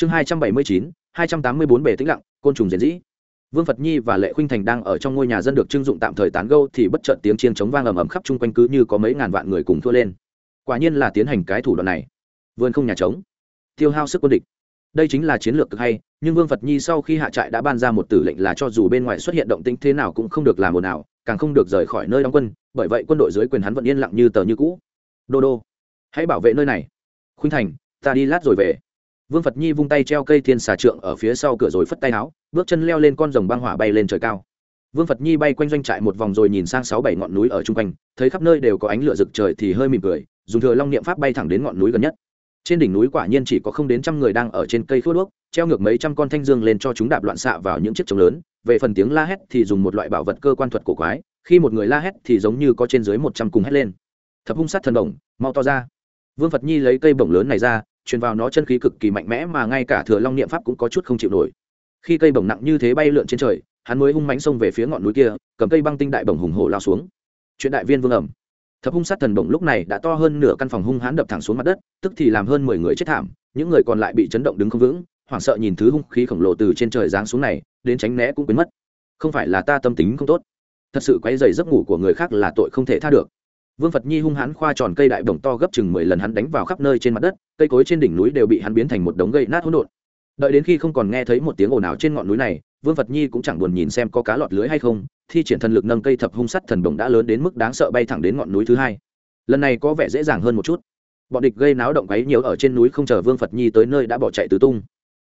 chương hai trăm bảy mươi chín, hai trăm tám mươi bốn bể tĩnh lặng, côn trùng diễn dĩ. Vương phật nhi và lệ khuynh thành đang ở trong ngôi nhà dân được trưng dụng tạm thời tán gâu thì bất chợt tiếng chiên chống vang ầm ầm khắp chung quanh cứ như có mấy ngàn vạn người cùng thua lên. Quả nhiên là tiến hành cái thủ đoạn này. Vườn không nhà trống. Tiêu hao sức quân địch. Đây chính là chiến lược cực hay, nhưng vương phật nhi sau khi hạ trại đã ban ra một tử lệnh là cho dù bên ngoài xuất hiện động tĩnh thế nào cũng không được làm ồn ào, càng không được rời khỏi nơi đóng quân, bởi vậy quân đội dưới quyền hắn vẫn yên lặng như tờ như cũ. Đô đô, hãy bảo vệ nơi này. Khuynh thành, ta đi lát rồi về vương phật nhi vung tay treo cây thiên xà trượng ở phía sau cửa rồi phất tay áo, bước chân leo lên con rồng băng hỏa bay lên trời cao. Vương phật nhi bay quanh doanh trại một vòng rồi nhìn sang sáu bảy ngọn núi ở chung quanh, thấy khắp nơi đều có ánh lửa rực trời thì hơi mỉm cười, dùng thừa long niệm pháp bay thẳng đến ngọn núi gần nhất. Trên đỉnh núi quả nhiên chỉ có không đến trăm người đang ở trên cây khô đuốc, treo ngược mấy trăm con thanh dương lên cho chúng đạp loạn xạ vào những chiếc trống lớn, về phần tiếng la hét thì dùng một loại bảo vật cơ quan thuật cổ quái, khi một người la hét thì giống như có trên dưới một trăm cùng hét lên. Thập hung sát thần bổng, mau to ra. Vương phật nhi lấy cây bổng lớn này ra truyền vào nó chân khí cực kỳ mạnh mẽ mà ngay cả thừa long niệm pháp cũng có chút không chịu nổi. Khi cây bổng nặng như thế bay lượn trên trời, hắn mới hung mánh xông về phía ngọn núi kia, cầm cây băng tinh đại bổng hùng hổ lao xuống. Chuyện đại viên vương ẩm. Thập hung sát thần bổng lúc này đã to hơn nửa căn phòng hung hãn đập thẳng xuống mặt đất, tức thì làm hơn mười người chết thảm, những người còn lại bị chấn động đứng không vững, hoảng sợ nhìn thứ hung khí khổng lồ từ trên trời giáng xuống này, đến tránh né cũng biến mất. Không phải là ta tâm tính không tốt. Thật sự quấy dày giấc ngủ của người khác là tội không thể tha được vương phật nhi hung hãn khoa tròn cây đại bổng to gấp chừng mười lần hắn đánh vào khắp nơi trên mặt đất, cây cối trên đỉnh núi đều bị hắn biến thành một đống gây nát hỗn độn. Đợi đến khi không còn nghe thấy một tiếng ồn ào trên ngọn núi này, vương phật nhi cũng chẳng buồn nhìn xem có cá lọt lưới hay không, thi triển thần lực nâng cây thập hung sắt thần bổng đã lớn đến mức đáng sợ bay thẳng đến ngọn núi thứ hai. Lần này có vẻ dễ dàng hơn một chút. Bọn địch gây náo động quấy nhiều ở trên núi không chờ vương phật nhi tới nơi đã bỏ chạy tứ tung.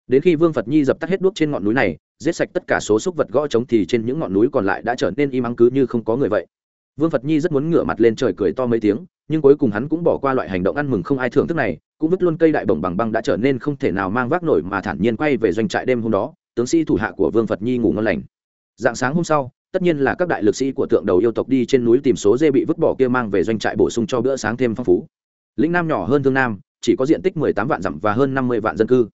Đến khi vương phật nhi dập tắt hết đuốc trên ngọn núi này, giết sạch tất cả số súc vật gõ trống thì trên những ngọn núi còn lại đã trở nên im ắng cứ như không có người vậy vương phật nhi rất muốn ngửa mặt lên trời cười to mấy tiếng, nhưng cuối cùng hắn cũng bỏ qua loại hành động ăn mừng không ai thưởng thức này, cũng vứt luôn cây đại bổng bằng băng đã trở nên không thể nào mang vác nổi mà thản nhiên quay về doanh trại đêm hôm đó, tướng sĩ thủ hạ của vương phật nhi ngủ ngon lành. Dạng sáng hôm sau, tất nhiên là các đại lực sĩ của tượng đầu yêu tộc đi trên núi tìm số dê bị vứt bỏ kia mang về doanh trại bổ sung cho bữa sáng thêm phong phú. Lĩnh nam nhỏ hơn thương nam, chỉ có diện tích mười tám vạn dặm và hơn năm mươi vạn dân cư.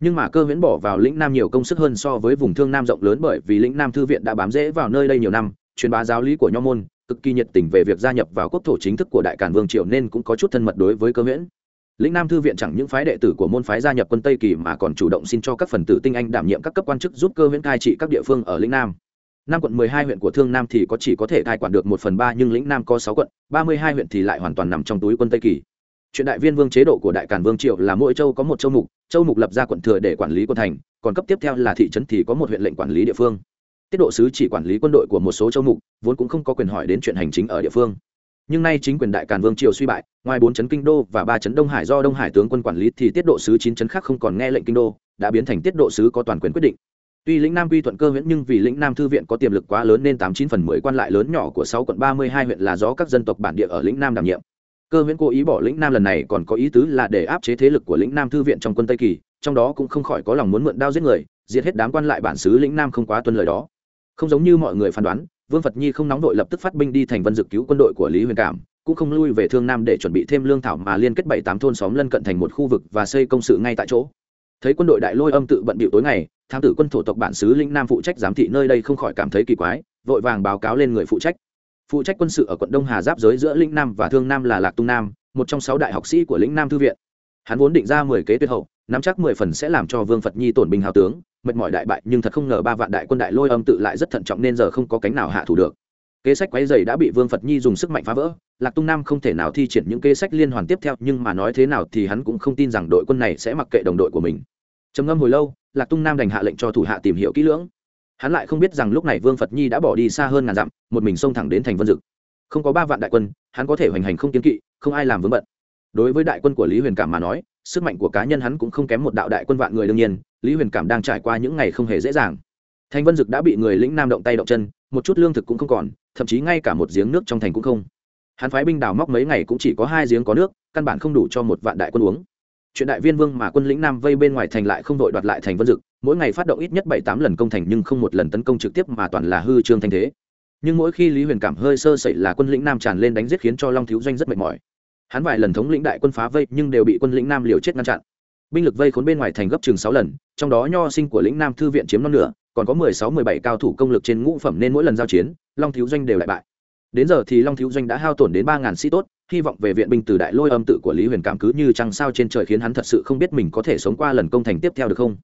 Nhưng mà cơ huyễn bỏ vào lĩnh nam nhiều công sức hơn so với vùng thương nam rộng lớn bởi vì lĩnh nam thư viện đã bám rễ vào nơi đây nhiều năm, truyền bá giáo lý của nho môn cực kỳ nhiệt tình về việc gia nhập vào quốc thổ chính thức của đại càn vương triều nên cũng có chút thân mật đối với cơ nguyễn lĩnh nam thư viện chẳng những phái đệ tử của môn phái gia nhập quân tây kỳ mà còn chủ động xin cho các phần tử tinh anh đảm nhiệm các cấp quan chức giúp cơ nguyễn cai trị các địa phương ở lĩnh nam. Năm quận mười hai huyện của thương nam thì có chỉ có thể cai quản được một phần ba nhưng lĩnh nam có sáu quận, ba mươi hai huyện thì lại hoàn toàn nằm trong túi quân tây kỳ. Chuyện đại viên vương chế độ của đại càn vương triệu là mỗi châu có một châu mục châu mục lập ra quận thừa để quản lý quân thành, còn cấp tiếp theo là thị trấn thì có một huyện lệnh quản lý địa phương tiết độ sứ chỉ quản lý quân đội của một số châu mục, vốn cũng không có quyền hỏi đến chuyện hành chính ở địa phương. Nhưng nay chính quyền đại càn vương triều suy bại, ngoài bốn chấn kinh đô và ba chấn đông hải do đông hải tướng quân quản lý thì tiết độ sứ chín chấn khác không còn nghe lệnh kinh đô, đã biến thành tiết độ sứ có toàn quyền quyết định. Tuy lĩnh nam quy thuận cơ huyện nhưng vì lĩnh nam thư viện có tiềm lực quá lớn nên tám chín phần mười quan lại lớn nhỏ của sáu quận ba mươi hai huyện là do các dân tộc bản địa ở lĩnh nam đảm nhiệm. Cơ huyện cố ý bỏ lĩnh nam lần này còn có ý tứ là để áp chế thế lực của lĩnh nam thư viện trong quân tây kỳ, trong đó cũng không khỏi có lòng muốn mượn đao giết người diệt hết đám quan lại bản xứ lĩnh nam không quá tuân lời đó không giống như mọi người phán đoán, vương phật nhi không nóng đội lập tức phát binh đi thành vân dực cứu quân đội của lý huyền cảm, cũng không lui về thương nam để chuẩn bị thêm lương thảo mà liên kết bảy tám thôn xóm lân cận thành một khu vực và xây công sự ngay tại chỗ. Thấy quân đội đại lôi âm tự bận bịu tối ngày, tham tử quân thổ tộc bản xứ lĩnh nam phụ trách giám thị nơi đây không khỏi cảm thấy kỳ quái, vội vàng báo cáo lên người phụ trách. Phụ trách quân sự ở quận đông hà giáp giới giữa lĩnh nam và thương nam là lạc tung nam, một trong sáu đại học sĩ của lĩnh nam thư viện hắn vốn định ra mười kế tuyệt hậu, nắm chắc mười phần sẽ làm cho vương phật nhi tổn binh hào tướng, mệt mỏi đại bại nhưng thật không ngờ ba vạn đại quân đại lôi âm tự lại rất thận trọng nên giờ không có cánh nào hạ thủ được. Kế sách quấy dày đã bị vương phật nhi dùng sức mạnh phá vỡ, lạc tung nam không thể nào thi triển những kế sách liên hoàn tiếp theo, nhưng mà nói thế nào thì hắn cũng không tin rằng đội quân này sẽ mặc kệ đồng đội của mình. Trầm ngâm hồi lâu, lạc tung nam đành hạ lệnh cho thủ hạ tìm hiểu kỹ lưỡng. Hắn lại không biết rằng lúc này vương phật nhi đã bỏ đi xa hơn ngàn dặm, một mình xông thẳng đến thành vân dực. Không có ba vạn đại quân, hắn có thể hoành hành không kiến kỵ, không ai làm vướng bận đối với đại quân của lý huyền cảm mà nói, sức mạnh của cá nhân hắn cũng không kém một đạo đại quân vạn người đương nhiên, lý huyền cảm đang trải qua những ngày không hề dễ dàng. Thanh vân dực đã bị người lĩnh nam động tay động chân, một chút lương thực cũng không còn, thậm chí ngay cả một giếng nước trong thành cũng không. Hắn phái binh đào móc mấy ngày cũng chỉ có hai giếng có nước, căn bản không đủ cho một vạn đại quân uống. Chuyện đại viên vương mà quân lĩnh nam vây bên ngoài thành lại không đội đoạt lại thành vân dực, mỗi ngày phát động ít nhất bảy tám lần công thành nhưng không một lần tấn công trực tiếp mà toàn là hư trương thanh thế. Nhưng mỗi khi lý huyền cảm hơi sơ sẩy là quân lĩnh nam tràn lên đánh giết khiến cho long thiếu doanh rất mệt mỏi hắn vài lần thống lĩnh đại quân phá vây nhưng đều bị quân lĩnh nam liều chết ngăn chặn. Binh lực vây khốn bên ngoài thành gấp chừng sáu lần, trong đó nho sinh của lĩnh nam thư viện chiếm non nửa, còn có mười sáu, mười bảy cao thủ công lực trên ngũ phẩm nên mỗi lần giao chiến, long thiếu doanh đều lại bại. Đến giờ thì long thiếu doanh đã hao tổn đến ba ngàn sĩ tốt, hy vọng về viện binh từ đại lôi âm tự của lý huyền cảm cứ như trăng sao trên trời khiến hắn thật sự không biết mình có thể sống qua lần công thành tiếp theo được không.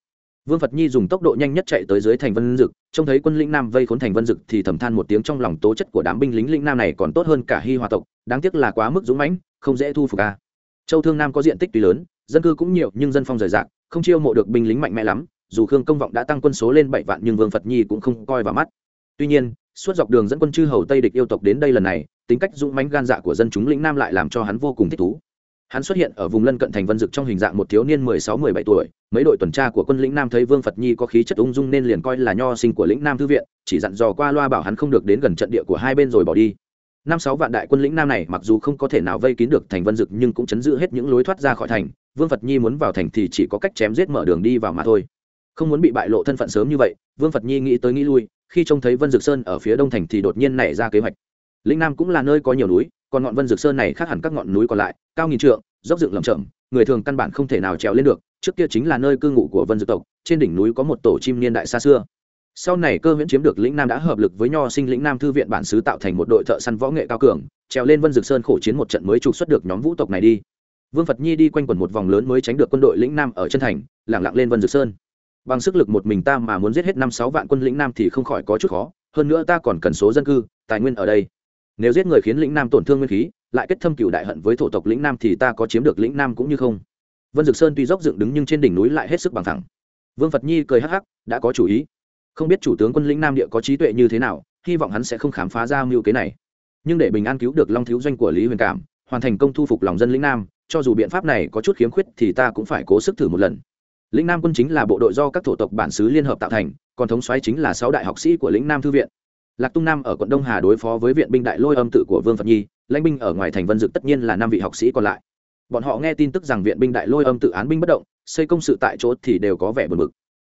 Vương phật nhi dùng tốc độ nhanh nhất chạy tới dưới thành vân dực, trông thấy quân lĩnh nam vây khốn thành vân dực thì thầm than một tiếng trong lòng tố chất của đám binh lính lĩnh nam này còn tốt hơn cả hy hòa tộc, đáng tiếc là quá mức dũng mãnh không dễ thu phục a. Châu thương nam có diện tích tuy lớn, dân cư cũng nhiều, nhưng dân phong rời rạc, không chiêu mộ được binh lính mạnh mẽ lắm, dù khương công vọng đã tăng quân số lên bảy vạn nhưng vương phật nhi cũng không coi vào mắt. Tuy nhiên, suốt dọc đường dẫn quân chư hầu tây địch yêu tộc đến đây lần này, tính cách dũng mãnh gan dạ của dân chúng lĩnh nam lại làm cho hắn vô cùng thích thú. Hắn xuất hiện ở vùng lân cận thành vân dực trong hình dạng một thiếu niên mười sáu, mười bảy tuổi, mấy đội tuần tra của quân lĩnh nam thấy vương phật nhi có khí chất ung dung nên liền coi là nho sinh của lĩnh nam thư viện, chỉ dặn dò qua loa bảo hắn không được đến gần trận địa của hai bên rồi bỏ đi năm sáu vạn đại quân lĩnh nam này mặc dù không có thể nào vây kín được thành vân dực nhưng cũng chấn giữ hết những lối thoát ra khỏi thành. Vương phật nhi muốn vào thành thì chỉ có cách chém giết mở đường đi vào mà thôi. Không muốn bị bại lộ thân phận sớm như vậy, vương phật nhi nghĩ tới nghĩ lui, khi trông thấy vân dực sơn ở phía đông thành thì đột nhiên nảy ra kế hoạch. Lĩnh nam cũng là nơi có nhiều núi, còn ngọn vân dực sơn này khác hẳn các ngọn núi còn lại, cao nghìn trượng, dốc dựng lầm chậm người thường căn bản không thể nào trèo lên được. Trước kia chính là nơi cư ngụ của vân dực tộc, trên đỉnh núi có một tổ chim niên đại xa xưa sau này cơ viễn chiếm được lĩnh nam đã hợp lực với nho sinh lĩnh nam thư viện bản xứ tạo thành một đội thợ săn võ nghệ cao cường, trèo lên vân dực sơn khổ chiến một trận mới trục xuất được nhóm vũ tộc này đi. Vương phật nhi đi quanh quẩn một vòng lớn mới tránh được quân đội lĩnh nam ở chân thành lẳng lặng lên vân dực sơn. Bằng sức lực một mình ta mà muốn giết hết năm sáu vạn quân lĩnh nam thì không khỏi có chút khó, hơn nữa ta còn cần số dân cư, tài nguyên ở đây. Nếu giết người khiến lĩnh nam tổn thương nguyên khí, lại kết thâm cựu đại hận với thổ tộc lĩnh nam thì ta có chiếm được lĩnh nam cũng như không? Vân dực sơn tuy dốc dựng đứng nhưng trên đỉnh núi lại hết sức bằng thẳng. Vương phật nhi cười hắc hắc, đã có chủ ý không biết chủ tướng quân lĩnh nam địa có trí tuệ như thế nào, hy vọng hắn sẽ không khám phá ra mưu kế này. Nhưng để bình an cứu được long thiếu doanh của lý huyền cảm, hoàn thành công thu phục lòng dân lĩnh nam, cho dù biện pháp này có chút khiếm khuyết thì ta cũng phải cố sức thử một lần. Lĩnh nam quân chính là bộ đội do các thổ tộc bản xứ liên hợp tạo thành, còn thống soái chính là sáu đại học sĩ của lĩnh nam thư viện. Lạc tung nam ở quận đông hà đối phó với viện binh đại lôi âm tự của vương phật nhi, lãnh binh ở ngoài thành vân dực tất nhiên là năm vị học sĩ còn lại. Bọn họ nghe tin tức rằng viện binh đại lôi âm tự án binh bất động, xây công sự tại chỗ thì đều có vẻ bật mực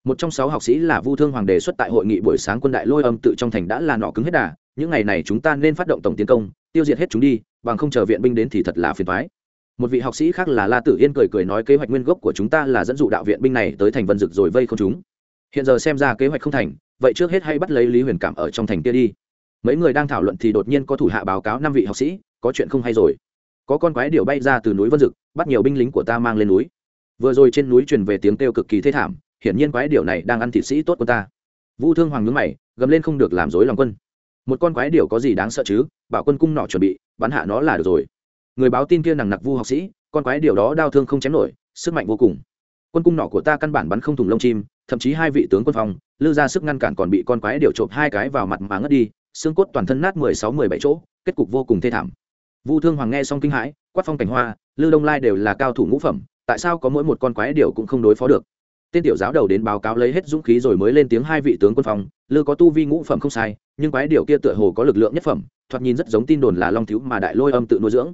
một trong sáu học sĩ là vu thương hoàng đề xuất tại hội nghị buổi sáng quân đại lôi âm tự trong thành đã là nọ cứng hết đà, những ngày này chúng ta nên phát động tổng tiến công, tiêu diệt hết chúng đi, bằng không chờ viện binh đến thì thật là phiền thoái một vị học sĩ khác là la tử yên cười cười nói kế hoạch nguyên gốc của chúng ta là dẫn dụ đạo viện binh này tới thành vân dực rồi vây không chúng. Hiện giờ xem ra kế hoạch không thành, vậy trước hết hay bắt lấy lý huyền cảm ở trong thành kia đi. Mấy người đang thảo luận thì đột nhiên có thủ hạ báo cáo năm vị học sĩ, có chuyện không hay rồi. Có con quái điểu bay ra từ núi vân dực, bắt nhiều binh lính của ta mang lên núi. Vừa rồi trên núi truyền về tiếng kêu cực kỳ thê thảm hiển nhiên quái điểu này đang ăn thịt sĩ tốt của ta. Vu thương hoàng nhướng mày, gầm lên không được làm dối lòng quân. Một con quái điểu có gì đáng sợ chứ? Bảo quân cung nọ chuẩn bị, bắn hạ nó là được rồi. Người báo tin kia nằng nặc vu học sĩ, con quái điểu đó đau thương không chém nổi, sức mạnh vô cùng. Quân cung nọ của ta căn bản bắn không thủng lông chim, thậm chí hai vị tướng quân phòng, lư ra sức ngăn cản còn bị con quái điểu trộm hai cái vào mặt mà ngất đi, xương cốt toàn thân nát mười sáu, mười bảy chỗ, kết cục vô cùng thê thảm. Vu thương hoàng nghe xong kinh hãi, quát phong cảnh hoa, lư đông lai đều là cao thủ ngũ phẩm, tại sao có mỗi một con quái điểu cũng không đối phó được? Tên tiểu giáo đầu đến báo cáo lấy hết dũng khí rồi mới lên tiếng hai vị tướng quân phòng, lư có tu vi ngũ phẩm không sai, nhưng quái điều kia tựa hồ có lực lượng nhất phẩm, thoạt nhìn rất giống tin đồn là long thiếu mà đại lôi âm tự nuôi dưỡng.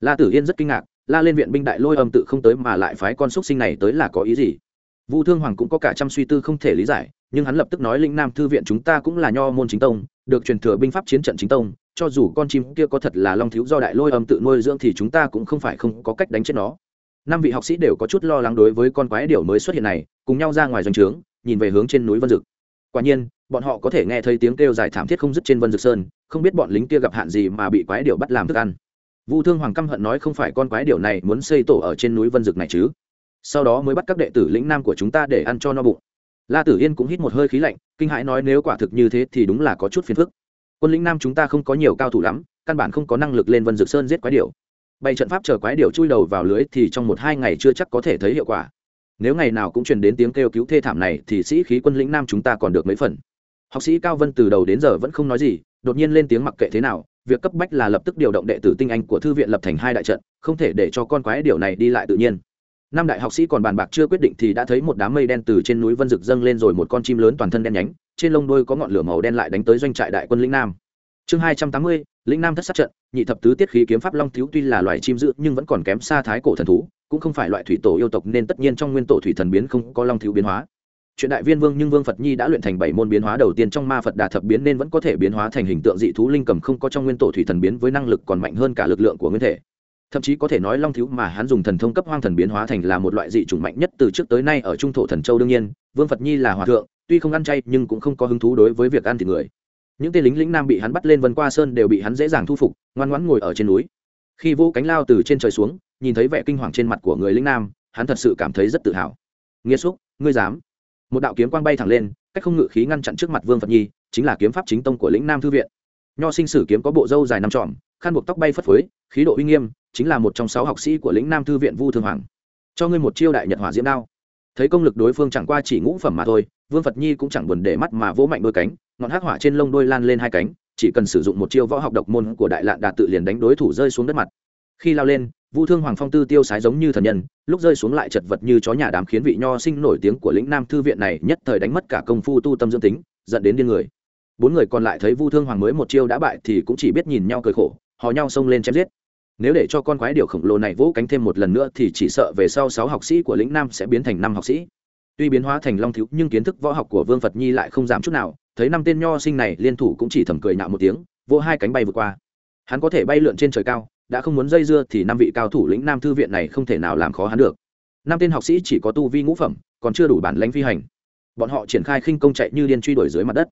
La tử yên rất kinh ngạc, la lên viện binh đại lôi âm tự không tới mà lại phái con xúc sinh này tới là có ý gì? Vu thương hoàng cũng có cả trăm suy tư không thể lý giải, nhưng hắn lập tức nói linh nam thư viện chúng ta cũng là nho môn chính tông, được truyền thừa binh pháp chiến trận chính tông, cho dù con chim kia có thật là long thiếu do đại lôi âm tự nuôi dưỡng thì chúng ta cũng không phải không có cách đánh chết nó năm vị học sĩ đều có chút lo lắng đối với con quái điểu mới xuất hiện này, cùng nhau ra ngoài doanh trướng, nhìn về hướng trên núi vân dực. Quả nhiên, bọn họ có thể nghe thấy tiếng kêu dài thảm thiết không dứt trên vân dực sơn, không biết bọn lính kia gặp hạn gì mà bị quái điểu bắt làm thức ăn. Vu thương hoàng căm hận nói không phải con quái điểu này muốn xây tổ ở trên núi vân dực này chứ. Sau đó mới bắt các đệ tử lĩnh nam của chúng ta để ăn cho no bụng. La tử yên cũng hít một hơi khí lạnh, kinh hãi nói nếu quả thực như thế thì đúng là có chút phiền phức. Quân lĩnh nam chúng ta không có nhiều cao thủ lắm, căn bản không có năng lực lên vân dực sơn giết quái điểu bày trận pháp chờ quái điểu chui đầu vào lưới thì trong một hai ngày chưa chắc có thể thấy hiệu quả. Nếu ngày nào cũng truyền đến tiếng kêu cứu thê thảm này thì sĩ khí quân lĩnh nam chúng ta còn được mấy phần. Học sĩ cao vân từ đầu đến giờ vẫn không nói gì, đột nhiên lên tiếng mặc kệ thế nào, việc cấp bách là lập tức điều động đệ tử tinh anh của thư viện lập thành hai đại trận, không thể để cho con quái điểu này đi lại tự nhiên. Năm đại học sĩ còn bàn bạc chưa quyết định thì đã thấy một đám mây đen từ trên núi vân rực dâng lên rồi một con chim lớn toàn thân đen nhánh, trên lông đuôi có ngọn lửa màu đen lại đánh tới doanh trại đại quân lĩnh nam chương hai trăm tám mươi, lĩnh nam thất sát trận, nhị thập tứ tiết khí kiếm pháp long thiếu tuy là loài chim dữ, nhưng vẫn còn kém xa thái cổ thần thú, cũng không phải loại thủy tổ yêu tộc nên tất nhiên trong nguyên tổ thủy thần biến không có long thiếu biến hóa. Chuyện đại viên vương nhưng vương phật nhi đã luyện thành bảy môn biến hóa đầu tiên trong ma phật đà thập biến nên vẫn có thể biến hóa thành hình tượng dị thú linh cầm không có trong nguyên tổ thủy thần biến với năng lực còn mạnh hơn cả lực lượng của nguyên thể. Thậm chí có thể nói long thiếu mà hắn dùng thần thông cấp hoang thần biến hóa thành là một loại dị chủng mạnh nhất từ trước tới nay ở trung thổ thần châu đương nhiên, vương phật nhi là hòa thượng, tuy không ăn chay nhưng cũng không có hứng thú đối với việc ăn thịt người những tên lính lĩnh nam bị hắn bắt lên vân qua sơn đều bị hắn dễ dàng thu phục, ngoan ngoãn ngồi ở trên núi. Khi vô cánh lao từ trên trời xuống, nhìn thấy vẻ kinh hoàng trên mặt của người lĩnh nam, hắn thật sự cảm thấy rất tự hào. Nghĩa xúc, ngươi dám? Một đạo kiếm quang bay thẳng lên, cách không ngự khí ngăn chặn trước mặt vương phật nhi, chính là kiếm pháp chính tông của lĩnh nam thư viện. Nho sinh sử kiếm có bộ râu dài năm trọm khăn buộc tóc bay phất phới, khí độ uy nghiêm, chính là một trong sáu học sĩ của lĩnh nam thư viện vu thương hoàng. Cho ngươi một chiêu đại nhật hỏa diễm đao. Thấy công lực đối phương chẳng qua chỉ ngũ phẩm mà thôi, vương phật nhi cũng chẳng buồn để mắt mà vỗ mạnh đôi cánh ngọn hắc hỏa trên lông đôi lan lên hai cánh, chỉ cần sử dụng một chiêu võ học độc môn của đại lạn đạt tự liền đánh đối thủ rơi xuống đất mặt. Khi lao lên, vu thương hoàng phong tư tiêu sái giống như thần nhân, lúc rơi xuống lại chật vật như chó nhà đám khiến vị nho sinh nổi tiếng của lĩnh nam thư viện này nhất thời đánh mất cả công phu tu tâm dưỡng tính dẫn đến điên người. Bốn người còn lại thấy vu thương hoàng mới một chiêu đã bại thì cũng chỉ biết nhìn nhau cười khổ, hò nhau xông lên chém giết. Nếu để cho con quái điều khổng lồ này vỗ cánh thêm một lần nữa thì chỉ sợ về sau sáu học sĩ của lĩnh nam sẽ biến thành năm học sĩ tuy biến hóa thành long thiếu, nhưng kiến thức võ học của vương phật nhi lại không giảm chút nào. Thấy năm tên nho sinh này liên thủ cũng chỉ thầm cười nhạo một tiếng, vỗ hai cánh bay vượt qua. Hắn có thể bay lượn trên trời cao, đã không muốn dây dưa thì năm vị cao thủ lĩnh nam thư viện này không thể nào làm khó hắn được. Năm tên học sĩ chỉ có tu vi ngũ phẩm, còn chưa đủ bản lãnh phi hành. Bọn họ triển khai khinh công chạy như điên truy đuổi dưới mặt đất.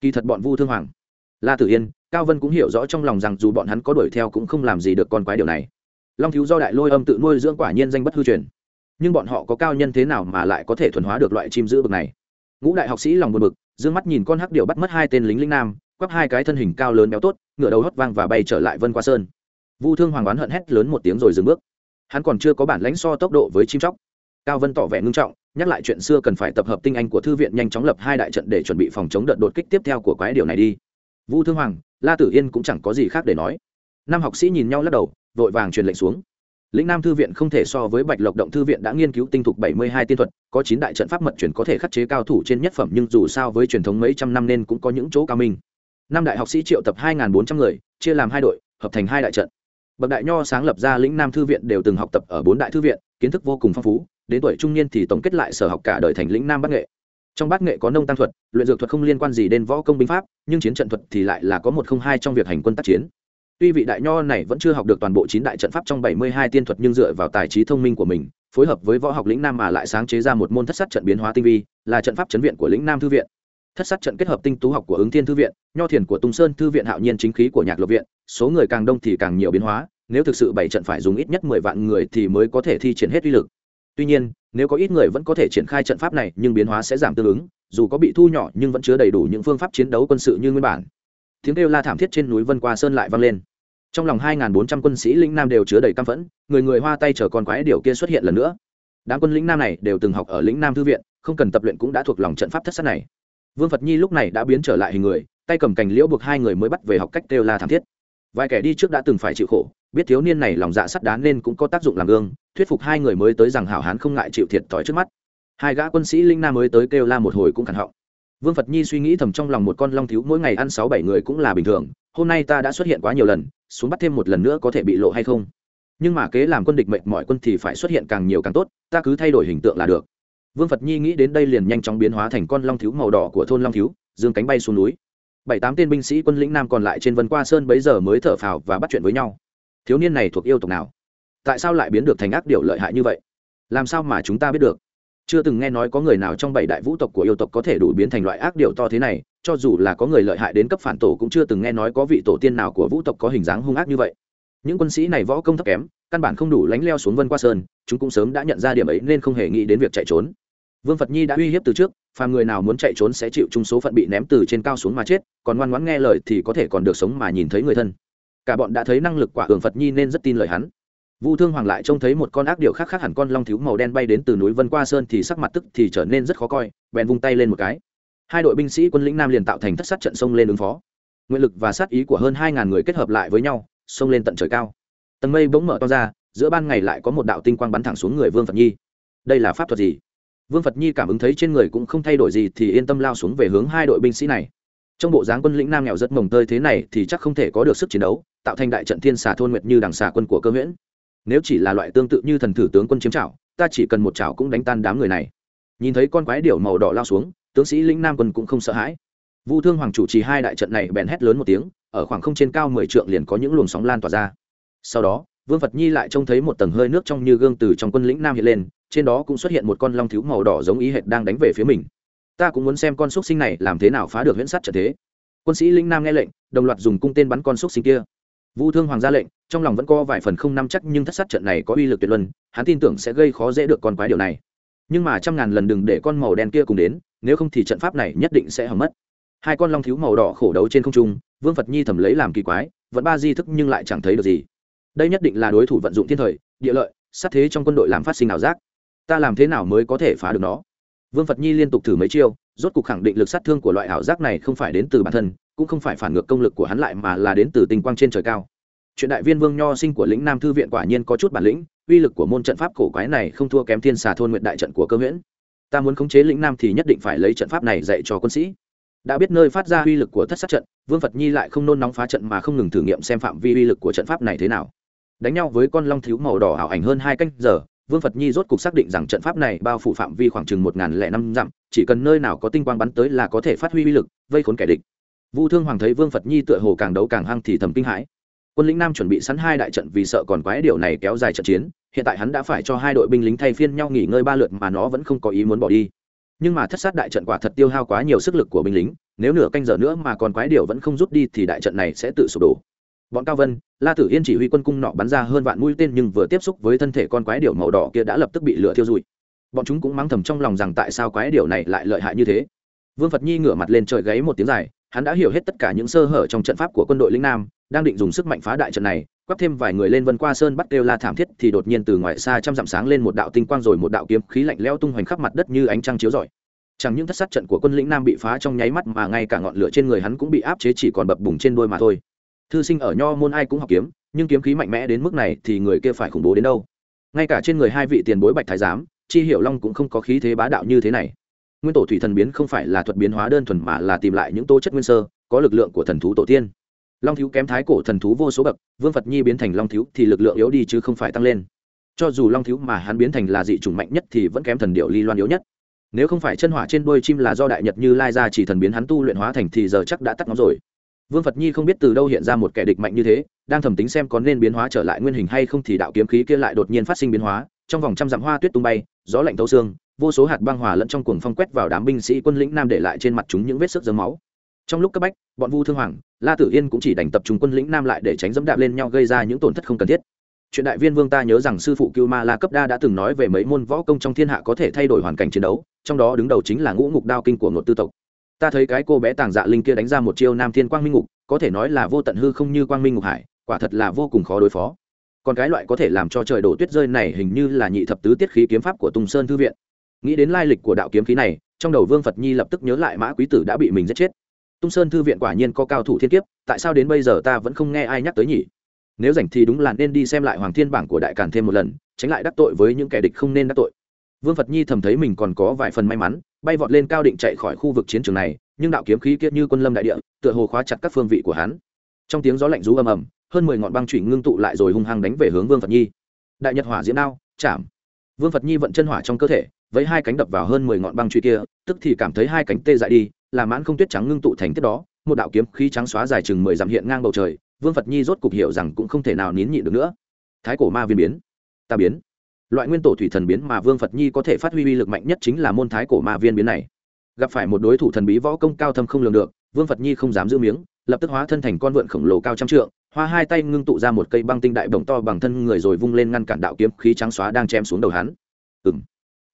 Kỳ thật bọn vu thương hoàng, la tử yên, cao vân cũng hiểu rõ trong lòng rằng dù bọn hắn có đuổi theo cũng không làm gì được con quái điều này. Long thiếu do đại lôi âm tự nuôi dưỡng quả nhiên danh bất hư truyền nhưng bọn họ có cao nhân thế nào mà lại có thể thuần hóa được loại chim giữ bực này? Ngũ đại học sĩ lòng buồn bực d ư ơ n g mắt nhìn con hắc điệu bắt mất hai tên lính linh nam, quắp hai cái thân hình cao lớn béo tốt, ngựa đầu hót vang và bay trở lại vân qua sơn. Vu thương hoàng oán hận hét lớn một tiếng rồi dừng bước. Hắn còn chưa có bản lãnh so tốc độ với chim chóc. Cao vân tỏ vẻ ngưng trọng, nhắc lại chuyện xưa cần phải tập hợp tinh anh của thư viện nhanh chóng lập hai đại trận để chuẩn bị phòng chống đợt đột kích tiếp theo của quái điều này đi. Vu thương hoàng, la tử yên cũng chẳng có gì khác để nói. Năm học sĩ nhìn nhau lắc đầu, vội vàng truyền lệnh xuống lĩnh nam thư viện không thể so với bạch lộc động thư viện đã nghiên cứu tinh thục bảy mươi hai tiên thuật, có chín đại trận pháp mật truyền có thể khắc chế cao thủ trên nhất phẩm, nhưng dù sao với truyền thống mấy trăm năm nên cũng có những chỗ cao minh. Năm đại học sĩ triệu tập hai bốn trăm người, chia làm hai đội, hợp thành hai đại trận. Bậc đại nho sáng lập ra lĩnh nam thư viện đều từng học tập ở bốn đại thư viện, kiến thức vô cùng phong phú, đến tuổi trung niên thì tổng kết lại sở học cả đời thành lĩnh nam bắc nghệ. Trong bát nghệ có nông tăng thuật, luyện dược thuật không liên quan gì đến võ công binh pháp, nhưng chiến trận thuật thì lại là có một không hai trong việc hành quân tác chiến tuy vị đại nho này vẫn chưa học được toàn bộ chín đại trận pháp trong bảy mươi hai tiên thuật nhưng dựa vào tài trí thông minh của mình, phối hợp với võ học lĩnh nam mà lại sáng chế ra một môn thất sát trận biến hóa tinh vi, là trận pháp chấn viện của lĩnh nam thư viện. Thất sát trận kết hợp tinh tú học của ứng thiên thư viện, nho thiền của tung sơn thư viện hạo nhiên chính khí của nhạc lộc viện, số người càng đông thì càng nhiều biến hóa, nếu thực sự bảy trận phải dùng ít nhất mười vạn người thì mới có thể thi triển hết uy lực. Tuy nhiên, nếu có ít người vẫn có thể triển khai trận pháp này nhưng biến hóa sẽ giảm tương ứng, dù có bị thu nhỏ nhưng vẫn chứa đầy đủ những phương pháp chiến đấu quân sự như nguyên bản tiếng kêu la thảm thiết trên núi vân qua sơn lại vang lên. Trong lòng hai bốn trăm quân sĩ lĩnh nam đều chứa đầy căm phẫn, người người hoa tay chờ con quái điều kia xuất hiện lần nữa. Đám quân lĩnh nam này đều từng học ở lĩnh nam thư viện, không cần tập luyện cũng đã thuộc lòng trận pháp thất sát này. Vương phật nhi lúc này đã biến trở lại hình người, tay cầm cành liễu buộc hai người mới bắt về học cách kêu la thảm thiết. Vài kẻ đi trước đã từng phải chịu khổ, biết thiếu niên này lòng dạ sắt đá nên cũng có tác dụng làm gương, thuyết phục hai người mới tới rằng hảo hán không ngại chịu thiệt thòi trước mắt. Hai gã quân sĩ linh nam mới tới kêu la một hồi cũng cẩn họng vương phật nhi suy nghĩ thầm trong lòng một con long thiếu, mỗi ngày ăn sáu bảy người cũng là bình thường, hôm nay ta đã xuất hiện quá nhiều lần, xuống bắt thêm một lần nữa có thể bị lộ hay không? Nhưng mà kế làm quân địch mệnh mọi quân thì phải xuất hiện càng nhiều càng tốt, ta cứ thay đổi hình tượng là được. Vương phật nhi nghĩ đến đây liền nhanh chóng biến hóa thành con long thiếu màu đỏ của thôn long thiếu, dương cánh bay xuống núi. Bảy tám tên binh sĩ quân lĩnh nam còn lại trên vân qua sơn bấy giờ mới thở phào và bắt chuyện với nhau. Thiếu niên này thuộc yêu tộc nào? Tại sao lại biến được thành ác điệu lợi hại như vậy? Làm sao mà chúng ta biết được? Chưa từng nghe nói có người nào trong bảy đại vũ tộc của yêu tộc có thể đủ biến thành loại ác điều to thế này, cho dù là có người lợi hại đến cấp phản tổ cũng chưa từng nghe nói có vị tổ tiên nào của vũ tộc có hình dáng hung ác như vậy. Những quân sĩ này võ công thấp kém, căn bản không đủ lánh leo xuống vân qua sơn, chúng cũng sớm đã nhận ra điểm ấy nên không hề nghĩ đến việc chạy trốn. Vương phật nhi đã uy hiếp từ trước, phàm người nào muốn chạy trốn sẽ chịu chung số phận bị ném từ trên cao xuống mà chết, còn ngoan ngoãn nghe lời thì có thể còn được sống mà nhìn thấy người thân. Cả bọn đã thấy năng lực quả hưởng phật nhi nên rất tin lời hắn vu thương hoàng lại trông thấy một con ác điểu khác khác hẳn con long thiếu màu đen bay đến từ núi vân qua sơn thì sắc mặt tức thì trở nên rất khó coi, bèn vung tay lên một cái. Hai đội binh sĩ quân lĩnh nam liền tạo thành thất sát trận sông lên ứng phó. Nguyện lực và sát ý của hơn hai ngàn người kết hợp lại với nhau sông lên tận trời cao. Tầng mây bỗng mở to ra, giữa ban ngày lại có một đạo tinh quang bắn thẳng xuống người vương phật nhi. Đây là pháp thuật gì? Vương phật nhi cảm ứng thấy trên người cũng không thay đổi gì thì yên tâm lao xuống về hướng hai đội binh sĩ này. Trong bộ dáng quân lĩnh nam nghèo rất mồng tơi thế này thì chắc không thể có được sức chiến đấu, tạo thành đại trận thiên xà thôn nguyệt như đằng xà quân của cơ Huyễn nếu chỉ là loại tương tự như thần thử tướng quân chiếm trảo, ta chỉ cần một trảo cũng đánh tan đám người này. Nhìn thấy con quái điểu màu đỏ lao xuống, tướng sĩ lĩnh nam quân cũng không sợ hãi. Vu thương hoàng chủ trì hai đại trận này bèn hét lớn một tiếng, ở khoảng không trên cao mười trượng liền có những luồng sóng lan tỏa ra. Sau đó, vương phật nhi lại trông thấy một tầng hơi nước trong như gương từ trong quân lĩnh nam hiện lên, trên đó cũng xuất hiện một con long thiếu màu đỏ giống ý hệt đang đánh về phía mình. Ta cũng muốn xem con xúc sinh này làm thế nào phá được huyễn sắt trận thế. Quân sĩ lĩnh nam nghe lệnh, đồng loạt dùng cung tên bắn con xúc sinh kia vu thương hoàng ra lệnh, trong lòng vẫn có vài phần không nắm chắc, nhưng thất sát trận này có uy lực tuyệt luân, hắn tin tưởng sẽ gây khó dễ được con quái điều này. Nhưng mà trăm ngàn lần đừng để con màu đen kia cùng đến, nếu không thì trận pháp này nhất định sẽ hỏng mất. Hai con long thiếu màu đỏ khổ đấu trên không trung, vương phật nhi thầm lấy làm kỳ quái, vẫn ba di thức nhưng lại chẳng thấy được gì. Đây nhất định là đối thủ vận dụng thiên thời, địa lợi, sát thế trong quân đội làm phát sinh ảo giác. Ta làm thế nào mới có thể phá được nó? Vương phật nhi liên tục thử mấy chiêu, rốt cục khẳng định lực sát thương của loại ảo giác này không phải đến từ bản thân cũng không phải phản ngược công lực của hắn lại mà là đến từ tình quang trên trời cao. Chuyện đại viên vương nho sinh của lĩnh nam thư viện quả nhiên có chút bản lĩnh, uy lực của môn trận pháp cổ quái này không thua kém thiên xà thôn nguyện đại trận của cơ huyễn. Ta muốn khống chế lĩnh nam thì nhất định phải lấy trận pháp này dạy cho quân sĩ. Đã biết nơi phát ra uy lực của thất sát trận, vương phật nhi lại không nôn nóng phá trận mà không ngừng thử nghiệm xem phạm vi uy lực của trận pháp này thế nào. Đánh nhau với con long thiếu màu đỏ ảo ảnh hơn hai canh giờ, vương phật nhi rốt cục xác định rằng trận pháp này bao phủ phạm vi khoảng chừng một ngàn lẻ năm dặm, chỉ cần nơi nào có tinh quang bắn tới là có thể phát huy uy lực, vây khốn kẻ địch vu thương hoàng thấy vương phật nhi tựa hồ càng đấu càng hăng thì thầm kinh hãi. Quân lĩnh nam chuẩn bị sẵn hai đại trận vì sợ còn quái điều này kéo dài trận chiến, hiện tại hắn đã phải cho hai đội binh lính thay phiên nhau nghỉ ngơi ba lượt mà nó vẫn không có ý muốn bỏ đi. Nhưng mà thất sát đại trận quả thật tiêu hao quá nhiều sức lực của binh lính, nếu nửa canh giờ nữa mà còn quái điều vẫn không rút đi thì đại trận này sẽ tự sụp đổ. Bọn cao vân, la tử yên chỉ huy quân cung nọ bắn ra hơn vạn mũi tên nhưng vừa tiếp xúc với thân thể con quái điểu màu đỏ kia đã lập tức bị lửa thiêu rụi. Bọn chúng cũng mắng thầm trong lòng rằng tại sao quái điểu này lại lợi hại như thế. Vương phật nhi ngửa mặt lên trời gáy một tiếng dài hắn đã hiểu hết tất cả những sơ hở trong trận pháp của quân đội lĩnh nam, đang định dùng sức mạnh phá đại trận này, quắp thêm vài người lên vân qua sơn bắt kêu la thảm thiết thì đột nhiên từ ngoài xa trăm dặm sáng lên một đạo tinh quang rồi một đạo kiếm khí lạnh leo tung hoành khắp mặt đất như ánh trăng chiếu rọi. Chẳng những thất sát trận của quân lĩnh nam bị phá trong nháy mắt mà ngay cả ngọn lửa trên người hắn cũng bị áp chế chỉ còn bập bùng trên đôi mà thôi. Thư sinh ở nho môn ai cũng học kiếm, nhưng kiếm khí mạnh mẽ đến mức này thì người kia phải khủng bố đến đâu? Ngay cả trên người hai vị tiền bối bạch thái giám, chi hiểu long cũng không có khí thế bá đạo như thế này nguyên tổ thủy thần biến không phải là thuật biến hóa đơn thuần mà là tìm lại những tố chất nguyên sơ, có lực lượng của thần thú tổ tiên. Long thiếu kém thái cổ thần thú vô số bậc, vương phật nhi biến thành long thiếu thì lực lượng yếu đi chứ không phải tăng lên. Cho dù long thiếu mà hắn biến thành là dị chủng mạnh nhất thì vẫn kém thần điệu ly loan yếu nhất. Nếu không phải chân hỏa trên đôi chim là do đại nhật như lai ra chỉ thần biến hắn tu luyện hóa thành thì giờ chắc đã tắt ngóng rồi. Vương phật nhi không biết từ đâu hiện ra một kẻ địch mạnh như thế, đang thầm tính xem có nên biến hóa trở lại nguyên hình hay không thì đạo kiếm khí kia lại đột nhiên phát sinh biến hóa, trong vòng trăm dặm hoa tuyết tung bay, gió lạnh thấu xương vô số hạt băng hòa lẫn trong cuồng phong quét vào đám binh sĩ quân lĩnh nam để lại trên mặt chúng những vết sức dấm máu. Trong lúc cấp bách, bọn vu thương hoàng, la tử yên cũng chỉ đành tập trung quân lĩnh nam lại để tránh dẫm đạp lên nhau gây ra những tổn thất không cần thiết. Chuyện đại viên vương ta nhớ rằng sư phụ cưu ma la cấp đa đã từng nói về mấy môn võ công trong thiên hạ có thể thay đổi hoàn cảnh chiến đấu, trong đó đứng đầu chính là ngũ ngục đao kinh của ngột tư tộc. Ta thấy cái cô bé tàng dạ linh kia đánh ra một chiêu nam thiên quang minh ngục, có thể nói là vô tận hư không như quang minh ngục hải, quả thật là vô cùng khó đối phó. Còn cái loại có thể làm cho trời đổ tuyết rơi này hình như là nhị thập tứ tiết khí kiếm pháp của tùng sơn thư viện nghĩ đến lai lịch của đạo kiếm khí này, trong đầu vương phật nhi lập tức nhớ lại mã quý tử đã bị mình giết chết. Tung sơn thư viện quả nhiên có cao thủ thiên kiếp, tại sao đến bây giờ ta vẫn không nghe ai nhắc tới nhỉ? Nếu rảnh thì đúng là nên đi xem lại hoàng thiên bảng của đại càn thêm một lần, tránh lại đắc tội với những kẻ địch không nên đắc tội. Vương phật nhi thầm thấy mình còn có vài phần may mắn, bay vọt lên cao định chạy khỏi khu vực chiến trường này, nhưng đạo kiếm khí kiết như quân lâm đại địa, tựa hồ khóa chặt các phương vị của hắn. Trong tiếng gió lạnh rú ầm ầm, hơn mười ngọn băng trụy ngưng tụ lại rồi hung hăng đánh về hướng vương phật nhi. Đại nhật hỏa diễn đao, chạm. Vương phật nhi vận chân hỏa trong cơ thể với hai cánh đập vào hơn mười ngọn băng truy kia, tức thì cảm thấy hai cánh tê dại đi làm mãn không tuyết trắng ngưng tụ thành tiếp đó, một đạo kiếm khí trắng xóa dài chừng mười dặm hiện ngang bầu trời, vương phật nhi rốt cục hiểu rằng cũng không thể nào nín nhịn được nữa. Thái cổ ma viên biến, ta biến. Loại nguyên tổ thủy thần biến mà vương phật nhi có thể phát huy uy lực mạnh nhất chính là môn thái cổ ma viên biến này. Gặp phải một đối thủ thần bí võ công cao thâm không lường được, vương phật nhi không dám giữ miếng, lập tức hóa thân thành con vượn khổng lồ cao trăm trượng, hoa hai tay ngưng tụ ra một cây băng tinh đại bổng to bằng thân người rồi vung lên ngăn cản đạo kiếm khí trắng xóa đang chém xuống đầu hắn. Ừ m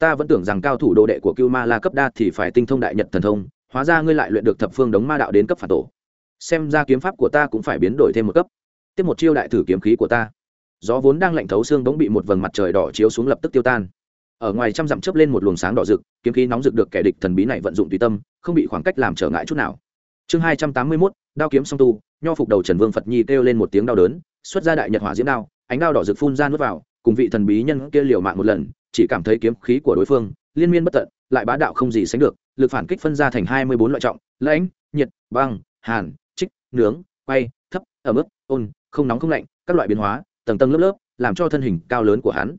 ta vẫn tưởng rằng cao thủ đồ đệ của cưu ma la cấp đa thì phải tinh thông đại nhật thần thông, hóa ra ngươi lại luyện được thập phương đống ma đạo đến cấp phản tổ. Xem ra kiếm pháp của ta cũng phải biến đổi thêm một cấp. Tiếp một chiêu đại thử kiếm khí của ta. Gió vốn đang lạnh thấu xương bỗng bị một vầng mặt trời đỏ chiếu xuống lập tức tiêu tan. Ở ngoài trăm dặm chớp lên một luồng sáng đỏ rực, kiếm khí nóng rực được kẻ địch thần bí này vận dụng tùy tâm, không bị khoảng cách làm trở ngại chút nào. Chương hai trăm tám mươi mốt, đao kiếm song tu, nho phục đầu trần vương phật nhi kêu lên một tiếng đau đớn, xuất ra đại nhật hỏa diễm đao, ánh đao đỏ rực phun ra nuốt vào, cùng vị thần bí nhân kia liều mạng một lần chỉ cảm thấy kiếm khí của đối phương, liên miên bất tận, lại bá đạo không gì sánh được, lực phản kích phân ra thành hai mươi bốn loại trọng, lãnh, nhiệt, băng, hàn, trích, nướng, quay, thấp ở mức ôn, không nóng không lạnh, các loại biến hóa, tầng tầng lớp lớp, làm cho thân hình cao lớn của hắn.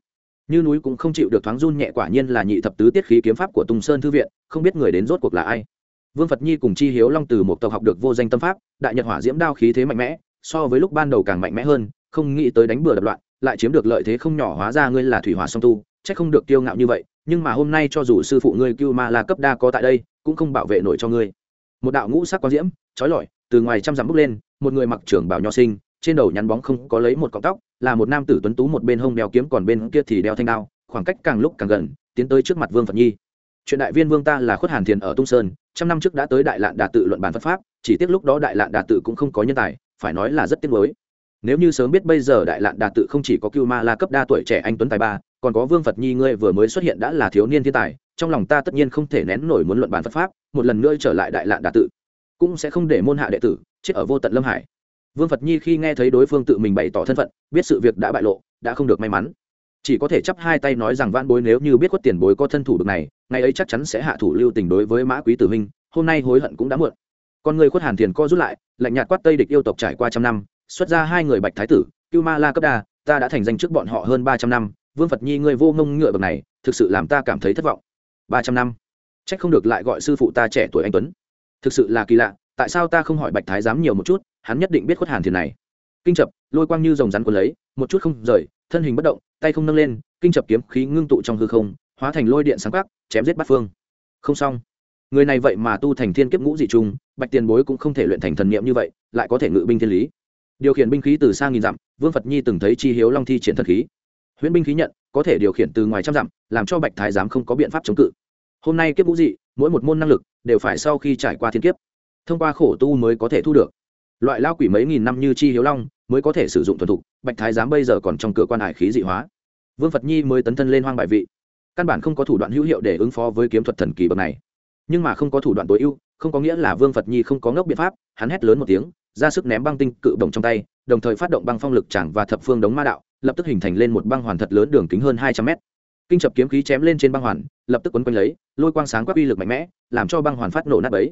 Như núi cũng không chịu được thoáng run nhẹ quả nhiên là nhị thập tứ tiết khí kiếm pháp của tùng sơn thư viện, không biết người đến rốt cuộc là ai. Vương phật nhi cùng chi hiếu long từ một tộc học được vô danh tâm pháp, đại nhật hỏa diễm đao khí thế mạnh mẽ, so với lúc ban đầu càng mạnh mẽ hơn, không nghĩ tới đánh bừa đập loạn, lại chiếm được lợi thế không nhỏ, hóa ra ngươi là thủy hỏa song tu chắc không được kiêu ngạo như vậy, nhưng mà hôm nay cho dù sư phụ ngươi cưu ma la cấp đa có tại đây, cũng không bảo vệ nổi cho ngươi. Một đạo ngũ sắc quang diễm trói lọi, từ ngoài trăm dặm bước lên, một người mặc trưởng bảo nho sinh, trên đầu nhắn bóng không có lấy một cọng tóc, là một nam tử tuấn tú một bên hông đeo kiếm còn bên kia thì đeo thanh đao, khoảng cách càng lúc càng gần, tiến tới trước mặt vương phật nhi. Chuyện đại viên vương ta là khuất hàn thiền ở tung sơn, trăm năm trước đã tới đại lạn đà tự luận bàn phật pháp, chỉ tiếc lúc đó đại lạn đà tự cũng không có nhân tài, phải nói là rất tiếc nuối. Nếu như sớm biết bây giờ đại lạn đà tự không chỉ có cưu ma la cấp đa tuổi trẻ anh tuấn tài ba còn có vương phật nhi ngươi vừa mới xuất hiện đã là thiếu niên thiên tài, trong lòng ta tất nhiên không thể nén nổi muốn luận bàn phật pháp, một lần nữa trở lại đại lạn đà tự, cũng sẽ không để môn hạ đệ tử chết ở vô tận lâm hải. Vương phật nhi khi nghe thấy đối phương tự mình bày tỏ thân phận, biết sự việc đã bại lộ, đã không được may mắn. Chỉ có thể chắp hai tay nói rằng van bối, nếu như biết khuất tiền bối có thân thủ được này, ngày ấy chắc chắn sẽ hạ thủ lưu tình đối với mã quý tử minh hôm nay hối hận cũng đã muộn. Con người khuất hàn thiền co rút lại, lạnh nhạt quát tây địch yêu tộc trải qua trăm năm, xuất ra hai người bạch thái tử, cưu ma la cấp đa, ta đã thành danh trước bọn họ hơn ba trăm năm vương phật nhi, ngươi vô ngông ngựa bậc này, thực sự làm ta cảm thấy thất vọng. Ba trăm năm. C h ắ c không được lại gọi sư phụ ta trẻ tuổi anh tuấn. Thực sự là kỳ lạ, tại sao ta không hỏi bạch thái giám nhiều một chút, hắn nhất định biết khuất hàn thiền này. Kinh chập, lôi quang như dòng rắn quần lấy, một chút không rời, thân hình bất động, tay không nâng lên, kinh chập kiếm khí ngưng tụ trong hư không, hóa thành lôi điện sáng quắc, chém giết bát phương. Không xong. Người này vậy mà tu thành thiên kiếp ngũ dị trung bạch tiền bối cũng không thể luyện thành thần niệm như vậy, lại có thể ngự binh thiên lý. Điều khiển binh khí từ xa nghìn dặm, vương phật nhi từng thấy chi hiếu long thi triển thần khí huyễn binh khí nhận, có thể điều khiển từ ngoài trăm dặm, làm cho bạch thái giám không có biện pháp chống cự. Hôm nay kiếp Vũ dị, mỗi một môn năng lực đều phải sau khi trải qua thiên kiếp, thông qua khổ tu mới có thể thu được. Loại lao quỷ mấy nghìn năm như chi hiếu long mới có thể sử dụng thuần thục, bạch thái giám bây giờ còn trong cửa quan hải khí dị hóa. Vương phật nhi mới tấn thân lên hoang bại vị. Căn bản không có thủ đoạn hữu hiệu để ứng phó với kiếm thuật thần kỳ bậc này. Nhưng mà không có thủ đoạn tối ưu, không có nghĩa là vương phật nhi không có ngốc biện pháp, hắn hét lớn một tiếng, ra sức ném băng tinh cự bổng trong tay, đồng thời phát động băng phong lực chẳng và thập phương đống ma đạo lập tức hình thành lên một băng hoàn thật lớn đường kính hơn hai trăm mét. Kinh chập kiếm khí chém lên trên băng hoàn, lập tức quấn quanh lấy, lôi quang sáng quắc uy lực mạnh mẽ, làm cho băng hoàn phát nổ nát bấy.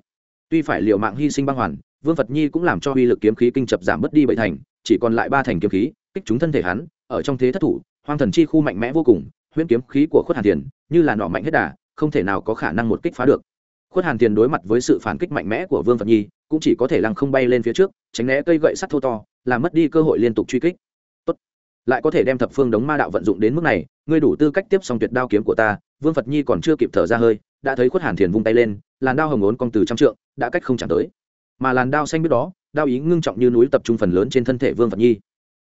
Tuy phải liều mạng hy sinh băng hoàn, vương phật nhi cũng làm cho uy lực kiếm khí kinh chập giảm bớt đi bảy thành, chỉ còn lại ba thành kiếm khí, kích chúng thân thể hắn, ở trong thế thất thủ, hoang thần chi khu mạnh mẽ vô cùng, huyễn kiếm khí của khuất hàn tiền như là nọ mạnh hết đà, không thể nào có khả năng một kích phá được. Khuất hàn tiền đối mặt với sự phản kích mạnh mẽ của vương phật nhi, cũng chỉ có thể lăng không bay lên phía trước, tránh né cây gậy sắt thô to, làm mất đi cơ hội liên tục truy kích lại có thể đem thập phương đống ma đạo vận dụng đến mức này, ngươi đủ tư cách tiếp xong tuyệt đao kiếm của ta, vương phật nhi còn chưa kịp thở ra hơi, đã thấy khuất hàn thiền vung tay lên, làn đao hồng ốn cong từ trăm trượng, đã cách không chạm tới. Mà làn đao xanh biết đó, đao ý ngưng trọng như núi tập trung phần lớn trên thân thể vương phật nhi.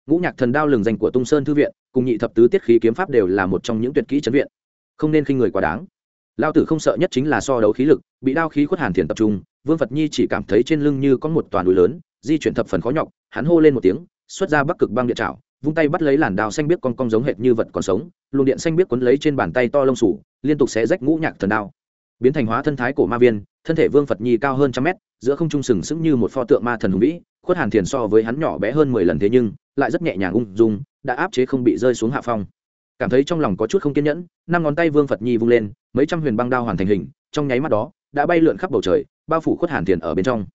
Ngũ nhạc thần đao lừng danh của tung sơn thư viện, cùng nhị thập tứ tiết khí kiếm pháp đều là một trong những tuyệt kỹ chấn viện. Không nên khinh người quá đáng. Lao tử không sợ nhất chính là so đấu khí lực, bị đao khí khuất hàn thiền tập trung, vương phật nhi chỉ cảm thấy trên lưng như có một toàn núi lớn, di chuyển thập phần khó nhọc, hắn hô lên một tiếng, xuất ra bắc cực băng địa trảo vung tay bắt lấy làn đao xanh biết con cong giống hệt như vật còn sống, luồng điện xanh biết quấn lấy trên bàn tay to lông sủ, liên tục xé rách ngũ nhạc thần đao. Biến thành hóa thân thái cổ ma viên, thân thể vương phật nhi cao hơn trăm mét, giữa không trung sừng sững như một pho tượng ma thần hùng vĩ, khuất hàn thiền so với hắn nhỏ bé hơn mười lần thế nhưng, lại rất nhẹ nhàng ung dung, đã áp chế không bị rơi xuống hạ phong. Cảm thấy trong lòng có chút không kiên nhẫn, năm ngón tay vương phật nhi vung lên, mấy trăm huyền băng đao hoàn thành hình, trong nháy mắt đó, đã bay lượn khắp bầu trời, bao phủ khuất hàn thiền ở bên trong.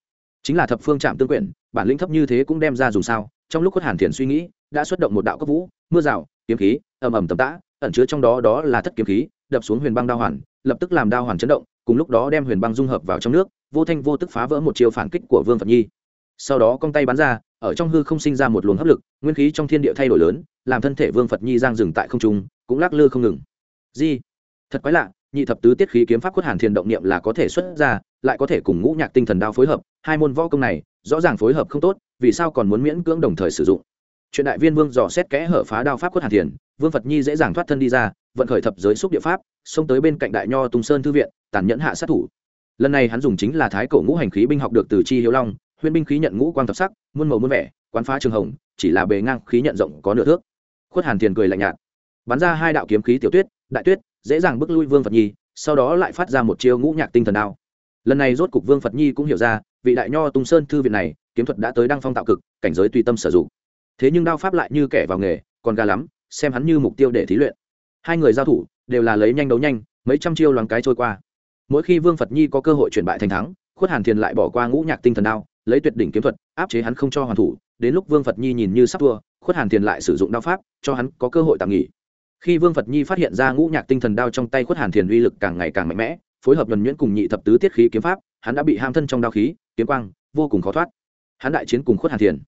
Chính là thập phương trạm tương quyển, bản lĩnh thấp như thế cũng đem ra dùng sao, trong lúc khuất hàn thiền suy nghĩ đã xuất động một đạo cấp vũ, mưa rào, kiếm khí, ầm ầm tầm tã, ẩn chứa trong đó đó là thất kiếm khí, đập xuống huyền băng đao hoàn, lập tức làm đao hoàn chấn động, cùng lúc đó đem huyền băng dung hợp vào trong nước, vô thanh vô tức phá vỡ một chiều phản kích của vương phật nhi. Sau đó cong tay bắn ra, ở trong hư không sinh ra một luồng hấp lực, nguyên khí trong thiên địa thay đổi lớn, làm thân thể vương phật nhi giang dừng tại không trung, cũng lắc lư không ngừng. Di, thật quái lạ, nhị thập tứ tiết khí kiếm pháp quất hàn thiền động niệm là có thể xuất ra, lại có thể cùng ngũ nhạc tinh thần đao phối hợp, hai môn võ công này rõ ràng phối hợp không tốt, vì sao còn muốn miễn cưỡng đồng thời sử dụng? Chuyện đại viên vương dò xét kẽ hở phá đao pháp quất hàn thiền, vương phật nhi dễ dàng thoát thân đi ra, vận khởi thập giới xúc địa pháp, xông tới bên cạnh đại nho tùng sơn thư viện, tàn nhẫn hạ sát thủ. Lần này hắn dùng chính là thái cổ ngũ hành khí binh học được từ chi hiếu long huyên binh khí nhận ngũ quang thập sắc, muôn màu muôn vẻ, quán phá trường hồng, chỉ là bề ngang khí nhận rộng có nửa thước. Khuất hàn thiền cười lạnh nhạt, bắn ra hai đạo kiếm khí tiểu tuyết, đại tuyết, dễ dàng bước lui vương phật nhi, sau đó lại phát ra một chiêu ngũ nhạc tinh thần đao. Lần này rốt cục vương phật nhi cũng hiểu ra, vị đại nho tung sơn thư viện này, kiếm thuật đã tới đăng phong tạo cực, cảnh giới tùy tâm sử dụng thế nhưng đao pháp lại như kẻ vào nghề, còn gà lắm, xem hắn như mục tiêu để thí luyện. Hai người giao thủ, đều là lấy nhanh đấu nhanh, mấy trăm chiêu loáng cái trôi qua. Mỗi khi vương phật nhi có cơ hội chuyển bại thành thắng, khuất hàn thiền lại bỏ qua ngũ nhạc tinh thần đao, lấy tuyệt đỉnh kiếm thuật, áp chế hắn không cho hoàn thủ. Đến lúc vương phật nhi nhìn như sắp thua, khuất hàn thiền lại sử dụng đao pháp, cho hắn có cơ hội tạm nghỉ. Khi vương phật nhi phát hiện ra ngũ nhạc tinh thần đao trong tay khuất hàn thiền uy lực càng ngày càng mạnh mẽ, phối hợp nhuần nhuyễn cùng nhị thập tứ tiết khí kiếm pháp, hắn đã bị ham thân trong đao khí, kiếm quang, vô cùng khó thoát. Hắn đại chiến cùng khuất hàn thiền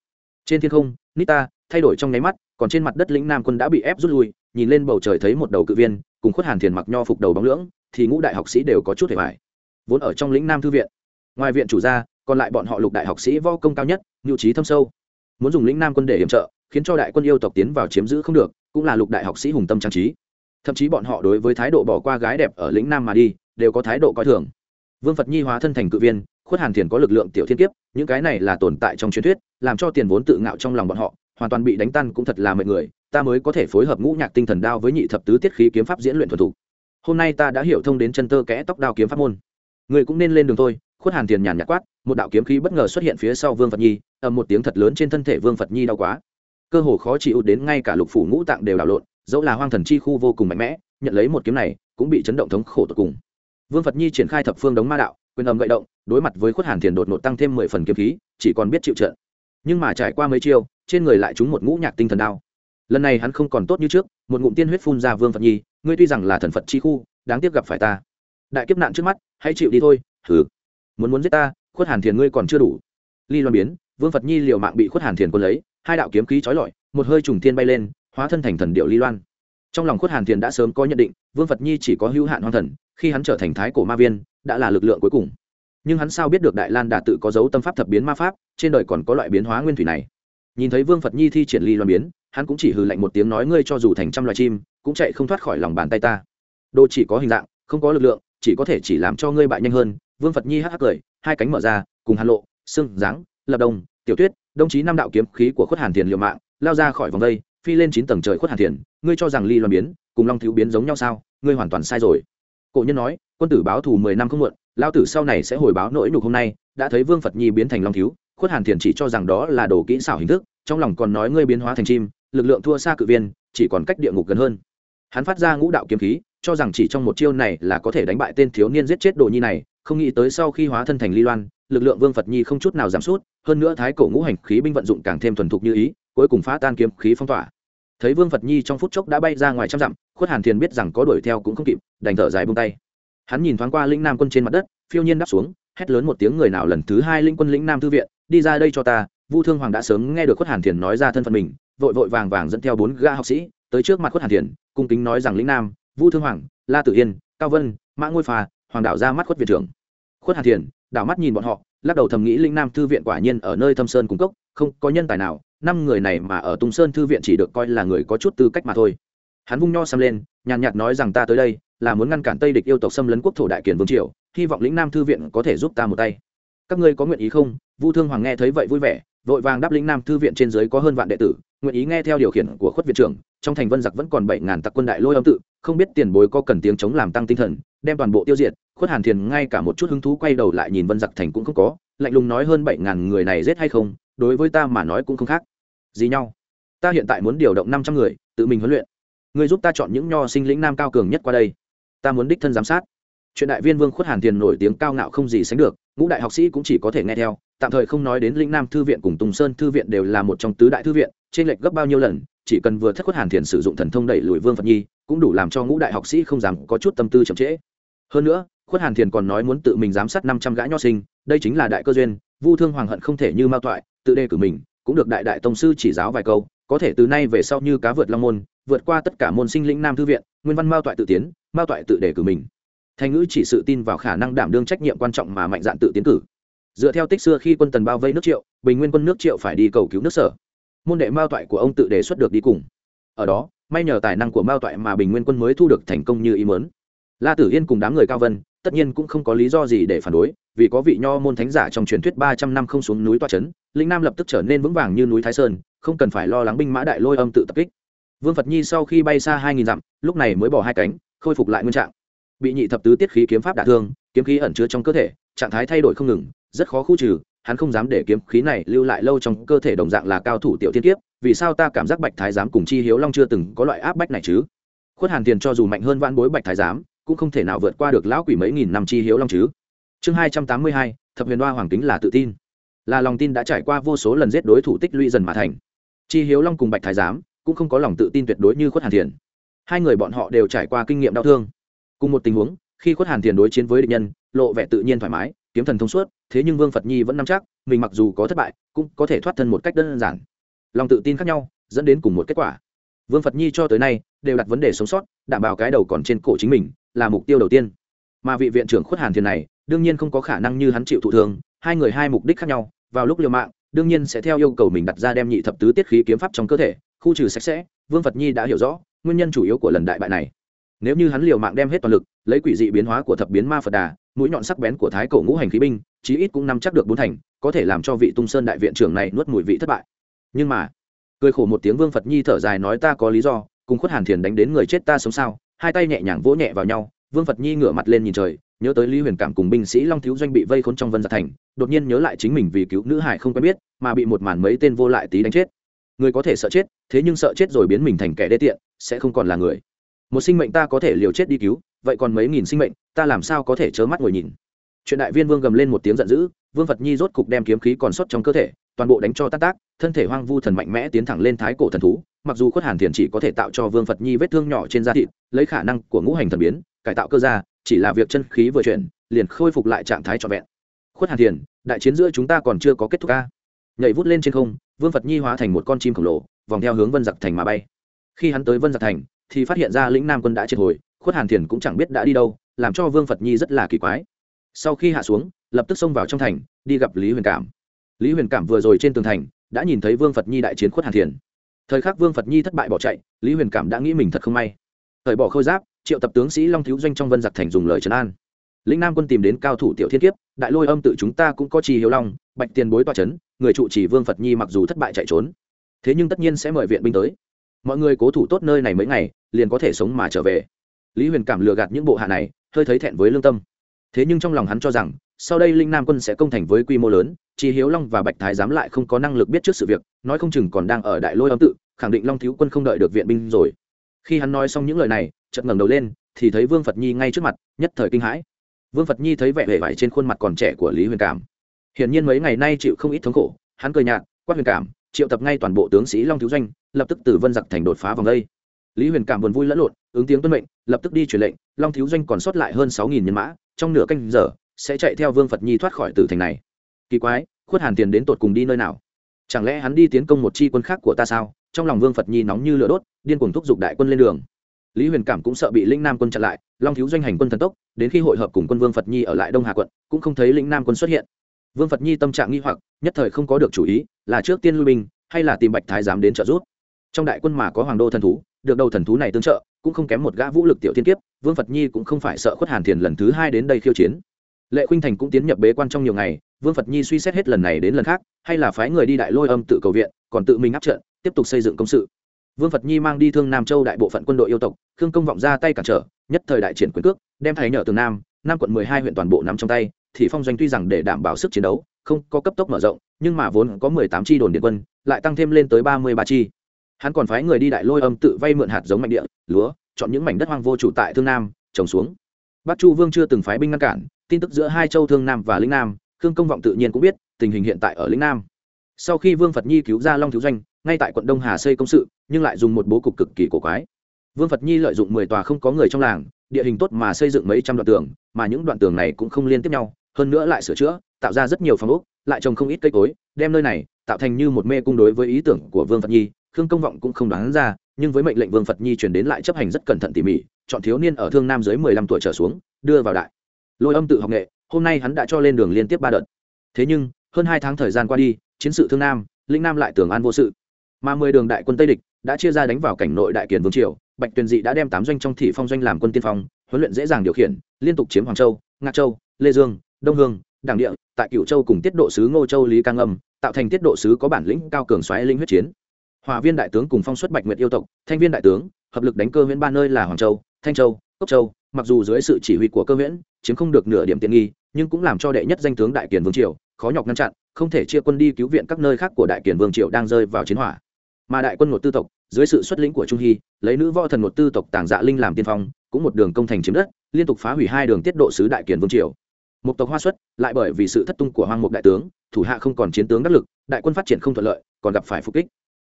trên thiên không, nita thay đổi trong nháy mắt, còn trên mặt đất lĩnh nam quân đã bị ép rút lui, nhìn lên bầu trời thấy một đầu cự viên, cùng khuất hàn thiền mặc nho phục đầu bóng lưỡng, thì ngũ đại học sĩ đều có chút hề vải vốn ở trong lĩnh nam thư viện, ngoài viện chủ gia, còn lại bọn họ lục đại học sĩ võ công cao nhất nhu trí thâm sâu. Muốn dùng lĩnh nam quân để hiểm trợ, khiến cho đại quân yêu tộc tiến vào chiếm giữ không được, cũng là lục đại học sĩ hùng tâm trang trí. Thậm chí bọn họ đối với thái độ bỏ qua gái đẹp ở lĩnh nam mà đi, đều có thái độ coi thường. Vương phật nhi hóa thân thành cự viên khuất hàn thiền có lực lượng tiểu thiên kiếp, những cái này là tồn tại trong truyền thuyết, làm cho tiền vốn tự ngạo trong lòng bọn họ, hoàn toàn bị đánh tan cũng thật là mệnh người, ta mới có thể phối hợp ngũ nhạc tinh thần đao với nhị thập tứ tiết khí kiếm pháp diễn luyện thuần thục. Hôm nay ta đã hiểu thông đến chân tơ kẽ tóc đao kiếm pháp môn. Người cũng nên lên đường thôi, khuất hàn thiền nhàn nhạt quát, một đạo kiếm khí bất ngờ xuất hiện phía sau vương phật nhi, ầm một tiếng thật lớn trên thân thể vương phật nhi đau quá. Cơ hồ khó chịu đến ngay cả lục phủ ngũ tạng đều đảo lộn, dẫu là hoang thần chi khu vô cùng mạnh mẽ, nhận lấy một kiếm này, cũng bị chấn động thống khổ tột cùng. Vương phật nhi triển khai thập phương đống ma đạo quyền ầm gậy động, đối mặt với khuất hàn thiền đột ngột tăng thêm mười phần kiếm khí, chỉ còn biết chịu trận. Nhưng mà trải qua mấy chiêu, trên người lại trúng một ngũ nhạc tinh thần đao. Lần này hắn không còn tốt như trước, một ngụm tiên huyết phun ra vương phật nhi, ngươi tuy rằng là thần phật chi khu, đáng tiếc gặp phải ta. Đại kiếp nạn trước mắt, hãy chịu đi thôi thử muốn muốn giết ta, khuất hàn thiền ngươi còn chưa đủ. Ly loan biến, vương phật nhi liều mạng bị khuất hàn thiền quân lấy, hai đạo kiếm khí trói lọi, một hơi trùng tiên bay lên, hóa thân thành thần điệu ly loan. Trong lòng khuất hàn thiền đã sớm có nhận định, vương phật nhi chỉ có hữu hạn hoang thần, khi hắn trở thành thái cổ ma viên đã là lực lượng cuối cùng. Nhưng hắn sao biết được đại lan đà tự có dấu tâm pháp thập biến ma pháp, trên đời còn có loại biến hóa nguyên thủy này? Nhìn thấy vương phật nhi thi triển ly loan biến, hắn cũng chỉ hừ lạnh một tiếng nói ngươi cho dù thành trăm loài chim, cũng chạy không thoát khỏi lòng bàn tay ta. Đồ chỉ có hình dạng, không có lực lượng, chỉ có thể chỉ làm cho ngươi bại nhanh hơn. Vương phật nhi hắc hắc cười, hai cánh mở ra, cùng hàn lộ sưng dáng, lập đông tiểu tuyết, đồng chí năm đạo kiếm khí của khuất hàn thiền liều mạng, lao ra khỏi vòng vây phi lên chín tầng trời khuất hàn thiền. Ngươi cho rằng ly loan biến, cùng long thiếu biến giống nhau sao? Ngươi hoàn toàn sai rồi cổ nhân nói, quân tử báo thù mười năm không muộn lao tử sau này sẽ hồi báo nỗi nhục hôm nay, đã thấy vương phật nhi biến thành long thiếu, khuất hàn thiền chỉ cho rằng đó là đồ kỹ xảo hình thức, trong lòng còn nói ngươi biến hóa thành chim, lực lượng thua xa cự viên, chỉ còn cách địa ngục gần hơn. Hắn phát ra ngũ đạo kiếm khí, cho rằng chỉ trong một chiêu này là có thể đánh bại tên thiếu niên giết chết đồ nhi này, không nghĩ tới sau khi hóa thân thành ly loan, lực lượng vương phật nhi không chút nào giảm sút, hơn nữa thái cổ ngũ hành khí binh vận dụng càng thêm thuần thục như ý, cuối cùng phá tan kiếm khí phong tỏa thấy vương phật nhi trong phút chốc đã bay ra ngoài trăm dặm khuất hàn thiền biết rằng có đuổi theo cũng không kịp đành thở dài bông tay hắn nhìn thoáng qua lĩnh nam quân trên mặt đất phiêu nhiên đáp xuống hét lớn một tiếng người nào lần thứ hai linh quân lĩnh nam thư viện đi ra đây cho ta vu thương hoàng đã sớm nghe được khuất hàn thiền nói ra thân phận mình vội vội vàng vàng dẫn theo bốn ga học sĩ tới trước mặt khuất hàn thiền cung kính nói rằng lĩnh nam vu thương hoàng la tử yên cao vân mã ngôi phà hoàng đạo ra mắt khuất viện trưởng khuất hàn thiền đảo mắt nhìn bọn họ lắc đầu thầm nghĩ linh nam thư viện quả nhiên ở nơi thâm sơn cung cốc không có nhân tài nào năm người này mà ở tung sơn thư viện chỉ được coi là người có chút tư cách mà thôi. Hắn vung nho xăm lên, nhàn nhạt nói rằng ta tới đây là muốn ngăn cản tây địch yêu tộc xâm lấn quốc thổ đại kiển vương triều, hy vọng lĩnh nam thư viện có thể giúp ta một tay. Các ngươi có nguyện ý không? Vu thương hoàng nghe thấy vậy vui vẻ, vội vàng đáp lĩnh nam thư viện trên dưới có hơn vạn đệ tử, nguyện ý nghe theo điều khiển của khuất viện trưởng, trong thành vân giặc vẫn còn bảy ngàn tặc quân đại lôi âm tự, không biết tiền bối có cần tiếng chống làm tăng tinh thần, đem toàn bộ tiêu diệt, khuất hàn thiền ngay cả một chút hứng thú quay đầu lại nhìn vân giặc thành cũng không có, lạnh lùng nói hơn bảy ngàn người này giết hay không đối với ta mà nói cũng không khác. Gì nhau? Ta hiện tại muốn điều động năm trăm người, tự mình huấn luyện. Người giúp ta chọn những nho sinh lĩnh nam cao cường nhất qua đây. Ta muốn đích thân giám sát. Chuyện đại viên vương khuất hàn tiền nổi tiếng cao ngạo không gì sánh được, ngũ đại học sĩ cũng chỉ có thể nghe theo. Tạm thời không nói đến lĩnh nam thư viện cùng tùng sơn thư viện đều là một trong tứ đại thư viện trên lệch gấp bao nhiêu lần, chỉ cần vừa thất khuất hàn thiền sử dụng thần thông đẩy lùi vương phật nhi, cũng đủ làm cho ngũ đại học sĩ không dám có chút tâm tư chậm trễ. Hơn nữa, khuất hàn thiền còn nói muốn tự mình giám sát năm trăm gã nho sinh, đây chính là đại cơ duyên, vu thương hoàng hận không thể như mao toại tự đề cử mình, cũng được đại đại tông sư chỉ giáo vài câu, có thể từ nay về sau như cá vượt long môn, vượt qua tất cả môn sinh lĩnh nam thư viện, nguyên văn mao toại tự tiến, mao toại tự đề cử mình. Thành ngữ chỉ sự tin vào khả năng đảm đương trách nhiệm quan trọng mà mạnh dạn tự tiến cử. Dựa theo tích xưa khi quân tần bao vây nước triệu, bình nguyên quân nước triệu phải đi cầu cứu nước sở. Môn đệ mao toại của ông tự đề xuất được đi cùng. Ở đó, may nhờ tài năng của mao toại mà bình nguyên quân mới thu được thành công như ý mớn la tử yên cùng đám người cao vân tất nhiên cũng không có lý do gì để phản đối, vì có vị nho môn thánh giả trong truyền thuyết ba trăm năm không xuống núi toa trấn lĩnh nam lập tức trở nên vững vàng như núi thái sơn, không cần phải lo lắng binh mã đại lôi âm tự tập kích. Vương phật nhi sau khi bay xa hai nghìn dặm, lúc này mới bỏ hai cánh, khôi phục lại nguyên trạng. Bị nhị thập tứ tiết khí kiếm pháp đả thương, kiếm khí ẩn chứa trong cơ thể, trạng thái thay đổi không ngừng, rất khó khu trừ, hắn không dám để kiếm khí này lưu lại lâu trong cơ thể đồng dạng là cao thủ tiểu thiên kiếp, vì sao ta cảm giác bạch thái giám cùng chi hiếu long chưa từng có loại áp bách này chứ? Khuất hàn tiền cho dù mạnh hơn vãn bối bạch thái giám cũng không thể nào vượt qua được lão quỷ mấy nghìn năm chi hiếu long chứ. Chương hai trăm tám mươi hai, thập huyền đoa hoàng kính là tự tin. Là lòng tin đã trải qua vô số lần giết đối thủ tích lũy dần mà thành. Chi hiếu long cùng bạch thái giám cũng không có lòng tự tin tuyệt đối như khuất hàn thiền. Hai người bọn họ đều trải qua kinh nghiệm đau thương. Cùng một tình huống, khi khuất hàn thiền đối chiến với địch nhân, lộ vẻ tự nhiên thoải mái, kiếm thần thông suốt, thế nhưng vương phật nhi vẫn nắm chắc, mình mặc dù có thất bại, cũng có thể thoát thân một cách đơn giản. Lòng tự tin khác nhau, dẫn đến cùng một kết quả. Vương phật nhi cho tới nay đều đặt vấn đề sống sót, đảm bảo cái đầu còn trên cổ chính mình là mục tiêu đầu tiên. Mà vị viện trưởng khuất hàn thiền này, đương nhiên không có khả năng như hắn chịu thụ thường, hai người hai mục đích khác nhau, vào lúc liều mạng, đương nhiên sẽ theo yêu cầu mình đặt ra đem nhị thập tứ tiết khí kiếm pháp trong cơ thể, khu trừ sạch sẽ, vương phật nhi đã hiểu rõ, nguyên nhân chủ yếu của lần đại bại này. Nếu như hắn liều mạng đem hết toàn lực, lấy quỷ dị biến hóa của thập biến ma phật đà, mũi nhọn sắc bén của thái cổ ngũ hành khí binh, chí ít cũng nắm chắc được bốn thành, có thể làm cho vị tung sơn đại viện trưởng này nuốt mùi vị thất bại. Nhưng mà, cười khổ một tiếng vương phật nhi thở dài nói ta có lý do, cùng khuất hàn thiền đánh đến người chết ta sống sao? Hai tay nhẹ nhàng vỗ nhẹ vào nhau, vương phật nhi ngửa mặt lên nhìn trời, nhớ tới lý huyền cảm cùng binh sĩ long thiếu doanh bị vây khốn trong vân giặc thành, đột nhiên nhớ lại chính mình vì cứu nữ hải không quen biết, mà bị một màn mấy tên vô lại tí đánh chết. Người có thể sợ chết, thế nhưng sợ chết rồi biến mình thành kẻ đê tiện, sẽ không còn là người. Một sinh mệnh ta có thể liều chết đi cứu, vậy còn mấy nghìn sinh mệnh, ta làm sao có thể chớ mắt ngồi nhìn? Chuyện đại viên vương gầm lên một tiếng giận dữ, vương phật nhi rốt cục đem kiếm khí còn sót trong cơ thể, toàn bộ đánh cho tác tác, thân thể hoang vu thần mạnh mẽ tiến thẳng lên thái cổ thần thú mặc dù khuất hàn thiền chỉ có thể tạo cho vương phật nhi vết thương nhỏ trên da thịt, lấy khả năng của ngũ hành thần biến, cải tạo cơ da, chỉ là việc chân khí vừa chuyển, liền khôi phục lại trạng thái trọn vẹn. Khuất hàn thiền, đại chiến giữa chúng ta còn chưa có kết thúc ca nhảy vút lên trên không, vương phật nhi hóa thành một con chim khổng lồ, vòng theo hướng vân giặc thành mà bay. Khi hắn tới vân giặc thành, thì phát hiện ra lĩnh nam quân đã triệt hồi, khuất hàn thiền cũng chẳng biết đã đi đâu, làm cho vương phật nhi rất là kỳ quái. Sau khi hạ xuống, lập tức xông vào trong thành, đi gặp lý huyền cảm. Lý huyền cảm vừa rồi trên tường thành, đã nhìn thấy vương phật nhi đại chiến khuất hàn thiền thời khắc vương phật nhi thất bại bỏ chạy lý huyền cảm đã nghĩ mình thật không may thời bỏ khôi giáp triệu tập tướng sĩ long thiếu doanh trong vân giặc thành dùng lời trấn an lĩnh nam quân tìm đến cao thủ tiểu thiên kiếp đại lôi âm tự chúng ta cũng có trì hiếu long bạch tiền bối toa c h ấ n người trụ chỉ vương phật nhi mặc dù thất bại chạy trốn thế nhưng tất nhiên sẽ mời viện binh tới mọi người cố thủ tốt nơi này mấy ngày liền có thể sống mà trở về lý huyền cảm lừa gạt những bộ hạ này hơi thấy thẹn với lương tâm thế nhưng trong lòng hắn cho rằng sau đây linh nam quân sẽ công thành với quy mô lớn chỉ hiếu long và bạch thái giám lại không có năng lực biết trước sự việc, nói không chừng còn đang ở đại lôi âm tự, khẳng định long thiếu quân không đợi được viện binh rồi. Khi hắn nói xong những lời này, chợt ngẩng đầu lên, thì thấy vương phật nhi ngay trước mặt, nhất thời kinh hãi. Vương phật nhi thấy vẻ vẻ vải trên khuôn mặt còn trẻ của lý huyền cảm. Hiển nhiên mấy ngày nay chịu không ít thống khổ, hắn cười nhạt, quát huyền cảm, triệu tập ngay toàn bộ tướng sĩ long thiếu doanh, lập tức từ vân giặc thành đột phá vòng đây. Lý huyền cảm buồn vui lẫn lộn, ứng tiếng tuân mệnh, lập tức đi truyền lệnh, long thiếu doanh còn sót lại hơn sáu nghìn nhân mã, trong nửa canh giờ sẽ chạy theo vương phật nhi thoát khỏi tử thành này. Kỳ quái, khuất hàn tiền đến tột cùng đi nơi nào? Chẳng lẽ hắn đi tiến công một chi quân khác của ta sao? Trong lòng vương phật nhi nóng như lửa đốt, điên cuồng thúc giục đại quân lên đường. Lý huyền cảm cũng sợ bị linh nam quân chặn lại, long thiếu doanh hành quân thần tốc, đến khi hội hợp cùng quân vương phật nhi ở lại đông hà quận, cũng không thấy linh nam quân xuất hiện. Vương phật nhi tâm trạng nghi hoặc, nhất thời không có được chủ ý, là trước tiên lui binh, hay là tìm bạch thái giám đến trợ giúp. Trong đại quân mà có hoàng đô thần thú, được đầu thần thú này tương trợ, cũng không kém một gã vũ lực tiểu thiên kiếp, vương phật nhi cũng không phải sợ khuất hàn thiền lần thứ hai đến đây khiêu chiến lệ khuynh thành cũng tiến nhập bế quan trong nhiều ngày, vương phật nhi suy xét hết lần này đến lần khác, hay là phái người đi đại lôi âm tự cầu viện, còn tự mình áp trận, tiếp tục xây dựng công sự. Vương phật nhi mang đi thương nam châu đại bộ phận quân đội yêu tộc, khương công vọng ra tay cản trở, nhất thời đại triển quyền cước, đem thái nhở tường nam nam quận mười hai huyện toàn bộ nắm trong tay, thì phong doanh tuy rằng để đảm bảo sức chiến đấu, không có cấp tốc mở rộng, nhưng mà vốn có mười tám chi đồn điện quân, lại tăng thêm lên tới ba mươi ba chi. Hắn còn phái người đi đại lôi âm tự vay mượn hạt giống mạnh địa, lúa, chọn những mảnh đất hoang vô chủ tại thương nam, trồng xuống. Bắc chu vương chưa từng phái binh ngăn cản tin tức giữa hai châu thương nam và lĩnh nam, khương công vọng tự nhiên cũng biết, tình hình hiện tại ở lĩnh nam. Sau khi vương phật nhi cứu ra long thiếu doanh, ngay tại quận đông hà xây công sự, nhưng lại dùng một bố cục cực kỳ cổ quái. Vương phật nhi lợi dụng mười tòa không có người trong làng, địa hình tốt mà xây dựng mấy trăm đoạn tường, mà những đoạn tường này cũng không liên tiếp nhau, hơn nữa lại sửa chữa, tạo ra rất nhiều phòng ốc, lại trồng không ít cây cối, đem nơi này tạo thành như một mê cung đối với ý tưởng của vương phật nhi, khương công vọng cũng không đoán ra, nhưng với mệnh lệnh vương phật nhi truyền đến lại chấp hành rất cẩn thận tỉ mỉ, chọn thiếu niên ở thương nam dưới mười lăm tuổi trở xuống, đưa vào đại lôi âm tự học nghệ, hôm nay hắn đã cho lên đường liên tiếp ba đợt. Thế nhưng, hơn hai tháng thời gian qua đi, chiến sự thương nam linh nam lại tưởng an vô sự. Mà mười đường đại quân tây địch đã chia ra đánh vào cảnh nội đại kiền vương triều, bạch tuyền dị đã đem tám doanh trong thị phong doanh làm quân tiên phong, huấn luyện dễ dàng điều khiển, liên tục chiếm hoàng châu, ngạc châu, lê dương, đông hương, đảng địa, tại cửu châu cùng tiết độ sứ ngô châu, lý cang âm, tạo thành tiết độ sứ có bản lĩnh cao cường xoáy linh huyết chiến. Hòa viên đại tướng cùng phong xuất bạch nguyệt yêu tộc, thanh viên đại tướng, hợp lực đánh cơ huyễn ba nơi là hoàng châu, thanh châu, cốc châu, mặc dù dưới sự chỉ huy của cơ huyễn chiếm không được nửa điểm tiện nghi, nhưng cũng làm cho đệ nhất danh tướng đại kiền vương triều khó nhọc ngăn chặn, không thể chia quân đi cứu viện các nơi khác của đại kiền vương triều đang rơi vào chiến hỏa. Mà đại quân một tư tộc, dưới sự xuất lĩnh của trung hy, lấy nữ võ thần một tư tộc tàng dạ linh làm tiên phong, cũng một đường công thành chiếm đất, liên tục phá hủy hai đường tiết độ sứ đại kiền vương triều. Một tộc hoa xuất lại bởi vì sự thất tung của hoang mục đại tướng, thủ hạ không còn chiến tướng đắc lực, đại quân phát triển không thuận lợi, còn gặp phải phục kích.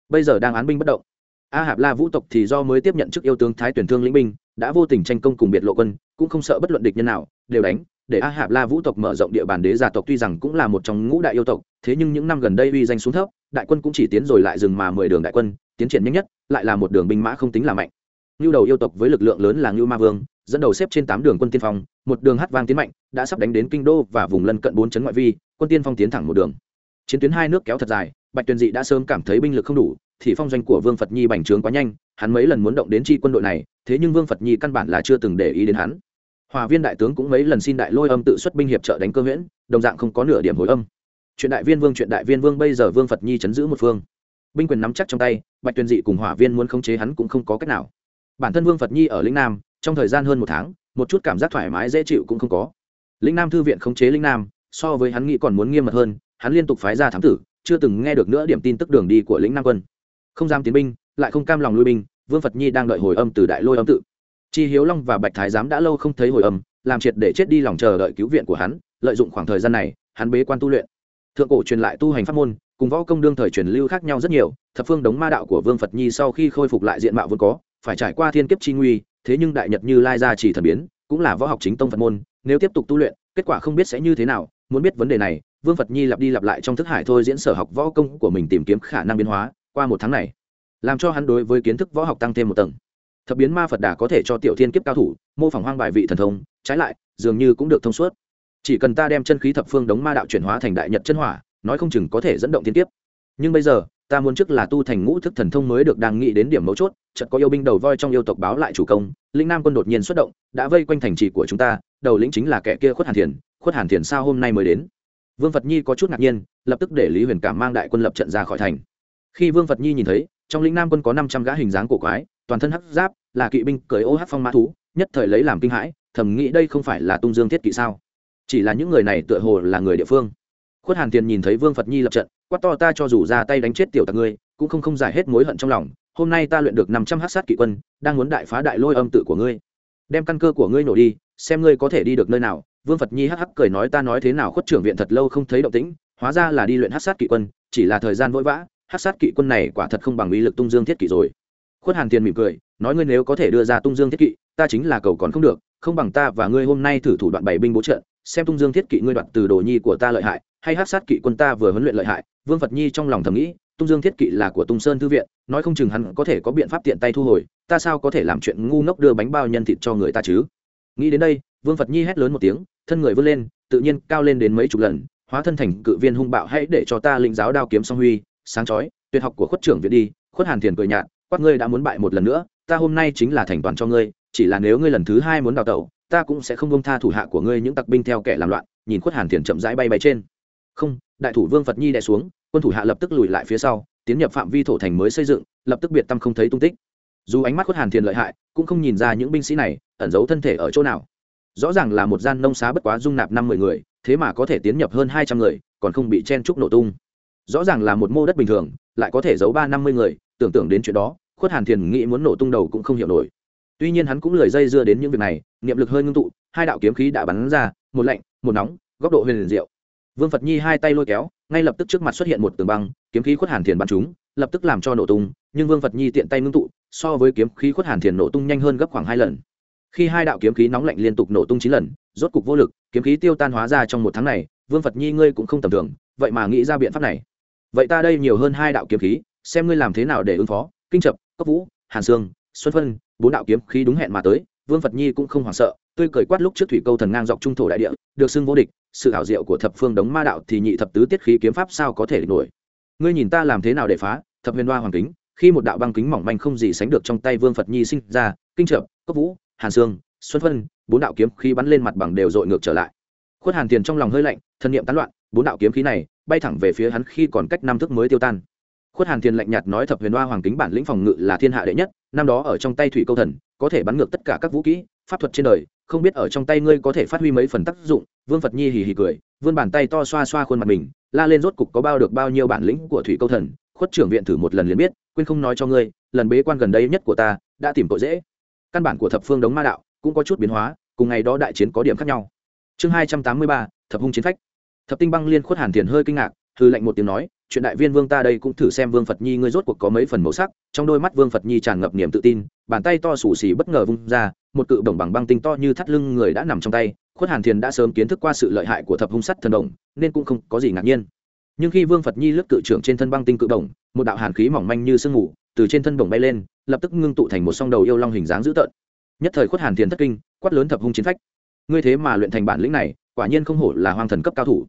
Bây giờ đang án binh bất động. A hạp la vũ tộc thì do mới tiếp nhận chức yêu tướng thái tuyển thương lĩnh binh đã vô tình tranh công cùng biệt lộ quân, cũng không sợ bất luận địch nhân nào, đều đánh, để a hạp la vũ tộc mở rộng địa bàn đế gia tộc tuy rằng cũng là một trong ngũ đại yêu tộc, thế nhưng những năm gần đây uy danh xuống thấp, đại quân cũng chỉ tiến rồi lại dừng mà mười đường đại quân, tiến triển nhanh nhất, lại là một đường binh mã không tính là mạnh. Ngưu đầu yêu tộc với lực lượng lớn là ngưu ma vương, dẫn đầu xếp trên tám đường quân tiên phong, một đường hát vang tiến mạnh, đã sắp đánh đến kinh đô và vùng lân cận bốn chấn ngoại vi, quân tiên phong tiến thẳng một đường. Chiến tuyến hai nước kéo thật dài, bạch tuyền dị đã sớm cảm thấy binh lực không đủ, thì phong doanh của vương phật nhi bành trướng quá nhanh, hắn mấy lần muốn động đến chi quân đội này thế nhưng vương phật nhi căn bản là chưa từng để ý đến hắn hòa viên đại tướng cũng mấy lần xin đại lôi âm tự xuất binh hiệp trợ đánh cơ nguyễn đồng dạng không có nửa điểm hồi âm chuyện đại viên vương chuyện đại viên vương bây giờ vương phật nhi chấn giữ một phương binh quyền nắm chắc trong tay bạch tuyền dị cùng hỏa viên muốn khống chế hắn cũng không có cách nào bản thân vương phật nhi ở lĩnh nam trong thời gian hơn một tháng một chút cảm giác thoải mái dễ chịu cũng không có lĩnh nam thư viện khống chế lĩnh nam so với hắn nghĩ còn muốn nghiêm mật hơn hắn liên tục phái ra thám tử chưa từng nghe được nữa điểm tin tức đường đi của lĩnh nam quân không dám tiến binh lại không cam lòng lui binh vương phật nhi đang đợi hồi âm từ đại lôi âm tự. Chi hiếu long và bạch thái giám đã lâu không thấy hồi âm, làm triệt để chết đi lòng chờ đợi cứu viện của hắn, lợi dụng khoảng thời gian này, hắn bế quan tu luyện. Thượng cổ truyền lại tu hành pháp môn, cùng võ công đương thời truyền lưu khác nhau rất nhiều, thập phương đống ma đạo của vương phật nhi sau khi khôi phục lại diện mạo vốn có, phải trải qua thiên kiếp chi nguy, thế nhưng đại nhật như lai gia chỉ thần biến, cũng là võ học chính tông phật môn, nếu tiếp tục tu luyện, kết quả không biết sẽ như thế nào, muốn biết vấn đề này, vương phật nhi lặp đi lặp lại trong thức hải thôi diễn sở học võ công của mình tìm kiếm khả năng biến hóa, qua một tháng này làm cho hắn đối với kiến thức võ học tăng thêm một tầng. Thập biến ma phật đà có thể cho tiểu thiên kiếp cao thủ, mô phỏng hoang bài vị thần thông, trái lại, dường như cũng được thông suốt. Chỉ cần ta đem chân khí thập phương đống ma đạo chuyển hóa thành đại nhật chân hỏa, nói không chừng có thể dẫn động thiên kiếp. Nhưng bây giờ, ta muốn trước là tu thành ngũ thức thần thông mới được đang nghĩ đến điểm mấu chốt, chợt có yêu binh đầu voi trong yêu tộc báo lại chủ công, linh nam quân đột nhiên xuất động, đã vây quanh thành trì của chúng ta, đầu lĩnh chính là kẻ kia khuất hàn thiền, khuất hàn thiền sao hôm nay mới đến? Vương phật nhi có chút ngạc nhiên, lập tức để lý huyền cảm mang đại quân lập trận ra khỏi thành. Khi vương phật nhi nhìn thấy trong lĩnh nam quân có năm trăm gã hình dáng cổ quái, toàn thân hắc giáp, là kỵ binh cởi ô hắc phong mã thú, nhất thời lấy làm kinh hãi, thầm nghĩ đây không phải là tung dương thiết kỵ sao? Chỉ là những người này tựa hồ là người địa phương. Khuất hàn tiền nhìn thấy vương phật nhi lập trận, quát to ta cho dù ra tay đánh chết tiểu tặc ngươi, cũng không không giải hết mối hận trong lòng, hôm nay ta luyện được năm trăm hát sát kỵ quân, đang muốn đại phá đại lôi âm tự của ngươi. Đem căn cơ của ngươi nổ đi, xem ngươi có thể đi được nơi nào. Vương phật nhi hắc hắc cười nói ta nói thế nào, khuất trưởng viện thật lâu không thấy động tĩnh, hóa ra là đi luyện hát sát kỵ quân, chỉ là thời gian vội vã hát sát kỵ quân này quả thật không bằng uy lực tung dương thiết kỵ rồi. Khuất hàn tiền mỉm cười, nói ngươi nếu có thể đưa ra tung dương thiết kỵ, ta chính là cầu còn không được, không bằng ta và ngươi hôm nay thử thủ đoạn bảy binh bố trận, xem tung dương thiết kỵ ngươi đoạt từ đồ nhi của ta lợi hại, hay hát sát kỵ quân ta vừa huấn luyện lợi hại, vương phật nhi trong lòng thầm nghĩ, tung dương thiết kỵ là của tung sơn thư viện, nói không chừng hắn có thể có biện pháp tiện tay thu hồi, ta sao có thể làm chuyện ngu ngốc đưa bánh bao nhân thịt cho người ta chứ? Nghĩ đến đây, vương phật nhi hét lớn một tiếng, thân người vươn lên, tự nhiên cao lên đến mấy chục lần, hóa thân thành cự viên hung bạo, hãy để cho ta lĩnh giáo đao kiếm song huy sáng chói, tuyệt học của khuất trưởng viện đi, khuất hàn thiền cười nhạt, quát ngươi đã muốn bại một lần nữa, ta hôm nay chính là thành toàn cho ngươi, chỉ là nếu ngươi lần thứ hai muốn đào tẩu, ta cũng sẽ không bông tha thủ hạ của ngươi những tặc binh theo kẻ làm loạn, nhìn khuất hàn thiền chậm rãi bay bay trên. Không, đại thủ vương phật nhi đè xuống, quân thủ hạ lập tức lùi lại phía sau, tiến nhập phạm vi thổ thành mới xây dựng, lập tức biệt tâm không thấy tung tích. Dù ánh mắt khuất hàn thiền lợi hại, cũng không nhìn ra những binh sĩ này, ẩn giấu thân thể ở chỗ nào. Rõ ràng là một gian nông xá bất quá dung nạp năm mười người, thế mà có thể tiến nhập hơn hai trăm người, còn không bị chen trúc nổ tung rõ ràng là một mô đất bình thường, lại có thể giấu ba năm mươi người, tưởng tượng đến chuyện đó, khuất hàn thiền nghĩ muốn nổ tung đầu cũng không hiểu nổi. Tuy nhiên hắn cũng lười dây dưa đến những việc này, niệm lực hơi ngưng tụ, hai đạo kiếm khí đã bắn ra, một lạnh, một nóng, góc độ huyền liền diệu. Vương phật nhi hai tay lôi kéo, ngay lập tức trước mặt xuất hiện một tường băng, kiếm khí khuất hàn thiền bắn chúng lập tức làm cho nổ tung, nhưng vương phật nhi tiện tay ngưng tụ, so với kiếm khí khuất hàn thiền nổ tung nhanh hơn gấp khoảng hai lần. Khi hai đạo kiếm khí nóng lạnh liên tục nổ tung chín lần, rốt cục vô lực, kiếm khí tiêu tan hóa ra trong một tháng này, vương phật nhi ngươi cũng không tầm thường, vậy mà nghĩ ra biện pháp này vậy ta đây nhiều hơn hai đạo kiếm khí, xem ngươi làm thế nào để ứng phó. Kinh chập, cốc vũ, hàn sương, xuân phân, bốn đạo kiếm khí đúng hẹn mà tới, vương phật nhi cũng không hoảng sợ, tươi cười quát lúc trước thủy câu thần ngang dọc trung thổ đại địa, được xưng vô địch, sự ảo diệu của thập phương đống ma đạo thì nhị thập tứ tiết khí kiếm pháp sao có thể địch nổi. Ngươi nhìn ta làm thế nào để phá, thập huyền đoa hoàng kính, khi một đạo băng kính mỏng manh không gì sánh được trong tay vương phật nhi sinh ra, kinh trợ cốc vũ, hàn sương, xuân phân, bốn đạo kiếm khí bắn lên mặt bằng đều dội ngược trở lại. Khuất hàn tiền trong lòng hơi lạnh, thân niệm tán loạn, bốn đạo kiếm khí này bay thẳng về phía hắn khi còn cách năm thước mới tiêu tan. Khuất hàn Thiên lạnh nhạt nói thập huyền Hoa hoàng kính bản lĩnh phòng ngự là thiên hạ đệ nhất, năm đó ở trong tay thủy câu thần, có thể bắn ngược tất cả các vũ kỹ, pháp thuật trên đời, không biết ở trong tay ngươi có thể phát huy mấy phần tác dụng, vương phật nhi hì hì cười, vươn bàn tay to xoa xoa khuôn mặt mình, la lên rốt cục có bao được bao nhiêu bản lĩnh của thủy câu thần, khuất trưởng viện thử một lần liền biết, quên không nói cho ngươi, lần bế quan gần đây nhất của ta, đã tìm tội dễ. Căn bản của thập phương đống ma đạo, cũng có chút biến hóa, cùng ngày đó đại chiến có điểm khác nhau. Chương hai trăm tám mươi ba, thập hung chiến phách thập tinh băng liên khuất hàn thiền hơi kinh ngạc thư lệnh một tiếng nói, chuyện đại viên vương ta đây cũng thử xem vương phật nhi ngươi rốt cuộc có mấy phần màu sắc. Trong đôi mắt vương phật nhi tràn ngập niềm tự tin, bàn tay to xù xì bất ngờ vung ra, một cự bổng bằng băng tinh to như thắt lưng người đã nằm trong tay. Khuất hàn thiền đã sớm kiến thức qua sự lợi hại của thập hung sắt thần đồng nên cũng không có gì ngạc nhiên. Nhưng khi vương phật nhi lướt cự trưởng trên thân băng tinh cự bổng, một đạo hàn khí mỏng manh như sương mù từ trên thân bổng bay lên, lập tức ngưng tụ thành một song đầu yêu long hình dáng dữ tợn. Nhất thời khuất hàn thiền thất kinh, quát lớn thập hung chiến phách. Ngươi thế mà luyện thành bản lĩnh này, quả nhiên không hổ là hoang thần cấp cao thủ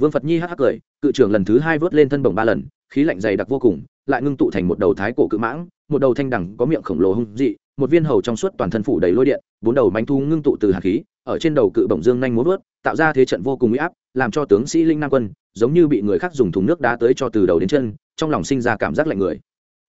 vương phật nhi hắc hắc cười, cự trưởng lần thứ hai vớt lên thân bồng ba lần, khí lạnh dày đặc vô cùng, lại ngưng tụ thành một đầu thái cổ cự mãng, một đầu thanh đẳng có miệng khổng lồ hung dị, một viên hầu trong suốt toàn thân phủ đầy lôi điện, bốn đầu bánh thu ngưng tụ từ hạt khí, ở trên đầu cự bổng dương nhanh múa vớt, tạo ra thế trận vô cùng uy áp, làm cho tướng sĩ linh nam quân giống như bị người khác dùng thùng nước đá tới cho từ đầu đến chân, trong lòng sinh ra cảm giác lạnh người.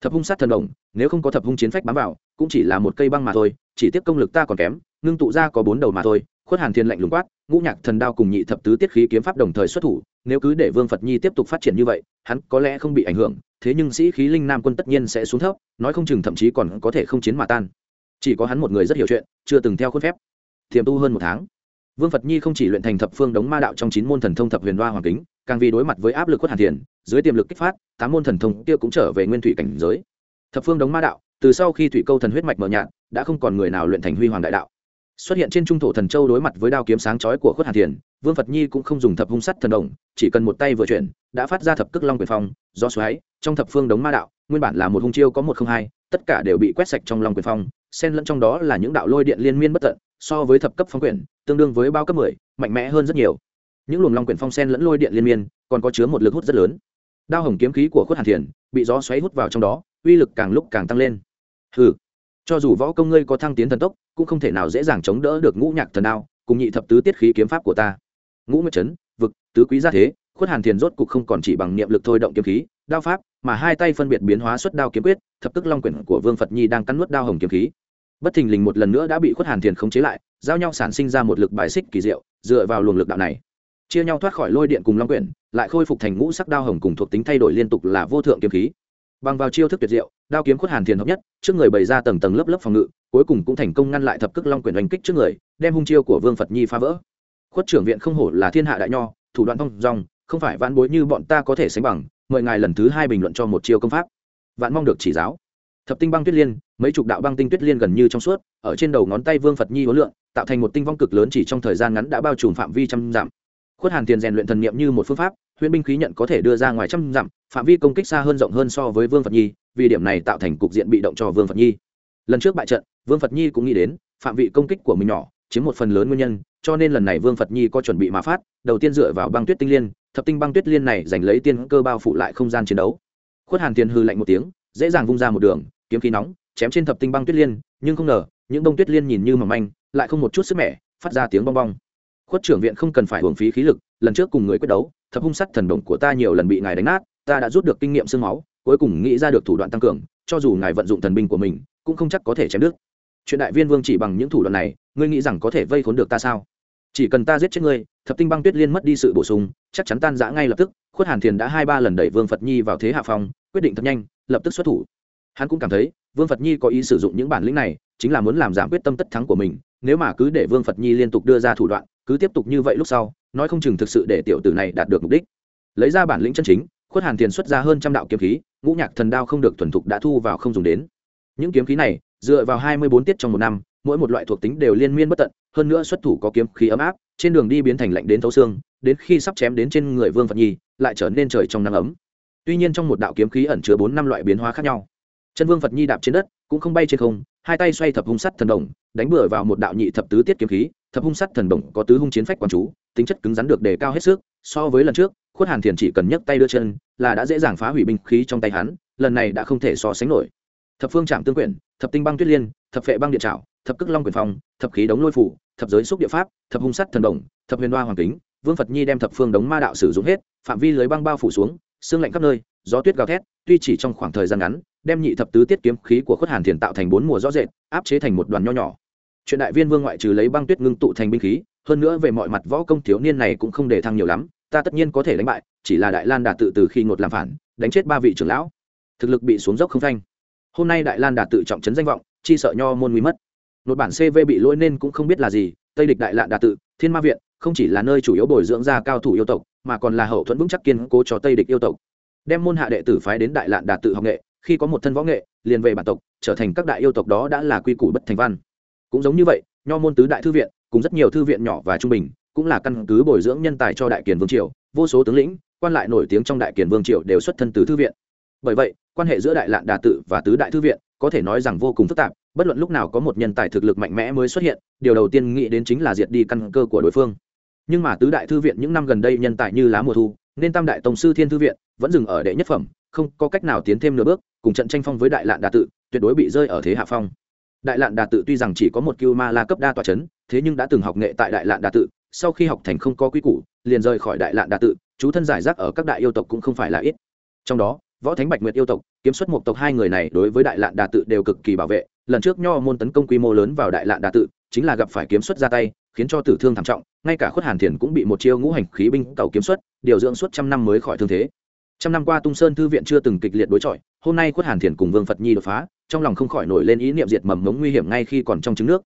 Thập hung sát thần đồng, nếu không có thập hung chiến phách bám vào, cũng chỉ là một cây băng mà thôi, chỉ tiếp công lực ta còn kém, ngưng tụ ra có bốn đầu mà thôi khuất hàn thiên lạnh lùng quát, ngũ nhạc thần đao cùng nhị thập tứ tiết khí kiếm pháp đồng thời xuất thủ, nếu cứ để vương phật nhi tiếp tục phát triển như vậy, hắn có lẽ không bị ảnh hưởng, thế nhưng sĩ khí linh nam quân tất nhiên sẽ xuống thấp, nói không chừng thậm chí còn có thể không chiến mà tan. Chỉ có hắn một người rất hiểu chuyện, chưa từng theo khuôn phép. Thiềm tu hơn một tháng. Vương phật nhi không chỉ luyện thành thập phương đống ma đạo trong chín môn thần thông thập huyền đoa hoàng kính, càng vì đối mặt với áp lực khuất hàn thiền dưới tiềm lực kích phát, tám môn thần thông kia cũng trở về nguyên thủy cảnh giới. Thập phương đống ma đạo, từ sau khi thủy câu thần huyết mạch mờ nhạt, đã không còn người nào luyện thành huy hoàng đại đạo xuất hiện trên trung thổ thần châu đối mặt với đao kiếm sáng chói của khuất hàn thiền, vương phật nhi cũng không dùng thập hung sắt thần đồng, chỉ cần một tay vừa chuyển, đã phát ra thập cức long quyền phong do xoáy, trong thập phương đống ma đạo, nguyên bản là một hung chiêu có một không hai, tất cả đều bị quét sạch trong long quyền phong, xen lẫn trong đó là những đạo lôi điện liên miên bất tận, so với thập cấp phong quyền, tương đương với bao cấp mười, mạnh mẽ hơn rất nhiều. Những luồng long quyền phong xen lẫn lôi điện liên miên, còn có chứa một lực hút rất lớn. Đao hồng kiếm khí của khuất hàn thiền, bị gió xoáy hút vào trong đó, uy lực càng lúc càng tăng lên. Hừ, cho dù võ công ngươi có thăng tiến thần tốc cũng không thể nào dễ dàng chống đỡ được ngũ nhạc thần đao, cùng nhị thập tứ tiết khí kiếm pháp của ta. Ngũ nguyệt chấn, vực, tứ quý gia thế, khuất hàn thiền rốt cục không còn chỉ bằng niệm lực thôi động kiếm khí, đao pháp, mà hai tay phân biệt biến hóa xuất đao kiếm quyết, thập tức long quyển của vương phật nhi đang cắn nuốt đao hồng kiếm khí. Bất thình lình một lần nữa đã bị khuất hàn thiền khống chế lại, giao nhau sản sinh ra một lực bài xích kỳ diệu, dựa vào luồng lực đạo này. Chia nhau thoát khỏi lôi điện cùng long quyển, lại khôi phục thành ngũ sắc đao hồng cùng thuộc tính thay đổi liên tục là vô thượng kiếm khí bằng vào chiêu thức tuyệt diệu, đao kiếm khuất hàn thiền hợp nhất, trước người bày ra tầng tầng lớp lớp phòng ngự, cuối cùng cũng thành công ngăn lại thập cức long quyển đánh kích trước người, đem hung chiêu của vương phật nhi phá vỡ. Khuất trưởng viện không hổ là thiên hạ đại nho, thủ đoạn thông dòng không phải vãn bối như bọn ta có thể sánh bằng, mời ngài lần thứ hai bình luận cho một chiêu công pháp. Vạn mong được chỉ giáo. Thập tinh băng tuyết liên, mấy chục đạo băng tinh tuyết liên gần như trong suốt, ở trên đầu ngón tay vương phật nhi hối lượng tạo thành một tinh vong cực lớn chỉ trong thời gian ngắn đã bao trùm phạm vi trăm dặm. Khuất hàn tiền rèn luyện thần niệm như một phương pháp huyễn binh khí nhận có thể đưa ra ngoài trăm dặm, phạm vi công kích xa hơn rộng hơn so với vương phật nhi, vì điểm này tạo thành cục diện bị động cho vương phật nhi. Lần trước bại trận, vương phật nhi cũng nghĩ đến, phạm vị công kích của mình nhỏ, chiếm một phần lớn nguyên nhân, cho nên lần này vương phật nhi có chuẩn bị mà phát, đầu tiên dựa vào băng tuyết tinh liên, thập tinh băng tuyết liên này giành lấy tiên cơ bao phủ lại không gian chiến đấu. Khuất hàn tiền hư lạnh một tiếng, dễ dàng vung ra một đường, kiếm khí nóng, chém trên thập tinh băng tuyết liên, nhưng không ngờ, những bông tuyết liên nhìn như mỏng manh, lại không một chút sức mẻ, phát ra tiếng bong bong khuất trưởng viện không cần phải hưởng phí khí lực, lần trước cùng người quyết đấu, thập hung sắt thần đồng của ta nhiều lần bị ngài đánh nát, ta đã rút được kinh nghiệm sương máu, cuối cùng nghĩ ra được thủ đoạn tăng cường, cho dù ngài vận dụng thần binh của mình, cũng không chắc có thể chém đứt. Chuyện đại viên vương chỉ bằng những thủ đoạn này, ngươi nghĩ rằng có thể vây khốn được ta sao? Chỉ cần ta giết chết ngươi, thập tinh băng tuyết liên mất đi sự bổ sung, chắc chắn tan giã ngay lập tức, khuất hàn thiền đã hai ba lần đẩy vương phật nhi vào thế hạ phong, quyết định thật nhanh, lập tức xuất thủ. Hắn cũng cảm thấy, vương phật nhi có ý sử dụng những bản lĩnh này, chính là muốn làm giảm quyết tâm tất thắng của mình, nếu mà cứ để vương phật nhi liên tục đưa ra thủ đoạn cứ tiếp tục như vậy lúc sau, nói không chừng thực sự để tiểu tử này đạt được mục đích. Lấy ra bản lĩnh chân chính, khuất hàn tiền xuất ra hơn trăm đạo kiếm khí, ngũ nhạc thần đao không được thuần thục đã thu vào không dùng đến. Những kiếm khí này, dựa vào hai mươi bốn tiết trong một năm, mỗi một loại thuộc tính đều liên miên bất tận, hơn nữa xuất thủ có kiếm khí ấm áp, trên đường đi biến thành lạnh đến thấu xương, đến khi sắp chém đến trên người vương phật nhi, lại trở nên trời trong nắng ấm. Tuy nhiên trong một đạo kiếm khí ẩn chứa bốn năm loại biến hóa khác nhau. Chân vương phật nhi đạp trên đất, cũng không bay trên không hai tay xoay thập hung sắt thần đồng, đánh bừa vào một đạo nhị thập tứ tiết kiếm khí, thập hung sắt thần đồng có tứ hung chiến phách quán chú, tính chất cứng rắn được đề cao hết sức, so với lần trước, khuất hàn thiền chỉ cần nhấc tay đưa chân là đã dễ dàng phá hủy binh khí trong tay hắn, lần này đã không thể so sánh nổi. Thập phương trạm tương quyển, thập tinh băng tuyết liên, thập phệ băng điện trảo, thập cực long quyền phong, thập khí đống lôi phủ, thập giới xúc địa pháp, thập hung sắt thần đồng, thập huyền hoa hoàng kính, vương phật nhi đem thập phương đống ma đạo sử dụng hết, phạm vi lưới băng bao phủ xuống, xương lạnh khắp nơi, gió tuyết gào thét, tuy chỉ trong khoảng thời gian ngắn đem nhị thập tứ tiết kiếm khí của khuất hàn thiền tạo thành bốn mùa rõ rệt, áp chế thành một đoàn nho nhỏ. Chuyện đại viên vương ngoại trừ lấy băng tuyết ngưng tụ thành binh khí, hơn nữa về mọi mặt võ công thiếu niên này cũng không để thăng nhiều lắm, ta tất nhiên có thể đánh bại, chỉ là đại lan đạt tự từ khi ngột làm phản, đánh chết ba vị trưởng lão. Thực lực bị xuống dốc không thanh hôm nay đại lan đạt tự trọng trấn danh vọng, chi sợ nho môn nguy mất. Một bản cv bị lỗi nên cũng không biết là gì, tây địch đại lạn đạt tự, thiên ma viện, không chỉ là nơi chủ yếu bồi dưỡng ra cao thủ yêu tộc, mà còn là hậu thuẫn vững chắc kiên cố cho tây địch yêu tộc. Đem môn hạ đệ tử phái đến đại lạn đạt tự học nghệ khi có một thân võ nghệ, liền về bản tộc, trở thành các đại yêu tộc đó đã là quy củ bất thành văn. Cũng giống như vậy, nho môn tứ đại thư viện, cùng rất nhiều thư viện nhỏ và trung bình, cũng là căn cứ bồi dưỡng nhân tài cho đại kiền vương triều, vô số tướng lĩnh, quan lại nổi tiếng trong đại kiền vương triều đều xuất thân từ thư viện. Bởi vậy, quan hệ giữa đại lạn đà tự và tứ đại thư viện có thể nói rằng vô cùng phức tạp, bất luận lúc nào có một nhân tài thực lực mạnh mẽ mới xuất hiện, điều đầu tiên nghĩ đến chính là diệt đi căn cơ của đối phương. Nhưng mà tứ đại thư viện những năm gần đây nhân tài như lá mùa thu, nên tam đại tổng sư thiên thư viện vẫn dừng ở đệ nhất phẩm không có cách nào tiến thêm nửa bước, cùng trận tranh phong với đại lạn đà tự, tuyệt đối bị rơi ở thế hạ phong. Đại lạn đà tự tuy rằng chỉ có một cưu ma la cấp đa tòa c h ấ n thế nhưng đã từng học nghệ tại đại lạn đà tự, sau khi học thành không có quy củ, liền rời khỏi đại lạn đà tự, chú thân giải rác ở các đại yêu tộc cũng không phải là ít. Trong đó, võ thánh bạch nguyệt yêu tộc, kiếm xuất một tộc hai người này đối với đại lạn đà tự đều cực kỳ bảo vệ, lần trước nho môn tấn công quy mô lớn vào đại lạn đà tự, chính là gặp phải kiếm xuất ra tay, khiến cho tử thương thảm trọng, ngay cả khuất hàn thiền cũng bị một chiêu ngũ hành khí binh cầu kiếm xuất, điều dưỡng suốt trăm năm mới khỏi thương thế trăm năm qua tung sơn thư viện chưa từng kịch liệt đối chọi, hôm nay khuất hàn thiền cùng vương phật nhi đột phá, trong lòng không khỏi nổi lên ý niệm diệt mầm mống nguy hiểm ngay khi còn trong trứng nước.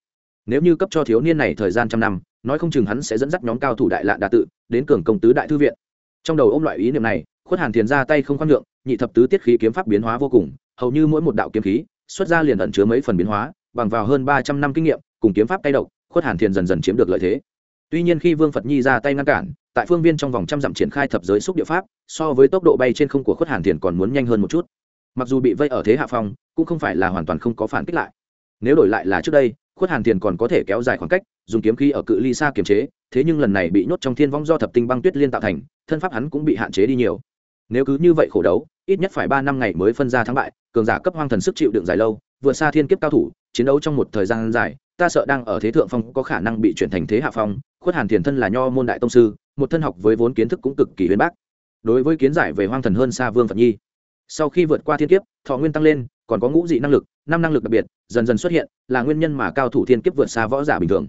Nếu như cấp cho thiếu niên này thời gian trăm năm, nói không chừng hắn sẽ dẫn dắt nhóm cao thủ đại lạ đà tự đến cường công tứ đại thư viện. Trong đầu ôm loại ý niệm này, khuất hàn thiền ra tay không khoan lượng nhị thập tứ tiết khí kiếm pháp biến hóa vô cùng, hầu như mỗi một đạo kiếm khí, xuất ra liền ẩn chứa mấy phần biến hóa, bằng vào hơn ba trăm năm kinh nghiệm, cùng kiếm pháp tay độc, khuất hàn thiền dần dần chiếm được lợi thế. Tuy nhiên khi vương phật nhi ra tay ngăn cản tại phương viên trong vòng trăm dặm triển khai thập giới xúc địa pháp, so với tốc độ bay trên không của khuất hàn thiền còn muốn nhanh hơn một chút. Mặc dù bị vây ở thế hạ phong, cũng không phải là hoàn toàn không có phản kích lại. Nếu đổi lại là trước đây, khuất hàn thiền còn có thể kéo dài khoảng cách, dùng kiếm khí ở cự ly xa kiềm chế, thế nhưng lần này bị nhốt trong thiên vong do thập tinh băng tuyết liên tạo thành, thân pháp hắn cũng bị hạn chế đi nhiều. Nếu cứ như vậy khổ đấu, ít nhất phải ba năm ngày mới phân ra thắng bại, cường giả cấp hoang thần sức chịu đựng dài lâu, vượt xa thiên kiếp cao thủ, chiến đấu trong một thời gian dài, ta sợ đang ở thế thượng phong có khả năng bị chuyển thành thế hạ phong, khuất hàn thiền thân là nho môn đại tông sư một thân học với vốn kiến thức cũng cực kỳ huyền bác. Đối với kiến giải về hoang thần hơn xa vương phật nhi, sau khi vượt qua thiên kiếp, thọ nguyên tăng lên, còn có ngũ dị năng lực, năm năng lực đặc biệt, dần dần xuất hiện, là nguyên nhân mà cao thủ thiên kiếp vượt xa võ giả bình thường.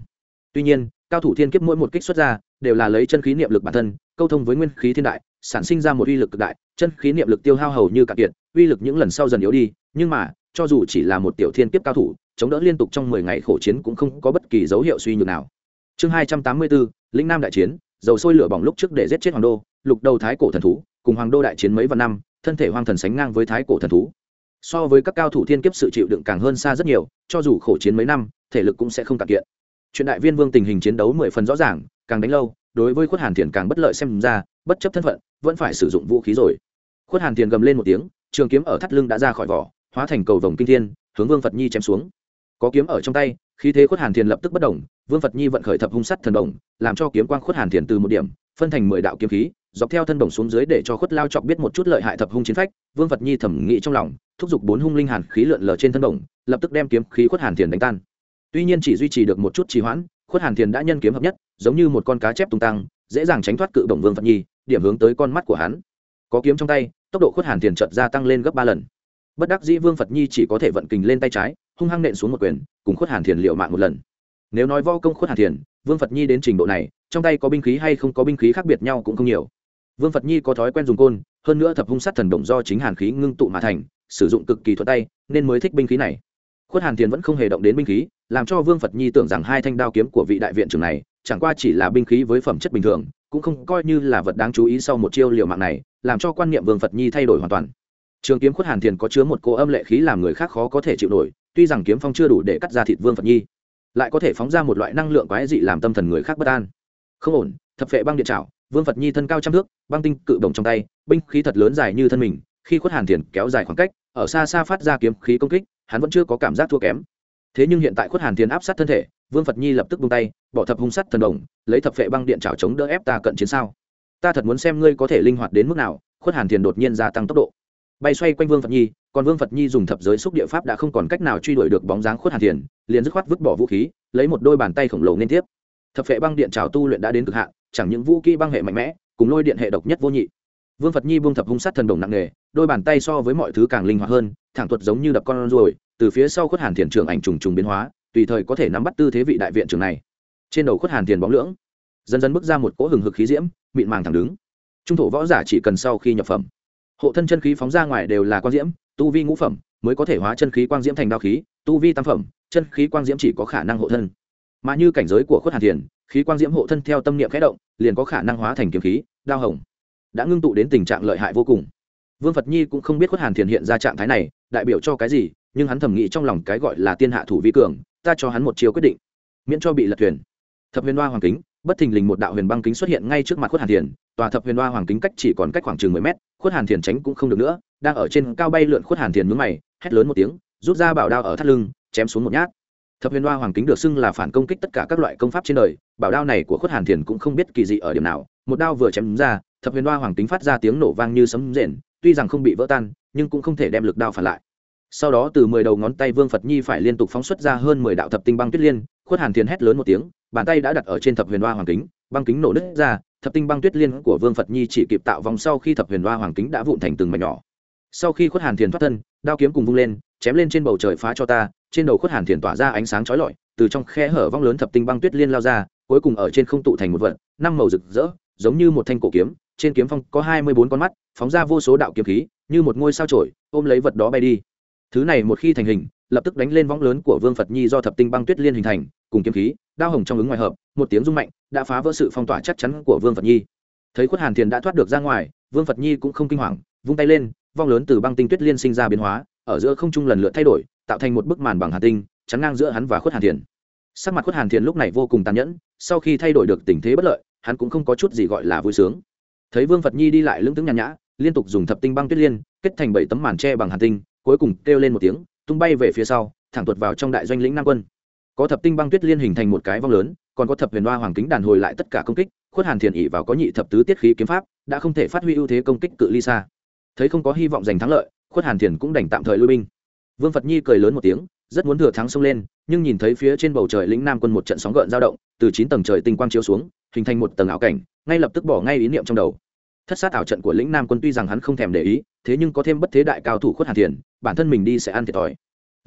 Tuy nhiên, cao thủ thiên kiếp mỗi một kích xuất ra, đều là lấy chân khí niệm lực bản thân, câu thông với nguyên khí thiên đại, sản sinh ra một uy lực cực đại, chân khí niệm lực tiêu hao hầu như cạn kiệt, uy lực những lần sau dần yếu đi, nhưng mà, cho dù chỉ là một tiểu thiên kiếp cao thủ, chống đỡ liên tục trong mười ngày khổ chiến cũng không có bất kỳ dấu hiệu suy nhược nào. Chương hai trăm tám mươi bốn, lĩnh nam đại chiến dầu sôi lửa bỏng lúc trước để giết chết hoàng đô, lục đầu thái cổ thần thú, cùng hoàng đô đại chiến mấy vạn năm, thân thể hoang thần sánh ngang với thái cổ thần thú. So với các cao thủ thiên kiếp sự chịu đựng càng hơn xa rất nhiều, cho dù khổ chiến mấy năm, thể lực cũng sẽ không cạn kiện chuyện đại viên vương tình hình chiến đấu mười phần rõ ràng, càng đánh lâu, đối với khuất hàn thiền càng bất lợi xem ra, bất chấp thân phận, vẫn phải sử dụng vũ khí rồi. Khuất hàn thiền gầm lên một tiếng, trường kiếm ở thắt lưng đã ra khỏi vỏ, hóa thành cầu vồng kinh thiên, hướng vương phật nhi chém xuống có kiếm ở trong tay khi thế khuất hàn thiền lập tức bất động, vương phật nhi vận khởi thập hung sắt thần đồng làm cho kiếm quang khuất hàn thiền từ một điểm, phân thành mười đạo kiếm khí, dọc theo thân đồng xuống dưới để cho khuất lao chọc biết một chút lợi hại thập hung chiến phách, vương phật nhi thẩm nghĩ trong lòng, thúc giục bốn hung linh hàn khí lượn lờ trên thân đồng lập tức đem kiếm khí khuất hàn thiền đánh tan. Tuy nhiên chỉ duy trì được một chút trì hoãn, khuất hàn thiền đã nhân kiếm hợp nhất, giống như một con cá chép tung tăng, dễ dàng tránh thoát cự động vương phật nhi, điểm hướng tới con mắt của hắn. Có kiếm trong tay, tốc độ khuất hàn thiền chợt gia tăng lên gấp ba lần. Bất đắc dĩ vương phật nhi chỉ có thể vận kình lên tay trái hung hăng nện xuống một quyền, cùng khuất hàn thiền liệu mạng một lần. Nếu nói võ công khuất hàn thiền, vương phật nhi đến trình độ này, trong tay có binh khí hay không có binh khí khác biệt nhau cũng không nhiều. Vương phật nhi có thói quen dùng côn, hơn nữa thập hung sát thần động do chính hàn khí ngưng tụ mà thành, sử dụng cực kỳ thuận tay, nên mới thích binh khí này. Khuất hàn thiền vẫn không hề động đến binh khí, làm cho vương phật nhi tưởng rằng hai thanh đao kiếm của vị đại viện trưởng này, chẳng qua chỉ là binh khí với phẩm chất bình thường, cũng không coi như là vật đáng chú ý sau một chiêu liều mạng này, làm cho quan niệm vương phật nhi thay đổi hoàn toàn. Trường kiếm khuất hàn thiền có chứa một cỗ âm lệ khí làm người khác khó có thể chịu nổi tuy rằng kiếm phong chưa đủ để cắt ra thịt vương phật nhi, lại có thể phóng ra một loại năng lượng quái dị làm tâm thần người khác bất an. Không ổn, thập vệ băng điện trảo, vương phật nhi thân cao trăm thước, băng tinh cự bồng trong tay, binh khí thật lớn dài như thân mình, khi khuất hàn thiền kéo dài khoảng cách, ở xa xa phát ra kiếm khí công kích, hắn vẫn chưa có cảm giác thua kém. Thế nhưng hiện tại khuất hàn thiền áp sát thân thể, vương phật nhi lập tức bung tay, bỏ thập hung sắt thần đồng, lấy thập vệ băng điện trảo chống đỡ ép ta cận chiến sao? Ta thật muốn xem ngươi có thể linh hoạt đến mức nào, khuất hàn thiền đột nhiên gia tăng tốc độ bay xoay quanh vương phật nhi, còn vương phật nhi dùng thập giới xúc địa pháp đã không còn cách nào truy đuổi được bóng dáng khuất hàn thiền, liền dứt khoát vứt bỏ vũ khí, lấy một đôi bàn tay khổng lồ liên tiếp. Thập phệ băng điện trào tu luyện đã đến cực hạn, chẳng những vũ kỹ băng hệ mạnh mẽ, cùng lôi điện hệ độc nhất vô nhị. Vương phật nhi buông thập hung sát thần đồng nặng nề, đôi bàn tay so với mọi thứ càng linh hoạt hơn, thẳng thuật giống như đập con ruồi, từ phía sau khuất hàn thiền trưởng ảnh trùng trùng biến hóa, tùy thời có thể nắm bắt tư thế vị đại viện trưởng này. Trên đầu khuất hàn thiền bóng lưỡng, dần dần bước ra một cỗ hừng hực khí diễm, mịn màng thẳng đứng. Trung thổ võ giả chỉ cần sau khi nhập phẩm hộ thân chân khí phóng ra ngoài đều là quang diễm, tu vi ngũ phẩm mới có thể hóa chân khí quang diễm thành đao khí, tu vi tam phẩm, chân khí quang diễm chỉ có khả năng hộ thân. Mà như cảnh giới của khuất hàn thiền, khí quang diễm hộ thân theo tâm niệm khẽ động, liền có khả năng hóa thành kiếm khí, đao hồng. Đã ngưng tụ đến tình trạng lợi hại vô cùng. Vương phật nhi cũng không biết khuất hàn thiền hiện ra trạng thái này, đại biểu cho cái gì, nhưng hắn thầm nghĩ trong lòng cái gọi là tiên hạ thủ vi cường, ta cho hắn một chiều quyết định. Miễn cho bị lật thuyền. Thập huyền hoa hoàng kính, bất thình lình một đạo huyền băng kính xuất hiện ngay trước mặt khuất hàn thiền tòa thập huyền hoa hoàng kính cách chỉ còn cách khoảng chừng mười mét, khuất hàn thiền tránh cũng không được nữa, đang ở trên cao bay lượn khuất hàn thiền mướn mày, hét lớn một tiếng, rút ra bảo đao ở thắt lưng, chém xuống một nhát. Thập huyền hoa hoàng kính được xưng là phản công kích tất cả các loại công pháp trên đời, bảo đao này của khuất hàn thiền cũng không biết kỳ dị ở điểm nào, một đao vừa chém ra, thập huyền hoa hoàng kính phát ra tiếng nổ vang như sấm rền, tuy rằng không bị vỡ tan, nhưng cũng không thể đem lực đao phản lại. Sau đó từ mười đầu ngón tay vương phật nhi phải liên tục phóng xuất ra hơn mười đạo thập tinh băng tuyết liên, khuất hàn thiền hét lớn một tiếng, bàn tay đã đặt ở trên thập huyền hoa hoàng kính, băng kính nổ nứt ra thập tinh băng tuyết liên của vương phật nhi chỉ kịp tạo vòng sau khi thập huyền hoa hoàng kính đã vụn thành từng mảnh nhỏ. Sau khi khuất hàn thiền thoát thân, đao kiếm cùng vung lên, chém lên trên bầu trời phá cho ta, trên đầu khuất hàn thiền tỏa ra ánh sáng chói lọi, từ trong khe hở vong lớn thập tinh băng tuyết liên lao ra, cuối cùng ở trên không tụ thành một vật, năm màu rực rỡ, giống như một thanh cổ kiếm, trên kiếm phong có hai mươi bốn con mắt, phóng ra vô số đạo kiếm khí, như một ngôi sao trổi, ôm lấy vật đó bay đi. Thứ này một khi thành hình, lập tức đánh lên võng lớn của vương phật nhi do thập tinh băng tuyết liên hình thành cùng kiếm khí, đao hồng trong ứng ngoài hợp, một tiếng rung mạnh, đã phá vỡ sự phong tỏa chắc chắn của vương phật nhi. Thấy khuất hàn thiền đã thoát được ra ngoài, vương phật nhi cũng không kinh hoàng, vung tay lên, vong lớn từ băng tinh tuyết liên sinh ra biến hóa, ở giữa không trung lần lượt thay đổi, tạo thành một bức màn bằng hà tinh, chắn ngang giữa hắn và khuất hàn thiền. Sắc mặt khuất hàn thiền lúc này vô cùng tàn nhẫn, sau khi thay đổi được tình thế bất lợi, hắn cũng không có chút gì gọi là vui sướng. Thấy vương phật nhi đi lại lưng tướng nhàn nhã, liên tục dùng thập tinh băng tuyết liên, kết thành bảy tấm màn tre bằng hàn tinh, cuối cùng kêu lên một tiếng, tung bay về phía sau, thẳng tuột vào trong đại doanh lĩnh nam quân có thập tinh băng tuyết liên hình thành một cái vong lớn, còn có thập huyền hoa hoàng kính đàn hồi lại tất cả công kích, khuất hàn thiền ỉ vào có nhị thập tứ tiết khí kiếm pháp, đã không thể phát huy ưu thế công kích cự ly xa. Thấy không có hy vọng giành thắng lợi, khuất hàn thiền cũng đành tạm thời lui binh. Vương phật nhi cười lớn một tiếng, rất muốn thừa thắng xông lên, nhưng nhìn thấy phía trên bầu trời lĩnh nam quân một trận sóng gợn dao động, từ chín tầng trời tinh quang chiếu xuống, hình thành một tầng ảo cảnh, ngay lập tức bỏ ngay ý niệm trong đầu. Thất sát ảo trận của lĩnh nam quân tuy rằng hắn không thèm để ý, thế nhưng có thêm bất thế đại cao thủ khuất hàn thiền, bản thân mình đi sẽ ăn thiệt thòi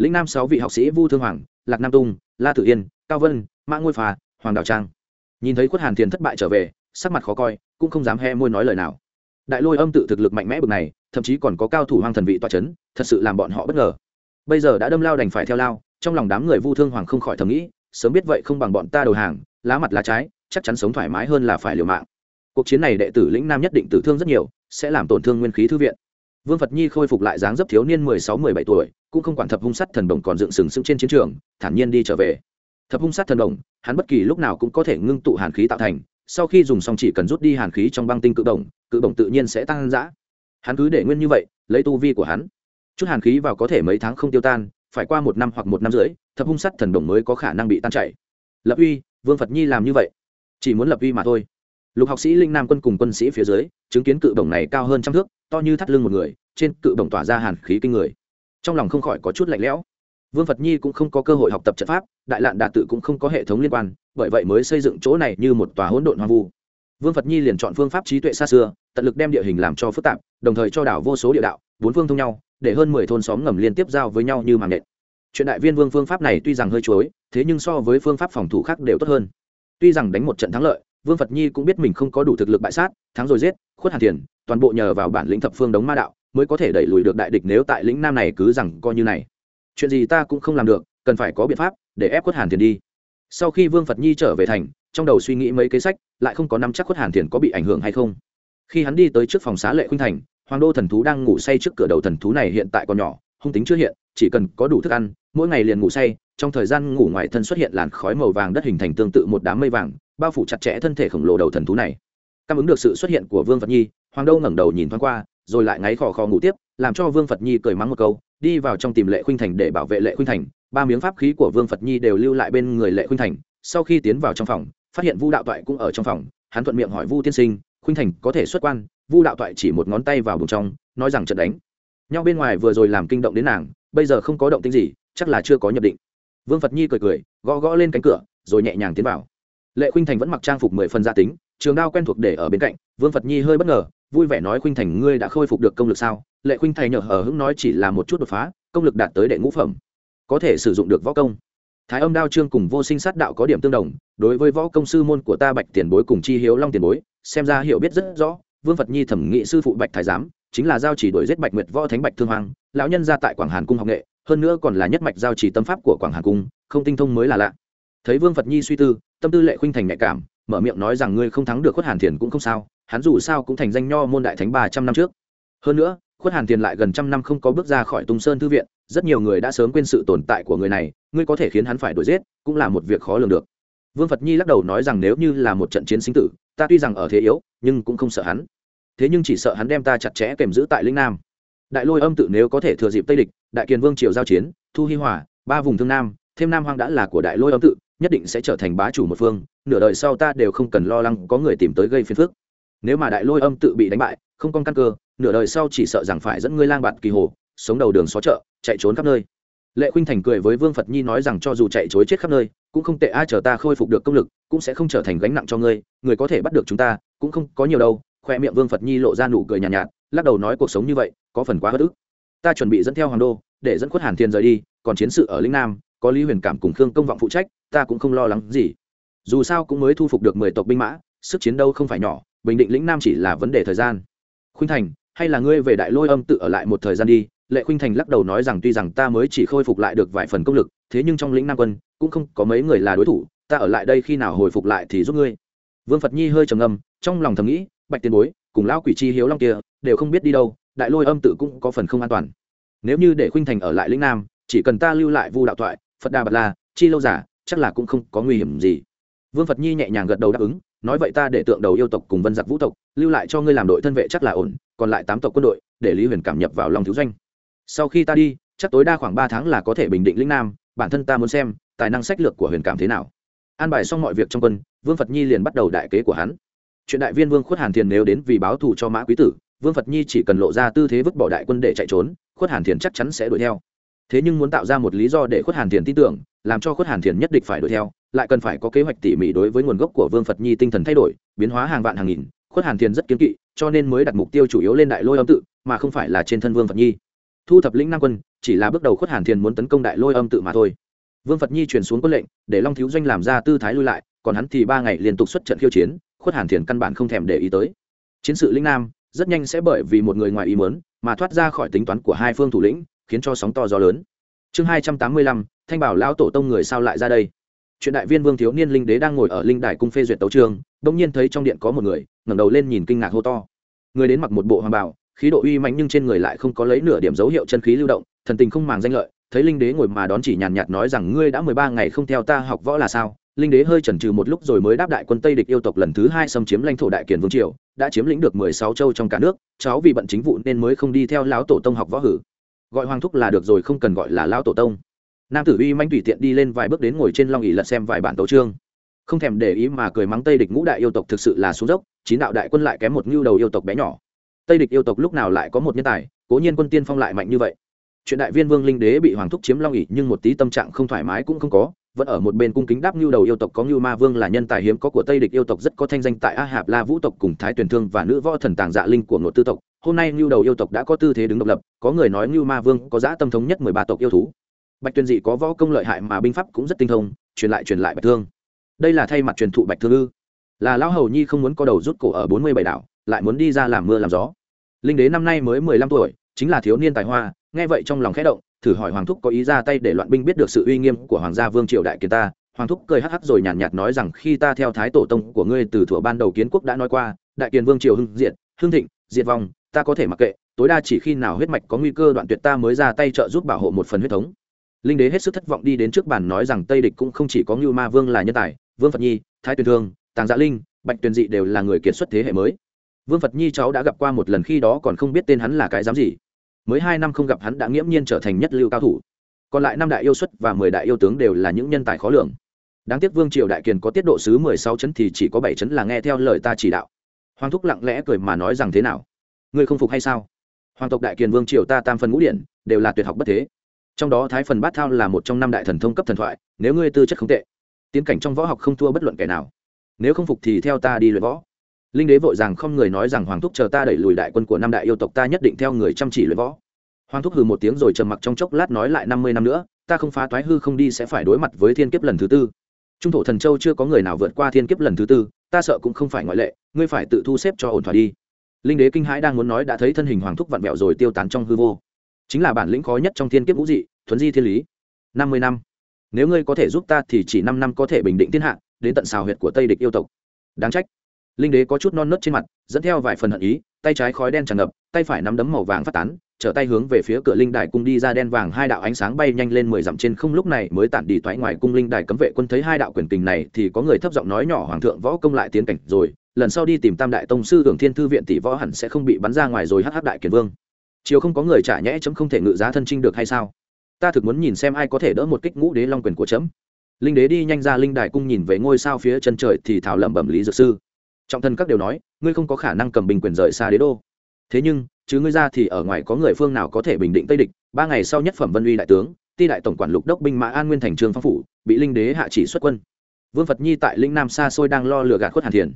lĩnh nam sáu vị học sĩ vu thương hoàng, lạc nam tung, la tử yên, cao vân, mã ngôi phà, hoàng đào trang. Nhìn thấy khuất hàn thiền thất bại trở về, sắc mặt khó coi, cũng không dám he môi nói lời nào. Đại lôi âm tự thực lực mạnh mẽ bực này, thậm chí còn có cao thủ hoang thần vị toa c h ấ n thật sự làm bọn họ bất ngờ. Bây giờ đã đâm lao đành phải theo lao, trong lòng đám người vu thương hoàng không khỏi thầm nghĩ, sớm biết vậy không bằng bọn ta đầu hàng, lá mặt lá trái, chắc chắn sống thoải mái hơn là phải liều mạng. Cuộc chiến này đệ tử lĩnh nam nhất định tử thương rất nhiều, sẽ làm tổn thương nguyên khí thư viện. Vương phật nhi khôi phục lại dáng dấp thiếu niên mười sáu mười bảy tuổi cũng không quản thập hung sát thần đồng còn dựng sừng sững trên chiến trường, thản nhiên đi trở về. Thập hung sát thần đồng, hắn bất kỳ lúc nào cũng có thể ngưng tụ hàn khí tạo thành, sau khi dùng xong chỉ cần rút đi hàn khí trong băng tinh cự đồng cự đồng tự nhiên sẽ tăng giã hắn cứ để nguyên như vậy, lấy tu vi của hắn. Chút hàn khí vào có thể mấy tháng không tiêu tan, phải qua một năm hoặc một năm rưỡi, thập hung sắt thần đồng mới có khả năng bị tan chảy. Lập uy, vương phật nhi làm như vậy. Chỉ muốn lập uy mà thôi. Lục học sĩ linh nam quân cùng quân sĩ phía dưới, chứng kiến cự đồng này cao hơn trăm thước, to như thắt lưng một người, trên cự đồng tỏa ra hàn khí kinh người trong lòng không khỏi có chút lạnh lẽo. Vương phật nhi cũng không có cơ hội học tập trận pháp đại lạn đạt tự cũng không có hệ thống liên quan bởi vậy mới xây dựng chỗ này như một tòa hỗn độn hoang vu. Vương phật nhi liền chọn phương pháp trí tuệ xa xưa tận lực đem địa hình làm cho phức tạp đồng thời cho đảo vô số địa đạo bốn phương thông nhau để hơn mười thôn xóm ngầm liên tiếp giao với nhau như mạng nện chuyện đại viên vương phương pháp này tuy rằng hơi chối, thế nhưng so với phương pháp phòng thủ khác đều tốt hơn. Tuy rằng đánh một trận thắng lợi vương phật nhi cũng biết mình không có đủ thực lực bại sát thắng rồi giết khuất hàn tiền toàn bộ nhờ vào bản lĩnh thập phương đống ma đạo mới có thể đẩy lùi được đại địch nếu tại lĩnh nam này cứ rằng coi như này. Chuyện gì ta cũng không làm được, cần phải có biện pháp để ép khuất hàn thiền đi. Sau khi vương phật nhi trở về thành, trong đầu suy nghĩ mấy kế sách, lại không có nắm chắc khuất hàn thiền có bị ảnh hưởng hay không. Khi hắn đi tới trước phòng xá lệ khuynh thành, hoàng đô thần thú đang ngủ say trước cửa đầu thần thú này hiện tại còn nhỏ, hung tính chưa hiện, chỉ cần có đủ thức ăn, mỗi ngày liền ngủ say, trong thời gian ngủ ngoài thân xuất hiện làn khói màu vàng đất hình thành tương tự một đám mây vàng, bao phủ chặt chẽ thân thể khổng lồ đầu thần thú này. Cảm ứng được sự xuất hiện của vương phật nhi, hoàng đô ngẩng đầu nhìn thoáng qua rồi lại ngáy khò khò ngủ tiếp, làm cho vương phật nhi cười mắng một câu, đi vào trong tìm lệ khuynh thành để bảo vệ lệ khuynh thành. Ba miếng pháp khí của vương phật nhi đều lưu lại bên người lệ khuynh thành. Sau khi tiến vào trong phòng, phát hiện vu đạo toại cũng ở trong phòng, hắn thuận miệng hỏi vu tiên sinh, khuynh thành có thể xuất quan? Vu đạo toại chỉ một ngón tay vào bụng trong, nói rằng trận đánh. Nhau bên ngoài vừa rồi làm kinh động đến nàng, bây giờ không có động tĩnh gì, chắc là chưa có nhập định. Vương phật nhi cười cười, gõ gõ lên cánh cửa, rồi nhẹ nhàng tiến vào. Lệ khuynh thành vẫn mặc trang phục mười phần gia tính, trường đao quen thuộc để ở bên cạnh, vương phật nhi hơi bất ngờ vui vẻ nói khuynh thành ngươi đã khôi phục được công lực sao? Lệ khuynh thành nhờ hờ hững nói chỉ là một chút đột phá, công lực đạt tới đệ ngũ phẩm, có thể sử dụng được võ công. Thái âm đao trương cùng vô sinh sát đạo có điểm tương đồng, đối với võ công sư môn của ta bạch tiền bối cùng chi hiếu long tiền bối, xem ra hiểu biết rất rõ. Vương phật nhi thẩm nghị sư phụ bạch thái giám, chính là giao chỉ đổi giết bạch nguyệt võ thánh bạch thương hoàng lão nhân ra tại quảng hàn cung học nghệ, hơn nữa còn là nhất mạch giao chỉ tâm pháp của quảng hàn cung, không tinh thông mới là lạ. Thấy vương phật nhi suy tư, tâm tư lệ khuynh thành nhạy cảm, mở miệng nói rằng ngươi không thắng được khuất hàn thiền cũng không sao hắn dù sao cũng thành danh nho môn đại thánh ba trăm năm trước. Hơn nữa, khuất hàn tiền lại gần trăm năm không có bước ra khỏi tung sơn thư viện, rất nhiều người đã sớm quên sự tồn tại của người này, ngươi có thể khiến hắn phải đuổi giết, cũng là một việc khó lường được. Vương phật nhi lắc đầu nói rằng nếu như là một trận chiến sinh tử, ta tuy rằng ở thế yếu, nhưng cũng không sợ hắn. Thế nhưng chỉ sợ hắn đem ta chặt chẽ kèm giữ tại lĩnh nam. Đại lôi âm tự nếu có thể thừa dịp tây địch, đại kiền vương triều giao chiến, thu hi hòa, ba vùng thương nam, thêm nam hoang đã là của đại lôi âm tự, nhất định sẽ trở thành bá chủ một phương, nửa đời sau ta đều không cần lo lắng có người tìm tới gây phiền phức nếu mà đại lôi âm tự bị đánh bại không còn căn cơ nửa đời sau chỉ sợ rằng phải dẫn ngươi lang bạt kỳ hồ sống đầu đường xó chợ chạy trốn khắp nơi. Lệ khuynh thành cười với vương phật nhi nói rằng cho dù chạy chối chết khắp nơi cũng không tệ ai chờ ta khôi phục được công lực cũng sẽ không trở thành gánh nặng cho ngươi người có thể bắt được chúng ta cũng không có nhiều đâu. Khoe miệng vương phật nhi lộ ra nụ cười nhàn nhạt, nhạt lắc đầu nói cuộc sống như vậy có phần quá bất ức. Ta chuẩn bị dẫn theo hoàng đô để dẫn khuất hàn thiên rời đi còn chiến sự ở linh nam có lý huyền cảm cùng khương công vọng phụ trách ta cũng không lo lắng gì. Dù sao cũng mới thu phục được mười tộc binh mã sức chiến đâu không phải nhỏ bình định lĩnh nam chỉ là vấn đề thời gian. Khuynh thành, hay là ngươi về đại lôi âm tự ở lại một thời gian đi? Lệ khuynh thành lắc đầu nói rằng tuy rằng ta mới chỉ khôi phục lại được vài phần công lực, thế nhưng trong lĩnh nam quân, cũng không có mấy người là đối thủ, ta ở lại đây khi nào hồi phục lại thì giúp ngươi. Vương phật nhi hơi trầm ngâm, trong lòng thầm nghĩ, bạch tiền bối, cùng lão quỷ chi hiếu long kia, đều không biết đi đâu, đại lôi âm tự cũng có phần không an toàn. Nếu như để khuynh thành ở lại lĩnh nam, chỉ cần ta lưu lại vu đạo thoại, phật đà bật la, chi lâu giả, chắc là cũng không có nguy hiểm gì. Vương phật nhi nhẹ nhàng gật đầu đáp ứng nói vậy ta để tượng đầu yêu tộc cùng vân giặc vũ tộc, lưu lại cho ngươi làm đội thân vệ chắc là ổn, còn lại tám tộc quân đội, để lý huyền cảm nhập vào lòng thiếu doanh. Sau khi ta đi, chắc tối đa khoảng ba tháng là có thể bình định lĩnh nam, bản thân ta muốn xem, tài năng sách lược của huyền cảm thế nào. An bài xong mọi việc trong quân, vương phật nhi liền bắt đầu đại kế của hắn. Chuyện đại viên vương khuất hàn thiền nếu đến vì báo thù cho mã quý tử, vương phật nhi chỉ cần lộ ra tư thế vứt bỏ đại quân để chạy trốn, khuất hàn thiền chắc chắn sẽ đuổi theo. Thế nhưng muốn tạo ra một lý do để khuất hàn thiền tin tưởng làm cho khuất hàn thiền nhất định phải đuổi theo, lại cần phải có kế hoạch tỉ mỉ đối với nguồn gốc của vương phật nhi tinh thần thay đổi, biến hóa hàng vạn hàng nghìn, khuất hàn thiền rất kiếm kỵ, cho nên mới đặt mục tiêu chủ yếu lên đại lôi âm tự, mà không phải là trên thân vương phật nhi. Thu thập lĩnh nam quân, chỉ là bước đầu khuất hàn thiền muốn tấn công đại lôi âm tự mà thôi. Vương phật nhi truyền xuống quân lệnh, để long thiếu doanh làm ra tư thái lui lại, còn hắn thì ba ngày liên tục xuất trận khiêu chiến, khuất hàn thiền căn bản không thèm để ý tới. Chiến sự lĩnh nam, rất nhanh sẽ bởi vì một người ngoài ý mớn mà thoát ra khỏi tính toán của hai phương thủ lĩnh, khiến cho sóng to gió lớn chương hai trăm tám mươi lăm, thanh bảo lão tổ tông người sao lại ra đây? Chuyện đại viên vương thiếu niên linh đế đang ngồi ở linh đài cung phê duyệt tấu trường đông nhiên thấy trong điện có một người, ngẩng đầu lên nhìn kinh ngạc hô to. Người đến mặc một bộ hoàng bào, khí độ uy mạnh nhưng trên người lại không có lấy nửa điểm dấu hiệu chân khí lưu động, thần tình không màng danh lợi, thấy linh đế ngồi mà đón chỉ nhàn nhạt nói rằng, ngươi đã mười ba ngày không theo ta học võ là sao? Linh đế hơi chần chừ một lúc rồi mới đáp đại quân tây địch yêu tộc lần thứ hai xâm chiếm lãnh thổ đại kiền vương triều, đã chiếm lĩnh được mười sáu châu trong cả nước, cháu vì bận chính vụ nên mới không đi theo lão tổ tông học võ hử gọi hoàng thúc là được rồi, không cần gọi là lão tổ tông. Nam tử uy manh tùy tiện đi lên vài bước đến ngồi trên long ỉ lật xem vài bản tấu trương không thèm để ý mà cười mắng tây địch ngũ đại yêu tộc thực sự là xuống dốc, chín đạo đại quân lại kém một ngưu đầu yêu tộc bé nhỏ. Tây địch yêu tộc lúc nào lại có một nhân tài, cố nhiên quân tiên phong lại mạnh như vậy. Chuyện đại viên vương linh đế bị hoàng thúc chiếm long ỉ nhưng một tí tâm trạng không thoải mái cũng không có, vẫn ở một bên cung kính đáp ngưu đầu yêu tộc có ngưu ma vương là nhân tài hiếm có của tây địch yêu tộc rất có thanh danh tại a hạp la vũ tộc cùng thái tuyển thương và nữ võ thần tàng dạ linh của nội tư tộc hôm nay ngưu đầu yêu tộc đã có tư thế đứng độc lập có người nói ngưu ma vương có giã tâm thống nhất mười ba tộc yêu thú. Bạch tuyên dị có võ công lợi hại mà binh pháp cũng rất tinh thông truyền lại truyền lại bạch thương. Đây là thay mặt truyền thụ bạch thương ư? Là lão hầu nhi không muốn có đầu rút cổ ở bốn mươi bảy đảo lại muốn đi ra làm mưa làm gió. Linh đế năm nay mới mười lăm tuổi chính là thiếu niên tài hoa nghe vậy trong lòng khẽ động thử hỏi hoàng thúc có ý ra tay để loạn binh biết được sự uy nghiêm của hoàng gia vương triều đại kiến ta. Hoàng thúc cười hắc hắc rồi nhàn nhạt, nhạt nói rằng khi ta theo thái tổ tông của ngươi từ thuở ban đầu kiến quốc đã nói qua đại kiền vương triều hưng diệt hưng thịnh diệt vong ta có thể mặc kệ, tối đa chỉ khi nào huyết mạch có nguy cơ đoạn tuyệt ta mới ra tay trợ giúp bảo hộ một phần huyết thống. Linh đế hết sức thất vọng đi đến trước bàn nói rằng tây địch cũng không chỉ có ngưu ma vương là nhân tài, vương phật nhi, thái tuyền thương, tàng dạ linh, bạch tuyền dị đều là người kiệt xuất thế hệ mới. Vương phật nhi cháu đã gặp qua một lần khi đó còn không biết tên hắn là cái dám gì. Mới hai năm không gặp hắn đã nghiễm nhiên trở thành nhất lưu cao thủ. Còn lại năm đại yêu xuất và mười đại yêu tướng đều là những nhân tài khó lường. Đáng tiếc vương triều đại kiền có tiết độ sứ mười sáu chấn thì chỉ có bảy chấn là nghe theo lời ta chỉ đạo. Hoàng thúc lặng lẽ cười mà nói rằng thế nào? Ngươi không phục hay sao? Hoàng tộc đại kiền vương triều ta tam phần ngũ điển, đều là tuyệt học bất thế. Trong đó thái phần bát thao là một trong năm đại thần thông cấp thần thoại, nếu ngươi tư chất không tệ, tiến cảnh trong võ học không thua bất luận kẻ nào. Nếu không phục thì theo ta đi luyện võ. Linh đế vội rằng không người nói rằng hoàng thúc chờ ta đẩy lùi đại quân của năm đại yêu tộc ta nhất định theo người chăm chỉ luyện võ. Hoàng thúc hừ một tiếng rồi trầm mặc trong chốc lát nói lại năm mươi năm nữa, ta không phá toái hư không đi sẽ phải đối mặt với thiên kiếp lần thứ tư. Trung thổ thần châu chưa có người nào vượt qua thiên kiếp lần thứ tư, ta sợ cũng không phải ngoại lệ, ngươi phải tự thu xếp cho ổn thỏa đi linh đế kinh hãi đang muốn nói đã thấy thân hình hoàng thúc vặn vẹo rồi tiêu tán trong hư vô. Chính là bản lĩnh khó nhất trong thiên kiếp vũ dị, thuấn di thiên lý. Năm mươi năm. Nếu ngươi có thể giúp ta thì chỉ năm năm có thể bình định thiên hạ, đến tận xào huyệt của tây địch yêu tộc. Đáng trách. Linh đế có chút non nớt trên mặt, dẫn theo vài phần hận ý, tay trái khói đen tràn ngập, tay phải nắm đấm màu vàng phát tán, trở tay hướng về phía cửa linh đài cung đi ra đen vàng hai đạo ánh sáng bay nhanh lên mười dặm trên không lúc này mới tản đi toái ngoài cung linh đài cấm vệ quân thấy hai đạo quyền tình này thì có người thấp giọng nói nhỏ hoàng thượng võ công lại tiến cảnh rồi lần sau đi tìm tam đại tông sư hưởng thiên thư viện tỷ võ hẳn sẽ không bị bắn ra ngoài rồi hắc hắc đại kiền vương. Chiều không có người trả nhẽ chấm không thể ngự giá thân trinh được hay sao? Ta thực muốn nhìn xem ai có thể đỡ một kích ngũ đế long quyền của chấm. Linh đế đi nhanh ra linh đài cung nhìn về ngôi sao phía chân trời thì thảo lẩm bẩm lý dược sư. Trọng thân các đều nói, ngươi không có khả năng cầm bình quyền rời xa đế đô. Thế nhưng, chứ ngươi ra thì ở ngoài có người phương nào có thể bình định tây địch? Ba ngày sau nhất phẩm vân uy đại tướng, ti đại tổng quản lục đốc binh mã an nguyên thành trường phong phủ, bị linh đế hạ chỉ xuất quân. Vương phật nhi tại linh nam xa xôi đang lo lừa gạt khuất hàn thiền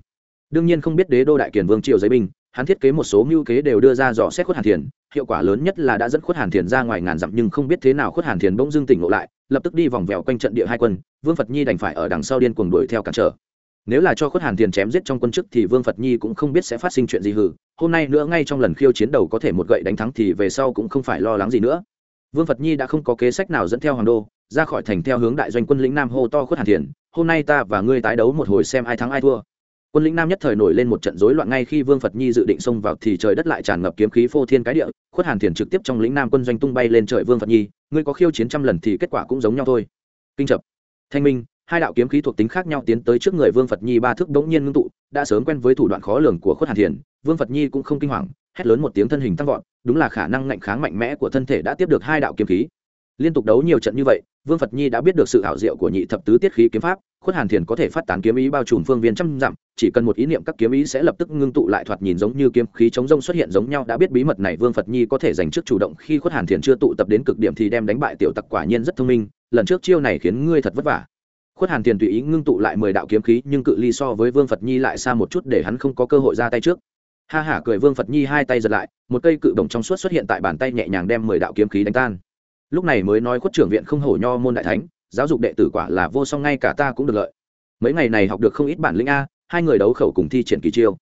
đương nhiên không biết đế đô đại kiền vương triều giấy binh, hắn thiết kế một số mưu kế đều đưa ra dò xét khuất hàn thiền, hiệu quả lớn nhất là đã dẫn khuất hàn thiền ra ngoài ngàn dặm nhưng không biết thế nào khuất hàn thiền bỗng dưng tỉnh ngộ lại, lập tức đi vòng vèo quanh trận địa hai quân, vương phật nhi đành phải ở đằng sau điên cuồng đuổi theo cản trở. Nếu là cho khuất hàn thiền chém giết trong quân chức thì vương phật nhi cũng không biết sẽ phát sinh chuyện gì hử hôm nay nữa ngay trong lần khiêu chiến đầu có thể một gậy đánh thắng thì về sau cũng không phải lo lắng gì nữa. Vương phật nhi đã không có kế sách nào dẫn theo hoàng đô, ra khỏi thành theo hướng đại doanh quân lĩnh nam hô to khuất hàn thiền, hôm nay ta và ngươi tái đấu một hồi xem ai thắng ai thua quân lĩnh nam nhất thời nổi lên một trận rối loạn ngay khi vương phật nhi dự định xông vào thì trời đất lại tràn ngập kiếm khí phô thiên cái địa, khuất hàn thiền trực tiếp trong lĩnh nam quân doanh tung bay lên trời vương phật nhi, ngươi có khiêu chiến trăm lần thì kết quả cũng giống nhau thôi. Kinh chập. Thanh minh, hai đạo kiếm khí thuộc tính khác nhau tiến tới trước người vương phật nhi ba thước bỗng nhiên ngưng tụ, đã sớm quen với thủ đoạn khó lường của khuất hàn thiền, vương phật nhi cũng không kinh hoàng, hét lớn một tiếng thân hình tăng vọt, đúng là khả năng ngạnh kháng mạnh mẽ của thân thể đã tiếp được hai đạo kiếm khí. Liên tục đấu nhiều trận như vậy, vương phật nhi đã biết được sự ảo diệu của nhị thập tứ tiết khí kiếm pháp, khuất hàn thiền có thể phát tán kiếm ý bao trùm phương viên trăm dặm chỉ cần một ý niệm các kiếm ý sẽ lập tức ngưng tụ lại thoạt nhìn giống như kiếm khí chống rông xuất hiện giống nhau, đã biết bí mật này vương phật nhi có thể giành trước chủ động khi khuất hàn thiền chưa tụ tập đến cực điểm thì đem đánh bại tiểu tặc quả nhiên rất thông minh, lần trước chiêu này khiến ngươi thật vất vả. Khuất hàn thiền tùy ý ngưng tụ lại mười đạo kiếm khí, nhưng cự ly so với vương phật nhi lại xa một chút để hắn không có cơ hội ra tay trước. Ha hả cười vương phật nhi hai tay giật lại, một cây cự đồng trong suốt xuất hiện tại bàn tay nhẹ nhàng đem mười đạo kiếm khí đánh tan. Lúc này mới nói khuất trưởng viện không hổ nho môn đại thánh, giáo dục đệ tử quả là vô song, ngay cả ta cũng được lợi. Mấy ngày này học được không ít bản lĩnh a hai người đấu khẩu cùng thi triển kỳ chiêu.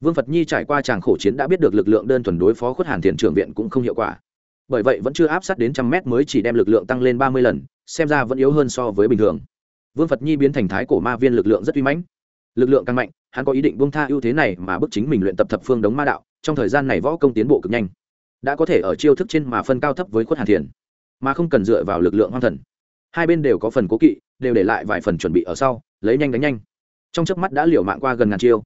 Vương phật nhi trải qua tràng khổ chiến đã biết được lực lượng đơn thuần đối phó khuất hàn thiền trưởng viện cũng không hiệu quả. Bởi vậy vẫn chưa áp sát đến trăm mét mới chỉ đem lực lượng tăng lên ba mươi lần, xem ra vẫn yếu hơn so với bình thường. Vương phật nhi biến thành thái cổ ma viên lực lượng rất uy mãnh. Lực lượng càng mạnh, hắn có ý định buông tha ưu thế này mà bức chính mình luyện tập thập phương đống ma đạo, trong thời gian này võ công tiến bộ cực nhanh. Đã có thể ở chiêu thức trên mà phân cao thấp với khuất hàn thiền, mà không cần dựa vào lực lượng hoang thần. Hai bên đều có phần cố kỵ, đều để lại vài phần chuẩn bị ở sau, lấy nhanh đánh nhanh trong chớp mắt đã liều mạng qua gần ngàn chiêu.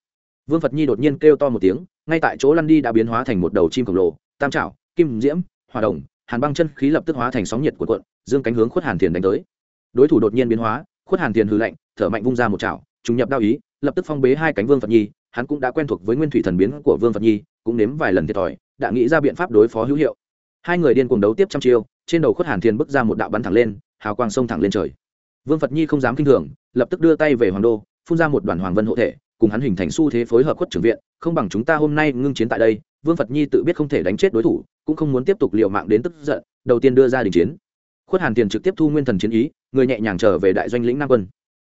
Vương phật nhi đột nhiên kêu to một tiếng, ngay tại chỗ lăn đi đã biến hóa thành một đầu chim khổng lồ, tam trảo, kim diễm hòa đồng, hàn băng chân khí lập tức hóa thành sóng nhiệt của cuộn, dương cánh hướng khuất hàn thiền đánh tới. Đối thủ đột nhiên biến hóa, khuất hàn thiền hư lạnh, thở mạnh vung ra một chảo trùng nhập đao ý, lập tức phong bế hai cánh vương phật nhi, hắn cũng đã quen thuộc với nguyên thủy thần biến của vương phật nhi, cũng nếm vài lần thiệt thòi, đã nghĩ ra biện pháp đối phó hữu hiệu. Hai người điên cuồng đấu tiếp trăm chiêu, trên đầu khuất hàn thiền bước ra một đạo bắn thẳng lên, hào quang sông thẳng lên trời. Vương phật nhi không dám kinh thường, lập tức đưa tay về hoàng đô phun ra một đoàn hoàng vân hộ thể cùng hắn hình thành xu thế phối hợp khuất trưởng viện không bằng chúng ta hôm nay ngưng chiến tại đây vương phật nhi tự biết không thể đánh chết đối thủ cũng không muốn tiếp tục liều mạng đến tức giận đầu tiên đưa ra đình chiến. Khuất hàn Tiền trực tiếp thu nguyên thần chiến ý người nhẹ nhàng trở về đại doanh lĩnh nam quân.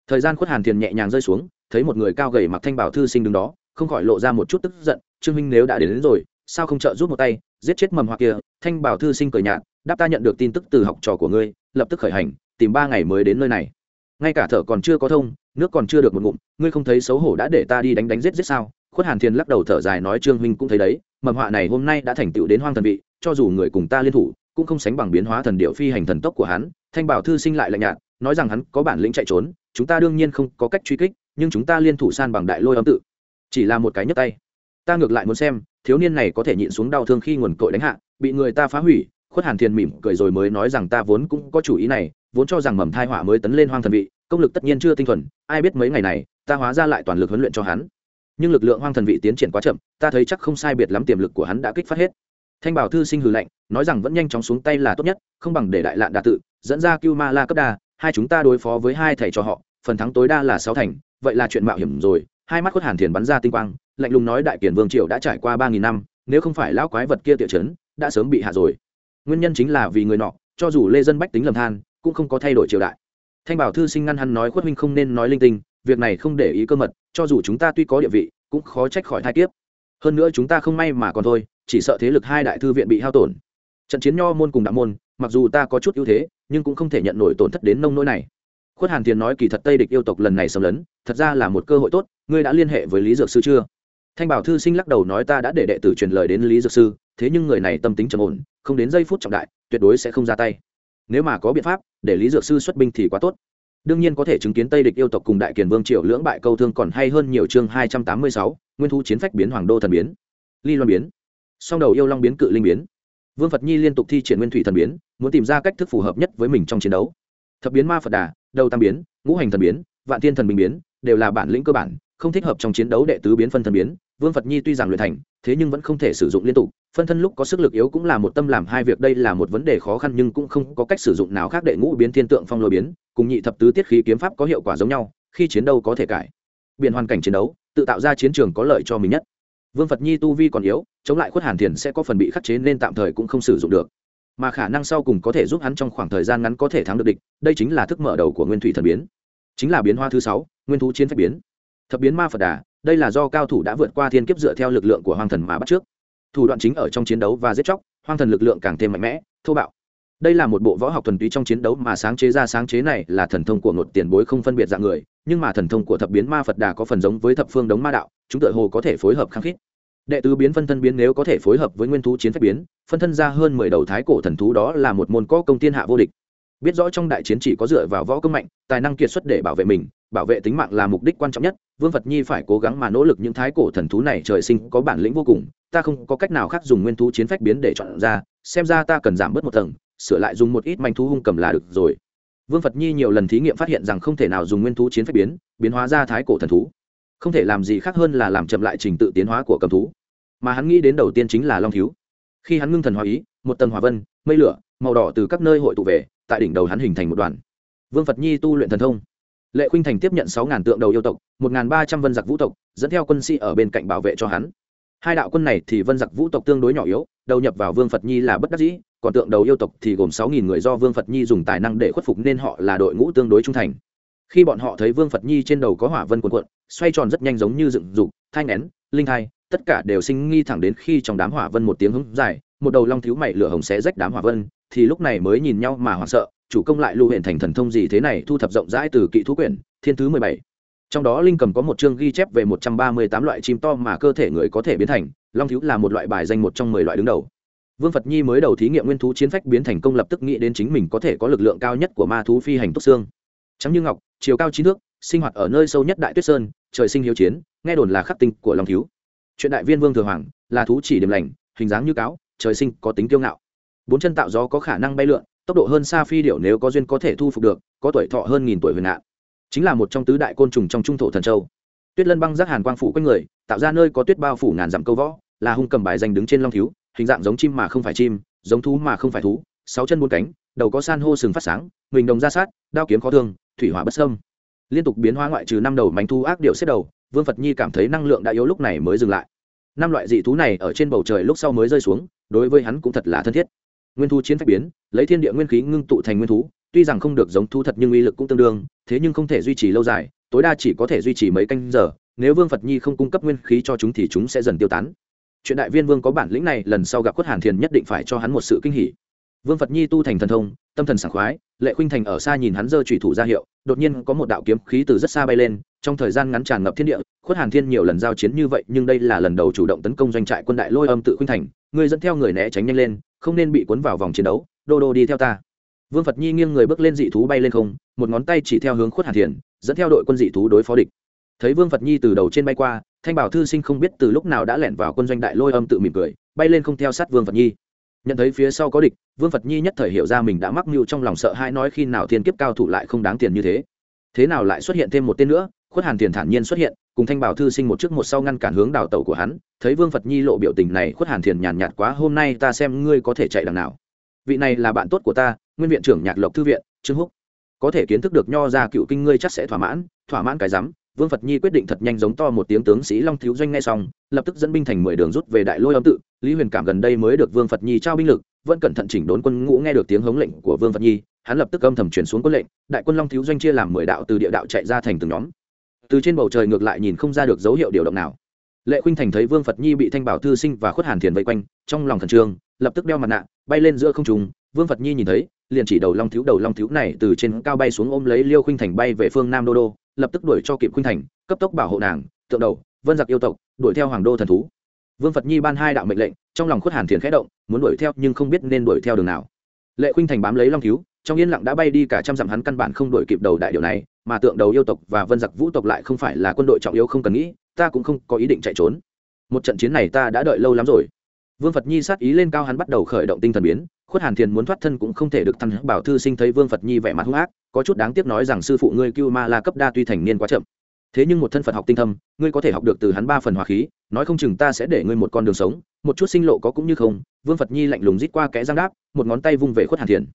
Thời gian khuất hàn Tiền nhẹ nhàng rơi xuống thấy một người cao gầy mặc thanh bảo thư sinh đứng đó không khỏi lộ ra một chút tức giận trương minh nếu đã đến, đến rồi sao không trợ giúp một tay giết chết mầm hoa kia? Thanh bảo thư sinh cười nhạt đáp ta nhận được tin tức từ học trò của ngươi lập tức khởi hành tìm ba ngày mới đến nơi này. Ngay cả thở còn chưa có thông nước còn chưa được một ngụm, ngươi không thấy xấu hổ đã để ta đi đánh đánh giết giết sao? Khuất hàn thiên lắc đầu thở dài nói trương huynh cũng thấy đấy, mầm họa này hôm nay đã thành tựu đến hoang thần vị, cho dù người cùng ta liên thủ, cũng không sánh bằng biến hóa thần điệu phi hành thần tốc của hắn. Thanh bảo thư sinh lại lạnh nhạt, nói rằng hắn có bản lĩnh chạy trốn, chúng ta đương nhiên không có cách truy kích, nhưng chúng ta liên thủ san bằng đại lôi âm tự. Chỉ là một cái nhấp tay. Ta ngược lại muốn xem, thiếu niên này có thể nhịn xuống đau thương khi nguồn cội đánh hạ, bị người ta phá hủy. Khuất hàn thiền mỉm cười rồi mới nói rằng ta vốn cũng có chủ ý này, vốn cho rằng mầm thai họa mới tấn lên hoang thần vị công lực tất nhiên chưa tinh thuần, ai biết mấy ngày này, ta hóa ra lại toàn lực huấn luyện cho hắn. Nhưng lực lượng hoang thần vị tiến triển quá chậm, ta thấy chắc không sai biệt lắm tiềm lực của hắn đã kích phát hết. Thanh bảo thư sinh hừ lạnh, nói rằng vẫn nhanh chóng xuống tay là tốt nhất, không bằng để đại lạn đà tự, dẫn ra cưu ma la cấp đa, hai chúng ta đối phó với hai thầy cho họ, phần thắng tối đa là sáu thành, vậy là chuyện mạo hiểm rồi. Hai mắt khuất hàn thiền bắn ra tinh quang, lạnh lùng nói đại kiển vương triều đã trải qua ba nghìn năm, nếu không phải lão quái vật kia tiệu chấn, đã sớm bị hạ rồi. Nguyên nhân chính là vì người nọ, cho dù lê dân bách tính lầm than, cũng không có thay đổi triều đại thanh bảo thư sinh ngăn hắn nói khuất huynh không nên nói linh tinh, việc này không để ý cơ mật, cho dù chúng ta tuy có địa vị, cũng khó trách khỏi thai kiếp. Hơn nữa chúng ta không may mà còn thôi, chỉ sợ thế lực hai đại thư viện bị hao tổn. Trận chiến nho môn cùng đạo môn, mặc dù ta có chút ưu thế, nhưng cũng không thể nhận nổi tổn thất đến nông nỗi này. Khuất hàn tiền nói kỳ thật tây địch yêu tộc lần này xâm lấn, thật ra là một cơ hội tốt, ngươi đã liên hệ với lý dược sư chưa? Thanh bảo thư sinh lắc đầu nói ta đã để đệ tử truyền lời đến lý dược sư, thế nhưng người này tâm tính trầm ổn, không đến giây phút trọng đại, tuyệt đối sẽ không ra tay nếu mà có biện pháp, để lý dược sư xuất binh thì quá tốt. Đương nhiên có thể chứng kiến tây địch yêu tộc cùng đại kiền vương triệu lưỡng bại câu thương còn hay hơn nhiều chương hai trăm tám mươi sáu, nguyên thu chiến phách biến hoàng đô thần biến. Ly loan biến. Song đầu yêu long biến cự linh biến. Vương phật nhi liên tục thi triển nguyên thủy thần biến, muốn tìm ra cách thức phù hợp nhất với mình trong chiến đấu. Thập biến ma phật đà, đầu tam biến, ngũ hành thần biến, vạn thiên thần bình biến, đều là bản lĩnh cơ bản không thích hợp trong chiến đấu đệ tứ biến phân thân biến, vương phật nhi tuy rằng luyện thành, thế nhưng vẫn không thể sử dụng liên tục, phân thân lúc có sức lực yếu cũng là một tâm làm hai việc, đây là một vấn đề khó khăn nhưng cũng không có cách sử dụng nào khác đệ ngũ biến thiên tượng phong lôi biến, cùng nhị thập tứ tiết khí kiếm pháp có hiệu quả giống nhau, khi chiến đấu có thể cải. Biện hoàn cảnh chiến đấu, tự tạo ra chiến trường có lợi cho mình nhất. Vương phật nhi tu vi còn yếu, chống lại khuất hàn thiền sẽ có phần bị khắc chế nên tạm thời cũng không sử dụng được. Mà khả năng sau cùng có thể giúp hắn trong khoảng thời gian ngắn có thể thắng được địch, đây chính là thức mở đầu của nguyên thủy thần biến. Chính là biến hoa thứ sáu, nguyên thú chiến phép biến thập biến ma phật đà, đây là do cao thủ đã vượt qua thiên kiếp dựa theo lực lượng của hoàng thần mà bắt trước. Thủ đoạn chính ở trong chiến đấu và giết chóc hoàng thần lực lượng càng thêm mạnh mẽ, thô bạo. Đây là một bộ võ học thuần túy trong chiến đấu mà sáng chế ra sáng chế này là thần thông của ngột tiền bối không phân biệt dạng người, nhưng mà thần thông của thập biến ma phật đà có phần giống với thập phương đống ma đạo, chúng tự hồ có thể phối hợp khăng khít. Đệ tứ biến phân thân biến nếu có thể phối hợp với nguyên thú chiến phép biến, phân thân ra hơn mười đầu thái cổ thần thú đó là một môn có công tiên hạ vô địch. Biết rõ trong đại chiến chỉ có dựa vào võ công mạnh, tài năng kiệt xuất để bảo vệ mình bảo vệ tính mạng là mục đích quan trọng nhất, vương phật nhi phải cố gắng mà nỗ lực những thái cổ thần thú này trời sinh có bản lĩnh vô cùng, ta không có cách nào khác dùng nguyên thú chiến phách biến để chọn ra, xem ra ta cần giảm bớt một tầng, sửa lại dùng một ít manh thú hung cầm là được rồi. Vương phật nhi nhiều lần thí nghiệm phát hiện rằng không thể nào dùng nguyên thú chiến phách biến biến hóa ra thái cổ thần thú. Không thể làm gì khác hơn là làm chậm lại trình tự tiến hóa của cầm thú. Mà hắn nghĩ đến đầu tiên chính là long thiếu. Khi hắn ngưng thần hóa ý, một tầng hòa vân, mây lửa, màu đỏ từ các nơi hội tụ về, tại đỉnh đầu hắn hình thành một đoàn. Vương phật nhi tu luyện thần thông lệ khuynh thành tiếp nhận sáu ngàn tượng đầu yêu tộc, một ngàn ba trăm vân giặc vũ tộc, dẫn theo quân sĩ ở bên cạnh bảo vệ cho hắn. Hai đạo quân này thì vân giặc vũ tộc tương đối nhỏ yếu, đầu nhập vào vương phật nhi là bất đắc dĩ, còn tượng đầu yêu tộc thì gồm sáu nghìn người do vương phật nhi dùng tài năng để khuất phục nên họ là đội ngũ tương đối trung thành. Khi bọn họ thấy vương phật nhi trên đầu có hỏa vân quần quận xoay tròn rất nhanh giống như dựng dục, thai nén linh thai, tất cả đều sinh nghi thẳng đến khi trong đám hỏa vân một tiếng hứng dài, một đầu long thiếu mày lửa hồng xé rách đám hỏa vân, thì lúc này mới nhìn nhau mà hoảng sợ chủ công lại lưu huyện thành thần thông gì thế này thu thập rộng rãi từ kỵ thú quyển, thiên thứ mười bảy. Trong đó linh cầm có một chương ghi chép về một trăm ba mươi tám loại chim to mà cơ thể người có thể biến thành, long thiếu là một loại bài danh một trong mười loại đứng đầu. Vương phật nhi mới đầu thí nghiệm nguyên thú chiến phách biến thành công lập tức nghĩ đến chính mình có thể có lực lượng cao nhất của ma thú phi hành túc xương. Trắng như ngọc, chiều cao chín thước, sinh hoạt ở nơi sâu nhất đại tuyết sơn, trời sinh hiếu chiến, nghe đồn là khắc tinh của long thiếu. Chuyện đại viên vương thừa hoàng, là thú chỉ điểm lành, hình dáng như cáo, trời sinh có tính kiêu ngạo. Bốn chân tạo gió có khả năng bay lượn tốc độ hơn xa phi điểu nếu có duyên có thể thu phục được, có tuổi thọ hơn nghìn tuổi huyền nạn chính là một trong tứ đại côn trùng trong trung thổ thần châu. Tuyết lân băng giác hàn quang phủ quanh người, tạo ra nơi có tuyết bao phủ ngàn dặm câu võ, là hung cầm bài danh đứng trên long thiếu, hình dạng giống chim mà không phải chim, giống thú mà không phải thú, sáu chân bốn cánh, đầu có san hô sừng phát sáng, mình đồng ra sát, đao kiếm khó thương, thủy hỏa bất sâm liên tục biến hóa ngoại trừ năm đầu mánh thu ác điệu xếp đầu, vương phật nhi cảm thấy năng lượng đã yếu lúc này mới dừng lại. Năm loại dị thú này ở trên bầu trời lúc sau mới rơi xuống, đối với hắn cũng thật là thân thiết nguyên thú chiến phách biến, lấy thiên địa nguyên khí ngưng tụ thành nguyên thú, tuy rằng không được giống thu thật nhưng uy lực cũng tương đương, thế nhưng không thể duy trì lâu dài, tối đa chỉ có thể duy trì mấy canh giờ, nếu vương phật nhi không cung cấp nguyên khí cho chúng thì chúng sẽ dần tiêu tán. Chuyện đại viên vương có bản lĩnh này, lần sau gặp quất hàn thiền nhất định phải cho hắn một sự kinh hỉ vương phật nhi tu thành thần thông, tâm thần sảng khoái, lệ khuynh thành ở xa nhìn hắn giơ trùy thủ ra hiệu, đột nhiên có một đạo kiếm khí từ rất xa bay lên, trong thời gian ngắn tràn ngập thiên địa, khuất hàn thiên nhiều lần giao chiến như vậy, nhưng đây là lần đầu chủ động tấn công doanh trại quân đại lôi âm tự khuynh thành người dẫn theo người né tránh nhanh lên, không nên bị cuốn vào vòng chiến đấu, đô đô đi theo ta. Vương phật nhi nghiêng người bước lên dị thú bay lên không, một ngón tay chỉ theo hướng khuất hàn thiền dẫn theo đội quân dị thú đối phó địch. Thấy vương phật nhi từ đầu trên bay qua, thanh bảo thư sinh không biết từ lúc nào đã lẻn vào quân doanh đại lôi âm tự mỉm cười, bay lên không theo sát vương phật nhi. Nhận thấy phía sau có địch vương phật nhi nhất thời hiểu ra mình đã mắc mưu trong lòng sợ hãi nói khi nào thiên kiếp cao thủ lại không đáng tiền như thế. Thế nào lại xuất hiện thêm một tên nữa? Khuất hàn tiền thản nhiên xuất hiện, cùng thanh bảo thư sinh một trước một sau ngăn cản hướng đào tẩu của hắn. Thấy vương phật nhi lộ biểu tình này, khuất hàn thiền nhàn nhạt quá, hôm nay ta xem ngươi có thể chạy đằng nào. Vị này là bạn tốt của ta, nguyên viện trưởng nhạc lộc thư viện, trương húc. Có thể kiến thức được nho ra cựu kinh ngươi chắc sẽ thỏa mãn thỏa mãn cái rắm. Vương phật nhi quyết định thật nhanh giống to một tiếng tướng sĩ long thiếu doanh ngay xong, lập tức dẫn binh thành mười đường rút về đại lôi âm tự lý huyền cảm gần đây mới được vương phật nhi trao binh lực vẫn cẩn thận chỉnh đốn quân ngũ nghe được tiếng hống lệnh của vương phật nhi hắn lập tức âm thầm chuyển xuống quân lệnh đại quân long thiếu doanh chia làm mười đạo từ địa đạo chạy ra thành từng nhóm. Từ trên bầu trời ngược lại nhìn không ra được dấu hiệu điều động nào. Lệ khuynh thành thấy vương phật nhi bị thanh bảo thư sinh và khuất hàn thiền vây quanh trong lòng thần trường, lập tức đeo mặt nạ bay lên giữa không trùng vương phật nhi nhìn thấy liền chỉ đầu long thiếu đầu long thiếu này từ trên cao bay xuống ôm lấy liêu khuynh thành bay về phương nam đô đô lập tức đuổi cho kịp khuynh thành cấp tốc bảo hộ nàng tượng đầu vân giặc yêu tộc đuổi theo hoàng đô thần thú vương phật nhi ban hai đạo mệnh lệnh, trong lòng khuất hàn thiền khẽ động, muốn đuổi theo nhưng không biết nên đuổi theo đường nào. Lệ khuynh thành bám lấy long thiếu, trong yên lặng đã bay đi cả trăm dặm hắn căn bản không đuổi kịp đầu đại điều này, mà tượng đầu yêu tộc và vân giặc vũ tộc lại không phải là quân đội trọng yếu không cần nghĩ, ta cũng không có ý định chạy trốn. Một trận chiến này ta đã đợi lâu lắm rồi. Vương phật nhi sát ý lên cao hắn bắt đầu khởi động tinh thần biến, khuất hàn thiền muốn thoát thân cũng không thể được thăng bảo thư sinh thấy vương phật nhi vẻ mặt hung ác, có chút đáng tiếc nói rằng sư phụ ngươi cưu ma la cấp đa tuy thành niên quá chậm thế nhưng một thân phật học tinh thâm, ngươi có thể học được từ hắn ba phần hòa khí, nói không chừng ta sẽ để ngươi một con đường sống, một chút sinh lộ có cũng như không, vương phật nhi lạnh lùng rít qua kẽ giang đáp, một ngón tay vung về khuất hàn thiền.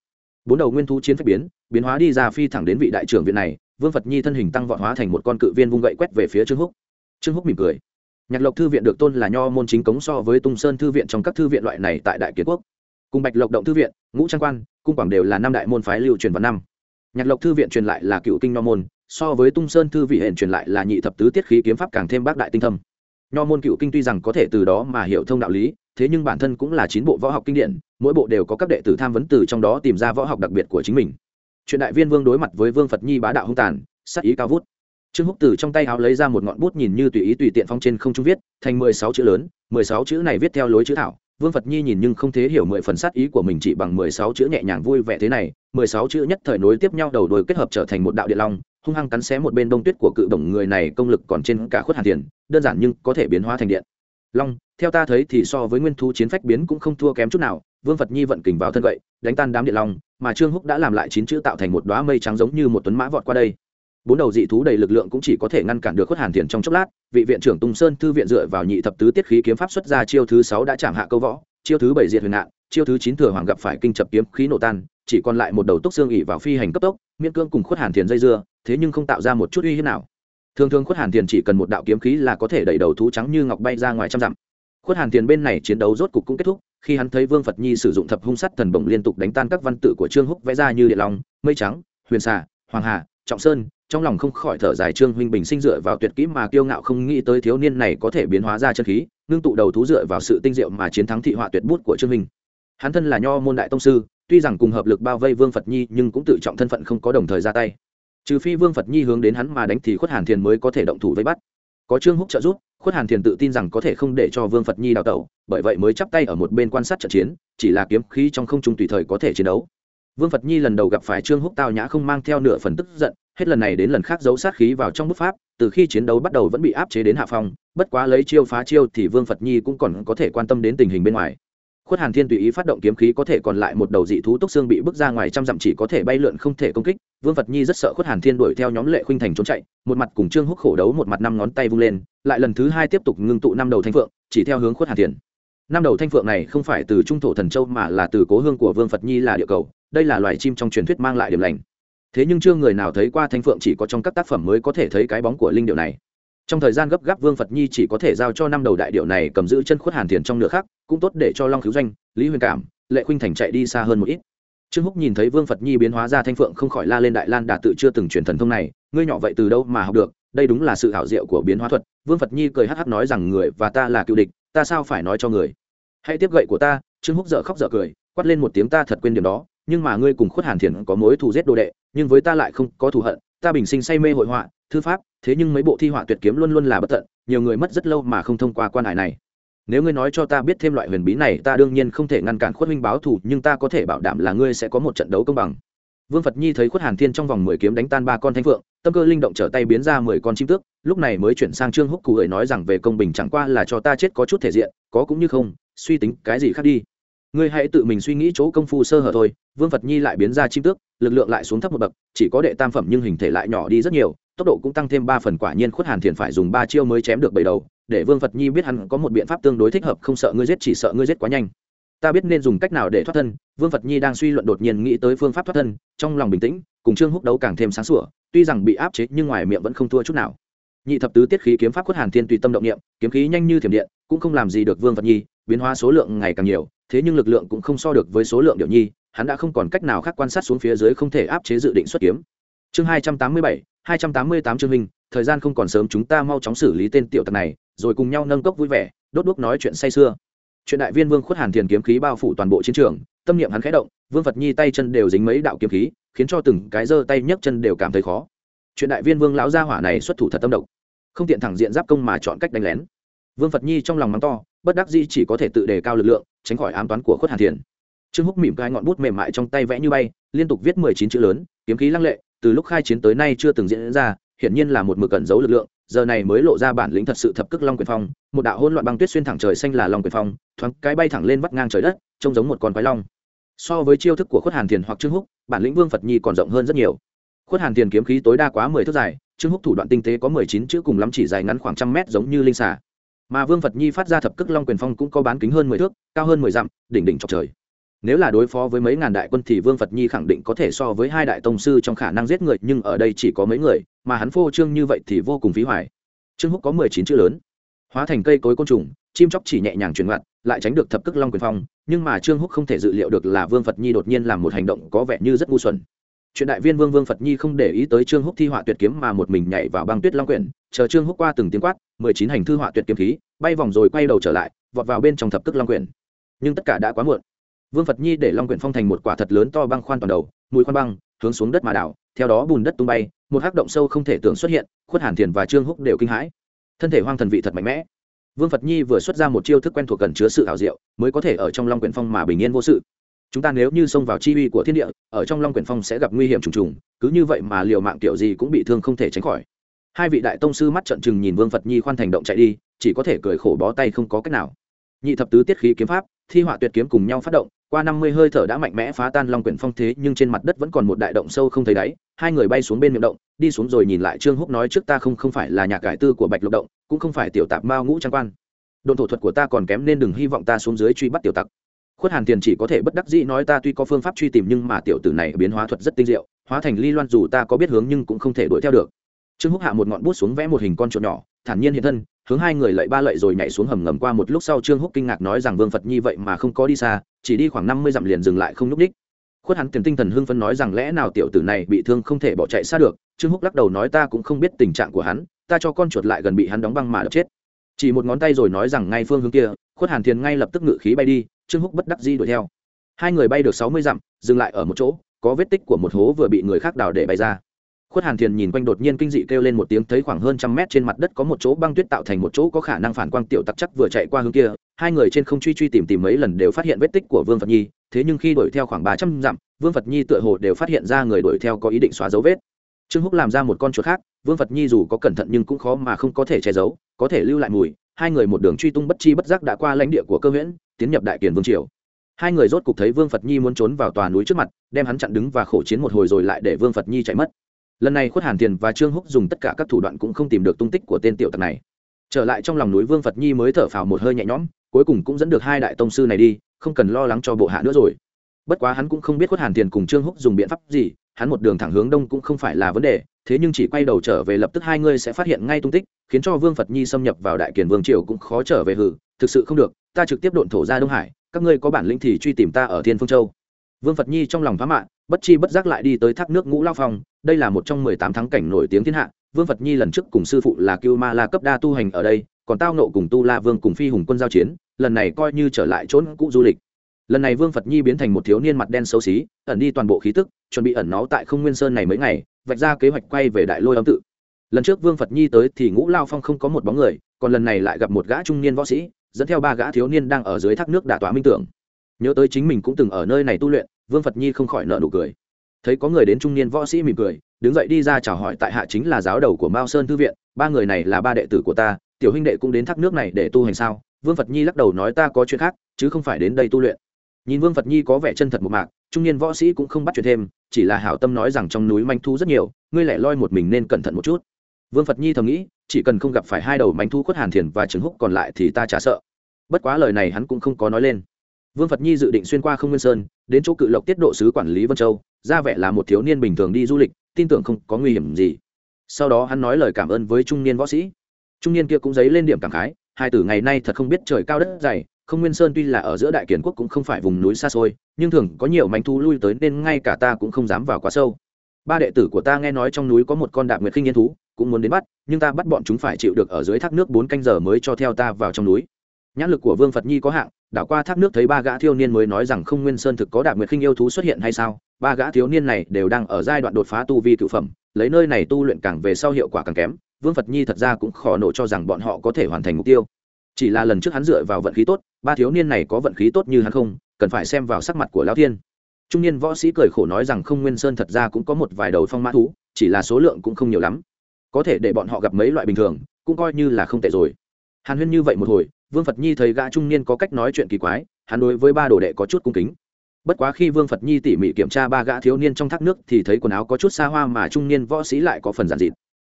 Bốn đầu nguyên thú chiến phách biến biến hóa đi ra phi thẳng đến vị đại trưởng viện này, vương phật nhi thân hình tăng vọt hóa thành một con cự viên vung gậy quét về phía trương húc. Trương húc mỉm cười. Nhạc lộc thư viện được tôn là nho môn chính cống so với tung sơn thư viện trong các thư viện loại này tại đại kiến quốc. Cùng bạch lộc động thư viện, ngũ trang quan, cung quảng đều là năm đại môn phái lưu truyền vào năm. Nhạc lộc thư viện truyền lại là cựu kinh nho môn so với tung sơn thư vị hển truyền lại là nhị thập tứ tiết khí kiếm pháp càng thêm bác đại tinh thâm. Nho môn cựu kinh tuy rằng có thể từ đó mà hiểu thông đạo lý, thế nhưng bản thân cũng là chín bộ võ học kinh điển, mỗi bộ đều có các đệ tử tham vấn từ trong đó tìm ra võ học đặc biệt của chính mình. Chuyện đại viên vương đối mặt với vương phật nhi bá đạo hung tàn sắc ý cao vút. Trương húc từ trong tay áo lấy ra một ngọn bút nhìn như tùy ý tùy tiện phong trên không trung viết, thành mười sáu chữ lớn, mười sáu chữ này viết theo lối chữ thảo. Vương phật nhi nhìn nhưng không thế hiểu mười phần sát ý của mình chỉ bằng mười sáu chữ nhẹ nhàng vui vẻ thế này, mười sáu chữ nhất thời nối tiếp nhau đầu đuôi kết hợp trở thành một đạo địa long hung hăng cắn xé một bên đông tuyết của cự bổng người này, công lực còn trên cả khuất hàn tiền, đơn giản nhưng có thể biến hóa thành điện. Long, theo ta thấy thì so với nguyên thu chiến phách biến cũng không thua kém chút nào, vương phật nhi vận kình vào thân gậy, đánh tan đám điện long, mà trương húc đã làm lại chín chữ tạo thành một đoá mây trắng giống như một tuấn mã vọt qua đây. Bốn đầu dị thú đầy lực lượng cũng chỉ có thể ngăn cản được khuất hàn thiền trong chốc lát, vị viện trưởng tung sơn thư viện dựa vào nhị thập tứ tiết khí kiếm pháp xuất ra chiêu thứ sáu đã chạm hạ câu võ, chiêu thứ bảy diệt huyền nạn, chiêu thứ chín thừa hoàng gặp phải kinh chập kiếm khí nổ tan chỉ còn lại một đầu túc xương ỉ vào phi hành cấp tốc, miễn cương cùng khuất hàn thiền dây dưa, thế nhưng không tạo ra một chút uy hiếp nào. Thường thường khuất hàn thiền chỉ cần một đạo kiếm khí là có thể đẩy đầu thú trắng như ngọc bay ra ngoài trăm dặm. Khuất hàn thiền bên này chiến đấu rốt cục cũng kết thúc, khi hắn thấy vương phật nhi sử dụng thập hung sắt thần bổng liên tục đánh tan các văn tự của trương húc vẽ ra như địa long, mây trắng, huyền xà, hoàng hà, trọng sơn, trong lòng không khỏi thở dài trương huynh bình sinh dựa vào tuyệt kỹ mà kiêu ngạo không nghĩ tới thiếu niên này có thể biến hóa ra chân khí, ngưng tụ đầu thú dựa vào sự tinh diệu mà chiến thắng thị họa tuyệt bút của trương huynh hắn thân là nho môn đại tông sư, tuy rằng cùng hợp lực bao vây vương phật nhi nhưng cũng tự trọng thân phận không có đồng thời ra tay. Trừ phi vương phật nhi hướng đến hắn mà đánh thì khuất hàn thiền mới có thể động thủ vây bắt. Có trương húc trợ giúp, khuất hàn thiền tự tin rằng có thể không để cho vương phật nhi đào tẩu, bởi vậy mới chắp tay ở một bên quan sát trận chiến, chỉ là kiếm khí trong không trung tùy thời có thể chiến đấu. Vương phật nhi lần đầu gặp phải trương húc tao nhã không mang theo nửa phần tức giận, hết lần này đến lần khác giấu sát khí vào trong bút pháp, từ khi chiến đấu bắt đầu vẫn bị áp chế đến hạ phong, bất quá lấy chiêu phá chiêu thì vương phật nhi cũng còn có thể quan tâm đến tình hình bên ngoài khuất hàn thiên tùy ý phát động kiếm khí có thể còn lại một đầu dị thú túc xương bị bước ra ngoài trăm dặm chỉ có thể bay lượn không thể công kích. Vương phật nhi rất sợ khuất hàn thiên đuổi theo nhóm lệ khuynh thành trốn chạy, một mặt cùng trương húc khổ đấu một mặt năm ngón tay vung lên, lại lần thứ hai tiếp tục ngưng tụ năm đầu thanh phượng, chỉ theo hướng khuất hàn thiên. Năm đầu thanh phượng này không phải từ trung thổ thần châu mà là từ cố hương của vương phật nhi là địa cầu, đây là loài chim trong truyền thuyết mang lại điểm lành. Thế nhưng chưa người nào thấy qua thanh phượng chỉ có trong các tác phẩm mới có thể thấy cái bóng của linh điệu này trong thời gian gấp gáp vương phật nhi chỉ có thể giao cho năm đầu đại điệu này cầm giữ chân khuất hàn thiền trong nửa khác cũng tốt để cho long cứu doanh, lý huyền cảm, lệ khuynh thành chạy đi xa hơn một ít. Trương húc nhìn thấy vương phật nhi biến hóa ra thanh phượng không khỏi la lên đại lan đạt tự chưa từng truyền thần thông này, ngươi nhỏ vậy từ đâu mà học được, đây đúng là sự hảo diệu của biến hóa thuật. Vương phật nhi cười hắc hắc nói rằng người và ta là cựu địch, ta sao phải nói cho người? Hãy tiếp gậy của ta, trương húc dở khóc dở cười, quát lên một tiếng ta thật quên điểm đó, nhưng mà ngươi cùng khuất hàn thiền có mối thù giết đồ đệ, nhưng với ta lại không có thù hận, ta bình sinh say mê hội họa thư pháp, thế nhưng mấy bộ thi họa tuyệt kiếm luôn luôn là bất tận, nhiều người mất rất lâu mà không thông qua quan hải này. Nếu ngươi nói cho ta biết thêm loại huyền bí này, ta đương nhiên không thể ngăn cản khuất minh báo thù, nhưng ta có thể bảo đảm là ngươi sẽ có một trận đấu công bằng. Vương phật nhi thấy khuất hàn thiên trong vòng mười kiếm đánh tan ba con thanh phượng, tâm cơ linh động trở tay biến ra mười con chim tước, lúc này mới chuyển sang trương húc cụ ấy nói rằng về công bình chẳng qua là cho ta chết có chút thể diện, có cũng như không, suy tính cái gì khác đi. Ngươi hãy tự mình suy nghĩ chỗ công phu sơ hở thôi. Vương phật nhi lại biến ra chim tước, lực lượng lại xuống thấp một bậc, chỉ có đệ tam phẩm nhưng hình thể lại nhỏ đi rất nhiều tốc độ cũng tăng thêm ba phần, quả nhiên khuất hàn thiền phải dùng ba chiêu mới chém được bảy đầu, để vương phật nhi biết hắn có một biện pháp tương đối thích hợp, không sợ ngươi giết, chỉ sợ ngươi giết quá nhanh. Ta biết nên dùng cách nào để thoát thân, vương phật nhi đang suy luận đột nhiên nghĩ tới phương pháp thoát thân, trong lòng bình tĩnh, cùng trương húc đấu càng thêm sáng sủa, tuy rằng bị áp chế nhưng ngoài miệng vẫn không thua chút nào. Nhị thập tứ tiết khí kiếm pháp khuất hàn thiên tùy tâm động niệm, kiếm khí nhanh như thiểm điện, cũng không làm gì được vương phật nhi, biến hóa số lượng ngày càng nhiều, thế nhưng lực lượng cũng không so được với số lượng điệu nhi, hắn đã không còn cách nào khác quan sát xuống phía dưới không thể áp chế dự định xuất kiếm. Chương hai trăm tám mươi bảy hai trăm tám mươi tám chương hình thời gian không còn sớm, chúng ta mau chóng xử lý tên tiểu tặc này, rồi cùng nhau nâng cốc vui vẻ, đốt đuốc nói chuyện say sưa. Chuyện đại viên vương khuất hàn thiền kiếm khí bao phủ toàn bộ chiến trường, tâm niệm hắn khẽ động, vương phật nhi tay chân đều dính mấy đạo kiếm khí, khiến cho từng cái giơ tay nhấc chân đều cảm thấy khó. Chuyện đại viên vương lão gia hỏa này xuất thủ thật tâm động không tiện thẳng diện giáp công mà chọn cách đánh lén. Vương phật nhi trong lòng mắng to, bất đắc dĩ chỉ có thể tự đề cao lực lượng, tránh khỏi ám toán của khuất hàn thiền. Trương húc mỉm cai ngọn bút mềm mại trong tay vẽ như bay, liên tục viết mười chín chữ lớn, kiếm khí lăng lệ từ lúc khai chiến tới nay chưa từng diễn ra, hiển nhiên là một mực cẩn giấu lực lượng, giờ này mới lộ ra bản lĩnh thật sự thập cức long quyền phong, một đạo hỗn loạn băng tuyết xuyên thẳng trời xanh là long quyền phong, thoáng cái bay thẳng lên vắt ngang trời đất, trông giống một con quái long. So với chiêu thức của khuất hàn thiền hoặc trương húc, bản lĩnh vương phật nhi còn rộng hơn rất nhiều. Khuất hàn thiền kiếm khí tối đa quá mười thước dài, trương húc thủ đoạn tinh tế có mười chín chữ cùng lắm chỉ dài ngắn khoảng trăm mét giống như linh xà. Mà vương phật nhi phát ra thập cức long quyền phong cũng có bán kính hơn mười thước, cao hơn mười dặm, đỉnh đỉnh trọc trời nếu là đối phó với mấy ngàn đại quân thì vương phật nhi khẳng định có thể so với hai đại tông sư trong khả năng giết người, nhưng ở đây chỉ có mấy người, mà hắn phô trương như vậy thì vô cùng phí hoài. Trương húc có mười chín chữ lớn. Hóa thành cây cối côn trùng, chim chóc chỉ nhẹ nhàng truyền ngặt lại tránh được thập cức long quyền phong, nhưng mà trương húc không thể dự liệu được là vương phật nhi đột nhiên làm một hành động có vẻ như rất ngu xuẩn. Chuyện đại viên vương vương phật nhi không để ý tới trương húc thi họa tuyệt kiếm mà một mình nhảy vào băng tuyết long quyển, chờ trương húc qua từng tiếng quát, mười chín hành thư họa tuyệt kiếm khí, bay vòng rồi quay đầu trở lại, vọt vào bên trong thập cức long quyển. Nhưng tất cả đã quá muộn vương phật nhi để long quyển phong thành một quả thật lớn to băng khoan toàn đầu mùi khoan băng, hướng xuống đất mà đảo, theo đó bùn đất tung bay, một hắc động sâu không thể tưởng xuất hiện, khuất hàn thiền và trương húc đều kinh hãi. Thân thể hoang thần vị thật mạnh mẽ. Vương phật nhi vừa xuất ra một chiêu thức quen thuộc cần chứa sự ảo diệu, mới có thể ở trong long quyển phong mà bình yên vô sự. Chúng ta nếu như xông vào chi uy của thiên địa, ở trong long quyển phong sẽ gặp nguy hiểm trùng trùng, cứ như vậy mà liều mạng kiểu gì cũng bị thương không thể tránh khỏi. Hai vị đại tông sư mắt trận chừng nhìn vương phật nhi khoan thành động chạy đi, chỉ có thể cười khổ bó tay không có cách nào. Nhị thập tứ tiết khí kiếm pháp, thi họa tuyệt kiếm cùng nhau phát động qua năm mươi hơi thở đã mạnh mẽ phá tan long quyển phong thế, nhưng trên mặt đất vẫn còn một đại động sâu không thấy đáy. Hai người bay xuống bên miệng động, đi xuống rồi nhìn lại trương húc nói trước ta không không phải là nhà cải tư của bạch lục động, cũng không phải tiểu tạp mao ngũ trang quan. Đồn thổ thuật của ta còn kém nên đừng hy vọng ta xuống dưới truy bắt tiểu tặc. Khuất hàn tiền chỉ có thể bất đắc dĩ nói ta tuy có phương pháp truy tìm nhưng mà tiểu tử này biến hóa thuật rất tinh diệu, hóa thành ly loan dù ta có biết hướng nhưng cũng không thể đuổi theo được. Trương húc hạ một ngọn bút xuống vẽ một hình con chuột nhỏ, thản nhiên hiện thân, hướng hai người lậy ba lậy rồi nhảy xuống hầm ngầm qua một lúc sau trương húc kinh ngạc nói rằng vương phật nhi vậy mà không có đi xa chỉ đi khoảng năm mươi dặm liền dừng lại không n đích. ních khuất hắn tiền tinh thần hưng phấn nói rằng lẽ nào tiểu tử này bị thương không thể bỏ chạy xa được, trương húc lắc đầu nói ta cũng không biết tình trạng của hắn, ta cho con chuột lại gần bị hắn đóng băng mà đập chết. Chỉ một ngón tay rồi nói rằng ngay phương hướng kia, khuất hàn thiền ngay lập tức ngự khí bay đi, trương húc bất đắc di đuổi theo. Hai người bay được sáu mươi dặm, dừng lại ở một chỗ, có vết tích của một hố vừa bị người khác đào để bay ra khuất hàn thiền nhìn quanh đột nhiên kinh dị kêu lên một tiếng, thấy khoảng hơn trăm mét trên mặt đất có một chỗ băng tuyết tạo thành một chỗ có khả năng phản quang tiểu tặc chắc vừa chạy qua hướng kia. Hai người trên không truy truy tìm tìm mấy lần đều phát hiện vết tích của vương phật nhi, thế nhưng khi đuổi theo khoảng ba trăm dặm, vương phật nhi tựa hồ đều phát hiện ra người đuổi theo có ý định xóa dấu vết. Trương húc làm ra một con chuột khác, vương phật nhi dù có cẩn thận nhưng cũng khó mà không có thể che giấu, có thể lưu lại mùi. Hai người một đường truy tung bất chi bất giác đã qua lãnh địa của cơ huyễn, tiến nhập đại kiền vương triều. Hai người rốt cục thấy vương phật nhi muốn trốn vào tòa núi trước mặt, đem hắn chặn đứng và khổ chiến một hồi rồi lại để vương phật nhi chạy mất lần này khuất hàn tiền và trương húc dùng tất cả các thủ đoạn cũng không tìm được tung tích của tên tiểu tặc này. Trở lại trong lòng núi vương phật nhi mới thở phào một hơi nhẹ nhõm, cuối cùng cũng dẫn được hai đại tông sư này đi, không cần lo lắng cho bộ hạ nữa rồi. Bất quá hắn cũng không biết khuất hàn tiền cùng trương húc dùng biện pháp gì, hắn một đường thẳng hướng đông cũng không phải là vấn đề, thế nhưng chỉ quay đầu trở về lập tức hai ngươi sẽ phát hiện ngay tung tích, khiến cho vương phật nhi xâm nhập vào đại kiền vương triều cũng khó trở về hử, thực sự không được, ta trực tiếp độn thổ ra đông hải, các ngươi có bản lĩnh thì truy tìm ta ở thiên phương châu. Vương phật nhi trong lòng phá mạng bất chi bất giác lại đi tới thác nước ngũ lao phong đây là một trong mười tám thắng cảnh nổi tiếng thiên hạ, vương phật nhi lần trước cùng sư phụ là cưu ma la cấp đa tu hành ở đây, còn tao nộ cùng tu la vương cùng phi hùng quân giao chiến, lần này coi như trở lại trốn cũ du lịch. Lần này vương phật nhi biến thành một thiếu niên mặt đen xấu xí, ẩn đi toàn bộ khí tức, chuẩn bị ẩn náu tại không nguyên sơn này mấy ngày, vạch ra kế hoạch quay về đại lôi âm tự. Lần trước vương phật nhi tới thì ngũ lao phong không có một bóng người, còn lần này lại gặp một gã trung niên võ sĩ, dẫn theo ba gã thiếu niên đang ở dưới thác nước đả tỏa minh tưởng. Nhớ tới chính mình cũng từng ở nơi này tu luyện, vương phật nhi không khỏi nợ nụ cười thấy có người đến trung niên võ sĩ mỉm cười, đứng dậy đi ra chào hỏi tại hạ chính là giáo đầu của mao sơn thư viện, ba người này là ba đệ tử của ta, tiểu huynh đệ cũng đến thác nước này để tu hành sao? Vương phật nhi lắc đầu nói ta có chuyện khác, chứ không phải đến đây tu luyện. Nhìn vương phật nhi có vẻ chân thật một mạc, trung niên võ sĩ cũng không bắt chuyện thêm, chỉ là hảo tâm nói rằng trong núi manh thu rất nhiều, ngươi lẻ loi một mình nên cẩn thận một chút. Vương phật nhi thầm nghĩ, chỉ cần không gặp phải hai đầu manh thu khuất hàn thiền và trứng húc còn lại thì ta chả sợ. Bất quá lời này hắn cũng không có nói lên. Vương phật nhi dự định xuyên qua không nguyên sơn, đến chỗ cự lộc tiết độ sứ quản lý vân châu ra vẻ là một thiếu niên bình thường đi du lịch, tin tưởng không có nguy hiểm gì. Sau đó hắn nói lời cảm ơn với trung niên võ sĩ. Trung niên kia cũng dấy lên điểm cảm khái, hai tử ngày nay thật không biết trời cao đất dày, không nguyên sơn tuy là ở giữa đại kiển quốc cũng không phải vùng núi xa xôi, nhưng thường có nhiều mánh thú lui tới nên ngay cả ta cũng không dám vào quá sâu. Ba đệ tử của ta nghe nói trong núi có một con đạp nguyệt khinh yên thú, cũng muốn đến bắt, nhưng ta bắt bọn chúng phải chịu được ở dưới thác nước bốn canh giờ mới cho theo ta vào trong núi. Nhãn lực của vương phật nhi có hạng, đảo qua thác nước thấy ba gã thiếu niên mới nói rằng không nguyên sơn thực có đạp nguyệt khinh yêu thú xuất hiện hay sao? Ba gã thiếu niên này đều đang ở giai đoạn đột phá tu vi cựu phẩm, lấy nơi này tu luyện càng về sau hiệu quả càng kém, vương phật nhi thật ra cũng khó nộ cho rằng bọn họ có thể hoàn thành mục tiêu. Chỉ là lần trước hắn dựa vào vận khí tốt, ba thiếu niên này có vận khí tốt như hắn không, cần phải xem vào sắc mặt của lão thiên. Trung niên võ sĩ cười khổ nói rằng không nguyên sơn thật ra cũng có một vài đầu phong mã thú, chỉ là số lượng cũng không nhiều lắm. Có thể để bọn họ gặp mấy loại bình thường, cũng coi như là không tệ rồi. Hàn huyên như vậy một hồi, vương phật nhi thấy gã trung niên có cách nói chuyện kỳ quái, hắn đối với ba đồ đệ có chút cung kính bất quá khi vương phật nhi tỉ mỉ kiểm tra ba gã thiếu niên trong thác nước thì thấy quần áo có chút xa hoa mà trung niên võ sĩ lại có phần giản dịt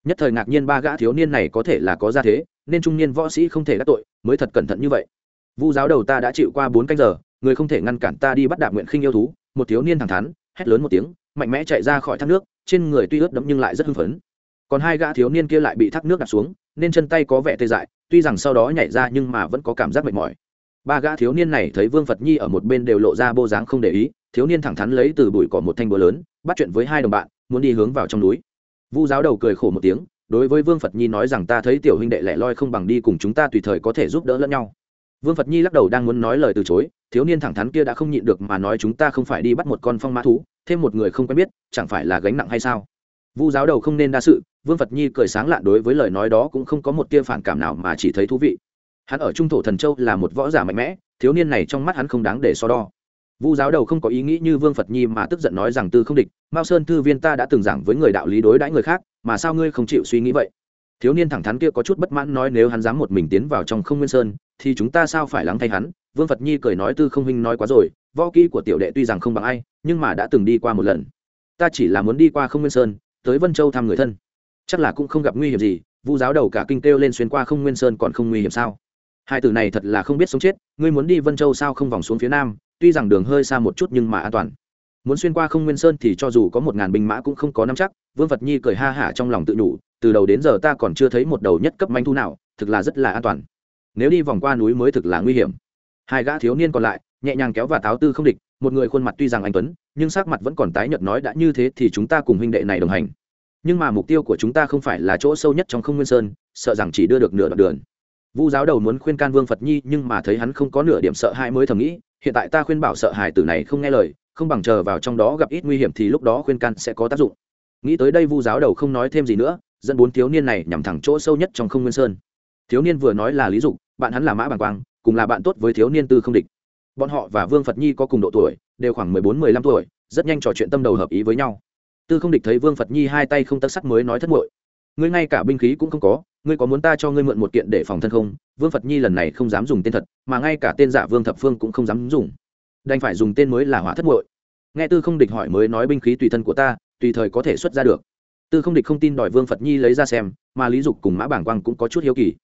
nhất thời ngạc nhiên ba gã thiếu niên này có thể là có gia thế, nên trung niên võ sĩ không thể đắc tội, mới thật cẩn thận như vậy. Vu giáo đầu ta đã chịu qua bốn canh giờ, người không thể ngăn cản ta đi bắt đạp nguyện khinh yêu thú. Một thiếu niên thẳng thắn, hét lớn một tiếng, mạnh mẽ chạy ra khỏi thác nước, trên người tuy ướt đẫm nhưng lại rất hưng phấn. Còn hai gã thiếu niên kia lại bị thác nước đạp xuống, nên chân tay có vẻ tê dại, tuy rằng sau đó nhảy ra nhưng mà vẫn có cảm giác mệt mỏi ba gã thiếu niên này thấy vương phật nhi ở một bên đều lộ ra bô dáng không để ý, thiếu niên thẳng thắn lấy từ bụi cỏ một thanh búa lớn, bắt chuyện với hai đồng bạn, muốn đi hướng vào trong núi. Vu giáo đầu cười khổ một tiếng, đối với vương phật nhi nói rằng ta thấy tiểu huynh đệ lẻ loi không bằng đi cùng chúng ta tùy thời có thể giúp đỡ lẫn nhau. Vương phật nhi lắc đầu đang muốn nói lời từ chối, thiếu niên thẳng thắn kia đã không nhịn được mà nói chúng ta không phải đi bắt một con phong mã thú, thêm một người không quen biết, chẳng phải là gánh nặng hay sao? Vu giáo đầu không nên đa sự, vương phật nhi cười sáng lạ đối với lời nói đó cũng không có một tia phản cảm nào mà chỉ thấy thú vị hắn ở trung thổ thần châu là một võ giả mạnh mẽ, thiếu niên này trong mắt hắn không đáng để so đo. Vu giáo đầu không có ý nghĩ như vương phật nhi mà tức giận nói rằng tư không địch, mao sơn thư viên ta đã từng giảng với người đạo lý đối đãi người khác, mà sao ngươi không chịu suy nghĩ vậy? Thiếu niên thẳng thắn kia có chút bất mãn nói nếu hắn dám một mình tiến vào trong không nguyên sơn, thì chúng ta sao phải lắng thay hắn? Vương phật nhi cười nói tư không huynh nói quá rồi, võ kỹ của tiểu đệ tuy rằng không bằng ai, nhưng mà đã từng đi qua một lần. Ta chỉ là muốn đi qua không nguyên sơn, tới vân châu thăm người thân. Chắc là cũng không gặp nguy hiểm gì, vu giáo đầu cả kinh kêu lên xuyên qua không nguyên sơn còn không nguy hiểm sao? Hai từ này thật là không biết sống chết, ngươi muốn đi vân châu sao không vòng xuống phía nam, tuy rằng đường hơi xa một chút nhưng mà an toàn. Muốn xuyên qua không nguyên sơn thì cho dù có một ngàn binh mã cũng không có nắm chắc, vương phật nhi cười ha hả trong lòng tự nhủ, từ đầu đến giờ ta còn chưa thấy một đầu nhất cấp manh thu nào, thực là rất là an toàn. Nếu đi vòng qua núi mới thực là nguy hiểm. Hai gã thiếu niên còn lại, nhẹ nhàng kéo và táo tư không địch, một người khuôn mặt tuy rằng anh tuấn, nhưng sắc mặt vẫn còn tái nhợt nói đã như thế thì chúng ta cùng huynh đệ này đồng hành. Nhưng mà mục tiêu của chúng ta không phải là chỗ sâu nhất trong không nguyên sơn, sợ rằng chỉ đưa được nửa đoạn đường vu giáo đầu muốn khuyên can vương phật nhi, nhưng mà thấy hắn không có nửa điểm sợ hãi mới thầm nghĩ, hiện tại ta khuyên bảo sợ hài tử này không nghe lời, không bằng chờ vào trong đó gặp ít nguy hiểm thì lúc đó khuyên can sẽ có tác dụng. Nghĩ tới đây vu giáo đầu không nói thêm gì nữa, dẫn bốn thiếu niên này nhằm thẳng chỗ sâu nhất trong không nguyên sơn. Thiếu niên vừa nói là lý dục, bạn hắn là mã bàng quang, cùng là bạn tốt với thiếu niên tư không địch. Bọn họ và vương phật nhi có cùng độ tuổi, đều khoảng mười bốn, mười lăm tuổi, rất nhanh trò chuyện tâm đầu hợp ý với nhau. Tư không địch thấy vương phật nhi hai tay không tất sắc mới nói thất muội. Ngươi ngay cả binh khí cũng không có ngươi có muốn ta cho ngươi mượn một kiện để phòng thân không? Vương phật nhi lần này không dám dùng tên thật, mà ngay cả tên giả vương thập phương cũng không dám dùng. Đành phải dùng tên mới là hỏa thất muội. Nghe tư không địch hỏi mới nói binh khí tùy thân của ta, tùy thời có thể xuất ra được. Tư không địch không tin đòi vương phật nhi lấy ra xem, mà lý dục cùng mã bảng quang cũng có chút hiếu kỳ.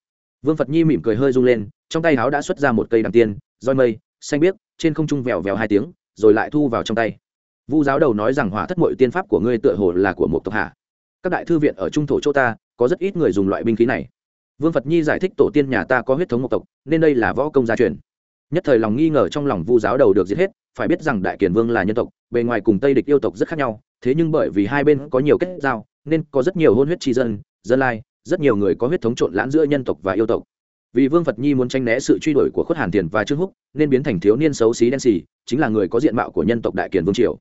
Vương phật nhi mỉm cười hơi rung lên, trong tay áo đã xuất ra một cây đằng tiên, roi mây, xanh biếc, trên không trung vèo vèo hai tiếng, rồi lại thu vào trong tay. Vu giáo đầu nói rằng hỏa thất mội tiên pháp của ngươi tựa hồ là của một tộc hạ. Các đại thư viện ở trung thổ chỗ ta có rất ít người dùng loại binh khí này. Vương phật nhi giải thích tổ tiên nhà ta có huyết thống một tộc, nên đây là võ công gia truyền. Nhất thời lòng nghi ngờ trong lòng vu giáo đầu được giết hết, phải biết rằng đại kiền vương là nhân tộc, bề ngoài cùng tây địch yêu tộc rất khác nhau, thế nhưng bởi vì hai bên có nhiều kết giao, nên có rất nhiều hôn huyết tri dân dân lai, rất nhiều người có huyết thống trộn lãn giữa nhân tộc và yêu tộc. Vì vương phật nhi muốn tranh né sự truy đuổi của khuất hàn tiền và trương húc, nên biến thành thiếu niên xấu xí đen xì, chính là người có diện mạo của nhân tộc đại kiền vương triều.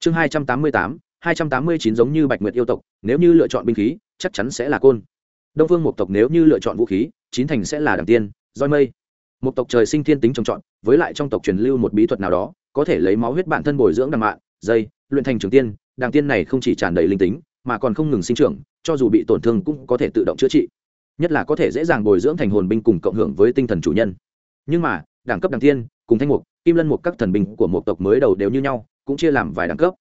Chương hai trăm tám mươi tám hai trăm tám mươi chín giống như bạch nguyệt yêu tộc, nếu như lựa chọn binh khí, chắc chắn sẽ là côn. Đông phương một tộc nếu như lựa chọn vũ khí, chín thành sẽ là đảng tiên, roi mây. Một tộc trời sinh thiên tính trồng trọt, với lại trong tộc truyền lưu một bí thuật nào đó, có thể lấy máu huyết bản thân bồi dưỡng đằng mạng. dây, luyện thành trường tiên đàng tiên này không chỉ tràn đầy linh tính, mà còn không ngừng sinh trưởng, cho dù bị tổn thương cũng có thể tự động chữa trị. Nhất là có thể dễ dàng bồi dưỡng thành hồn binh cùng cộng hưởng với tinh thần chủ nhân. Nhưng mà, đẳng cấp đẳng tiên, cùng thanh mục, kim lân mục các thần binh của một tộc mới đầu đều như nhau, cũng chia làm vài đẳng cấp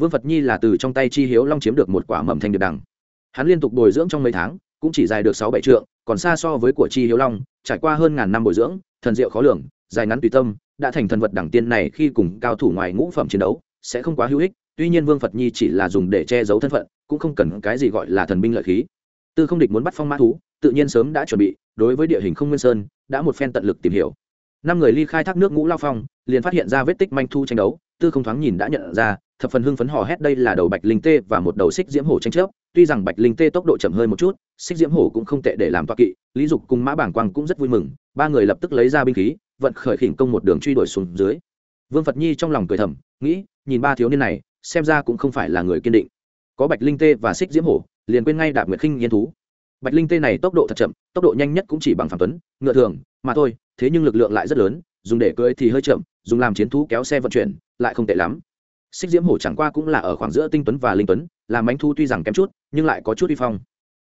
vương phật nhi là từ trong tay chi hiếu long chiếm được một quả mầm thanh điệp đằng. Hắn liên tục bồi dưỡng trong mấy tháng, cũng chỉ dài được sáu bảy trượng, còn xa so với của chi hiếu long, trải qua hơn ngàn năm bồi dưỡng, thần diệu khó lường, dài ngắn tùy tâm, đã thành thần vật đẳng tiên này khi cùng cao thủ ngoài ngũ phẩm chiến đấu, sẽ không quá hữu ích, tuy nhiên vương phật nhi chỉ là dùng để che giấu thân phận, cũng không cần cái gì gọi là thần binh lợi khí. Tư không địch muốn bắt phong mã thú, tự nhiên sớm đã chuẩn bị, đối với địa hình không nguyên sơn, đã một phen tận lực tìm hiểu. Năm người ly khai thác nước ngũ lao phong, liền phát hiện ra vết tích manh thu tranh đấu tư không thoáng nhìn đã nhận ra, thập phần hưng phấn hò hét đây là đầu bạch linh tê và một đầu xích diễm hổ tranh chấp. Tuy rằng bạch linh tê tốc độ chậm hơi một chút, xích diễm hổ cũng không tệ để làm toa kỵ, lý dục cùng mã bảng quang cũng rất vui mừng, ba người lập tức lấy ra binh khí, vận khởi khỉnh công một đường truy đuổi xuống dưới. Vương phật nhi trong lòng cười thầm, nghĩ, nhìn ba thiếu niên này, xem ra cũng không phải là người kiên định. Có bạch linh tê và xích diễm hổ, liền quên ngay đạp nguyệt khinh yên thú. Bạch linh tê này tốc độ thật chậm, tốc độ nhanh nhất cũng chỉ bằng phạm tuấn, ngựa thường, mà thôi, thế nhưng lực lượng lại rất lớn, dùng để cưỡi thì hơi chậm, dùng làm chiến thú kéo xe vận chuyển lại không tệ lắm. Xích diễm hổ chẳng qua cũng là ở khoảng giữa tinh tuấn và linh tuấn làm bánh thu tuy rằng kém chút, nhưng lại có chút uy phong.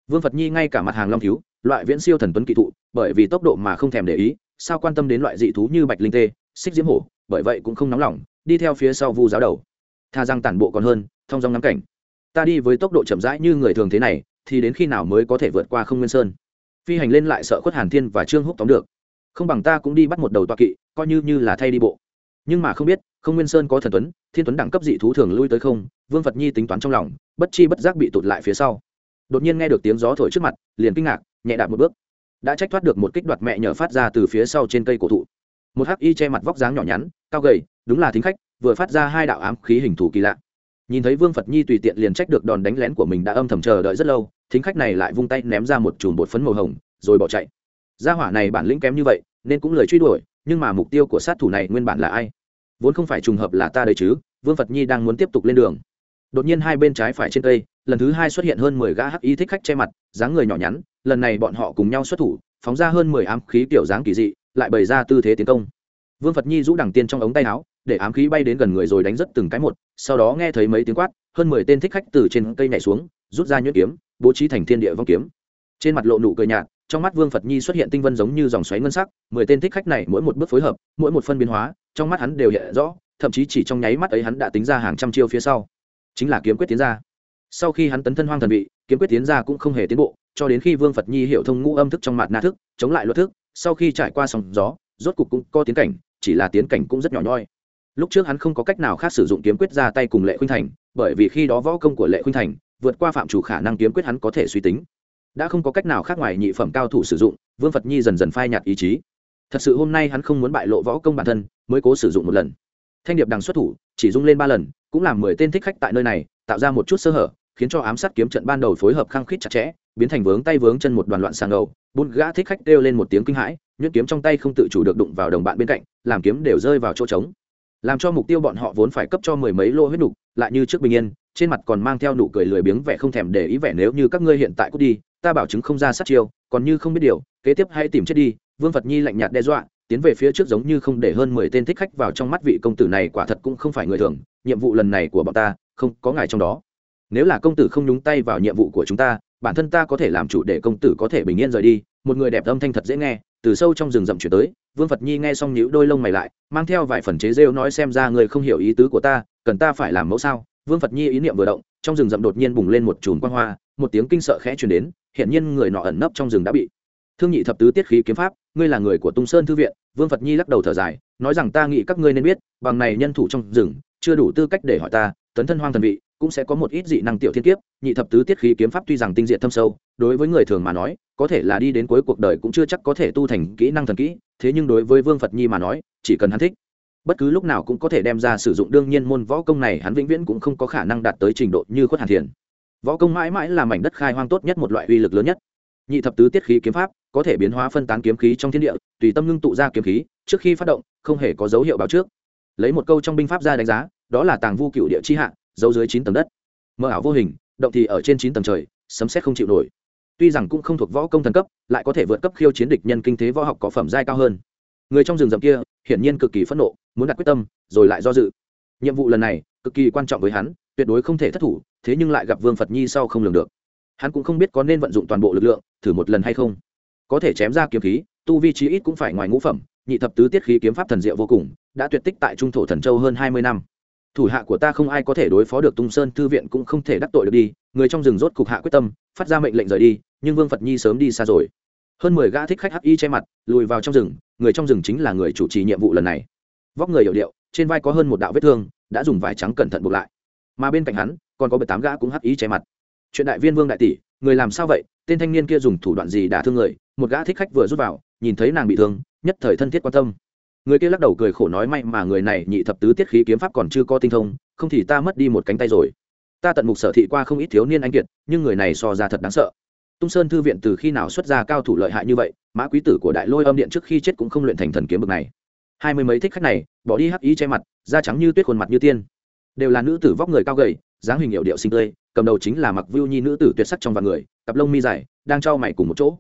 Vương phật nhi ngay cả mặt hàng long thiếu, loại viễn siêu thần tuấn kỳ thụ, bởi vì tốc độ mà không thèm để ý, sao quan tâm đến loại dị thú như bạch linh tê, xích diễm hổ, bởi vậy cũng không nóng lòng, đi theo phía sau vu giáo đầu. Tha rằng tản bộ còn hơn, thông dong ngắm cảnh. Ta đi với tốc độ chậm rãi như người thường thế này, thì đến khi nào mới có thể vượt qua không nguyên sơn? Phi hành lên lại sợ khuất hàn thiên và trương húc tóm được. Không bằng ta cũng đi bắt một đầu toa kỵ, coi như như là thay đi bộ nhưng mà không biết, không nguyên sơn có thần tuấn, thiên tuấn đẳng cấp dị thú thường lui tới không, vương phật nhi tính toán trong lòng, bất chi bất giác bị tụt lại phía sau. Đột nhiên nghe được tiếng gió thổi trước mặt, liền kinh ngạc, nhẹ đạp một bước. Đã trách thoát được một kích đoạt mẹ nhờ phát ra từ phía sau trên cây cổ thụ. Một hắc y che mặt vóc dáng nhỏ nhắn, cao gầy, đúng là thính khách, vừa phát ra hai đạo ám khí hình thù kỳ lạ. Nhìn thấy vương phật nhi tùy tiện liền trách được đòn đánh lén của mình đã âm thầm chờ đợi rất lâu, thính khách này lại vung tay ném ra một chùm bột phấn màu hồng, rồi bỏ chạy. Gia hỏa này bản lĩnh kém như vậy, nên cũng lời truy đuổi, nhưng mà mục tiêu của sát thủ này nguyên bản là ai? Vốn không phải trùng hợp là ta đây chứ, vương phật nhi đang muốn tiếp tục lên đường. Đột nhiên hai bên trái phải trên cây, lần thứ hai xuất hiện hơn mười gã hắc y thích khách che mặt, dáng người nhỏ nhắn, lần này bọn họ cùng nhau xuất thủ, phóng ra hơn mười ám khí kiểu dáng kỳ dị, lại bày ra tư thế tiến công. Vương phật nhi rũ đằng tiên trong ống tay áo, để ám khí bay đến gần người rồi đánh rất từng cái một, sau đó nghe thấy mấy tiếng quát, hơn mười tên thích khách từ trên cây nhảy xuống, rút ra nhuyễn kiếm, bố trí thành thiên địa vong kiếm. Trên mặt lộ nụ cười nhạt trong mắt vương phật nhi xuất hiện tinh vân giống như dòng xoáy ngân sắc, mười tên thích khách này mỗi một bước phối hợp, mỗi một phân biến hóa, trong mắt hắn đều hiện rõ, thậm chí chỉ trong nháy mắt ấy hắn đã tính ra hàng trăm chiêu phía sau. Chính là kiếm quyết tiến ra. Sau khi hắn tấn thân hoang thần vị, kiếm quyết tiến ra cũng không hề tiến bộ, cho đến khi vương phật nhi hiểu thông ngũ âm thức trong mặt na thức, chống lại luật thức, sau khi trải qua sóng gió, rốt cục cũng có tiến cảnh, chỉ là tiến cảnh cũng rất nhỏ nhoi. Lúc trước hắn không có cách nào khác sử dụng kiếm quyết ra tay cùng lệ khuynh thành, bởi vì khi đó võ công của lệ khuynh thành, vượt qua phạm chủ khả năng kiếm quyết hắn có thể suy tính đã không có cách nào khác ngoài nhị phẩm cao thủ sử dụng, vương phật nhi dần dần phai nhạt ý chí. Thật sự hôm nay hắn không muốn bại lộ võ công bản thân, mới cố sử dụng một lần. Thanh điệp đằng xuất thủ, chỉ dung lên ba lần, cũng làm mười tên thích khách tại nơi này, tạo ra một chút sơ hở, khiến cho ám sát kiếm trận ban đầu phối hợp khăng khít chặt chẽ, biến thành vướng tay vướng chân một đoàn loạn sàng ngầu bốn gã thích khách kêu lên một tiếng kinh hãi, nhuyễn kiếm trong tay không tự chủ được đụng vào đồng bạn bên cạnh, làm kiếm đều rơi vào chỗ trống. Làm cho mục tiêu bọn họ vốn phải cấp cho mười mấy lô huyết nục, lại như trước bình yên, trên mặt còn mang theo nụ cười lười biếng vẻ không thèm để ý vẻ nếu như các ngươi hiện tại cút đi ta bảo chứng không ra sát chiêu, còn như không biết điều, kế tiếp hãy tìm chết đi. Vương phật nhi lạnh nhạt đe dọa, tiến về phía trước giống như không để hơn mười tên thích khách vào trong mắt vị công tử này quả thật cũng không phải người thường, nhiệm vụ lần này của bọn ta không có ngài trong đó. Nếu là công tử không nhúng tay vào nhiệm vụ của chúng ta, bản thân ta có thể làm chủ để công tử có thể bình yên rời đi. Một người đẹp âm thanh thật dễ nghe, từ sâu trong rừng rậm chuyển tới, vương phật nhi nghe xong nhíu đôi lông mày lại, mang theo vài phần chế rêu nói xem ra người không hiểu ý tứ của ta, cần ta phải làm mẫu sao? Vương phật nhi ý niệm vừa động, trong rừng rậm đột nhiên bùng lên một chùm quan hoa, một tiếng kinh sợ khẽ chuyển đến hiện nhiên người nọ ẩn nấp trong rừng đã bị. Thương nhị thập tứ tiết khí kiếm pháp, ngươi là người của tung sơn thư viện, vương phật nhi lắc đầu thở dài, nói rằng ta nghĩ các ngươi nên biết, bằng này nhân thủ trong rừng, chưa đủ tư cách để hỏi ta, tấn thân hoang thần vị, cũng sẽ có một ít dị năng tiểu thiên kiếp, nhị thập tứ tiết khí kiếm pháp tuy rằng tinh diện thâm sâu, đối với người thường mà nói, có thể là đi đến cuối cuộc đời cũng chưa chắc có thể tu thành kỹ năng thần kỹ, thế nhưng đối với vương phật nhi mà nói, chỉ cần hắn thích, bất cứ lúc nào cũng có thể đem ra sử dụng, đương nhiên môn võ công này hắn vĩnh viễn cũng không có khả năng đạt tới trình độ như khuất hàn thiền võ công mãi mãi là mảnh đất khai hoang tốt nhất một loại uy lực lớn nhất. Nhị thập tứ tiết khí kiếm pháp có thể biến hóa phân tán kiếm khí trong thiên địa, tùy tâm ngưng tụ ra kiếm khí, trước khi phát động, không hề có dấu hiệu báo trước. Lấy một câu trong binh pháp ra đánh giá, đó là tàng vu cựu địa chi hạ dấu dưới chín tầng đất. Mơ ảo vô hình, động thì ở trên chín tầng trời, sấm xét không chịu nổi. Tuy rằng cũng không thuộc võ công thần cấp, lại có thể vượt cấp khiêu chiến địch nhân kinh tế võ học có phẩm giai cao hơn. Người trong rừng rậm kia, hiển nhiên cực kỳ phẫn nộ, muốn đặt quyết tâm, rồi lại do dự. Nhiệm vụ lần này, cực kỳ quan trọng với hắn, tuyệt đối không thể thất thủ thế nhưng lại gặp vương phật nhi sau không lường được hắn cũng không biết có nên vận dụng toàn bộ lực lượng thử một lần hay không có thể chém ra kiếm khí tu vi trí ít cũng phải ngoài ngũ phẩm nhị thập tứ tiết khí kiếm pháp thần diệu vô cùng đã tuyệt tích tại trung thổ thần châu hơn hai mươi năm thủ hạ của ta không ai có thể đối phó được tung sơn thư viện cũng không thể đắc tội được đi người trong rừng rốt cục hạ quyết tâm phát ra mệnh lệnh rời đi nhưng vương phật nhi sớm đi xa rồi hơn mười gã thích khách hắc y che mặt lùi vào trong rừng người trong rừng chính là người chủ trì nhiệm vụ lần này vóc người hiểu điệu trên vai có hơn một đạo vết thương đã dùng vải trắng cẩn thận buộc lại mà bên cạnh hắn, còn có bảy tám gã cũng hắc ý che mặt. Chuyện đại viên vương đại tỷ, người làm sao vậy? Tên thanh niên kia dùng thủ đoạn gì đả thương người? Một gã thích khách vừa rút vào, nhìn thấy nàng bị thương, nhất thời thân thiết quan tâm. Người kia lắc đầu cười khổ nói may mà người này nhị thập tứ tiết khí kiếm pháp còn chưa có tinh thông, không thì ta mất đi một cánh tay rồi. Ta tận mục sở thị qua không ít thiếu niên anh kiệt, nhưng người này so ra thật đáng sợ. Tung sơn thư viện từ khi nào xuất ra cao thủ lợi hại như vậy, mã quý tử của đại lôi âm điện trước khi chết cũng không luyện thành thần kiếm bực này. Hai mươi mấy thích khách này, bỏ đi hắc ý che mặt, da trắng như tuyết khuôn mặt như tiên đều là nữ tử vóc người cao gầy, dáng hình hiệu điệu sinh tươi, cầm đầu chính là mặc vưu nhi nữ tử tuyệt sắc trong vạn người, cặp lông mi dài, đang trao mày cùng một chỗ.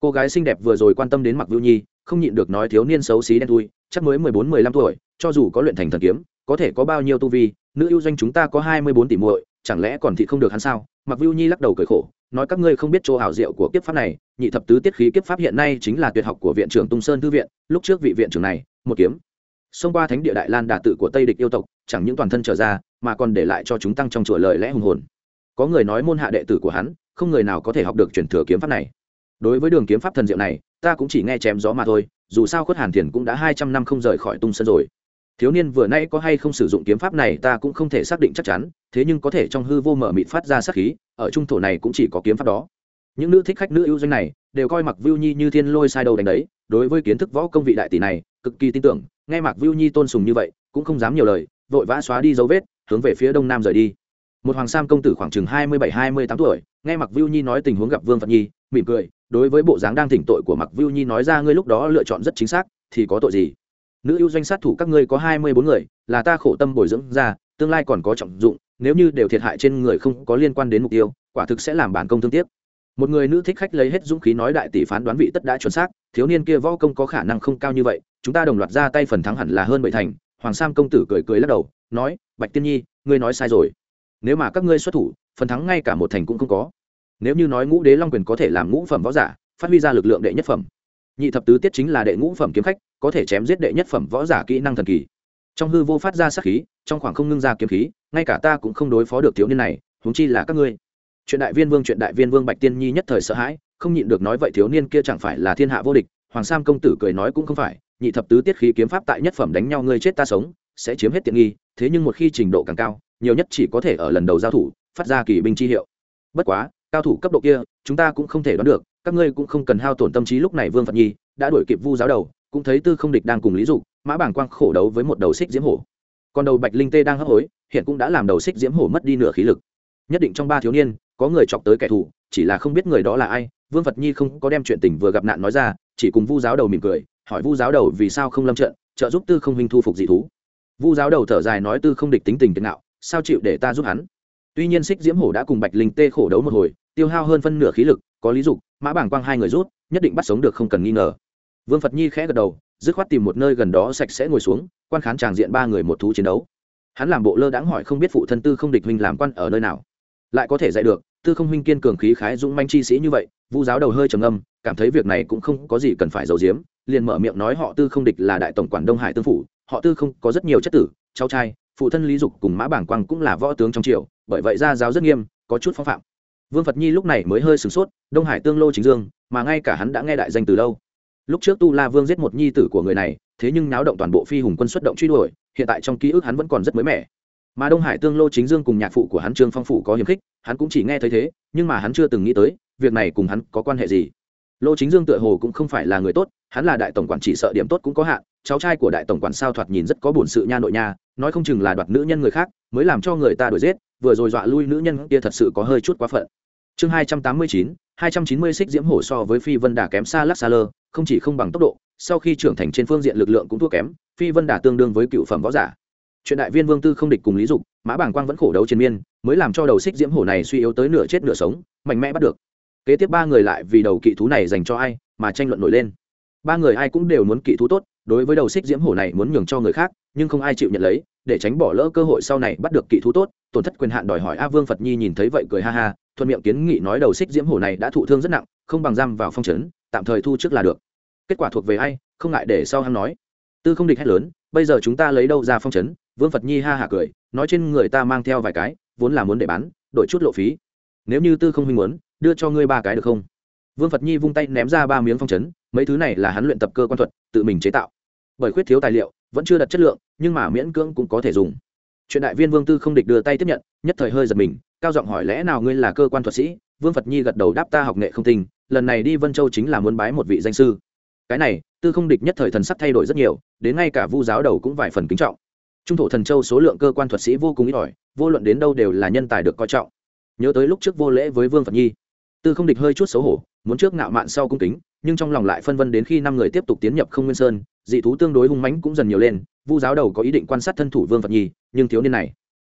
Cô gái xinh đẹp vừa rồi quan tâm đến mặc vưu nhi, không nhịn được nói thiếu niên xấu xí đen thui, chắc mới mười bốn, mười lăm tuổi, cho dù có luyện thành thần kiếm, có thể có bao nhiêu tu vi, nữ ưu doanh chúng ta có hai mươi bốn tỷ muội, chẳng lẽ còn thị không được hắn sao? Mặc vưu nhi lắc đầu cười khổ, nói các ngươi không biết chỗ hảo diệu của kiếp pháp này, nhị thập tứ tiết khí kiếp pháp hiện nay chính là tuyệt học của viện trưởng tung sơn thư viện, lúc trước vị viện trưởng này, một kiếm xông qua thánh địa đại lan đà tự của tây địch yêu tộc, chẳng những toàn thân trở ra, mà còn để lại cho chúng tăng trong chùa lời lẽ hùng hồn. Có người nói môn hạ đệ tử của hắn, không người nào có thể học được truyền thừa kiếm pháp này. Đối với đường kiếm pháp thần diệu này, ta cũng chỉ nghe chém gió mà thôi, dù sao khuất hàn thiền cũng đã hai trăm năm không rời khỏi tung sân rồi. Thiếu niên vừa nay có hay không sử dụng kiếm pháp này ta cũng không thể xác định chắc chắn, thế nhưng có thể trong hư vô mở mịt phát ra sắc khí, ở trung thổ này cũng chỉ có kiếm pháp đó những nữ thích khách nữ ưu doanh này đều coi mặc viu nhi như thiên lôi sai đầu đánh đấy. Đối với kiến thức võ công vị đại tỷ này, cực kỳ tin tưởng. Nghe mặc viu nhi tôn sùng như vậy, cũng không dám nhiều lời, vội vã xóa đi dấu vết, hướng về phía đông nam rời đi. Một hoàng sam công tử khoảng chừng hai mươi bảy, hai mươi tám tuổi, nghe mặc viu nhi nói tình huống gặp vương phật nhi, mỉm cười. Đối với bộ dáng đang thỉnh tội của mặc viu nhi nói ra ngươi lúc đó lựa chọn rất chính xác, thì có tội gì? Nữ ưu doanh sát thủ các ngươi có hai mươi bốn người, là ta khổ tâm bồi dưỡng ra, tương lai còn có trọng dụng, nếu như đều thiệt hại trên người không có liên quan đến mục tiêu, quả thực sẽ làm bản công thương tiếc một người nữ thích khách lấy hết dũng khí nói đại tỷ phán đoán vị tất đã chuẩn xác, thiếu niên kia võ công có khả năng không cao như vậy, chúng ta đồng loạt ra tay phần thắng hẳn là hơn bảy thành, hoàng sam công tử cười cười lắc đầu, nói, bạch tiên nhi, ngươi nói sai rồi. Nếu mà các ngươi xuất thủ, phần thắng ngay cả một thành cũng không có. Nếu như nói ngũ đế long quyền có thể làm ngũ phẩm võ giả, phát huy ra lực lượng đệ nhất phẩm. Nhị thập tứ tiết chính là đệ ngũ phẩm kiếm khách, có thể chém giết đệ nhất phẩm võ giả kỹ năng thần kỳ. Trong hư vô phát ra sát khí, trong khoảng không ngưng ra kiếm khí, ngay cả ta cũng không đối phó được thiếu niên này, huống chi là các ngươi chuyện đại viên vương, chuyện đại viên vương bạch tiên nhi nhất thời sợ hãi, không nhịn được nói vậy thiếu niên kia chẳng phải là thiên hạ vô địch, hoàng sam công tử cười nói cũng không phải, nhị thập tứ tiết khí kiếm pháp tại nhất phẩm đánh nhau ngươi chết ta sống, sẽ chiếm hết tiện nghi, thế nhưng một khi trình độ càng cao, nhiều nhất chỉ có thể ở lần đầu giao thủ, phát ra kỳ binh chi hiệu. Bất quá, cao thủ cấp độ kia, chúng ta cũng không thể đoán được, các ngươi cũng không cần hao tổn tâm trí lúc này vương phật nhi, đã đuổi kịp vu giáo đầu, cũng thấy tư không địch đang cùng lý dục, mã bảng quang khổ đấu với một đầu xích diễm hổ. Còn đầu bạch linh tê đang hấp hối, hiện cũng đã làm đầu xích diễm hổ mất đi nửa khí lực. Nhất định trong ba thiếu niên có người chọc tới kẻ thù, chỉ là không biết người đó là ai, vương phật nhi không có đem chuyện tình vừa gặp nạn nói ra, chỉ cùng vu giáo đầu mỉm cười, hỏi vu giáo đầu vì sao không lâm trận, trợ giúp tư không hình thu phục dị thú. Vu giáo đầu thở dài nói tư không địch tính tình tiền ngạo, sao chịu để ta giúp hắn? Tuy nhiên xích diễm hổ đã cùng bạch linh tê khổ đấu một hồi, tiêu hao hơn phân nửa khí lực, có lý dục, mã bảng quang hai người rút, nhất định bắt sống được không cần nghi ngờ. Vương phật nhi khẽ gật đầu, dứt khoát tìm một nơi gần đó sạch sẽ ngồi xuống, quan khán tràng diện ba người một thú chiến đấu. Hắn làm bộ lơ đãng hỏi không biết phụ thân tư không địch huynh làm quan ở nơi nào lại có thể dạy được, tư không huynh kiên cường khí khái dũng manh chi sĩ như vậy, vu giáo đầu hơi trầm âm cảm thấy việc này cũng không có gì cần phải giấu giếm, liền mở miệng nói họ tư không địch là đại tổng quản đông hải tương phủ, họ tư không có rất nhiều chất tử, cháu trai, phụ thân lý dục cùng mã bảng quang cũng là võ tướng trong triều, bởi vậy ra giáo rất nghiêm, có chút phong phạm. Vương phật nhi lúc này mới hơi sửng sốt, đông hải tương lô chính dương, mà ngay cả hắn đã nghe đại danh từ lâu. Lúc trước tu la vương giết một nhi tử của người này, thế nhưng náo động toàn bộ phi hùng quân xuất động truy đuổi, hiện tại trong ký ức hắn vẫn còn rất mới mẻ mà đông hải tương lô chính dương cùng nhạc phụ của hắn trương phong phụ có hiềm khích, hắn cũng chỉ nghe thấy thế, nhưng mà hắn chưa từng nghĩ tới, việc này cùng hắn có quan hệ gì. Lô chính dương tựa hồ cũng không phải là người tốt, hắn là đại tổng quản chỉ sợ điểm tốt cũng có hạn, cháu trai của đại tổng quản sao thoạt nhìn rất có bổn sự nha nội nha, nói không chừng là đoạt nữ nhân người khác, mới làm cho người ta đuổi giết, vừa rồi dọa lui nữ nhân kia thật sự có hơi chút quá phận. Chương hai trăm tám mươi chín, hai trăm chín mươi xích diễm hổ so với phi vân đà kém xa lắc xa lơ, không chỉ không bằng tốc độ, sau khi trưởng thành trên phương diện lực lượng cũng thua kém, phi vân đà tương đương với cựu phẩm võ giả chuyện đại viên vương tư không địch cùng lý dục, mã bảng quang vẫn khổ đấu chiến miên, mới làm cho đầu xích diễm hổ này suy yếu tới nửa chết nửa sống, mạnh mẽ bắt được. Kế tiếp ba người lại vì đầu kỵ thú này dành cho ai mà tranh luận nổi lên. Ba người ai cũng đều muốn kỵ thú tốt, đối với đầu xích diễm hổ này muốn nhường cho người khác, nhưng không ai chịu nhận lấy, để tránh bỏ lỡ cơ hội sau này bắt được kỵ thú tốt, tổn thất quyền hạn đòi hỏi a vương phật nhi nhìn thấy vậy cười ha ha, thuận miệng kiến nghị nói đầu xích diễm hổ này đã thụ thương rất nặng, không bằng giam vào phong trấn, tạm thời thu trước là được. Kết quả thuộc về ai, không ngại để sau hắn nói. Tư không địch hét lớn, bây giờ chúng ta lấy đâu ra phong trấn vương phật nhi ha hả cười, nói trên người ta mang theo vài cái, vốn là muốn để bán, đổi chút lộ phí. Nếu như tư không huynh muốn, đưa cho ngươi ba cái được không? Vương phật nhi vung tay ném ra ba miếng phong trấn mấy thứ này là hắn luyện tập cơ quan thuật, tự mình chế tạo. Bởi khuyết thiếu tài liệu, vẫn chưa đặt chất lượng, nhưng mà miễn cưỡng cũng có thể dùng. Chuyện đại viên vương tư không địch đưa tay tiếp nhận, nhất thời hơi giật mình, cao giọng hỏi lẽ nào ngươi là cơ quan thuật sĩ? Vương phật nhi gật đầu đáp ta học nghệ không tinh, lần này đi vân châu chính là muốn bái một vị danh sư. Cái này, tư không địch nhất thời thần sắc thay đổi rất nhiều, đến ngay cả vu giáo đầu cũng vài phần kính trọng trung thổ thần châu số lượng cơ quan thuật sĩ vô cùng ít ỏi, vô luận đến đâu đều là nhân tài được coi trọng. Nhớ tới lúc trước vô lễ với vương phật nhi, tư không địch hơi chút xấu hổ, muốn trước ngạo mạn sau cung kính, nhưng trong lòng lại phân vân đến khi năm người tiếp tục tiến nhập không nguyên sơn, dị thú tương đối hung mãnh cũng dần nhiều lên, vu giáo đầu có ý định quan sát thân thủ vương phật nhi, nhưng thiếu niên này,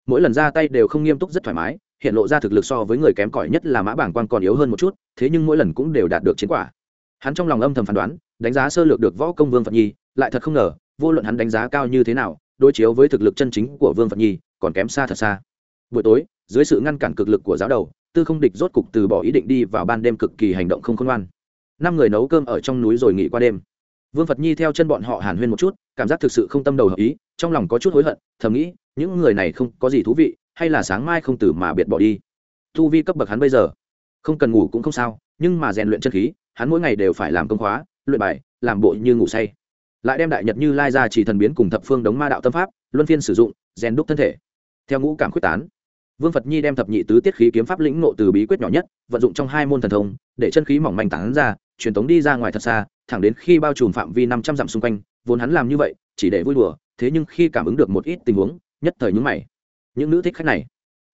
mỗi lần ra tay đều không nghiêm túc rất thoải mái, hiện lộ ra thực lực so với người kém cỏi nhất là mã bảng quan còn yếu hơn một chút, thế nhưng mỗi lần cũng đều đạt được chiến quả. Hắn trong lòng âm thầm phán đoán, đánh giá sơ lược được võ công vương phật nhi, lại thật không ngờ, vô luận hắn đánh giá cao như thế nào đối chiếu với thực lực chân chính của vương phật nhi, còn kém xa thật xa. Buổi tối, dưới sự ngăn cản cực lực của giáo đầu, tư không địch rốt cục từ bỏ ý định đi vào ban đêm cực kỳ hành động không khôn ngoan. Năm người nấu cơm ở trong núi rồi nghỉ qua đêm. Vương phật nhi theo chân bọn họ hàn huyên một chút, cảm giác thực sự không tâm đầu hợp ý, trong lòng có chút hối hận, thầm nghĩ, những người này không có gì thú vị, hay là sáng mai không từ mà biệt bỏ đi. Thu vi cấp bậc hắn bây giờ, không cần ngủ cũng không sao, nhưng mà rèn luyện chân khí, hắn mỗi ngày đều phải làm công khóa, luyện bài, làm bộ như ngủ say lại đem đại nhật như lai ra chỉ thần biến cùng thập phương đống ma đạo tâm pháp, luân phiên sử dụng, rèn đúc thân thể. Theo ngũ cảm quyết tán, vương phật nhi đem thập nhị tứ tiết khí kiếm pháp lĩnh nộ từ bí quyết nhỏ nhất, vận dụng trong hai môn thần thông, để chân khí mỏng manh tán ra, truyền tống đi ra ngoài thật xa, thẳng đến khi bao trùm phạm vi năm trăm dặm xung quanh, vốn hắn làm như vậy, chỉ để vui đùa, thế nhưng khi cảm ứng được một ít tình huống, nhất thời nhúng mày. Những nữ thích khách này,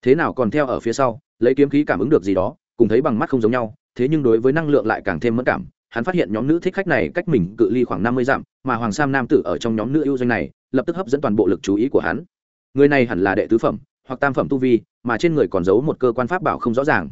thế nào còn theo ở phía sau, lấy kiếm khí cảm ứng được gì đó, cùng thấy bằng mắt không giống nhau, thế nhưng đối với năng lượng lại càng thêm mất cảm hắn phát hiện nhóm nữ thích khách này cách mình cự ly khoảng năm mươi dặm, mà hoàng sam nam tử ở trong nhóm nữ ưu doanh này lập tức hấp dẫn toàn bộ lực chú ý của hắn. Người này hẳn là đệ tứ phẩm, hoặc tam phẩm tu vi, mà trên người còn giấu một cơ quan pháp bảo không rõ ràng.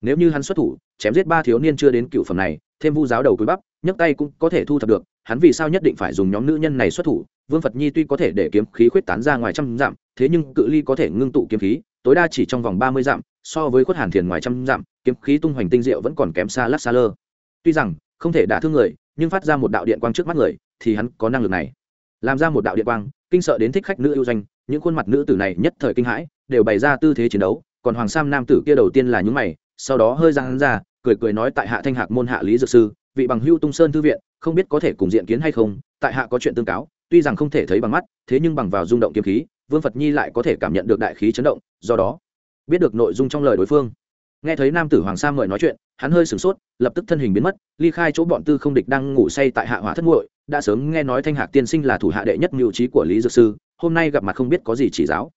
Nếu như hắn xuất thủ, chém giết ba thiếu niên chưa đến cựu phẩm này, thêm vu giáo đầu túi bắp, nhấc tay cũng có thể thu thập được, hắn vì sao nhất định phải dùng nhóm nữ nhân này xuất thủ? Vương phật nhi tuy có thể để kiếm khí khuyết tán ra ngoài trăm dặm, thế nhưng cự ly có thể ngưng tụ kiếm khí, tối đa chỉ trong vòng ba mươi dặm, so với khuất hàn thiền ngoài trăm dặm, kiếm khí tung hoành tinh diệu vẫn còn kém xa lắc xa lơ. Tuy rằng không thể đả thương người, nhưng phát ra một đạo điện quang trước mắt người, thì hắn có năng lực này. Làm ra một đạo điện quang, kinh sợ đến thích khách nữ ưu doanh, những khuôn mặt nữ tử này nhất thời kinh hãi, đều bày ra tư thế chiến đấu, còn hoàng sam nam tử kia đầu tiên là những mày, sau đó hơi ra hắn ra, cười cười nói tại hạ thanh hạc môn hạ lý dược sư, vị bằng hưu tung sơn thư viện, không biết có thể cùng diện kiến hay không, tại hạ có chuyện tương cáo, tuy rằng không thể thấy bằng mắt, thế nhưng bằng vào rung động kiếm khí, vương phật nhi lại có thể cảm nhận được đại khí chấn động, do đó biết được nội dung trong lời đối phương nghe thấy nam tử hoàng sa mời nói chuyện, hắn hơi sửng sốt, lập tức thân hình biến mất, ly khai chỗ bọn tư không địch đang ngủ say tại hạ hỏa thất nguội đã sớm nghe nói thanh hạc tiên sinh là thủ hạ đệ nhất mưu trí của lý dược sư, hôm nay gặp mặt không biết có gì chỉ giáo.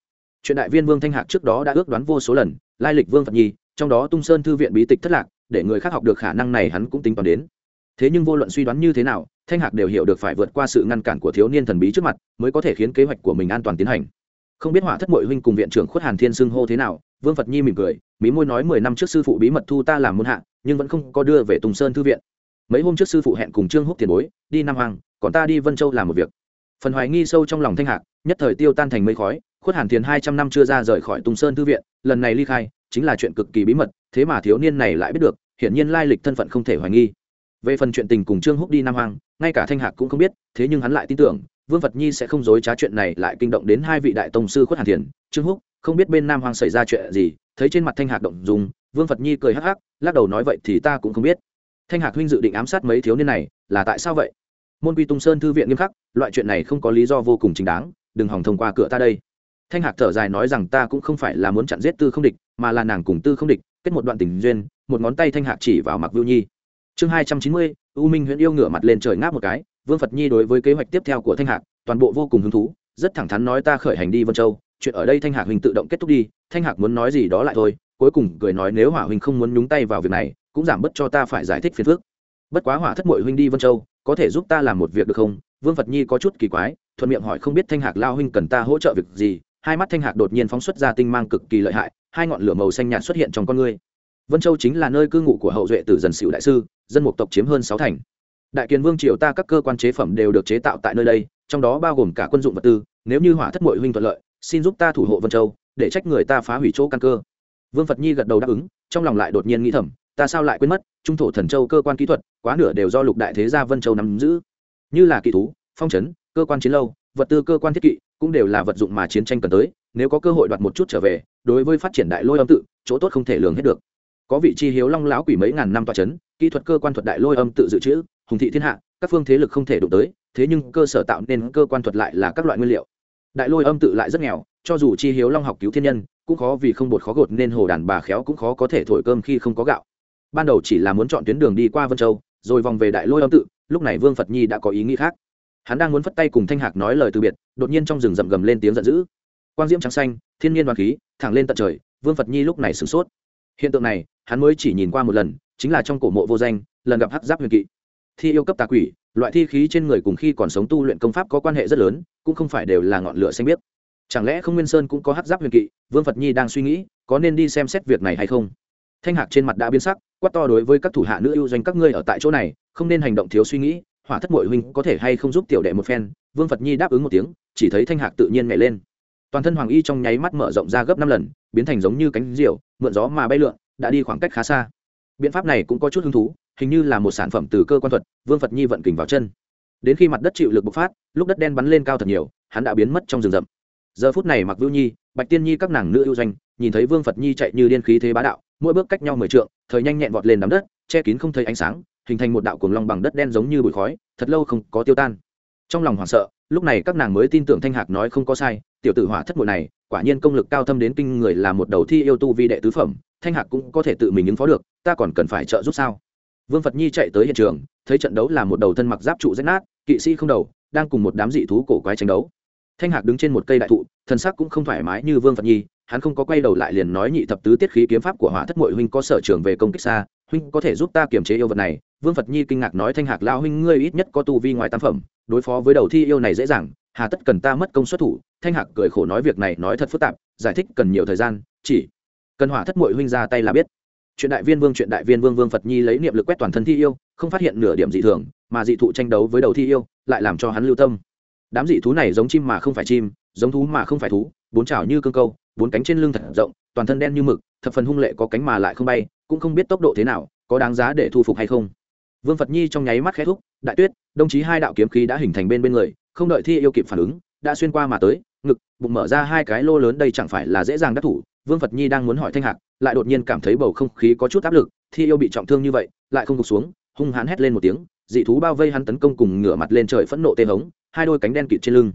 Chuyện đại viên vương thanh hạc trước đó đã ước đoán vô số lần, lai lịch vương phật nhi, trong đó tung sơn thư viện bí tịch thất lạc, để người khác học được khả năng này hắn cũng tính toán đến. Thế nhưng vô luận suy đoán như thế nào, thanh hạc đều hiểu được phải vượt qua sự ngăn cản của thiếu niên thần bí trước mặt, mới có thể khiến kế hoạch của mình an toàn tiến hành. Không biết hỏa thất mội huynh cùng viện trưởng khuất hàn thiên xưng hô thế nào vương phật nhi mỉm cười, mí môi nói mười năm trước sư phụ bí mật thu ta làm môn hạ, nhưng vẫn không có đưa về tùng sơn thư viện. Mấy hôm trước sư phụ hẹn cùng trương húc tiền bối, đi nam hoàng còn ta đi vân châu làm một việc. Phần hoài nghi sâu trong lòng thanh hạc, nhất thời tiêu tan thành mây khói, khuất hàn thiền hai trăm năm chưa ra rời khỏi tùng sơn thư viện, lần này ly khai, chính là chuyện cực kỳ bí mật, thế mà thiếu niên này lại biết được, hiển nhiên lai lịch thân phận không thể hoài nghi. Về phần chuyện tình cùng trương húc đi nam hoàng ngay cả thanh hạc cũng không biết, thế nhưng hắn lại tin tưởng, vương phật nhi sẽ không dối trá chuyện này lại kinh động đến hai vị đại tông sư khuất hàn thiền, trương húc không biết bên nam hoàng xảy ra chuyện gì, thấy trên mặt thanh hạc động dùng vương phật nhi cười hắc hắc, lắc đầu nói vậy thì ta cũng không biết. Thanh hạc huynh dự định ám sát mấy thiếu niên này, là tại sao vậy? Môn quy tung sơn thư viện nghiêm khắc, loại chuyện này không có lý do vô cùng chính đáng, đừng hòng thông qua cửa ta đây. Thanh hạc thở dài nói rằng ta cũng không phải là muốn chặn giết tư không địch, mà là nàng cùng tư không địch, kết một đoạn tình duyên, một ngón tay thanh hạc chỉ vào mặc viu nhi. Chương hai trăm chín mươi, u minh huyện yêu ngửa mặt lên trời ngáp một cái, vương phật nhi đối với kế hoạch tiếp theo của thanh hạc, toàn bộ vô cùng hứng thú, rất thẳng thắn nói ta khởi hành đi vân châu chuyện ở đây thanh hạc huynh tự động kết thúc đi, thanh hạc muốn nói gì đó lại thôi, cuối cùng cười nói nếu hỏa huynh không muốn nhúng tay vào việc này, cũng giảm bớt cho ta phải giải thích phiền phức. Bất quá hỏa thất mội huynh đi vân châu, có thể giúp ta làm một việc được không? Vương phật nhi có chút kỳ quái, thuận miệng hỏi không biết thanh hạc lao huynh cần ta hỗ trợ việc gì, hai mắt thanh hạc đột nhiên phóng xuất ra tinh mang cực kỳ lợi hại, hai ngọn lửa màu xanh nhạt xuất hiện trong con ngươi. Vân châu chính là nơi cư ngụ của hậu duệ tử dần xịu đại sư, dân mục tộc chiếm hơn sáu thành. Đại Kiến vương triều ta các cơ quan chế phẩm đều được chế tạo tại nơi đây, trong đó bao gồm cả quân dụng vật tư, nếu như hỏa thất mội huynh thuận lợi xin giúp ta thủ hộ vân châu, để trách người ta phá hủy chỗ căn cơ. Vương phật nhi gật đầu đáp ứng, trong lòng lại đột nhiên nghĩ thầm, ta sao lại quên mất, trung thổ thần châu cơ quan kỹ thuật, quá nửa đều do lục đại thế gia vân châu nắm giữ. Như là kỹ thú, phong trấn cơ quan chiến lâu, vật tư cơ quan thiết kỵ, cũng đều là vật dụng mà chiến tranh cần tới, nếu có cơ hội đoạt một chút trở về, đối với phát triển đại lôi âm tự, chỗ tốt không thể lường hết được. Có vị chi hiếu long lão quỷ mấy ngàn năm tòa chấn, kỹ thuật cơ quan thuật đại lôi âm tự dự trữ, hùng thị thiên hạ, các phương thế lực không thể đụng tới, thế nhưng cơ sở tạo nên cơ quan thuật lại là các loại nguyên liệu đại lôi âm tự lại rất nghèo, cho dù chi hiếu long học cứu thiên nhân, cũng khó vì không bột khó gột nên hồ đàn bà khéo cũng khó có thể thổi cơm khi không có gạo. Ban đầu chỉ là muốn chọn tuyến đường đi qua vân châu, rồi vòng về đại lôi âm tự, lúc này vương phật nhi đã có ý nghĩ khác. Hắn đang muốn phất tay cùng thanh hạc nói lời từ biệt, đột nhiên trong rừng rậm gầm lên tiếng giận dữ. Quang diễm trắng xanh, thiên nhiên đoàn khí, thẳng lên tận trời, vương phật nhi lúc này sửng sốt. Hiện tượng này, hắn mới chỉ nhìn qua một lần, chính là trong cổ mộ vô danh, lần gặp hắc giáp huyền kỵ. Thi yêu cấp tà quỷ loại thi khí trên người cùng khi còn sống tu luyện công pháp có quan hệ rất lớn, cũng không phải đều là ngọn lửa xanh biếc. Chẳng lẽ không nguyên sơn cũng có hắc giáp huyền kỵ, vương phật nhi đang suy nghĩ, có nên đi xem xét việc này hay không? Thanh hạc trên mặt đã biến sắc, quát to đối với các thủ hạ nữ ưu doanh các ngươi ở tại chỗ này, không nên hành động thiếu suy nghĩ, hỏa thất mội huynh có thể hay không giúp tiểu đệ một phen? Vương phật nhi đáp ứng một tiếng, chỉ thấy thanh hạc tự nhiên nhảy lên. Toàn thân hoàng y trong nháy mắt mở rộng ra gấp năm lần, biến thành giống như cánh diều, mượn gió mà bay lượn, đã đi khoảng cách khá xa. Biện pháp này cũng có chút hứng thú hình như là một sản phẩm từ cơ quan thuật, vương phật nhi vận kình vào chân. Đến khi mặt đất chịu lực bộc phát, lúc đất đen bắn lên cao thật nhiều, hắn đã biến mất trong rừng rậm. Giờ phút này mặc vưu nhi, bạch tiên nhi các nàng nữ ưu doanh, nhìn thấy vương phật nhi chạy như điên khí thế bá đạo, mỗi bước cách nhau mười trượng, thời nhanh nhẹn vọt lên đám đất, che kín không thấy ánh sáng, hình thành một đạo cuồng long bằng đất đen giống như bụi khói, thật lâu không có tiêu tan. Trong lòng hoảng sợ, lúc này các nàng mới tin tưởng thanh hạc nói không có sai, tiểu tử hỏa thất bụi này, quả nhiên công lực cao thâm đến kinh người là một đầu thi yêu tu vi đệ tứ phẩm, thanh hạc cũng có thể tự mình ứng phó được, ta còn cần phải trợ giúp sao? Vương phật nhi chạy tới hiện trường, thấy trận đấu là một đầu thân mặc giáp trụ rách nát, kỵ sĩ không đầu, đang cùng một đám dị thú cổ quái tranh đấu. Thanh hạc đứng trên một cây đại thụ, thần sắc cũng không thoải mái như vương phật nhi, hắn không có quay đầu lại liền nói nhị thập tứ tiết khí kiếm pháp của hỏa thất mội huynh có sở trường về công kích xa, huynh có thể giúp ta kiềm chế yêu vật này. Vương phật nhi kinh ngạc nói thanh hạc lao huynh ngươi ít nhất có tu vi ngoài tam phẩm, đối phó với đầu thi yêu này dễ dàng, hà tất cần ta mất công xuất thủ. Thanh hạc cười khổ nói việc này nói thật phức tạp, giải thích cần nhiều thời gian, chỉ cần hỏa thất mội huynh ra tay là biết chuyện đại viên vương, chuyện đại viên vương vương phật nhi lấy niệm lực quét toàn thân thi yêu, không phát hiện nửa điểm dị thường, mà dị thụ tranh đấu với đầu thi yêu, lại làm cho hắn lưu tâm. Đám dị thú này giống chim mà không phải chim, giống thú mà không phải thú, bốn chảo như cương câu, bốn cánh trên lưng thật rộng, toàn thân đen như mực, thập phần hung lệ có cánh mà lại không bay, cũng không biết tốc độ thế nào, có đáng giá để thu phục hay không. Vương phật nhi trong nháy mắt khẽ thúc, đại tuyết, đồng chí hai đạo kiếm khí đã hình thành bên bên người, không đợi thi yêu kịp phản ứng, đã xuyên qua mà tới, ngực, bụng mở ra hai cái lô lớn, đây chẳng phải là dễ dàng đắc thủ? Vương phật nhi đang muốn hỏi thanh hạc lại đột nhiên cảm thấy bầu không khí có chút áp lực, thi yêu bị trọng thương như vậy, lại không gục xuống, hung hãn hét lên một tiếng, dị thú bao vây hắn tấn công cùng ngửa mặt lên trời phẫn nộ tê hống, hai đôi cánh đen kịt trên lưng.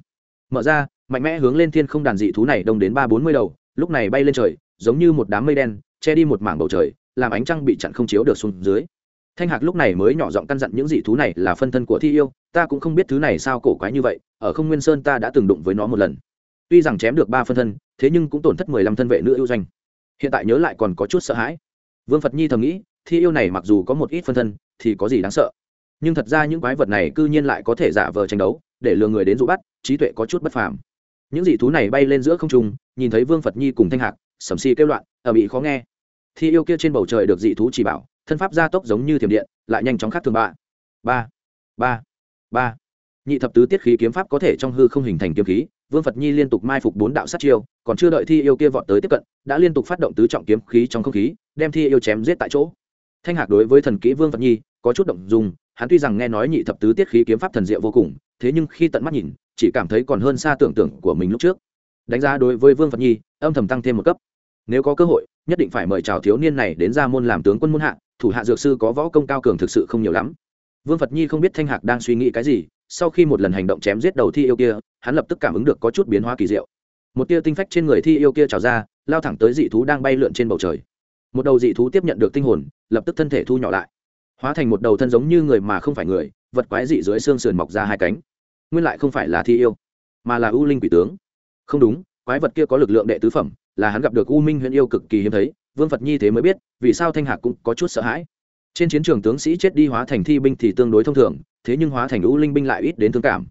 Mở ra, mạnh mẽ hướng lên thiên không đàn dị thú này đông đến ba bốn mươi đầu, lúc này bay lên trời, giống như một đám mây đen, che đi một mảng bầu trời, làm ánh trăng bị chặn không chiếu được xuống dưới. Thanh hạc lúc này mới nhỏ giọng căn dặn những dị thú này là phân thân của thi yêu, ta cũng không biết thứ này sao cổ quái như vậy, ở không nguyên sơn ta đã từng đụng với nó một lần. Tuy rằng chém được ba phân thân, thế nhưng cũng tổn thất mười lăm thân vệ nữ ưu doanh hiện tại nhớ lại còn có chút sợ hãi. Vương phật nhi thầm nghĩ, thi yêu này mặc dù có một ít phân thân, thì có gì đáng sợ? Nhưng thật ra những quái vật này cư nhiên lại có thể giả vờ tranh đấu, để lừa người đến dụ bắt, trí tuệ có chút bất phàm. Những dị thú này bay lên giữa không trung, nhìn thấy vương phật nhi cùng thanh hạc, sầm si kêu loạn, ở bị khó nghe. Thi yêu kia trên bầu trời được dị thú chỉ bảo, thân pháp gia tốc giống như thiểm điện, lại nhanh chóng khác thường ba. Ba. Ba. Ba. Nhị thập tứ tiết khí kiếm pháp có thể trong hư không hình thành kiếm khí vương phật nhi liên tục mai phục bốn đạo sát chiêu, còn chưa đợi thi yêu kia vọt tới tiếp cận, đã liên tục phát động tứ trọng kiếm khí trong không khí, đem thi yêu chém giết tại chỗ. Thanh hạc đối với thần kỹ vương phật nhi, có chút động dùng hắn tuy rằng nghe nói nhị thập tứ tiết khí kiếm pháp thần diệu vô cùng, thế nhưng khi tận mắt nhìn, chỉ cảm thấy còn hơn xa tưởng tượng của mình lúc trước. Đánh giá đối với vương phật nhi, âm thầm tăng thêm một cấp. Nếu có cơ hội, nhất định phải mời chào thiếu niên này đến ra môn làm tướng quân môn hạ, thủ hạ dược sư có võ công cao cường thực sự không nhiều lắm. Vương phật nhi không biết thanh hạc đang suy nghĩ cái gì sau khi một lần hành động chém giết đầu thi yêu kia, hắn lập tức cảm ứng được có chút biến hóa kỳ diệu. Một tia tinh phách trên người thi yêu kia trào ra, lao thẳng tới dị thú đang bay lượn trên bầu trời. Một đầu dị thú tiếp nhận được tinh hồn, lập tức thân thể thu nhỏ lại. Hóa thành một đầu thân giống như người mà không phải người, vật quái dị dưới xương sườn mọc ra hai cánh. Nguyên lại không phải là thi yêu, mà là u linh quỷ tướng. Không đúng, quái vật kia có lực lượng đệ tứ phẩm, là hắn gặp được u minh huyện yêu cực kỳ hiếm thấy, vương phật nhi thế mới biết, vì sao thanh hạc cũng có chút sợ hãi trên chiến trường tướng sĩ chết đi hóa thành thi binh thì tương đối thông thường, thế nhưng hóa thành u linh binh lại ít đến thương cảm.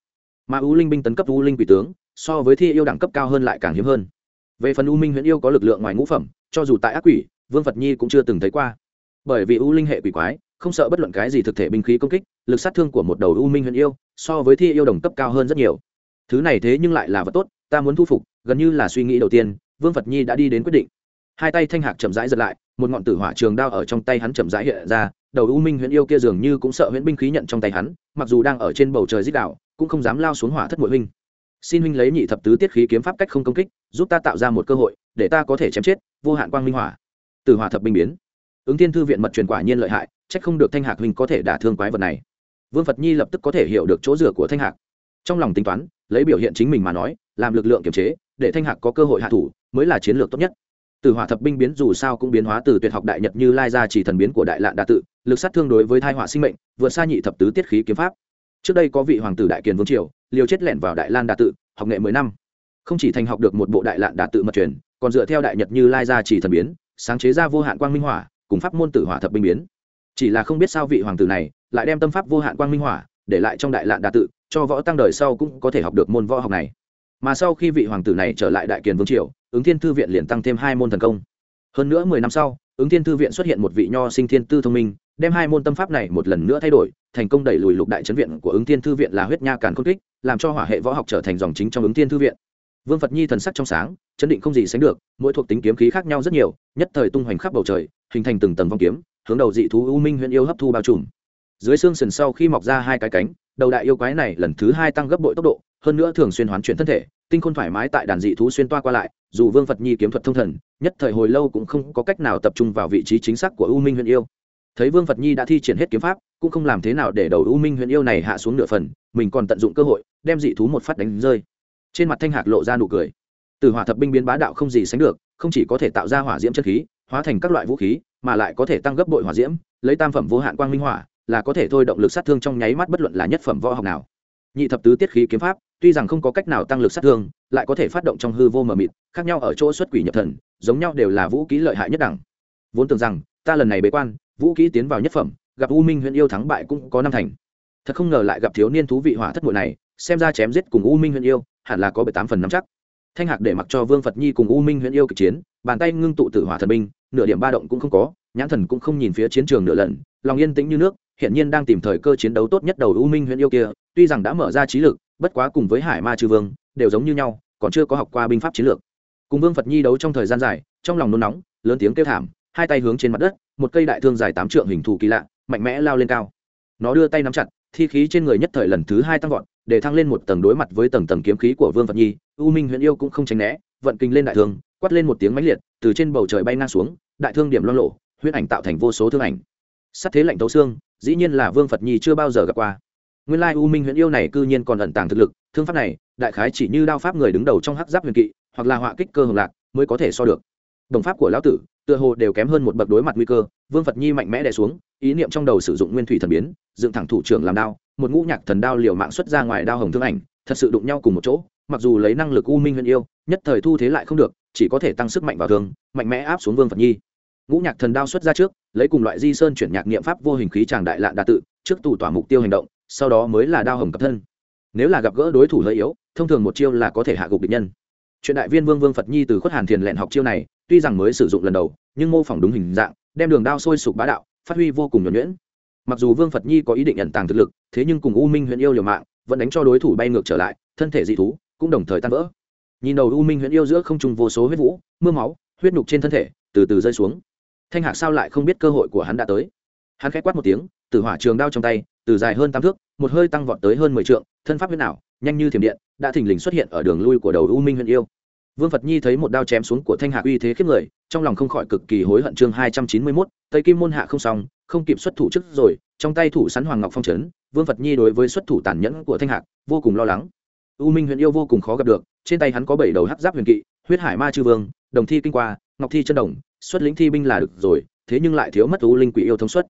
Mà u linh binh tấn cấp u linh quỷ tướng, so với thi yêu đẳng cấp cao hơn lại càng hiếm hơn. Về phần u minh huyện yêu có lực lượng ngoài ngũ phẩm, cho dù tại ác quỷ, vương phật nhi cũng chưa từng thấy qua. Bởi vì u linh hệ quỷ quái, không sợ bất luận cái gì thực thể binh khí công kích, lực sát thương của một đầu u minh huyện yêu, so với thi yêu đồng cấp cao hơn rất nhiều. Thứ này thế nhưng lại là vật tốt, ta muốn thu phục, gần như là suy nghĩ đầu tiên, vương phật nhi đã đi đến quyết định. Hai tay thanh hạc chậm rãi giật lại, một ngọn tử hỏa trường đao ở trong tay hắn chậm rãi hiện ra đầu u minh Huyễn yêu kia dường như cũng sợ huyễn binh khí nhận trong tay hắn, mặc dù đang ở trên bầu trời dích đạo cũng không dám lao xuống hỏa thất mội huynh. Xin huynh lấy nhị thập tứ tiết khí kiếm pháp cách không công kích, giúp ta tạo ra một cơ hội, để ta có thể chém chết vô hạn quang minh hỏa. Từ hỏa thập binh biến. Ứng thiên thư viện mật truyền quả nhiên lợi hại trách không được thanh hạc huynh có thể đả thương quái vật này. Vương phật nhi lập tức có thể hiểu được chỗ rửa của thanh hạc. Trong lòng tính toán, lấy biểu hiện chính mình mà nói, làm lực lượng kiểm chế, để thanh hạc có cơ hội hạ thủ, mới là chiến lược tốt nhất từ hỏa thập binh biến dù sao cũng biến hóa từ tuyệt học đại nhật như lai ra chỉ thần biến của đại lạn đa tự, lực sát thương đối với thai họa sinh mệnh, vượt xa nhị thập tứ tiết khí kiếm pháp. Trước đây có vị hoàng tử đại kiền vương triều, liều chết lẻn vào đại lan đa tự, học nghệ mười năm. Không chỉ thành học được một bộ đại lạn đa tự mật truyền, còn dựa theo đại nhật như lai ra chỉ thần biến, sáng chế ra vô hạn quang minh hỏa, cùng pháp môn tử hỏa thập binh biến. Chỉ là không biết sao vị hoàng tử này lại đem tâm pháp vô hạn quang minh hỏa để lại trong đại lạn đa tự, cho võ tăng đời sau cũng có thể học được môn võ học này mà sau khi vị hoàng tử này trở lại đại kiền vương triều, ứng thiên thư viện liền tăng thêm hai môn thần công. Hơn nữa mười năm sau, ứng thiên thư viện xuất hiện một vị nho sinh thiên tư thông minh, đem hai môn tâm pháp này một lần nữa thay đổi, thành công đẩy lùi lục đại chấn viện của ứng thiên thư viện là huyết nha càn khôn kích, làm cho hỏa hệ võ học trở thành dòng chính trong ứng thiên thư viện. Vương phật nhi thần sắc trong sáng, chấn định không gì sánh được, mỗi thuộc tính kiếm khí khác nhau rất nhiều, nhất thời tung hoành khắp bầu trời, hình thành từng tầng vong kiếm, hướng đầu dị thú u minh huyện yêu hấp thu bao trùm. Dưới xương sườn sau khi mọc ra hai cái cánh, đầu đại yêu quái này lần thứ hai tăng gấp bội tốc độ hơn nữa thường xuyên hoán chuyển thân thể, tinh khôn thoải mái tại đàn dị thú xuyên toa qua lại, dù vương phật nhi kiếm thuật thông thần, nhất thời hồi lâu cũng không có cách nào tập trung vào vị trí chính xác của u minh huyện yêu. Thấy vương phật nhi đã thi triển hết kiếm pháp, cũng không làm thế nào để đầu u minh huyện yêu này hạ xuống nửa phần, mình còn tận dụng cơ hội, đem dị thú một phát đánh rơi. Trên mặt thanh hạc lộ ra nụ cười. Từ hỏa thập binh biến bá đạo không gì sánh được, không chỉ có thể tạo ra hỏa diễm chất khí, hóa thành các loại vũ khí, mà lại có thể tăng gấp bội hỏa diễm, lấy tam phẩm vô hạn quang minh hỏa, là có thể thôi động lực sát thương trong nháy mắt bất luận là nhất phẩm võ học nào. Nhị thập tứ tiết khí kiếm pháp tuy rằng không có cách nào tăng lực sát thương, lại có thể phát động trong hư vô mờ mịt, khác nhau ở chỗ xuất quỷ nhập thần, giống nhau đều là vũ khí lợi hại nhất đẳng. Vốn tưởng rằng, ta lần này bế quan, vũ khí tiến vào nhất phẩm, gặp u minh huyện yêu thắng bại cũng có năm thành. Thật không ngờ lại gặp thiếu niên thú vị hỏa thất muội này, xem ra chém giết cùng u minh huyện yêu, hẳn là có bảy tám phần năm chắc. Thanh hạc để mặc cho vương phật nhi cùng u minh huyện yêu kịch chiến, bàn tay ngưng tụ tử hỏa thần binh, nửa điểm ba động cũng không có, nhãn thần cũng không nhìn phía chiến trường nửa lần, lòng yên tĩnh như nước hiện nhiên đang tìm thời cơ chiến đấu tốt nhất đầu u minh huyện yêu kia, tuy rằng đã mở ra trí lực bất quá cùng với hải ma trừ vương, đều giống như nhau, còn chưa có học qua binh pháp chiến lược. Cùng vương phật nhi đấu trong thời gian dài, trong lòng nôn nóng, lớn tiếng kêu thảm, hai tay hướng trên mặt đất, một cây đại thương dài tám trượng hình thù kỳ lạ, mạnh mẽ lao lên cao. Nó đưa tay nắm chặt, thi khí trên người nhất thời lần thứ hai tăng vọt, để thăng lên một tầng đối mặt với tầng tầng kiếm khí của vương phật nhi, u minh huyện yêu cũng không tránh né, vận kinh lên đại thương, quát lên một tiếng mãnh liệt, từ trên bầu trời bay ngang xuống, đại thương điểm loang lộ huyết ảnh tạo thành vô số thương ảnh. Sắt thế lạnh tấu xương, dĩ nhiên là vương phật nhi chưa bao giờ gặp qua nguyên lai u minh huyện yêu này cư nhiên còn ẩn tàng thực lực, thương pháp này, đại khái chỉ như đao pháp người đứng đầu trong hắc giáp huyền kỵ, hoặc là họa kích cơ hồng lạc mới có thể so được. Đồng pháp của lão tử, tựa hồ đều kém hơn một bậc đối mặt nguy cơ, vương phật nhi mạnh mẽ đè xuống, ý niệm trong đầu sử dụng nguyên thủy thần biến, dựng thẳng thủ trưởng làm đao, một ngũ nhạc thần đao liều mạng xuất ra ngoài đao hồng thương ảnh, thật sự đụng nhau cùng một chỗ, mặc dù lấy năng lực u minh Huyễn yêu, nhất thời thu thế lại không được, chỉ có thể tăng sức mạnh vào thương, mạnh mẽ áp xuống vương phật nhi. Ngũ nhạc thần đao xuất ra trước, lấy cùng loại di sơn chuyển nhạc niệm pháp vô hình khí tràng đại lạ đa tự, trước tù tỏa mục tiêu hành động sau đó mới là đao hồng cập thân. Nếu là gặp gỡ đối thủ hơi yếu, thông thường một chiêu là có thể hạ gục địch nhân. Chuyện đại viên vương vương phật nhi từ khuất hàn thiền lẹn học chiêu này, tuy rằng mới sử dụng lần đầu, nhưng mô phỏng đúng hình dạng, đem đường đao sôi sục bá đạo, phát huy vô cùng nhuẩn nhuyễn. Mặc dù vương phật nhi có ý định ẩn tàng thực lực, thế nhưng cùng u minh huyện yêu liều mạng, vẫn đánh cho đối thủ bay ngược trở lại, thân thể dị thú cũng đồng thời tan vỡ. Nhìn đầu u minh huyện yêu giữa không trung vô số huyết vũ, mưa máu, huyết nhục trên thân thể, từ từ rơi xuống. Thanh hạc sao lại không biết cơ hội của hắn đã tới? Hắn khẽ quát một tiếng từ hỏa trường đao trong tay, từ dài hơn tám thước, một hơi tăng vọt tới hơn mười t thân pháp huyết nào nhanh như thiểm điện, đã thình lình xuất hiện ở đường lui của đầu u minh huyện yêu. Vương phật nhi thấy một đao chém xuống của thanh Hạ uy thế khiếp người, trong lòng không khỏi cực kỳ hối hận chương hai trăm chín mươi mốt, tây kim môn hạ không xong, không kịp xuất thủ trước rồi, trong tay thủ sắn hoàng ngọc phong trấn, vương phật nhi đối với xuất thủ tàn nhẫn của thanh hạc vô cùng lo lắng. U minh huyện yêu vô cùng khó gặp được, trên tay hắn có bảy đầu hắc giáp huyền kỵ, huyết hải ma chư vương, đồng thi kinh qua, ngọc thi chân đồng, xuất lĩnh thi binh là được rồi, thế nhưng lại thiếu mất u linh quỷ yêu thông suất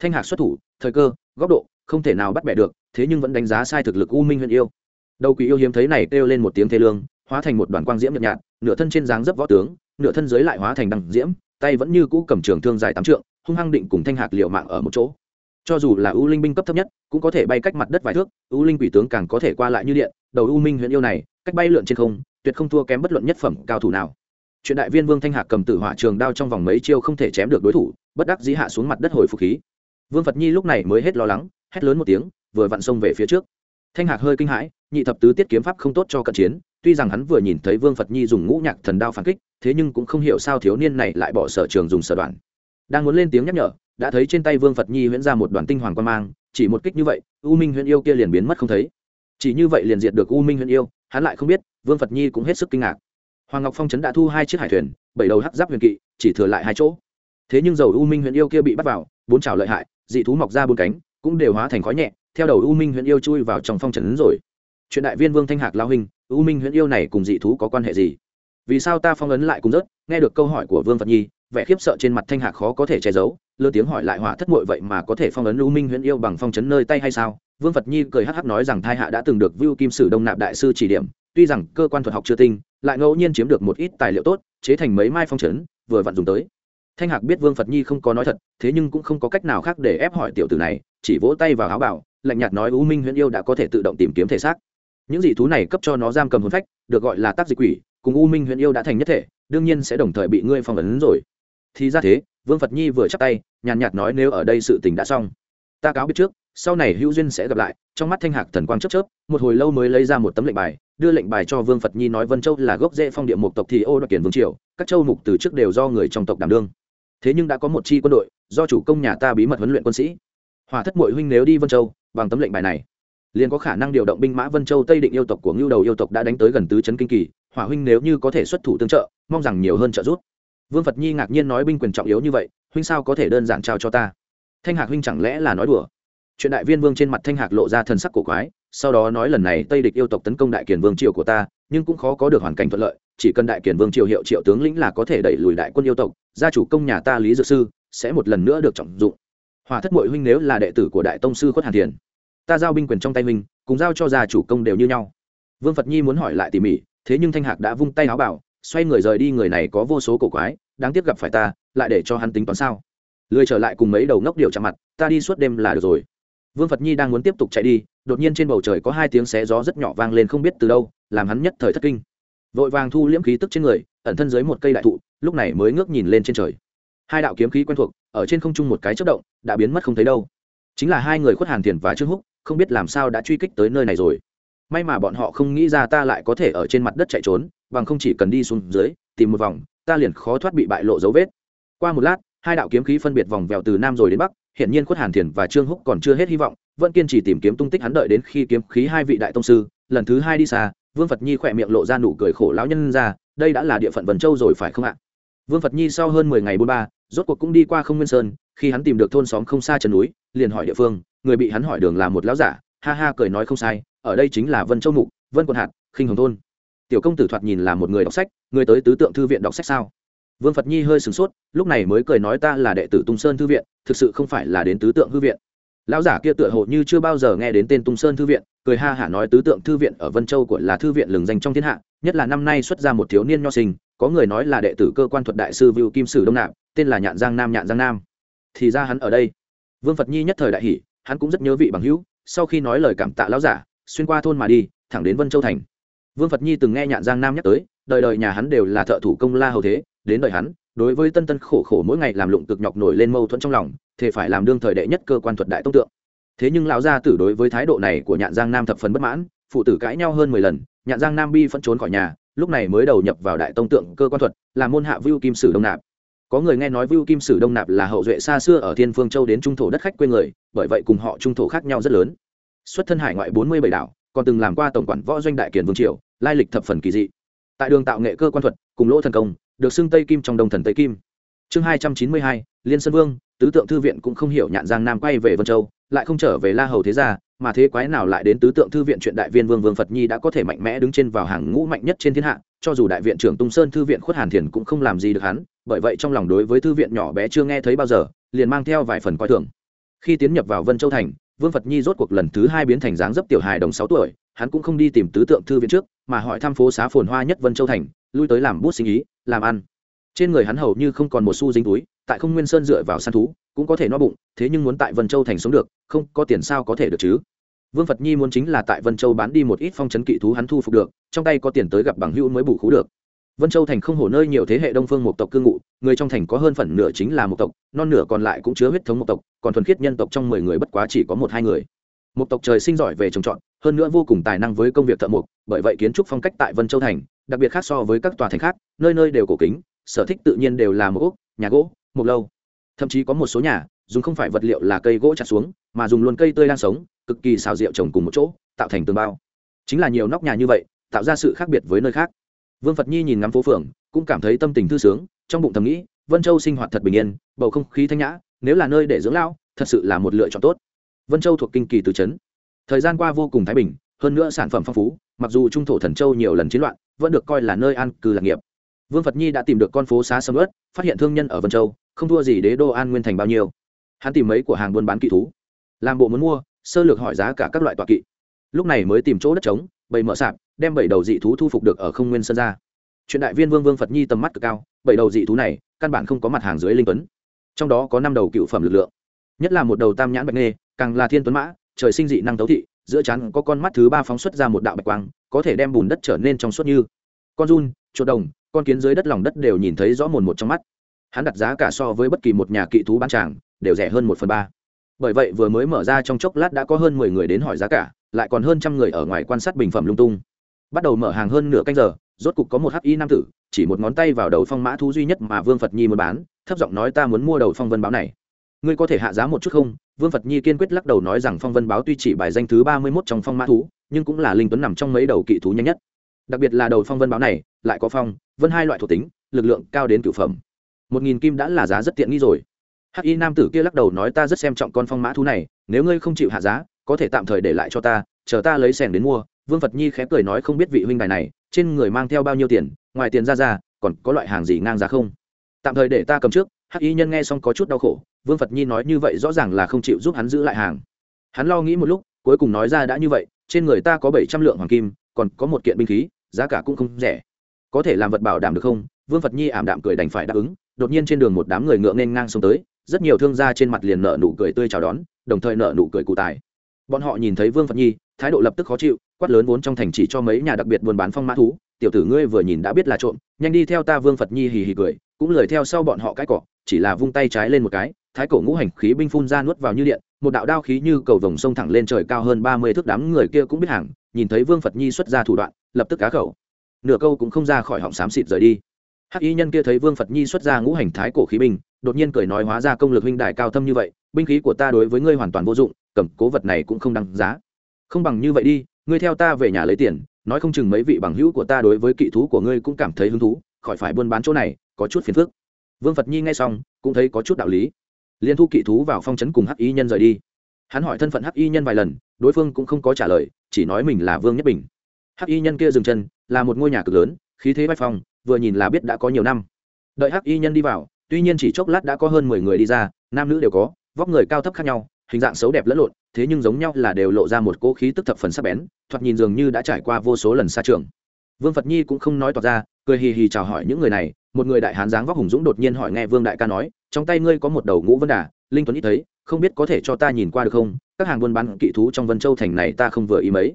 thanh hạc xuất thủ, thời cơ, góc độ, không thể nào bắt bẻ được, thế nhưng vẫn đánh giá sai thực lực u minh huyện yêu. Đầu quỷ yêu hiếm thấy này kêu lên một tiếng thê lương, hóa thành một đoàn quang diễm nhợt nhạt, nửa thân trên dáng dấp võ tướng, nửa thân dưới lại hóa thành đằng diễm, tay vẫn như cũ cầm trường thương dài tám trượng, hung hăng định cùng thanh hạc liệu mạng ở một chỗ. Cho dù là u linh binh cấp thấp nhất, cũng có thể bay cách mặt đất vài thước, u linh quỷ tướng càng có thể qua lại như điện, đầu u minh huyện yêu này, cách bay lượn trên không, tuyệt không thua kém bất luận nhất phẩm cao thủ nào. Chuyện đại viên vương thanh hạc cầm tử hỏa trường đao trong vòng mấy chiêu không thể chém được đối thủ, bất đắc dĩ hạ xuống mặt đất hồi phục khí vương phật nhi lúc này mới hết lo lắng, hét lớn một tiếng, vừa vặn xông về phía trước. Thanh hạc hơi kinh hãi, nhị thập tứ tiết kiếm pháp không tốt cho cận chiến, tuy rằng hắn vừa nhìn thấy vương phật nhi dùng ngũ nhạc thần đao phản kích, thế nhưng cũng không hiểu sao thiếu niên này lại bỏ sở trường dùng sở đoạn. Đang muốn lên tiếng nhắc nhở, đã thấy trên tay vương phật nhi huyễn ra một đoàn tinh hoàng quan mang, chỉ một kích như vậy, u minh huyễn yêu kia liền biến mất không thấy. Chỉ như vậy liền diệt được u minh huyễn yêu, hắn lại không biết, vương phật nhi cũng hết sức kinh ngạc. Hoàng ngọc phong trấn đã thu hai chiếc hải thuyền, bảy đầu hắc giáp huyền kỵ, chỉ thừa lại hai chỗ. Thế nhưng dầu u minh Huyễn yêu kia bị bắt vào bốn trào lợi hại, dị thú mọc ra bốn cánh, cũng đều hóa thành khói nhẹ, theo đầu u minh huyện yêu chui vào trong phong trấn rồi. Chuyện đại viên vương thanh hạc lao hình u minh huyện yêu này cùng dị thú có quan hệ gì? Vì sao ta phong ấn lại cùng rớt? Nghe được câu hỏi của vương phật nhi, vẻ khiếp sợ trên mặt thanh hạc khó có thể che giấu, lơ tiếng hỏi lại hỏa thất muội vậy mà có thể phong ấn u minh huyện yêu bằng phong trấn nơi tay hay sao? Vương phật nhi cười hắc hắc nói rằng thai hạ đã từng được vưu kim sử đông nạp đại sư chỉ điểm, tuy rằng cơ quan thuật học chưa tinh, lại ngẫu nhiên chiếm được một ít tài liệu tốt, chế thành mấy mai phong trấn, vừa vặn dùng tới thanh hạc biết vương phật nhi không có nói thật, thế nhưng cũng không có cách nào khác để ép hỏi tiểu tử này, chỉ vỗ tay vào áo bảo, lạnh nhạt nói, u minh Huyễn yêu đã có thể tự động tìm kiếm thể xác. Những dị thú này cấp cho nó giam cầm hồn phách, được gọi là tác dịch quỷ, cùng u minh Huyễn yêu đã thành nhất thể, đương nhiên sẽ đồng thời bị ngươi phong ấn rồi. Thì ra thế, vương phật nhi vừa chắc tay, nhàn nhạt nói, nếu ở đây sự tình đã xong, ta cáo biết trước, sau này hữu duyên sẽ gặp lại. Trong mắt thanh hạc thần quang chớp chớp, một hồi lâu mới lấy ra một tấm lệnh bài, đưa lệnh bài cho vương phật nhi nói, vân châu là gốc rễ phong địa mục tộc thì ô đoạt kiển vương triều, các châu mục từ trước đều do người trong tộc đảm đương thế nhưng đã có một chi quân đội, do chủ công nhà ta bí mật huấn luyện quân sĩ. Hòa thất mội huynh nếu đi vân châu, bằng tấm lệnh bài này, liền có khả năng điều động binh mã vân châu tây định yêu tộc của ngưu đầu yêu tộc đã đánh tới gần tứ trấn kinh kỳ. Hỏa huynh nếu như có thể xuất thủ tương trợ, mong rằng nhiều hơn trợ giúp. Vương phật nhi ngạc nhiên nói binh quyền trọng yếu như vậy, huynh sao có thể đơn giản trao cho ta? Thanh hạc huynh chẳng lẽ là nói đùa? Chuyện đại viên vương trên mặt thanh hạc lộ ra thần sắc cổ quái, sau đó nói lần này tây địch yêu tộc tấn công đại kiền vương triều của ta nhưng cũng khó có được hoàn cảnh thuận lợi, chỉ cần đại kiền vương triều hiệu triệu tướng lĩnh là có thể đẩy lùi đại quân yêu tộc, gia chủ công nhà ta lý dược sư sẽ một lần nữa được trọng dụng. Hòa thất mội huynh nếu là đệ tử của đại tông sư khuất hàn thiền, ta giao binh quyền trong tay huynh, cùng giao cho gia chủ công đều như nhau. Vương phật nhi muốn hỏi lại tỉ mỉ, thế nhưng thanh hạc đã vung tay áo bảo, xoay người rời đi, người này có vô số cổ quái, đáng tiếc gặp phải ta, lại để cho hắn tính toán sao? Lười trở lại cùng mấy đầu ngốc điều chạm mặt, ta đi suốt đêm là được rồi. Vương phật nhi đang muốn tiếp tục chạy đi, đột nhiên trên bầu trời có hai tiếng xé gió rất nhỏ vang lên không biết từ đâu làm hắn nhất thời thất kinh. Vội vàng thu liễm khí tức trên người, ẩn thân dưới một cây đại thụ, lúc này mới ngước nhìn lên trên trời. Hai đạo kiếm khí quen thuộc, ở trên không trung một cái chất động, đã biến mất không thấy đâu. Chính là hai người khuất hàn thiền và trương húc, không biết làm sao đã truy kích tới nơi này rồi. May mà bọn họ không nghĩ ra ta lại có thể ở trên mặt đất chạy trốn, bằng không chỉ cần đi xuống dưới, tìm một vòng, ta liền khó thoát bị bại lộ dấu vết. Qua một lát, hai đạo kiếm khí phân biệt vòng vèo từ nam rồi đến bắc hiện nhiên khuất hàn thiền và trương húc còn chưa hết hy vọng, vẫn kiên trì tìm kiếm tung tích hắn đợi đến khi kiếm khí hai vị đại tông sư, lần thứ hai đi xa vương phật nhi khỏe miệng lộ ra nụ cười khổ lão nhân ra, đây đã là địa phận vần châu rồi phải không ạ? Vương phật nhi sau hơn mười ngày bôn ba, rốt cuộc cũng đi qua không nguyên sơn, khi hắn tìm được thôn xóm không xa chân núi, liền hỏi địa phương, người bị hắn hỏi đường là một lão giả, ha ha cười nói không sai, ở đây chính là vân châu mục, vân quận hạt, khinh hồng thôn. Tiểu công tử thoạt nhìn là một người đọc sách, người tới tứ tượng thư viện đọc sách sao? Vương phật nhi hơi sửng sốt, lúc này mới cười nói ta là đệ tử tung sơn thư viện, thực sự không phải là đến tứ tượng thư viện. Lão giả kia tựa hồ như chưa bao giờ nghe đến tên tung sơn thư viện cười ha hả nói tứ tượng thư viện ở vân châu của là thư viện lừng danh trong thiên hạ, nhất là năm nay xuất ra một thiếu niên nho sinh, có người nói là đệ tử cơ quan thuật đại sư vưu kim sử đông nạp, tên là nhạn giang nam nhạn giang nam. Thì ra hắn ở đây. Vương phật nhi nhất thời đại hỷ hắn cũng rất nhớ vị bằng hữu, sau khi nói lời cảm tạ lão giả, xuyên qua thôn mà đi, thẳng đến vân châu thành. Vương phật nhi từng nghe nhạn giang nam nhắc tới, đời đời nhà hắn đều là thợ thủ công la hầu thế, đến đời hắn, đối với tân tân khổ khổ mỗi ngày làm lụng cực nhọc nổi lên mâu thuẫn trong lòng thì phải làm đương thời đệ nhất cơ quan thuật đại tông tượng thế nhưng lão gia tử đối với thái độ này của nhạn giang nam thập phần bất mãn, phụ tử cãi nhau hơn mười lần, nhạn giang nam bi phân trốn khỏi nhà, lúc này mới đầu nhập vào đại tông tượng cơ quan thuật, là môn hạ vưu kim sử đông nạp. Có người nghe nói vưu kim sử đông nạp là hậu duệ xa xưa ở thiên phương châu đến trung thổ đất khách quê người, bởi vậy cùng họ trung thổ khác nhau rất lớn. Xuất thân hải ngoại bốn mươi bảy đảo, còn từng làm qua tổng quản võ doanh đại kiển vương triều, lai lịch thập phần kỳ dị. Tại đường tạo nghệ cơ quan thuật, cùng lỗ thần công, được xưng tây kim trong đông thần tây kim. Chương hai trăm chín mươi hai, liên sơn vương, tứ tượng thư viện cũng không hiểu nhạn giang nam quay về vân châu lại không trở về la hầu thế gia, mà thế quái nào lại đến tứ tượng thư viện chuyện đại viên vương vương phật nhi đã có thể mạnh mẽ đứng trên vào hàng ngũ mạnh nhất trên thiên hạ, cho dù đại viện trưởng tung sơn thư viện khuất hàn thiền cũng không làm gì được hắn, bởi vậy trong lòng đối với thư viện nhỏ bé chưa nghe thấy bao giờ, liền mang theo vài phần coi thường. Khi tiến nhập vào vân châu thành, vương phật nhi rốt cuộc lần thứ hai biến thành dáng dấp tiểu hài đồng sáu tuổi, hắn cũng không đi tìm tứ tượng thư viện trước, mà hỏi thăm phố xá phồn hoa nhất vân châu thành, lui tới làm bút sinh ý, làm ăn. Trên người hắn hầu như không còn một xu dính túi, tại không nguyên sơn dựa vào săn thú cũng có thể no bụng, thế nhưng muốn tại vân châu thành sống được, không có tiền sao có thể được chứ? Vương phật nhi muốn chính là tại vân châu bán đi một ít phong trấn kỵ thú hắn thu phục được, trong tay có tiền tới gặp bằng hữu mới bù khú được. Vân châu thành không hổ nơi nhiều thế hệ đông phương một tộc cư ngụ, người trong thành có hơn phần nửa chính là một tộc, non nửa còn lại cũng chứa huyết thống một tộc, còn thuần khiết nhân tộc trong mười người bất quá chỉ có một hai người. Một tộc trời sinh giỏi về trồng trọt, hơn nữa vô cùng tài năng với công việc thợ mộc, bởi vậy kiến trúc phong cách tại vân châu thành, đặc biệt khác so với các tòa thành khác, nơi nơi đều cổ kính, sở thích tự nhiên đều là một ốc nhà gỗ một lâu thậm chí có một số nhà dùng không phải vật liệu là cây gỗ chặt xuống, mà dùng luôn cây tươi đang sống, cực kỳ xào rượu trồng cùng một chỗ, tạo thành tường bao. Chính là nhiều nóc nhà như vậy, tạo ra sự khác biệt với nơi khác. Vương phật nhi nhìn ngắm phố phường, cũng cảm thấy tâm tình thư sướng, trong bụng thầm nghĩ, vân châu sinh hoạt thật bình yên, bầu không khí thanh nhã, nếu là nơi để dưỡng lao thật sự là một lựa chọn tốt. Vân châu thuộc kinh kỳ từ trấn thời gian qua vô cùng thái bình, hơn nữa sản phẩm phong phú, mặc dù trung thổ thần châu nhiều lần chiến loạn, vẫn được coi là nơi an cư lạc nghiệp. Vương phật nhi đã tìm được con phố xá sầm ớt phát hiện thương nhân ở vân châu không thua gì đế đô an nguyên thành bao nhiêu. Hắn tìm mấy của hàng buôn bán kỵ thú, làm bộ muốn mua, sơ lược hỏi giá cả các loại tọa kỵ. Lúc này mới tìm chỗ đất trống, bầy mở sạp, đem bảy đầu dị thú thu phục được ở không nguyên sơn ra. Chuyện đại viên vương vương phật nhi tầm mắt cực cao, bảy đầu dị thú này, căn bản không có mặt hàng dưới linh tuấn. Trong đó có năm đầu cựu phẩm lực lượng. Nhất là một đầu tam nhãn bạch nghê, càng là thiên tuấn mã, trời sinh dị năng tấu thị, giữa chắn có con mắt thứ ba phóng xuất ra một đạo bạch quang, có thể đem bùn đất trở nên trong suốt như con run, chuột đồng, con kiến dưới đất lòng đất đều nhìn thấy rõ mồn một trong mắt hắn đặt giá cả so với bất kỳ một nhà kỵ thú bán tràng, đều rẻ hơn một phần ba. Bởi vậy vừa mới mở ra trong chốc lát đã có hơn mười người đến hỏi giá cả, lại còn hơn trăm người ở ngoài quan sát bình phẩm lung tung. Bắt đầu mở hàng hơn nửa canh giờ, rốt cục có một hắc y nam tử, chỉ một ngón tay vào đầu phong mã thú duy nhất mà vương phật nhi muốn bán, thấp giọng nói ta muốn mua đầu phong vân báo này. Ngươi có thể hạ giá một chút không? Vương phật nhi kiên quyết lắc đầu nói rằng phong vân báo tuy chỉ bài danh thứ ba mươi mốt trong phong mã thú, nhưng cũng là linh tuấn nằm trong mấy đầu kỵ thú nhanh nhất. Đặc biệt là đầu phong vân báo này, lại có phong, vân hai loại thuộc tính, lực lượng cao đến cửu phẩm một nghìn kim đã là giá rất tiện nghi rồi. Hắc y nam tử kia lắc đầu nói ta rất xem trọng con phong mã thú này, nếu ngươi không chịu hạ giá, có thể tạm thời để lại cho ta, chờ ta lấy sẻng đến mua. Vương phật nhi khẽ cười nói không biết vị huynh đài này, trên người mang theo bao nhiêu tiền, ngoài tiền ra ra, còn có loại hàng gì ngang giá không? Tạm thời để ta cầm trước. Hắc y nhân nghe xong có chút đau khổ. Vương phật nhi nói như vậy rõ ràng là không chịu giúp hắn giữ lại hàng. Hắn lo nghĩ một lúc, cuối cùng nói ra đã như vậy, trên người ta có bảy trăm lượng hoàng kim, còn có một kiện binh khí, giá cả cũng không rẻ. Có thể làm vật bảo đảm được không? Vương phật nhi ảm đạm cười đành phải đáp ứng đột nhiên trên đường một đám người ngựa nên ngang xông tới, rất nhiều thương gia trên mặt liền nở nụ cười tươi chào đón, đồng thời nở nụ cười cụ tài. Bọn họ nhìn thấy vương phật nhi, thái độ lập tức khó chịu, quát lớn vốn trong thành chỉ cho mấy nhà đặc biệt buôn bán phong mã thú, tiểu tử ngươi vừa nhìn đã biết là trộm, nhanh đi theo ta vương phật nhi hì hì cười. Cũng lời theo sau bọn họ cái cọ, chỉ là vung tay trái lên một cái, thái cổ ngũ hành khí binh phun ra nuốt vào như điện, một đạo đao khí như cầu vồng sông thẳng lên trời cao hơn ba mươi thước đám người kia cũng biết hàng, nhìn thấy vương phật nhi xuất ra thủ đoạn, lập tức cá khẩu. Nửa câu cũng không ra khỏi họng xám xịt rời đi hắc y nhân kia thấy vương phật nhi xuất ra ngũ hành thái cổ khí binh, đột nhiên cười nói hóa ra công lực huynh đại cao thâm như vậy, binh khí của ta đối với ngươi hoàn toàn vô dụng, cầm cố vật này cũng không đăng giá. Không bằng như vậy đi, ngươi theo ta về nhà lấy tiền, nói không chừng mấy vị bằng hữu của ta đối với kỵ thú của ngươi cũng cảm thấy hứng thú, khỏi phải buôn bán chỗ này, có chút phiền phức. Vương phật nhi nghe xong, cũng thấy có chút đạo lý. Liên thu kỵ thú vào phong trấn cùng hắc y nhân rời đi. Hắn hỏi thân phận hắc y nhân vài lần, đối phương cũng không có trả lời, chỉ nói mình là vương nhất bình. Hắc y nhân kia dừng chân, là một ngôi nhà cực lớn, khí thế bách phong vừa nhìn là biết đã có nhiều năm. Đợi hắc y nhân đi vào, tuy nhiên chỉ chốc lát đã có hơn mười người đi ra, nam nữ đều có, vóc người cao thấp khác nhau, hình dạng xấu đẹp lẫn lộn, thế nhưng giống nhau là đều lộ ra một cỗ khí tức thập phần sắc bén, thoạt nhìn dường như đã trải qua vô số lần xa trường. Vương phật nhi cũng không nói toạc ra, cười hì hì chào hỏi những người này, một người đại hán dáng vóc hùng dũng đột nhiên hỏi nghe vương đại ca nói, trong tay ngươi có một đầu ngũ vân đà, linh tuấn ít thấy, không biết có thể cho ta nhìn qua được không? Các hàng buôn bán kỵ thú trong vân châu thành này ta không vừa ý mấy.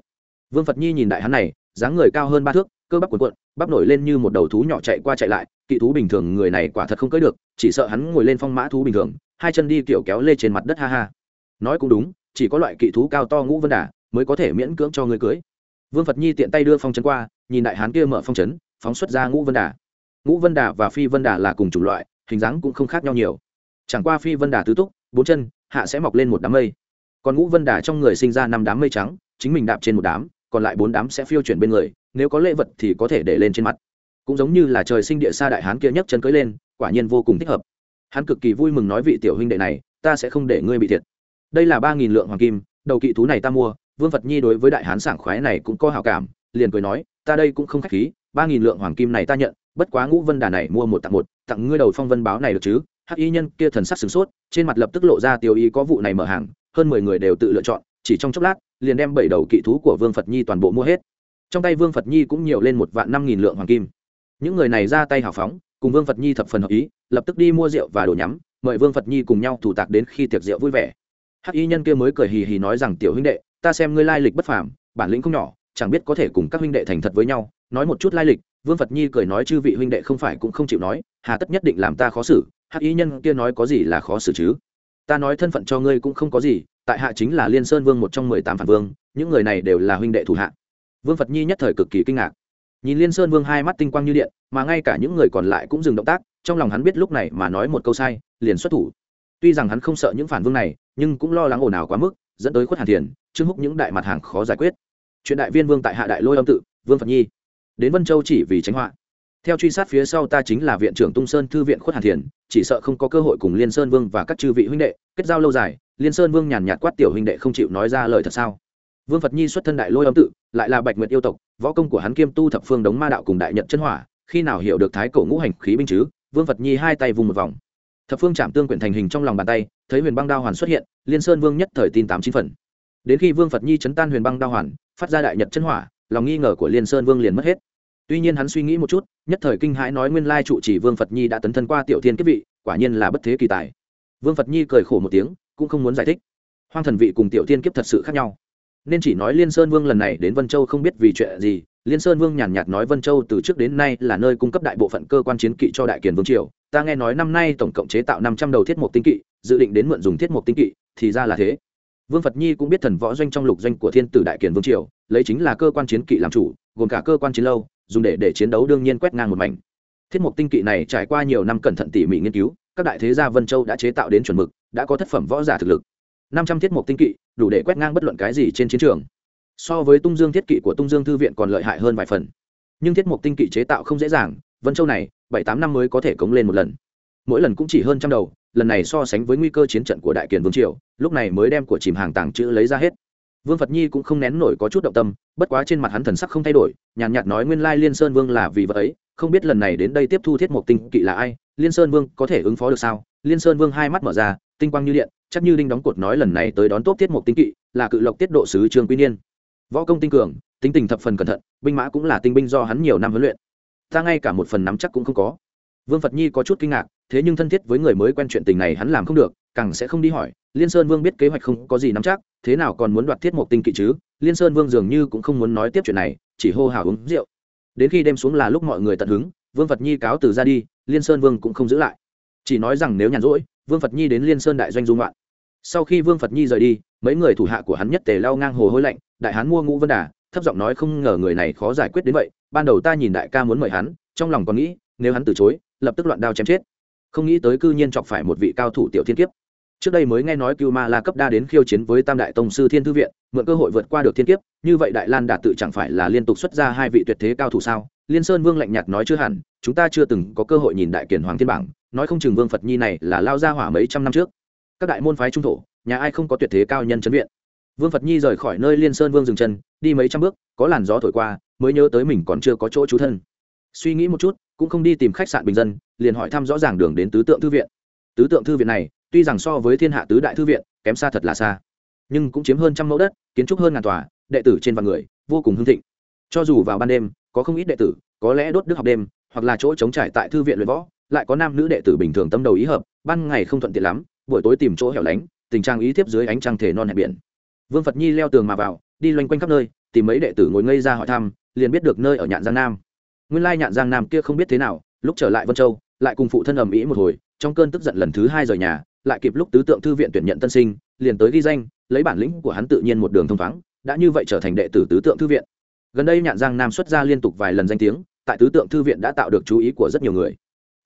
Vương phật nhi nhìn đại hán này, dáng người cao hơn ba thước cơ bắp cuộn cuộn, bắp nổi lên như một đầu thú nhỏ chạy qua chạy lại, kỵ thú bình thường người này quả thật không cưỡi được, chỉ sợ hắn ngồi lên phong mã thú bình thường, hai chân đi kiểu kéo lê trên mặt đất ha ha. Nói cũng đúng, chỉ có loại kỵ thú cao to ngũ vân đà mới có thể miễn cưỡng cho người cưới. Vương phật nhi tiện tay đưa phong trấn qua, nhìn đại hán kia mở phong trấn phóng xuất ra ngũ vân đà. Ngũ vân đà và phi vân đà là cùng chủng loại, hình dáng cũng không khác nhau nhiều. Chẳng qua phi vân đà tứ túc, bốn chân, hạ sẽ mọc lên một đám mây. Còn ngũ vân đà trong người sinh ra năm đám mây trắng, chính mình đạp trên một đám, còn lại bốn đám sẽ phiêu chuyển bên người nếu có lễ vật thì có thể để lên trên mặt. Cũng giống như là trời sinh địa xa đại hán kia nhấc chân cưới lên, quả nhiên vô cùng thích hợp. Hắn cực kỳ vui mừng nói vị tiểu huynh đệ này, ta sẽ không để ngươi bị thiệt. Đây là ba nghìn lượng hoàng kim, đầu kỵ thú này ta mua, vương phật nhi đối với đại hán sảng khoái này cũng có hào cảm, liền cười nói, ta đây cũng không khách khí, ba nghìn lượng hoàng kim này ta nhận, bất quá ngũ vân đà này mua một tặng một, tặng ngươi đầu phong vân báo này được chứ? Hắc y nhân kia thần sắc sửng sốt, trên mặt lập tức lộ ra tiêu ý có vụ này mở hàng, hơn mười người đều tự lựa chọn, chỉ trong chốc lát, liền đem bảy đầu kỵ thú của vương phật nhi toàn bộ mua hết trong tay vương phật nhi cũng nhiều lên một vạn năm nghìn lượng hoàng kim. Những người này ra tay hào phóng, cùng vương phật nhi thập phần hợp ý, lập tức đi mua rượu và đồ nhắm, mời vương phật nhi cùng nhau thủ tạc đến khi tiệc rượu vui vẻ. Hắc y nhân kia mới cười hì hì nói rằng, tiểu huynh đệ, ta xem ngươi lai lịch bất phàm, bản lĩnh không nhỏ, chẳng biết có thể cùng các huynh đệ thành thật với nhau. Nói một chút lai lịch, vương phật nhi cười nói, chư vị huynh đệ không phải cũng không chịu nói, hà tất nhất định làm ta khó xử, hắc y nhân kia nói có gì là khó xử chứ? Ta nói thân phận cho ngươi cũng không có gì, tại hạ chính là liên sơn vương một trong mười tám phản vương, những người này đều là huynh đệ thủ hạ vương phật nhi nhất thời cực kỳ kinh ngạc. Nhìn liên sơn vương hai mắt tinh quang như điện, mà ngay cả những người còn lại cũng dừng động tác, trong lòng hắn biết lúc này mà nói một câu sai, liền xuất thủ. Tuy rằng hắn không sợ những phản vương này, nhưng cũng lo lắng ồn ào quá mức, dẫn tới khuất hàn thiền, trương húc những đại mặt hàng khó giải quyết. Chuyện đại viên vương tại hạ đại lôi âm tự, vương phật nhi. Đến vân châu chỉ vì tránh họa. Theo truy sát phía sau ta chính là viện trưởng tung sơn thư viện khuất hàn thiền, chỉ sợ không có cơ hội cùng liên sơn vương và các chư vị huynh đệ, kết giao lâu dài, liên sơn vương nhàn nhạt quát tiểu huynh đệ không chịu nói ra lời thật sao? Vương phật nhi xuất thân đại lôi âm tự, lại là bạch nguyệt yêu tộc, võ công của hắn kiêm tu thập phương đống ma đạo cùng đại nhật chân hỏa, khi nào hiểu được thái cổ ngũ hành khí binh chứ? Vương phật nhi hai tay vùng một vòng. Thập phương chạm tương quyển thành hình trong lòng bàn tay, thấy huyền băng đao hoàn xuất hiện, liên sơn vương nhất thời tin tám chín phần. Đến khi vương phật nhi chấn tan huyền băng đao hoàn, phát ra đại nhật chân hỏa, lòng nghi ngờ của liên sơn vương liền mất hết. Tuy nhiên hắn suy nghĩ một chút, nhất thời kinh hãi nói nguyên lai trụ chỉ vương phật nhi đã tấn thân qua tiểu thiên kiếp vị, quả nhiên là bất thế kỳ tài. Vương phật nhi cười khổ một tiếng, cũng không muốn giải thích. Hoang thần vị cùng tiểu thiên kiếp thật sự khác nhau nên chỉ nói liên sơn vương lần này đến vân châu không biết vì chuyện gì. Liên sơn vương nhàn nhạt nói vân châu từ trước đến nay là nơi cung cấp đại bộ phận cơ quan chiến kỵ cho đại kiền vương triều. Ta nghe nói năm nay tổng cộng chế tạo năm trăm đầu thiết mục tinh kỵ, dự định đến mượn dùng thiết mục tinh kỵ, thì ra là thế. Vương phật nhi cũng biết thần võ doanh trong lục doanh của thiên tử đại kiền vương triều, lấy chính là cơ quan chiến kỵ làm chủ, gồm cả cơ quan chiến lâu, dùng để để chiến đấu đương nhiên quét ngang một mảnh. Thiết mục tinh kỵ này trải qua nhiều năm cẩn thận tỉ mỉ nghiên cứu, các đại thế gia vân châu đã chế tạo đến chuẩn mực, đã có thất phẩm võ giả thực lực năm trăm thiết mục tinh kỵ đủ để quét ngang bất luận cái gì trên chiến trường. So với tung dương thiết kỵ của tung dương thư viện còn lợi hại hơn vài phần. Nhưng thiết mục tinh kỵ chế tạo không dễ dàng vân châu này bảy tám năm mới có thể cống lên một lần. Mỗi lần cũng chỉ hơn trăm đầu lần này so sánh với nguy cơ chiến trận của đại kiền vương triều lúc này mới đem của chìm hàng tàng chữ lấy ra hết. Vương phật nhi cũng không nén nổi có chút động tâm bất quá trên mặt hắn thần sắc không thay đổi nhàn nhạt, nhạt nói nguyên lai liên sơn vương là vì vợ ấy không biết lần này đến đây tiếp thu thiết mục tinh kỵ là ai liên sơn vương có thể ứng phó được sao? Liên sơn vương hai mắt mở ra tinh quang như điện, chắc như đinh đóng cột nói lần này tới đón tốt tiết mục tinh kỵ, là cự lộc tiết độ sứ trương quy niên. Võ công tinh cường, tính tình thập phần cẩn thận, binh mã cũng là tinh binh do hắn nhiều năm huấn luyện. Ta ngay cả một phần nắm chắc cũng không có. Vương phật nhi có chút kinh ngạc, thế nhưng thân thiết với người mới quen chuyện tình này hắn làm không được, càng sẽ không đi hỏi, liên sơn vương biết kế hoạch không có gì nắm chắc, thế nào còn muốn đoạt thiết mục tinh kỵ chứ? Liên sơn vương dường như cũng không muốn nói tiếp chuyện này, chỉ hô hào uống rượu. Đến khi đêm xuống là lúc mọi người tận hứng, vương phật nhi cáo từ ra đi, liên sơn vương cũng không giữ lại. Chỉ nói rằng nếu nhàn rỗi vương phật nhi đến liên sơn đại doanh dung loạn sau khi vương phật nhi rời đi, mấy người thủ hạ của hắn nhất tề lao ngang hồ hôi lạnh, đại hán mua ngũ vân đà, thấp giọng nói không ngờ người này khó giải quyết đến vậy, ban đầu ta nhìn đại ca muốn mời hắn, trong lòng còn nghĩ, nếu hắn từ chối, lập tức loạn đao chém chết. Không nghĩ tới cư nhiên chọc phải một vị cao thủ tiểu thiên kiếp. Trước đây mới nghe nói cưu ma la cấp đa đến khiêu chiến với tam đại tông sư thiên thư viện, mượn cơ hội vượt qua được thiên kiếp, như vậy đại lan đạt tự chẳng phải là liên tục xuất ra hai vị tuyệt thế cao thủ sao? Liên sơn vương lạnh nhạt nói chưa hẳn, chúng ta chưa từng có cơ hội nhìn đại kiển hoàng thiên bảng nói không chừng vương phật nhi này là lao ra hỏa mấy trăm năm trước. Các đại môn phái trung thổ, nhà ai không có tuyệt thế cao nhân chấn viện? Vương phật nhi rời khỏi nơi liên sơn vương dừng chân, đi mấy trăm bước, có làn gió thổi qua, mới nhớ tới mình còn chưa có chỗ trú thân. Suy nghĩ một chút, cũng không đi tìm khách sạn bình dân, liền hỏi thăm rõ ràng đường đến tứ tượng thư viện. Tứ tượng thư viện này, tuy rằng so với thiên hạ tứ đại thư viện, kém xa thật là xa, nhưng cũng chiếm hơn trăm mẫu đất, kiến trúc hơn ngàn tòa, đệ tử trên vạn người, vô cùng hưng thịnh. Cho dù vào ban đêm, có không ít đệ tử, có lẽ đốt đức học đêm, hoặc là chỗ chống trải tại thư viện luyện võ lại có nam nữ đệ tử bình thường tâm đầu ý hợp, ban ngày không thuận tiện lắm, buổi tối tìm chỗ hẻo lánh, tình trạng ý thiếp dưới ánh trăng thể non hẹp biển. Vương phật nhi leo tường mà vào, đi loanh quanh khắp nơi, tìm mấy đệ tử ngồi ngây ra hỏi thăm, liền biết được nơi ở nhạn giang nam. Nguyên lai nhạn giang nam kia không biết thế nào, lúc trở lại vân châu, lại cùng phụ thân ầm ĩ một hồi, trong cơn tức giận lần thứ hai rời nhà, lại kịp lúc tứ tượng thư viện tuyển nhận tân sinh, liền tới ghi danh, lấy bản lĩnh của hắn tự nhiên một đường thông thoáng, đã như vậy trở thành đệ tử tứ tượng thư viện. Gần đây nhạn giang nam xuất ra liên tục vài lần danh tiếng, tại tứ tượng thư viện đã tạo được chú ý của rất nhiều người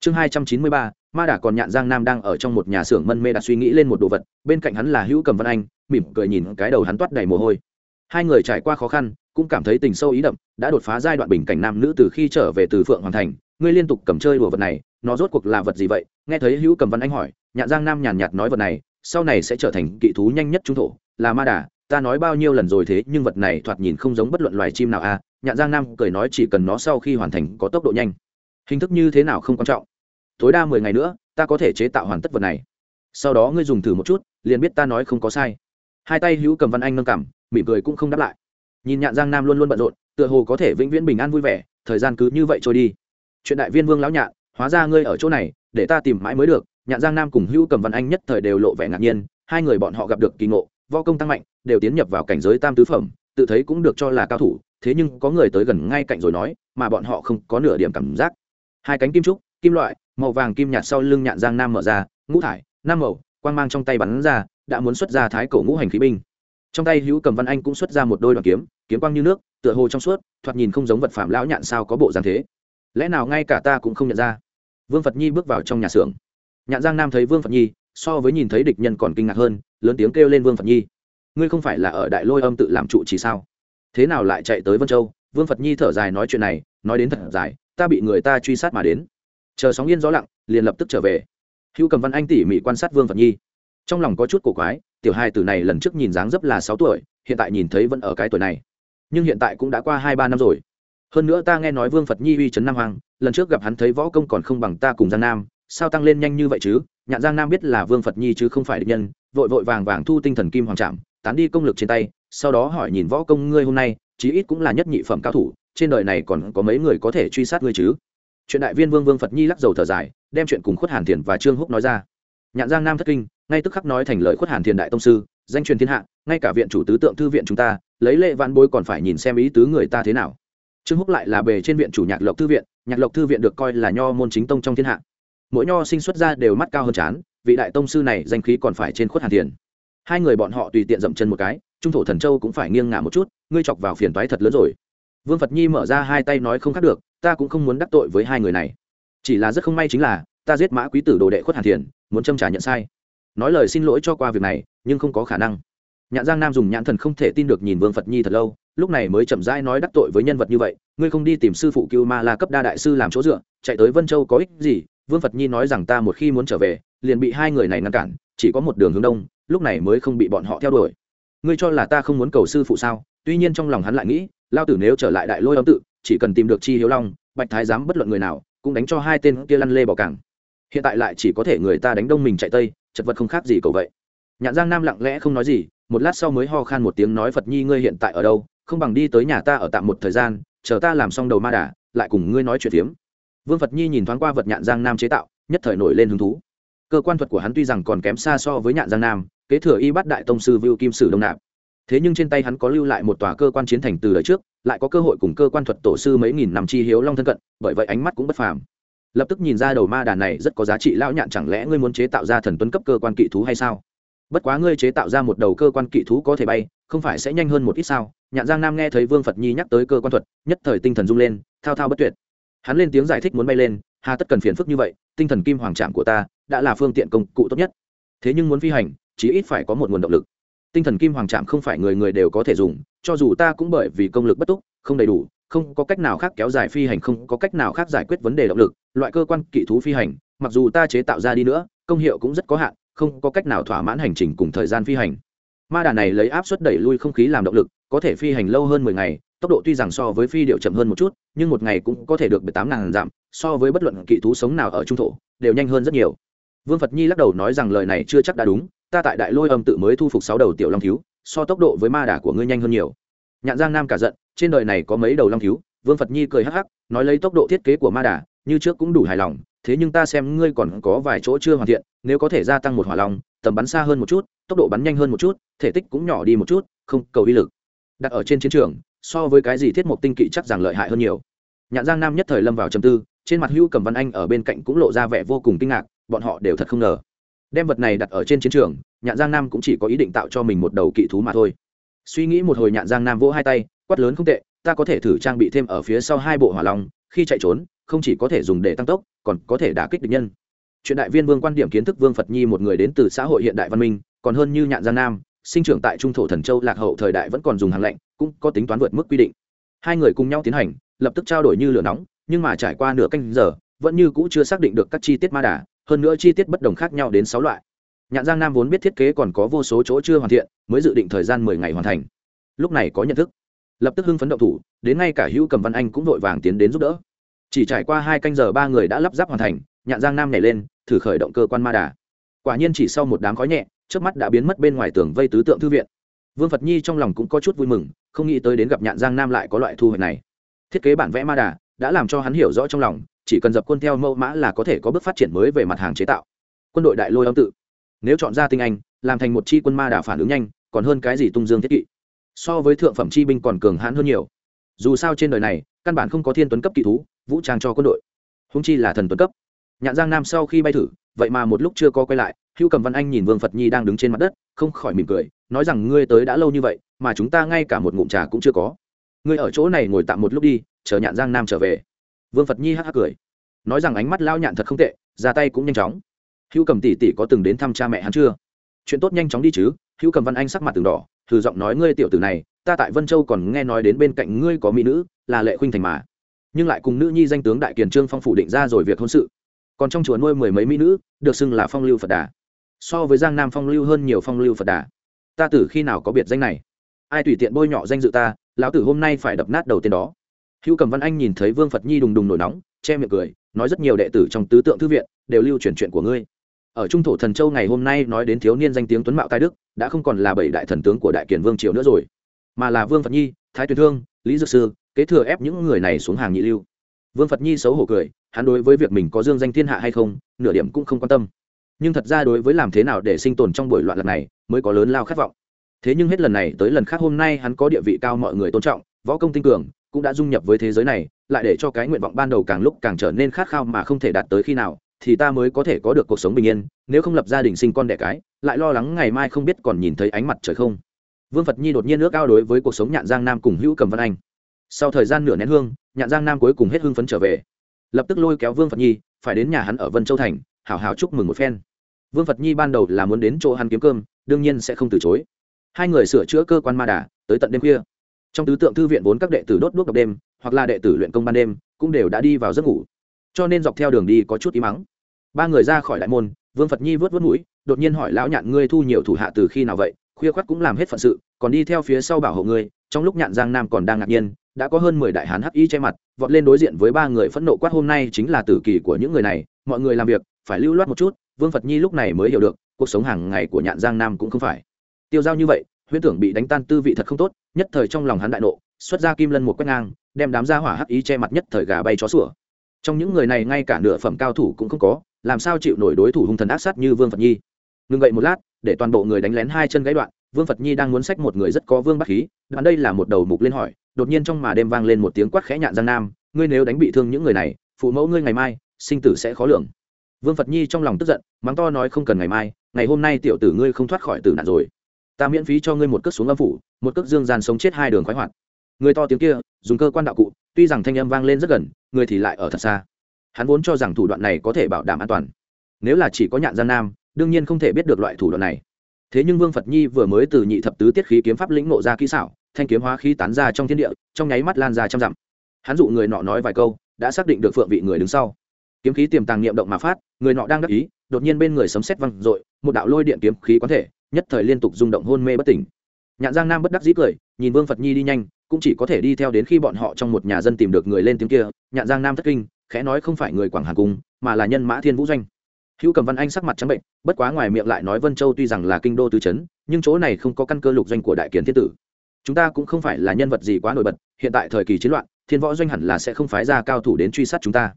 chương hai trăm chín mươi ba, ma đả còn nhạn giang nam đang ở trong một nhà xưởng mân mê đặt suy nghĩ lên một đồ vật, bên cạnh hắn là hữu cầm văn anh, mỉm cười nhìn cái đầu hắn toát đầy mồ hôi. Hai người trải qua khó khăn, cũng cảm thấy tình sâu ý đậm, đã đột phá giai đoạn bình cảnh nam nữ từ khi trở về từ phượng hoàn thành, ngươi liên tục cầm chơi đùa vật này, nó rốt cuộc là vật gì vậy? Nghe thấy hữu cầm văn anh hỏi, nhạn giang nam nhàn nhạt nói vật này, sau này sẽ trở thành kỵ thú nhanh nhất trung thổ, là ma đà, ta nói bao nhiêu lần rồi thế, nhưng vật này thoạt nhìn không giống bất luận loài chim nào a à? nhạn giang nam cười nói chỉ cần nó sau khi hoàn thành có tốc độ nhanh. Hình thức như thế nào không quan trọng tối đa mười ngày nữa, ta có thể chế tạo hoàn tất vật này. Sau đó ngươi dùng thử một chút, liền biết ta nói không có sai. Hai tay hữu cầm văn anh nâng cảm mỉm cười cũng không đáp lại. Nhìn nhạn giang nam luôn luôn bận rộn, tựa hồ có thể vĩnh viễn bình an vui vẻ, thời gian cứ như vậy trôi đi. Chuyện đại viên vương lão nhạn, hóa ra ngươi ở chỗ này, để ta tìm mãi mới được. Nhạn giang nam cùng hữu cầm văn anh nhất thời đều lộ vẻ ngạc nhiên, hai người bọn họ gặp được kỳ ngộ vo công tăng mạnh, đều tiến nhập vào cảnh giới tam tứ phẩm, tự thấy cũng được cho là cao thủ, thế nhưng có người tới gần ngay cạnh rồi nói, mà bọn họ không có nửa điểm cảm giác. Hai cánh kim trúc, kim loại màu vàng kim nhạt sau lưng nhạn giang nam mở ra, ngũ thải, nam màu, quang mang trong tay bắn ra, đã muốn xuất ra thái cổ ngũ hành khí binh. Trong tay hữu cầm văn anh cũng xuất ra một đôi đoàn kiếm kiếm quang như nước, tựa hồ trong suốt, thoạt nhìn không giống vật phạm lão nhạn sao có bộ dáng thế. Lẽ nào ngay cả ta cũng không nhận ra? Vương phật nhi bước vào trong nhà xưởng. Nhạn giang nam thấy vương phật nhi, so với nhìn thấy địch nhân còn kinh ngạc hơn, lớn tiếng kêu lên vương phật nhi. Ngươi không phải là ở đại lôi âm tự làm trụ chỉ sao? Thế nào lại chạy tới vân châu? Vương phật nhi thở dài nói chuyện này, nói đến thật dài, ta bị người ta truy sát mà đến chờ sóng yên gió lặng, liền lập tức trở về. Hữu cầm văn anh tỉ mỉ quan sát vương phật nhi. Trong lòng có chút cổ quái, tiểu hai từ này lần trước nhìn dáng dấp là sáu tuổi, hiện tại nhìn thấy vẫn ở cái tuổi này. Nhưng hiện tại cũng đã qua hai ba năm rồi. Hơn nữa ta nghe nói vương phật nhi uy trấn nam hoàng lần trước gặp hắn thấy võ công còn không bằng ta cùng giang nam, sao tăng lên nhanh như vậy chứ? Nhạn giang nam biết là vương phật nhi chứ không phải định nhân, vội vội vàng vàng thu tinh thần kim hoàng trạm tán đi công lực trên tay, sau đó hỏi nhìn võ công ngươi hôm nay, chí ít cũng là nhất nhị phẩm cao thủ, trên đời này còn có mấy người có thể truy sát ngươi chứ? Chuyện đại viên vương vương phật nhi lắc dầu thở dài, đem chuyện cùng khuất hàn thiền và trương húc nói ra. Nhạn giang nam thất kinh, ngay tức khắc nói thành lời khuất hàn thiền đại tông sư, danh truyền thiên hạ, ngay cả viện chủ tứ tượng thư viện chúng ta, lấy lệ văn bối còn phải nhìn xem ý tứ người ta thế nào. Trương húc lại là bề trên viện chủ nhạc lộc thư viện, nhạc lộc thư viện được coi là nho môn chính tông trong thiên hạ. Mỗi nho sinh xuất ra đều mắt cao hơn chán, vị đại tông sư này danh khí còn phải trên khuất hàn thiền. Hai người bọn họ tùy tiện dậm chân một cái, trung thổ thần châu cũng phải nghiêng ngả một chút, ngươi chọc vào phiền toái thật lớn rồi. Vương phật nhi mở ra hai tay nói không khác được ta cũng không muốn đắc tội với hai người này. Chỉ là rất không may chính là, ta giết mã quý tử đồ đệ khuất hàn thiền, muốn châm trả nhận sai. Nói lời xin lỗi cho qua việc này, nhưng không có khả năng. Nhạn giang nam dùng nhãn thần không thể tin được nhìn vương phật nhi thật lâu, lúc này mới chậm rãi nói đắc tội với nhân vật như vậy, ngươi không đi tìm sư phụ cưu ma la cấp đa đại sư làm chỗ dựa, chạy tới vân châu có ích gì? Vương phật nhi nói rằng ta một khi muốn trở về, liền bị hai người này ngăn cản, chỉ có một đường hướng đông, lúc này mới không bị bọn họ theo đuổi. Ngươi cho là ta không muốn cầu sư phụ sao? Tuy nhiên trong lòng hắn lại nghĩ, lao tử nếu trở lại đại lôi âm tự chỉ cần tìm được chi hiếu long, bạch thái giám bất luận người nào cũng đánh cho hai tên kia lăn lê bỏ cảng. Hiện tại lại chỉ có thể người ta đánh đông mình chạy tây, chật vật không khác gì cầu vậy. Nhạn giang nam lặng lẽ không nói gì, một lát sau mới ho khan một tiếng nói phật nhi ngươi hiện tại ở đâu, không bằng đi tới nhà ta ở tạm một thời gian, chờ ta làm xong đầu ma đà lại cùng ngươi nói chuyện phiếm. Vương phật nhi nhìn thoáng qua vật nhạn giang nam chế tạo, nhất thời nổi lên hứng thú. Cơ quan thuật của hắn tuy rằng còn kém xa so với nhạn giang nam, kế thừa y bắt đại tông sư vưu kim sử đông nạp thế nhưng trên tay hắn có lưu lại một tòa cơ quan chiến thành từ đời trước, lại có cơ hội cùng cơ quan thuật tổ sư mấy nghìn năm chi hiếu long thân cận, bởi vậy ánh mắt cũng bất phàm. Lập tức nhìn ra đầu ma đàn này rất có giá trị lão nhạn chẳng lẽ ngươi muốn chế tạo ra thần tuấn cấp cơ quan kỵ thú hay sao? Bất quá ngươi chế tạo ra một đầu cơ quan kỵ thú có thể bay, không phải sẽ nhanh hơn một ít sao? Nhạn giang nam nghe thấy vương phật nhi nhắc tới cơ quan thuật, nhất thời tinh thần rung lên, thao thao bất tuyệt. Hắn lên tiếng giải thích muốn bay lên, hà tất cần phiền phức như vậy, tinh thần kim hoàng trạm của ta, đã là phương tiện công cụ tốt nhất. Thế nhưng muốn phi hành, chí ít phải có một nguồn động lực tinh thần kim hoàng trạm không phải người người đều có thể dùng, cho dù ta cũng bởi vì công lực bất túc, không đầy đủ, không có cách nào khác kéo dài phi hành, không có cách nào khác giải quyết vấn đề động lực, loại cơ quan kỵ thú phi hành, mặc dù ta chế tạo ra đi nữa, công hiệu cũng rất có hạn, không có cách nào thỏa mãn hành trình cùng thời gian phi hành. Ma đà này lấy áp suất đẩy lui không khí làm động lực, có thể phi hành lâu hơn mười ngày, tốc độ tuy rằng so với phi điệu chậm hơn một chút, nhưng một ngày cũng có thể được bảy tám ngàn dặm so với bất luận kỵ thú sống nào ở trung thổ, đều nhanh hơn rất nhiều. Vương phật nhi lắc đầu nói rằng lời này chưa chắc đã đúng ta tại đại lôi âm tự mới thu phục sáu đầu tiểu long thiếu, so tốc độ với ma đà của ngươi nhanh hơn nhiều. Nhạn giang nam cả giận, trên đời này có mấy đầu long thiếu? Vương phật nhi cười hắc hắc, nói lấy tốc độ thiết kế của ma đà, như trước cũng đủ hài lòng, thế nhưng ta xem ngươi còn có vài chỗ chưa hoàn thiện, nếu có thể gia tăng một hỏa long, tầm bắn xa hơn một chút, tốc độ bắn nhanh hơn một chút, thể tích cũng nhỏ đi một chút, không cầu uy lực. Đặt ở trên chiến trường, so với cái gì thiết mộc tinh kỵ chắc rằng lợi hại hơn nhiều. Nhạn giang nam nhất thời lâm vào trầm tư, trên mặt hữu cầm văn anh ở bên cạnh cũng lộ ra vẻ vô cùng kinh ngạc, bọn họ đều thật không ngờ đem vật này đặt ở trên chiến trường, nhạn giang nam cũng chỉ có ý định tạo cho mình một đầu kỵ thú mà thôi. Suy nghĩ một hồi nhạn giang nam vỗ hai tay, quát lớn không tệ, ta có thể thử trang bị thêm ở phía sau hai bộ hỏa long, khi chạy trốn, không chỉ có thể dùng để tăng tốc, còn có thể đả kích địch nhân. Chuyện đại viên vương quan điểm kiến thức vương phật nhi một người đến từ xã hội hiện đại văn minh, còn hơn như nhạn giang nam, sinh trưởng tại trung thổ thần châu lạc hậu thời đại vẫn còn dùng hàng lệnh, cũng có tính toán vượt mức quy định. Hai người cùng nhau tiến hành, lập tức trao đổi như lửa nóng, nhưng mà trải qua nửa canh giờ, vẫn như cũ chưa xác định được các chi tiết ma đà hơn nữa chi tiết bất đồng khác nhau đến sáu loại. Nhạn giang nam vốn biết thiết kế còn có vô số chỗ chưa hoàn thiện, mới dự định thời gian mười ngày hoàn thành. Lúc này có nhận thức. Lập tức hưng phấn động thủ, đến ngay cả hữu cầm văn anh cũng vội vàng tiến đến giúp đỡ. Chỉ trải qua hai canh giờ ba người đã lắp ráp hoàn thành, nhạn giang nam nhảy lên, thử khởi động cơ quan ma đà. Quả nhiên chỉ sau một đám khói nhẹ trước mắt đã biến mất bên ngoài tường vây tứ tượng thư viện. Vương phật nhi trong lòng cũng có chút vui mừng, không nghĩ tới đến gặp nhạn giang nam lại có loại thu hoạch này. Thiết kế bản vẽ ma đà đã làm cho hắn hiểu rõ trong lòng chỉ cần dập quân theo mẫu mã là có thể có bước phát triển mới về mặt hàng chế tạo. Quân đội đại lôi âm tự. Nếu chọn ra tinh anh, làm thành một chi quân ma đà phản ứng nhanh, còn hơn cái gì tung dương thiết kỵ. So với thượng phẩm chi binh còn cường hãn hơn nhiều. Dù sao trên đời này, căn bản không có thiên tuấn cấp kỵ thú, vũ trang cho quân đội. Húng chi là thần tuấn cấp. Nhạn giang nam sau khi bay thử, vậy mà một lúc chưa có quay lại hữu cầm văn anh nhìn vương phật nhi đang đứng trên mặt đất, không khỏi mỉm cười, nói rằng ngươi tới đã lâu như vậy, mà chúng ta ngay cả một ngụm trà cũng chưa có. Ngươi ở chỗ này ngồi tạm một lúc đi, chờ nhạn giang nam trở về vương phật nhi hắc hắc cười. Nói rằng ánh mắt lao nhạn thật không tệ, ra tay cũng nhanh chóng. Hữu cầm tỷ tỷ có từng đến thăm cha mẹ hắn chưa? Chuyện tốt nhanh chóng đi chứ, hữu cầm văn anh sắc mặt từng đỏ, thử giọng nói ngươi tiểu tử này, ta tại vân châu còn nghe nói đến bên cạnh ngươi có mỹ nữ, là lệ khuynh thành mà. Nhưng lại cùng nữ nhi danh tướng đại kiền trương phong phủ định ra rồi việc hôn sự. Còn trong chùa nuôi mười mấy mỹ nữ, được xưng là phong lưu phật đà. So với giang nam phong lưu hơn nhiều phong lưu phật đà. Ta tử khi nào có biệt danh này? Ai tùy tiện bôi nhọ danh dự ta, lão tử hôm nay phải đập nát đầu tiên đó hữu cầm văn anh nhìn thấy vương phật nhi đùng đùng nổi nóng, che miệng cười, nói rất nhiều đệ tử trong tứ tượng thư viện đều lưu truyền chuyện của ngươi. Ở trung thổ thần châu ngày hôm nay nói đến thiếu niên danh tiếng tuấn mạo tài đức, đã không còn là bảy đại thần tướng của đại kiền vương triều nữa rồi, mà là vương phật nhi, thái tuyền thương, lý dược sư, kế thừa ép những người này xuống hàng nhị lưu. Vương phật nhi xấu hổ cười, hắn đối với việc mình có dương danh thiên hạ hay không, nửa điểm cũng không quan tâm. Nhưng thật ra đối với làm thế nào để sinh tồn trong buổi loạn lần này, mới có lớn lao khát vọng. Thế nhưng hết lần này tới lần khác hôm nay hắn có địa vị cao mọi người tôn trọng, võ công tinh cường cũng đã dung nhập với thế giới này, lại để cho cái nguyện vọng ban đầu càng lúc càng trở nên khát khao mà không thể đạt tới khi nào, thì ta mới có thể có được cuộc sống bình yên, nếu không lập gia đình sinh con đẻ cái, lại lo lắng ngày mai không biết còn nhìn thấy ánh mặt trời không. Vương phật nhi đột nhiên ước ao đối với cuộc sống nhạn giang nam cùng hữu cầm văn anh. Sau thời gian nửa nén hương, nhạn giang nam cuối cùng hết hưng phấn trở về. Lập tức lôi kéo vương phật nhi, phải đến nhà hắn ở vân châu thành hảo hảo chúc mừng một phen. Vương phật nhi ban đầu là muốn đến chỗ hắn kiếm cơm, đương nhiên sẽ không từ chối. Hai người sửa chữa cơ quan ma đà, tới tận đêm khuya trong tứ tượng thư viện vốn các đệ tử đốt đuốc đọc đêm, hoặc là đệ tử luyện công ban đêm, cũng đều đã đi vào giấc ngủ. Cho nên dọc theo đường đi có chút ý mắng. Ba người ra khỏi đại môn, vương phật nhi vớt vớt mũi, đột nhiên hỏi lão nhạn ngươi thu nhiều thủ hạ từ khi nào vậy? Khuya khoắt cũng làm hết phận sự, còn đi theo phía sau bảo hộ ngươi, trong lúc nhạn giang nam còn đang ngạc nhiên, đã có hơn mười đại hán hắc y che mặt, vọt lên đối diện với ba người phẫn nộ quát hôm nay chính là tử kỳ của những người này, mọi người làm việc, phải lưu loát một chút, vương phật nhi lúc này mới hiểu được, cuộc sống hàng ngày của nhạn giang nam cũng không phải. Tiêu giao như vậy huyễn tưởng bị đánh tan tư vị thật không tốt, nhất thời trong lòng hắn đại nộ, xuất ra kim lân một quét ngang, đem đám gia hỏa hắc ý che mặt nhất thời gà bay chó sủa. Trong những người này ngay cả nửa phẩm cao thủ cũng không có, làm sao chịu nổi đối thủ hung thần ác sát như vương phật nhi? Ngừng vậy một lát, để toàn bộ người đánh lén hai chân gãy đoạn, vương phật nhi đang muốn sách một người rất có vương bắc khí đoạn đây là một đầu mục lên hỏi, đột nhiên trong mà đêm vang lên một tiếng quát khẽ nhạn giang nam, ngươi nếu đánh bị thương những người này, phụ mẫu ngươi ngày mai, sinh tử sẽ khó lường. Vương phật nhi trong lòng tức giận, mắng to nói không cần ngày mai, ngày hôm nay tiểu tử ngươi không thoát khỏi tử nạn rồi ta miễn phí cho ngươi một cước xuống âm phủ, một cước dương gian sống chết hai đường khoái hoạt. Người to tiếng kia, dùng cơ quan đạo cụ, tuy rằng thanh âm vang lên rất gần, người thì lại ở thật xa. Hắn vốn cho rằng thủ đoạn này có thể bảo đảm an toàn. Nếu là chỉ có nhạn gian nam, đương nhiên không thể biết được loại thủ đoạn này. Thế nhưng vương phật nhi vừa mới từ nhị thập tứ tiết khí kiếm pháp lĩnh nộ ra kỹ xảo, thanh kiếm hóa khí tán ra trong thiên địa, trong nháy mắt lan ra trăm dặm. Hắn dụ người nọ nói vài câu, đã xác định được phượng vị người đứng sau. Kiếm khí tiềm tàng niệm động mà phát, người nọ đang đắc ý, đột nhiên bên người sấm sét văng dội, một đạo lôi điện kiếm khí quán thể nhất thời liên tục rung động hôn mê bất tỉnh. Nhạn giang nam bất đắc dĩ cười, nhìn vương phật nhi đi nhanh, cũng chỉ có thể đi theo đến khi bọn họ trong một nhà dân tìm được người lên tiếng kia. Nhạn giang nam thất kinh, khẽ nói không phải người quảng hà cung, mà là nhân mã thiên vũ doanh. Hữu cầm văn anh sắc mặt trắng bệnh, bất quá ngoài miệng lại nói vân châu tuy rằng là kinh đô tứ trấn nhưng chỗ này không có căn cơ lục doanh của đại kiến thiên tử. Chúng ta cũng không phải là nhân vật gì quá nổi bật, hiện tại thời kỳ chiến loạn, thiên võ doanh hẳn là sẽ không phái ra cao thủ đến truy sát chúng ta.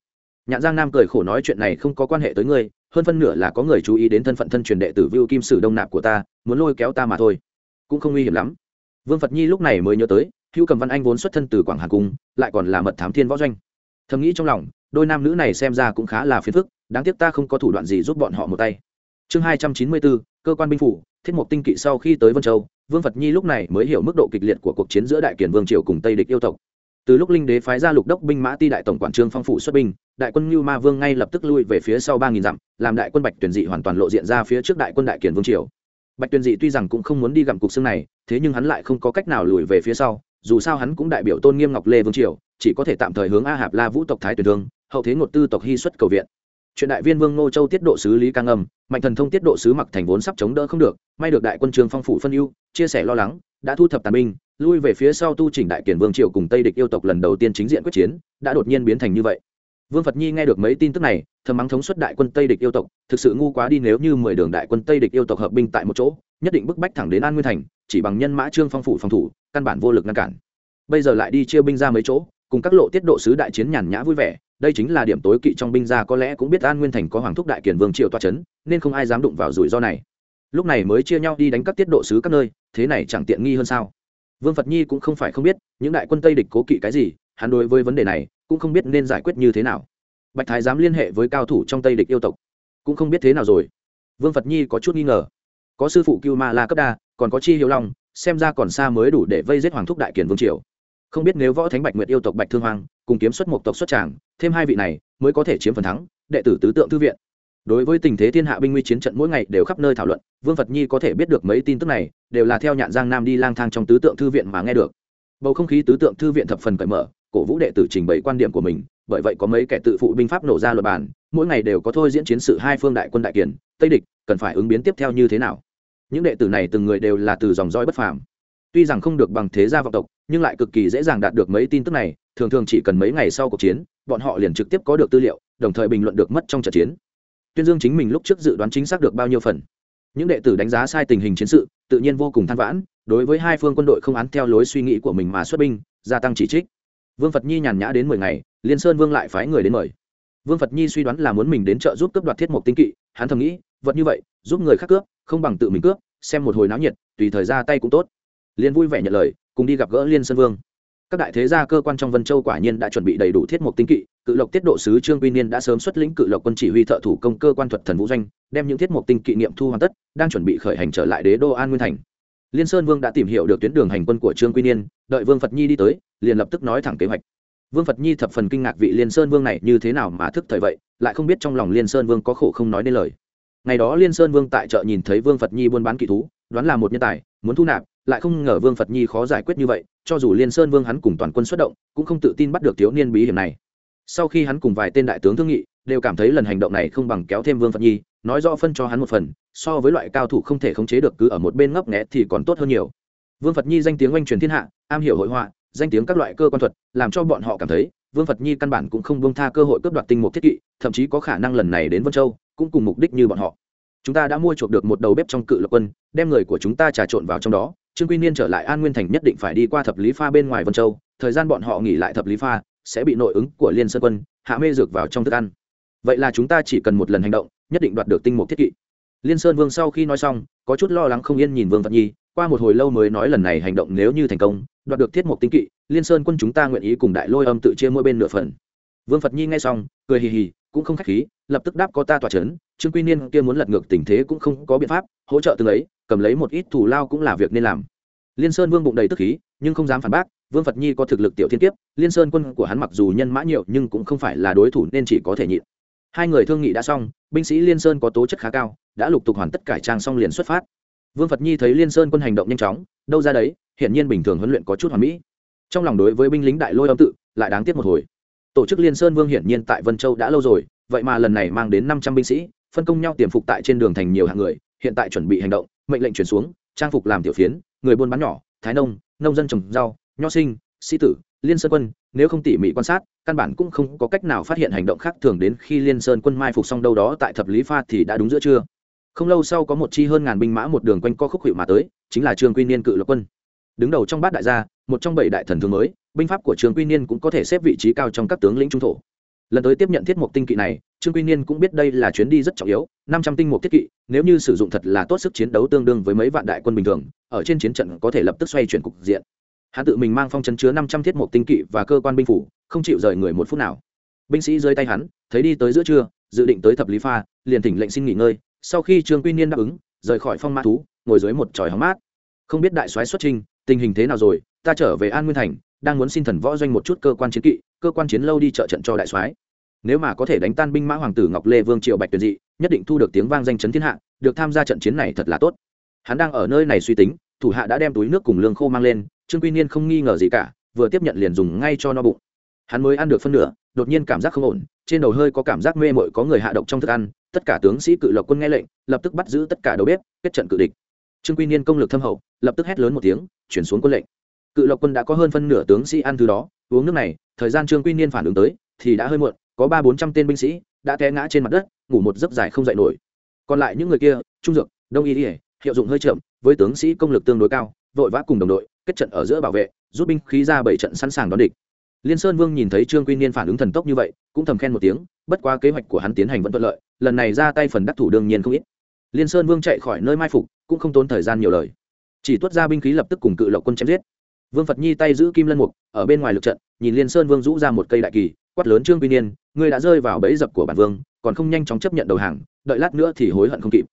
Nhạn giang nam cười khổ nói chuyện này không có quan hệ tới ngươi hơn phân nửa là có người chú ý đến thân phận thân truyền đệ tử vưu kim sử đông nạp của ta, muốn lôi kéo ta mà thôi. Cũng không nguy hiểm lắm. Vương phật nhi lúc này mới nhớ tới hữu cầm văn anh vốn xuất thân từ quảng hà cung, lại còn là mật thám thiên võ doanh. Thầm nghĩ trong lòng, đôi nam nữ này xem ra cũng khá là phiền phức, đáng tiếc ta không có thủ đoạn gì giúp bọn họ một tay. Chương hai trăm chín mươi bốn, cơ quan binh phủ, thiết mục tinh kỵ sau khi tới vân châu, vương phật nhi lúc này mới hiểu mức độ kịch liệt của cuộc chiến giữa đại kiển vương triều cùng tây địch yêu tộc từ lúc linh đế phái ra lục đốc binh mã ti đại tổng quản trương phong phủ xuất binh, đại quân lưu ma vương ngay lập tức lui về phía sau ba nghìn dặm, làm đại quân bạch tuyển dị hoàn toàn lộ diện ra phía trước đại quân đại kiển vương triều. Bạch tuyển dị tuy rằng cũng không muốn đi gặm cục xương này, thế nhưng hắn lại không có cách nào lùi về phía sau, dù sao hắn cũng đại biểu tôn nghiêm ngọc lê vương triều, chỉ có thể tạm thời hướng a hạp la vũ tộc thái tuyển thương hậu thế ngột tư tộc hy xuất cầu viện. Chuyện đại viên vương ngô châu tiết độ sứ lý cang âm, mạnh thần thông tiết độ sứ mặc thành vốn sắp chống đỡ không được, may được đại quân trường phong phủ phân ưu, chia sẻ lo lắng, đã thu thập tàn binh lui về phía sau tu chỉnh đại kiển vương triều cùng tây địch yêu tộc lần đầu tiên chính diện quyết chiến, đã đột nhiên biến thành như vậy. Vương phật nhi nghe được mấy tin tức này, thầm mắng thống suất đại quân tây địch yêu tộc, thực sự ngu quá đi nếu như mười đường đại quân tây địch yêu tộc hợp binh tại một chỗ, nhất định bức bách thẳng đến an nguyên thành, chỉ bằng nhân mã trương phong phủ phòng thủ, căn bản vô lực ngăn cản. Bây giờ lại đi chia binh ra mấy chỗ, cùng các lộ tiết độ sứ đại chiến nhàn nhã vui vẻ, đây chính là điểm tối kỵ trong binh gia có lẽ cũng biết an nguyên thành có hoàng thúc đại kiền vương triều toa c h ấ n nên không ai dám đụng vào rủi ro này. Lúc này mới chia nhau đi đánh các tiết độ sứ các nơi, thế này chẳng tiện nghi hơn sao? Vương phật nhi cũng không phải không biết, những đại quân tây địch cố kỵ cái gì, hắn đối với vấn đề này cũng không biết nên giải quyết như thế nào. Bạch thái dám liên hệ với cao thủ trong tây địch yêu tộc, cũng không biết thế nào rồi. Vương phật nhi có chút nghi ngờ. Có sư phụ cưu ma la cấp đa, còn có chi hiếu long, xem ra còn xa mới đủ để vây giết hoàng thúc đại kiền vương triều. Không biết nếu võ thánh bạch nguyệt yêu tộc bạch thương hoàng cùng kiếm xuất một tộc xuất tràng, thêm hai vị này mới có thể chiếm phần thắng, đệ tử tứ tượng thư viện đối với tình thế thiên hạ binh nguy chiến trận mỗi ngày đều khắp nơi thảo luận, vương phật nhi có thể biết được mấy tin tức này, đều là theo nhạn giang nam đi lang thang trong tứ tượng thư viện mà nghe được. Bầu không khí tứ tượng thư viện thập phần cởi mở, cổ vũ đệ tử trình bày quan điểm của mình, bởi vậy có mấy kẻ tự phụ binh pháp nổ ra luật bản, mỗi ngày đều có thôi diễn chiến sự hai phương đại quân đại kiển tây địch, cần phải ứng biến tiếp theo như thế nào? Những đệ tử này từng người đều là từ dòng roi bất phàm. Tuy rằng không được bằng thế gia vọng tộc, nhưng lại cực kỳ dễ dàng đạt được mấy tin tức này, thường thường chỉ cần mấy ngày sau cuộc chiến, bọn họ liền trực tiếp có được tư liệu, đồng thời bình luận được mất trong trận chiến tuyên dương chính mình lúc trước dự đoán chính xác được bao nhiêu phần. Những đệ tử đánh giá sai tình hình chiến sự, tự nhiên vô cùng than vãn, đối với hai phương quân đội không án theo lối suy nghĩ của mình mà xuất binh, gia tăng chỉ trích. Vương phật nhi nhàn nhã đến mười ngày, liên sơn vương lại phái người đến mời. Vương phật nhi suy đoán là muốn mình đến chợ giúp cướp đoạt thiết mục tinh kỵ, hắn thầm nghĩ, vật như vậy, giúp người khác cướp, không bằng tự mình cướp, xem một hồi náo nhiệt, tùy thời ra tay cũng tốt. Liên vui vẻ nhận lời, cùng đi gặp gỡ liên sơn vương. Các đại thế gia cơ quan trong vân châu quả nhiên đã chuẩn bị đầy đủ thiết mục tinh kỵ cự lộc tiết độ sứ trương quy niên đã sớm xuất lĩnh cự lộc quân chỉ huy thợ thủ công cơ quan thuật thần vũ doanh, đem những thiết mục tinh kỵ nghiệm thu hoàn tất, đang chuẩn bị khởi hành trở lại đế đô an nguyên thành. Liên sơn vương đã tìm hiểu được tuyến đường hành quân của trương quy niên, đợi vương phật nhi đi tới, liền lập tức nói thẳng kế hoạch. Vương phật nhi thập phần kinh ngạc vị liên sơn vương này như thế nào mà thức thời vậy, lại không biết trong lòng liên sơn vương có khổ không nói nên lời. Ngày đó liên sơn vương tại chợ nhìn thấy vương phật nhi buôn bán kỳ thú, đoán là một nhân tài, muốn thu nạp, lại không ngờ vương phật nhi khó giải quyết như vậy, cho dù liên sơn vương hắn cùng toàn quân xuất động, cũng không tự tin bắt được thiếu niên bí hiểm này sau khi hắn cùng vài tên đại tướng thương nghị, đều cảm thấy lần hành động này không bằng kéo thêm vương phật nhi, nói rõ phân cho hắn một phần, so với loại cao thủ không thể khống chế được cứ ở một bên ngấp nghẽ thì còn tốt hơn nhiều. Vương phật nhi danh tiếng oanh truyền thiên hạ, am hiểu hội họa, danh tiếng các loại cơ quan thuật, làm cho bọn họ cảm thấy, vương phật nhi căn bản cũng không bông tha cơ hội cướp đoạt tinh mục thiết kỵ, thậm chí có khả năng lần này đến vân châu, cũng cùng mục đích như bọn họ. Chúng ta đã mua chuộc được một đầu bếp trong cự lộc quân, đem người của chúng ta trà trộn vào trong đó, trương quy niên trở lại an nguyên thành nhất định phải đi qua thập lý pha bên ngoài vân châu, thời gian bọn họ nghỉ lại thập lý pha sẽ bị nội ứng của liên sơn quân, hạ mê dược vào trong thức ăn. Vậy là chúng ta chỉ cần một lần hành động, nhất định đoạt được tinh mục thiết kỵ. Liên sơn vương sau khi nói xong, có chút lo lắng không yên nhìn vương phật nhi, qua một hồi lâu mới nói lần này hành động nếu như thành công, đoạt được thiết mục tinh kỵ, liên sơn quân chúng ta nguyện ý cùng đại lôi âm tự chia mỗi bên nửa phần. Vương phật nhi nghe xong, cười hì hì, cũng không khách khí, lập tức đáp có ta tỏa chấn, trương quy niên kia muốn lật ngược tình thế cũng không có biện pháp, hỗ trợ từng ấy, cầm lấy một ít thù lao cũng là việc nên làm. Liên sơn vương bụng đầy tức khí, nhưng không dám phản bác vương phật nhi có thực lực tiểu thiên kiếp, liên sơn quân của hắn mặc dù nhân mã nhiều nhưng cũng không phải là đối thủ nên chỉ có thể nhịn. Hai người thương nghị đã xong, binh sĩ liên sơn có tố chất khá cao, đã lục tục hoàn tất cải trang xong liền xuất phát. Vương phật nhi thấy liên sơn quân hành động nhanh chóng, đâu ra đấy, hiển nhiên bình thường huấn luyện có chút hoàn mỹ. Trong lòng đối với binh lính đại lôi âm tự, lại đáng tiếc một hồi. Tổ chức liên sơn vương hiển nhiên tại vân châu đã lâu rồi, vậy mà lần này mang đến năm trăm binh sĩ, phân công nhau tiềm phục tại trên đường thành nhiều hạng người, hiện tại chuẩn bị hành động, mệnh lệnh chuyển xuống, trang phục làm tiểu phiến, người buôn bán nhỏ, thái nông nông dân trồng rau nho sinh, sĩ tử, liên sơn quân, nếu không tỉ mỉ quan sát, căn bản cũng không có cách nào phát hiện hành động khác thường đến khi liên sơn quân mai phục xong đâu đó tại thập lý pha thì đã đúng giữa trưa. Không lâu sau có một chi hơn ngàn binh mã một đường quanh co khúc hiệu mà tới, chính là trương quy niên cự lộc quân. Đứng đầu trong bát đại gia, một trong bảy đại thần thường mới, binh pháp của trương quy niên cũng có thể xếp vị trí cao trong các tướng lĩnh trung thổ. Lần tới tiếp nhận thiết mục tinh kỵ này trương quy niên cũng biết đây là chuyến đi rất trọng yếu, năm trăm tinh mục thiết kỵ, nếu như sử dụng thật là tốt sức chiến đấu tương đương với mấy vạn đại quân bình thường, ở trên chiến trận có thể lập tức xoay chuyển cục diện hắn tự mình mang phong chấn chứa năm trăm thiết mục tinh kỵ và cơ quan binh phủ, không chịu rời người một phút nào. Binh sĩ dưới tay hắn, thấy đi tới giữa trưa, dự định tới thập lý pha, liền thỉnh lệnh xin nghỉ ngơi. Sau khi trương quy niên đáp ứng, rời khỏi phong mã thú, ngồi dưới một tròi hóng mát. Không biết đại soái xuất trình, tình hình thế nào rồi, ta trở về an nguyên thành, đang muốn xin thần võ doanh một chút cơ quan chiến kỵ, cơ quan chiến lâu đi trợ trận cho đại soái. Nếu mà có thể đánh tan binh mã hoàng tử ngọc lê vương triệu bạch tuyển dị, nhất định thu được tiếng vang danh chấn thiên hạ, được tham gia trận chiến này thật là tốt. Hắn đang ở nơi này suy tính, thủ hạ đã đem túi nước cùng lương khô mang lên trương quy niên không nghi ngờ gì cả, vừa tiếp nhận liền dùng ngay cho no bụng. Hắn mới ăn được phân nửa, đột nhiên cảm giác không ổn, trên đầu hơi có cảm giác mê mội có người hạ độc trong thức ăn, tất cả tướng sĩ cự lộc quân nghe lệnh, lập tức bắt giữ tất cả đầu bếp, kết trận cự địch. Trương quy niên công lực thâm hậu, lập tức hét lớn một tiếng, chuyển xuống quân lệnh. Cự lộc quân đã có hơn phân nửa tướng sĩ ăn thứ đó, uống nước này, thời gian trương quy niên phản ứng tới, thì đã hơi muộn, có ba bốn trăm tên binh sĩ đã té ngã trên mặt đất, ngủ một giấc dài không dậy nổi. Còn lại những người kia, trung dược, đông y ỉa hiệu dụng hơi chậm, với tướng sĩ công lực tương đối cao, vội vã cùng đồng đội kết trận ở giữa bảo vệ, rút binh khí ra bảy trận sẵn sàng đón địch. Liên sơn vương nhìn thấy trương quy niên phản ứng thần tốc như vậy, cũng thầm khen một tiếng, bất quá kế hoạch của hắn tiến hành vẫn thuận lợi, lần này ra tay phần đắc thủ đương nhiên không ít. Liên sơn vương chạy khỏi nơi mai phục, cũng không tốn thời gian nhiều lời. Chỉ tuốt ra binh khí lập tức cùng cự lộc quân chém giết. Vương phật nhi tay giữ kim lân mục, ở bên ngoài lực trận, nhìn liên sơn vương rũ ra một cây đại kỳ, quát lớn trương quy niên, ngươi đã rơi vào bẫy dập của bản vương, còn không nhanh chóng chấp nhận đầu hàng, đợi lát nữa thì hối hận không kịp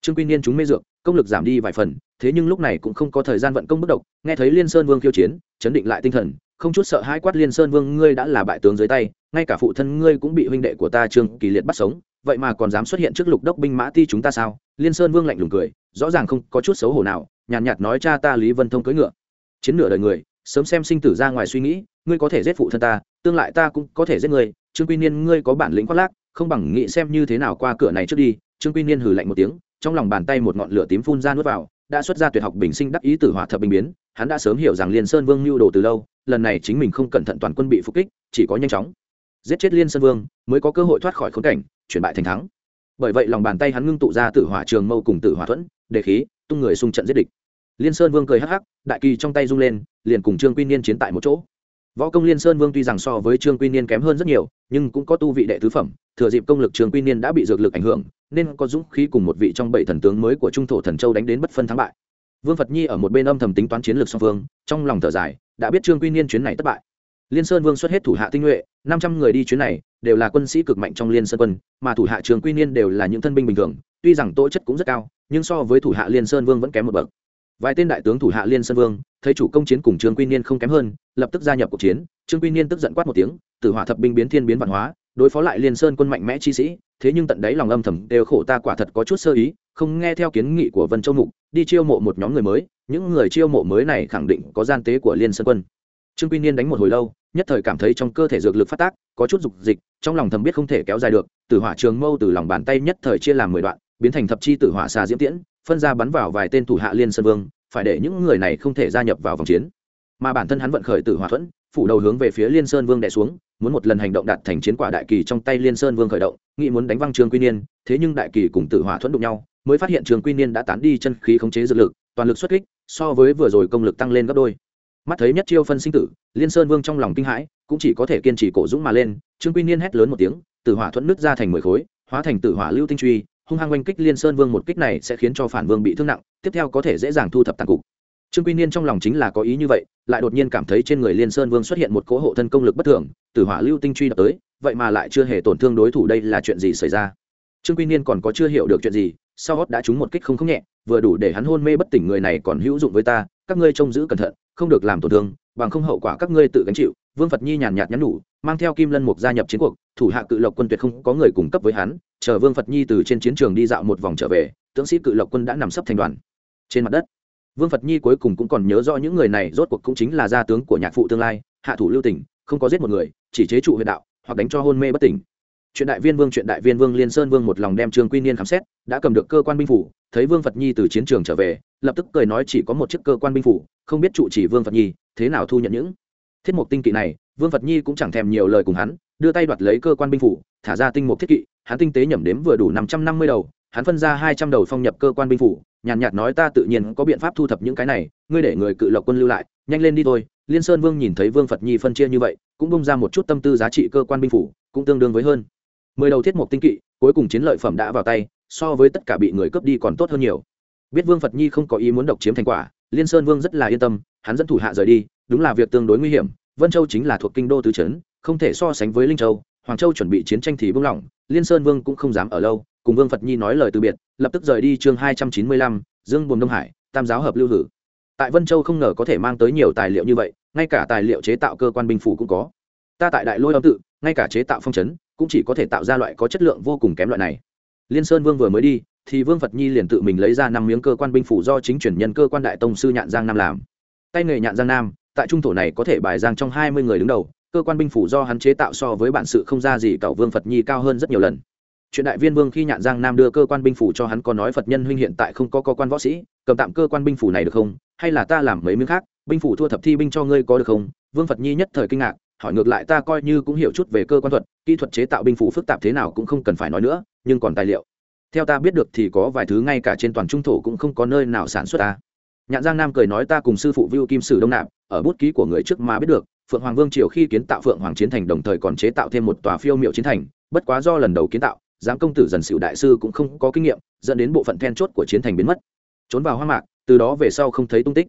trương quy niên chúng mê dược công lực giảm đi vài phần thế nhưng lúc này cũng không có thời gian vận công bất động nghe thấy liên sơn vương khiêu chiến chấn định lại tinh thần không chút sợ hãi quát liên sơn vương ngươi đã là bại tướng dưới tay ngay cả phụ thân ngươi cũng bị huynh đệ của ta trương kỳ liệt bắt sống vậy mà còn dám xuất hiện trước lục đốc binh mã ti chúng ta sao? Liên sơn vương lạnh lùng cười rõ ràng không có chút xấu hổ nào nhàn nhạt, nhạt nói cha ta lý vân thông cưỡi ngựa. Chiến nửa đời người sớm xem sinh tử ra ngoài suy nghĩ ngươi có thể giết phụ thân ta tương lại ta cũng có thể giết ngươi trương quy niên ngươi có bản lĩnh khoác lác không bằng nghĩ xem như thế nào qua cửa này trước đi trương quy niên hừ lạnh một tiếng trong lòng bàn tay một ngọn lửa tím phun ra nuốt vào, đã xuất ra tuyệt học bình sinh đắc ý tử hỏa thập bình biến, hắn đã sớm hiểu rằng liên sơn vương mưu đồ từ lâu, lần này chính mình không cẩn thận toàn quân bị phục kích, chỉ có nhanh chóng giết chết liên sơn vương mới có cơ hội thoát khỏi khốn cảnh, chuyển bại thành thắng. Bởi vậy lòng bàn tay hắn ngưng tụ ra tử hỏa trường mâu cùng tử hỏa thuẫn, để khí, tung người xung trận giết địch. Liên sơn vương cười hắc hắc, đại kỳ trong tay rung lên, liền cùng trương quy niên chiến tại một chỗ. Võ công liên sơn vương tuy rằng so với trương quy niên kém hơn rất nhiều, nhưng cũng có tu vị đệ tứ phẩm, thừa dịp công lực trương quy niên đã bị dược lực ảnh hưởng nên có dũng khí cùng một vị trong bảy thần tướng mới của trung thổ thần châu đánh đến bất phân thắng bại. Vương phật nhi ở một bên âm thầm tính toán chiến lược song phương, trong lòng thở dài, đã biết trương quy niên chuyến này thất bại. Liên sơn vương xuất hết thủ hạ tinh nhuệ, năm trăm người đi chuyến này đều là quân sĩ cực mạnh trong liên sơn quân, mà thủ hạ trương quy niên đều là những thân binh bình thường, tuy rằng tố chất cũng rất cao, nhưng so với thủ hạ liên sơn vương vẫn kém một bậc. Vài tên đại tướng thủ hạ liên sơn vương, thấy chủ công chiến cùng trương quy niên không kém hơn, lập tức gia nhập cuộc chiến, trương quy niên tức giận quát một tiếng, tử hỏa thập binh biến thiên biến văn hóa, đối phó lại liên sơn quân mạnh mẽ chi sĩ thế nhưng tận đáy lòng âm thầm đều khổ ta quả thật có chút sơ ý, không nghe theo kiến nghị của vân châu mục, đi chiêu mộ một nhóm người mới, những người chiêu mộ mới này khẳng định có gian tế của liên sơn quân. Trương quy niên đánh một hồi lâu, nhất thời cảm thấy trong cơ thể dược lực phát tác, có chút dục dịch, trong lòng thầm biết không thể kéo dài được, tử hỏa trường mâu từ lòng bàn tay nhất thời chia làm mười đoạn, biến thành thập chi tử hỏa xà diễm tiễn, phân ra bắn vào vài tên thủ hạ liên sơn vương, phải để những người này không thể gia nhập vào vòng chiến. Mà bản thân hắn vận khởi tử hỏa thuẫn, phủ đầu hướng về phía liên sơn vương đè xuống muốn một lần hành động đạt thành chiến quả đại kỳ trong tay liên sơn vương khởi động, nghĩ muốn đánh văng trương quy niên, thế nhưng đại kỳ cùng tử hỏa thuẫn đụng nhau, mới phát hiện trường quy niên đã tán đi chân khí khống chế dược lực, toàn lực xuất kích, so với vừa rồi công lực tăng lên gấp đôi. Mắt thấy nhất chiêu phân sinh tử, liên sơn vương trong lòng kinh hãi, cũng chỉ có thể kiên trì cổ dũng mà lên, trương quy niên hét lớn một tiếng, tử hỏa thuẫn nứt ra thành mười khối, hóa thành tử hỏa lưu tinh truy, hung hăng oanh kích liên sơn vương, một kích này sẽ khiến cho phản vương bị thương nặng, tiếp theo có thể dễ dàng thu thập tàn cục trương quy niên trong lòng chính là có ý như vậy, lại đột nhiên cảm thấy trên người liên sơn vương xuất hiện một cỗ hộ thân công lực bất thường, từ hỏa lưu tinh truy đập tới, vậy mà lại chưa hề tổn thương đối thủ đây là chuyện gì xảy ra? Trương quy niên còn có chưa hiểu được chuyện gì, sau hót đã trúng một kích không không nhẹ, vừa đủ để hắn hôn mê bất tỉnh người này còn hữu dụng với ta, các ngươi trông giữ cẩn thận, không được làm tổn thương, bằng không hậu quả các ngươi tự gánh chịu. Vương phật nhi nhàn nhạt nhắn nhủ, mang theo kim lân mục gia nhập chiến cuộc, thủ hạ cự lộc quân tuyệt không có người cung cấp với hắn, chờ vương phật nhi từ trên chiến trường đi dạo một vòng trở về, tướng sĩ cự lộc quân đã nằm sấp thành đoàn. Trên mặt đất vương phật nhi cuối cùng cũng còn nhớ rõ những người này, rốt cuộc cũng chính là gia tướng của nhạc phụ tương lai, hạ thủ lưu tỉnh không có giết một người, chỉ chế trụ huyện đạo, hoặc đánh cho hôn mê bất tỉnh. Chuyện đại viên vương, chuyện đại viên vương liên sơn vương một lòng đem trương quy niên khám xét, đã cầm được cơ quan binh phủ, thấy vương phật nhi từ chiến trường trở về, lập tức cười nói chỉ có một chiếc cơ quan binh phủ, không biết trụ chỉ vương phật nhi, thế nào thu nhận những thiết mục tinh kỵ này. Vương phật nhi cũng chẳng thèm nhiều lời cùng hắn, đưa tay đoạt lấy cơ quan binh phủ, thả ra tinh mục thiết kỵ, hắn tinh tế nhẩm đếm vừa đủ năm trăm năm mươi đầu hắn phân ra hai trăm đầu phong nhập cơ quan binh phủ, nhàn nhạt nói ta tự nhiên có biện pháp thu thập những cái này, ngươi để người cự lộc quân lưu lại, nhanh lên đi thôi. Liên sơn vương nhìn thấy vương phật nhi phân chia như vậy, cũng bung ra một chút tâm tư giá trị cơ quan binh phủ, cũng tương đương với hơn. Mười đầu thiết mục tinh kỵ, cuối cùng chiến lợi phẩm đã vào tay, so với tất cả bị người cướp đi còn tốt hơn nhiều. Biết vương phật nhi không có ý muốn độc chiếm thành quả, liên sơn vương rất là yên tâm, hắn dẫn thủ hạ rời đi, đúng là việc tương đối nguy hiểm. Vân châu chính là thuộc kinh đô tứ trấn không thể so sánh với linh châu, hoàng châu chuẩn bị chiến tranh thì buông lỏng, liên sơn vương cũng không dám ở lâu cùng vương phật nhi nói lời từ biệt, lập tức rời đi chương hai trăm chín mươi lăm, dương buồm đông hải, tam giáo hợp lưu hử. Tại vân châu không ngờ có thể mang tới nhiều tài liệu như vậy, ngay cả tài liệu chế tạo cơ quan binh phủ cũng có. Ta tại đại lôi âm tự, ngay cả chế tạo phong trấn cũng chỉ có thể tạo ra loại có chất lượng vô cùng kém loại này. Liên sơn vương vừa mới đi, thì vương phật nhi liền tự mình lấy ra năm miếng cơ quan binh phủ do chính truyền nhân cơ quan đại tông sư nhạn giang nam làm. Tay nghề nhạn giang nam, tại trung thổ này có thể bài giang trong hai mươi người đứng đầu, cơ quan binh phủ do hắn chế tạo so với bản sự không ra gì cậu vương phật nhi cao hơn rất nhiều lần chuyện đại viên vương khi nhạn giang nam đưa cơ quan binh phủ cho hắn có nói phật nhân huynh hiện tại không có cơ quan võ sĩ, cầm tạm cơ quan binh phủ này được không? Hay là ta làm mấy miếng khác, binh phủ thua thập thi binh cho ngươi có được không? Vương phật nhi nhất thời kinh ngạc, hỏi ngược lại ta coi như cũng hiểu chút về cơ quan thuật, kỹ thuật chế tạo binh phủ phức tạp thế nào cũng không cần phải nói nữa, nhưng còn tài liệu. Theo ta biết được thì có vài thứ ngay cả trên toàn trung thổ cũng không có nơi nào sản xuất ta. Nhạn giang nam cười nói ta cùng sư phụ vưu kim sử đông nạp, ở bút ký của người trước mà biết được, phượng hoàng vương triều khi kiến tạo phượng hoàng chiến thành đồng thời còn chế tạo thêm một tòa phiêu miệu chiến thành, bất quá do lần đầu kiến tạo giám công tử dần xịu đại sư cũng không có kinh nghiệm, dẫn đến bộ phận then chốt của chiến thành biến mất. Trốn vào hoang mạc, từ đó về sau không thấy tung tích.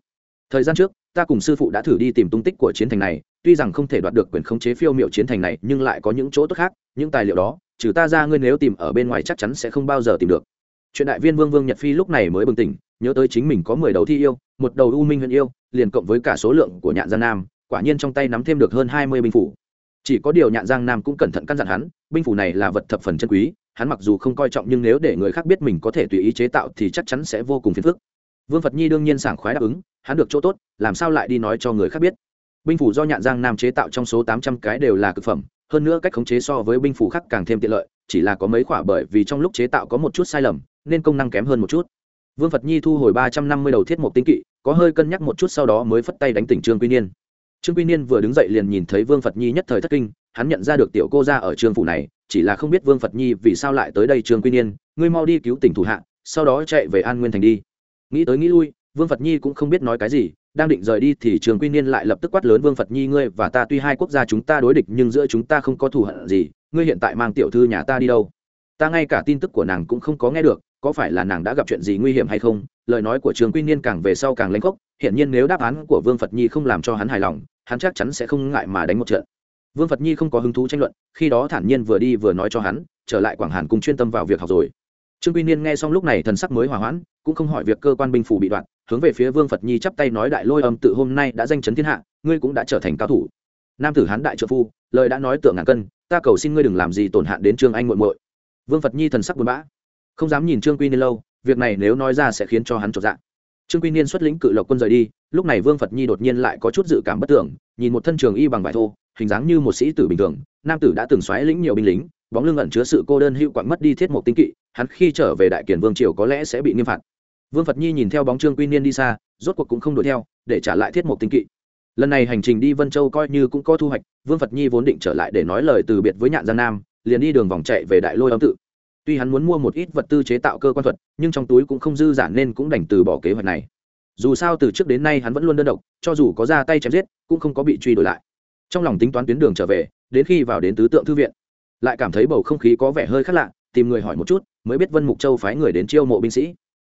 Thời gian trước, ta cùng sư phụ đã thử đi tìm tung tích của chiến thành này, tuy rằng không thể đoạt được quyền khống chế phiêu miệu chiến thành này, nhưng lại có những chỗ tốt khác, những tài liệu đó, trừ ta ra ngươi nếu tìm ở bên ngoài chắc chắn sẽ không bao giờ tìm được. Chuyện đại viên vương vương nhật phi lúc này mới bừng tỉnh, nhớ tới chính mình có mười đầu thi yêu, một đầu u minh huyện yêu, liền cộng với cả số lượng của nhạn giang nam, quả nhiên trong tay nắm thêm được hơn hai mươi binh phủ. Chỉ có điều nhạn giang nam cũng cẩn thận căn dặn hắn, binh phủ này là vật thập phần chân quý hắn mặc dù không coi trọng nhưng nếu để người khác biết mình có thể tùy ý chế tạo thì chắc chắn sẽ vô cùng phiền phức. Vương phật nhi đương nhiên sảng khoái đáp ứng, hắn được chỗ tốt, làm sao lại đi nói cho người khác biết? Binh phủ do nhạn giang nam chế tạo trong số tám trăm cái đều là cực phẩm, hơn nữa cách khống chế so với binh phủ khác càng thêm tiện lợi, chỉ là có mấy khoả bởi vì trong lúc chế tạo có một chút sai lầm, nên công năng kém hơn một chút. Vương phật nhi thu hồi ba trăm năm mươi đầu thiết một tinh kỵ, có hơi cân nhắc một chút sau đó mới phất tay đánh tỉnh trương quy niên. Trương quy niên vừa đứng dậy liền nhìn thấy vương phật nhi nhất thời thất kinh, hắn nhận ra được tiểu cô ra ở trương phủ này chỉ là không biết vương phật nhi vì sao lại tới đây trương quy niên, ngươi mau đi cứu tỉnh thủ hạ, sau đó chạy về an nguyên thành đi. Nghĩ tới nghĩ lui, vương phật nhi cũng không biết nói cái gì, đang định rời đi thì trường quy niên lại lập tức quát lớn vương phật nhi, ngươi và ta tuy hai quốc gia chúng ta đối địch nhưng giữa chúng ta không có thù hận gì, ngươi hiện tại mang tiểu thư nhà ta đi đâu? Ta ngay cả tin tức của nàng cũng không có nghe được, có phải là nàng đã gặp chuyện gì nguy hiểm hay không? Lời nói của trường quy niên càng về sau càng lãnh khốc hiện nhiên nếu đáp án của vương phật nhi không làm cho hắn hài lòng, hắn chắc chắn sẽ không ngại mà đánh một trận vương phật nhi không có hứng thú tranh luận, khi đó thản nhiên vừa đi vừa nói cho hắn, trở lại quảng hàn cùng chuyên tâm vào việc học rồi. Trương quy niên nghe xong lúc này thần sắc mới hòa hoãn, cũng không hỏi việc cơ quan binh phủ bị đoạn, hướng về phía vương phật nhi chắp tay nói đại lôi âm tự hôm nay đã danh chấn thiên hạ, ngươi cũng đã trở thành cao thủ. Nam tử hán đại trợ phu, lời đã nói tượng ngàn cân, ta cầu xin ngươi đừng làm gì tổn hạn đến trương anh muội muội. Vương phật nhi thần sắc buồn bã, không dám nhìn trương quy niên lâu, việc này nếu nói ra sẽ khiến cho hắn chột dạ. trương quy niên xuất lĩnh cự lộc quân rời đi, lúc này vương phật nhi đột nhiên lại có chút dự cảm bất tưởng, nhìn một thân trường y bằng vải thô hình dáng như một sĩ tử bình thường, nam tử đã từng xoáy lĩnh nhiều binh lính, bóng lưng ẩn chứa sự cô đơn hữu quặn mất đi thiết mục tinh kỵ, hắn khi trở về đại kiển vương triều có lẽ sẽ bị nghiêm phạt. Vương phật nhi nhìn theo bóng trương quy niên đi xa, rốt cuộc cũng không đuổi theo, để trả lại thiết mục tinh kỵ. Lần này hành trình đi vân châu coi như cũng có thu hoạch, vương phật nhi vốn định trở lại để nói lời từ biệt với nhạn giang nam, liền đi đường vòng chạy về đại lôi âm tự. Tuy hắn muốn mua một ít vật tư chế tạo cơ quan thuật, nhưng trong túi cũng không dư giả nên cũng đành từ bỏ kế hoạch này. Dù sao từ trước đến nay hắn vẫn luôn đơn độc, cho dù có ra tay chém giết, cũng không có bị truy đuổi lại trong lòng tính toán tuyến đường trở về, đến khi vào đến tứ tượng thư viện, lại cảm thấy bầu không khí có vẻ hơi khác lạ, tìm người hỏi một chút, mới biết vân mục châu phái người đến chiêu mộ binh sĩ.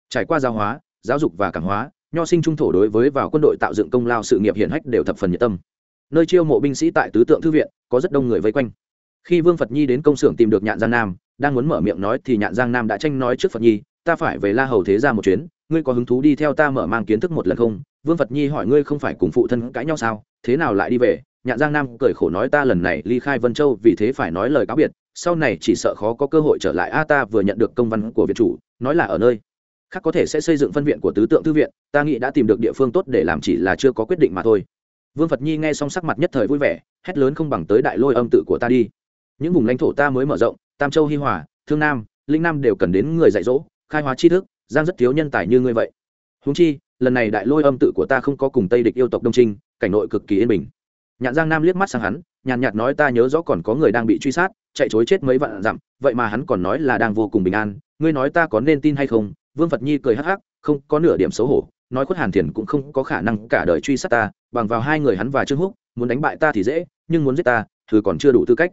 Trải qua giáo hóa, giáo dục và cảm hóa, nho sinh trung thổ đối với vào quân đội tạo dựng công lao sự nghiệp hiển hách đều thập phần nhiệt tâm. Nơi chiêu mộ binh sĩ tại tứ tượng thư viện, có rất đông người vây quanh. Khi vương phật nhi đến công xưởng tìm được nhạn giang nam, đang muốn mở miệng nói thì nhạn giang nam đã tranh nói trước phật nhi, ta phải về la hầu thế ra một chuyến, ngươi có hứng thú đi theo ta mở mang kiến thức một lần không? Vương phật nhi hỏi, ngươi không phải cùng phụ thân cãi nhau sao? Thế nào lại đi về? Nhạn giang nam cười khổ nói ta lần này ly khai vân châu vì thế phải nói lời cáo biệt, sau này chỉ sợ khó có cơ hội trở lại. A, ta vừa nhận được công văn của việt chủ, nói là ở nơi. Khác có thể sẽ xây dựng phân viện của tứ tượng thư viện, ta nghĩ đã tìm được địa phương tốt để làm chỉ là chưa có quyết định mà thôi. Vương phật nhi nghe xong sắc mặt nhất thời vui vẻ, hét lớn không bằng tới đại lôi âm tự của ta đi. Những vùng lãnh thổ ta mới mở rộng, tam châu, hi hòa, thương nam, linh nam đều cần đến người dạy dỗ, khai hóa tri thức, giang rất thiếu nhân tài như ngươi vậy. Húng chi, lần này đại lôi âm tự của ta không có cùng tây địch yêu tộc đông trinh, cảnh nội cực kỳ yên bình nhạn giang nam liếc mắt sang hắn, nhàn nhạt nói, ta nhớ rõ còn có người đang bị truy sát, chạy chối chết mấy vạn dặm, vậy mà hắn còn nói là đang vô cùng bình an. Ngươi nói ta có nên tin hay không? Vương phật nhi cười hắc hắc, không, có nửa điểm xấu hổ, nói khuất hàn thiền cũng không có khả năng cả đời truy sát ta, bằng vào hai người hắn và trương húc, muốn đánh bại ta thì dễ, nhưng muốn giết ta thừa còn chưa đủ tư cách.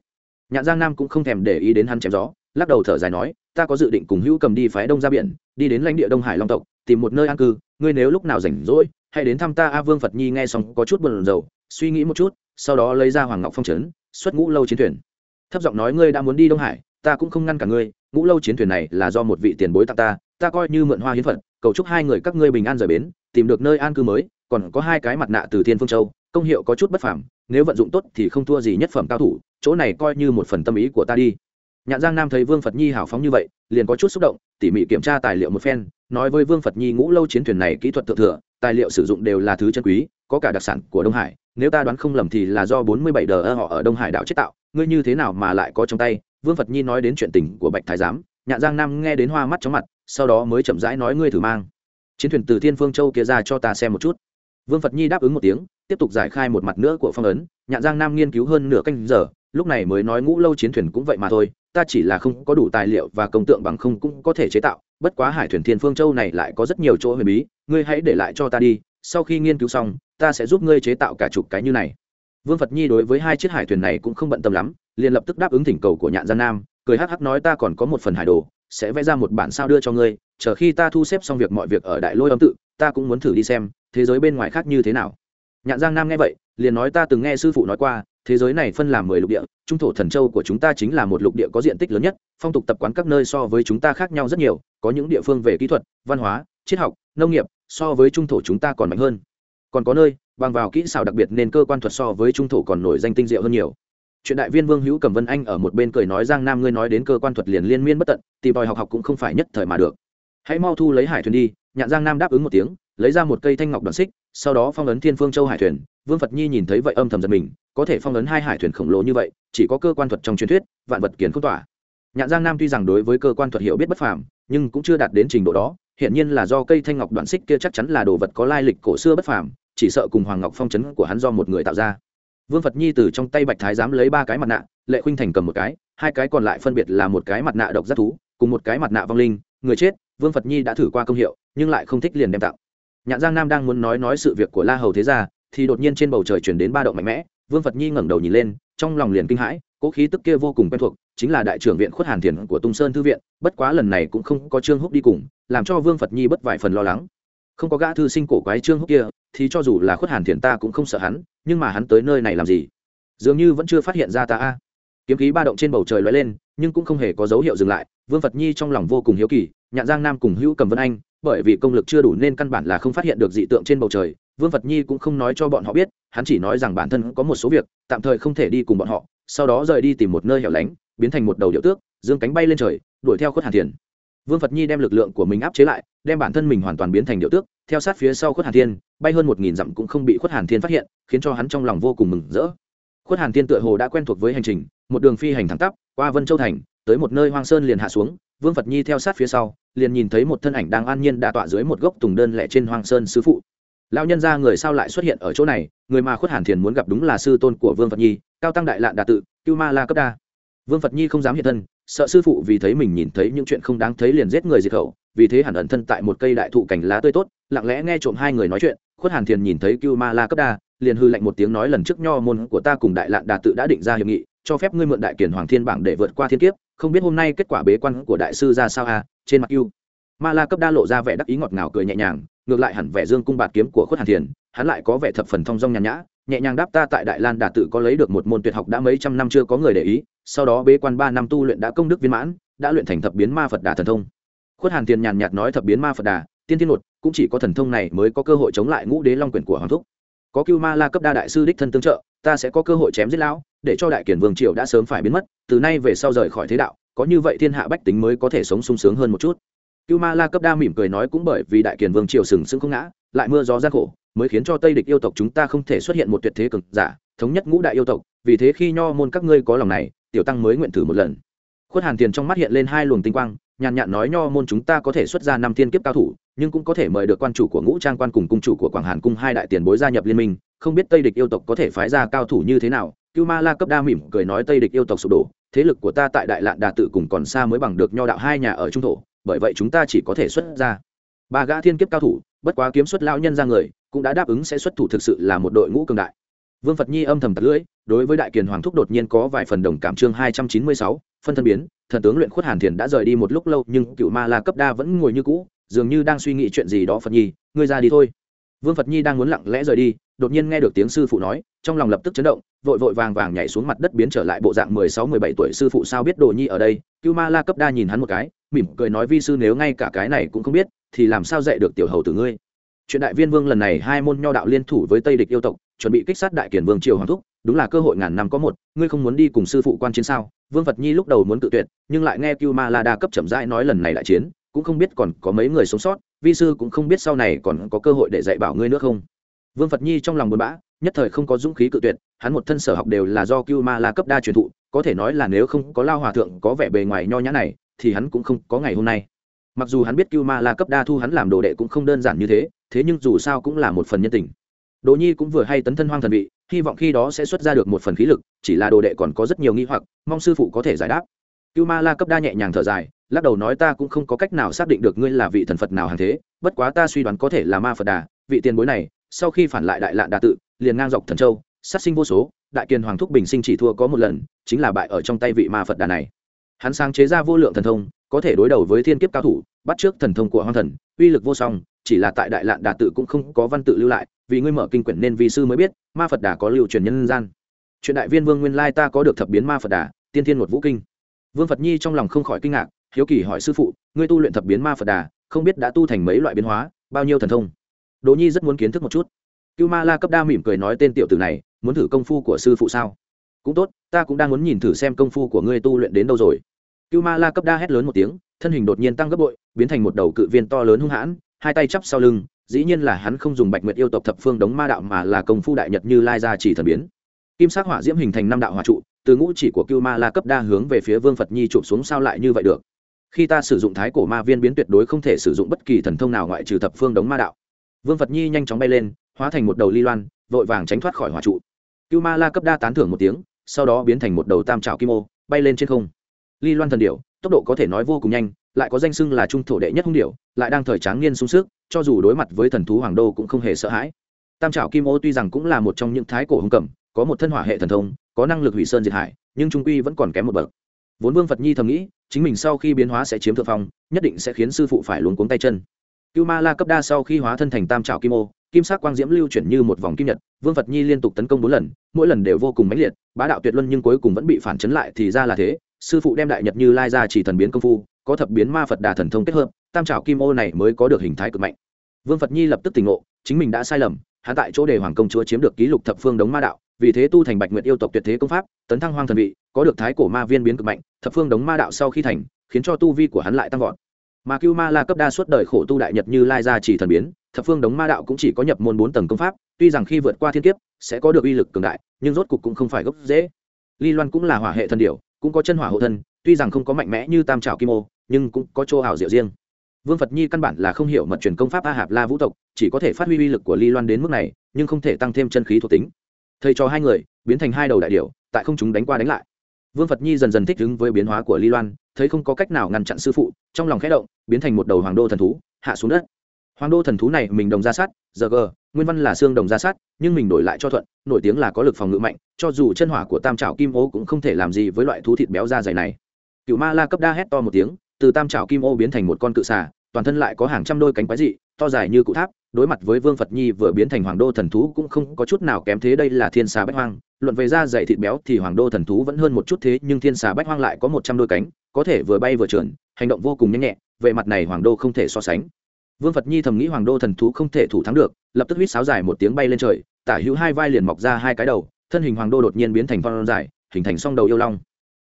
Nhạn giang nam cũng không thèm để ý đến hắn chém gió, lắc đầu thở dài nói, ta có dự định cùng hữu cầm đi phái đông ra biển, đi đến lãnh địa đông hải long tộc, tìm một nơi an cư, ngươi nếu lúc nào rảnh rỗi, hãy đến thăm ta. A vương phật nhi nghe xong có chút buồn rầu suy nghĩ một chút, sau đó lấy ra hoàng ngọc phong trấn, xuất ngũ lâu chiến thuyền. Thấp giọng nói, ngươi đã muốn đi đông hải, ta cũng không ngăn cả ngươi, ngũ lâu chiến thuyền này là do một vị tiền bối tặng ta ta coi như mượn hoa hiến phật cầu chúc hai người các ngươi bình an rời bến, tìm được nơi an cư mới, còn có hai cái mặt nạ từ thiên phương châu, công hiệu có chút bất phẳng nếu vận dụng tốt thì không thua gì nhất phẩm cao thủ, chỗ này coi như một phần tâm ý của ta đi. Nhạn giang nam thấy vương phật nhi hào phóng như vậy, liền có chút xúc động, tỉ mỉ kiểm tra tài liệu một phen, nói với vương phật nhi, ngũ lâu chiến thuyền này kỹ thuật thượng thừa, tài liệu sử dụng đều là thứ chân quý có cả đặc sản của đông hải, nếu ta đoán không lầm thì là do bốn mươi bảy đờ họ ở đông hải đảo chế tạo, ngươi như thế nào mà lại có trong tay? Vương phật nhi nói đến chuyện tình của bạch thái giám, nhạn giang nam nghe đến hoa mắt chóng mặt, sau đó mới chậm rãi nói ngươi thử mang. Chiến thuyền từ thiên phương châu kia ra cho ta xem một chút. Vương phật nhi đáp ứng một tiếng, tiếp tục giải khai một mặt nữa của phong ấn, nhạn giang nam nghiên cứu hơn nửa canh giờ, lúc này mới nói ngũ lâu chiến thuyền cũng vậy mà thôi, ta chỉ là không có đủ tài liệu và công tượng bằng không cũng có thể chế tạo, bất quá hải thuyền thiên phương châu này lại có rất nhiều chỗ huyền bí, ngươi hãy để lại cho ta đi sau khi nghiên cứu xong, ta sẽ giúp ngươi chế tạo cả chục cái như này. Vương phật nhi đối với hai chiếc hải thuyền này cũng không bận tâm lắm, liền lập tức đáp ứng thỉnh cầu của nhạn giang nam, cười hắc hắc nói ta còn có một phần hải đồ, sẽ vẽ ra một bản sao đưa cho ngươi, chờ khi ta thu xếp xong việc mọi việc ở đại lôi âm tự, ta cũng muốn thử đi xem, thế giới bên ngoài khác như thế nào. Nhạn giang nam nghe vậy, liền nói ta từng nghe sư phụ nói qua, thế giới này phân làm mười lục địa, trung thổ thần châu của chúng ta chính là một lục địa có diện tích lớn nhất, phong tục tập quán các nơi so với chúng ta khác nhau rất nhiều, có những địa phương về kỹ thuật, văn hóa, triết học, nông nghiệp so với trung thổ chúng ta còn mạnh hơn. Còn có nơi, bằng vào kỹ xảo đặc biệt nên cơ quan thuật so với trung thổ còn nổi danh tinh diệu hơn nhiều. Chuyện đại viên vương hữu cầm vân anh ở một bên cười nói giang nam ngươi nói đến cơ quan thuật liền liên miên bất tận, tìm tòi học học cũng không phải nhất thời mà được. Hãy mau thu lấy hải thuyền đi, nhạn giang nam đáp ứng một tiếng, lấy ra một cây thanh ngọc đoàn xích, sau đó phong ấn thiên phương châu hải thuyền. Vương phật nhi nhìn thấy vậy âm thầm giật mình, có thể phong ấn hai hải thuyền khổng lồ như vậy, chỉ có cơ quan thuật trong truyền thuyết, vạn vật kiến không tỏa. Nhạn giang nam tuy rằng đối với cơ quan thuật hiểu biết bất phàm, nhưng cũng chưa đạt đến trình độ đó hiện nhiên là do cây thanh ngọc đoạn xích kia chắc chắn là đồ vật có lai lịch cổ xưa bất phàm, chỉ sợ cùng hoàng ngọc phong trấn của hắn do một người tạo ra. Vương phật nhi từ trong tay bạch thái Giám lấy ba cái mặt nạ, lệ khuynh thành cầm một cái, hai cái còn lại phân biệt là một cái mặt nạ độc giác thú, cùng một cái mặt nạ vong linh, người chết, vương phật nhi đã thử qua công hiệu, nhưng lại không thích liền đem tặng. Nhạn giang nam đang muốn nói nói sự việc của la hầu thế gia, thì đột nhiên trên bầu trời chuyển đến ba động mạnh mẽ, vương phật nhi ngẩng đầu nhìn lên, trong lòng liền kinh hãi, cố khí tức kia vô cùng quen thuộc, chính là đại trưởng viện khuất hàn thiền của tung sơn thư viện, bất quá lần này cũng không có trương húc đi cùng làm cho vương phật nhi bất vài phần lo lắng. Không có gã thư sinh cổ quái trương húc kia, thì cho dù là khuất hàn thiền ta cũng không sợ hắn, nhưng mà hắn tới nơi này làm gì? Dường như vẫn chưa phát hiện ra ta a. Kiếm khí ba động trên bầu trời lóe lên, nhưng cũng không hề có dấu hiệu dừng lại, vương phật nhi trong lòng vô cùng hiếu kỳ, nhạn giang nam cùng hữu cầm vân anh, bởi vì công lực chưa đủ nên căn bản là không phát hiện được dị tượng trên bầu trời, vương phật nhi cũng không nói cho bọn họ biết, hắn chỉ nói rằng bản thân có một số việc, tạm thời không thể đi cùng bọn họ, sau đó rời đi tìm một nơi hẻo lánh, biến thành một đầu điệu tước, dương cánh bay lên trời, đuổi theo khuất hàn thiền vương phật nhi đem lực lượng của mình áp chế lại, đem bản thân mình hoàn toàn biến thành điệu tước, theo sát phía sau khuất hàn thiên, bay hơn một nghìn dặm cũng không bị khuất hàn thiên phát hiện, khiến cho hắn trong lòng vô cùng mừng rỡ. Khuất hàn thiên tựa hồ đã quen thuộc với hành trình, một đường phi hành thẳng tắp, qua vân châu thành, tới một nơi hoang sơn liền hạ xuống, vương phật nhi theo sát phía sau, liền nhìn thấy một thân ảnh đang an nhiên đà tọa dưới một gốc tùng đơn lẻ trên hoang sơn sứ phụ. Lão nhân ra người sao lại xuất hiện ở chỗ này? Người mà khuất hàn thiền muốn gặp đúng là sư tôn của vương phật nhi, cao tăng đại lạn đà tự, cưu ma la cấp đa vương phật nhi không dám hiện thân, sợ sư phụ vì thấy mình nhìn thấy những chuyện không đáng thấy liền giết người diệt khẩu, vì thế hẳn ẩn thân tại một cây đại thụ cành lá tươi tốt, lặng lẽ nghe trộm hai người nói chuyện, khuất hàn thiền nhìn thấy cưu ma la cấp đa, liền hư lạnh một tiếng nói lần trước nho môn của ta cùng đại lạn đà tự đã định ra hiệp nghị, cho phép ngươi mượn đại kiển hoàng thiên bảng để vượt qua thiên kiếp, không biết hôm nay kết quả bế quan của đại sư ra sao à trên mặt cưu ma la cấp đa lộ ra vẻ đắc ý ngọt ngào cười nhẹ nhàng, ngược lại hẳn vẻ dương cung bạt kiếm của khuất hàn thiền, hắn lại có vẻ thập phần thong dong nhàn nhã nhẹ nhàng đáp ta tại đại lan đà tự có lấy được một môn tuyệt học đã mấy trăm năm chưa có người để ý, sau đó bế quan ba năm tu luyện đã công đức viên mãn, đã luyện thành thập biến ma phật đà thần thông. Khuất hàn tiền nhàn nhạt nói thập biến ma phật đà, tiên thiên một, cũng chỉ có thần thông này mới có cơ hội chống lại ngũ đế long quyền của hoàng thúc. Có cưu ma la cấp đa đại sư đích thân tương trợ, ta sẽ có cơ hội chém giết lão, để cho đại kiển vương triều đã sớm phải biến mất, từ nay về sau rời khỏi thế đạo, có như vậy thiên hạ bách tính mới có thể sống sung sướng hơn một chút cưu ma la cấp đa mỉm cười nói cũng bởi vì đại Kiền vương triều sừng sững không ngã, lại mưa gió gian khổ, mới khiến cho tây địch yêu tộc chúng ta không thể xuất hiện một tuyệt thế cực giả, thống nhất ngũ đại yêu tộc, vì thế khi nho môn các ngươi có lòng này, tiểu tăng mới nguyện thử một lần. Khuất hàn tiền trong mắt hiện lên hai luồng tinh quang, nhàn nhạt nói nho môn chúng ta có thể xuất ra năm thiên kiếp cao thủ, nhưng cũng có thể mời được quan chủ của ngũ trang quan cùng cung chủ của quảng hàn cung hai đại tiền bối gia nhập liên minh, không biết tây địch yêu tộc có thể phái ra cao thủ như thế nào. Cưu ma la cấp đa mỉm cười nói tây địch yêu tộc sụp đổ, thế lực của ta tại đại lạn đà tự cùng còn xa mới bằng được nho đạo hai nhà ở trung thổ bởi vậy chúng ta chỉ có thể xuất ra. Ba gã thiên kiếp cao thủ, bất quá kiếm xuất lão nhân ra người, cũng đã đáp ứng sẽ xuất thủ thực sự là một đội ngũ cường đại. Vương phật nhi âm thầm tật lưỡi, đối với đại kiền hoàng thúc đột nhiên có vài phần đồng cảm chương hai trăm chín mươi sáu, phân thân biến, thần tướng luyện khuất hàn thiền đã rời đi một lúc lâu, nhưng cựu ma la cấp đa vẫn ngồi như cũ, dường như đang suy nghĩ chuyện gì đó phật nhi, ngươi ra đi thôi. Vương phật nhi đang muốn lặng lẽ rời đi đột nhiên nghe được tiếng sư phụ nói, trong lòng lập tức chấn động, vội vội vàng vàng nhảy xuống mặt đất biến trở lại bộ dạng mười sáu, mười bảy tuổi sư phụ sao biết đồ nhi ở đây. Cưu ma la cấp đa nhìn hắn một cái, mỉm cười nói vi sư nếu ngay cả cái này cũng không biết, thì làm sao dạy được tiểu hầu tử ngươi? Chuyện đại viên vương lần này hai môn nho đạo liên thủ với tây địch yêu tộc, chuẩn bị kích sát đại kiển vương triều hoàng thúc, đúng là cơ hội ngàn năm có một, ngươi không muốn đi cùng sư phụ quan chiến sao? Vương phật nhi lúc đầu muốn tự tuyệt, nhưng lại nghe cưu ma la đa cấp chậm rãi nói lần này đại chiến, cũng không biết còn có mấy người sống sót, vi sư cũng không biết sau này còn có cơ hội để dạy bảo ngươi nữa không? Vương phật nhi trong lòng buồn bã, nhất thời không có dũng khí cự tuyệt, hắn một thân sở học đều là do cưu ma la cấp đa truyền thụ, có thể nói là nếu không có lao hòa thượng có vẻ bề ngoài nho nhã này, thì hắn cũng không có ngày hôm nay. Mặc dù hắn biết cưu ma la cấp đa thu hắn làm đồ đệ cũng không đơn giản như thế thế nhưng dù sao cũng là một phần nhân tình. Đồ nhi cũng vừa hay tấn thân hoang thần vị, hy vọng khi đó sẽ xuất ra được một phần khí lực, chỉ là đồ đệ còn có rất nhiều nghi hoặc, mong sư phụ có thể giải đáp. Cưu ma la cấp đa nhẹ nhàng thở dài, lắc đầu nói ta cũng không có cách nào xác định được ngươi là vị thần phật nào hàng thế, bất quá ta suy đoán có thể là ma phật đà, vị tiền bối này sau khi phản lại đại lạn đà tự, liền ngang dọc thần châu, sát sinh vô số, đại kiền hoàng thúc bình sinh chỉ thua có một lần, chính là bại ở trong tay vị ma phật đà này. Hắn sáng chế ra vô lượng thần thông, có thể đối đầu với thiên kiếp cao thủ, bắt trước thần thông của hoang thần, uy lực vô song, chỉ là tại đại lạn đà tự cũng không có văn tự lưu lại, vì ngươi mở kinh quyển nên vi sư mới biết, ma phật đà có lưu truyền nhân gian. Chuyện đại viên vương nguyên lai ta có được thập biến ma phật đà, tiên thiên một vũ kinh. Vương phật nhi trong lòng không khỏi kinh ngạc, hiếu kỳ hỏi sư phụ, ngươi tu luyện thập biến ma phật đà, không biết đã tu thành mấy loại biến hóa, bao nhiêu thần thông? Đỗ nhi rất muốn kiến thức một chút. Cưu ma la cấp đa mỉm cười nói tên tiểu tử này, muốn thử công phu của sư phụ sao? Cũng tốt, ta cũng đang muốn nhìn thử xem công phu của ngươi tu luyện đến đâu rồi. Cưu ma la cấp đa hét lớn một tiếng, thân hình đột nhiên tăng gấp bội, biến thành một đầu cự viên to lớn hung hãn, hai tay chắp sau lưng, dĩ nhiên là hắn không dùng bạch nguyệt yêu tộc thập phương đống ma đạo mà là công phu đại nhật như lai gia chỉ thần biến. Kim sắc hỏa diễm hình thành năm đạo hỏa trụ, từ ngũ chỉ của cưu ma la cấp đa hướng về phía vương phật nhi chụp xuống sao lại như vậy được? Khi ta sử dụng thái cổ ma viên biến tuyệt đối không thể sử dụng bất kỳ thần thông nào ngoại trừ thập phương đống ma đạo vương phật nhi nhanh chóng bay lên, hóa thành một đầu ly loan, vội vàng tránh thoát khỏi hỏa trụ. Cưu ma la cấp đa tán thưởng một tiếng, sau đó biến thành một đầu tam trào kim ô, bay lên trên không. Ly loan thần điệu tốc độ có thể nói vô cùng nhanh, lại có danh xưng là trung thổ đệ nhất hung điệu lại đang thời tráng niên sung sức, cho dù đối mặt với thần thú hoàng đô cũng không hề sợ hãi. Tam trào kim ô tuy rằng cũng là một trong những thái cổ hung cẩm có một thân hỏa hệ thần thông, có năng lực hủy sơn diệt hải, nhưng trung quy vẫn còn kém một bậc. Vốn vương phật nhi thầm nghĩ, chính mình sau khi biến hóa sẽ chiếm thượng phong, nhất định sẽ khiến sư phụ phải luống cuống tay chân cưu ma la cấp đa sau khi hóa thân thành tam trào kim ô, kim sắc quang diễm lưu chuyển như một vòng kim nhật, vương phật nhi liên tục tấn công bốn lần, mỗi lần đều vô cùng mãnh liệt, bá đạo tuyệt luân nhưng cuối cùng vẫn bị phản chấn lại thì ra là thế. Sư phụ đem đại nhật như lai ra chỉ thần biến công phu, có thập biến ma phật đà thần thông kết hợp, tam trảo kim ô này mới có được hình thái cực mạnh. Vương phật nhi lập tức tỉnh ngộ, chính mình đã sai lầm hạ tại chỗ đề hoàng công chúa chiếm được ký lục thập phương đống ma đạo, vì thế tu thành bạch nguyện yêu tộc tuyệt thế công pháp, tấn thăng hoang thần vị, có được thái cổ ma viên biến cực mạnh, thập phương đống ma đạo sau khi thành, khiến cho tu vi của hắn lại tăng vọt mà cưu ma la cấp đa suốt đời khổ tu đại nhật như lai gia chỉ thần biến, thập phương đống ma đạo cũng chỉ có nhập môn bốn tầng công pháp, tuy rằng khi vượt qua thiên kiếp, sẽ có được uy lực cường đại, nhưng rốt cục cũng không phải gốc dễ ly loan cũng là hỏa hệ thần điểu, cũng có chân hỏa hộ thân, tuy rằng không có mạnh mẽ như tam trào kim ô, nhưng cũng có chỗ ảo diệu riêng. Vương phật nhi căn bản là không hiểu mật truyền công pháp a hạp la vũ tộc, chỉ có thể phát huy uy lực của ly loan đến mức này, nhưng không thể tăng thêm chân khí thuộc tính. Thầy cho hai người, biến thành hai đầu đại điểu, tại không chúng đánh qua đánh lại vương phật nhi dần dần thích ứng với biến hóa của ly loan, thấy không có cách nào ngăn chặn sư phụ, trong lòng khẽ động, biến thành một đầu hoàng đô thần thú, hạ xuống đất. Hoàng đô thần thú này mình đồng ra sát, giờ g nguyên văn là xương đồng ra sát, nhưng mình đổi lại cho thuận, nổi tiếng là có lực phòng ngự mạnh, cho dù chân hỏa của tam trảo kim ô cũng không thể làm gì với loại thú thịt béo da dày này. Cựu ma la cấp đa hét to một tiếng, từ tam trảo kim ô biến thành một con cự xà, toàn thân lại có hàng trăm đôi cánh quái dị, to dài như cụ tháp đối mặt với vương phật nhi vừa biến thành hoàng đô thần thú cũng không có chút nào kém thế đây là thiên xà bách hoang. Luận về da dày thịt béo thì hoàng đô thần thú vẫn hơn một chút thế, nhưng thiên xà bách hoang lại có một trăm đôi cánh, có thể vừa bay vừa trườn, hành động vô cùng nhanh nhẹ, về mặt này hoàng đô không thể so sánh. Vương phật nhi thầm nghĩ hoàng đô thần thú không thể thủ thắng được, lập tức huýt sáo dài một tiếng bay lên trời, tả hữu hai vai liền mọc ra hai cái đầu, thân hình hoàng đô đột nhiên biến thành con dài, hình thành song đầu yêu long.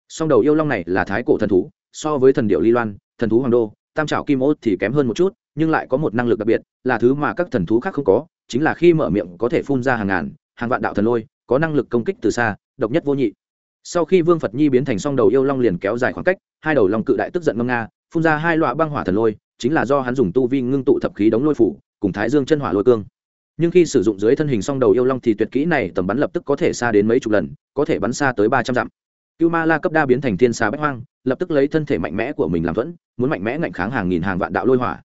Song đầu yêu long này là thái cổ thần thú, so với thần điệu ly loan, thần thú hoàng đô, tam trảo kim ô thì kém hơn một chút nhưng lại có một năng lực đặc biệt, là thứ mà các thần thú khác không có, chính là khi mở miệng có thể phun ra hàng ngàn, hàng vạn đạo thần lôi, có năng lực công kích từ xa, độc nhất vô nhị. Sau khi vương phật nhi biến thành song đầu yêu long liền kéo dài khoảng cách, hai đầu long cự đại tức giận ngâm nga, phun ra hai loại băng hỏa thần lôi, chính là do hắn dùng tu vi ngưng tụ thập khí đống lôi phủ, cùng thái dương chân hỏa lôi cương. Nhưng khi sử dụng dưới thân hình song đầu yêu long thì tuyệt kỹ này tầm bắn lập tức có thể xa đến mấy chục lần, có thể bắn xa tới ba trăm dặm. Cưu ma la cấp đa biến thành thiên xà bách hoang, lập tức lấy thân thể mạnh mẽ của mình làm thuẫn, muốn mạnh mẽ ngạnh kháng hàng nghìn hàng vạn đạo lôi hỏa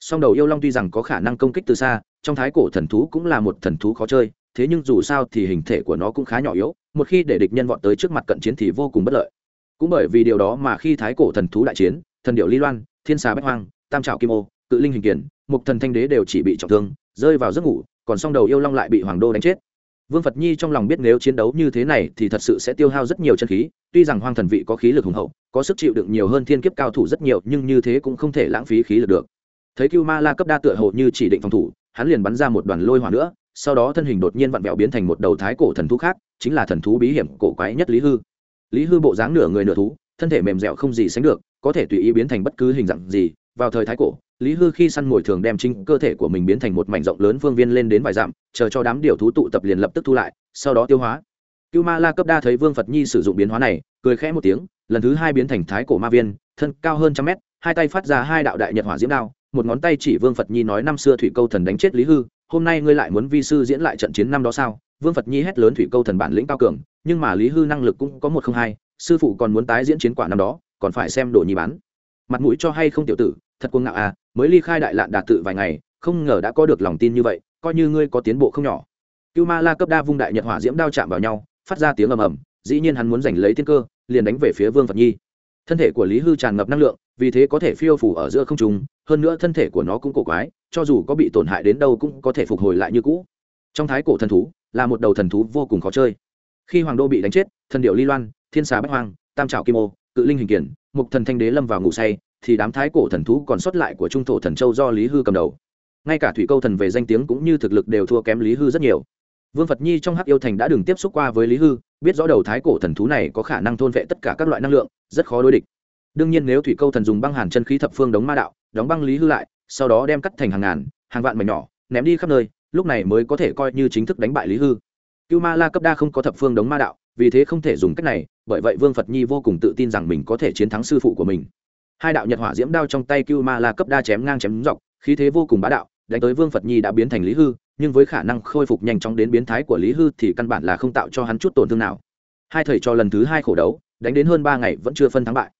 song đầu yêu long tuy rằng có khả năng công kích từ xa, trong thái cổ thần thú cũng là một thần thú khó chơi, thế nhưng dù sao thì hình thể của nó cũng khá nhỏ yếu, một khi để địch nhân vọt tới trước mặt cận chiến thì vô cùng bất lợi. Cũng bởi vì điều đó mà khi thái cổ thần thú đại chiến, thần điệu ly loan, thiên xà bách hoang, tam trào kim ô, cự linh hình kiển, mục thần thanh đế đều chỉ bị trọng thương, rơi vào giấc ngủ, còn song đầu yêu long lại bị hoàng đô đánh chết. Vương phật nhi trong lòng biết nếu chiến đấu như thế này thì thật sự sẽ tiêu hao rất nhiều chân khí, tuy rằng hoang thần vị có khí lực hùng hậu, có sức chịu đựng nhiều hơn thiên kiếp cao thủ rất nhiều, nhưng như thế cũng không thể lãng phí khí lực được thấy cưu ma la cấp đa tựa hồ như chỉ định phòng thủ, hắn liền bắn ra một đoàn lôi hỏa nữa, sau đó thân hình đột nhiên vặn vẹo biến thành một đầu thái cổ thần thú khác, chính là thần thú bí hiểm cổ quái nhất lý hư. Lý hư bộ dáng nửa người nửa thú, thân thể mềm dẻo không gì sánh được, có thể tùy ý biến thành bất cứ hình dạng gì. Vào thời thái cổ, lý hư khi săn mồi thường đem chính cơ thể của mình biến thành một mảnh rộng lớn phương viên lên đến vài dặm, chờ cho đám điều thú tụ tập liền lập tức thu lại, sau đó tiêu hóa. Cưu ma la cấp đa thấy vương phật nhi sử dụng biến hóa này, cười khẽ một tiếng, lần thứ hai biến thành thái cổ ma viên, thân cao hơn trăm mét, hai tay phát ra hai đạo đại nhật hỏa diễm đao một ngón tay chỉ vương phật nhi nói năm xưa thủy câu thần đánh chết lý hư, hôm nay ngươi lại muốn vi sư diễn lại trận chiến năm đó sao? Vương phật nhi hét lớn thủy câu thần bản lĩnh cao cường, nhưng mà lý hư năng lực cũng có một không hai, sư phụ còn muốn tái diễn chiến quả năm đó, còn phải xem đồ nhi bán. Mặt mũi cho hay không tiểu tử, thật cuồng ngạo à mới ly khai đại lạn đạt tự vài ngày, không ngờ đã có được lòng tin như vậy, coi như ngươi có tiến bộ không nhỏ. Cưu ma la cấp đa vung đại nhật hỏa diễm đao chạm vào nhau, phát ra tiếng ầm ầm, dĩ nhiên hắn muốn giành lấy tiên cơ, liền đánh về phía vương phật nhi. Thân thể của lý hư tràn ngập năng lượng vì thế có thể phiêu phủ ở giữa không trung, hơn nữa thân thể của nó cũng cổ quái, cho dù có bị tổn hại đến đâu cũng có thể phục hồi lại như cũ. Trong thái cổ thần thú, là một đầu thần thú vô cùng khó chơi. Khi hoàng đô bị đánh chết, thần điệu ly loan, thiên xà bách hoang, tam trào kim ô, cự linh hình kiển, mục thần thanh đế lâm vào ngủ say, thì đám thái cổ thần thú còn sót lại của trung thổ thần châu do lý hư cầm đầu. Ngay cả thủy câu thần về danh tiếng cũng như thực lực đều thua kém lý hư rất nhiều. Vương phật nhi trong hắc yêu thành đã đừng tiếp xúc qua với lý hư, biết rõ đầu thái cổ thần thú này có khả năng thôn vệ tất cả các loại năng lượng, rất khó đối địch đương nhiên nếu thủy câu thần dùng băng hàn chân khí thập phương đóng ma đạo, đóng băng lý hư lại, sau đó đem cắt thành hàng ngàn, hàng vạn mảnh nhỏ, ném đi khắp nơi, lúc này mới có thể coi như chính thức đánh bại lý hư. Cưu ma la cấp đa không có thập phương đống ma đạo, vì thế không thể dùng cách này, bởi vậy vương phật nhi vô cùng tự tin rằng mình có thể chiến thắng sư phụ của mình. Hai đạo nhật hỏa diễm đao trong tay cưu ma la cấp đa chém ngang chém dọc, khí thế vô cùng bá đạo, đánh tới vương phật nhi đã biến thành lý hư, nhưng với khả năng khôi phục nhanh chóng đến biến thái của lý hư thì căn bản là không tạo cho hắn chút tổn thương nào. Hai thầy cho lần thứ hai khổ đấu, đánh đến hơn ba ngày vẫn chưa phân thắng bại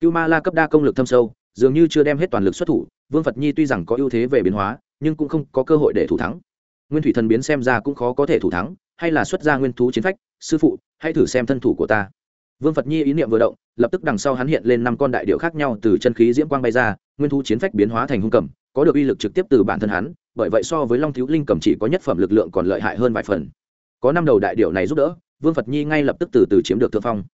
cưu ma la cấp đa công lực thâm sâu, dường như chưa đem hết toàn lực xuất thủ, vương phật nhi tuy rằng có ưu thế về biến hóa, nhưng cũng không có cơ hội để thủ thắng. Nguyên thủy thần biến xem ra cũng khó có thể thủ thắng, hay là xuất ra nguyên thú chiến phách, sư phụ, hãy thử xem thân thủ của ta. Vương phật nhi ý niệm vừa động, lập tức đằng sau hắn hiện lên năm con đại điệu khác nhau từ chân khí diễm quang bay ra, nguyên thú chiến phách biến hóa thành hung cầm, có được uy lực trực tiếp từ bản thân hắn, bởi vậy so với long thiếu linh cầm chỉ có nhất phẩm lực lượng còn lợi hại hơn vài phần. Có năm đầu đại điệu này giúp đỡ, vương phật nhi ngay lập tức từ từ chiếm được thượng phong.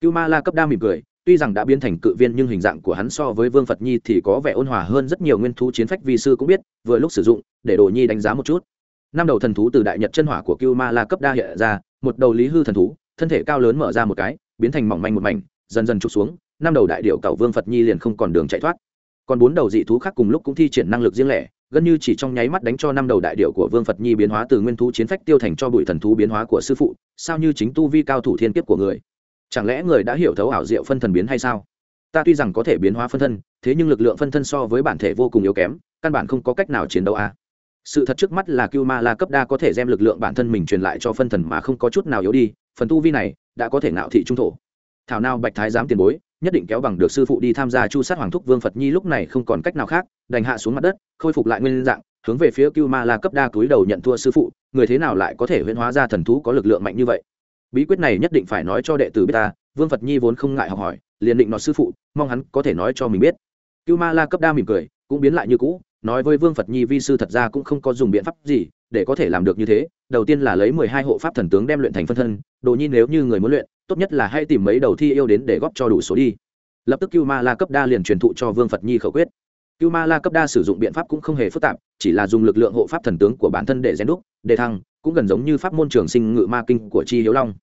Cưu ma la cấp đa mỉm cười tuy rằng đã biến thành cự viên nhưng hình dạng của hắn so với vương phật nhi thì có vẻ ôn hòa hơn rất nhiều, nguyên thú chiến phách vi sư cũng biết, vừa lúc sử dụng, để đồ nhi đánh giá một chút. Năm đầu thần thú từ đại nhật chân hỏa của cưu ma la cấp đa hiện ra, một đầu lý hư thần thú, thân thể cao lớn mở ra một cái, biến thành mỏng manh một mảnh, dần dần trục xuống, năm đầu đại điệu cầu vương phật nhi liền không còn đường chạy thoát. Còn bốn đầu dị thú khác cùng lúc cũng thi triển năng lực riêng lẻ, gần như chỉ trong nháy mắt đánh cho năm đầu đại điệu của vương phật nhi biến hóa từ nguyên thú chiến phách tiêu thành cho bụi thần thú biến hóa của sư phụ, sao như chính tu vi cao thủ thiên kiếp của người chẳng lẽ người đã hiểu thấu ảo diệu phân thần biến hay sao? Ta tuy rằng có thể biến hóa phân thân, thế nhưng lực lượng phân thân so với bản thể vô cùng yếu kém, căn bản không có cách nào chiến đấu a. À. sự thật trước mắt là cưu ma la cấp đa có thể đem lực lượng bản thân mình truyền lại cho phân thần mà không có chút nào yếu đi, phần tu vi này đã có thể ngạo thị trung thổ. Thảo nào bạch thái giám tiền bối, nhất định kéo bằng được sư phụ đi tham gia chu sát hoàng thúc vương phật nhi lúc này không còn cách nào khác, đành hạ xuống mặt đất, khôi phục lại nguyên dạng, hướng về phía cưu ma la cấp đa túi đầu nhận thua sư phụ, người thế nào lại có thể huyễn hóa ra thần thú có lực lượng mạnh như vậy? Bí quyết này nhất định phải nói cho đệ tử biết ta, vương phật nhi vốn không ngại học hỏi, liền định nói sư phụ, mong hắn có thể nói cho mình biết. Cưu ma la cấp đa mỉm cười, cũng biến lại như cũ, nói với vương phật nhi vi sư thật ra cũng không có dùng biện pháp gì, để có thể làm được như thế, đầu tiên là lấy mười hai hộ pháp thần tướng đem luyện thành phân thân, đồ nhi nếu như người muốn luyện, tốt nhất là hãy tìm mấy đầu thi yêu đến để góp cho đủ số đi. Lập tức cưu ma la cấp đa liền truyền thụ cho vương phật nhi khẩu quyết. Cưu ma la cấp đa sử dụng biện pháp cũng không hề phức tạp, chỉ là dùng lực lượng hộ pháp thần tướng của bản thân để rèn đúc đề thăng cũng gần giống như pháp môn trường sinh ngự ma kinh của chi hiếu long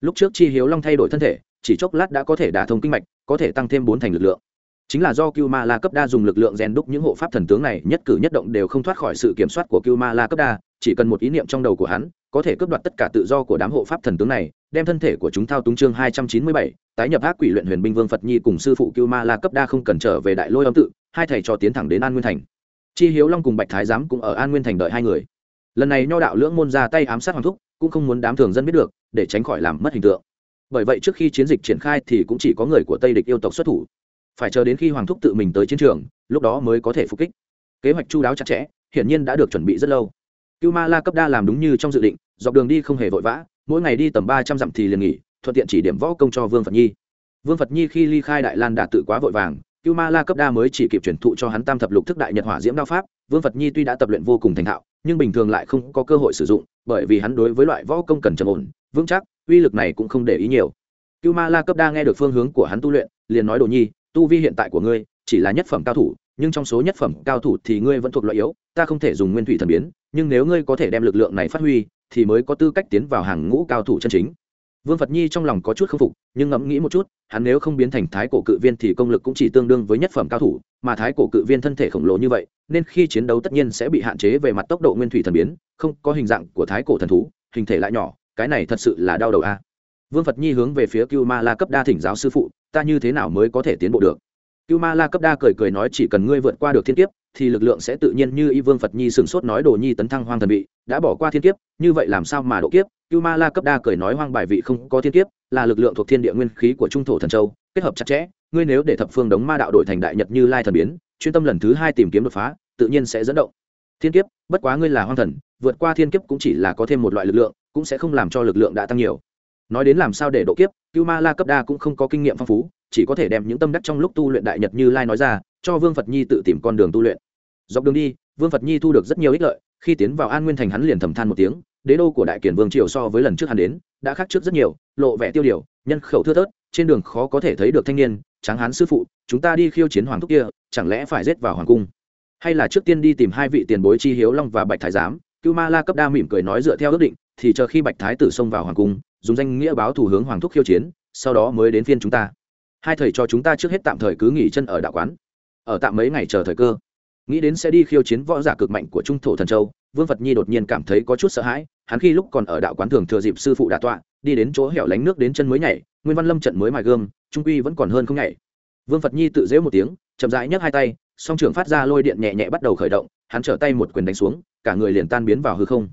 lúc trước chi hiếu long thay đổi thân thể chỉ chốc lát đã có thể đả thông kinh mạch có thể tăng thêm bốn thành lực lượng chính là do Cưu Ma La cấp đa dùng lực lượng rèn đúc những hộ pháp thần tướng này, nhất cử nhất động đều không thoát khỏi sự kiểm soát của Cưu Ma La cấp đa, chỉ cần một ý niệm trong đầu của hắn, có thể cướp đoạt tất cả tự do của đám hộ pháp thần tướng này, đem thân thể của chúng thao túng chương hai trăm chín mươi bảy, tái nhập ác quỷ luyện huyền binh vương Phật Nhi cùng sư phụ Cưu Ma La cấp đa không cần trở về Đại Lôi âm tự, hai thầy cho tiến thẳng đến An Nguyên thành. Chi Hiếu Long cùng Bạch Thái giám cũng ở An Nguyên thành đợi hai người. Lần này nho đạo lưỡng môn ra tay ám sát hoàng thúc, cũng không muốn đám thường dân biết được, để tránh khỏi làm mất hình tượng. Bởi vậy trước khi chiến dịch triển khai thì cũng chỉ có người của Tây địch yêu tộc xuất thủ, phải chờ đến khi hoàng thúc tự mình tới chiến trường lúc đó mới có thể phục kích. Kế hoạch chu đáo chặt chẽ hiển nhiên đã được chuẩn bị rất lâu. Cưu ma la cấp đa làm đúng như trong dự định dọc đường đi không hề vội vã mỗi ngày đi tầm ba trăm dặm thì liền nghỉ thuận tiện chỉ điểm võ công cho vương phật nhi. Vương phật nhi khi ly khai đại lan đã tự quá vội vàng cưu ma la cấp đa mới chỉ kịp chuyển thụ cho hắn tam thập lục thức đại nhật hỏa diễm đao pháp vương phật nhi tuy đã tập luyện vô cùng thành thạo nhưng bình thường lại không có cơ hội sử dụng, bởi vì hắn đối với loại võ công cần trầm ổn, vững chắc, uy lực này cũng không để ý nhiều. Cưu ma la cấp đa nghe được phương hướng của hắn tu luyện, liền nói, đồ nhi, tu vi hiện tại của ngươi chỉ là nhất phẩm cao thủ, nhưng trong số nhất phẩm cao thủ thì ngươi vẫn thuộc loại yếu, ta không thể dùng nguyên thủy thần biến, nhưng nếu ngươi có thể đem lực lượng này phát huy, thì mới có tư cách tiến vào hàng ngũ cao thủ chân chính vương phật nhi trong lòng có chút k phục, nhưng ngẫm nghĩ một chút, hắn nếu không biến thành thái cổ cự viên thì công lực cũng chỉ tương đương với nhất phẩm cao thủ, mà thái cổ cự viên thân thể khổng lồ như vậy, nên khi chiến đấu tất nhiên sẽ bị hạn chế về mặt tốc độ nguyên thủy thần biến, không có hình dạng của thái cổ thần thú, hình thể lại nhỏ, cái này thật sự là đau đầu a. Vương phật nhi hướng về phía cưu ma la cấp đa thỉnh giáo sư phụ, ta như thế nào mới có thể tiến bộ được? Cưu ma la cấp đa cười cười nói, chỉ cần ngươi vượt qua được thiên kiếp thì lực lượng sẽ tự nhiên như y vương phật nhi sửng sốt nói đồ nhi tấn thăng hoang thần vị, đã bỏ qua thiên kiếp, như vậy làm sao mà độ kiếp? Cưu ma la cấp đa cười nói hoang bài vị không có thiên kiếp, là lực lượng thuộc thiên địa nguyên khí của trung thổ thần châu, kết hợp chặt chẽ, ngươi nếu để thập phương đống ma đạo đổi thành đại nhật như lai thần biến, chuyên tâm lần thứ hai tìm kiếm đột phá, tự nhiên sẽ dẫn động. Thiên kiếp, bất quá ngươi là hoang thần, vượt qua thiên kiếp cũng chỉ là có thêm một loại lực lượng, cũng sẽ không làm cho lực lượng đã tăng nhiều. Nói đến làm sao để độ kiếp, cưu ma la cấp đa cũng không có kinh nghiệm phong phú, chỉ có thể đem những tâm đắc trong lúc tu luyện đại nhật như lai nói ra, cho vương phật nhi tự tìm con đường tu luyện dọc đường đi, vương phật nhi thu được rất nhiều ích lợi, khi tiến vào an nguyên thành hắn liền thầm than một tiếng, đế đô của đại kiển vương triều so với lần trước hắn đến, đã khác trước rất nhiều, lộ vẻ tiêu điều, nhân khẩu thưa thớt, trên đường khó có thể thấy được thanh niên, tráng hán sư phụ, chúng ta đi khiêu chiến hoàng thúc kia, chẳng lẽ phải rết vào hoàng cung? Hay là trước tiên đi tìm hai vị tiền bối chi hiếu long và bạch thái giám, cưu ma la cấp đa mỉm cười nói dựa theo ước định, thì chờ khi bạch thái tử xông vào hoàng cung, dùng danh nghĩa báo thủ hướng hoàng thúc khiêu chiến, sau đó mới đến phiên chúng ta. Hai thầy cho chúng ta trước hết tạm thời cứ nghỉ chân ở đạo quán. Ở tạm mấy ngày chờ thời cơ? Nghĩ đến sẽ đi khiêu chiến võ giả cực mạnh của trung thổ thần châu, vương phật nhi đột nhiên cảm thấy có chút sợ hãi, hắn khi lúc còn ở đạo quán thường thừa dịp sư phụ đà tọa, đi đến chỗ hẻo lánh nước đến chân mới nhảy, nguyên văn lâm trận mới mài gươm, trung quy vẫn còn hơn không nhảy. Vương phật nhi tự dễu một tiếng, chậm rãi nhấc hai tay, song trưởng phát ra lôi điện nhẹ nhẹ bắt đầu khởi động, hắn trở tay một quyền đánh xuống, cả người liền tan biến vào hư không.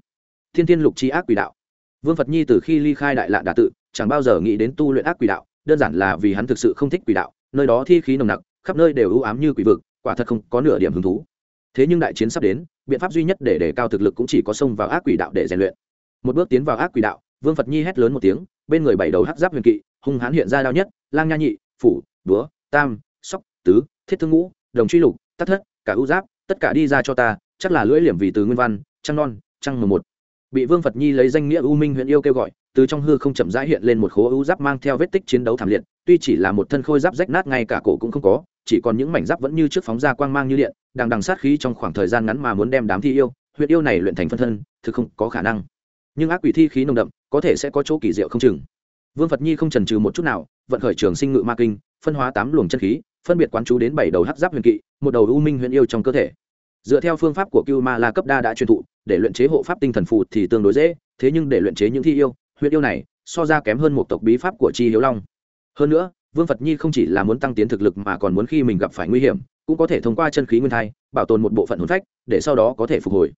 Thiên thiên lục chi ác quỷ đạo. Vương phật nhi từ khi ly khai đại lạ đà tự, chẳng bao giờ nghĩ đến tu luyện ác quỷ đạo, đơn giản là vì hắn thực sự không thích quỷ đạo, nơi đó thi khí nồng nặc, khắp nơi đều ưu ám như quỷ vực quả thật không có nửa điểm hứng thú. Thế nhưng đại chiến sắp đến, biện pháp duy nhất để đề cao thực lực cũng chỉ có xông vào ác quỷ đạo để rèn luyện. Một bước tiến vào ác quỷ đạo, vương phật nhi hét lớn một tiếng, bên người bảy đầu hắc giáp huyền kỵ, hung hãn hiện ra đao nhất, lang nha nhị, phủ, búa, tam, sóc, tứ, thiết thương ngũ, đồng truy lục, tắc thất, cả ưu giáp, tất cả đi ra cho ta, chắc là lưỡi liềm vì từ nguyên văn, trăng non, trăng mười một. Bị vương phật nhi lấy danh nghĩa u minh huyện yêu kêu gọi, từ trong hư không chậm rãi hiện lên một khố ưu giáp mang theo vết tích chiến đấu thảm liệt, tuy chỉ là một thân khôi giáp rách nát ngay cả cổ cũng không có chỉ còn những mảnh giáp vẫn như trước phóng ra quang mang như điện, đang đằng sát khí trong khoảng thời gian ngắn mà muốn đem đám thi yêu huyện yêu này luyện thành phân thân, thực không có khả năng. Nhưng ác quỷ thi khí nồng đậm, có thể sẽ có chỗ kỳ diệu không chừng. Vương phật nhi không trần trừ một chút nào, vận khởi trường sinh ngự ma kinh, phân hóa tám luồng chân khí, phân biệt quán chú đến bảy đầu hắc giáp huyền kỵ, một đầu u minh huyền yêu trong cơ thể. Dựa theo phương pháp của cưu ma la cấp đa đã truyền thụ, để luyện chế hộ pháp tinh thần phụ thì tương đối dễ, thế nhưng để luyện chế những thi yêu huyền yêu này, so ra kém hơn một tộc bí pháp của chi hiếu long. Hơn nữa vương phật nhi không chỉ là muốn tăng tiến thực lực mà còn muốn khi mình gặp phải nguy hiểm, cũng có thể thông qua chân khí nguyên thai, bảo tồn một bộ phận hồn phách, để sau đó có thể phục hồi.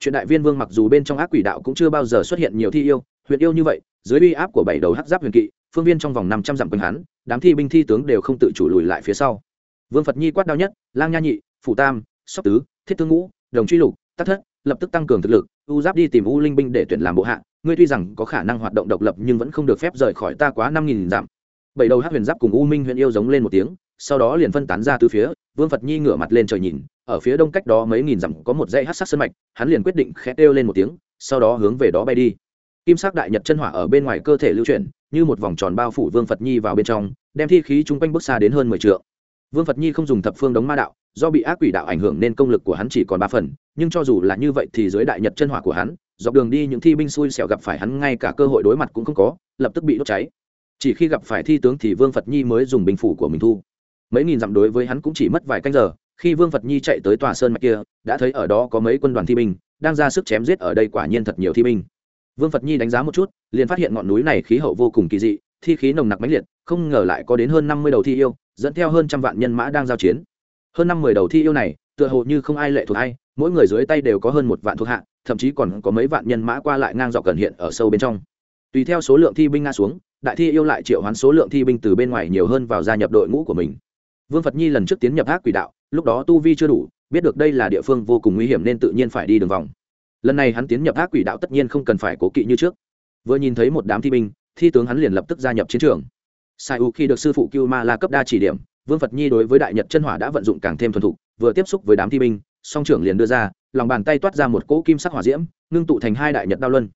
Chuyện đại viên vương mặc dù bên trong ác quỷ đạo cũng chưa bao giờ xuất hiện nhiều thi yêu huyện yêu như vậy, dưới uy áp của bảy đầu hắc giáp huyền kỵ, phương viên trong vòng năm trăm dặm quanh hắn, đám thi binh thi tướng đều không tự chủ lùi lại phía sau. Vương phật nhi quát đau nhất, lang nha nhị, phủ tam, sóc tứ, thiết thương ngũ, đồng truy lục, tắc thất, lập tức tăng cường thực lực, u giáp đi tìm u linh binh để tuyển làm bộ hạ. Ngươi tuy rằng có khả năng hoạt động độc lập nhưng vẫn không được phép rời khỏi ta quá năm nghìn dặm bảy đầu hát huyền giáp cùng u minh huyền yêu giống lên một tiếng, sau đó liền phân tán ra từ phía, vương phật nhi ngửa mặt lên trời nhìn, ở phía đông cách đó mấy nghìn dặm có một dãy hát sắc sân mạch, hắn liền quyết định khẽ kêu lên một tiếng, sau đó hướng về đó bay đi. Kim sắc đại nhật chân hỏa ở bên ngoài cơ thể lưu chuyển, như một vòng tròn bao phủ vương phật nhi vào bên trong, đem thi khí chung quanh bước xa đến hơn mười t vương phật nhi không dùng thập phương đống ma đạo, do bị ác quỷ đạo ảnh hưởng nên công lực của hắn chỉ còn ba phần, nhưng cho dù là như vậy thì dưới đại nhật chân hỏa của hắn, dọc đường đi những thi binh xui xẻo gặp phải hắn ngay cả cơ hội đối mặt cũng không có, lập tức bị đốt cháy chỉ khi gặp phải thi tướng thì vương phật nhi mới dùng bình phủ của mình thu. Mấy nghìn dặm đối với hắn cũng chỉ mất vài canh giờ, khi vương phật nhi chạy tới tòa sơn mạch kia, đã thấy ở đó có mấy quân đoàn thi binh, đang ra sức chém giết ở đây quả nhiên thật nhiều thi binh. Vương phật nhi đánh giá một chút, liền phát hiện ngọn núi này khí hậu vô cùng kỳ dị, thi khí nồng nặc mãnh liệt, không ngờ lại có đến hơn năm mươi đầu thi yêu, dẫn theo hơn trăm vạn nhân mã đang giao chiến. Hơn năm mươi đầu thi yêu này, tựa hồ như không ai lệ thuộc ai, mỗi người dưới tay đều có hơn một vạn thuộc hạ, thậm chí còn có mấy vạn nhân mã qua lại ngang dọc cần hiện ở sâu bên trong. Tùy theo số lượng thi binh nga xuống đại thi yêu lại triệu hoán số lượng thi binh từ bên ngoài nhiều hơn vào gia nhập đội ngũ của mình. Vương phật nhi lần trước tiến nhập ác quỷ đạo, lúc đó tu vi chưa đủ, biết được đây là địa phương vô cùng nguy hiểm nên tự nhiên phải đi đường vòng. Lần này hắn tiến nhập ác quỷ đạo tất nhiên không cần phải cố kỵ như trước. Vừa nhìn thấy một đám thi binh, thi tướng hắn liền lập tức gia nhập chiến trường. Sai u khi được sư phụ cưu ma la cấp đa chỉ điểm, vương phật nhi đối với đại nhật chân hỏa đã vận dụng càng thêm thuần thục, vừa tiếp xúc với đám thi binh, song trưởng liền đưa ra, lòng bàn tay toát ra một cỗ kim sắc hỏa diễm, ngưng tụ thành hai đại nhật đao luân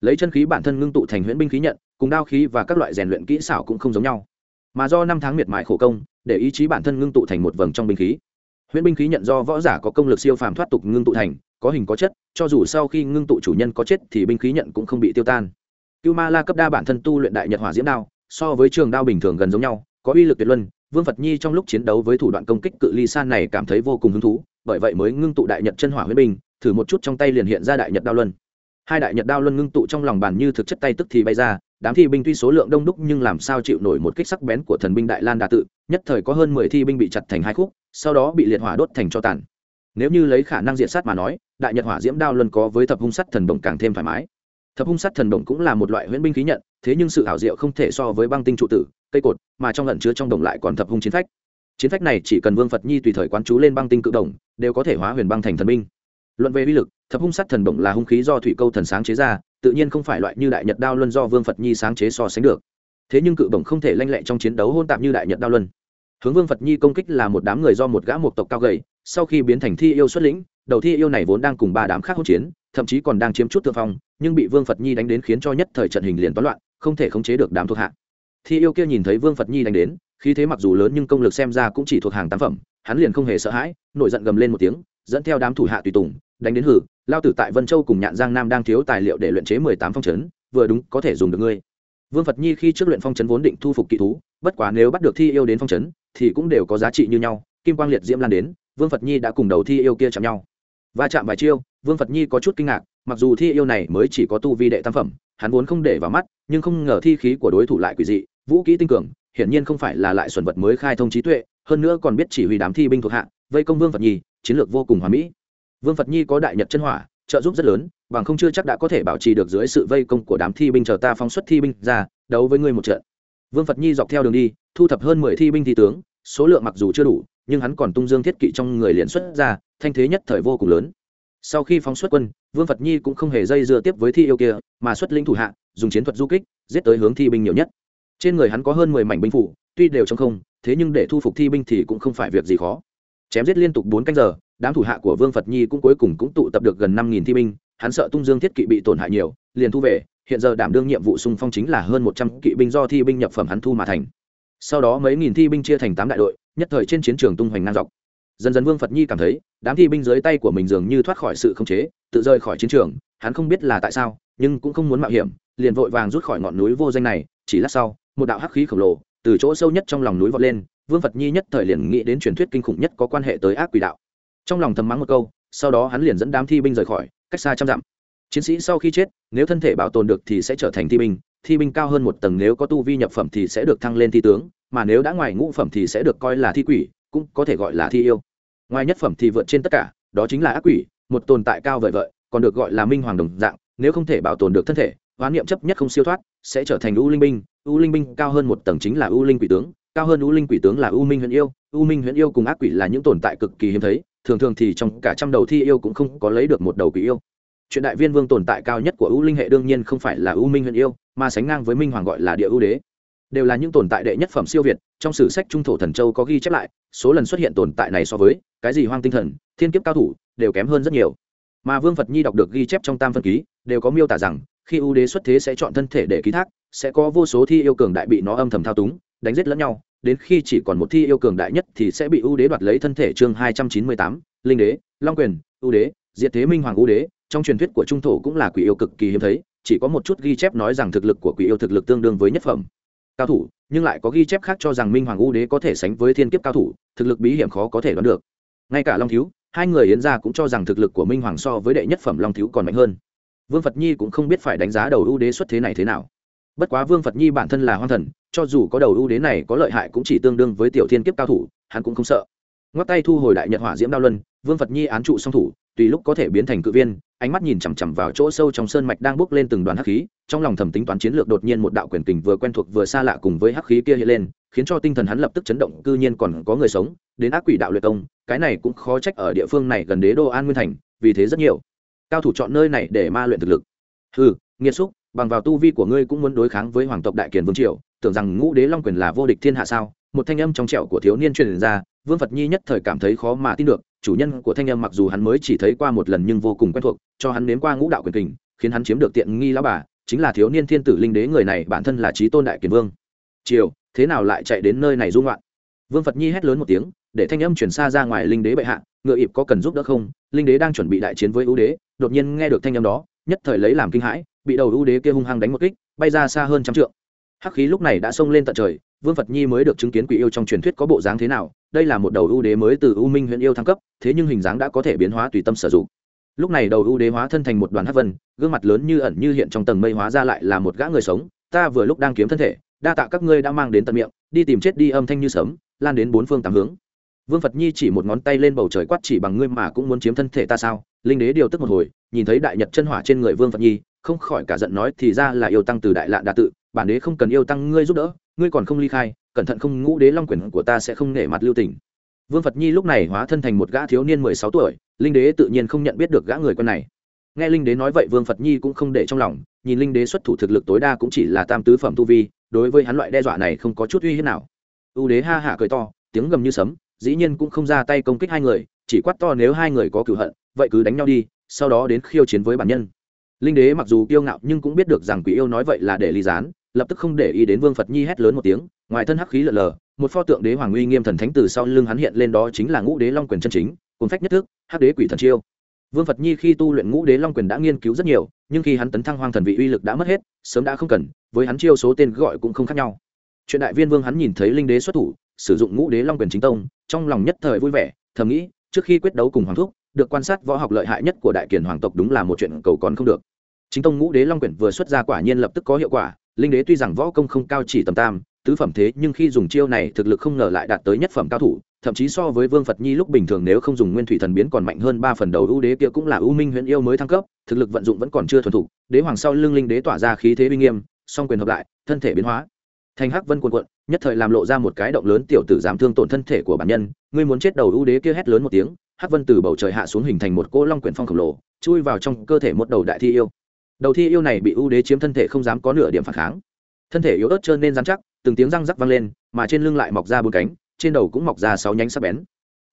lấy chân khí bản thân ngưng tụ thành huyễn binh khí nhận, cùng đao khí và các loại rèn luyện kỹ xảo cũng không giống nhau. Mà do năm tháng miệt mài khổ công, để ý chí bản thân ngưng tụ thành một vầng trong binh khí. Huyễn binh khí nhận do võ giả có công lực siêu phàm thoát tục ngưng tụ thành, có hình có chất, cho dù sau khi ngưng tụ chủ nhân có chết thì binh khí nhận cũng không bị tiêu tan. Cưu ma la cấp đa bản thân tu luyện đại nhật hỏa diễm đao, so với trường đao bình thường gần giống nhau, có uy lực tuyệt luân, vương phật nhi trong lúc chiến đấu với thủ đoạn công kích cự ly san này cảm thấy vô cùng hứng thú, bởi vậy mới ngưng tụ đại nhật chân hỏa huyết binh, thử một chút trong tay liền hiện ra đại nhật đao luân hai đại nhật đao luân ngưng tụ trong lòng bàn như thực chất tay tức thì bay ra, đám thi binh tuy số lượng đông đúc nhưng làm sao chịu nổi một kích sắc bén của thần binh đại lan đà tự, nhất thời có hơn mười thi binh bị chặt thành hai khúc, sau đó bị liệt hỏa đốt thành cho tàn. Nếu như lấy khả năng diện sát mà nói, đại nhật hỏa diễm đao luân có với thập hung sắt thần đồng càng thêm thoải mái. Thập hung sắt thần đồng cũng là một loại huyễn binh khí nhận, thế nhưng sự ảo diệu không thể so với băng tinh trụ tử, cây cột, mà trong lẩn chứa trong đồng lại còn thập hung chiến phách. Chiến phách này chỉ cần vương phật nhi tùy thời quán chú lên băng tinh cự đồng, đều có thể hóa huyền băng thành thần binh. Luận về uy lực thập hung sát thần bổng là hung khí do thủy câu thần sáng chế ra, tự nhiên không phải loại như đại nhật đao luân do vương phật nhi sáng chế so sánh được. Thế nhưng cự bổng không thể lanh lẹ trong chiến đấu hôn tạp như đại nhật đao luân. Hướng vương phật nhi công kích là một đám người do một gã một tộc cao gầy, sau khi biến thành thi yêu xuất lĩnh, đầu thi yêu này vốn đang cùng ba đám khác hỗn chiến, thậm chí còn đang chiếm chút thượng phong, nhưng bị vương phật nhi đánh đến khiến cho nhất thời trận hình liền toán loạn, không thể khống chế được đám thuộc hạ. Thi yêu kia nhìn thấy vương phật nhi đánh đến, khí thế mặc dù lớn nhưng công lực xem ra cũng chỉ thuộc hàng tam phẩm, hắn liền không hề sợ hãi, nổi giận gầm lên một tiếng, dẫn theo đám thủ hạ tùy tùng đánh đến hử, lao tử tại vân châu cùng nhạn giang nam đang thiếu tài liệu để luyện chế mười tám phong trấn vừa đúng có thể dùng được ngươi. Vương phật nhi khi trước luyện phong trấn vốn định thu phục kỵ thú, bất quá nếu bắt được thi yêu đến phong trấn thì cũng đều có giá trị như nhau, kim quang liệt diễm lan đến, vương phật nhi đã cùng đầu thi yêu kia chạm nhau. Va chạm vài chiêu, vương phật nhi có chút kinh ngạc, mặc dù thi yêu này mới chỉ có tu vi đệ tam phẩm, hắn vốn không để vào mắt, nhưng không ngờ thi khí của đối thủ lại quỷ dị, vũ kỹ tinh cường, hiển nhiên không phải là lại xuẩn vật mới khai thông trí tuệ, hơn nữa còn biết chỉ huy đám thi binh thuộc hạ, vây công vương phật nhi, chiến lược vô cùng hoàn mỹ vương phật nhi có đại nhật chân hỏa, trợ giúp rất lớn, bằng không chưa chắc đã có thể bảo trì được dưới sự vây công của đám thi binh chờ ta phóng xuất thi binh ra, đấu với ngươi một trận. Vương phật nhi dọc theo đường đi, thu thập hơn mười thi binh thi tướng, số lượng mặc dù chưa đủ, nhưng hắn còn tung dương thiết kỵ trong người liền xuất ra, thanh thế nhất thời vô cùng lớn. Sau khi phóng xuất quân, vương phật nhi cũng không hề dây dưa tiếp với thi yêu kia, mà xuất linh thủ hạ, dùng chiến thuật du kích, giết tới hướng thi binh nhiều nhất. Trên người hắn có hơn mười mảnh binh phủ, tuy đều trong không, thế nhưng để thu phục thi binh thì cũng không phải việc gì khó. Chém giết liên tục bốn canh giờ đám thủ hạ của vương phật nhi cũng cuối cùng cũng tụ tập được gần năm nghìn thi binh, hắn sợ tung dương thiết kỵ bị tổn hại nhiều, liền thu về, hiện giờ đảm đương nhiệm vụ xung phong chính là hơn một trăm kỵ binh do thi binh nhập phẩm hắn thu mà thành. Sau đó mấy nghìn thi binh chia thành tám đại đội, nhất thời trên chiến trường tung hoành ngang dọc. Dần dần vương phật nhi cảm thấy, đám thi binh dưới tay của mình dường như thoát khỏi sự khống chế, tự rời khỏi chiến trường, hắn không biết là tại sao, nhưng cũng không muốn mạo hiểm, liền vội vàng rút khỏi ngọn núi vô danh này, chỉ lát sau, một đạo hắc khí khổng lồ, từ chỗ sâu nhất trong lòng núi vọt lên, vương phật nhi nhất thời liền nghĩ đến truyền thuyết kinh khủng nhất có quan hệ tới ác quỷ đạo trong lòng thầm mắng một câu, sau đó hắn liền dẫn đám thi binh rời khỏi, cách xa trăm dặm. Chiến sĩ sau khi chết, nếu thân thể bảo tồn được thì sẽ trở thành thi binh thi binh cao hơn một tầng nếu có tu vi nhập phẩm thì sẽ được thăng lên thi tướng, mà nếu đã ngoài ngũ phẩm thì sẽ được coi là thi quỷ, cũng có thể gọi là thi yêu. Ngoài nhất phẩm thì vượt trên tất cả, đó chính là ác quỷ, một tồn tại cao vời vợi, còn được gọi là minh hoàng đồng dạng, nếu không thể bảo tồn được thân thể, hoán niệm chấp nhất không siêu thoát, sẽ trở thành u linh binh, u linh binh cao hơn một tầng chính là u linh quỷ tướng, cao hơn u linh quỷ tướng là u minh huyện yêu, u minh huyện yêu cùng ác quỷ là những tồn tại cực kỳ hiếm thấy thường thường thì trong cả trăm đầu thi yêu cũng không có lấy được một đầu quỷ yêu. Chuyện đại viên vương tồn tại cao nhất của u linh hệ đương nhiên không phải là u minh huyện yêu, mà sánh ngang với minh hoàng gọi là địa ưu đế. Đều là những tồn tại đệ nhất phẩm siêu việt, trong sử sách trung thổ thần châu có ghi chép lại, số lần xuất hiện tồn tại này so với cái gì hoang tinh thần, thiên kiếp cao thủ đều kém hơn rất nhiều. Mà vương phật nhi đọc được ghi chép trong tam phân ký, đều có miêu tả rằng, khi ưu đế xuất thế sẽ chọn thân thể để ký thác, sẽ có vô số thi yêu cường đại bị nó âm thầm thao túng, đánh giết lẫn nhau đến khi chỉ còn một thi yêu cường đại nhất thì sẽ bị ưu đế đoạt lấy thân thể chương hai trăm chín mươi tám, linh đế, long quyền, ưu đế, diệt thế minh hoàng ưu đế. Trong truyền thuyết của trung thổ cũng là quỷ yêu cực kỳ hiếm thấy, chỉ có một chút ghi chép nói rằng thực lực của quỷ yêu thực lực tương đương với nhất phẩm. Cao thủ, nhưng lại có ghi chép khác cho rằng minh hoàng ưu đế có thể sánh với thiên kiếp cao thủ, thực lực bí hiểm khó có thể đoán được. Ngay cả long thiếu, hai người yến gia cũng cho rằng thực lực của minh hoàng so với đệ nhất phẩm long thiếu còn mạnh hơn. Vương phật nhi cũng không biết phải đánh giá đầu ưu đế xuất thế này thế nào bất quá vương phật nhi bản thân là hoang thần, cho dù có đầu ưu đế này có lợi hại cũng chỉ tương đương với tiểu thiên kiếp cao thủ, hắn cũng không sợ. Ngoắc tay thu hồi đại nhật hỏa diễm đao luân, vương phật nhi án trụ song thủ, tùy lúc có thể biến thành cự viên, ánh mắt nhìn chằm chằm vào chỗ sâu trong sơn mạch đang bước lên từng đoàn hắc khí, trong lòng thầm tính toán chiến lược đột nhiên một đạo quyền tình vừa quen thuộc vừa xa lạ cùng với hắc khí kia hiện lên, khiến cho tinh thần hắn lập tức chấn động, cư nhiên còn có người sống, đến ác quỷ đạo luyện công, cái này cũng khó trách ở địa phương này gần đế đô an nguyên thành, vì thế rất nhiều. Cao thủ chọn nơi này để ma luyện thực lực. Ừ nghiêm xúc bằng vào tu vi của ngươi cũng muốn đối kháng với hoàng tộc đại kiền vương triều, tưởng rằng ngũ đế long quyền là vô địch thiên hạ sao? Một thanh âm trong trẻo của thiếu niên truyền ra, vương phật nhi nhất thời cảm thấy khó mà tin được, chủ nhân của thanh âm mặc dù hắn mới chỉ thấy qua một lần nhưng vô cùng quen thuộc, cho hắn nếm qua ngũ đạo quyền kình, khiến hắn chiếm được tiện nghi lão bà, chính là thiếu niên thiên tử linh đế người này bản thân là trí tôn đại kiền vương. Triều, thế nào lại chạy đến nơi này dung loạn vương phật nhi hét lớn một tiếng, để thanh âm chuyển xa ra ngoài linh đế bệ hạ, ngựa ịp có cần giúp đỡ không? Linh đế đang chuẩn bị đại chiến với ưu đế, đột nhiên nghe được thanh âm đó, nhất thời lấy làm kinh hãi bị đầu ưu đế kia hung hăng đánh một kích, bay ra xa hơn trăm trượng. Hắc khí lúc này đã xông lên tận trời, vương phật nhi mới được chứng kiến quỷ yêu trong truyền thuyết có bộ dáng thế nào, đây là một đầu ưu đế mới từ u minh huyện yêu thăng cấp, thế nhưng hình dáng đã có thể biến hóa tùy tâm sử dụng. Lúc này đầu ưu đế hóa thân thành một đoàn hắc vân, gương mặt lớn như ẩn như hiện trong tầng mây hóa ra lại là một gã người sống. Ta vừa lúc đang kiếm thân thể, đa tạ các ngươi đã mang đến tận miệng, đi tìm chết đi âm thanh như sấm, lan đến bốn phương tám hướng. Vương phật nhi chỉ một ngón tay lên bầu trời quát chỉ bằng ngươi mà cũng muốn chiếm thân thể ta sao? Linh đế điều tức một hồi, nhìn thấy đại nhật chân hỏa trên người vương phật nhi không khỏi cả giận nói, thì ra là yêu tăng từ đại lạ đà tự, bản đế không cần yêu tăng ngươi giúp đỡ, ngươi còn không ly khai, cẩn thận không ngũ đế long quyền của ta sẽ không nể mặt lưu tình. Vương phật nhi lúc này hóa thân thành một gã thiếu niên mười sáu tuổi, linh đế tự nhiên không nhận biết được gã người con này. Nghe linh đế nói vậy, vương phật nhi cũng không để trong lòng, nhìn linh đế xuất thủ thực lực tối đa cũng chỉ là tam tứ phẩm tu vi, đối với hắn loại đe dọa này không có chút uy hiếp nào. Ưu đế ha hạ cười to, tiếng gầm như sấm, dĩ nhiên cũng không ra tay công kích hai người, chỉ quát to nếu hai người có cửu hận, vậy cứ đánh nhau đi, sau đó đến khiêu chiến với bản nhân linh đế mặc dù kiêu ngạo nhưng cũng biết được rằng quỷ yêu nói vậy là để ly gián, lập tức không để ý đến vương phật nhi hét lớn một tiếng, ngoài thân hắc khí lờ lờ, một pho tượng đế hoàng uy nghiêm thần thánh từ sau lưng hắn hiện lên đó chính là ngũ đế long quyền chân chính, cuốn phách nhất thức, hắc đế quỷ thần chiêu. Vương phật nhi khi tu luyện ngũ đế long quyền đã nghiên cứu rất nhiều, nhưng khi hắn tấn thăng hoang thần vị uy lực đã mất hết, sớm đã không cần, với hắn chiêu số tên gọi cũng không khác nhau. Chuyện đại viên vương hắn nhìn thấy linh đế xuất thủ, sử dụng ngũ đế long quyền chính tông, trong lòng nhất thời vui vẻ, thầm nghĩ, trước khi quyết đấu cùng hoàng thúc, được quan sát võ học lợi hại nhất của đại kiền hoàng tộc đúng là một chuyện cầu còn không được chính tông ngũ đế long quyển vừa xuất ra quả nhiên lập tức có hiệu quả, linh đế tuy rằng võ công không cao chỉ tầm tam, tứ phẩm thế nhưng khi dùng chiêu này thực lực không ngờ lại đạt tới nhất phẩm cao thủ, thậm chí so với vương phật nhi lúc bình thường nếu không dùng nguyên thủy thần biến còn mạnh hơn ba phần đầu ưu đế kia cũng là ưu minh huyện yêu mới thăng cấp, thực lực vận dụng vẫn còn chưa thuần thục, đế hoàng sau lưng linh đế tỏa ra khí thế uy nghiêm, song quyền hợp lại, thân thể biến hóa. Thành hắc vân quần quận nhất thời làm lộ ra một cái động lớn tiểu tử giảm thương tổn thân thể của bản nhân, ngươi muốn chết đầu ưu đế kia hét lớn một tiếng, hắc vân từ bầu trời hạ xuống hình thành một cỗ long quyển phong khổng lồ, chui vào trong cơ thể một đầu đại thi yêu đầu thi yêu này bị ưu đế chiếm thân thể không dám có nửa điểm phản kháng. Thân thể yếu ớt trơn nên dán chắc, từng tiếng răng rắc vang lên, mà trên lưng lại mọc ra bốn cánh, trên đầu cũng mọc ra sáu nhánh sắc bén.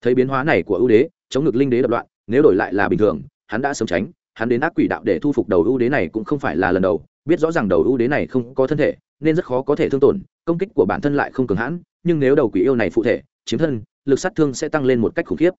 Thấy biến hóa này của ưu đế, chống ngực linh đế đập loạn, nếu đổi lại là bình thường, hắn đã sớm tránh, hắn đến ác quỷ đạo để thu phục đầu ưu đế này cũng không phải là lần đầu. Biết rõ ràng đầu ưu đế này không có thân thể, nên rất khó có thể thương tổn, công kích của bản thân lại không cường hãn, nhưng nếu đầu quỷ yêu này phụ thể, chiếm thân, lực sát thương sẽ tăng lên một cách khủng khiếp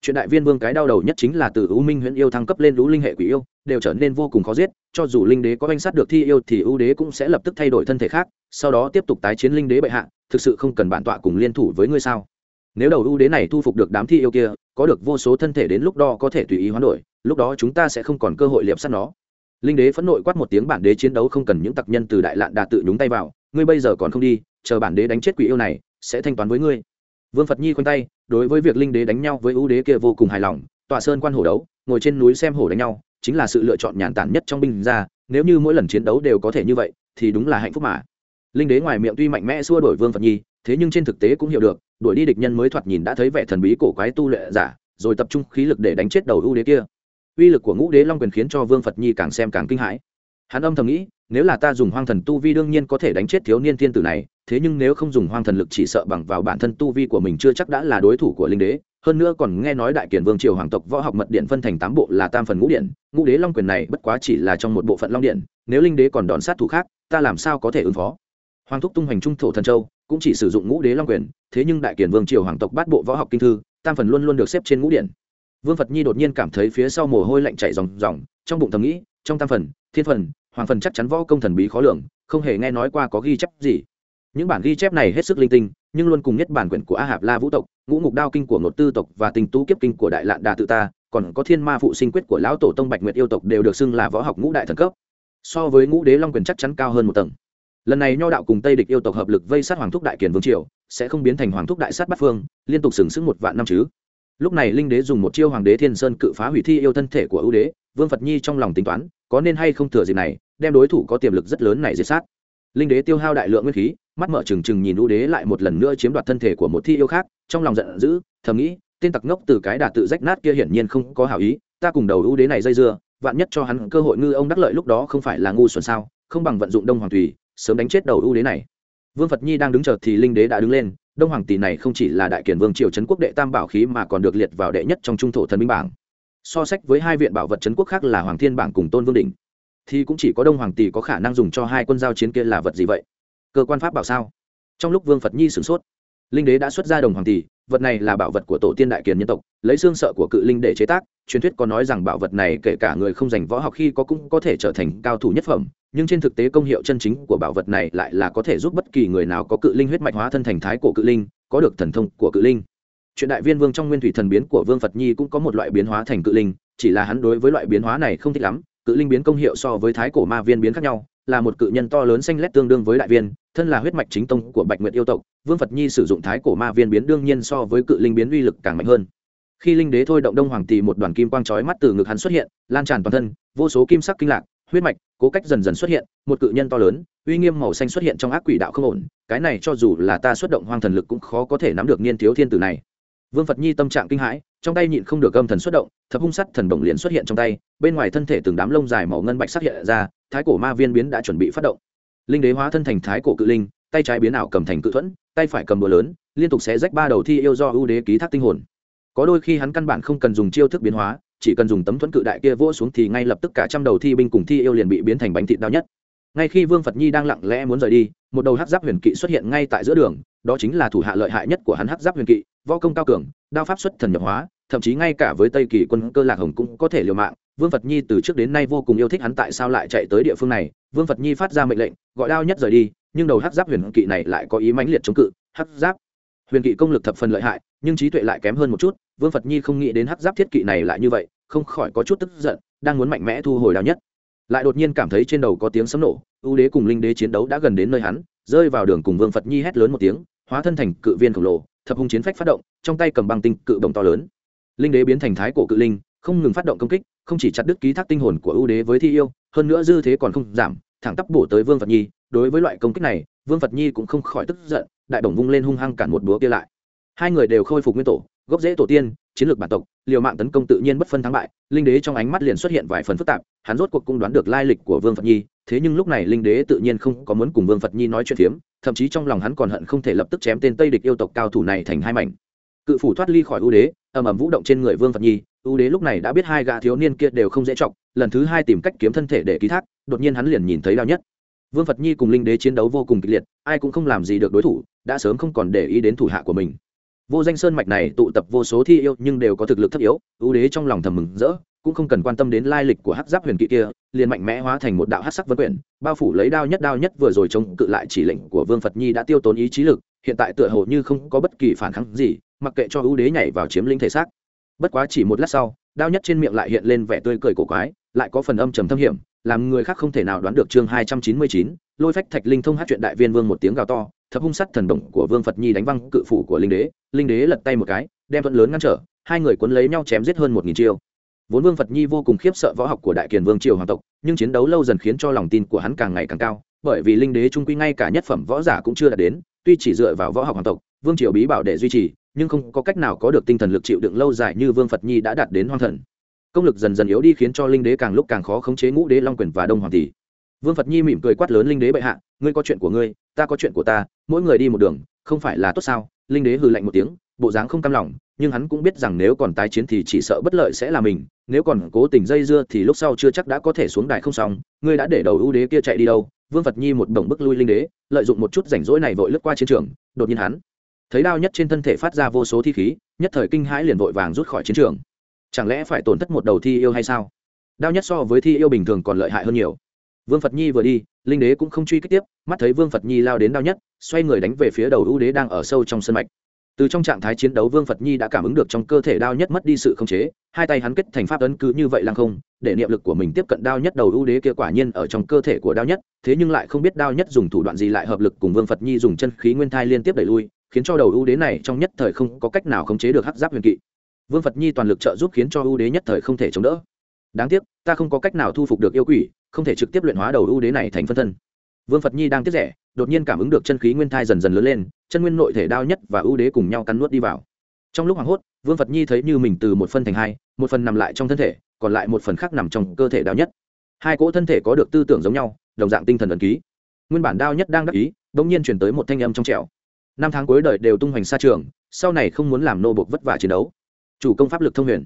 chuyện đại viên vương cái đau đầu nhất chính là từ ưu minh huyễn yêu thăng cấp lên lũ linh hệ quỷ yêu, đều trở nên vô cùng khó giết, cho dù linh đế có danh sát được thi yêu thì ưu đế cũng sẽ lập tức thay đổi thân thể khác, sau đó tiếp tục tái chiến linh đế bệ hạ, thực sự không cần bản tọa cùng liên thủ với ngươi sao? Nếu đầu ưu đế này thu phục được đám thi yêu kia, có được vô số thân thể đến lúc đó có thể tùy ý hoán đổi, lúc đó chúng ta sẽ không còn cơ hội liệp sát nó. Linh đế phẫn nộ quát một tiếng bản đế chiến đấu không cần những tặc nhân từ đại lạn đà tự nhúng tay vào, ngươi bây giờ còn không đi, chờ bản đế đánh chết quỷ yêu này, sẽ thanh toán với ngươi. Vương phật nhi khoanh tay đối với việc linh đế đánh nhau với ưu đế kia vô cùng hài lòng, tọa sơn quan hổ đấu, ngồi trên núi xem hổ đánh nhau, chính là sự lựa chọn nhàn tản nhất trong binh ra nếu như mỗi lần chiến đấu đều có thể như vậy, thì đúng là hạnh phúc mà. Linh đế ngoài miệng tuy mạnh mẽ xua đổi vương phật nhi, thế nhưng trên thực tế cũng hiểu được, đuổi đi địch nhân mới thoạt nhìn đã thấy vẻ thần bí cổ quái tu lệ giả, rồi tập trung khí lực để đánh chết đầu ưu đế kia. Uy lực của ngũ đế long quyền khiến cho vương phật nhi càng xem càng kinh hãi. Hắn âm thầm nghĩ, nếu là ta dùng hoang thần tu vi đương nhiên có thể đánh chết thiếu niên thiên tử này thế nhưng nếu không dùng hoang thần lực chỉ sợ bằng vào bản thân tu vi của mình chưa chắc đã là đối thủ của linh đế. Hơn nữa còn nghe nói đại kiển vương triều hoàng tộc võ học mật điện phân thành tám bộ là tam phần ngũ điện. Ngũ đế long quyền này bất quá chỉ là trong một bộ phận long điện. Nếu linh đế còn đòn sát thủ khác, ta làm sao có thể ứng phó? Hoàng thúc tung hoành trung thổ thần châu, cũng chỉ sử dụng ngũ đế long quyền. Thế nhưng đại kiển vương triều hoàng tộc bát bộ võ học kinh thư, tam phần luôn luôn được xếp trên ngũ điện. Vương phật nhi đột nhiên cảm thấy phía sau mồ hôi lạnh chảy ròng ròng, trong bụng thầm nghĩ, trong tam phần, thiên phần, hoàng phần chắc chắn võ công thần bí khó lường, không hề nghe nói qua có ghi chép gì những bản ghi chép này hết sức linh tinh, nhưng luôn cùng nhất bản quyển của a hạp la vũ tộc, ngũ ngục đao kinh của ngột tư tộc và tình tú kiếp kinh của đại lạn đà tự ta, còn có thiên ma phụ sinh quyết của lão tổ tông bạch nguyệt yêu tộc đều được xưng là võ học ngũ đại thần cấp. So với ngũ đế long quyền chắc chắn cao hơn một tầng. Lần này nho đạo cùng tây địch yêu tộc hợp lực vây sát hoàng thúc đại kiền vương triều, sẽ không biến thành hoàng thúc đại sát bắt phương, liên tục sừng sững một vạn năm chứ. Lúc này linh đế dùng một chiêu hoàng đế thiên sơn cự phá hủy thi yêu thân thể của ưu đế, vương phật nhi trong lòng tính toán, có nên hay không thừa dịp này, đem đối thủ có tiềm lực rất lớn này diệt sát linh đế tiêu hao đại lượng nguyên khí, mắt mở trừng trừng nhìn ưu đế lại một lần nữa chiếm đoạt thân thể của một thi yêu khác, trong lòng giận dữ, thầm nghĩ, tên tặc ngốc từ cái đà tự rách nát kia hiển nhiên không có hảo ý, ta cùng đầu ưu đế này dây dưa, vạn nhất cho hắn cơ hội ngư ông đắc lợi lúc đó không phải là ngu xuẩn sao, không bằng vận dụng đông hoàng thủy sớm đánh chết đầu ưu đế này. Vương phật nhi đang đứng chờ thì linh đế đã đứng lên, đông hoàng tỷ này không chỉ là đại kiển vương triều trấn quốc đệ tam bảo khí mà còn được liệt vào đệ nhất trong trung thổ thần Minh bảng. So sách với hai viện bảo vật trấn quốc khác là hoàng thiên bảng cùng tôn vương đình thì cũng chỉ có đông hoàng tỷ có khả năng dùng cho hai quân giao chiến kia là vật gì vậy? Cơ quan pháp bảo sao? Trong lúc vương phật nhi sửng sốt, linh đế đã xuất ra đồng hoàng tỷ vật này là bảo vật của tổ tiên đại kiền nhân tộc, lấy xương sợ của cự linh để chế tác, truyền thuyết có nói rằng bảo vật này kể cả người không giành võ học khi có cũng có thể trở thành cao thủ nhất phẩm, nhưng trên thực tế công hiệu chân chính của bảo vật này lại là có thể giúp bất kỳ người nào có cự linh huyết mạch hóa thân thành thái cổ cự linh, có được thần thông của cự linh. Chuyện đại viên vương trong nguyên thủy thần biến của vương phật nhi cũng có một loại biến hóa thành cự linh, chỉ là hắn đối với loại biến hóa này không thích lắm cự linh biến công hiệu so với thái cổ ma viên biến khác nhau, là một cự nhân to lớn xanh lét tương đương với đại viên, thân là huyết mạch chính tông của bạch nguyệt yêu tộc, vương phật nhi sử dụng thái cổ ma viên biến đương nhiên so với cự linh biến uy lực càng mạnh hơn. Khi linh đế thôi động đông hoàng tỷ một đoàn kim quang chói mắt từ ngực hắn xuất hiện, lan tràn toàn thân, vô số kim sắc kinh lạc, huyết mạch, cố cách dần dần xuất hiện, một cự nhân to lớn, uy nghiêm màu xanh xuất hiện trong ác quỷ đạo không ổn, cái này cho dù là ta xuất động hoang thần lực cũng khó có thể nắm được niên thiếu thiên tử này. Vương phật nhi tâm trạng kinh hãi trong tay nhịn không được âm thần xuất động, thập hung sắt thần đồng liền xuất hiện trong tay, bên ngoài thân thể từng đám lông dài màu ngân bạch xuất hiện ra, thái cổ ma viên biến đã chuẩn bị phát động. Linh đế hóa thân thành thái cổ cự linh, tay trái biến ảo cầm thành cự thuẫn, tay phải cầm búa lớn, liên tục sẽ rách ba đầu thi yêu do ưu đế ký thác tinh hồn. Có đôi khi hắn căn bản không cần dùng chiêu thức biến hóa, chỉ cần dùng tấm thuẫn cự đại kia vỗ xuống thì ngay lập tức cả trăm đầu thi binh cùng thi yêu liền bị biến thành bánh thịt đau nhất. Ngay khi vương phật nhi đang lặng lẽ muốn rời đi, một đầu hắc giáp huyền kỵ xuất hiện ngay tại giữa đường, đó chính là thủ hạ lợi hại nhất của hắn hắc giáp huyền kỵ võ công cao cường, đao pháp xuất thần nhập hóa, thậm chí ngay cả với tây kỳ quân cơ lạc hồng cũng có thể liều mạng. Vương phật nhi từ trước đến nay vô cùng yêu thích hắn tại sao lại chạy tới địa phương này. Vương phật nhi phát ra mệnh lệnh, gọi đao nhất rời đi, nhưng đầu Hát giáp huyền kỵ này lại có ý mãnh liệt chống cự. Hát giáp huyền kỵ công lực thập phần lợi hại, nhưng trí tuệ lại kém hơn một chút. Vương phật nhi không nghĩ đến Hát giáp thiết kỵ này lại như vậy, không khỏi có chút tức giận, đang muốn mạnh mẽ thu hồi đao nhất. Lại đột nhiên cảm thấy trên đầu có tiếng sấm nổ ưu đế cùng linh đế chiến đấu đã gần đến nơi hắn, rơi vào đường cùng vương phật nhi hét lớn một tiếng, hóa thân thành cự viên khổng lồ thập hung chiến phách phát động, trong tay cầm băng tinh cự đồng to lớn. Linh đế biến thành thái cổ cự linh, không ngừng phát động công kích, không chỉ chặt đứt ký thác tinh hồn của ưu đế với thi yêu, hơn nữa dư thế còn không giảm, thẳng tắp bổ tới vương phật nhi. Đối với loại công kích này, vương phật nhi cũng không khỏi tức giận, đại bổng vung lên hung hăng cản một búa kia lại. Hai người đều khôi phục nguyên tổ, gốc rễ tổ tiên, chiến lược bản tộc, liều mạng tấn công tự nhiên bất phân thắng bại, linh đế trong ánh mắt liền xuất hiện vài phần phức tạp, hắn rốt cuộc cũng đoán được lai lịch của vương phật nhi, thế nhưng lúc này linh đế tự nhiên không có muốn cùng vương phật nhi nói chuyện phiếm thậm chí trong lòng hắn còn hận không thể lập tức chém tên tây địch yêu tộc cao thủ này thành hai mảnh. Cự phủ thoát ly khỏi ưu đế, ầm ầm vũ động trên người vương phật nhi, ưu đế lúc này đã biết hai gã thiếu niên kia đều không dễ chọc, lần thứ hai tìm cách kiếm thân thể để ký thác, đột nhiên hắn liền nhìn thấy đau nhất. Vương phật nhi cùng linh đế chiến đấu vô cùng kịch liệt, ai cũng không làm gì được đối thủ, đã sớm không còn để ý đến thủ hạ của mình. Vô danh sơn mạch này tụ tập vô số thi yêu nhưng đều có thực lực thấp yếu, ưu đế trong lòng thầm mừng rỡ cũng không cần quan tâm đến lai lịch của hắc giáp huyền kỵ kia, liền mạnh mẽ hóa thành một đạo hắc sắc vân quyển, bao phủ lấy đao nhất đao nhất vừa rồi chống cự lại chỉ lệnh của vương phật nhi đã tiêu tốn ý chí lực, hiện tại tựa hồ như không có bất kỳ phản kháng gì, mặc kệ cho ưu đế nhảy vào chiếm lĩnh thể xác. Bất quá chỉ một lát sau, đao nhất trên miệng lại hiện lên vẻ tươi cười cổ quái, lại có phần âm trầm thâm hiểm, làm người khác không thể nào đoán được chương hai trăm chín mươi chín, lôi phách thạch linh thông hát chuyện đại viên vương một tiếng gào to, thập hung sắt thần động của vương phật nhi đánh văng cự phủ của linh đế linh đế lật tay một cái, đem thuận lớn ngăn trở, hai người cuốn lấy nhau chém giết hơn một nghìn chiêu vốn vương phật nhi vô cùng khiếp sợ võ học của đại kiền vương triều hoàng tộc, nhưng chiến đấu lâu dần khiến cho lòng tin của hắn càng ngày càng cao, bởi vì linh đế trung quy ngay cả nhất phẩm võ giả cũng chưa đạt đến, tuy chỉ dựa vào võ học hoàng tộc, vương triều bí bảo để duy trì, nhưng không có cách nào có được tinh thần lực chịu đựng lâu dài như vương phật nhi đã đạt đến hoang thần. Công lực dần dần yếu đi khiến cho linh đế càng lúc càng khó khống chế ngũ đế long quyền và đông hoàng tỷ. Vương phật nhi mỉm cười quát lớn linh đế bệ hạ, ngươi có chuyện của ngươi, ta có chuyện của ta, mỗi người đi một đường, không phải là tốt sao? Linh đế hừ lạnh một tiếng, bộ dáng không cam lòng, nhưng hắn cũng biết rằng nếu còn tái chiến thì chỉ sợ bất lợi sẽ là mình nếu còn cố tình dây dưa thì lúc sau chưa chắc đã có thể xuống đài không xong, ngươi đã để đầu ưu đế kia chạy đi đâu? Vương phật nhi một đồng bức lui linh đế, lợi dụng một chút rảnh rỗi này vội lướt qua chiến trường, đột nhiên hắn thấy đao nhất trên thân thể phát ra vô số thi khí, nhất thời kinh hãi liền vội vàng rút khỏi chiến trường. Chẳng lẽ phải tổn thất một đầu thi yêu hay sao? Đao nhất so với thi yêu bình thường còn lợi hại hơn nhiều. Vương phật nhi vừa đi, linh đế cũng không truy kích tiếp, mắt thấy vương phật nhi lao đến đao nhất, xoay người đánh về phía đầu ưu đế đang ở sâu trong sân mạch từ trong trạng thái chiến đấu, vương phật nhi đã cảm ứng được trong cơ thể đao nhất mất đi sự khống chế, hai tay hắn kết thành pháp ấn cứ như vậy lăng không, để niệm lực của mình tiếp cận đao nhất đầu ưu đế kia quả nhiên ở trong cơ thể của đao nhất, thế nhưng lại không biết đao nhất dùng thủ đoạn gì lại hợp lực cùng vương phật nhi dùng chân khí nguyên thai liên tiếp đẩy lui, khiến cho đầu ưu đế này trong nhất thời không có cách nào khống chế được hắc giáp huyền kỵ. Vương phật nhi toàn lực trợ giúp khiến cho ưu đế nhất thời không thể chống đỡ. Đáng tiếc, ta không có cách nào thu phục được yêu quỷ, không thể trực tiếp luyện hóa đầu ưu đế này thành phân thân. Vương phật nhi đang tiếc rẻ, đột nhiên cảm ứng được chân khí nguyên thai dần dần lớn lên chân nguyên nội thể đao nhất và ưu đế cùng nhau cắn nuốt đi vào. Trong lúc hoảng hốt, vương phật nhi thấy như mình từ một phân thành hai, một phần nằm lại trong thân thể, còn lại một phần khác nằm trong cơ thể đao nhất. Hai cỗ thân thể có được tư tưởng giống nhau, đồng dạng tinh thần ẩn ký. Nguyên bản đao nhất đang đắc ý đ ỗ n g nhiên chuyển tới một thanh âm trong trẻo. Năm tháng cuối đời đều tung hoành xa trường, sau này không muốn làm nô bộc vất vả chiến đấu. Chủ công pháp lực thông huyền.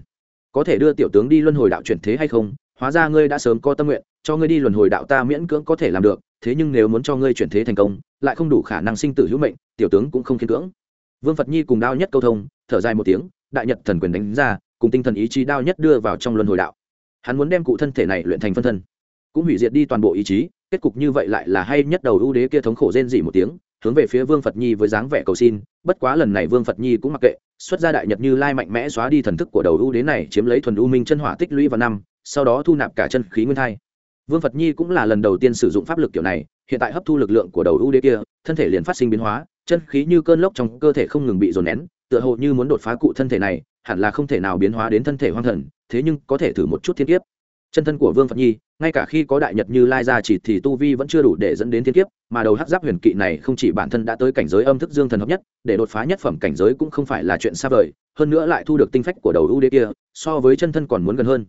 Có thể đưa tiểu tướng đi luân hồi đạo chuyển thế hay không? Hóa ra ngươi đã sớm có tâm nguyện, cho ngươi đi luân hồi đạo ta miễn cưỡng có thể làm được thế nhưng nếu muốn cho ngươi chuyển thế thành công, lại không đủ khả năng sinh tử hữu mệnh, tiểu tướng cũng không kiên cưỡng. Vương phật nhi cùng đao nhất câu thông, thở dài một tiếng, đại nhật thần quyền đánh ra, cùng tinh thần ý chí đao nhất đưa vào trong luân hồi đạo. Hắn muốn đem cụ thân thể này luyện thành phân thân, cũng hủy diệt đi toàn bộ ý chí, kết cục như vậy lại là hay nhất đầu ưu đế kia thống khổ rên dỉ một tiếng, hướng về phía vương phật nhi với dáng vẻ cầu xin, bất quá lần này vương phật nhi cũng mặc kệ, xuất ra đại nhật như lai mạnh mẽ xóa đi thần thức của đầu ưu đế này chiếm lấy thuần u minh chân hỏa tích lũy vào năm, sau đó thu nạp cả chân khí nguyên thai vương phật nhi cũng là lần đầu tiên sử dụng pháp lực kiểu này, hiện tại hấp thu lực lượng của đầu ưu đế kia, thân thể liền phát sinh biến hóa, chân khí như cơn lốc trong cơ thể không ngừng bị dồn nén, tựa hồ như muốn đột phá cụ thân thể này, hẳn là không thể nào biến hóa đến thân thể hoang thần, thế nhưng có thể thử một chút thiên kiếp. Chân thân của vương phật nhi, ngay cả khi có đại nhật như lai ra chỉ thì tu vi vẫn chưa đủ để dẫn đến thiên kiếp, mà đầu hát giáp huyền kỵ này không chỉ bản thân đã tới cảnh giới âm thức dương thần hợp nhất, để đột phá nhất phẩm cảnh giới cũng không phải là chuyện xa vời, hơn nữa lại thu được tinh phách của đầu ưu đế kia, so với chân thân còn muốn gần hơn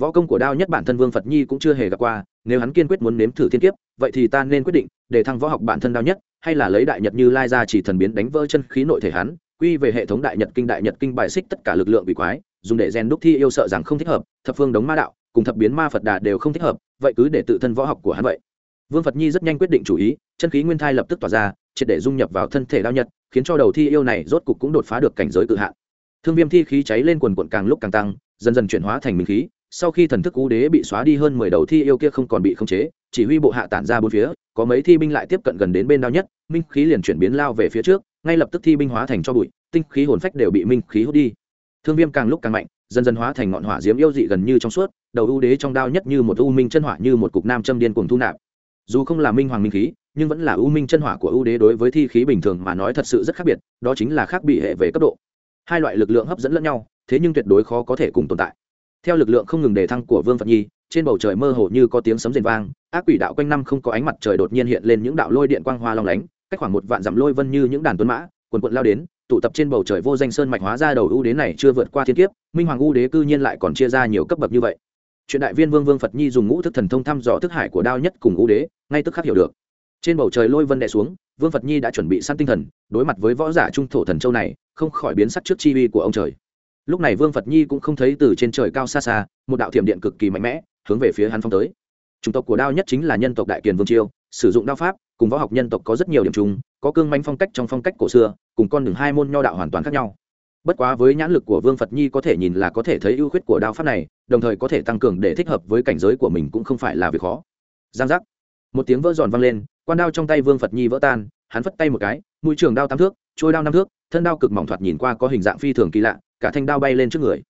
võ công của đao nhất bản thân vương phật nhi cũng chưa hề gặp qua, nếu hắn kiên quyết muốn nếm thử thiên kiếp, vậy thì ta nên quyết định để thăng võ học bản thân đao nhất, hay là lấy đại nhật như lai ra chỉ thần biến đánh vỡ chân khí nội thể hắn, quy về hệ thống đại nhật kinh, đại nhật kinh bài xích tất cả lực lượng bị quái, dùng để rèn đúc thi yêu sợ rằng không thích hợp, thập phương đống ma đạo, cùng thập biến ma phật đà đều không thích hợp, vậy cứ để tự thân võ học của hắn vậy. Vương phật nhi rất nhanh quyết định chủ ý, chân khí nguyên thai lập tức tỏa ra, triệt để dung nhập vào thân thể đao nhật khiến cho đầu thi yêu này rốt cục cũng đột phá được cảnh giới tự hạn. Thương viêm thi khí cháy lên quần quận càng lúc càng tăng, dần dần chuyển hóa thành minh khí sau khi thần thức cú đế bị xóa đi hơn mười đầu thi yêu kia không còn bị khống chế, chỉ huy bộ hạ tản ra bốn phía, có mấy thi binh lại tiếp cận gần đến bên đao nhất, minh khí liền chuyển biến lao về phía trước, ngay lập tức thi binh hóa thành cho bụi, tinh khí hồn phách đều bị minh khí hút đi. Thương viêm càng lúc càng mạnh, dần dần hóa thành ngọn hỏa diễm yêu dị gần như trong suốt, đầu ưu đế trong đao nhất như một u minh chân hỏa như một cục nam châm điên cuồng thu nạp. Dù không là minh hoàng minh khí, nhưng vẫn là u minh chân hỏa của ưu đế đối với thi khí bình thường mà nói thật sự rất khác biệt, đó chính là khác bị hệ về cấp độ. Hai loại lực lượng hấp dẫn lẫn nhau, thế nhưng tuyệt đối khó có thể cùng tồn tại theo lực lượng không ngừng đề thăng của vương phật nhi, trên bầu trời mơ hồ như có tiếng sấm rền vang, ác quỷ đạo quanh năm không có ánh mặt trời đột nhiên hiện lên những đạo lôi điện quang hoa long lánh, cách khoảng một vạn dặm lôi vân như những đàn tuấn mã, quần quận lao đến, tụ tập trên bầu trời vô danh sơn mạch hóa ra đầu ưu đế này chưa vượt qua thiên kiếp, minh hoàng U đế cư nhiên lại còn chia ra nhiều cấp bậc như vậy. Chuyện đại viên vương vương phật nhi dùng ngũ thức thần thông thăm dò thức hải của đao nhất cùng U đế, ngay tức khắc hiểu được. Trên bầu trời lôi vân đè xuống, vương phật nhi đã chuẩn bị săn tinh thần, đối mặt với võ giả trung thổ thần châu này, không khỏi biến sắc trước chi uy của ông trời lúc này vương phật nhi cũng không thấy từ trên trời cao xa xa, một đạo thiểm điện cực kỳ mạnh mẽ, hướng về phía hắn phong tới. Chủng tộc của đao nhất chính là nhân tộc đại kiền vương chiêu sử dụng đao pháp, cùng võ học nhân tộc có rất nhiều điểm chung, có cương manh phong cách trong phong cách cổ xưa, cùng con đường hai môn nho đạo hoàn toàn khác nhau. Bất quá với nhãn lực của vương phật nhi có thể nhìn là có thể thấy ưu khuyết của đao pháp này, đồng thời có thể tăng cường để thích hợp với cảnh giới của mình cũng không phải là việc khó. Giang giác. Một tiếng vỡ giòn vang lên, quan đao trong tay vương phật nhi vỡ tan, hắn phất tay một cái, mũi trường đao tam thước trôi đao năm thước, thân đao cực mỏng thoạt nhìn qua có hình dạng phi thường kỳ lạ, cả thanh đao bay lên trước người.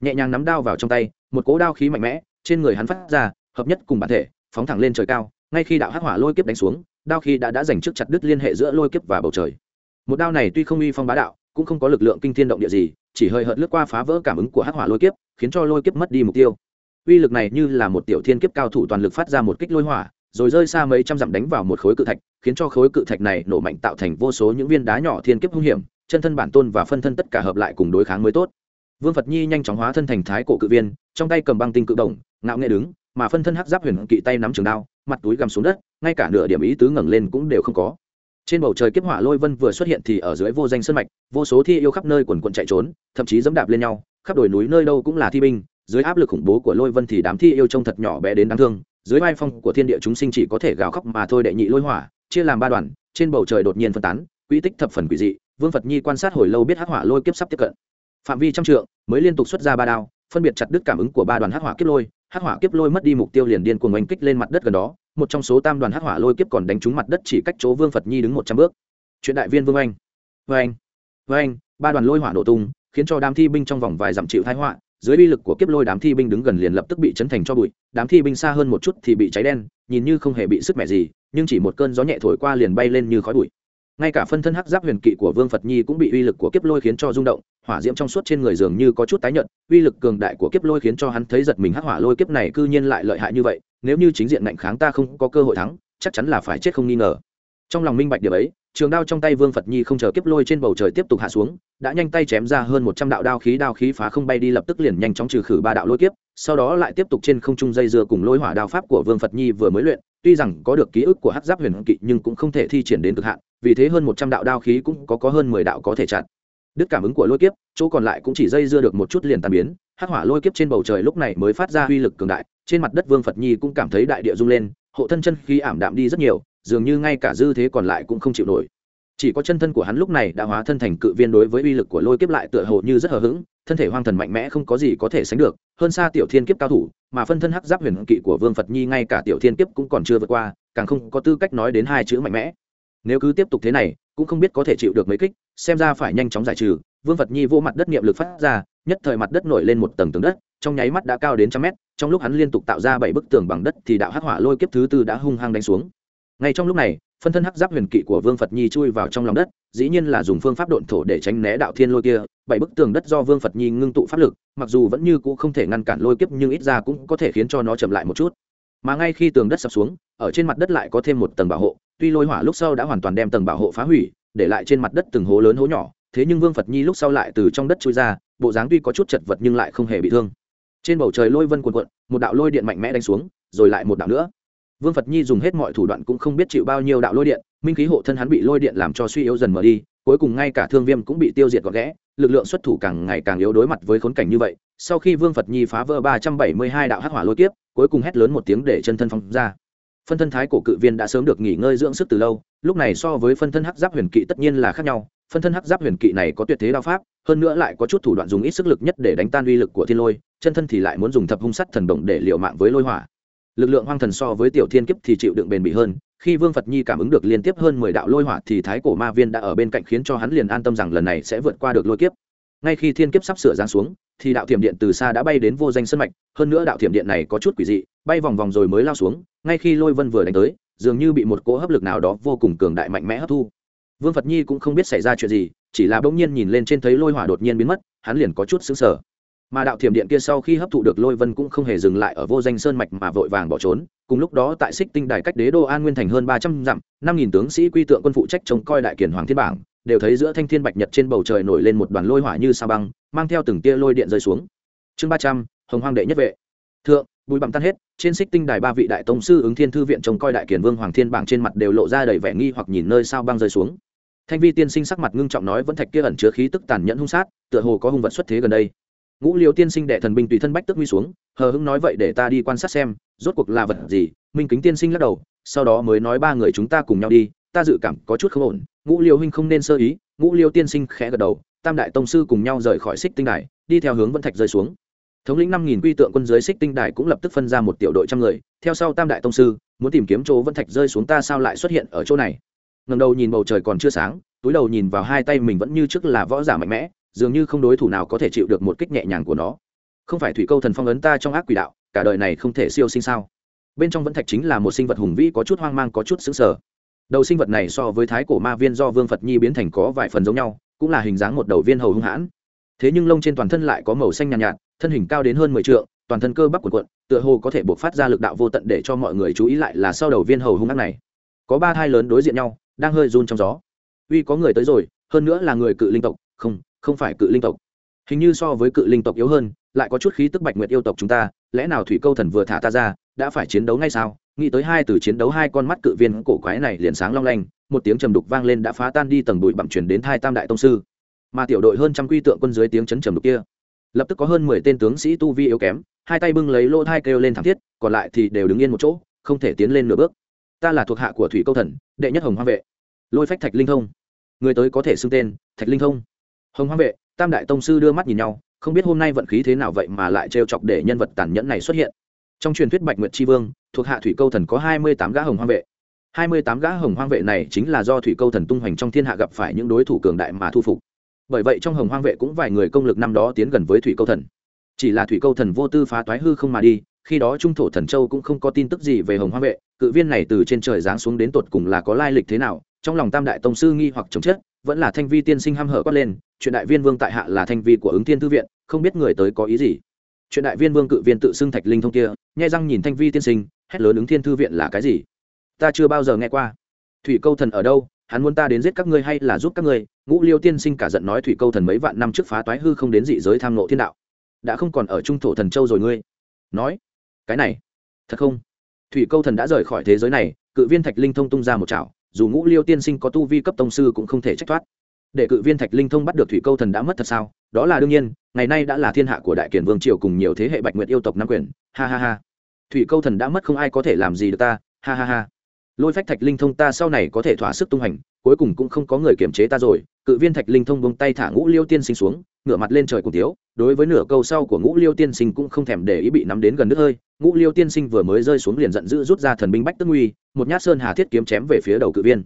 Nhẹ nhàng nắm đao vào trong tay, một cỗ đao khí mạnh mẽ, trên người hắn phát ra, hợp nhất cùng bản thể, phóng thẳng lên trời cao, ngay khi đạo hắc hỏa lôi kiếp đánh xuống, đao khí đã đã giành trước chặt đứt liên hệ giữa lôi kiếp và bầu trời. Một đao này tuy không uy phong bá đạo, cũng không có lực lượng kinh thiên động địa gì, chỉ hơi hợt lướt qua phá vỡ cảm ứng của hắc hỏa lôi kiếp, khiến cho lôi kiếp mất đi mục tiêu. Uy lực này như là một tiểu thiên kiếp cao thủ toàn lực phát ra một kích lôi hỏa rồi rơi xa mấy trăm dặm đánh vào một khối cự thạch, khiến cho khối cự thạch này nổ mạnh tạo thành vô số những viên đá nhỏ thiên kiếp hung hiểm, chân thân bản tôn và phân thân tất cả hợp lại cùng đối kháng mới tốt. Vương phật nhi nhanh chóng hóa thân thành thái cổ cự viên, trong tay cầm băng tinh cự đồng, ngạo nghệ đứng, mà phân thân hắc giáp huyền kỵ tay nắm trường đao, mặt túi gằm xuống đất, ngay cả nửa điểm ý tứ ngẩng lên cũng đều không có. Trên bầu trời kiếp hỏa lôi vân vừa xuất hiện thì ở dưới vô danh sân mạch, vô số thi yêu khắp nơi quần quận chạy trốn, thậm chí dẫm đạp lên nhau, khắp đồi núi nơi đâu cũng là thi binh, dưới áp lực khủng bố của lôi vân thì đám thi yêu trông thật nhỏ bé đến đáng thương dưới vai phong của thiên địa chúng sinh chỉ có thể gào khóc mà thôi đệ nhị lôi hỏa, chia làm ba đoàn, trên bầu trời đột nhiên phân tán quỹ tích thập phần quỷ dị, vương phật nhi quan sát hồi lâu biết hắc hỏa lôi kiếp sắp tiếp cận. Phạm vi trăm trượng, mới liên tục xuất ra ba đao, phân biệt chặt đứt cảm ứng của ba đoàn hắc hỏa kiếp lôi, hắc hỏa kiếp lôi mất đi mục tiêu liền điên cuồng oanh kích lên mặt đất gần đó, một trong số tam đoàn hắc hỏa lôi kiếp còn đánh trúng mặt đất chỉ cách chỗ vương phật nhi đứng một trăm bước. Chuyện đại viên vương anh vê anh ba đoàn lôi hỏa nổ tung, khiến cho đám thi binh trong vòng vài dặm chịu thái họa dưới uy lực của kiếp lôi đám thi binh đứng gần liền lập tức bị chấn thành cho bụi, đám thi binh xa hơn một chút thì bị cháy đen, nhìn như không hề bị sức mẻ gì, nhưng chỉ một cơn gió nhẹ thổi qua liền bay lên như khói bụi. Ngay cả phân thân hắc giáp huyền kỵ của vương phật nhi cũng bị uy lực của kiếp lôi khiến cho rung động, hỏa diễm trong suốt trên người dường như có chút tái nhợt, uy lực cường đại của kiếp lôi khiến cho hắn thấy giật mình, hắc hỏa lôi kiếp này cư nhiên lại lợi hại như vậy, nếu như chính diện ngạnh kháng ta không có cơ hội thắng, chắc chắn là phải chết không nghi ngờ. Trong lòng minh bạch điều ấy trường đao trong tay vương phật nhi không chờ kiếp lôi trên bầu trời tiếp tục hạ xuống, đã nhanh tay chém ra hơn một trăm đạo đao khí đao khí phá không bay đi, lập tức liền nhanh chóng trừ khử ba đạo lôi kiếp, sau đó lại tiếp tục trên không trung dây dưa cùng lôi hỏa đao pháp của vương phật nhi vừa mới luyện, tuy rằng có được ký ức của hát giáp huyền kỵ nhưng cũng không thể thi triển đến cực hạn, vì thế hơn một trăm đạo đao khí cũng có có hơn mười đạo có thể chặn. Đứt cảm ứng của lôi kiếp, chỗ còn lại cũng chỉ dây dưa được một chút liền tàn biến, hắc hỏa lôi kiếp trên bầu trời lúc này mới phát ra uy lực cường đại, trên mặt đất vương phật nhi cũng cảm thấy đại địa rung lên, hộ thân chân khí ảm đạm đi rất nhiều dường như ngay cả dư thế còn lại cũng không chịu nổi. Chỉ có chân thân của hắn lúc này đã hóa thân thành cự viên đối với uy lực của lôi kiếp lại tựa hồ như rất hờ hững, thân thể hoang thần mạnh mẽ không có gì có thể sánh được, hơn xa tiểu thiên kiếp cao thủ, mà phân thân hắc giáp huyền kỵ của vương phật nhi ngay cả tiểu thiên kiếp cũng còn chưa vượt qua, càng không có tư cách nói đến hai chữ mạnh mẽ. Nếu cứ tiếp tục thế này, cũng không biết có thể chịu được mấy kích, xem ra phải nhanh chóng giải trừ. Vương phật nhi vô mặt đất niệm lực phát ra, nhất thời mặt đất nổi lên một tầng tường đất, trong nháy mắt đã cao đến trăm mét, trong lúc hắn liên tục tạo ra bảy bức tường bằng đất thì đạo hắc hỏa lôi kiếp thứ tư đã hung hăng đánh xuống ngay trong lúc này, phân thân hắc giáp huyền kỵ của vương phật nhi chui vào trong lòng đất, dĩ nhiên là dùng phương pháp độn thổ để tránh né đạo thiên lôi kia, bảy bức tường đất do vương phật nhi ngưng tụ pháp lực, mặc dù vẫn như cũ không thể ngăn cản lôi kiếp nhưng ít ra cũng có thể khiến cho nó chậm lại một chút. Mà ngay khi tường đất sập xuống, ở trên mặt đất lại có thêm một tầng bảo hộ, tuy lôi hỏa lúc sau đã hoàn toàn đem tầng bảo hộ phá hủy, để lại trên mặt đất từng hố lớn hố nhỏ, thế nhưng vương phật nhi lúc sau lại từ trong đất chui ra, bộ dáng tuy có chút chật vật nhưng lại không hề bị thương. Trên bầu trời lôi vân cuồn cuộn, một đạo lôi điện mạnh mẽ đánh xuống, rồi lại một đạo nữa vương phật nhi dùng hết mọi thủ đoạn cũng không biết chịu bao nhiêu đạo lôi điện, minh khí hộ thân hắn bị lôi điện làm cho suy yếu dần mở đi, cuối cùng ngay cả thương viêm cũng bị tiêu diệt gọn ghẽ, lực lượng xuất thủ càng ngày càng yếu đối mặt với khốn cảnh như vậy, sau khi vương phật nhi phá vỡ ba trăm bảy mươi hai đạo hắc hỏa lôi kiếp, cuối cùng hét lớn một tiếng để chân thân phong ra. Phân thân thái cổ cự viên đã sớm được nghỉ ngơi dưỡng sức từ lâu, lúc này so với phân thân hắc giáp huyền kỵ tất nhiên là khác nhau, phân thân hắc giáp huyền kỵ này có tuyệt thế đao pháp, hơn nữa lại có chút thủ đoạn dùng ít sức lực nhất để đánh tan uy lực của thiên lôi, chân thân thì lại muốn dùng thập hung sắt thần động để liệu mạng với lôi hỏa lực lượng hoang thần so với tiểu thiên kiếp thì chịu đựng bền bỉ hơn, khi vương phật nhi cảm ứng được liên tiếp hơn mười đạo lôi hỏa thì thái cổ ma viên đã ở bên cạnh khiến cho hắn liền an tâm rằng lần này sẽ vượt qua được lôi kiếp. Ngay khi thiên kiếp sắp sửa giáng xuống, thì đạo thiểm điện từ xa đã bay đến vô danh sân mạch, hơn nữa đạo thiểm điện này có chút quỷ dị, bay vòng vòng rồi mới lao xuống, ngay khi lôi vân vừa đánh tới, dường như bị một cỗ hấp lực nào đó vô cùng cường đại mạnh mẽ hấp thu. Vương phật nhi cũng không biết xảy ra chuyện gì, chỉ là bỗng nhiên nhìn lên trên thấy lôi hỏa đột nhiên biến mất, hắn liền có chút xứng sở mà đạo thiểm điện kia sau khi hấp thụ được lôi vân cũng không hề dừng lại ở vô danh sơn mạch mà vội vàng bỏ trốn. Cùng lúc đó tại xích tinh đài cách đế đô an nguyên thành hơn ba trăm dặm, năm nghìn tướng sĩ quy tượng quân phụ trách trông coi đại kiển hoàng thiên bảng, đều thấy giữa thanh thiên bạch nhật trên bầu trời nổi lên một đoàn lôi hỏa như sa băng, mang theo từng tia lôi điện rơi xuống. Chương ba trăm, hồng hoang đệ nhất vệ. Thượng, bụi bặm tan hết, trên xích tinh đài ba vị đại tông sư ứng thiên thư viện trông coi đại kiển vương hoàng thiên bảng trên mặt đều lộ ra đầy vẻ nghi hoặc nhìn nơi sao băng rơi xuống. Thanh vi tiên sinh sắc mặt ngưng trọng nói vẫn thạch kia ẩn chứa khí tức tàn nhẫn hung sát, tựa hồ có hung vật xuất thế gần đây ngũ liêu tiên sinh đệ thần binh tùy thân bách tức nguy xuống, hờ hững nói vậy để ta đi quan sát xem, rốt cuộc là vật gì? Minh kính tiên sinh lắc đầu, sau đó mới nói ba người chúng ta cùng nhau đi, ta dự cảm có chút không ổn. Ngũ liêu huynh không nên sơ ý, ngũ liêu tiên sinh khẽ gật đầu, tam đại tông sư cùng nhau rời khỏi xích tinh đài, đi theo hướng vân thạch rơi xuống. Thống lĩnh năm nghìn quy tượng quân dưới xích tinh đài cũng lập tức phân ra một tiểu đội trăm người, theo sau tam đại tông sư, muốn tìm kiếm chỗ vân thạch rơi xuống ta sao lại xuất hiện ở chỗ này? Ngầm đầu nhìn bầu trời còn chưa sáng, túi đầu nhìn vào hai tay mình vẫn như trước là võ giả mạnh mẽ dường như không đối thủ nào có thể chịu được một kích nhẹ nhàng của nó. Không phải thủy câu thần phong ấn ta trong ác quỷ đạo cả đời này không thể siêu sinh sao? Bên trong vẫn thạch chính là một sinh vật hùng vĩ có chút hoang mang có chút xứng sở đầu sinh vật này so với thái cổ ma viên do vương phật nhi biến thành có vài phần giống nhau cũng là hình dáng một đầu viên hầu hung hãn. Thế nhưng lông trên toàn thân lại có màu xanh nhàn nhạt, nhạt thân hình cao đến hơn mười t toàn thân cơ bắp cuộn cuộn tựa hồ có thể buộc phát ra lực đạo vô tận để cho mọi người chú ý lại là sau đầu viên hầu hung ác này. Có ba thai lớn đối diện nhau đang hơi run trong gió. Uy có người tới rồi hơn nữa là người cự linh tộc không không phải cự linh tộc. Hình như so với cự linh tộc yếu hơn, lại có chút khí tức bạch nguyệt yêu tộc chúng ta, lẽ nào thủy câu thần vừa thả ta ra, đã phải chiến đấu ngay sao? Nghĩ tới hai từ chiến đấu hai con mắt cự viên cổ quái này liền sáng long lanh, một tiếng trầm đục vang lên đã phá tan đi tầng bụi bặm chuyển đến thai tam đại tông sư. Mà tiểu đội hơn trăm quy tượng quân dưới tiếng chấn trầm đục kia, lập tức có hơn mười tên tướng sĩ tu vi yếu kém, hai tay bưng lấy lỗ thai kêu lên thảm thiết, còn lại thì đều đứng yên một chỗ, không thể tiến lên nửa bước. Ta là thuộc hạ của thủy câu thần, đệ nhất hồng hoa vệ. Lôi phách thạch linh thông. Người tới có thể xưng tên, thạch linh thông hồng hoa vệ, tam đại tông sư đưa mắt nhìn nhau, không biết hôm nay vận khí thế nào vậy mà lại trêu chọc để nhân vật tàn nhẫn này xuất hiện. Trong truyền thuyết bạch nguyệt tri vương, thuộc hạ thủy câu thần có hai mươi tám gã hồng hoang vệ. hai mươi tám gã hồng hoang vệ này chính là do thủy câu thần tung hoành trong thiên hạ gặp phải những đối thủ cường đại mà thu phục. Bởi vậy trong hồng hoang vệ cũng vài người công lực năm đó tiến gần với thủy câu thần. Chỉ là thủy câu thần vô tư phá toái hư không mà đi, khi đó trung thổ thần châu cũng không có tin tức gì về hồng hoang vệ, cự viên này từ trên trời giáng xuống đến tột cùng là có lai lịch thế nào, trong lòng tam đại tông sư nghi hoặc chống chết vẫn là thanh vi tiên sinh ham hở quát lên, chuyện đại viên vương tại hạ là thanh vi của ứng thiên thư viện, không biết người tới có ý gì? Chuyện đại viên vương cự viên tự xưng thạch linh thông kia, nhai răng nhìn thanh vi tiên sinh, hét lớn ứng thiên thư viện là cái gì? Ta chưa bao giờ nghe qua. Thủy câu thần ở đâu? Hắn muốn ta đến giết các ngươi hay là giúp các ngươi? Ngũ liêu tiên sinh cả giận nói, thủy câu thần mấy vạn năm trước phá toái hư không đến dị giới tham nộ thiên đạo. Đã không còn ở trung thổ thần châu rồi ngươi. Nói, cái này, thật không? Thủy câu thần đã rời khỏi thế giới này, cự viên thạch linh thông tung ra một chảo dù ngũ liêu tiên sinh có tu vi cấp tông sư cũng không thể trách thoát. Để cự viên thạch linh thông bắt được thủy câu thần đã mất thật sao? Đó là đương nhiên, ngày nay đã là thiên hạ của đại kiển vương triều cùng nhiều thế hệ bạch nguyệt yêu tộc nam quyền. Ha ha ha. Thủy câu thần đã mất không ai có thể làm gì được ta. Ha ha ha. Lôi phách thạch linh thông ta sau này có thể thỏa sức tung hành, cuối cùng cũng không có người kiềm chế ta rồi. Cự viên thạch linh thông bông tay thả ngũ liêu tiên sinh xuống, ngửa mặt lên trời cùng tiếu, đối với nửa câu sau của ngũ liêu tiên sinh cũng không thèm để ý bị nắm đến gần nước hơi ngũ liêu tiên sinh vừa mới rơi xuống liền giận dữ rút ra thần binh bách tức nguy, một nhát sơn hà thiết kiếm chém về phía đầu cự viên.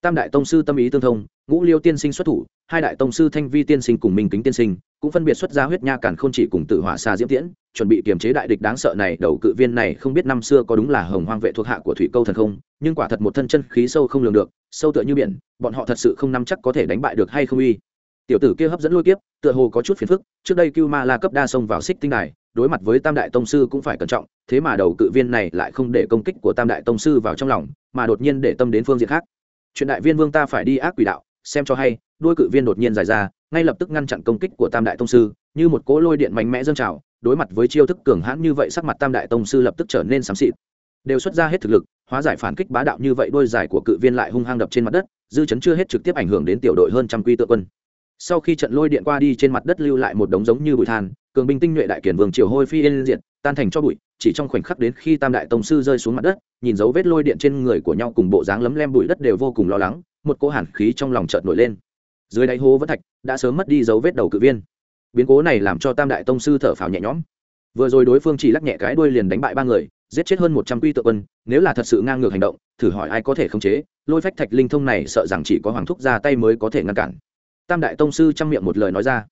Tam đại tông sư tâm ý tương thông, ngũ liêu tiên sinh xuất thủ, hai đại tông sư thanh vi tiên sinh cùng minh kính tiên sinh cũng phân biệt xuất ra huyết nha cản k h ô n chỉ cùng tự hỏa xa diễm tiễn, chuẩn bị kiềm chế đại địch đáng sợ này, đầu cự viên này không biết năm xưa có đúng là hồng hoang vệ thuộc hạ của thủy câu thần không, nhưng quả thật một thân chân khí sâu không lường được, sâu tựa như biển, bọn họ thật sự không nắm chắc có thể đánh bại được hay không uy. Tiểu tử kia hấp dẫn lôi kiếp, tựa hồ có chút phiền phức, trước đây cưu ma la cấp đa sông vào xích tinh này đối mặt với tam đại tông sư cũng phải cẩn trọng, thế mà đầu cự viên này lại không để công kích của tam đại tông sư vào trong lòng, mà đột nhiên để tâm đến phương diện khác. Chuyện đại viên vương ta phải đi ác quỷ đạo, xem cho hay, đôi cự viên đột nhiên dài ra, ngay lập tức ngăn chặn công kích của tam đại tông sư, như một cỗ lôi điện mạnh mẽ dâng trào, đối mặt với chiêu thức cường hãn như vậy sắc mặt tam đại tông sư lập tức trở nên xám xịt. Đều xuất ra hết thực lực, hóa giải phản kích bá đạo như vậy đôi giải của cự viên lại hung hăng đập trên mặt đất, dư chấn chưa hết trực tiếp ảnh hưởng đến tiểu đội hơn trăm quy tự quân. Sau khi trận lôi điện qua đi trên mặt đất lưu lại một đống giống như bụi than cường binh tinh nhuệ đại kiển vương triều hôi phi yên diện tan thành cho bụi, chỉ trong khoảnh khắc đến khi tam đại tông sư rơi xuống mặt đất, nhìn dấu vết lôi điện trên người của nhau cùng bộ dáng lấm lem bụi đất đều vô cùng lo lắng, một cỗ hàn khí trong lòng chợt nổi lên. Dưới đáy hố vẫn thạch đã sớm mất đi dấu vết đầu cự viên. Biến cố này làm cho tam đại tông sư thở phào nhẹ nhõm. Vừa rồi đối phương chỉ lắc nhẹ cái đuôi liền đánh bại ba người, giết chết hơn một trăm quy tự quân, nếu là thật sự ngang ngược hành động, thử hỏi ai có thể khống chế, lôi phách thạch linh thông này sợ rằng chỉ có hoàng thúc ra tay mới có thể ngăn cản. Tam đại tông sư chăm miệng một lời nói ra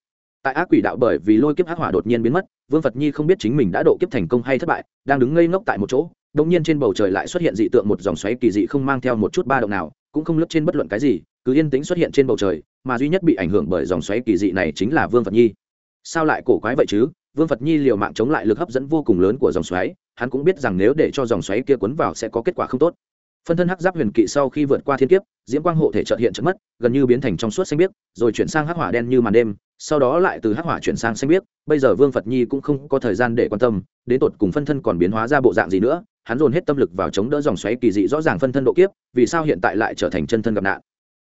tại ác quỷ đạo bởi vì lôi kiếp hắc hỏa đột nhiên biến mất, vương phật nhi không biết chính mình đã độ kiếp thành công hay thất bại, đang đứng ngây ngốc tại một chỗ đ ỗ n g nhiên trên bầu trời lại xuất hiện dị tượng một dòng xoáy kỳ dị không mang theo một chút ba động nào, cũng không lướt trên bất luận cái gì, cứ yên tĩnh xuất hiện trên bầu trời, mà duy nhất bị ảnh hưởng bởi dòng xoáy kỳ dị này chính là vương phật nhi. Sao lại cổ quái vậy chứ? Vương phật nhi liều mạng chống lại lực hấp dẫn vô cùng lớn của dòng xoáy, hắn cũng biết rằng nếu để cho dòng xoáy kia cuốn vào sẽ có kết quả không tốt phân thân hắc giáp huyền kỵ sau khi vượt qua thiên kiếp, diễm quang hộ thể trợt hiện trận mất, gần như biến thành trong suốt xanh biếc, rồi chuyển sang hắc hỏa đen như màn đêm, sau đó lại từ hắc hỏa chuyển sang xanh biếc. Bây giờ vương phật nhi cũng không có thời gian để quan tâm, đến tột cùng phân thân còn biến hóa ra bộ dạng gì nữa, hắn dồn hết tâm lực vào chống đỡ dòng xoáy kỳ dị rõ ràng phân thân độ kiếp, vì sao hiện tại lại trở thành chân thân gặp nạn?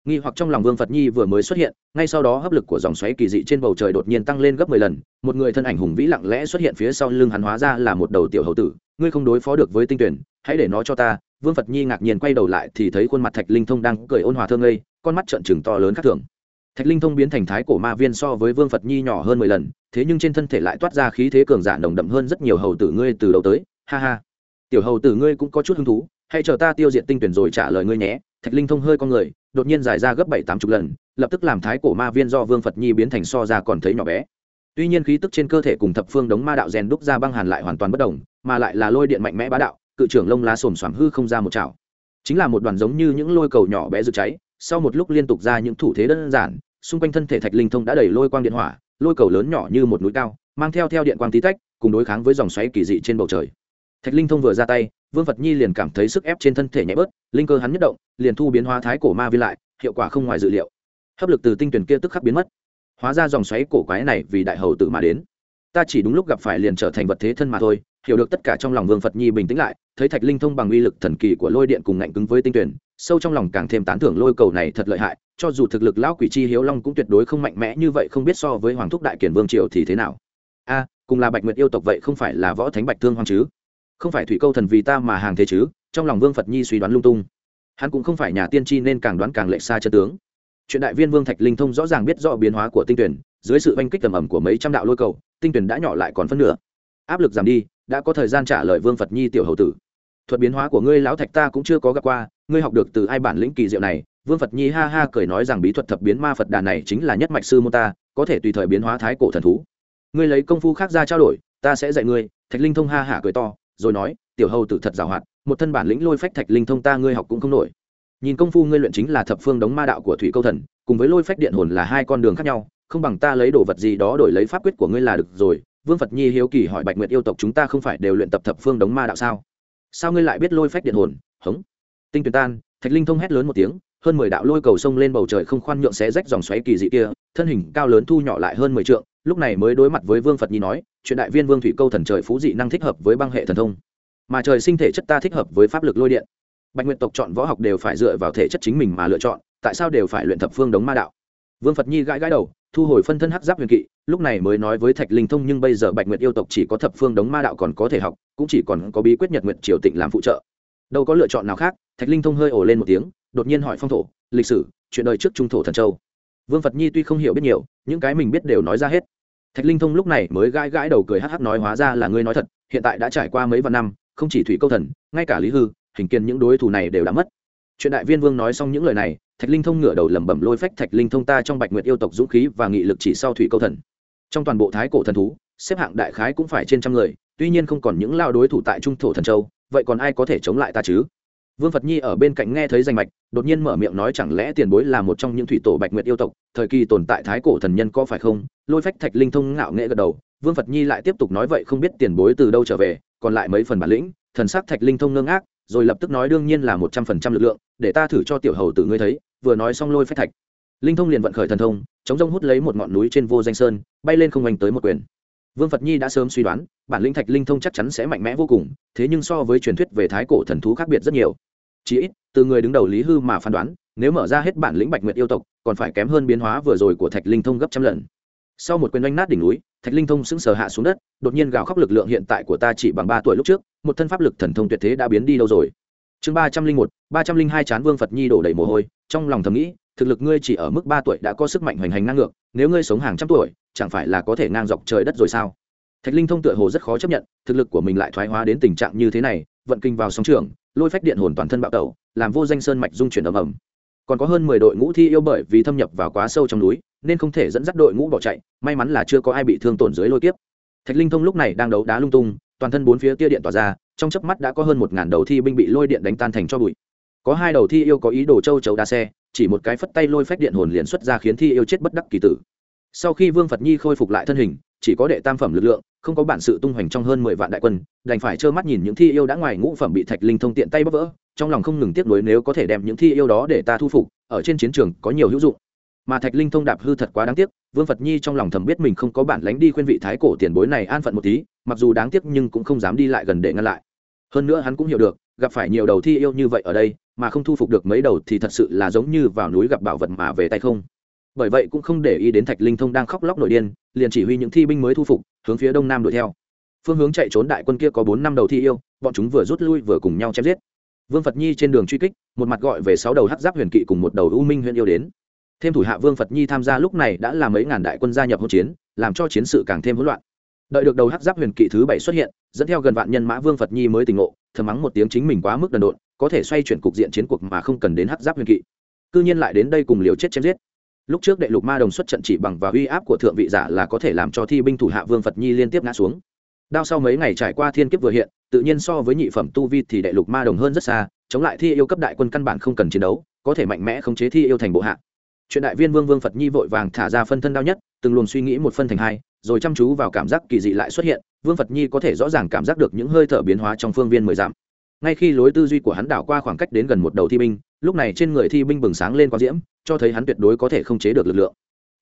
Nghi hoặc trong lòng vương phật nhi vừa mới xuất hiện, ngay sau đó hấp lực của dòng xoáy kỳ dị trên bầu trời đột nhiên tăng lên gấp mười lần, một người thân ảnh hùng vĩ lặng lẽ xuất hiện phía sau lưng hắn hóa ra là một đầu tiểu hầu tử. Ngươi không đối phó được với tinh tuyển, hãy để nó cho ta vương phật nhi ngạc nhiên quay đầu lại thì thấy khuôn mặt thạch linh thông đang cười ôn hòa thơ ngây, con mắt trợn trừng to lớn khác thường. Thạch linh thông biến thành thái cổ ma viên so với vương phật nhi nhỏ hơn mười lần, thế nhưng trên thân thể lại toát ra khí thế cường giả nồng đậm hơn rất nhiều hầu tử ngươi từ đầu tới. Ha ha. Tiểu hầu tử ngươi cũng có chút hứng thú, hãy chờ ta tiêu diệt tinh tuyển rồi trả lời ngươi nhé. Thạch linh thông hơi con người, đột nhiên dài ra gấp bảy tám chục lần, lập tức làm thái cổ ma viên do vương phật nhi biến thành so ra còn thấy nhỏ bé. Tuy nhiên khí tức trên cơ thể cùng thập phương đống ma đạo rèn đúc ra băng hàn lại hoàn toàn bất đồng, mà lại là lôi điện mạnh mẽ bá đạo cự trưởng lông lá xồm xoàm hư không ra một chảo. Chính là một đoàn giống như những lôi cầu nhỏ bé rực cháy, sau một lúc liên tục ra những thủ thế đơn giản, xung quanh thân thể thạch linh thông đã đẩy lôi quang điện hỏa, lôi cầu lớn nhỏ như một núi cao, mang theo theo điện quang tí tách, cùng đối kháng với dòng xoáy kỳ dị trên bầu trời. Thạch linh thông vừa ra tay, vương phật nhi liền cảm thấy sức ép trên thân thể nhẹ bớt, linh cơ hắn nhất động, liền thu biến hóa thái cổ ma vi lại, hiệu quả không ngoài dự liệu. Hấp lực từ tinh tuyển kia tức khắc biến mất. Hóa ra dòng xoáy cổ quái này vì đại hầu tử mà đến. Ta chỉ đúng lúc gặp phải liền trở thành vật thế thân mà thôi hiểu được tất cả trong lòng vương phật nhi bình tĩnh lại, thấy thạch linh thông bằng uy lực thần kỳ của lôi điện cùng ngạnh cứng với tinh tuyển, sâu trong lòng càng thêm tán thưởng lôi cầu này thật lợi hại, cho dù thực lực lão quỷ chi hiếu long cũng tuyệt đối không mạnh mẽ như vậy, không biết so với hoàng thúc đại kiển vương triều thì thế nào. A, cùng là bạch nguyệt yêu tộc vậy không phải là võ thánh bạch thương hoàng chứ? Không phải thủy câu thần vì ta mà hàng thế chứ? Trong lòng vương phật nhi suy đoán lung tung. Hắn cũng không phải nhà tiên tri nên càng đoán càng lệch xa chân tướng. Chuyện đại viên vương thạch linh thông rõ ràng biết rõ biến hóa của tinh tuyển, dưới sự oanh kích tầm ẩm của mấy trăm đạo lôi cầu, tinh tuyển đã nhỏ lại còn phân nửa. Áp lực giảm đi đã có thời gian trả lời vương phật nhi tiểu hầu tử. Thuật biến hóa của ngươi lão thạch ta cũng chưa có gặp qua, ngươi học được từ ai bản lĩnh kỳ diệu này? Vương phật nhi ha ha cười nói rằng bí thuật thập biến ma phật đà này chính là nhất mạch sư mô ta, có thể tùy thời biến hóa thái cổ thần thú. Ngươi lấy công phu khác ra trao đổi, ta sẽ dạy ngươi, thạch linh thông ha hả cười to, rồi nói, tiểu hầu tử thật giàu hoạt một thân bản lĩnh lôi phách thạch linh thông ta ngươi học cũng không nổi. Nhìn công phu ngươi luyện chính là thập phương đống ma đạo của thủy câu thần, cùng với lôi phách điện hồn là hai con đường khác nhau, không bằng ta lấy đồ vật gì đó đổi lấy pháp quyết của ngươi là được rồi vương phật nhi hiếu kỳ hỏi bạch nguyệt yêu tộc chúng ta không phải đều luyện tập thập phương đống ma đạo sao? Sao ngươi lại biết lôi phách điện hồn? Hống. Tinh tuyền tan, thạch linh thông hét lớn một tiếng, hơn mười đạo lôi cầu sông lên bầu trời không khoan nhượng xé rách dòng xoáy kỳ dị kia, thân hình cao lớn thu nhỏ lại hơn mười trượng, lúc này mới đối mặt với vương phật nhi nói, chuyện đại viên vương thủy câu thần trời phú dị năng thích hợp với băng hệ thần thông, mà trời sinh thể chất ta thích hợp với pháp lực lôi điện. Bạch nguyện tộc chọn võ học đều phải dựa vào thể chất chính mình mà lựa chọn, tại sao đều phải luyện thập phương đống ma đạo? Vương phật nhi gãi gãi đầu thu hồi phân thân hắc giáp huyền kỵ, lúc này mới nói với thạch linh thông, nhưng bây giờ bạch nguyệt yêu tộc chỉ có thập phương đống ma đạo còn có thể học, cũng chỉ còn có bí quyết nhật nguyện triều tịnh làm phụ trợ. Đâu có lựa chọn nào khác, thạch linh thông hơi ồ lên một tiếng, đột nhiên hỏi phong thổ, lịch sử, chuyện đời trước trung thổ thần châu. Vương phật nhi tuy không hiểu biết nhiều, những cái mình biết đều nói ra hết. Thạch linh thông lúc này mới gãi gãi đầu cười hắc hắc nói, hóa ra là ngươi nói thật, hiện tại đã trải qua mấy vạn năm, không chỉ thủy câu thần, ngay cả lý hư, hình kiên những đối thủ này đều đã mất. Chuyện đại viên vương nói xong những lời này thạch linh thông ngửa đầu lẩm bẩm lôi phách thạch linh thông ta trong bạch nguyệt yêu tộc dũng khí và nghị lực chỉ sau thủy câu thần. Trong toàn bộ thái cổ thần thú, xếp hạng đại khái cũng phải trên trăm người, tuy nhiên không còn những lao đối thủ tại trung thổ thần châu, vậy còn ai có thể chống lại ta chứ? Vương phật nhi ở bên cạnh nghe thấy danh mạch, đột nhiên mở miệng nói chẳng lẽ tiền bối là một trong những thủy tổ bạch nguyệt yêu tộc, thời kỳ tồn tại thái cổ thần nhân có phải không? Lôi phách thạch linh thông ngạo nghệ gật đầu, vương phật nhi lại tiếp tục nói vậy không biết tiền bối từ đâu trở về, còn lại mấy phần bản lĩnh, thần sắc thạch linh thông ngơ ngác rồi lập tức nói đương nhiên là một trăm phần trăm lực lượng, để ta thử cho tiểu hầu tử ngươi thấy, vừa nói xong lôi phách thạch. Linh thông liền vận khởi thần thông, chống rông hút lấy một ngọn núi trên vô danh sơn, bay lên không oanh tới một quyền. Vương phật nhi đã sớm suy đoán, bản linh thạch linh thông chắc chắn sẽ mạnh mẽ vô cùng, thế nhưng so với truyền thuyết về thái cổ thần thú khác biệt rất nhiều. Chỉ ít, từ người đứng đầu lý hư mà phán đoán, nếu mở ra hết bản lĩnh bạch nguyệt yêu tộc, còn phải kém hơn biến hóa vừa rồi của thạch linh thông gấp trăm lần. Sau một quyền oanh nát đỉnh núi thạch linh thông sững sờ hạ xuống đất, đột nhiên gào khóc lực lượng hiện tại của ta chỉ bằng ba tuổi lúc trước, một thân pháp lực thần thông tuyệt thế đã biến đi đâu rồi. Chương ba trăm linh một, ba trăm linh hai chán vương phật nhi đổ đầy mồ hôi, trong lòng thầm nghĩ, thực lực ngươi chỉ ở mức ba tuổi đã có sức mạnh hoành hành ngang ngược, nếu ngươi sống hàng trăm tuổi, chẳng phải là có thể ngang dọc trời đất rồi sao? Thạch linh thông tựa hồ rất khó chấp nhận, thực lực của mình lại thoái hóa đến tình trạng như thế này, vận kinh vào sóng trường, lôi phách điện hồn toàn thân bạo tẩu, làm vô danh sơn mạch dung chuyển ầm ầm. Còn có hơn mười đội ngũ thi yêu bởi vì thâm nhập vào quá sâu trong núi nên không thể dẫn dắt đội ngũ bỏ chạy, may mắn là chưa có ai bị thương tổn dưới lôi kiếp. Thạch linh thông lúc này đang đấu đá lung tung, toàn thân bốn phía tia điện tỏa ra, trong chớp mắt đã có hơn một ngàn đầu thi binh bị lôi điện đánh tan thành cho bụi. Có hai đầu thi yêu có ý đồ châu chấu đa xe, chỉ một cái phất tay lôi phách điện hồn liền xuất ra khiến thi yêu chết bất đắc kỳ tử. Sau khi vương phật nhi khôi phục lại thân hình, chỉ có đệ tam phẩm lực lượng, không có bản sự tung hoành trong hơn mười vạn đại quân, đành phải trơ mắt nhìn những thi yêu đã ngoài ngũ phẩm bị thạch linh thông tiện tay bóp vỡ, trong lòng không ngừng tiếc nuối nếu có thể đem những thi yêu đó để ta thu phục, ở trên chiến trường có nhiều hữu dụng mà thạch linh thông đạp hư thật quá đáng tiếc, vương phật nhi trong lòng thầm biết mình không có bản lánh đi khuyên vị thái cổ tiền bối này an phận một tí, mặc dù đáng tiếc nhưng cũng không dám đi lại gần để ngăn lại. Hơn nữa hắn cũng hiểu được, gặp phải nhiều đầu thi yêu như vậy ở đây, mà không thu phục được mấy đầu thì thật sự là giống như vào núi gặp bảo vật mà về tay không. Bởi vậy cũng không để ý đến thạch linh thông đang khóc lóc nổi điên, liền chỉ huy những thi binh mới thu phục, hướng phía đông nam đuổi theo. Phương hướng chạy trốn đại quân kia có bốn năm đầu thi yêu, bọn chúng vừa rút lui vừa cùng nhau chém giết. Vương phật nhi trên đường truy kích, một mặt gọi về sáu đầu hắc giáp huyền kỵ cùng một đầu u minh huyền yêu đến thêm thủ hạ vương phật nhi tham gia lúc này đã là mấy ngàn đại quân gia nhập hỗn chiến, làm cho chiến sự càng thêm hỗn loạn. Đợi được đầu hắc giáp huyền kỵ thứ bảy xuất hiện, dẫn theo gần vạn nhân mã vương phật nhi mới tỉnh ngộ, thầm mắng một tiếng chính mình quá mức đần độn, có thể xoay chuyển cục diện chiến cuộc mà không cần đến hắc giáp huyền kỵ. Cư nhiên lại đến đây cùng liều chết chém giết. Lúc trước đệ lục ma đồng xuất trận chỉ bằng và uy áp của thượng vị giả là có thể làm cho thi binh thủ hạ vương phật nhi liên tiếp ngã xuống. Đao sau mấy ngày trải qua thiên kiếp vừa hiện, tự nhiên so với nhị phẩm tu vi thì đệ lục ma đồng hơn rất xa, chống lại thi yêu cấp đại quân căn bản không cần chiến đấu, có thể mạnh mẽ khống chế thi yêu thành bộ hạ chuyện đại viên vương vương phật nhi vội vàng thả ra phân thân đau nhất, từng luồng suy nghĩ một phân thành hai, rồi chăm chú vào cảm giác kỳ dị lại xuất hiện, vương phật nhi có thể rõ ràng cảm giác được những hơi thở biến hóa trong phương viên mười dặm. Ngay khi lối tư duy của hắn đảo qua khoảng cách đến gần một đầu thi binh, lúc này trên người thi binh bừng sáng lên quang diễm, cho thấy hắn tuyệt đối có thể không chế được lực lượng.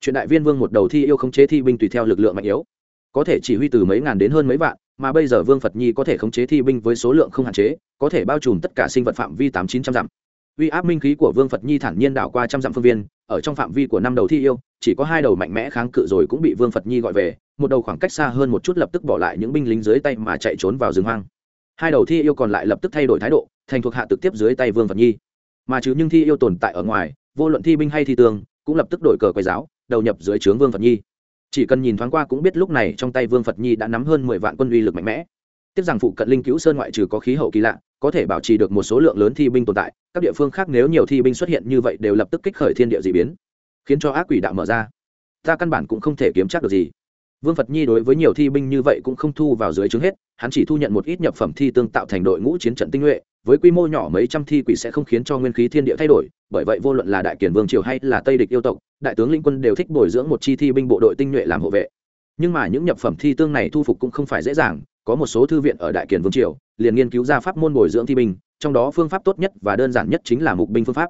Chuyện đại viên vương một đầu thi yêu không chế thi binh tùy theo lực lượng mạnh yếu, có thể chỉ huy từ mấy ngàn đến hơn mấy vạn, mà bây giờ vương phật nhi có thể khống chế thi binh với số lượng không hạn chế, có thể bao trùm tất cả sinh vật phạm vi tám chín trăm dặm uy áp minh khí của vương phật nhi thản nhiên đảo qua trăm dặm phương viên, ở trong phạm vi của năm đầu thi yêu, chỉ có hai đầu mạnh mẽ kháng cự rồi cũng bị vương phật nhi gọi về, một đầu khoảng cách xa hơn một chút lập tức bỏ lại những binh lính dưới tay mà chạy trốn vào rừng hoang. Hai đầu thi yêu còn lại lập tức thay đổi thái độ, thành thuộc hạ trực tiếp dưới tay vương phật nhi. Mà chứ nhưng thi yêu tồn tại ở ngoài, vô luận thi binh hay thi tương cũng lập tức đổi cờ quay giáo, đầu nhập dưới trướng vương phật nhi. Chỉ cần nhìn thoáng qua cũng biết lúc này trong tay vương phật nhi đã nắm hơn mười vạn quân uy lực mạnh mẽ. Tiếc rằng phụ cận linh cứu sơn ngoại trừ có khí hậu kỳ lạ có thể bảo trì được một số lượng lớn thi binh tồn tại, các địa phương khác nếu nhiều thi binh xuất hiện như vậy đều lập tức kích khởi thiên địa d ị biến, khiến cho ác quỷ đạo mở ra. Ta căn bản cũng không thể kiếm chắc được gì. Vương phật nhi đối với nhiều thi binh như vậy cũng không thu vào dưới trướng hết, hắn chỉ thu nhận một ít nhập phẩm thi tương tạo thành đội ngũ chiến trận tinh nhuệ, với quy mô nhỏ mấy trăm thi quỷ sẽ không khiến cho nguyên khí thiên địa thay đổi, bởi vậy vô luận là đại kiển vương triều hay là tây địch yêu tộc, đại tướng lĩnh quân đều thích bồi dưỡng một chi thi binh bộ đội tinh nhuệ làm hộ vệ nhưng mà những nhập phẩm thi tương này thu phục cũng không phải dễ dàng, có một số thư viện ở đại kiển vương triều, liền nghiên cứu ra pháp môn bồi dưỡng thi binh, trong đó phương pháp tốt nhất và đơn giản nhất chính là mục binh phương pháp.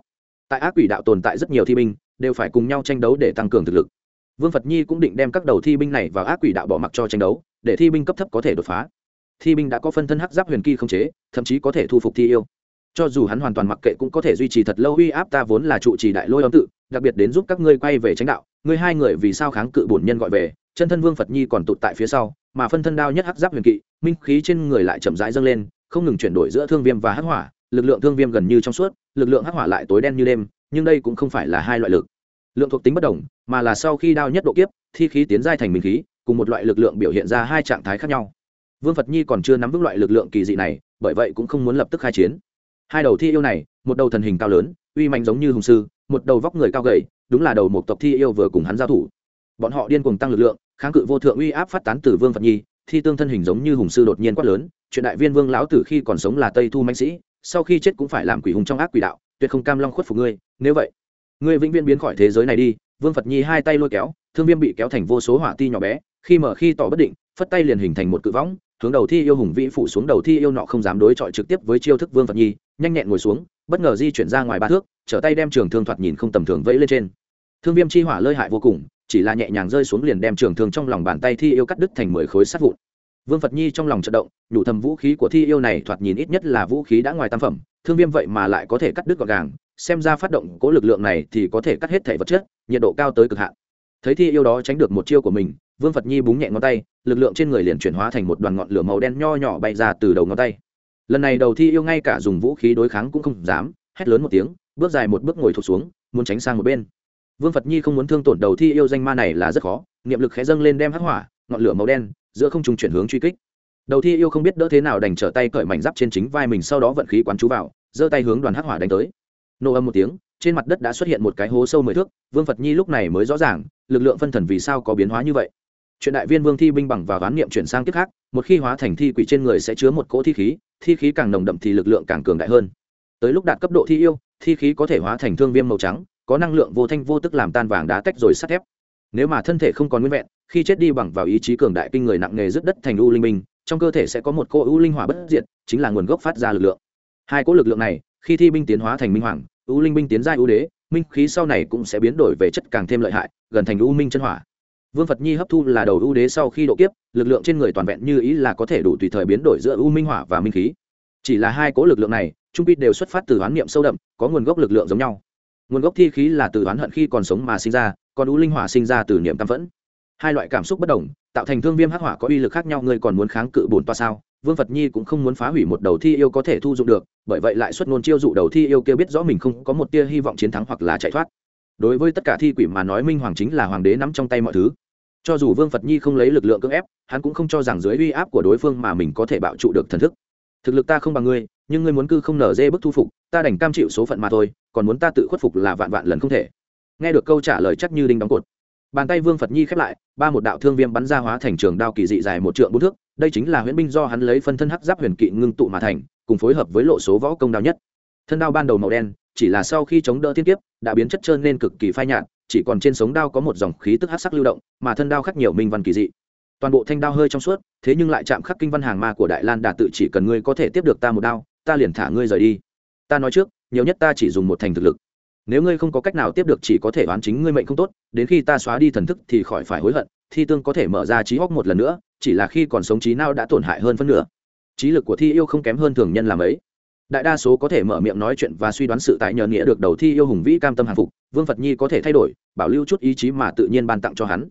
Tại ác quỷ đạo tồn tại rất nhiều thi binh, đều phải cùng nhau tranh đấu để tăng cường thực lực. Vương phật nhi cũng định đem các đầu thi binh này vào ác quỷ đạo bỏ mặc cho tranh đấu, để thi binh cấp thấp có thể đột phá. Thi binh đã có phân thân hắc giáp huyền kỳ không chế, thậm chí có thể thu phục thi yêu. Cho dù hắn hoàn toàn mặc kệ cũng có thể duy trì thật lâu uy áp ta vốn là trụ trì đại lôi âm tự, đặc biệt đến giúp các ngươi quay về tránh đạo, ngươi hai người vì sao kháng cự bổn nhân gọi về? Chân thân vương phật nhi còn tụt tại phía sau, mà phân thân đao nhất hắc giáp huyền kỵ, minh khí trên người lại chậm rãi dâng lên, không ngừng chuyển đổi giữa thương viêm và hắc hỏa, lực lượng thương viêm gần như trong suốt, lực lượng hắc hỏa lại tối đen như đêm, nhưng đây cũng không phải là hai loại lực. Lượng thuộc tính bất đồng, mà là sau khi đao nhất độ kiếp, thi khí tiến giai thành minh khí, cùng một loại lực lượng biểu hiện ra hai trạng thái khác nhau. Vương phật nhi còn chưa nắm vững loại lực lượng kỳ dị này, bởi vậy cũng không muốn lập tức khai chiến. Hai đầu thi yêu này, một đầu thần hình cao lớn, uy mạnh giống như hùng sư, một đầu vóc người cao gầy, đúng là đầu một tộc thi yêu vừa cùng hắn giao thủ bọn họ điên cuồng tăng lực lượng, kháng cự vô thượng uy áp phát tán từ vương phật nhi, thi tương thân hình giống như hùng sư đột nhiên quát lớn, chuyện đại viên vương lão tử khi còn sống là tây thu mạnh sĩ, sau khi chết cũng phải làm quỷ hùng trong ác quỷ đạo, tuyệt không cam long khuất phục ngươi, nếu vậy, ngươi vĩnh viễn biến khỏi thế giới này đi. Vương phật nhi hai tay lôi kéo, thương viêm bị kéo thành vô số hỏa ti nhỏ bé, khi mở khi tỏ bất định, phất tay liền hình thành một cự võng, hướng đầu thi yêu hùng vĩ phủ xuống đầu thi yêu nọ không dám đối chọi trực tiếp với chiêu thức vương phật nhi, nhanh nhẹn ngồi xuống, bất ngờ di chuyển ra ngoài ba thước, trở tay đem trường thương thoạt nhìn không tầm thường vẫy lên trên. Thương viêm chi hỏa lơi hại vô cùng chỉ là nhẹ nhàng rơi xuống liền đem trường thương trong lòng bàn tay thi yêu cắt đứt thành mười khối sắt vụn. Vương phật nhi trong lòng trận động, nhủ thầm vũ khí của thi yêu này thoạt nhìn ít nhất là vũ khí đã ngoài tam phẩm, thương viêm vậy mà lại có thể cắt đứt gọn gàng, xem ra phát động cố lực lượng này thì có thể cắt hết thể vật chất, nhiệt độ cao tới cực hạn. Thấy thi yêu đó tránh được một chiêu của mình, vương phật nhi búng nhẹ ngón tay, lực lượng trên người liền chuyển hóa thành một đoàn ngọn lửa màu đen nho nhỏ bay ra từ đầu ngón tay. Lần này đầu thi yêu ngay cả dùng vũ khí đối kháng cũng không dám, hét lớn một tiếng, bước dài một bước ngồi thụt xuống, muốn tránh sang một bên vương phật nhi không muốn thương tổn đầu thi yêu danh ma này là rất khó, niệm lực khẽ dâng lên đem hắc hỏa, ngọn lửa màu đen, giữa không trùng chuyển hướng truy kích. Đầu thi yêu không biết đỡ thế nào đành trở tay cởi mảnh giáp trên chính vai mình, sau đó vận khí quán chú vào, giơ tay hướng đoàn hắc hỏa đánh tới. Nổ âm một tiếng, trên mặt đất đã xuất hiện một cái hố sâu mười thước, vương phật nhi lúc này mới rõ ràng, lực lượng phân thần vì sao có biến hóa như vậy. Chuyện đại viên vương thi binh bằng và ván niệm chuyển sang kiếp khác, một khi hóa thành thi quỷ trên người sẽ chứa một cỗ thi khí thi khí càng nồng đậm thì lực lượng càng cường đại hơn. Tới lúc đạt cấp độ thi yêu, thi khí có thể hóa thành thương viêm màu trắng có năng lượng vô thanh vô tức làm tan vàng đá tách rồi sắt thép. Nếu mà thân thể không còn nguyên vẹn, khi chết đi bằng vào ý chí cường đại kinh người nặng nề dứt đất thành u linh minh, trong cơ thể sẽ có một cô u linh hỏa bất diệt, chính là nguồn gốc phát ra lực lượng. Hai cỗ lực lượng này, khi thi binh tiến hóa thành minh hoàng, u linh binh tiến giai ưu đế, minh khí sau này cũng sẽ biến đổi về chất càng thêm lợi hại, gần thành u minh chân hỏa. Vương phật nhi hấp thu là đầu ưu đế sau khi độ kiếp, lực lượng trên người toàn vẹn như ý là có thể đủ tùy thời biến đổi giữa u minh hỏa và minh khí. Chỉ là hai cỗ lực lượng này, trung quy đều xuất phát từ oán niệm sâu đậm, có nguồn gốc lực lượng giống nhau nguồn gốc thi khí là từ oán hận khi còn sống mà sinh ra, còn u linh hỏa sinh ra từ niệm căm phẫn. Hai loại cảm xúc bất đồng, tạo thành thương viêm hắc hỏa có uy lực khác nhau, ngươi còn muốn kháng cự bổn toa sao? Vương phật nhi cũng không muốn phá hủy một đầu thi yêu có thể thu dụng được, bởi vậy lại xuất ngôn chiêu dụ đầu thi yêu kêu biết rõ mình không có một tia hy vọng chiến thắng hoặc là chạy thoát. Đối với tất cả thi quỷ mà nói, minh hoàng chính là hoàng đế nắm trong tay mọi thứ. Cho dù vương phật nhi không lấy lực lượng cưỡng ép, hắn cũng không cho rằng dưới uy áp của đối phương mà mình có thể bạo trụ được thần thức. Thực lực ta không bằng ngươi nhưng ngươi muốn cư không nở dê bức thu phục, ta đành cam chịu số phận mà thôi, còn muốn ta tự khuất phục là vạn vạn lần không thể. Nghe được câu trả lời chắc như đinh đóng cột. Bàn tay vương phật nhi khép lại, ba một đạo thương viêm bắn ra hóa thành trường đao kỳ dị dài một trượng bốn thước, đây chính là huyễn binh do hắn lấy phân thân hắc giáp huyền kỵ ngưng tụ mà thành, cùng phối hợp với lộ số võ công đao nhất. Thân đao ban đầu màu đen, chỉ là sau khi chống đỡ thiên kiếp, đã biến chất trơn nên cực kỳ phai nhạt, chỉ còn trên sống đao có một dòng khí tức hắc sắc lưu động, mà thân đao khắc nhiều minh văn kỳ dị. Toàn bộ thanh đao hơi trong suốt, thế nhưng lại chạm khắc kinh văn hàng ma của đại lan đạt tự chỉ cần ngươi có thể tiếp được ta một đao ta liền thả ngươi rời đi. Ta nói trước, nhiều nhất ta chỉ dùng một thành thực lực. Nếu ngươi không có cách nào tiếp được chỉ có thể đoán chính ngươi mệnh không tốt, đến khi ta xóa đi thần thức thì khỏi phải hối hận, thi tương có thể mở ra trí hóc một lần nữa, chỉ là khi còn sống trí nào đã tổn hại hơn phân nửa. Trí lực của thi yêu không kém hơn thường nhân làm ấy. Đại đa số có thể mở miệng nói chuyện và suy đoán sự tại nhờ nghĩa được đầu thi yêu hùng vĩ cam tâm hàng phục, vương phật nhi có thể thay đổi, bảo lưu chút ý chí mà tự nhiên ban tặng cho hắn.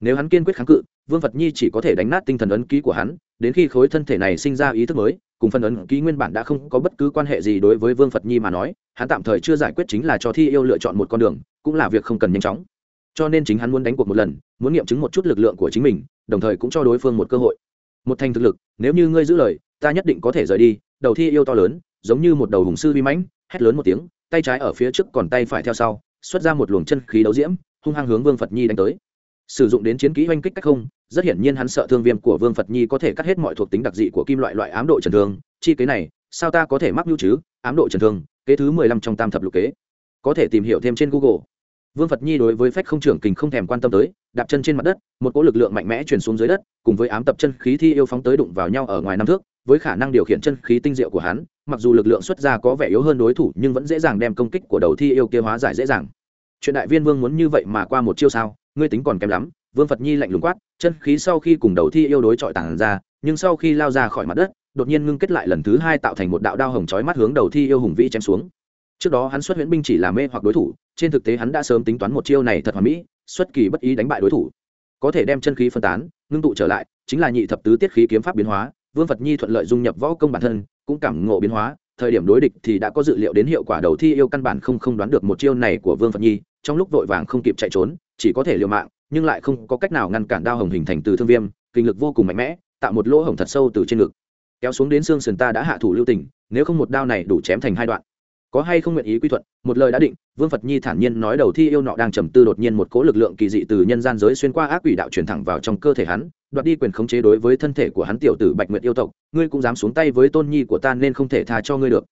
Nếu hắn kiên quyết kháng cự, vương phật nhi chỉ có thể đánh nát tinh thần ấn ký của hắn đến khi khối thân thể này sinh ra ý thức mới, cùng phân ấn ký nguyên bản đã không có bất cứ quan hệ gì đối với vương phật nhi mà nói, hắn tạm thời chưa giải quyết chính là cho thi yêu lựa chọn một con đường, cũng là việc không cần nhanh chóng. Cho nên chính hắn muốn đánh cuộc một lần, muốn nghiệm chứng một chút lực lượng của chính mình, đồng thời cũng cho đối phương một cơ hội. Một thành thực lực, nếu như ngươi giữ lời, ta nhất định có thể rời đi, đầu thi yêu to lớn, giống như một đầu hùng sư vi mãnh, hét lớn một tiếng, tay trái ở phía trước còn tay phải theo sau, xuất ra một luồng chân khí đấu diễm, hung hăng hướng vương phật nhi đánh tới. Sử dụng đến chiến kỹ oanh kích cách không rất hiển nhiên hắn sợ thương viêm của vương phật nhi có thể cắt hết mọi thuộc tính đặc dị của kim loại loại ám độ trần thương, chi kế này, sao ta có thể mắc nhu chứ? Ám độ trần thương, kế thứ mười lăm trong tam thập lục kế. Có thể tìm hiểu thêm trên google. Vương phật nhi đối với phách không trưởng kình không thèm quan tâm tới, đạp chân trên mặt đất, một cỗ lực lượng mạnh mẽ truyền xuống dưới đất, cùng với ám tập chân khí thi yêu phóng tới đụng vào nhau ở ngoài năm thước, với khả năng điều khiển chân khí tinh diệu của hắn, mặc dù lực lượng xuất ra có vẻ yếu hơn đối thủ, nhưng vẫn dễ dàng đem công kích của đầu thi yêu kia hóa giải dễ dàng. Chuyện đại viên vương muốn như vậy mà qua một chiêu sao, ngươi tính còn kém lắm vương phật nhi lạnh lùng quát, chân khí sau khi cùng đầu thi yêu đối chọi tản ra, nhưng sau khi lao ra khỏi mặt đất, đột nhiên ngưng kết lại lần thứ hai tạo thành một đạo đao hồng chói mắt hướng đầu thi yêu hùng vĩ chém xuống. Trước đó hắn xuất huyễn binh chỉ là mê hoặc đối thủ, trên thực tế hắn đã sớm tính toán một chiêu này thật hoàn mỹ, xuất kỳ bất ý đánh bại đối thủ. Có thể đem chân khí phân tán, ngưng tụ trở lại, chính là nhị thập tứ tiết khí kiếm pháp biến hóa, vương phật nhi thuận lợi dung nhập võ công bản thân, cũng cảm ngộ biến hóa, thời điểm đối địch thì đã có dự liệu đến hiệu quả đầu thi yêu căn bản không không đoán được một chiêu này của vương phật nhi, trong lúc vội vàng không kịp chạy trốn chỉ có thể liều mạng, nhưng lại không có cách nào ngăn cản đao hồng hình thành từ thương viêm, kinh lực vô cùng mạnh mẽ, tạo một lỗ hồng thật sâu từ trên ngực. Kéo xuống đến xương sườn ta đã hạ thủ lưu tình, nếu không một đao này đủ chém thành hai đoạn. Có hay không nguyện ý quy thuận, một lời đã định, vương phật nhi thản nhiên nói đầu thi yêu nọ đang trầm tư đột nhiên một cố lực lượng kỳ dị từ nhân gian giới xuyên qua ác quỷ đạo truyền thẳng vào trong cơ thể hắn, đoạt đi quyền khống chế đối với thân thể của hắn tiểu tử bạch nguyệt yêu tộc, ngươi cũng dám xuống tay với tôn nhi của ta nên không thể tha cho ngươi được.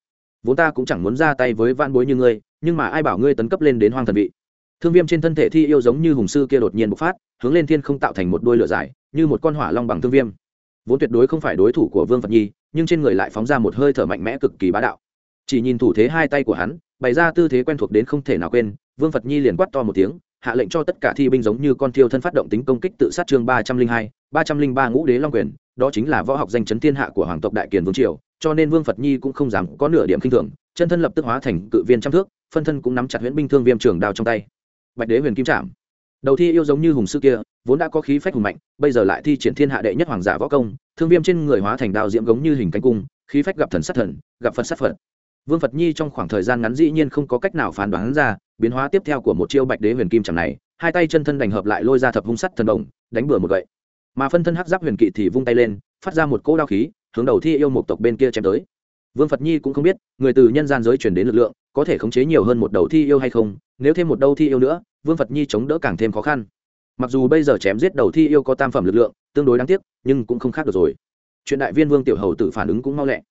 Vốn ta cũng chẳng muốn ra tay với van bối như ngươi, nhưng mà ai bảo ngươi tấn cấp lên đến hoang thần vị? Thương viêm trên thân thể thi yêu giống như hùng sư kia đột nhiên bộc phát, hướng lên thiên không tạo thành một đôi lửa dài, như một con hỏa long bằng thương viêm. Vốn tuyệt đối không phải đối thủ của vương phật nhi, nhưng trên người lại phóng ra một hơi thở mạnh mẽ cực kỳ bá đạo. Chỉ nhìn thủ thế hai tay của hắn, bày ra tư thế quen thuộc đến không thể nào quên, vương phật nhi liền quát to một tiếng, hạ lệnh cho tất cả thi binh giống như con thiêu thân phát động tính công kích tự sát chương ba trăm linh hai, ba trăm linh ba ngũ đế long quyền, đó chính là võ học danh chấn thiên hạ của hoàng tộc đại kiền vương triều, cho nên vương phật nhi cũng không dám có nửa điểm khinh thường, chân thân lập tức hóa thành cự viên trăm thước, phân thân cũng nắm chặt huyễn binh thương viêm trường đao trong tay bạch đế huyền kim trảm. Đầu thi yêu giống như hùng sư kia, vốn đã có khí phách hùng mạnh, bây giờ lại thi triển thiên hạ đệ nhất hoàng giả võ công, thương viêm trên người hóa thành đạo diễm gống như hình cánh cung, khí phách gặp thần sát thần, gặp phật sát phật. Vương phật nhi trong khoảng thời gian ngắn dĩ nhiên không có cách nào phán đoán ra, biến hóa tiếp theo của một chiêu bạch đế huyền kim chẳng này, hai tay chân thân đành hợp lại lôi ra thập hung sắt thần đồng, đánh bừa một gậy. Mà phân thân hắc giáp huyền kỵ thì vung tay lên, phát ra một cỗ đao khí, hướng đầu thi yêu một tộc bên kia chém tới vương phật nhi cũng không biết, người từ nhân gian giới chuyển đến lực lượng, có thể khống chế nhiều hơn một đầu thi yêu hay không, nếu thêm một đầu thi yêu nữa, vương phật nhi chống đỡ càng thêm khó khăn. Mặc dù bây giờ chém giết đầu thi yêu có tam phẩm lực lượng, tương đối đáng tiếc, nhưng cũng không khác được rồi. Chuyện đại viên vương tiểu hầu tự phản ứng cũng mau lẹ.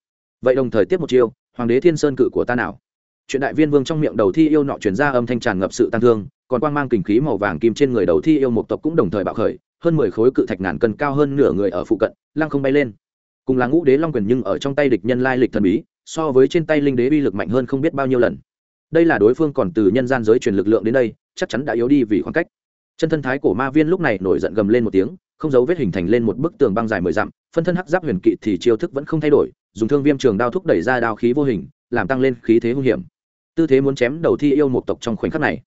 Vậy đồng thời tiếp một chiêu, hoàng đế thiên sơn cự của ta nào? Chuyện đại viên vương trong miệng đầu thi yêu nọ chuyển ra âm thanh tràn ngập sự tăng thương, còn quang mang kình khí màu vàng kim trên người đầu thi yêu một tộc cũng đồng thời bạo khởi, hơn mười khối cự thạch ngàn cân cao hơn nửa người ở phụ cận, lăng không bay lên cùng là ngũ đế long quyền nhưng ở trong tay địch nhân lai lịch thần bí, so với trên tay linh đế uy lực mạnh hơn không biết bao nhiêu lần. Đây là đối phương còn từ nhân gian giới truyền lực lượng đến đây, chắc chắn đã yếu đi vì khoảng cách. Chân thân thái cổ ma viên lúc này nổi giận gầm lên một tiếng, không giấu vết hình thành lên một bức tường băng dài mười dặm, phân thân hắc giáp huyền kỵ thì chiêu thức vẫn không thay đổi, dùng thương viêm trường đao thúc đẩy ra đao khí vô hình, làm tăng lên khí thế hung hiểm. Tư thế muốn chém đầu thi yêu một tộc trong khoảnh khắc này.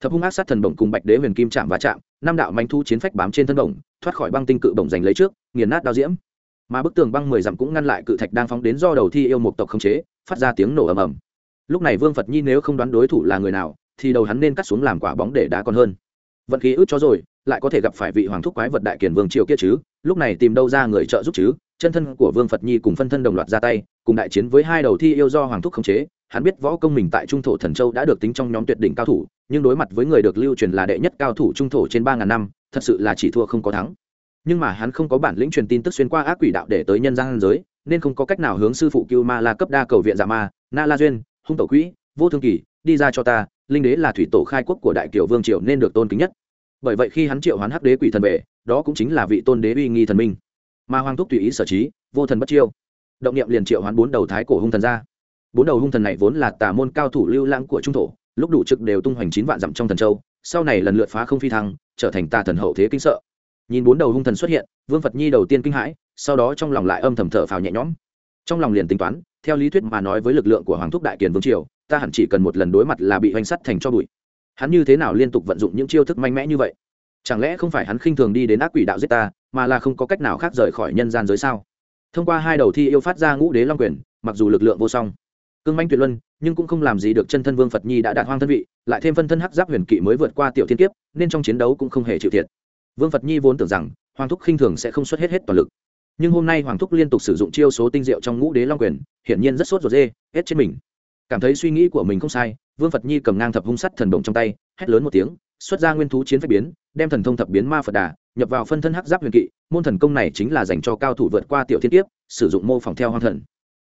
Thập hung ác sát thần bổng cùng bạch đế huyền kim chạm và chạm, năm đạo mánh thu chiến phách bám trên thân bổng, thoát khỏi băng tinh cự bổng giành lấy trước, nghiền nát đao diễm mà bức tường băng mười dặm cũng ngăn lại cự thạch đang phóng đến do đầu thi yêu một tộc không chế, phát ra tiếng nổ ầm ầm. Lúc này vương phật nhi nếu không đoán đối thủ là người nào, thì đầu hắn nên cắt xuống làm quả bóng để đá còn hơn. Vận khí ướt cho rồi, lại có thể gặp phải vị hoàng thúc quái vật đại kiển vương triều kia chứ, lúc này tìm đâu ra người trợ giúp chứ, chân thân của vương phật nhi cùng phân thân đồng loạt ra tay, cùng đại chiến với hai đầu thi yêu do hoàng thúc khống chế, hắn biết võ công mình tại trung thổ thần châu đã được tính trong nhóm tuyệt đỉnh cao thủ, nhưng đối mặt với người được lưu truyền là đệ nhất cao thủ trung thổ trên ba ngàn năm, thật sự là chỉ thua không có thắng nhưng mà hắn không có bản lĩnh truyền tin tức xuyên qua ác quỷ đạo để tới nhân gian giới, nên không có cách nào hướng sư phụ cưu ma la cấp đa cầu viện giả ma, na la duyên, hung tổ quỹ, vô thương kỳ, đi ra cho ta, linh đế là thủy tổ khai quốc của đại kiều vương triều nên được tôn kính nhất. Bởi vậy khi hắn triệu hoán hắc đế quỷ thần về, đó cũng chính là vị tôn đế uy nghi thần minh. Mà hoàng thúc tùy ý sở trí, vô thần bất chiêu. Động niệm liền triệu hoán bốn đầu thái cổ hung thần ra. Bốn đầu hung thần này vốn là tà môn cao thủ lưu lãng của trung thổ, lúc đủ trực đều tung hoành chín vạn dặm trong thần châu, sau này lần lượt phá không phi thăng, trở thành tà thần hậu thế kinh sợ nhìn bốn đầu hung thần xuất hiện, vương phật nhi đầu tiên kinh hãi, sau đó trong lòng lại âm thầm thở phào nhẹ nhõm. Trong lòng liền tính toán, theo lý thuyết mà nói với lực lượng của hoàng thúc đại kiền vương triều, ta hẳn chỉ cần một lần đối mặt là bị hoành sắt thành cho bụi. Hắn như thế nào liên tục vận dụng những chiêu thức mạnh mẽ như vậy? Chẳng lẽ không phải hắn khinh thường đi đến ác quỷ đạo giết ta, mà là không có cách nào khác rời khỏi nhân gian giới sao? Thông qua hai đầu thi yêu phát ra ngũ đế long quyền, mặc dù lực lượng vô song, cương manh tuyệt luân, nhưng cũng không làm gì được chân thân vương phật nhi đã đạt hoang thân vị, lại thêm phân thân hắc giáp huyền kỵ mới vượt qua tiểu thiên kiếp, nên trong chiến đấu cũng không hề chịu thiệt vương phật nhi vốn tưởng rằng, hoàng thúc khinh thường sẽ không xuất hết hết toàn lực. Nhưng hôm nay hoàng thúc liên tục sử dụng chiêu số tinh diệu trong ngũ đế long quyền, hiển nhiên rất sốt ruột dê, hết trên mình. Cảm thấy suy nghĩ của mình không sai, vương phật nhi cầm ngang thập hung sắt thần động trong tay, hét lớn một tiếng, xuất ra nguyên thú chiến phách biến, đem thần thông thập biến ma phật đà, nhập vào phân thân hắc giáp huyền kỵ, môn thần công này chính là dành cho cao thủ vượt qua tiểu thiên kiếp, sử dụng mô phỏng theo hoang thần.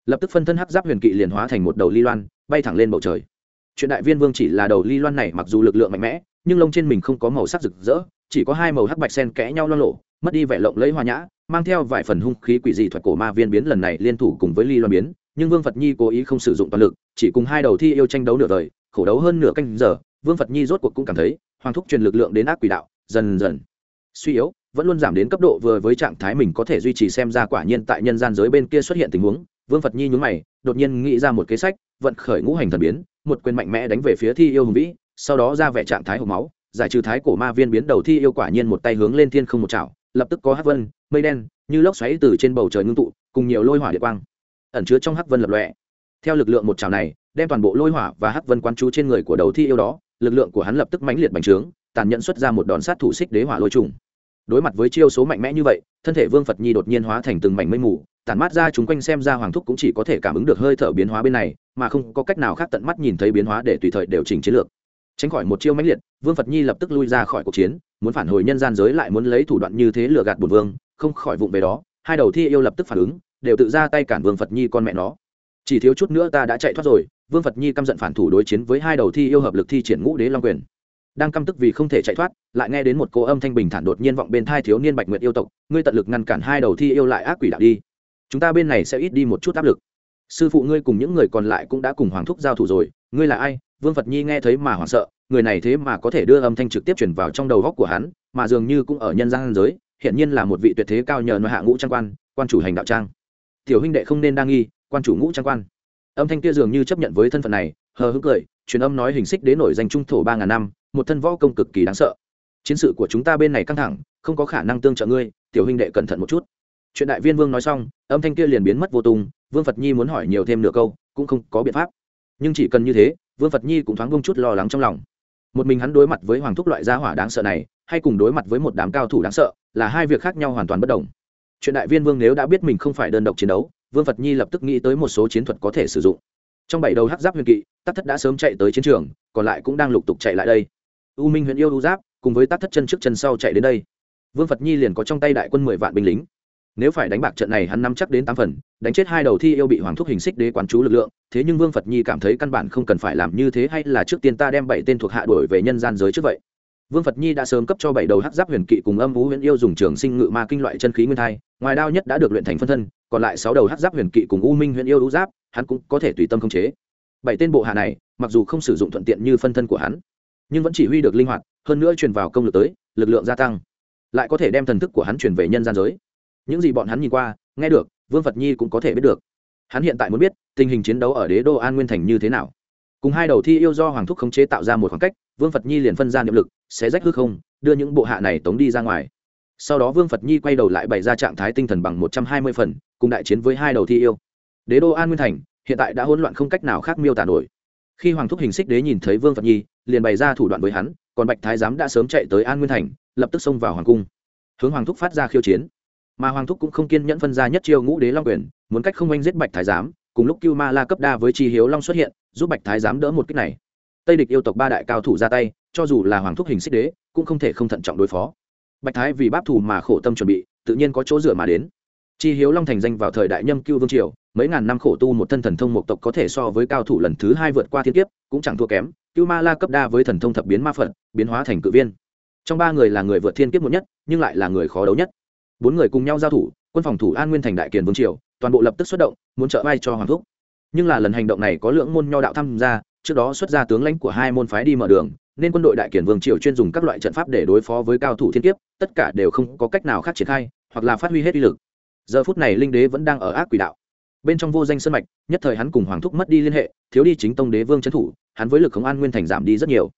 Lập tức phân thân hắc giáp huyền kỵ liền hóa thành một đầu ly loan, bay thẳng lên bầu trời. Chuyện đại viên vương chỉ là đầu ly loan này mặc dù lực lượng mạnh mẽ, nhưng lông trên mình không có màu sắc rực rỡ chỉ có hai màu hắc bạch sen kẽ nhau lo lộ mất đi vẻ lộng lẫy hoa nhã, mang theo vài phần hung khí quỷ dị thuật cổ ma viên biến lần này liên thủ cùng với ly loan biến, nhưng vương phật nhi cố ý không sử dụng toàn lực, chỉ cùng hai đầu thi yêu tranh đấu nửa đời, khổ đấu hơn nửa canh giờ, vương phật nhi rốt cuộc cũng cảm thấy, hoàng thúc truyền lực lượng đến ác quỷ đạo, dần dần suy yếu, vẫn luôn giảm đến cấp độ vừa với trạng thái mình có thể duy trì xem ra quả nhiên tại nhân gian giới bên kia xuất hiện tình huống, vương phật nhi nhún mày, đột nhiên nghĩ ra một kế sách, vận khởi ngũ hành thần biến, một quyền mạnh mẽ đánh về phía thi yêu hùng vĩ, sau đó ra vẻ trạng thái hộp máu giải trừ thái cổ ma viên biến đầu thi yêu quả nhiên một tay hướng lên thiên không một chảo, lập tức có hắc vân, mây đen, như lốc xoáy từ trên bầu trời ngưng tụ, cùng nhiều lôi hỏa địa quang, ẩn chứa trong hắc vân lập lòe. Theo lực lượng một chảo này, đem toàn bộ lôi hỏa và hắc vân quán chú trên người của đầu thi yêu đó, lực lượng của hắn lập tức mãnh liệt bành trướng, tàn nhẫn xuất ra một đòn sát thủ xích đế hỏa lôi trùng. Đối mặt với chiêu số mạnh mẽ như vậy, thân thể vương phật nhi đột nhiên hóa thành từng mảnh mây mù, tản mát ra chúng quanh xem ra hoàng thúc cũng chỉ có thể cảm ứng được hơi thở biến hóa bên này, mà không có cách nào khác tận mắt nhìn thấy biến hóa để tùy thời điều chỉnh chiến lược tránh khỏi một chiêu mãnh liệt, vương phật nhi lập tức lui ra khỏi cuộc chiến, muốn phản hồi nhân gian giới lại muốn lấy thủ đoạn như thế lừa gạt bùn vương, không khỏi vụng về đó, hai đầu thi yêu lập tức phản ứng, đều tự ra tay cản vương phật nhi con mẹ nó. Chỉ thiếu chút nữa ta đã chạy thoát rồi, vương phật nhi căm giận phản thủ đối chiến với hai đầu thi yêu hợp lực thi triển ngũ đế long quyền. Đang căm tức vì không thể chạy thoát, lại nghe đến một cô âm thanh bình thản đột nhiên vọng bên thai thiếu niên bạch nguyệt yêu tộc, ngươi tận lực ngăn cản hai đầu thi yêu lại ác quỷ đạo đi. Chúng ta bên này sẽ ít đi một chút áp lực. Sư phụ ngươi cùng những người còn lại cũng đã cùng hoàng thúc giao thủ rồi, ngươi là ai? Vương phật nhi nghe thấy mà hoảng sợ, người này thế mà có thể đưa âm thanh trực tiếp chuyển vào trong đầu góc của hắn, mà dường như cũng ở nhân gian giới hiện nhiên là một vị tuyệt thế cao nhờ nội hạ ngũ trang quan quan chủ hành đạo trang. Tiểu huynh đệ không nên đa nghi, quan chủ ngũ trang quan. Âm thanh kia dường như chấp nhận với thân phận này, hờ hững cười, truyền âm nói hình xích đến nổi danh trung thổ ba ngàn năm, một thân võ công cực kỳ đáng sợ. Chiến sự của chúng ta bên này căng thẳng, không có khả năng tương trợ ngươi, tiểu huynh đệ cẩn thận một chút. Chuyện đại viên vương nói xong, âm thanh kia liền biến mất vô tung, vương phật nhi muốn hỏi nhiều thêm nửa câu, cũng không có biện pháp. Nhưng chỉ cần như thế vương phật nhi cũng thoáng bông chút lo lắng trong lòng. Một mình hắn đối mặt với hoàng thúc loại gia hỏa đáng sợ này, hay cùng đối mặt với một đám cao thủ đáng sợ, là hai việc khác nhau hoàn toàn bất đồng. Chuyện đại viên vương nếu đã biết mình không phải đơn độc chiến đấu, vương phật nhi lập tức nghĩ tới một số chiến thuật có thể sử dụng. Trong bảy đầu hắc giáp huyền kỵ, tắc thất đã sớm chạy tới chiến trường, còn lại cũng đang lục tục chạy lại đây. U minh huyện yêu u giáp, cùng với tắc thất chân trước chân sau chạy đến đây. Vương phật nhi liền có trong tay đại quân mười vạn binh lính nếu phải đánh bạc trận này hắn nắm chắc đến tám phần, đánh chết hai đầu thi yêu bị hoàng thúc hình xích đế quán chú lực lượng, thế nhưng vương phật nhi cảm thấy căn bản không cần phải làm như thế hay là trước tiên ta đem bảy tên thuộc hạ đổi về nhân gian giới trước vậy. Vương phật nhi đã sớm cấp cho bảy đầu hắc giáp huyền kỵ cùng âm vũ huyền yêu dùng trường sinh ngự ma kinh loại chân khí nguyên thai, ngoài đao nhất đã được luyện thành phân thân, còn lại sáu đầu hắc giáp huyền kỵ cùng u minh huyền yêu lũ giáp, hắn cũng có thể tùy tâm khống chế. Bảy tên bộ hạ này, mặc dù không sử dụng thuận tiện như phân thân của hắn, nhưng vẫn chỉ huy được linh hoạt, hơn nữa truyền vào công lực tới, lực lượng gia tăng, lại có thể đem thần thức của hắn truyền về nhân gian giới những gì bọn hắn nhìn qua, nghe được, vương phật nhi cũng có thể biết được. Hắn hiện tại muốn biết, tình hình chiến đấu ở đế đô an nguyên thành như thế nào. Cùng hai đầu thi yêu do hoàng thúc khống chế tạo ra một khoảng cách, vương phật nhi liền phân ra niệm lực sẽ rách hư không, đưa những bộ hạ này tống đi ra ngoài. Sau đó vương phật nhi quay đầu lại bày ra trạng thái tinh thần bằng một trăm hai mươi phần, cùng đại chiến với hai đầu thi yêu. Đế đô an nguyên thành, hiện tại đã hỗn loạn không cách nào khác miêu tả nổi. Khi hoàng thúc hình xích đế nhìn thấy vương phật nhi, liền bày ra thủ đoạn với hắn, còn bạch thái giám đã sớm chạy tới an nguyên thành, lập tức xông vào hoàng cung. Hướng hoàng thúc phát ra khiêu chiến mà hoàng thúc cũng không kiên nhẫn phân ra nhất chiêu ngũ đế long quyền, muốn cách không oanh giết bạch thái giám, cùng lúc cưu ma la cấp đa với chi hiếu long xuất hiện, giúp bạch thái giám đỡ một cách này. Tây địch yêu tộc ba đại cao thủ ra tay, cho dù là hoàng thúc hình xích đế, cũng không thể không thận trọng đối phó. Bạch thái vì báp thù mà khổ tâm chuẩn bị, tự nhiên có chỗ dựa mà đến. Chi hiếu long thành danh vào thời đại nhâm cưu vương triều, mấy ngàn năm khổ tu một thân thần thông một tộc có thể so với cao thủ lần thứ hai vượt qua thiên kiếp, cũng chẳng thua kém. Cưu ma la cấp đa với thần thông thập biến ma phật, biến hóa thành cự viên. Trong ba người là người vượt thiên kiếp một nhất, nhưng lại là người khó đấu nhất bốn người cùng nhau giao thủ, quân phòng thủ an nguyên thành đại kiền vương triều, toàn bộ lập tức xuất động, muốn trợ vai cho hoàng thúc. Nhưng là lần hành động này có lượng môn nho đạo tham gia, trước đó xuất ra tướng lãnh của hai môn phái đi mở đường, nên quân đội đại kiển vương triều chuyên dùng các loại trận pháp để đối phó với cao thủ thiên kiếp, tất cả đều không có cách nào khác triển khai, hoặc là phát huy hết uy lực. Giờ phút này linh đế vẫn đang ở ác quỷ đạo. Bên trong vô danh sân mạch, nhất thời hắn cùng hoàng thúc mất đi liên hệ, thiếu đi chính tông đế vương trấn thủ, hắn với lực khống an nguyên thành giảm đi rất nhiều.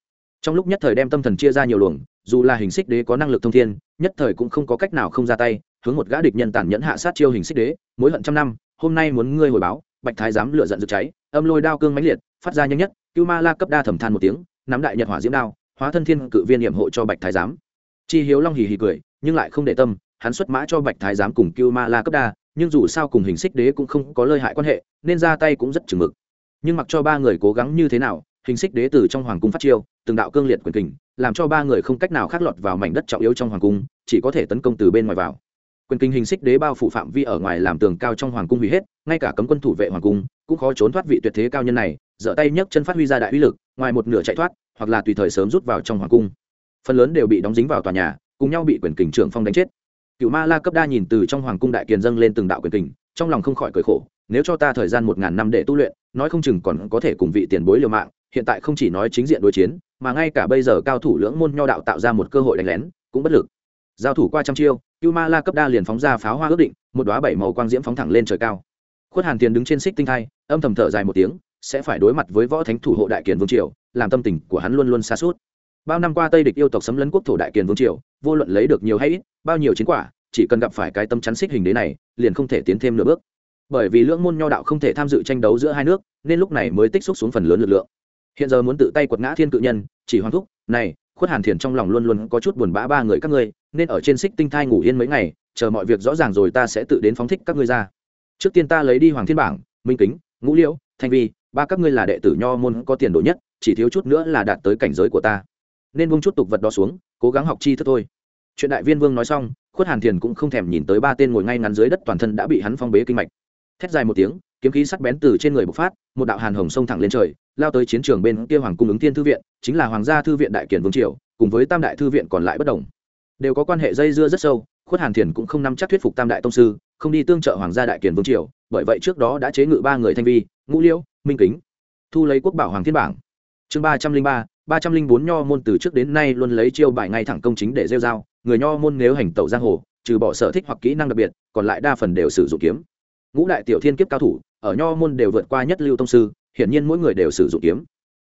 Trong lúc nhất thời đem tâm thần chia ra nhiều luồng, dù là hình xích đế có năng lực thông thiên nhất thời cũng không có cách nào không ra tay, hướng một gã địch nhân tàn nhẫn hạ sát chiêu hình xích đế, mối hận trăm năm, hôm nay muốn ngươi hồi báo, bạch thái dám lựa giận rực cháy, âm lôi đao cương mãnh liệt, phát ra nhanh nhất, cưu ma la cấp đa thẩm than một tiếng, nắm đại nhật hỏa diễm đao, hóa thân thiên cự viên hiểm hộ cho bạch thái giám. Chi hiếu long hì hì cười, nhưng lại không để tâm, hắn xuất mã cho bạch thái giám cùng cưu ma la cấp đa, nhưng dù sao cùng hình xích đế cũng không có lợi hại quan hệ, nên ra tay cũng rất chừng mực. Nhưng mặc cho ba người cố gắng như thế nào hình xích đế từ trong hoàng cung phát chiêu, từng đạo cương liệt quyền kình, làm cho ba người không cách nào khác lọt vào mảnh đất trọng yếu trong hoàng cung, chỉ có thể tấn công từ bên ngoài vào. Quyền kinh hình xích đế bao phủ phạm vi ở ngoài làm tường cao trong hoàng cung hủy hết, ngay cả cấm quân thủ vệ hoàng cung cũng khó trốn thoát vị tuyệt thế cao nhân này giở tay nhấc chân phát huy ra đại uy lực, ngoài một nửa chạy thoát, hoặc là tùy thời sớm rút vào trong hoàng cung. Phần lớn đều bị đóng dính vào tòa nhà, cùng nhau bị quyền kình trưởng phong đánh chết. Cựu ma la cấp đa nhìn từ trong hoàng cung đại kiền dâng lên từng đạo quyền kình, trong lòng không khỏi cười khổ, nếu cho ta thời gian một ngàn năm để tu luyện, nói không chừng còn có thể cùng vị tiền bối liều mạng hiện tại không chỉ nói chính diện đối chiến, mà ngay cả bây giờ cao thủ lưỡng môn nho đạo tạo ra một cơ hội đánh lén, cũng bất lực. Giao thủ qua trăm chiêu cưu ma la cấp đa liền phóng ra pháo hoa ước định, một đoá bảy màu quang diễm phóng thẳng lên trời cao. Khuất hàn tiền đứng trên xích tinh thai, âm thầm thở dài một tiếng, sẽ phải đối mặt với võ thánh thủ hộ đại kiền vương triều, làm tâm tình của hắn luôn luôn xa suốt. Bao năm qua tây địch yêu tộc sấm lấn quốc thổ đại kiền vương triều, vô luận lấy được nhiều hay ít, bao nhiêu chiến quả, chỉ cần gặp phải cái tâm chắn xích hình đế này, liền không thể tiến thêm nửa bước. Bởi vì lưỡng môn nho đạo không thể tham dự tranh đấu giữa hai nước, nên lúc này mới tích xúc xuống phần lớn lực lượng hiện giờ muốn tự tay quật ngã thiên cự nhân, chỉ hoàng thúc, này, khuất hàn thiền trong lòng luôn luôn có chút buồn bã ba người các ngươi, nên ở trên xích tinh thai ngủ yên mấy ngày, chờ mọi việc rõ ràng rồi ta sẽ tự đến phóng thích các ngươi ra. Trước tiên ta lấy đi hoàng thiên bảng, minh kính, ngũ liễu, thanh vi, ba các ngươi là đệ tử nho môn có tiền đồ nhất, chỉ thiếu chút nữa là đạt tới cảnh giới của ta. Nên vung chút tục vật đó xuống, cố gắng học chi thức thôi. Chuyện đại viên vương nói xong, khuất hàn thiền cũng không thèm nhìn tới ba tên ngồi ngay ngắn dưới đất toàn thân đã bị hắn phong bế kinh mạch. Thét dài một tiếng, kiếm khí sắc bén từ trên người bộc phát, một đạo hàn hồng sông thẳng lên trời lao tới chiến trường bên kia hoàng cung ứng thiên thư viện, chính là hoàng gia thư viện đại kiển vương triều, cùng với tam đại thư viện còn lại bất đồng. Đều có quan hệ dây dưa rất sâu, khuất hàn thiền cũng không nắm chắc thuyết phục tam đại tông sư, không đi tương trợ hoàng gia đại kiển vương triều, bởi vậy trước đó đã chế ngự ba người thanh vi, ngũ liễu, minh kính, thu lấy quốc bảo hoàng thiên bảng. Chương ba trăm linh ba ba trăm linh bốn nho môn từ trước đến nay luôn lấy chiêu bài ngay thẳng công chính để rêu dao người nho môn nếu hành tẩu giang hồ, trừ bỏ sở thích hoặc kỹ năng đặc biệt, còn lại đa phần đều sử dụng kiếm. Ngũ đại tiểu thiên kiếp cao thủ, ở nho môn đều vượt qua nhất lưu tông sư hiển nhiên mỗi người đều sử dụng kiếm.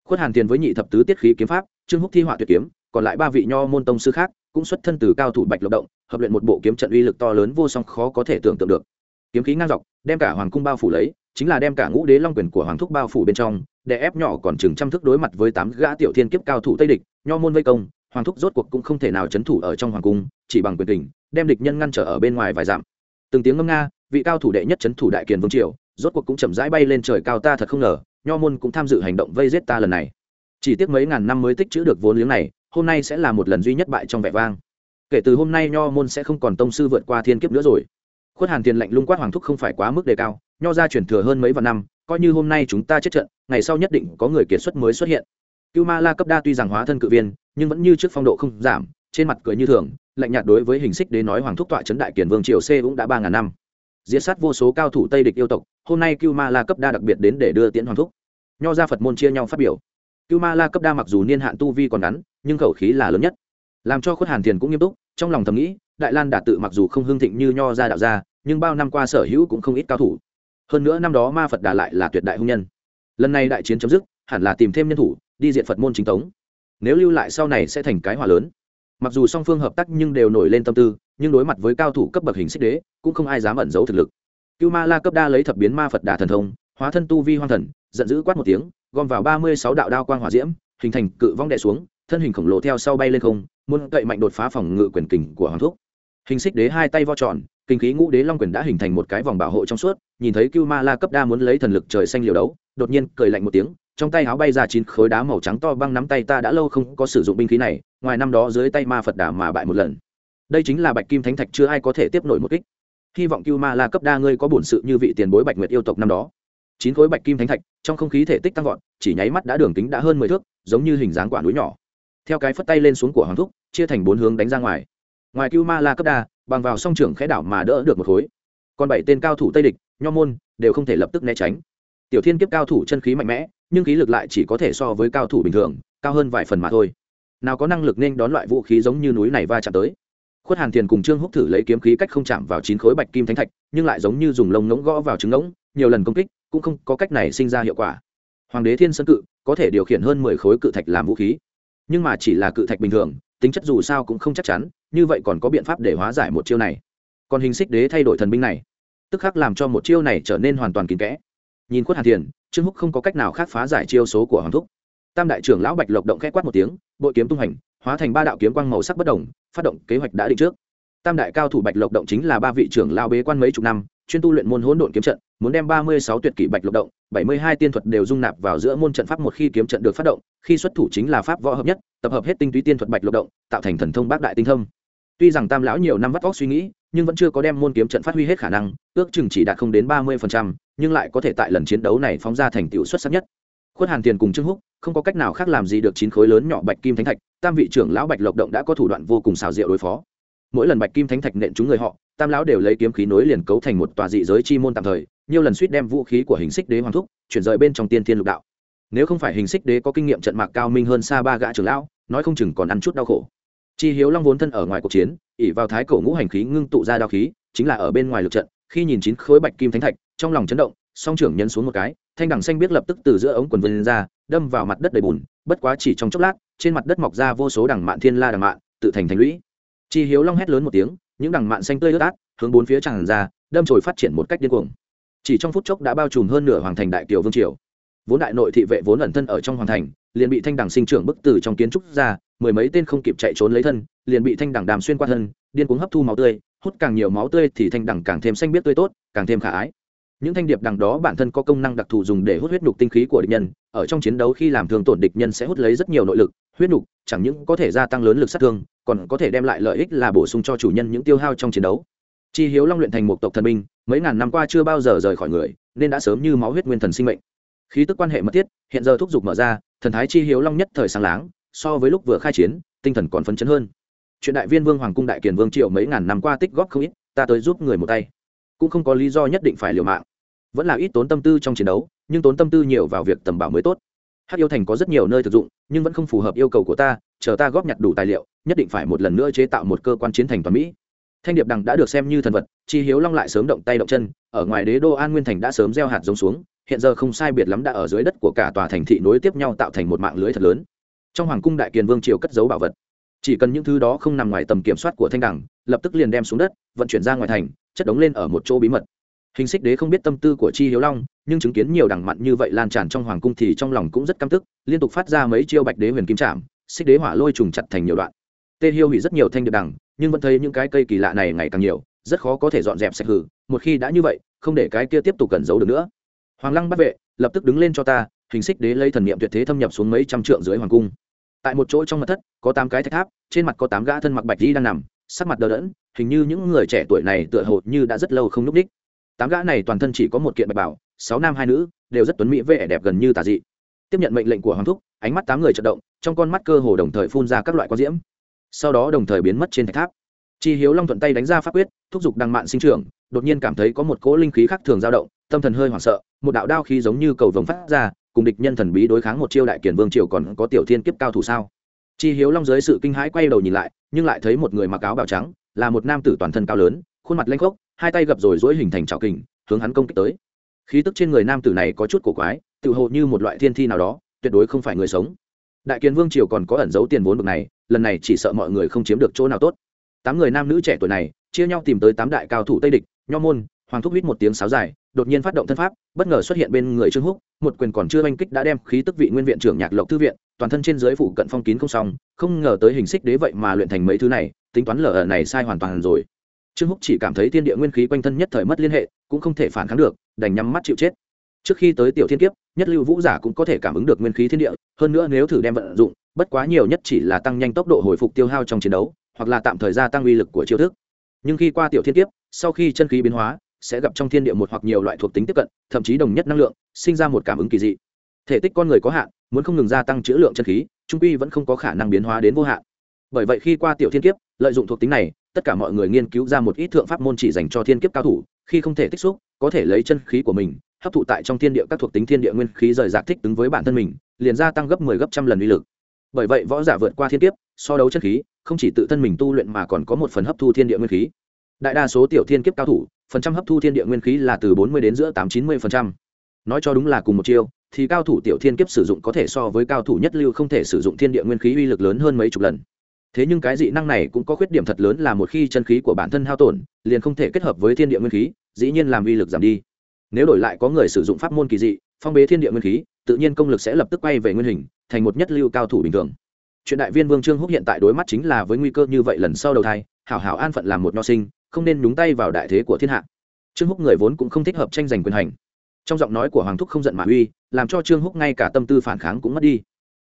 Khuất hàn tiền với nhị thập tứ tiết khí kiếm pháp, trương húc thi họa tuyệt kiếm, còn lại ba vị nho môn tông sư khác cũng xuất thân từ cao thủ bạch lộc động, hợp luyện một bộ kiếm trận uy lực to lớn vô song khó có thể tưởng tượng được. Kiếm khí ngang dọc, đem cả hoàng cung bao phủ lấy, chính là đem cả ngũ đế long quyền của hoàng thúc bao phủ bên trong, để ép nhỏ còn chừng trăm thước đối mặt với tám gã tiểu thiên kiếp cao thủ tây địch, nho môn vây công, hoàng thúc rốt cuộc cũng không thể nào chấn thủ ở trong hoàng cung, chỉ bằng quyền tình đem địch nhân ngăn trở ở bên ngoài vài dặm. Từng tiếng ngâm nga, vị cao thủ đệ nhất chấn thủ đại kiền vương triều, rốt cuộc cũng chậm rãi bay lên trời cao ta thật không ngờ nho môn cũng tham dự hành động vây giết ta lần này. Chỉ tiếc mấy ngàn năm mới tích chữ được vốn liếng này, hôm nay sẽ là một lần duy nhất bại trong vẻ vang. Kể từ hôm nay nho môn sẽ không còn tông sư vượt qua thiên kiếp nữa rồi. Khuất hàn tiền lệnh lung quát hoàng thúc không phải quá mức đề cao, nho ra chuyển thừa hơn mấy vạn năm, coi như hôm nay chúng ta chết trận, ngày sau nhất định có người kiệt xuất mới xuất hiện. Cưu ma la cấp đa tuy rằng hóa thân cự viên, nhưng vẫn như trước phong độ không giảm, trên mặt cười như thường, lạnh nhạt đối với hình xích đế nói hoàng thúc tọa trấn đại kiển vương triều c cũng đã ba ngàn năm. Diệt sát vô số cao thủ tây địch yêu tộc, hôm nay cưu ma la cấp đa đặc biệt đến để đưa tiễn hoàng thúc. Nho ra phật môn chia nhau phát biểu. Cưu ma la cấp đa mặc dù niên hạn tu vi còn ngắn, nhưng khẩu khí là lớn nhất. Làm cho khuất hàn thiền cũng nghiêm túc, trong lòng thầm nghĩ, đại lan đà tự mặc dù không hưng thịnh như nho ra đạo gia, nhưng bao năm qua sở hữu cũng không ít cao thủ. Hơn nữa năm đó ma phật đà lại là tuyệt đại hung nhân. Lần này đại chiến chấm dứt, hẳn là tìm thêm nhân thủ, đi diện phật môn chính tống. Nếu lưu lại sau này sẽ thành cái hòa lớn mặc dù song phương hợp tác nhưng đều nổi lên tâm tư, nhưng đối mặt với cao thủ cấp bậc hình xích đế, cũng không ai dám ẩn giấu thực lực. Cưu ma la cấp đa lấy thập biến ma phật đà thần thông, hóa thân tu vi hoang thần, giận dữ quát một tiếng, gom vào ba mươi sáu đạo đao quang hỏa diễm, hình thành cự vong đệ xuống, thân hình khổng lồ theo sau bay lên không, muốn cậy mạnh đột phá phòng ngự quyền kình của hoàng thúc. Hình xích đế hai tay vo tròn, kinh khí ngũ đế long quyền đã hình thành một cái vòng bảo hộ trong suốt, nhìn thấy cưu ma la cấp đa muốn lấy thần lực trời xanh liều đấu, đột nhiên cười lạnh một tiếng trong tay áo bay ra chín khối đá màu trắng to băng nắm tay ta đã lâu không có sử dụng binh khí này, ngoài năm đó dưới tay ma phật đà mà bại một lần. Đây chính là bạch kim thánh thạch chưa ai có thể tiếp nổi một kích. Hy vọng cưu ma la cấp đa ngươi có bổn sự như vị tiền bối bạch nguyệt yêu tộc năm đó. Chín khối bạch kim thánh thạch, trong không khí thể tích tăng vọt, chỉ nháy mắt đã đường kính đã hơn mười thước, giống như hình dáng quả núi nhỏ. Theo cái phất tay lên xuống của hoàng thúc, chia thành bốn hướng đánh ra ngoài. Ngoài cưu ma la cấp đa, bằng vào song trưởng khẽ đảo mà đỡ được một khối. Còn bảy tên cao thủ tây địch, nho môn, đều không thể lập tức né tránh. Tiểu thiên kiếp cao thủ chân khí mạnh mẽ nhưng khí lực lại chỉ có thể so với cao thủ bình thường, cao hơn vài phần mà thôi. Nào có năng lực nên đón loại vũ khí giống như núi này va chạm tới. Khuất hàn thiền cùng trương húc thử lấy kiếm khí cách không chạm vào chín khối bạch kim thánh thạch, nhưng lại giống như dùng lông ngỗng gõ vào trứng ngỗng, nhiều lần công kích, cũng không có cách này sinh ra hiệu quả. Hoàng đế thiên sơn cự, có thể điều khiển hơn mười khối cự thạch làm vũ khí. Nhưng mà chỉ là cự thạch bình thường, tính chất dù sao cũng không chắc chắn, như vậy còn có biện pháp để hóa giải một chiêu này. Còn hình xích đế thay đổi thần binh này. Tức khắc làm cho một chiêu này trở nên hoàn toàn kín kẽ nhìn khuất hàn thiền, trương húc không có cách nào khác phá giải chiêu số của hoàng thúc. Tam đại trưởng lão bạch lộc động k h ẽ quát một tiếng, bội kiếm tung hành, hóa thành ba đạo kiếm quang màu sắc bất đồng, phát động kế hoạch đã định trước. Tam đại cao thủ bạch lộc động chính là ba vị trưởng lao bế quan mấy chục năm, chuyên tu luyện môn hỗn độn kiếm trận, muốn đem ba mươi sáu tuyệt kỷ bạch lộc động, bảy mươi hai tiên thuật đều dung nạp vào giữa môn trận pháp một khi kiếm trận được phát động, khi xuất thủ chính là pháp võ hợp nhất, tập hợp hết tinh túy tiên thuật bạch lộc động, tạo thành thần thông bác đại tinh thông. Tuy rằng tam lão nhiều năm vắt vóc suy nghĩ nhưng vẫn chưa có đem môn kiếm trận phát huy hết khả năng ước chừng chỉ đạt không đến ba mươi phần trăm, nhưng lại có thể tại lần chiến đấu này phóng ra thành tựu xuất sắc nhất. Khuất hàn tiền cùng trương húc không có cách nào khác làm gì được chín khối lớn nhỏ bạch kim thánh thạch tam vị trưởng lão bạch lộc động đã có thủ đoạn vô cùng xào rượu đối phó. Mỗi lần bạch kim thánh thạch nện chúng người họ tam lão đều lấy kiếm khí nối liền cấu thành một tòa dị giới chi môn tạm thời nhiều lần suýt đem vũ khí của hình xích đế hoàng thúc chuyển rời bên trong tiên thiên lục đạo. Nếu không phải hình xích đế có kinh nghiệm trận mạc cao minh hơn xa ba gã trưởng lão nói không chừng còn ăn chút đau khổ chi hiếu long vốn thân ở ngoài cuộc chiến ỉ vào thái cổ ngũ hành khí ngưng tụ ra đao khí, chính là ở bên ngoài lực trận, khi nhìn chín khối bạch kim thánh thạch, trong lòng chấn động, song trưởng nhân xuống một cái, thanh đằng xanh biết lập tức từ giữa ống quần vân ra, đâm vào mặt đất đầy bùn, bất quá chỉ trong chốc lát, trên mặt đất mọc ra vô số đằng mạn thiên la đằng mạn, tự thành thành lũy. Chi hiếu long hét lớn một tiếng, những đằng mạn xanh tươi ướt át, hướng bốn phía tràn ra, đâm trồi phát triển một cách điên cuồng. Chỉ trong phút chốc đã bao trùm hơn nửa hoàng thành đại kiều vương triều. Vốn đại nội thị vệ vốn ẩn thân ở trong hoàng thành liền bị thanh đằng sinh trưởng bức từ trong kiến trúc ra, mười mấy tên không kịp chạy trốn lấy thân, liền bị thanh đằng đàm xuyên qua thân, điên cuống hấp thu máu tươi, hút càng nhiều máu tươi thì thanh đằng càng thêm xanh biết tươi tốt, càng thêm khả ái. Những thanh điệp đằng đó bản thân có công năng đặc thù dùng để hút huyết nhục tinh khí của địch nhân, ở trong chiến đấu khi làm thương tổn địch nhân sẽ hút lấy rất nhiều nội lực, huyết nhục chẳng những có thể gia tăng lớn lực sát thương, còn có thể đem lại lợi ích là bổ sung cho chủ nhân những tiêu hao trong chiến đấu. Chi hiếu long luyện thành một tộc thần binh, mấy ngàn năm qua chưa bao giờ rời khỏi người, nên đã sớm như máu huyết nguyên thần sinh mệnh. Khí tức quan hệ mật thiết, hiện giờ thúc giục mở ra thần thái chi hiếu long nhất thời sáng láng, so với lúc vừa khai chiến, tinh thần còn phấn chấn hơn. Chuyện đại viên vương hoàng cung đại kiền vương triệu mấy ngàn năm qua tích góp không ít, ta tới giúp người một tay. Cũng không có lý do nhất định phải liều mạng. Vẫn là ít tốn tâm tư trong chiến đấu, nhưng tốn tâm tư nhiều vào việc tầm bảo mới tốt. Hát yêu thành có rất nhiều nơi thực dụng, nhưng vẫn không phù hợp yêu cầu của ta, chờ ta góp nhặt đủ tài liệu, nhất định phải một lần nữa chế tạo một cơ quan chiến thành toàn mỹ. Thanh điệp đằng đã được xem như thần vật, chi hiếu long lại sớm động tay động chân, ở ngoài đế đô an nguyên thành đã sớm gieo hạt giống xuống hiện giờ không sai biệt lắm đã ở dưới đất của cả tòa thành thị nối tiếp nhau tạo thành một mạng lưới thật lớn. Trong hoàng cung đại kiền vương triều cất giấu bảo vật. Chỉ cần những thứ đó không nằm ngoài tầm kiểm soát của thanh đẳng lập tức liền đem xuống đất vận chuyển ra ngoài thành chất đống lên ở một chỗ bí mật. Hình xích đế không biết tâm tư của chi hiếu long nhưng chứng kiến nhiều đẳng mặn như vậy lan tràn trong hoàng cung thì trong lòng cũng rất căm tức liên tục phát ra mấy chiêu bạch đế huyền kim trạm xích đế hỏa lôi trùng chặt thành nhiều đoạn. Tê hiêu hủy rất nhiều thanh điệp đẳng, nhưng vẫn thấy những cái cây kỳ lạ này ngày càng nhiều rất khó có thể dọn dẹp sạch hử một khi đã như vậy không để cái kia tiếp tục cẩn giấu được nữa hoàng lăng bắt vệ, lập tức đứng lên cho ta, hình xích đế lấy thần niệm tuyệt thế thâm nhập xuống mấy trăm trượng dưới hoàng cung. Tại một chỗ trong mặt thất, có tám cái thạch tháp, trên mặt có tám gã thân mặc bạch di đang nằm, sắc mặt đờ đẫn, hình như những người trẻ tuổi này tựa hồ như đã rất lâu không núp đích. Tám gã này toàn thân chỉ có một kiện bạch bảo, sáu nam hai nữ, đều rất tuấn mỹ vẻ đẹp gần như tà dị. Tiếp nhận mệnh lệnh của hoàng thúc, ánh mắt tám người chật động, trong con mắt cơ hồ đồng thời phun ra các loại quang diễm. Sau đó đồng thời biến mất trên thạch tháp. Chi hiếu long thuận tay đánh ra pháp quyết, thúc giục đằng mạn sinh trưởng, đột nhiên cảm thấy có một cỗ linh khí khác thường dao động tâm thần hơi hoảng sợ, một đạo đao khí giống như cầu vồng phát ra, cùng địch nhân thần bí đối kháng một chiêu đại kiền vương triều còn có tiểu thiên kiếp cao thủ sao? Chi hiếu long dưới sự kinh hãi quay đầu nhìn lại, nhưng lại thấy một người mặc áo bào trắng, là một nam tử toàn thân cao lớn, khuôn mặt lanh khốc, hai tay gập rồi dỗi hình thành trào kình, hướng hắn công kích tới. Khí tức trên người nam tử này có chút cổ quái, tự hồ như một loại thiên thi nào đó, tuyệt đối không phải người sống. Đại kiến vương triều còn có ẩn giấu tiền vốn bực này, lần này chỉ sợ mọi người không chiếm được chỗ nào tốt. Tám người nam nữ trẻ tuổi này, chia nhau tìm tới tám đại cao thủ tây địch, nho môn, hoàng thúc huýt một tiếng sáo dài đột nhiên phát động thân pháp, bất ngờ xuất hiện bên người trương húc, một quyền còn chưa oanh kích đã đem khí tức vị nguyên viện trưởng nhạc lộc thư viện, toàn thân trên dưới phủ cận phong kín không xong, không ngờ tới hình xích đế vậy mà luyện thành mấy thứ này, tính toán lở ở này sai hoàn toàn rồi. Trương húc chỉ cảm thấy thiên địa nguyên khí quanh thân nhất thời mất liên hệ, cũng không thể phản kháng được, đành nhắm mắt chịu chết. Trước khi tới tiểu thiên kiếp, nhất lưu vũ giả cũng có thể cảm ứng được nguyên khí thiên địa, hơn nữa nếu thử đem vận dụng, bất quá nhiều nhất chỉ là tăng nhanh tốc độ hồi phục tiêu hao trong chiến đấu, hoặc là tạm thời gia tăng uy lực của chiêu thức. Nhưng khi qua tiểu thiên kiếp, sau khi chân khí biến hóa sẽ gặp trong thiên địa một hoặc nhiều loại thuộc tính tiếp cận, thậm chí đồng nhất năng lượng, sinh ra một cảm ứng kỳ dị. Thể tích con người có hạn, muốn không ngừng gia tăng chữ lượng chân khí, trung quy vẫn không có khả năng biến hóa đến vô hạn. Bởi vậy khi qua tiểu thiên kiếp, lợi dụng thuộc tính này, tất cả mọi người nghiên cứu ra một ít thượng pháp môn chỉ dành cho thiên kiếp cao thủ, khi không thể tích xúc, có thể lấy chân khí của mình, hấp thụ tại trong thiên địa các thuộc tính thiên địa nguyên khí rời rạc thích ứng với bản thân mình, liền gia tăng gấp 10 gấp trăm lần uy lực. Bởi vậy võ giả vượt qua thiên kiếp, so đấu chân khí, không chỉ tự thân mình tu luyện mà còn có một phần hấp thu thiên địa nguyên khí đại đa số tiểu thiên kiếp cao thủ, phần trăm hấp thu thiên địa nguyên khí là từ 40 đến giữa tám chín mươi phần trăm. Nói cho đúng là cùng một chiêu, thì cao thủ tiểu thiên kiếp sử dụng có thể so với cao thủ nhất lưu không thể sử dụng thiên địa nguyên khí uy lực lớn hơn mấy chục lần. Thế nhưng cái dị năng này cũng có khuyết điểm thật lớn là một khi chân khí của bản thân hao tổn, liền không thể kết hợp với thiên địa nguyên khí, dĩ nhiên làm uy lực giảm đi. Nếu đổi lại có người sử dụng pháp môn kỳ dị, phong bế thiên địa nguyên khí, tự nhiên công lực sẽ lập tức quay về nguyên hình, thành một nhất lưu cao thủ bình thường. Chuyện đại viên vương trương húc hiện tại đối mắt chính là với nguy cơ như vậy lần sau đầu thai, hảo hảo an phận làm một nho sinh không nên nhúng tay vào đại thế của thiên hạ. Trương húc người vốn cũng không thích hợp tranh giành quyền hành. Trong giọng nói của hoàng thúc không giận mà uy, làm cho trương húc ngay cả tâm tư phản kháng cũng mất đi.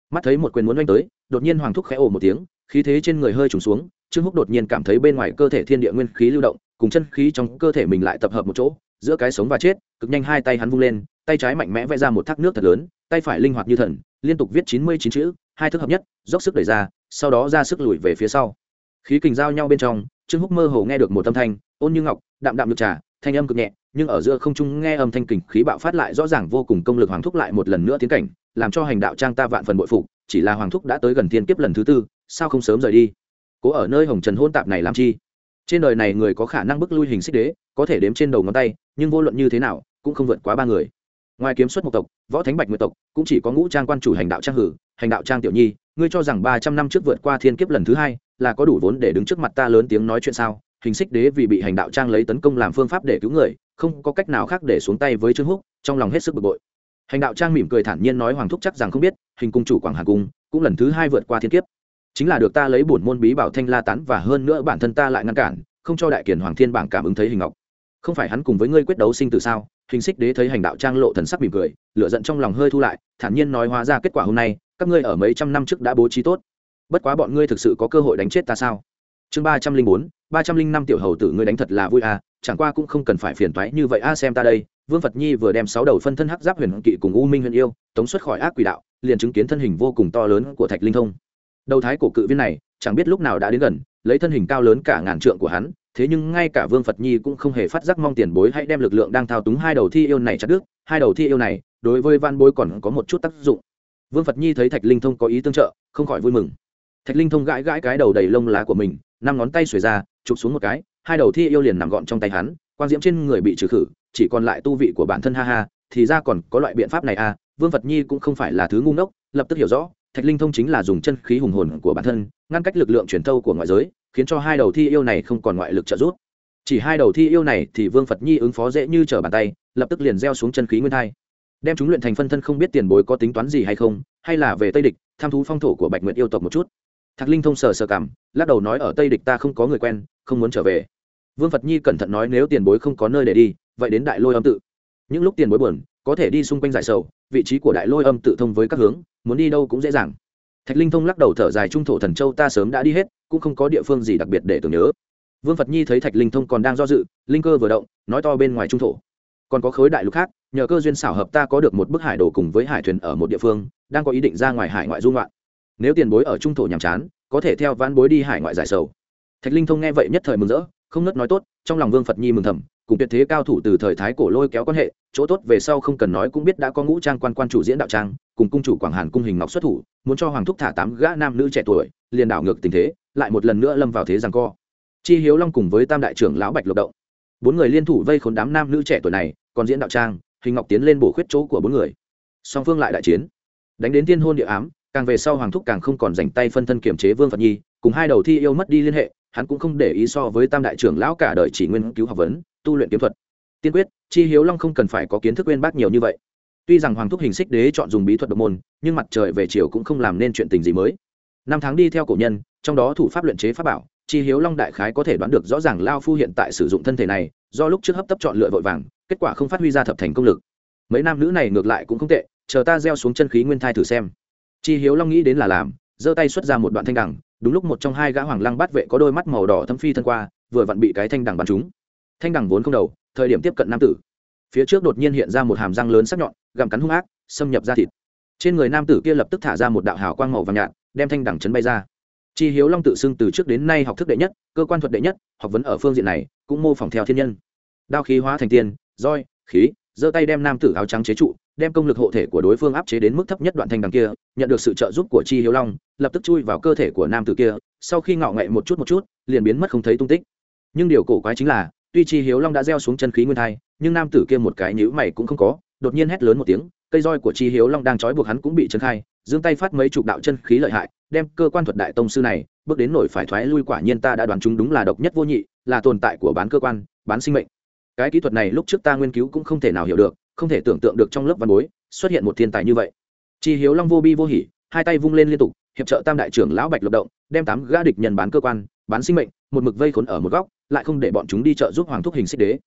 Mắt thấy một quyền muốn oanh tới, đột nhiên hoàng thúc khẽ ồ một tiếng, khí thế trên người hơi trùng xuống, trương húc đột nhiên cảm thấy bên ngoài cơ thể thiên địa nguyên khí lưu động, cùng chân khí trong cơ thể mình lại tập hợp một chỗ, giữa cái sống và chết, cực nhanh hai tay hắn vung lên, tay trái mạnh mẽ vẽ ra một thác nước thật lớn, tay phải linh hoạt như thần, liên tục viết chín mươi chín chữ, hai thức hợp nhất, dốc sức đẩy ra, sau đó ra sức lùi về phía sau. Khí kình giao nhau bên trong trương húc mơ hồ nghe được một âm thanh, ôn như ngọc, đạm đạm được trà, thanh âm cực nhẹ, nhưng ở giữa không trung nghe âm thanh kình khí bạo phát lại rõ ràng vô cùng công lực hoàng thúc lại một lần nữa tiến cảnh, làm cho hành đạo trang ta vạn phần bội phục, chỉ là hoàng thúc đã tới gần thiên kiếp lần thứ tư, sao không sớm rời đi? Cố ở nơi hồng trần hôn tạp này làm chi? Trên đời này người có khả năng bức lui hình xích đế, có thể đếm trên đầu ngón tay, nhưng vô luận như thế nào, cũng không vượt quá ba người. Ngoài kiếm xuất một tộc, võ thánh bạch nguyệt tộc, cũng chỉ có ngũ trang quan chủ hành đạo trang hử, hành đạo trang tiểu nhi, ngươi cho rằng ba trăm năm trước vượt qua thiên kiếp lần thứ hai là có đủ vốn để đứng trước mặt ta lớn tiếng nói chuyện sao? Hình xích đế vì bị hành đạo trang lấy tấn công làm phương pháp để cứu người, không có cách nào khác để xuống tay với trương húc, trong lòng hết sức bực bội. Hành đạo trang mỉm cười thản nhiên nói hoàng thúc chắc rằng không biết, hình cung chủ quảng hà cung cũng lần thứ hai vượt qua thiên kiếp. Chính là được ta lấy bổn môn bí bảo thanh la tán và hơn nữa bản thân ta lại ngăn cản, không cho đại kiển hoàng thiên bảng cảm ứng thấy hình ngọc. Không phải hắn cùng với ngươi quyết đấu sinh từ sao? Hình xích đế thấy hành đạo trang lộ thần sắc mỉm cười, lửa giận trong lòng hơi thu lại, thản nhiên nói hóa ra kết quả hôm nay, các ngươi ở mấy trăm năm trước đã bố trí tốt bất quá bọn ngươi thực sự có cơ hội đánh chết ta sao? Chương ba trăm linh bốn, ba trăm linh năm tiểu hầu tử ngươi đánh thật là vui à chẳng qua cũng không cần phải phiền toái như vậy a, xem ta đây. Vương phật nhi vừa đem sáu đầu phân thân hắc giáp huyền kỵ cùng u minh huyền yêu, tống xuất khỏi ác quỷ đạo, liền chứng kiến thân hình vô cùng to lớn của thạch linh thông. Đầu thái cổ cự viên này, chẳng biết lúc nào đã đến gần, lấy thân hình cao lớn cả ngàn trượng của hắn, thế nhưng ngay cả vương phật nhi cũng không hề phát giác mong tiền bối hãy đem lực lượng đang thao túng hai đầu thi yêu này chặt đứt, hai đầu thi yêu này, đối với van bối còn có một chút tác dụng. Vương phật nhi thấy thạch linh thông có ý tương trợ, không khỏi vui mừng thạch linh thông gãi gãi cái đầu đầy lông lá của mình, năm ngón tay xuề ra, chụp xuống một cái, hai đầu thi yêu liền nằm gọn trong tay hắn, quang diễm trên người bị trừ khử, chỉ còn lại tu vị của bản thân ha ha, thì ra còn có loại biện pháp này à vương phật nhi cũng không phải là thứ ngu ngốc, lập tức hiểu rõ, thạch linh thông chính là dùng chân khí hùng hồn của bản thân, ngăn cách lực lượng truyền thâu của ngoại giới, khiến cho hai đầu thi yêu này không còn ngoại lực trợ giúp. Chỉ hai đầu thi yêu này thì vương phật nhi ứng phó dễ như trở bàn tay, lập tức liền gieo xuống chân khí nguyên thai. Đem chúng luyện thành phân thân không biết tiền bối có tính toán gì hay không, hay là về tây địch, tham thú phong thổ của bạch nguyệt yêu tộc một chút thạc linh thông sờ sờ cảm, lắc đầu nói, ở tây địch ta không có người quen, không muốn trở về. Vương phật nhi cẩn thận nói, nếu tiền bối không có nơi để đi, vậy đến đại lôi âm tự. Những lúc tiền bối buồn, có thể đi xung quanh giải sầu, vị trí của đại lôi âm tự thông với các hướng, muốn đi đâu cũng dễ dàng. Thạch linh thông lắc đầu thở dài, trung thổ thần châu ta sớm đã đi hết, cũng không có địa phương gì đặc biệt để tưởng nhớ. Vương phật nhi thấy thạch linh thông còn đang do dự, linh cơ vừa động, nói to bên ngoài trung thổ. Còn có khối đại lục khác, nhờ cơ duyên xảo hợp ta có được một bức hải đồ cùng với hải thuyền ở một địa phương, đang có ý định ra ngoài hải ngoại dung loạn nếu tiền bối ở trung thổ nhàm chán, có thể theo ván bối đi hải ngoại giải sầu. Thạch linh thông nghe vậy nhất thời mừng rỡ, không nớt nói tốt, trong lòng vương phật nhi mừng thầm, cùng tuyệt thế cao thủ từ thời thái cổ lôi kéo quan hệ, chỗ tốt về sau không cần nói cũng biết đã có ngũ trang quan quan chủ diễn đạo trang, cùng cung chủ quảng hàn cung hình ngọc xuất thủ, muốn cho hoàng thúc thả tám gã nam nữ trẻ tuổi, liền đảo ngược tình thế, lại một lần nữa lâm vào thế rằng co. Chi hiếu long cùng với tam đại trưởng lão bạch lộc động. Bốn người liên thủ vây khốn đám nam nữ trẻ tuổi này, còn diễn đạo trang, hình ngọc tiến lên bổ khuyết chỗ của bốn người. Song phương lại đại chiến. Đánh đến thiên hôn địa ám càng về sau hoàng thúc càng không còn dành tay phân thân kiểm chế vương phật nhi, cùng hai đầu thi yêu mất đi liên hệ, hắn cũng không để ý so với tam đại trưởng lão cả đời chỉ nguyên cứu học vấn, tu luyện kiếm thuật. Tiên quyết, chi hiếu long không cần phải có kiến thức quên bác nhiều như vậy. Tuy rằng hoàng thúc hình xích đế chọn dùng bí thuật độc môn, nhưng mặt trời về chiều cũng không làm nên chuyện tình gì mới. Năm tháng đi theo cổ nhân, trong đó thủ pháp luyện chế pháp bảo, chi hiếu long đại khái có thể đoán được rõ ràng lao phu hiện tại sử dụng thân thể này, do lúc trước hấp tấp chọn lựa vội vàng, kết quả không phát huy ra thập thành công lực. Mấy nam nữ này ngược lại cũng không tệ, chờ ta gieo xuống chân khí nguyên thai thử xem chi hiếu long nghĩ đến là làm, giơ tay xuất ra một đoạn thanh đẳng đúng lúc một trong hai gã hoàng lăng bát vệ có đôi mắt màu đỏ thâm phi thân qua, vừa vặn bị cái thanh đẳng bắn trúng. Thanh đẳng vốn không đầu, thời điểm tiếp cận nam tử. Phía trước đột nhiên hiện ra một hàm răng lớn sắc nhọn, gặm cắn hung ác, xâm nhập ra thịt. Trên người nam tử kia lập tức thả ra một đạo hào quang màu vàng nhạt, đem thanh đẳng chấn bay ra. Chi hiếu long tự xưng từ trước đến nay học thức đệ nhất, cơ quan thuật đệ nhất, học vấn ở phương diện này, cũng mô phỏng theo thiên nhân. Đao khí hóa thành tiên, roi, khí giơ tay đem nam tử áo trắng chế trụ, đem công lực hộ thể của đối phương áp chế đến mức thấp nhất đoạn thanh đằng kia, nhận được sự trợ giúp của chi hiếu long, lập tức chui vào cơ thể của nam tử kia, sau khi ngọ ngậy một chút một chút, liền biến mất không thấy tung tích. Nhưng điều cổ quái chính là, tuy chi hiếu long đã gieo xuống chân khí nguyên thai, nhưng nam tử kia một cái nhữ mày cũng không có, đột nhiên hét lớn một tiếng, cây roi của chi hiếu long đang trói buộc hắn cũng bị trấn khai, giương tay phát mấy chục đạo chân khí lợi hại, đem cơ quan thuật đại tông sư này, bước đến nổi phải thoái lui quả nhiên ta đã đoán chúng đúng là độc nhất vô nhị, là tồn tại của bán cơ quan, bán sinh mệnh cái kỹ thuật này lúc trước ta nghiên cứu cũng không thể nào hiểu được, không thể tưởng tượng được trong lớp văn bối xuất hiện một thiên tài như vậy. Chi hiếu long vô bi vô hỉ, hai tay vung lên liên tục, hiệp trợ tam đại trưởng lão bạch lộc động, đem tám gã địch nhân bán cơ quan, bán sinh mệnh, một mực vây khốn ở một góc, lại không để bọn chúng đi trợ giúp hoàng thúc hình xích đế.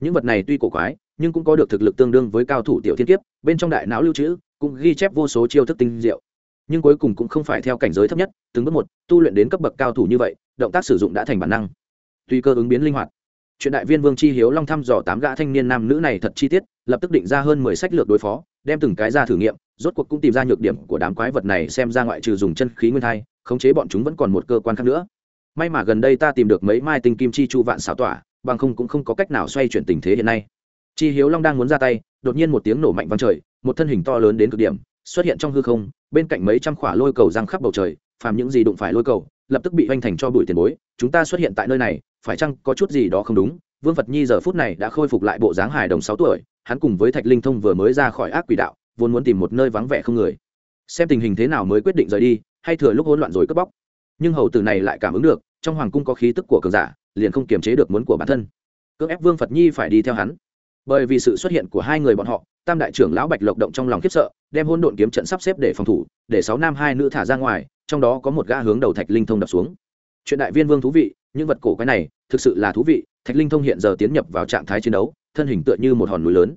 Những vật này tuy cổ quái, nhưng cũng có được thực lực tương đương với cao thủ tiểu thiên kiếp, bên trong đại não lưu trữ, cũng ghi chép vô số chiêu thức tinh diệu. Nhưng cuối cùng cũng không phải theo cảnh giới thấp nhất, từng bước một, tu luyện đến cấp bậc cao thủ như vậy, động tác sử dụng đã thành bản năng. Tùy cơ ứng biến linh hoạt chuyện đại viên vương chi hiếu long thăm dò tám gã thanh niên nam nữ này thật chi tiết, lập tức định ra hơn mười sách lược đối phó, đem từng cái ra thử nghiệm, rốt cuộc cũng tìm ra nhược điểm của đám quái vật này xem ra ngoại trừ dùng chân khí nguyên thai, khống chế bọn chúng vẫn còn một cơ quan khác nữa. May mà gần đây ta tìm được mấy mai tinh kim chi chu vạn xảo tỏa, bằng không cũng không có cách nào xoay chuyển tình thế hiện nay. Chi hiếu long đang muốn ra tay, đột nhiên một tiếng nổ mạnh vang trời, một thân hình to lớn đến cực điểm, xuất hiện trong hư không, bên cạnh mấy trăm khỏa lôi cầu răng khắp bầu trời, phàm những gì đụng phải lôi cầu, lập tức bị hoành thành cho bụi tiền bối, chúng ta xuất hiện tại nơi này phải chăng có chút gì đó không đúng? Vương phật nhi giờ phút này đã khôi phục lại bộ dáng hài đồng sáu tuổi, hắn cùng với thạch linh thông vừa mới ra khỏi ác quỷ đạo, vốn muốn tìm một nơi vắng vẻ không người. Xem tình hình thế nào mới quyết định rời đi, hay thừa lúc hỗn loạn rồi cướp bóc. Nhưng hầu tử này lại cảm ứng được, trong hoàng cung có khí tức của cường giả, liền không kiềm chế được muốn của bản thân. Cưỡng ép vương phật nhi phải đi theo hắn. Bởi vì sự xuất hiện của hai người bọn họ, tam đại trưởng lão bạch lộc động trong lòng khiếp sợ, đem hôn độn kiếm trận sắp xếp để phòng thủ, để sáu nam hai nữ thả ra ngoài, trong đó có một gã hướng đầu thạch linh thông đập xuống. Chuyện đại viên vương thú vị những vật cổ quái này thực sự là thú vị, thạch linh thông hiện giờ tiến nhập vào trạng thái chiến đấu, thân hình tựa như một hòn núi lớn.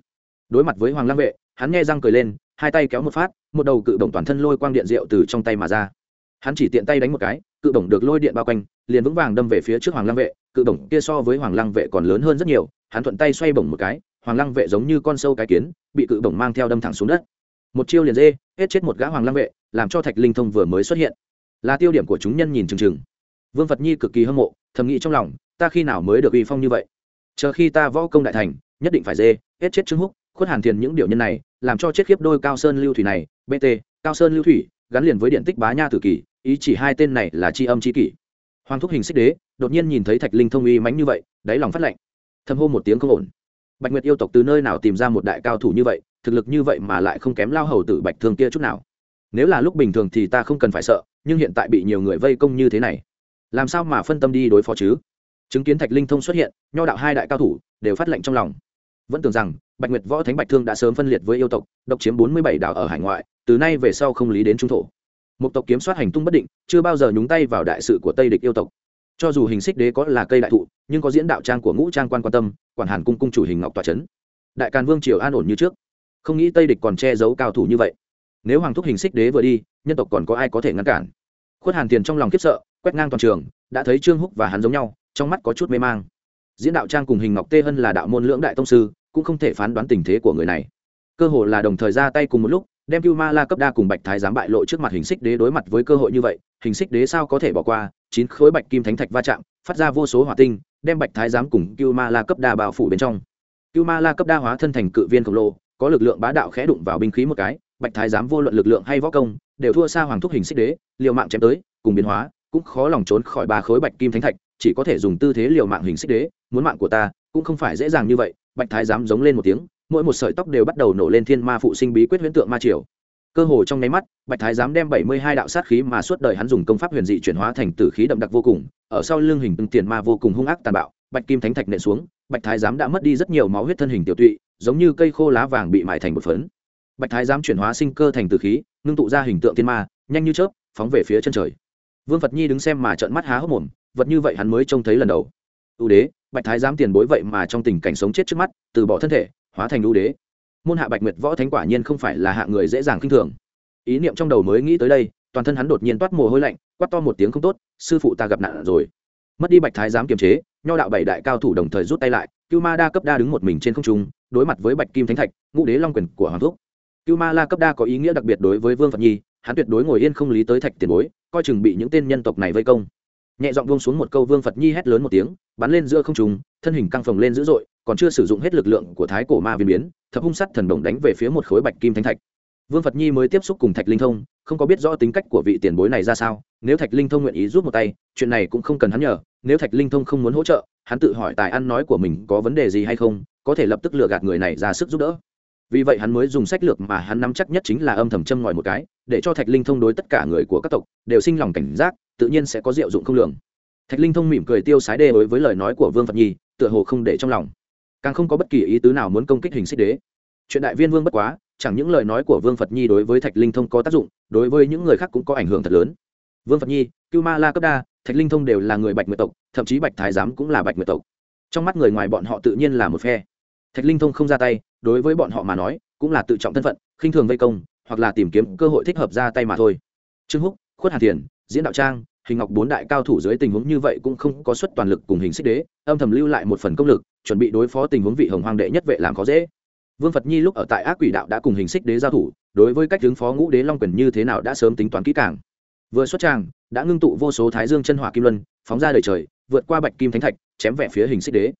Đối mặt với hoàng lăng vệ, hắn nghe răng cười lên, hai tay kéo một phát, một đầu cự bổng toàn thân lôi quang điện rượu từ trong tay mà ra. Hắn chỉ tiện tay đánh một cái, cự bổng được lôi điện bao quanh, liền vững vàng đâm về phía trước hoàng lăng vệ. Cự bổng kia so với hoàng lăng vệ còn lớn hơn rất nhiều, hắn thuận tay xoay bổng một cái, hoàng lăng vệ giống như con sâu cái kiến, bị cự bổng mang theo đâm thẳng xuống đất. Một chiêu liền dê, hết chết một gã hoàng lăng vệ, làm cho thạch linh thông vừa mới xuất hiện. Là tiêu điểm của chúng nhân nhìn chừng chừng. Vương phật nhi cực kỳ hâm mộ thầm nghĩ trong lòng ta khi nào mới được uy phong như vậy? Chờ khi ta võ công đại thành nhất định phải dê hết chết trương húc khuất hàn thiền những điều nhân này làm cho chết khiếp đôi cao sơn lưu thủy này bt cao sơn lưu thủy gắn liền với điện tích bá nha tử kỳ ý chỉ hai tên này là tri âm tri kỷ. Hoàng thúc hình xích đế đột nhiên nhìn thấy thạch linh thông uy mánh như vậy đáy lòng phát lạnh, thâm hô một tiếng không ổn. Bạch nguyệt yêu tộc từ nơi nào tìm ra một đại cao thủ như vậy thực lực như vậy mà lại không kém lao hầu tử bạch thương kia chút nào. Nếu là lúc bình thường thì ta không cần phải sợ nhưng hiện tại bị nhiều người vây công như thế này làm sao mà phân tâm đi đối phó chứ? Chứng kiến thạch linh thông xuất hiện, nho đạo hai đại cao thủ đều phát lệnh trong lòng. Vẫn tưởng rằng, bạch nguyệt võ thánh bạch thương đã sớm phân liệt với yêu tộc, độc chiếm bốn mươi bảy đảo ở hải ngoại, từ nay về sau không lý đến trung thổ. Một tộc kiếm soát hành tung bất định, chưa bao giờ nhúng tay vào đại sự của tây địch yêu tộc. Cho dù hình xích đế có là cây đại thụ, nhưng có diễn đạo trang của ngũ trang quan quan tâm, quản hàn cung cung chủ hình ngọc tòa c đại càn vương triều an ổn như trước. Không nghĩ tây địch còn che giấu cao thủ như vậy. Nếu hoàng thúc hình xích đế vừa đi, nhân tộc còn có ai có thể ngăn cản? Khuất hàn tiền trong lòng khiếp sợ, quét ngang toàn trường, đã thấy trương húc và hắn giống nhau, trong mắt có chút mê mang. Diễn đạo trang cùng hình ngọc tê hân là đạo môn lưỡng đại tông sư, cũng không thể phán đoán tình thế của người này. Cơ hội là đồng thời ra tay cùng một lúc, đem cưu ma la cấp đa cùng bạch thái giám bại lộ trước mặt hình xích đế đối mặt với cơ hội như vậy, hình xích đế sao có thể bỏ qua, chín khối bạch kim thánh thạch va chạm, phát ra vô số hỏa tinh, đem bạch thái giám cùng cưu ma la cấp đa bao phủ bên trong. Cưu ma la cấp đa hóa thân thành cự viên khổng lồ, có lực lượng bá đạo khẽ đụng vào binh khí một cái bạch thái giám vô luận lực lượng hay võ công, đều thua xa hoàng thúc hình xích đế, liều mạng chém tới, cùng biến hóa, cũng khó lòng trốn khỏi ba khối bạch kim thánh thạch, chỉ có thể dùng tư thế liều mạng hình xích đế, muốn mạng của ta, cũng không phải dễ dàng như vậy, bạch thái giám giống lên một tiếng, mỗi một sợi tóc đều bắt đầu nổ lên thiên ma phụ sinh bí quyết huyễn tượng ma triều. Cơ hồ trong nháy mắt, bạch thái giám đem bảy mươi hai đạo sát khí mà suốt đời hắn dùng công pháp huyền dị chuyển hóa thành tử khí đậm đặc vô cùng, ở sau lưng hình tiền ma vô cùng hung ác tàn bạo, bạch kim thánh thạch nện xuống, bạch thái giám đã mất đi rất nhiều máu huyết thân hình tiểu tụy, giống như cây khô lá vàng bị mại thành một phấn bạch thái giám chuyển hóa sinh cơ thành từ khí, ngưng tụ ra hình tượng thiên ma, nhanh như chớp, phóng về phía chân trời. Vương phật nhi đứng xem mà trợn mắt há hốc mồm, vật như vậy hắn mới trông thấy lần đầu. Ưu đế, bạch thái giám tiền bối vậy mà trong tình cảnh sống chết trước mắt, từ bỏ thân thể, hóa thành ưu đế. Môn hạ bạch nguyệt võ thánh quả nhiên không phải là hạ người dễ dàng khinh thường. Ý niệm trong đầu mới nghĩ tới đây, toàn thân hắn đột nhiên toát mồ hôi lạnh, quát to một tiếng không tốt, sư phụ ta gặp nạn rồi. Mất đi bạch thái giám kiềm chế, nho đạo bảy đại cao thủ đồng thời rút tay lại, cưu ma đa cấp đa đứng một mình trên không trung, đối mặt với bạch kim thánh thạch, ngũ đế long quyền của hoàng thúc cưu ma la cấp đa có ý nghĩa đặc biệt đối với vương phật nhi, hắn tuyệt đối ngồi yên không lý tới thạch tiền bối, coi chừng bị những tên nhân tộc này vây công. Nhẹ giọng buông xuống một câu vương phật nhi hét lớn một tiếng, bắn lên giữa không trung, thân hình căng phồng lên dữ dội, còn chưa sử dụng hết lực lượng của thái cổ ma viên biến, thập hung sắt thần đồng đánh về phía một khối bạch kim thánh thạch. Vương phật nhi mới tiếp xúc cùng thạch linh thông, không có biết rõ tính cách của vị tiền bối này ra sao, nếu thạch linh thông nguyện ý rút một tay, chuyện này cũng không cần hắn nhờ, nếu thạch linh thông không muốn hỗ trợ, hắn tự hỏi tài ăn nói của mình có vấn đề gì hay không, có thể lập tức lừa gạt người này ra sức giúp đỡ vì vậy hắn mới dùng sách lược mà hắn nắm chắc nhất chính là âm thầm châm ngòi một cái, để cho thạch linh thông đối tất cả người của các tộc đều sinh lòng cảnh giác, tự nhiên sẽ có diệu dụng không lường. Thạch linh thông mỉm cười tiêu sái đê đối với lời nói của vương phật nhi, tựa hồ không để trong lòng. Càng không có bất kỳ ý tứ nào muốn công kích hình xích đế. Chuyện đại viên vương bất quá, chẳng những lời nói của vương phật nhi đối với thạch linh thông có tác dụng, đối với những người khác cũng có ảnh hưởng thật lớn. Vương phật nhi, cưu ma la cấp đa, thạch linh thông đều là người bạch nguyệt tộc, thậm chí bạch thái giám cũng là bạch nguyệt tộc. Trong mắt người ngoài bọn họ tự nhiên là một phe thạch linh thông không ra tay, đối với bọn họ mà nói, cũng là tự trọng thân phận, khinh thường vây công, hoặc là tìm kiếm cơ hội thích hợp ra tay mà thôi. Trương húc, khuất hà thiền, diễn đạo trang, hình ngọc bốn đại cao thủ dưới tình huống như vậy cũng không có suất toàn lực cùng hình xích đế, âm thầm lưu lại một phần công lực, chuẩn bị đối phó tình huống vị hồng hoàng đệ nhất vệ làm khó dễ. Vương phật nhi lúc ở tại ác quỷ đạo đã cùng hình xích đế giao thủ, đối với cách ứng phó ngũ đế long quyền như thế nào đã sớm tính toán kỹ càng. Vừa xuất tràng, đã ngưng tụ vô số thái dương chân hỏa kim luân, phóng ra đời trời, vượt qua bạch kim thánh thạch, chém về phía hình xích đế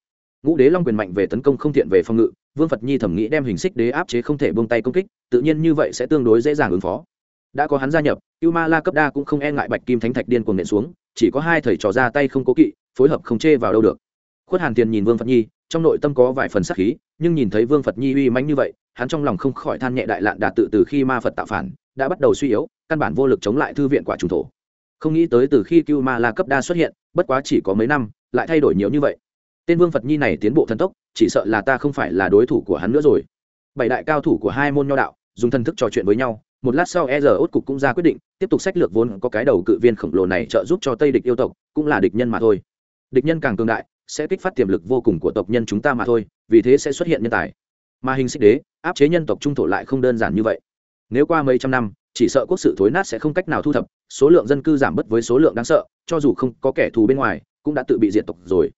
ngũ đế long quyền mạnh về tấn công không thiện về phòng ngự, vương phật nhi thẩm nghĩ đem hình xích đế áp chế không thể buông tay công kích, tự nhiên như vậy sẽ tương đối dễ dàng ứng phó. Đã có hắn gia nhập u ma la cấp đa cũng không e ngại bạch kim thánh thạch điên cuồng nện xuống, chỉ có hai thầy trò ra tay không cố kỵ, phối hợp không chê vào đâu được. Khuất hàn tiền nhìn vương phật nhi, trong nội tâm có vài phần sắc khí, nhưng nhìn thấy vương phật nhi uy mãnh như vậy, hắn trong lòng không khỏi than nhẹ đại lạn đạt tự từ khi ma phật tạo phản, đã bắt đầu suy yếu, căn bản vô lực chống lại thư viện quả trùng thổ. Không nghĩ tới từ khi cưu ma la cấp đa xuất hiện, bất quá chỉ có mấy năm, lại thay đổi nhiều như vậy tên vương phật nhi này tiến bộ thần tốc, chỉ sợ là ta không phải là đối thủ của hắn nữa rồi. Bảy đại cao thủ của hai môn nho đạo, dùng thần thức trò chuyện với nhau, một lát sau e giờ ốt cục cũng ra quyết định, tiếp tục sách lược vốn có cái đầu cự viên khổng lồ này trợ giúp cho tây địch yêu tộc, cũng là địch nhân mà thôi. Địch nhân càng cường đại, sẽ kích phát tiềm lực vô cùng của tộc nhân chúng ta mà thôi, vì thế sẽ xuất hiện nhân tài. Mà hình xích đế, áp chế nhân tộc trung thổ lại không đơn giản như vậy. Nếu qua mấy trăm năm, chỉ sợ quốc sự thối nát sẽ không cách nào thu thập, số lượng dân cư giảm bớt với số lượng đáng sợ, cho dù không có kẻ thù bên ngoài, cũng đã tự bị diệt tộc rồi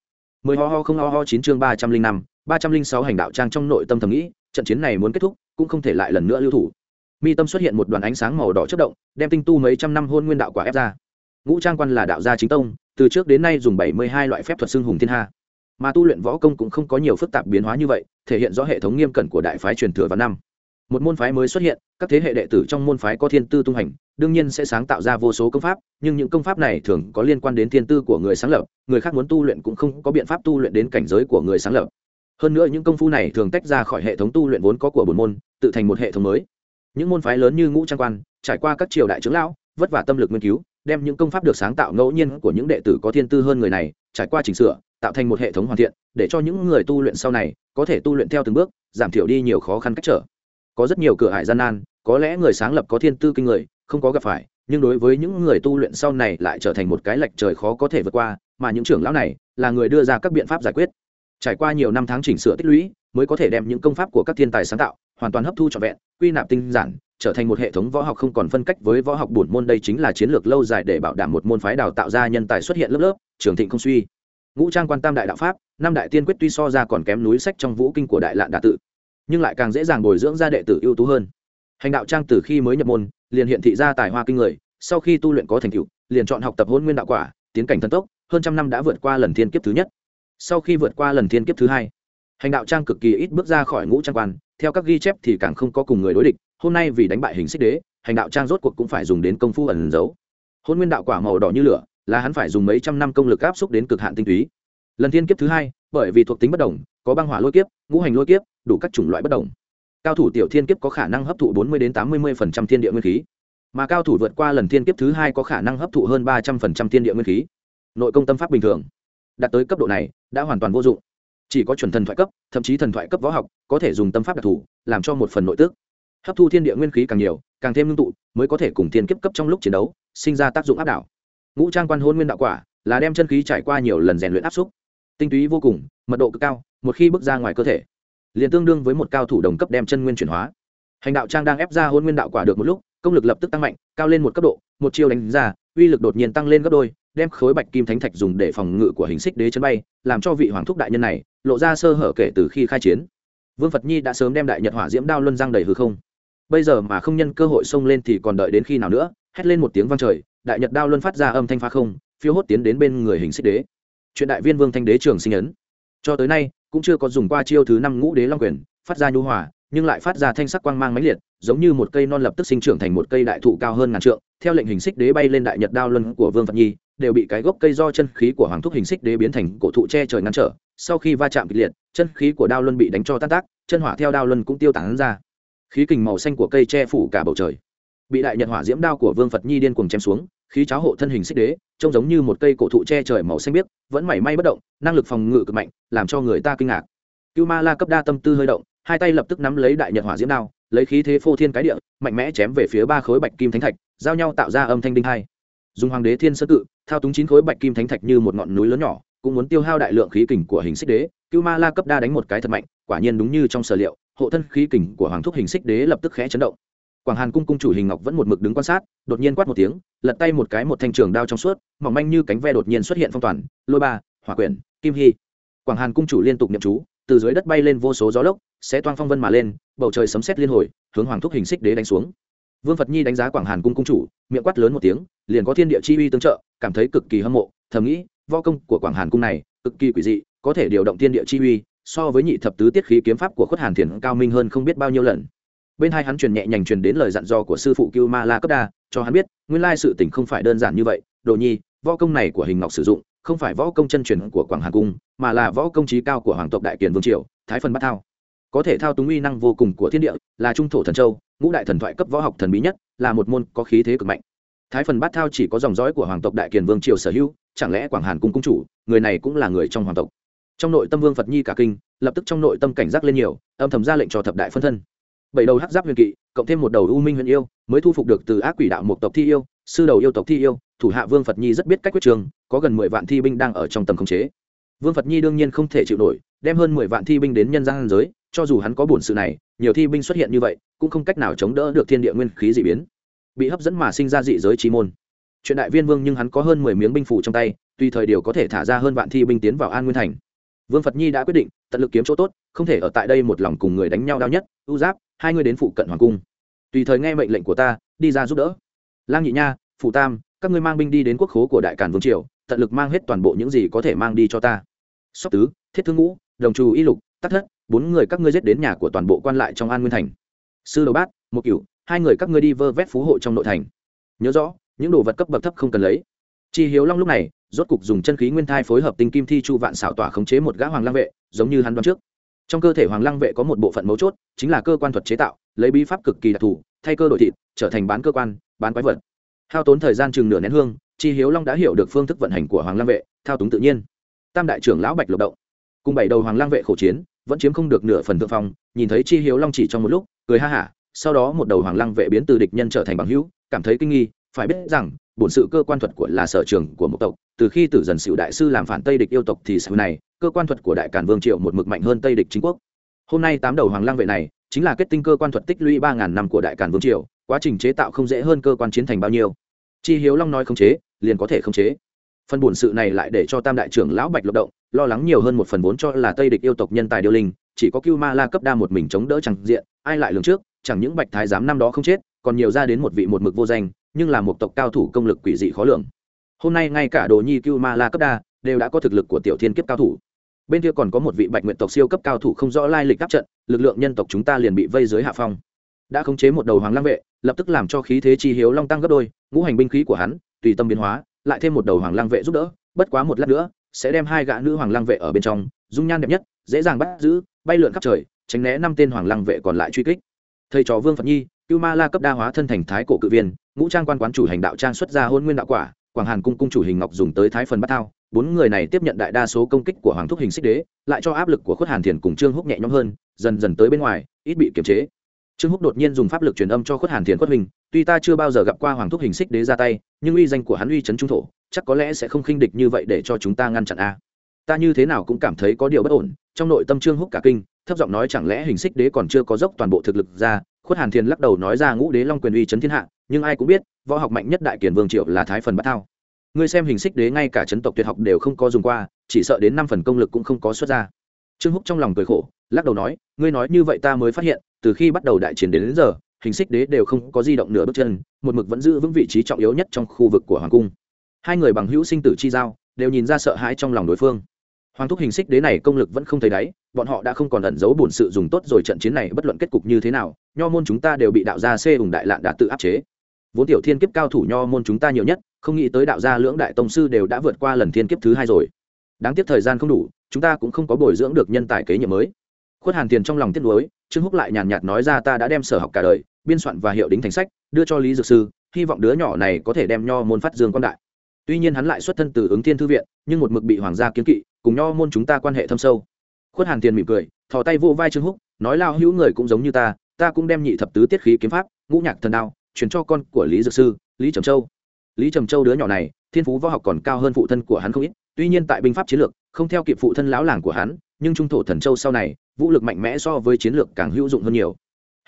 mười ho ho không ho ho chín chương ba trăm linh năm, ba trăm linh sáu hành đạo trang trong nội tâm thầm nghĩ, trận chiến này muốn kết thúc, cũng không thể lại lần nữa lưu thủ. Mi tâm xuất hiện một đoàn ánh sáng màu đỏ chất động, đem tinh tu mấy trăm năm hôn nguyên đạo quả ép ra. Ngũ trang quan là đạo gia chính tông, từ trước đến nay dùng bảy mươi hai loại phép thuật xưng hùng thiên hạ mà tu luyện võ công cũng không có nhiều phức tạp biến hóa như vậy, thể hiện rõ hệ thống nghiêm cẩn của đại phái truyền thừa vào năm một môn phái mới xuất hiện, các thế hệ đệ tử trong môn phái có thiên tư tung hành, đương nhiên sẽ sáng tạo ra vô số công pháp, nhưng những công pháp này thường có liên quan đến thiên tư của người sáng lập, người khác muốn tu luyện cũng không có biện pháp tu luyện đến cảnh giới của người sáng lập. Hơn nữa những công phu này thường tách ra khỏi hệ thống tu luyện vốn có của bốn môn, tự thành một hệ thống mới. Những môn phái lớn như ngũ trang quan, trải qua các triều đại trưởng lão, vất vả tâm lực nghiên cứu, đem những công pháp được sáng tạo ngẫu nhiên của những đệ tử có thiên tư hơn người này, trải qua chỉnh sửa, tạo thành một hệ thống hoàn thiện, để cho những người tu luyện sau này có thể tu luyện theo từng bước, giảm thiểu đi nhiều khó khăn cách trở có rất nhiều cửa hại gian nan, có lẽ người sáng lập có thiên tư kinh người, không có gặp phải, nhưng đối với những người tu luyện sau này lại trở thành một cái lệch trời khó có thể vượt qua, mà những trưởng lão này là người đưa ra các biện pháp giải quyết. Trải qua nhiều năm tháng chỉnh sửa tích lũy, mới có thể đem những công pháp của các thiên tài sáng tạo, hoàn toàn hấp thu trọn vẹn, quy nạp tinh giản, trở thành một hệ thống võ học không còn phân cách với võ học bổn môn. Đây chính là chiến lược lâu dài để bảo đảm một môn phái đào tạo ra nhân tài xuất hiện lớp lớp, trường thịnh không suy. Ngũ trang quan tam đại đạo pháp, năm đại tiên quyết tuy so ra còn kém núi sách trong vũ kinh của đại lạn đà tự nhưng lại càng dễ dàng bồi dưỡng ra đệ tử ưu tú hơn. Hành đạo trang từ khi mới nhập môn, liền hiện thị ra tài hoa kinh người, sau khi tu luyện có thành tựu, liền chọn học tập hôn nguyên đạo quả, tiến cảnh thần tốc, hơn trăm năm đã vượt qua lần thiên kiếp thứ nhất. Sau khi vượt qua lần thiên kiếp thứ hai, hành đạo trang cực kỳ ít bước ra khỏi ngũ trang quan, theo các ghi chép thì càng không có cùng người đối địch, hôm nay vì đánh bại hình xích đế, hành đạo trang rốt cuộc cũng phải dùng đến công phu ẩn giấu. Hôn nguyên đạo quả màu đỏ như lửa, là hắn phải dùng mấy trăm năm công lực áp xúc đến cực hạn tinh túy. Lần thiên kiếp thứ hai bởi vì thuộc tính bất đồng, có băng hỏa lôi kiếp, ngũ hành lôi kiếp, đủ các chủng loại bất đồng. Cao thủ tiểu thiên kiếp có khả năng hấp thụ bốn mươi tám mươi thiên địa nguyên khí, mà cao thủ vượt qua lần thiên kiếp thứ hai có khả năng hấp thụ hơn ba trăm linh thiên địa nguyên khí. Nội công tâm pháp bình thường, đạt tới cấp độ này, đã hoàn toàn vô dụng. Chỉ có chuẩn thần thoại cấp, thậm chí thần thoại cấp võ học, có thể dùng tâm pháp đặc thù, làm cho một phần nội tức hấp thu thiên địa nguyên khí càng nhiều, càng thêm ngưng tụ, mới có thể cùng thiên kiếp cấp trong lúc chiến đấu, sinh ra tác dụng áp đảo. Ngũ trang quan hôn nguyên đạo quả, là đem chân khí trải qua nhiều lần rèn luyện áp xúc tinh túy vô cùng, mật độ cực cao, một khi bước ra ngoài cơ thể, liền tương đương với một cao thủ đồng cấp đem chân nguyên chuyển hóa. Hành đạo trang đang ép ra hôn nguyên đạo quả được một lúc, công lực lập tức tăng mạnh, cao lên một cấp độ, một chiêu đánh ra, uy lực đột nhiên tăng lên gấp đôi, đem khối bạch kim thánh thạch dùng để phòng ngự của hình xích đế chân bay, làm cho vị hoàng thúc đại nhân này lộ ra sơ hở kể từ khi khai chiến. Vương phật nhi đã sớm đem đại nhật hỏa diễm đao luân giang đầy hư không. Bây giờ mà không nhân cơ hội xông lên thì còn đợi đến khi nào nữa? Hét lên một tiếng vang trời, đại nhật đao luân phát ra âm thanh phá không, phiêu hốt tiến đến bên người hình xích đế chuyện đại viên vương thanh đế trường sinh ấn. Cho tới nay, cũng chưa có dùng qua chiêu thứ năm ngũ đế long quyền, phát ra nhu hòa, nhưng lại phát ra thanh sắc quang mang mãnh liệt, giống như một cây non lập tức sinh trưởng thành một cây đại thụ cao hơn ngàn trượng, theo lệnh hình xích đế bay lên đại nhật đao luân của vương phật nhi, đều bị cái gốc cây do chân khí của hoàng thúc hình xích đế biến thành cổ thụ che trời ngăn trở, sau khi va chạm kịch liệt, chân khí của đao luân bị đánh cho tan tác, chân hỏa theo đao luân cũng tiêu tán ra. Khí kình màu xanh của cây che phủ cả bầu trời. Bị đại nhật hỏa diễm đao của vương phật nhi điên cuồng chém xuống khí cháo hộ thân hình xích đế, trông giống như một cây cổ thụ che trời màu xanh biếc, vẫn mảy may bất động, năng lực phòng ngự cực mạnh, làm cho người ta kinh ngạc. Cưu ma la cấp đa tâm tư hơi động, hai tay lập tức nắm lấy đại nhật hỏa diễm đao, lấy khí thế phô thiên cái địa, mạnh mẽ chém về phía ba khối bạch kim thánh thạch, giao nhau tạo ra âm thanh đinh hai. Dùng hoàng đế thiên sơ cự thao túng chín khối bạch kim thánh thạch như một ngọn núi lớn nhỏ, cũng muốn tiêu hao đại lượng khí kình của hình xích đế. Cưu ma la cấp đa đánh một cái thật mạnh, quả nhiên đúng như trong sở liệu, hộ thân khí kình của hoàng thúc hình xích đế lập tức khẽ chấn động quảng hàn cung cung chủ hình ngọc vẫn một mực đứng quan sát, đột nhiên quát một tiếng, lật tay một cái một thanh trường đao trong suốt, mỏng manh như cánh ve đột nhiên xuất hiện phong toàn, lôi ba, hỏa quyển, kim hy. Quảng hàn cung chủ liên tục nhậm chú, từ dưới đất bay lên vô số gió lốc sẽ toang phong vân mà lên, bầu trời sấm sét liên hồi, hướng hoàng thúc hình xích đế đánh xuống. Vương phật nhi đánh giá quảng hàn cung cung chủ, miệng quát lớn một tiếng, liền có thiên địa chi uy tương trợ, cảm thấy cực kỳ hâm mộ, thầm nghĩ, võ công của quảng hàn cung này, cực kỳ quỷ dị, có thể điều động thiên địa chi uy, so với nhị thập tứ tiết khí kiếm pháp của khuất hàn thiền cao minh hơn không biết bao nhiêu lần bên hai hắn truyền nhẹ nhàng truyền đến lời dặn dò của sư phụ cưu ma la cấp đa, cho hắn biết, nguyên lai sự tình không phải đơn giản như vậy. Đồ nhi, võ công này của hình ngọc sử dụng, không phải võ công chân truyền của quảng hàn cung, mà là võ công trí cao của hoàng tộc đại kiền vương triều, thái phần bát thao. Có thể thao túng uy năng vô cùng của thiên địa, là trung thổ thần châu, ngũ đại thần thoại cấp võ học thần bí nhất, là một môn có khí thế cực mạnh. Thái phần bát thao chỉ có dòng dõi của hoàng tộc đại kiền vương triều sở hữu, chẳng lẽ quảng hàn cung cung chủ, người này cũng là người trong hoàng tộc? Trong nội tâm vương phật nhi cả kinh, lập tức trong nội tâm cảnh giác lên nhiều, âm thầm ra lệnh cho thập đại phân thân bảy đầu hắc giáp huyền kỵ, cộng thêm một đầu u minh huyền yêu, mới thu phục được từ ác quỷ đạo một tộc thi yêu, sư đầu yêu tộc thi yêu, thủ hạ vương phật nhi rất biết cách quyết trường, có gần mười vạn thi binh đang ở trong tầm khống chế. Vương phật nhi đương nhiên không thể chịu nổi, đem hơn mười vạn thi binh đến nhân gian giới, cho dù hắn có bổn sự này, nhiều thi binh xuất hiện như vậy, cũng không cách nào chống đỡ được thiên địa nguyên khí dị biến, bị hấp dẫn mà sinh ra dị giới trí môn. Chuyện đại viên vương nhưng hắn có hơn mười miếng binh phủ trong tay, tùy thời điều có thể thả ra hơn vạn thi binh tiến vào an nguyên thành. Vương phật nhi đã quyết định, tận lực kiếm chỗ tốt, không thể ở tại đây một lòng cùng người đánh nhau đau nhất u giáp hai người đến phụ cận hoàng cung. Tùy thời nghe mệnh lệnh của ta, đi ra giúp đỡ. Lang nhị nha phụ tam, các ngươi mang binh đi đến quốc khố của đại càn vương triều, tận lực mang hết toàn bộ những gì có thể mang đi cho ta. Sóc tứ, thiết thương ngũ, đồng trù y lục, tắc thất, bốn người các ngươi giết đến nhà của toàn bộ quan lại trong an nguyên thành. Sư đầu bát một cửu, hai người các ngươi đi vơ vét phú hộ trong nội thành. Nhớ rõ, những đồ vật cấp bậc thấp không cần lấy. Chi hiếu long lúc này, rốt cục dùng chân khí nguyên thai phối hợp tinh kim thi chu vạn xảo tỏa khống chế một gã hoàng lang vệ, giống như hắn đoán trước trong cơ thể hoàng lang vệ có một bộ phận mấu chốt, chính là cơ quan thuật chế tạo, lấy bí pháp cực kỳ đặc thù, thay cơ đổi thịt, trở thành bán cơ quan, bán quái vật. Hao tốn thời gian chừng nửa nén hương, chi hiếu long đã hiểu được phương thức vận hành của hoàng lang vệ, thao túng tự nhiên. Tam đại trưởng lão bạch lộc động. Cùng bảy đầu hoàng lang vệ khổ chiến, vẫn chiếm không được nửa phần thượng phong, nhìn thấy chi hiếu long chỉ trong một lúc, cười ha hả, sau đó một đầu hoàng lang vệ biến từ địch nhân trở thành bằng hữu, cảm thấy kinh nghi, phải biết rằng bổn sự cơ quan thuật của là sở trường của một tộc, từ khi tử dần xịu đại sư làm phản tây địch yêu tộc thì sau này, cơ quan thuật của đại cản vương triệu một mực mạnh hơn tây địch chính quốc. Hôm nay tám đầu hoàng lang vệ này, chính là kết tinh cơ quan thuật tích lũy ba ngàn năm của đại càn vương triều quá trình chế tạo không dễ hơn cơ quan chiến thành bao nhiêu. Chi hiếu long nói không chế, liền có thể không chế. Phần bổn sự này lại để cho tam đại trưởng lão bạch lộc động, lo lắng nhiều hơn một phần vốn cho là tây địch yêu tộc nhân tài điêu linh, chỉ có cưu ma la cấp đa một mình chống đỡ chẳng diện, ai lại lường trước, chẳng những bạch thái giám năm đó không chết, còn nhiều ra đến một vị một mực vô danh nhưng là một tộc cao thủ công lực quỷ dị khó lường. Hôm nay ngay cả đồ nhi cưu ma la cấp đa đều đã có thực lực của tiểu thiên kiếp cao thủ. Bên kia còn có một vị bạch nguyện tộc siêu cấp cao thủ không rõ lai lịch áp trận, lực lượng nhân tộc chúng ta liền bị vây dưới hạ phong. Đã khống chế một đầu hoàng lang vệ, lập tức làm cho khí thế chi hiếu long tăng gấp đôi, ngũ hành binh khí của hắn, tùy tâm biến hóa, lại thêm một đầu hoàng lang vệ giúp đỡ, bất quá một lát nữa, sẽ đem hai gã nữ hoàng lang vệ ở bên trong, dung nhan đẹp nhất, dễ dàng bắt giữ, bay lượn khắp trời, tránh né năm tên hoàng lang vệ còn lại truy kích. Thầy trò vương phật nhi, cưu ma la cấp đa hóa thân thành thái cổ cự viên ngũ trang quan quán chủ hành đạo trang xuất ra hôn nguyên đạo quả, quảng hàn cung cung chủ hình ngọc dùng tới thái phần bắt thao. Bốn người này tiếp nhận đại đa số công kích của hoàng thúc hình xích đế, lại cho áp lực của khuất hàn thiền cùng trương húc nhẹ nhõm hơn, dần dần tới bên ngoài, ít bị kiềm chế. Trương húc đột nhiên dùng pháp lực truyền âm cho khuất hàn thiền khuất hình tuy ta chưa bao giờ gặp qua hoàng thúc hình xích đế ra tay, nhưng uy danh của hắn uy chấn trung thổ, chắc có lẽ sẽ không khinh địch như vậy để cho chúng ta ngăn chặn a. Ta như thế nào cũng cảm thấy có điều bất ổn, trong nội tâm trương húc cả kinh, thấp giọng nói chẳng lẽ hình xích đế còn chưa có dốc toàn bộ thực lực ra khuất hàn thiền lắc đầu nói ra ngũ đế long quyền uy chấn thiên hạ nhưng ai cũng biết võ học mạnh nhất đại kiển vương triệu là thái phần bát thao. Ngươi xem hình xích đế ngay cả chấn tộc tuyệt học đều không có dùng qua chỉ sợ đến năm phần công lực cũng không có xuất ra. Trương húc trong lòng cười khổ lắc đầu nói ngươi nói như vậy ta mới phát hiện từ khi bắt đầu đại chiến đến, đến giờ hình xích đế đều không có di động nửa bước chân một mực vẫn giữ vững vị trí trọng yếu nhất trong khu vực của hoàng cung. Hai người bằng hữu sinh tử chi giao đều nhìn ra sợ hãi trong lòng đối phương. Hoàng thúc hình xích đế này công lực vẫn không thấy đáy bọn họ đã không còn ẩn giấu bổn sự dùng tốt rồi trận chiến này, bất luận kết cục như thế nào, nho môn chúng ta đều bị đạo gia xê hùng đại lạn đã tự áp chế. Vốn tiểu thiên kiếp cao thủ nho môn chúng ta nhiều nhất, không nghĩ tới đạo gia lưỡng đại tông sư đều đã vượt qua lần thiên kiếp thứ hai rồi. Đáng tiếc thời gian không đủ, chúng ta cũng không có bồi dưỡng được nhân tài kế nhiệm mới. Khuất hàn tiền trong lòng tiếc nuối, trương húc lại nhàn nhạt nói ra ta đã đem sở học cả đời, biên soạn và hiệu đính thành sách, đưa cho lý dược sư, hy vọng đứa nhỏ này có thể đem nho môn phát dương quan đại. Tuy nhiên hắn lại xuất thân từ ứng thiên thư viện, nhưng một mực bị hoàng gia kiến kỵ, cùng nho môn chúng ta quan hệ thâm sâu khuất hàn tiền mỉm cười, thò tay vô vai trương húc, nói lao hữu người cũng giống như ta ta cũng đem nhị thập tứ tiết khí kiếm pháp, ngũ nhạc thần đao, truyền cho con của lý dược sư, lý trầm châu. Lý trầm châu đứa nhỏ này, thiên phú võ học còn cao hơn phụ thân của hắn không ít, tuy nhiên tại binh pháp chiến lược, không theo kịp phụ thân lão làng của hắn, nhưng trung thổ thần châu sau này, vũ lực mạnh mẽ so với chiến lược càng hữu dụng hơn nhiều.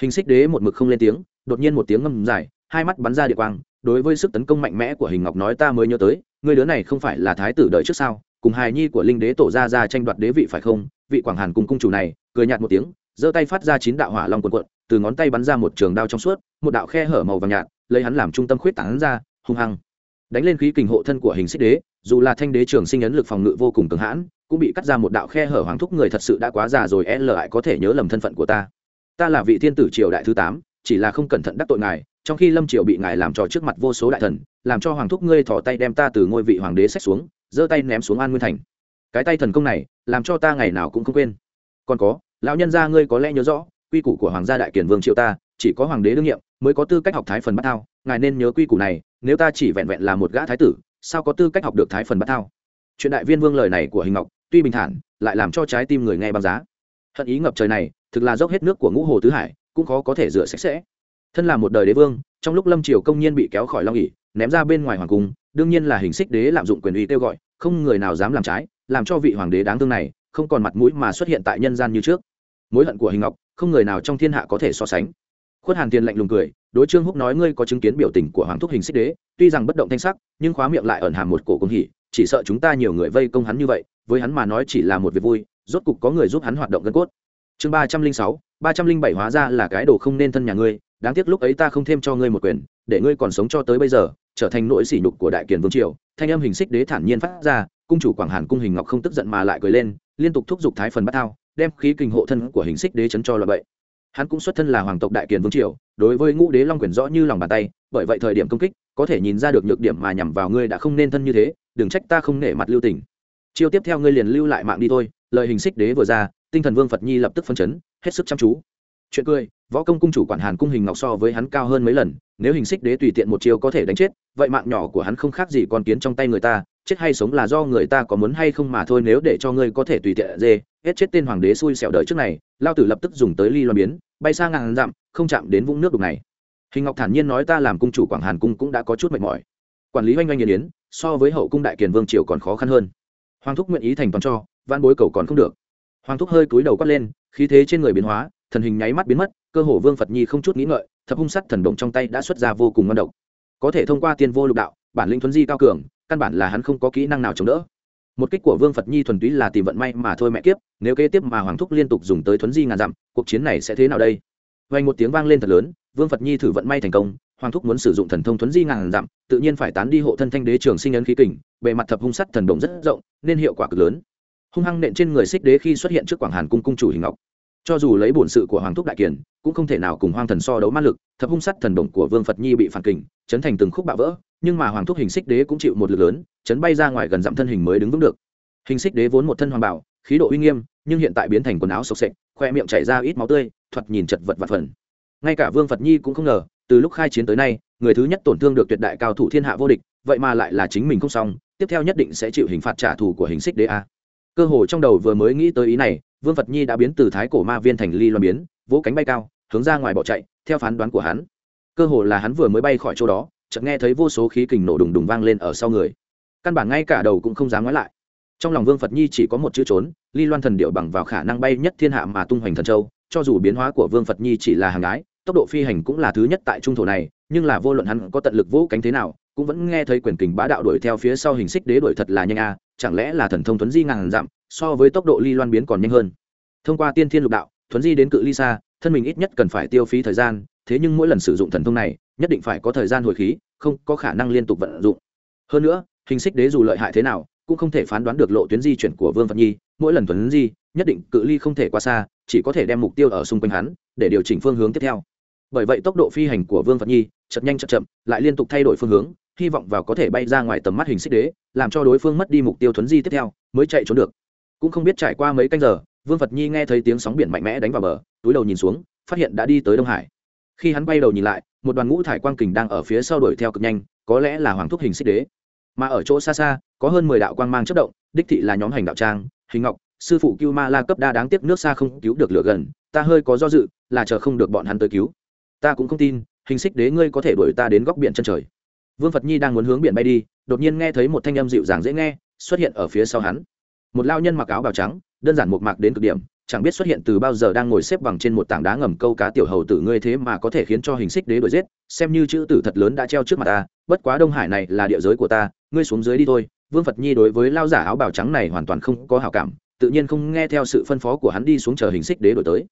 Hình xích đế một mực không lên tiếng, đột nhiên một tiếng ngâm dài, hai mắt bắn ra địa quang, đối với sức tấn công mạnh mẽ của hình ngọc nói ta mới nhớ tới, người đứa này không phải là thái tử đời trước sao, cùng hài nhi của linh đế tổ ra ra tranh đoạt đế vị phải không? Vị quảng hàn cùng cung chủ này, cười nhạt một tiếng, giơ tay phát ra chín đạo hỏa long quần quận từ ngón tay bắn ra một trường đao trong suốt, một đạo khe hở màu vàng nhạt, lấy hắn làm trung tâm khuyết tảng ra, hung hăng. Đánh lên khí kình hộ thân của hình xích đế, dù là thanh đế trường sinh ấn lực phòng ngự vô cùng cường hãn, cũng bị cắt ra một đạo khe hở hoàng thúc người thật sự đã quá già rồi e lại có thể nhớ lầm thân phận của ta. Ta là vị thiên tử triều đại thứ tám, chỉ là không cẩn thận đắc tội ngài, trong khi lâm triều bị ngài làm trò trước mặt vô số đại thần, làm cho hoàng thúc ngươi thỏ tay đem ta từ ngôi vị hoàng đế xét xuống, giơ tay ném xuống an nguyên thành cái tay thần công này làm cho ta ngày nào cũng không quên. Còn có, lão nhân gia ngươi có lẽ nhớ rõ, quy củ của hoàng gia đại kiển vương triệu ta, chỉ có hoàng đế đương nhiệm mới có tư cách học thái phần bát thao. Ngài nên nhớ quy củ này, nếu ta chỉ vẹn vẹn là một gã thái tử, sao có tư cách học được thái phần bát thao? Chuyện đại viên vương lời này của hình ngọc, tuy bình thản, lại làm cho trái tim người nghe băng giá. Hận ý ngập trời này, thực là dốc hết nước của ngũ hồ tứ hải, cũng khó có thể rửa sạch sẽ. Thân là một đời đế vương, trong lúc lâm triều công nhiên bị kéo khỏi long ỉ ném ra bên ngoài hoàng cung, đương nhiên là hình xích đế lạm dụng quyền uy kêu gọi, không người nào dám làm trái làm cho vị hoàng đế đáng thương này không còn mặt mũi mà xuất hiện tại nhân gian như trước. Mối hận của hình ngọc, không người nào trong thiên hạ có thể so sánh. Khuất hàn tiền lạnh lùng cười, đối trương húc nói ngươi có chứng kiến biểu tình của hoàng thúc hình xích đế, tuy rằng bất động thanh sắc, nhưng khóa miệng lại ẩn hàm một cổ công hỉ, chỉ sợ chúng ta nhiều người vây công hắn như vậy, với hắn mà nói chỉ là một việc vui, rốt cục có người giúp hắn hoạt động gân cốt. Chương ba trăm linh sáu, ba trăm linh bảy hóa ra là cái đồ không nên thân nhà ngươi, đáng tiếc lúc ấy ta không thêm cho ngươi một quyền, để ngươi còn sống cho tới bây giờ, trở thành nỗi sỉ nhục của đại kiền vương triều thanh âm hình xích đế thản nhiên phát ra, cung chủ quảng hàn cung hình ngọc không tức giận mà lại cười lên, liên tục thúc giục thái phần bắt thao, đem khí kinh hộ thân của hình xích đế chấn cho loại vậy hắn cũng xuất thân là hoàng tộc đại kiền vương triều, đối với ngũ đế long quyền rõ như lòng bàn tay, bởi vậy thời điểm công kích, có thể nhìn ra được nhược điểm mà nhằm vào ngươi đã không nên thân như thế, đừng trách ta không nể mặt lưu tình. Chiêu tiếp theo ngươi liền lưu lại mạng đi thôi, lời hình xích đế vừa ra, tinh thần vương phật nhi lập tức phân chấn, hết sức chăm chú. Chuyện cười, võ công cung chủ quản hàn cung hình ngọc so với hắn cao hơn mấy lần nếu hình xích đế tùy tiện một chiêu có thể đánh chết, vậy mạng nhỏ của hắn không khác gì con kiến trong tay người ta, chết hay sống là do người ta có muốn hay không mà thôi, nếu để cho ngươi có thể tùy tiện dê, hết chết tên hoàng đế xui xẻo đời trước này, lao tử lập tức dùng tới ly loan biến, bay sang ngàn dặm, không chạm đến vũng nước đục này. Hình ngọc thản nhiên nói ta làm cung chủ quảng hàn cung cũng đã có chút mệt mỏi. Quản lý oanh oanh nghiền yến so với hậu cung đại kiền vương triều còn khó khăn hơn. Hoàng thúc nguyện ý thành toàn cho van bối cầu còn không được. Hoàng thúc hơi cúi đầu quát lên, khí thế trên người biến hóa, thần hình nháy mắt biến mất cơ hồ vương phật nhi không chút nghĩ ngợi thập hung sắt thần động trong tay đã xuất ra vô cùng ngon độc có thể thông qua tiên vô lục đạo bản linh thuấn di cao cường căn bản là hắn không có kỹ năng nào chống đỡ một kích của vương phật nhi thuần túy là tìm vận may mà thôi mẹ kiếp nếu kế tiếp mà hoàng thúc liên tục dùng tới thuấn di ngàn dặm cuộc chiến này sẽ thế nào đây vay một tiếng vang lên thật lớn vương phật nhi thử vận may thành công hoàng thúc muốn sử dụng thần thông thuấn di ngàn dặm tự nhiên phải tán đi hộ thân thanh đế trường sinh ấn khí kình bề mặt thập hung sắt thần động rất rộng nên hiệu quả cực lớn hung hăng nện trên người xích đế khi xuất hiện trước quảng hàn cung cung chủ hình ngọc cho dù lấy bổn sự của hoàng thúc đại kiền, cũng không thể nào cùng hoang thần so đấu mát lực, thập hung sắt thần động của vương phật nhi bị phản kình, chấn thành từng khúc bạo vỡ, nhưng mà hoàng thúc hình xích đế cũng chịu một lực lớn, chấn bay ra ngoài gần dặm thân hình mới đứng vững được. Hình xích đế vốn một thân hoàng bảo khí độ uy nghiêm, nhưng hiện tại biến thành quần áo sộc sệch, khoe miệng chảy ra ít máu tươi, thoạt nhìn chật vật vặt phần. Ngay cả vương phật nhi cũng không ngờ, từ lúc khai chiến tới nay, người thứ nhất tổn thương được tuyệt đại cao thủ thiên hạ vô địch, vậy mà lại là chính mình không xong, tiếp theo nhất định sẽ chịu hình phạt trả thù của hình xích đế a. Cơ hồ trong đầu vừa mới nghĩ tới ý này vương phật nhi đã biến từ thái cổ ma viên thành ly loan biến vỗ cánh bay cao hướng ra ngoài bỏ chạy theo phán đoán của hắn. Cơ hồ là hắn vừa mới bay khỏi chỗ đó chợt nghe thấy vô số khí kình nổ đùng đùng vang lên ở sau người. Căn bản ngay cả đầu cũng không dám ngoái lại. Trong lòng vương phật nhi chỉ có một chữ trốn ly loan thần điệu bằng vào khả năng bay nhất thiên hạ mà tung hoành thần châu cho dù biến hóa của vương phật nhi chỉ là hàng ái, tốc độ phi hành cũng là thứ nhất tại trung thổ này nhưng là vô luận hắn có tận lực vỗ cánh thế nào cũng vẫn nghe thấy quyền kình bá đạo đuổi theo phía sau hình xích đế đuổi thật là nhanh a chẳng lẽ là thần thông tuấn di ngàn dặm so với tốc độ ly loan biến còn nhanh hơn. Thông qua tiên thiên lục đạo, thuấn di đến cự ly xa, thân mình ít nhất cần phải tiêu phí thời gian, thế nhưng mỗi lần sử dụng thần thông này, nhất định phải có thời gian hồi khí, không có khả năng liên tục vận dụng. Hơn nữa, hình xích đế dù lợi hại thế nào, cũng không thể phán đoán được lộ tuyến di chuyển của vương phật nhi, mỗi lần thuấn di, nhất định cự ly không thể qua xa, chỉ có thể đem mục tiêu ở xung quanh hắn, để điều chỉnh phương hướng tiếp theo. Bởi vậy tốc độ phi hành của vương phật nhi, chậm nhanh chậm chậm, lại liên tục thay đổi phương hướng, hy vọng vào có thể bay ra ngoài tầm mắt hình xích đế, làm cho đối phương mất đi mục tiêu thuấn di tiếp theo, mới chạy trốn được cũng không biết trải qua mấy canh giờ, vương phật nhi nghe thấy tiếng sóng biển mạnh mẽ đánh vào bờ, túi đầu nhìn xuống, phát hiện đã đi tới đông hải. Khi hắn bay đầu nhìn lại, một đoàn ngũ thải quang kình đang ở phía sau đuổi theo cực nhanh, có lẽ là hoàng thúc hình xích đế. Mà ở chỗ xa xa, có hơn mười đạo quang mang chất động, đích thị là nhóm hành đạo trang, hình ngọc, sư phụ cưu ma la cấp đa đáng tiếc nước xa không cứu được lửa gần, ta hơi có do dự, là chờ không được bọn hắn tới cứu. Ta cũng không tin, hình xích đế ngươi có thể đuổi ta đến góc biển chân trời. Vương phật nhi đang muốn hướng biển bay đi, đột nhiên nghe thấy một thanh âm dịu dàng dễ nghe, xuất hiện ở phía sau hắn một lao nhân mặc áo bào trắng, đơn giản một mạc đến cực điểm, chẳng biết xuất hiện từ bao giờ đang ngồi xếp bằng trên một tảng đá ngầm câu cá tiểu hầu tử ngươi thế mà có thể khiến cho hình xích đế đuổi giết, xem như chữ tử thật lớn đã treo trước mặt ta, bất quá đông hải này là địa giới của ta, ngươi xuống dưới đi thôi. Vương phật nhi đối với lao giả áo bào trắng này hoàn toàn không có hảo cảm, tự nhiên không nghe theo sự phân phó của hắn đi xuống chờ hình xích đế đổi tới.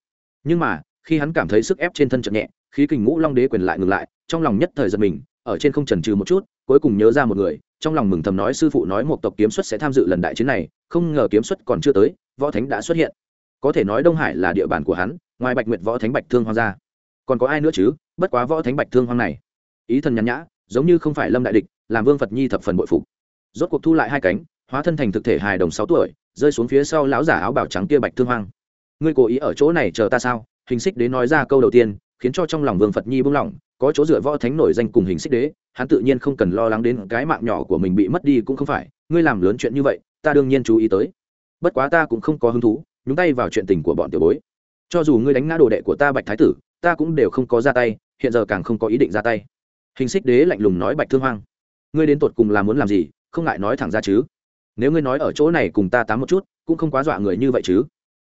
Nhưng mà, khi hắn cảm thấy sức ép trên thân chậm nhẹ, khí kình ngũ long đế quyền lại ngừng lại, trong lòng nhất thời giật mình, ở trên không trần trừ một chút, cuối cùng nhớ ra một người trong lòng mừng thầm nói sư phụ nói một tộc kiếm xuất sẽ tham dự lần đại chiến này, không ngờ kiếm xuất còn chưa tới, võ thánh đã xuất hiện. Có thể nói đông hải là địa bàn của hắn, ngoài bạch nguyệt võ thánh bạch thương hoang ra. Còn có ai nữa chứ? Bất quá võ thánh bạch thương hoang này. Ý thần nhàn nhã, giống như không phải lâm đại địch, làm vương phật nhi thập phần bội phục. Rốt cuộc thu lại hai cánh, hóa thân thành thực thể hài đồng sáu tuổi, rơi xuống phía sau lão giả áo bảo trắng kia bạch thương hoang. Ngươi cố ý ở chỗ này chờ ta sao? Hình xích đến nói ra câu đầu tiên, khiến cho trong lòng vương phật nhi buông lỏng có chỗ dựa võ thánh nổi danh cùng hình xích đế hắn tự nhiên không cần lo lắng đến cái mạng nhỏ của mình bị mất đi cũng không phải, ngươi làm lớn chuyện như vậy, ta đương nhiên chú ý tới. Bất quá ta cũng không có hứng thú, nhúng tay vào chuyện tình của bọn tiểu bối. Cho dù ngươi đánh ngã đồ đệ của ta bạch thái tử, ta cũng đều không có ra tay, hiện giờ càng không có ý định ra tay. Hình xích đế lạnh lùng nói bạch thương hoang, ngươi đến tột cùng là muốn làm gì, không ngại nói thẳng ra chứ. Nếu ngươi nói ở chỗ này cùng ta tám một chút, cũng không quá dọa người như vậy chứ.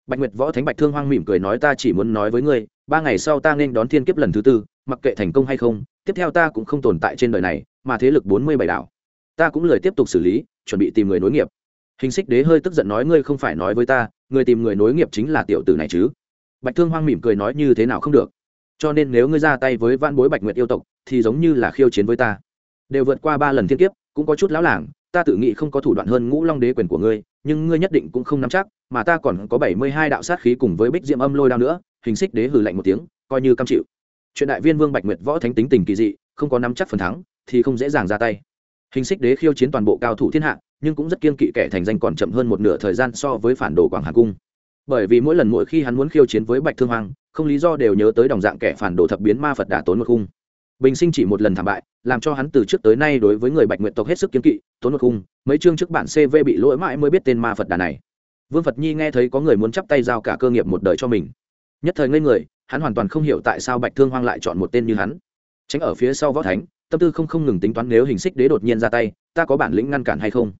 Bạch nguyệt võ thánh bạch thương hoang mỉm cười nói ta chỉ muốn nói với ngươi, ba ngày sau ta nên đón thiên kiếp lần thứ tư, mặc kệ thành công hay không tiếp theo ta cũng không tồn tại trên đời này, mà thế lực bốn mươi bảy đảo. Ta cũng lời tiếp tục xử lý, chuẩn bị tìm người nối nghiệp. Hình xích đế hơi tức giận nói, ngươi không phải nói với ta, người tìm người nối nghiệp chính là tiểu tử này chứ. Bạch thương hoang mỉm cười nói, như thế nào không được. Cho nên nếu ngươi ra tay với vạn bối bạch nguyệt yêu tộc, thì giống như là khiêu chiến với ta. Đều vượt qua ba lần thiên kiếp, cũng có chút lão làng, ta tự nghĩ không có thủ đoạn hơn ngũ long đế quyền của ngươi, nhưng ngươi nhất định cũng không nắm chắc, mà ta còn có bảy mươi hai đạo sát khí cùng với bích diệm âm lôi đao nữa, hình xích đế hừ lạnh một tiếng, coi như cam chịu chuyện đại viên vương bạch nguyệt võ thánh tính tình kỳ dị, không có nắm chắc phần thắng, thì không dễ dàng ra tay. Hình xích đế khiêu chiến toàn bộ cao thủ thiên hạ, nhưng cũng rất kiên kỵ kẻ thành danh còn chậm hơn một nửa thời gian so với phản đồ quảng hà cung. Bởi vì mỗi lần mỗi khi hắn muốn khiêu chiến với bạch thương hoàng không lý do đều nhớ tới đồng dạng kẻ phản đồ thập biến ma phật đả tốn một khung bình sinh chỉ một lần thảm bại, làm cho hắn từ trước tới nay đối với người bạch nguyện tộc hết sức kiên kỵ, tốn một khung mấy chương trước bản cv bị lỗi mãi mới biết tên ma phật đà này. Vương phật nhi nghe thấy có người muốn chắp tay giao cả cơ nghiệp một đời cho mình. Nhất thời ngây người hắn hoàn toàn không hiểu tại sao bạch thương hoang lại chọn một tên như hắn. Tránh ở phía sau võ thánh, tâm tư không không ngừng tính toán nếu hình xích đế đột nhiên ra tay, ta có bản lĩnh ngăn cản hay không?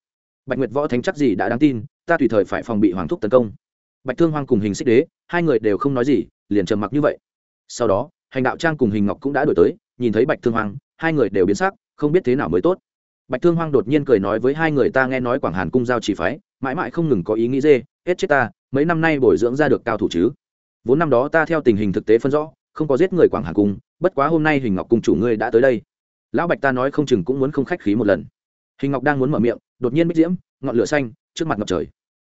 Bạch nguyệt võ thánh chắc gì đã đáng tin, ta tùy thời phải phòng bị hoàng thúc tấn công. Bạch thương hoang cùng hình xích đế, hai người đều không nói gì, liền trầm mặc như vậy. Sau đó, hành đạo trang cùng hình ngọc cũng đã đổi tới, nhìn thấy bạch thương hoang, hai người đều biến sắc, không biết thế nào mới tốt. Bạch thương hoang đột nhiên cười nói với hai người ta nghe nói quảng hàn cung giao chỉ phái, mãi mãi không ngừng có ý nghĩ dê, hết chết ta, mấy năm nay bồi dưỡng ra được cao thủ chứ? Vốn năm đó ta theo tình hình thực tế phân rõ, không có giết người quảng hà cung, bất quá hôm nay hình ngọc cung chủ ngươi đã tới đây. Lão bạch ta nói không chừng cũng muốn không khách khí một lần. Hình ngọc đang muốn mở miệng, đột nhiên bích diễm, ngọn lửa xanh, trước mặt ngập trời.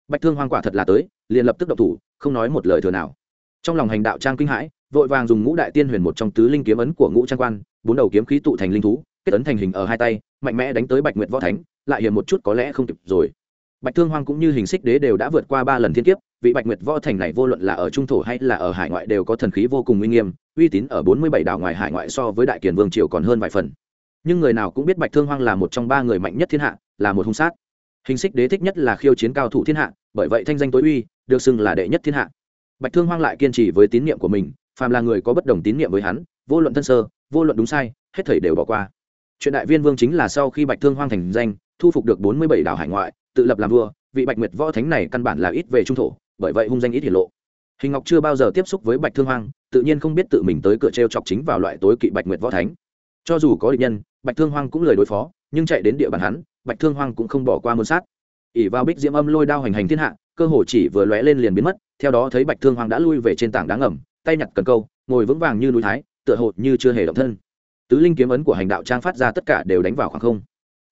Bạch thương hoang quả thật là tới, liền lập tức động thủ, không nói một lời thừa nào. Trong lòng hành đạo trang kinh hãi, vội vàng dùng ngũ đại tiên huyền một trong tứ linh kiếm ấn của ngũ trang quan, bốn đầu kiếm khí tụ thành linh thú, kết ấn thành hình ở hai tay, mạnh mẽ đánh tới bạch nguyệt võ thánh, lại hiểm một chút có lẽ không kịp rồi. Bạch thương hoang cũng như hình xích đế đều đã vượt qua ba lần thiên kiếp vị bạch nguyệt võ thành này vô luận là ở trung thổ hay là ở hải ngoại đều có thần khí vô cùng uy nghiêm, uy tín ở bốn mươi bảy đảo ngoài hải ngoại so với đại kiền vương triều còn hơn vài phần. Nhưng người nào cũng biết bạch thương hoang là một trong ba người mạnh nhất thiên hạ, là một hung sát. Hình xích đế thích nhất là khiêu chiến cao thủ thiên hạ, bởi vậy thanh danh tối uy, được xưng là đệ nhất thiên hạ. Bạch thương hoang lại kiên trì với tín nhiệm của mình, phàm là người có bất đồng tín nhiệm với hắn, vô luận thân sơ, vô luận đúng sai, hết thầy đều bỏ qua. Chuyện đại viên vương chính là sau khi bạch thương hoang thành danh, thu phục được bốn mươi bảy đảo hải ngoại, tự lập làm vua, vị bạch nguyệt võ thánh này căn bản là ít về trung thổ bởi vậy hung danh ít hiển lộ. Hình ngọc chưa bao giờ tiếp xúc với bạch thương hoang, tự nhiên không biết tự mình tới cửa t r e o chọc chính vào loại tối kỵ bạch nguyệt võ thánh. Cho dù có địch nhân, bạch thương hoang cũng lời đối phó, nhưng chạy đến địa bàn hắn, bạch thương hoang cũng không bỏ qua môn sát. Ỉ vào bích diễm âm lôi đao hành hành thiên hạ, cơ hồ chỉ vừa lóe lên liền biến mất, theo đó thấy bạch thương hoang đã lui về trên tảng đá ngầm, tay nhặt cần câu, ngồi vững vàng như núi thái, tựa hồ như chưa hề động thân. Tứ linh kiếm ấn của hành đạo trang phát ra tất cả đều đánh vào khoảng không.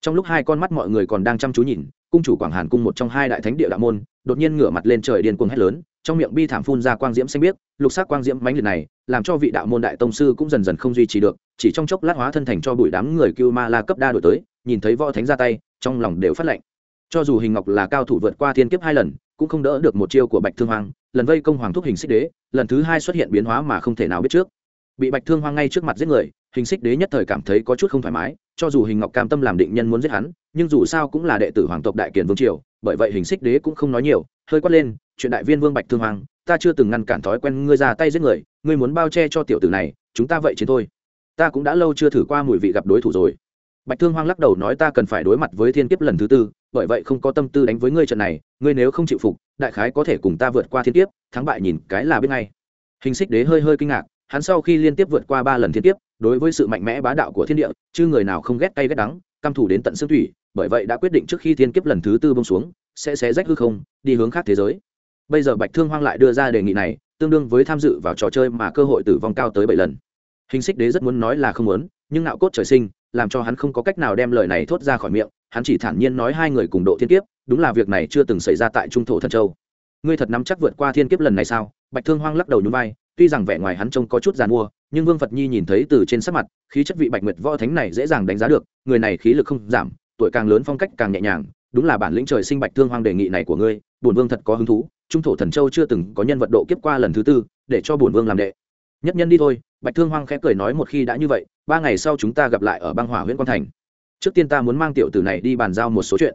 Trong lúc hai con mắt mọi người còn đang chăm chú nhìn, cung chủ quảng hàn cung một trong hai đại thánh địa đạo môn đột nhiên ngửa mặt lên trời điên cuồng hét lớn, trong miệng bi thảm phun ra quang diễm xanh biếc, lục sắc quang diễm mãnh liệt này, làm cho vị đạo môn đại tông sư cũng dần dần không duy trì được, chỉ trong chốc lát hóa thân thành cho bụi đám người cưu ma la cấp đa đổi tới, nhìn thấy võ thánh ra tay, trong lòng đều phát lạnh cho dù hình ngọc là cao thủ vượt qua thiên kiếp hai lần, cũng không đỡ được một chiêu của bạch thương hoàng lần vây công hoàng thúc hình xích đế, lần thứ hai xuất hiện biến hóa mà không thể nào biết trước. Bị bạch thương hoang ngay trước mặt giết người, hình xích đế nhất thời cảm thấy có chút không thoải mái, cho dù hình ngọc cam tâm làm định nhân muốn giết hắn, nhưng dù sao cũng là đệ tử hoàng tộc đại kiền vương triều bởi vậy hình xích đế cũng không nói nhiều, hơi quát lên, chuyện đại viên vương bạch thương hoàng, ta chưa từng ngăn cản thói quen ngươi ra tay giết người, ngươi muốn bao che cho tiểu tử này, chúng ta vậy chiến thôi. Ta cũng đã lâu chưa thử qua mùi vị gặp đối thủ rồi. Bạch thương hoang lắc đầu nói, ta cần phải đối mặt với thiên kiếp lần thứ tư, bởi vậy không có tâm tư đánh với ngươi trận này, ngươi nếu không chịu phục, đại khái có thể cùng ta vượt qua thiên kiếp, thắng bại nhìn cái là biết ngay. Hình xích đế hơi hơi kinh ngạc, hắn sau khi liên tiếp vượt qua ba lần thiên kiếp, đối với sự mạnh mẽ bá đạo của thiên địa, chứ người nào không ghét cay ghét đắng, căm thủ đến tận xương thủy bởi vậy đã quyết định trước khi thiên kiếp lần thứ tư bông xuống, sẽ xé rách hư không, đi hướng khác thế giới. Bây giờ bạch thương hoang lại đưa ra đề nghị này, tương đương với tham dự vào trò chơi mà cơ hội tử vong cao tới bảy lần. Hình xích đế rất muốn nói là không muốn, nhưng nạo cốt trời sinh, làm cho hắn không có cách nào đem lời này thốt ra khỏi miệng, hắn chỉ thản nhiên nói hai người cùng độ thiên kiếp, đúng là việc này chưa từng xảy ra tại trung thổ thần châu. Ngươi thật nắm chắc vượt qua thiên kiếp lần này sao? Bạch thương hoang lắc đầu nhún vai, tuy rằng vẻ ngoài hắn trông có chút giàn mua, nhưng vương phật nhi nhìn thấy từ trên sắc mặt, khí chất vị bạch nguyệt võ thánh này dễ dàng đánh giá được, người này khí lực không giảm tuổi càng lớn phong cách càng nhẹ nhàng, đúng là bản lĩnh trời sinh bạch thương hoang đề nghị này của ngươi, bổn vương thật có hứng thú, trung thổ thần châu chưa từng có nhân vật độ kiếp qua lần thứ tư, để cho bổn vương làm đệ. Nhất nhân đi thôi, bạch thương hoang khẽ cười nói một khi đã như vậy, ba ngày sau chúng ta gặp lại ở băng hỏa huyện quan thành. Trước tiên ta muốn mang tiểu tử này đi bàn giao một số chuyện.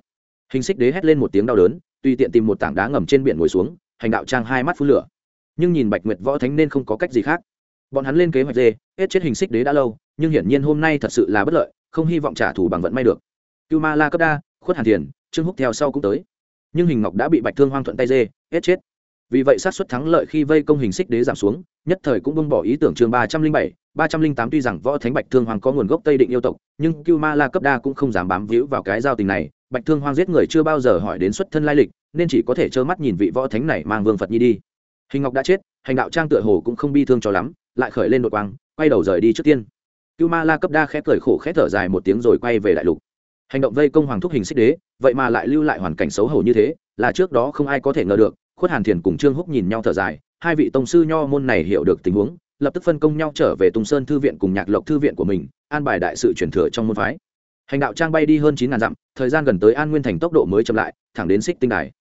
Hình xích đế hét lên một tiếng đau đớn, tùy tiện tìm một tảng đá ngầm trên biển ngồi xuống, hành đạo trang hai mắt phun lửa. Nhưng nhìn bạch nguyệt võ thánh nên không có cách gì khác. Bọn hắn lên kế hoạch dê, hết chết hình xích đế đã lâu, nhưng hiển nhiên hôm nay thật sự là bất lợi, không hy vọng trả thù bằng vận may được cưu ma la cấp đa, khuất hàn thiền, trương húc theo sau cũng tới. Nhưng hình ngọc đã bị bạch thương hoang thuận tay dê, hết chết. Vì vậy sát xuất thắng lợi khi vây công hình xích đế giảm xuống, nhất thời cũng bông bỏ ý tưởng chương ba trăm linh bảy. ba trăm linh tám tuy rằng võ thánh bạch thương hoàng có nguồn gốc tây định yêu tộc, nhưng cưu ma la cấp đa cũng không dám bám víu vào cái giao tình này. Bạch thương hoàng giết người chưa bao giờ hỏi đến xuất thân lai lịch, nên chỉ có thể trơ mắt nhìn vị võ thánh này mang vương phật nhi đi. Hình ngọc đã chết, hành đạo trang tựa hồ cũng không bi thương cho lắm, lại khởi lên đội quang, quay đầu rời đi trước tiên. Cưu ma la cấp đa khẽ cười khổ khẽ thở dài một tiếng rồi quay về đại lục hành động vây công hoàng thúc hình xích đế, vậy mà lại lưu lại hoàn cảnh xấu hổ như thế, là trước đó không ai có thể ngờ được. Khuất hàn thiền cùng trương húc nhìn nhau thở dài, hai vị tông sư nho môn này hiểu được tình huống, lập tức phân công nhau trở về tùng sơn thư viện cùng nhạc lộc thư viện của mình, an bài đại sự truyền thừa trong môn phái. Hành đạo trang bay đi hơn chín ngàn dặm, thời gian gần tới an nguyên thành tốc độ mới chậm lại, thẳng đến xích tinh đài.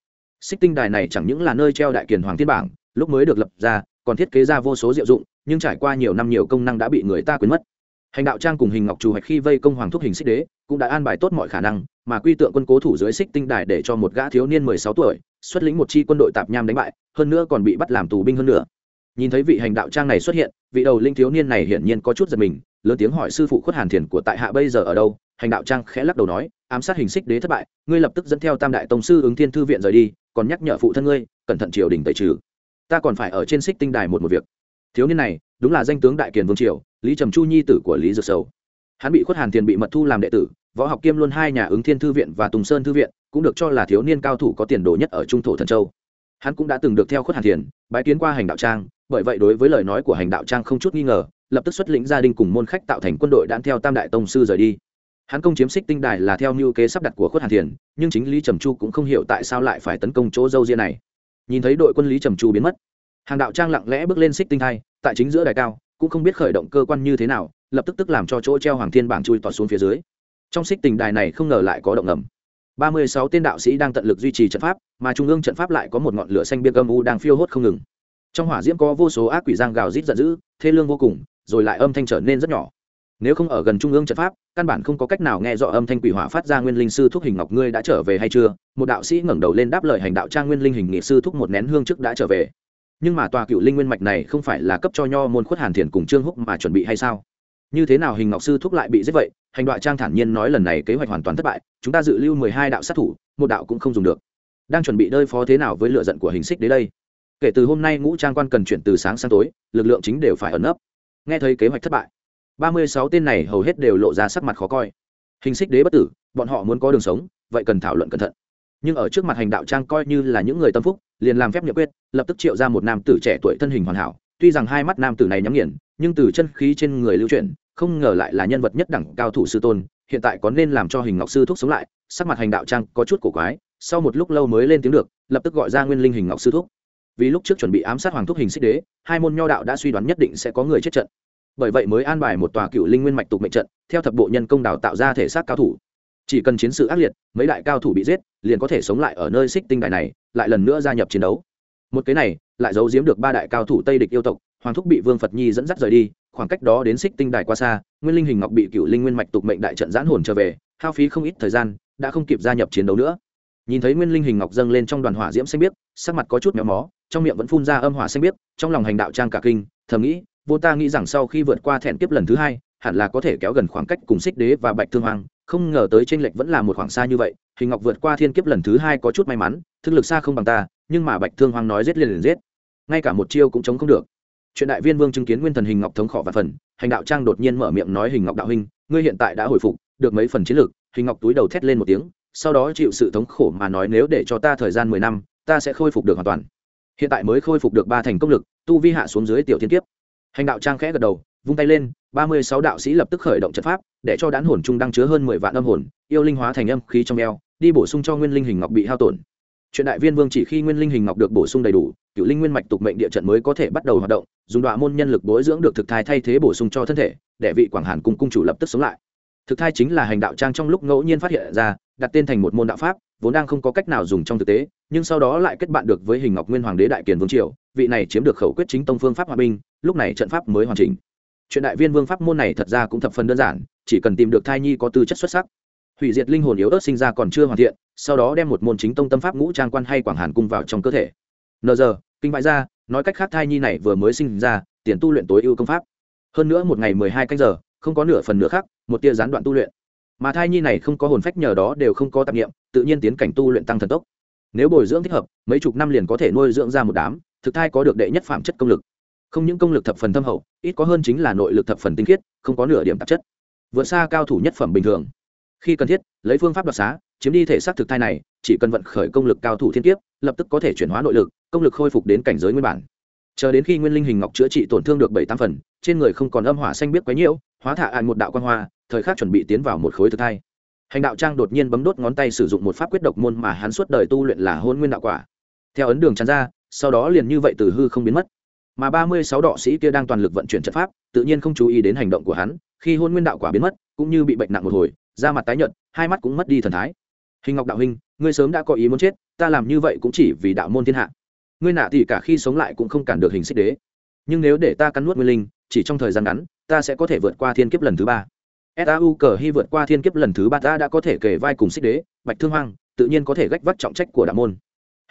Xích tinh đài này chẳng những là nơi treo đại kiền hoàng thiên bảng, lúc mới được lập ra, còn thiết kế ra vô số diệu dụng, nhưng trải qua nhiều năm nhiều công năng đã bị người ta quên mất hành đạo trang cùng hình ngọc trù hoạch khi vây công hoàng thúc hình xích đế, cũng đã an bài tốt mọi khả năng, mà quy tượng quân cố thủ dưới xích tinh đài để cho một gã thiếu niên mười sáu tuổi, xuất lĩnh một chi quân đội tạp nham đánh bại, hơn nữa còn bị bắt làm tù binh hơn nữa. Nhìn thấy vị hành đạo trang này xuất hiện, vị đầu linh thiếu niên này hiển nhiên có chút giật mình, lớn tiếng hỏi sư phụ khuất hàn thiền của tại hạ bây giờ ở đâu? Hành đạo trang khẽ lắc đầu nói, ám sát hình xích đế thất bại, ngươi lập tức dẫn theo tam đại tông sư ứng thiên thư viện rời đi, còn nhắc nhở phụ thân ngươi, cẩn thận triều đình tẩy trừ. Ta còn phải ở trên xích tinh đài một một việc. Thiếu niên này, đúng là danh tướng đại kiền vương triều lý trầm chu nhi tử của lý dược sầu. Hắn bị khuất hàn tiền bị mật thu làm đệ tử, võ học kiêm luôn hai nhà ứng thiên thư viện và tùng sơn thư viện, cũng được cho là thiếu niên cao thủ có tiền đồ nhất ở trung thổ thần châu. Hắn cũng đã từng được theo khuất hàn thiền, bái kiến qua hành đạo trang, bởi vậy đối với lời nói của hành đạo trang không chút nghi ngờ, lập tức xuất lĩnh gia đình cùng môn khách tạo thành quân đội đạn theo tam đại tông sư rời đi. Hắn công chiếm xích tinh đài là theo mưu kế sắp đặt của khuất hàn thiền, nhưng chính lý trầm chu cũng không hiểu tại sao lại phải tấn công chỗ dâu ria này. Nhìn thấy đội quân lý trầm chu biến mất, hàng đạo trang lặng lẽ bước lên xích tinh hai, tại chính giữa đài cao cũng không biết khởi động cơ quan như thế nào, lập tức tức làm cho chỗ treo hoàng thiên bảng chui tọt xuống phía dưới. Trong xích tình đài này không ngờ lại có động ngầm. Ba mươi sáu tên đạo sĩ đang tận lực duy trì trận pháp, mà trung ương trận pháp lại có một ngọn lửa xanh biếc âm u đang phiêu hốt không ngừng. Trong hỏa diễm có vô số ác quỷ giang gào rít giận dữ, thê lương vô cùng, rồi lại âm thanh trở nên rất nhỏ. Nếu không ở gần trung ương trận pháp, căn bản không có cách nào nghe rõ âm thanh quỷ hỏa phát ra nguyên linh sư thúc hình ngọc ngươi đã trở về hay chưa? Một đạo sĩ ngẩng đầu lên đáp lời hành đạo trang nguyên linh hình nghị sư thúc một nén hương trước đã trở về nhưng mà tòa cựu linh nguyên mạch này không phải là cấp cho nho môn khuất hàn thiền cùng trương húc mà chuẩn bị hay sao? Như thế nào hình ngọc sư thúc lại bị giết vậy? Hành đoạ trang thản nhiên nói lần này kế hoạch hoàn toàn thất bại, chúng ta dự lưu mười hai đạo sát thủ, một đạo cũng không dùng được. Đang chuẩn bị đơi phó thế nào với lựa giận của hình xích đến đây? Kể từ hôm nay ngũ trang quan cần chuyển từ sáng sang tối, lực lượng chính đều phải ẩn nấp. Nghe thấy kế hoạch thất bại, ba mươi sáu tên này hầu hết đều lộ ra sắc mặt khó coi. Hình xích đế bất tử, bọn họ muốn có đường sống, vậy cần thảo luận cẩn thận. Nhưng ở trước mặt hành đạo trang coi như là những người tâm phúc liền làm phép nhậm quyết, lập tức triệu ra một nam tử trẻ tuổi thân hình hoàn hảo. Tuy rằng hai mắt nam tử này nhắm nghiền, nhưng từ chân khí trên người lưu chuyển, không ngờ lại là nhân vật nhất đẳng cao thủ sư tôn, hiện tại có nên làm cho hình ngọc sư thúc sống lại, sắc mặt hành đạo trang có chút cổ quái, sau một lúc lâu mới lên tiếng được, lập tức gọi ra nguyên linh hình ngọc sư thúc vì lúc trước chuẩn bị ám sát hoàng thúc hình xích đế, hai môn nho đạo đã suy đoán nhất định sẽ có người chết trận. Bởi vậy mới an bài một tòa cựu linh nguyên mạch tục mệnh trận, theo thập bộ nhân công đào tạo ra thể xác cao thủ chỉ cần chiến sự ác liệt, mấy đại cao thủ bị giết, liền có thể sống lại ở nơi xích tinh đài này, lại lần nữa gia nhập chiến đấu. Một cái này, lại giấu giếm được ba đại cao thủ tây địch yêu tộc, hoàng thúc bị vương phật nhi dẫn dắt rời đi, khoảng cách đó đến xích tinh đài qua xa, nguyên linh hình ngọc bị cựu linh nguyên mạch tục mệnh đại trận giãn hồn trở về, hao phí không ít thời gian, đã không kịp gia nhập chiến đấu nữa. Nhìn thấy nguyên linh hình ngọc dâng lên trong đoàn hỏa diễm xanh biếc, sắc mặt có chút méo mó, trong miệng vẫn phun ra âm hỏa xanh biếc, trong lòng hành đạo trang cả kinh, thầm nghĩ, vô ta nghĩ rằng sau khi vượt qua thẹn kiếp lần thứ hai, hẳn là có thể kéo gần khoảng cách cùng xích đế và bạch thương hoàng không ngờ tới tranh lệch vẫn là một khoảng xa như vậy hình ngọc vượt qua thiên kiếp lần thứ hai có chút may mắn, thực lực xa không bằng ta, nhưng mà bạch thương hoàng nói giết liền liền giết. Ngay cả một chiêu cũng chống không được. Chuyện đại viên vương chứng kiến nguyên thần hình ngọc thống khỏ và phần, hành đạo trang đột nhiên mở miệng nói hình ngọc đạo huynh, ngươi hiện tại đã hồi phục, được mấy phần chiến lược hình ngọc túi đầu thét lên một tiếng, sau đó chịu sự thống khổ mà nói nếu để cho ta thời gian mười năm, ta sẽ khôi phục được hoàn toàn. Hiện tại mới khôi phục được ba thành công lực, tu vi hạ xuống dưới tiểu thiên kiếp. Hành đạo trang khẽ gật đầu, vung tay lên ba mươi sáu đạo sĩ lập tức khởi động trận pháp, để cho đán hồn trung đang chứa hơn mười vạn âm hồn, yêu linh hóa thành âm khí trong eo, đi bổ sung cho nguyên linh hình ngọc bị hao tổn. Chuyện đại viên vương chỉ khi nguyên linh hình ngọc được bổ sung đầy đủ, cựu linh nguyên mạch tục mệnh địa trận mới có thể bắt đầu hoạt động, dùng đoạn môn nhân lực bồi dưỡng được thực thai thay thế bổ sung cho thân thể, để vị quảng hàn cung cung chủ lập tức sống lại. Thực thai chính là hành đạo trang trong lúc ngẫu nhiên phát hiện ra, đặt tên thành một môn đạo pháp, vốn đang không có cách nào dùng trong thực tế, nhưng sau đó lại kết bạn được với hình ngọc nguyên hoàng đế đại kiền vương triều, vị này chiếm được khẩu quyết chính tông phương pháp hòa binh, lúc này trận pháp mới hoàn chỉnh chuyện đại viên vương pháp môn này thật ra cũng thập phần đơn giản, chỉ cần tìm được thai nhi có tư chất xuất sắc. Hủy diệt linh hồn yếu ớt sinh ra còn chưa hoàn thiện, sau đó đem một môn chính tông tâm pháp ngũ trang quan hay quảng hàn cung vào trong cơ thể. Nờ giờ, kinh bại ra, nói cách khác thai nhi này vừa mới sinh ra, tiền tu luyện tối ưu công pháp. Hơn nữa một ngày mười hai canh giờ, không có nửa phần nửa khác một tia gián đoạn tu luyện. Mà thai nhi này không có hồn phách nhờ đó đều không có tạp nghiệm tự nhiên tiến cảnh tu luyện tăng thần tốc. Nếu bồi dưỡng thích hợp, mấy chục năm liền có thể nuôi dưỡng ra một đám, thực thai có được đệ nhất phạm chất công lực. Không những công lực thập phần thâm hậu ít có hơn chính là nội lực thập phần tinh khiết, không có nửa điểm tạp chất. Vượt xa cao thủ nhất phẩm bình thường. Khi cần thiết, lấy phương pháp đoạt xá, chiếm đi thể xác thực thai này, chỉ cần vận khởi công lực cao thủ thiên kiếp, lập tức có thể chuyển hóa nội lực, công lực khôi phục đến cảnh giới nguyên bản. Chờ đến khi nguyên linh hình ngọc chữa trị tổn thương được bảy tám phần, trên người không còn âm hỏa xanh biết quấy nhiễu, hóa thả ạn một đạo quan hoa, thời khắc chuẩn bị tiến vào một khối thực thai. Hành đạo trang đột nhiên bấm đốt ngón tay sử dụng một pháp quyết độc môn mà hắn suốt đời tu luyện là hôn nguyên đạo quả. Theo ấn đường tràn ra, sau đó liền như vậy từ hư không biến mất mà ba mươi sáu đọ sĩ kia đang toàn lực vận chuyển trận pháp, tự nhiên không chú ý đến hành động của hắn, khi hôn nguyên đạo quả biến mất, cũng như bị bệnh nặng một hồi, da mặt tái nhợt, hai mắt cũng mất đi thần thái. Hình ngọc đạo huynh, ngươi sớm đã có ý muốn chết, ta làm như vậy cũng chỉ vì đạo môn thiên hạ. Ngươi nạ thì cả khi sống lại cũng không cản được hình xích đế. Nhưng nếu để ta cắn nuốt nguyên linh, chỉ trong thời gian ngắn, ta sẽ có thể vượt qua thiên kiếp lần thứ ba. Sau cờ hy vượt qua thiên kiếp lần thứ ba, ta đã có thể kể vai cùng xích đế, bạch thương hoang, tự nhiên có thể gách vác trọng trách của đạo môn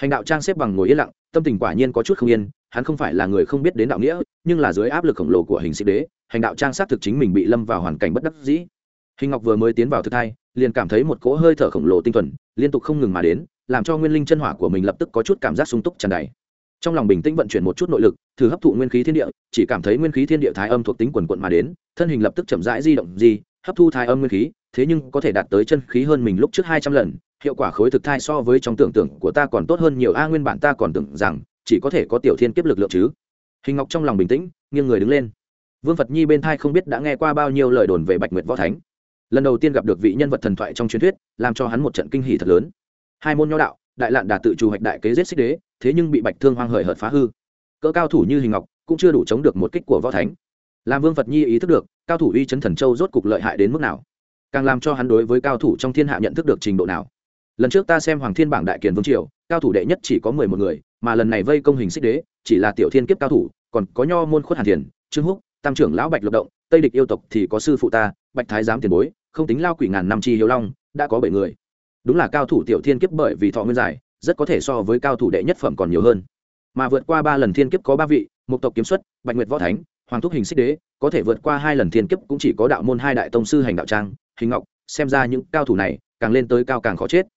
hành đạo trang xếp bằng ngồi yên lặng, tâm tình quả nhiên có chút không yên, hắn không phải là người không biết đến đạo nghĩa, nhưng là dưới áp lực khổng lồ của hình sĩ đế, hành đạo trang xác thực chính mình bị lâm vào hoàn cảnh bất đắc dĩ. Hình ngọc vừa mới tiến vào thực thai, liền cảm thấy một cỗ hơi thở khổng lồ tinh thuần, liên tục không ngừng mà đến, làm cho nguyên linh chân hỏa của mình lập tức có chút cảm giác sung túc tràn đầy. Trong lòng bình tĩnh vận chuyển một chút nội lực, thử hấp thụ nguyên khí thiên địa, chỉ cảm thấy nguyên khí thiên địa thái âm thuộc tính quần quận mà đến, thân hình lập tức chậm rãi di động gì, hấp thu thái âm nguyên khí, thế nhưng có thể đạt tới chân khí hơn mình lúc trước hai trăm lần hiệu quả khối thực thai so với trong tưởng tượng của ta còn tốt hơn nhiều. A, nguyên bản ta còn tưởng rằng chỉ có thể có tiểu thiên kiếp lực lượng chứ. Hình ngọc trong lòng bình tĩnh, nghiêng người đứng lên. Vương phật nhi bên thai không biết đã nghe qua bao nhiêu lời đồn về bạch nguyệt võ thánh. Lần đầu tiên gặp được vị nhân vật thần thoại trong truyền thuyết, làm cho hắn một trận kinh hỷ thật lớn. Hai môn nho đạo, đại lạn đà tự chủ hoạch đại kế giết xích đế, thế nhưng bị bạch thương hoang hời hợt phá hư. Cỡ cao thủ như hình ngọc cũng chưa đủ chống được một kích của võ thánh. Làm vương phật nhi ý thức được, cao thủ uy chấn thần châu rốt cục lợi hại đến mức nào, càng làm cho hắn đối với cao thủ trong thiên hạ nhận thức được trình độ nào lần trước ta xem hoàng thiên bảng đại kiền vương triều, cao thủ đệ nhất chỉ có mười một người, mà lần này vây công hình xích đế, chỉ là tiểu thiên kiếp cao thủ, còn có nho môn khuất hàn thiền, trương húc, tam trưởng lão bạch lộc động, tây địch yêu tộc thì có sư phụ ta, bạch thái giám tiền bối, không tính lao quỷ ngàn năm chi hiếu long, đã có bảy người. Đúng là cao thủ tiểu thiên kiếp bởi vì thọ nguyên dài, rất có thể so với cao thủ đệ nhất phẩm còn nhiều hơn. Mà vượt qua ba lần thiên kiếp có ba vị mục tộc kiếm xuất, bạch nguyệt võ thánh, hoàng thúc hình xích đế, có thể vượt qua hai lần thiên kiếp cũng chỉ có đạo môn hai đại tông sư hành đạo trang, hình ngọc, xem ra những cao thủ này càng lên tới cao càng khó chết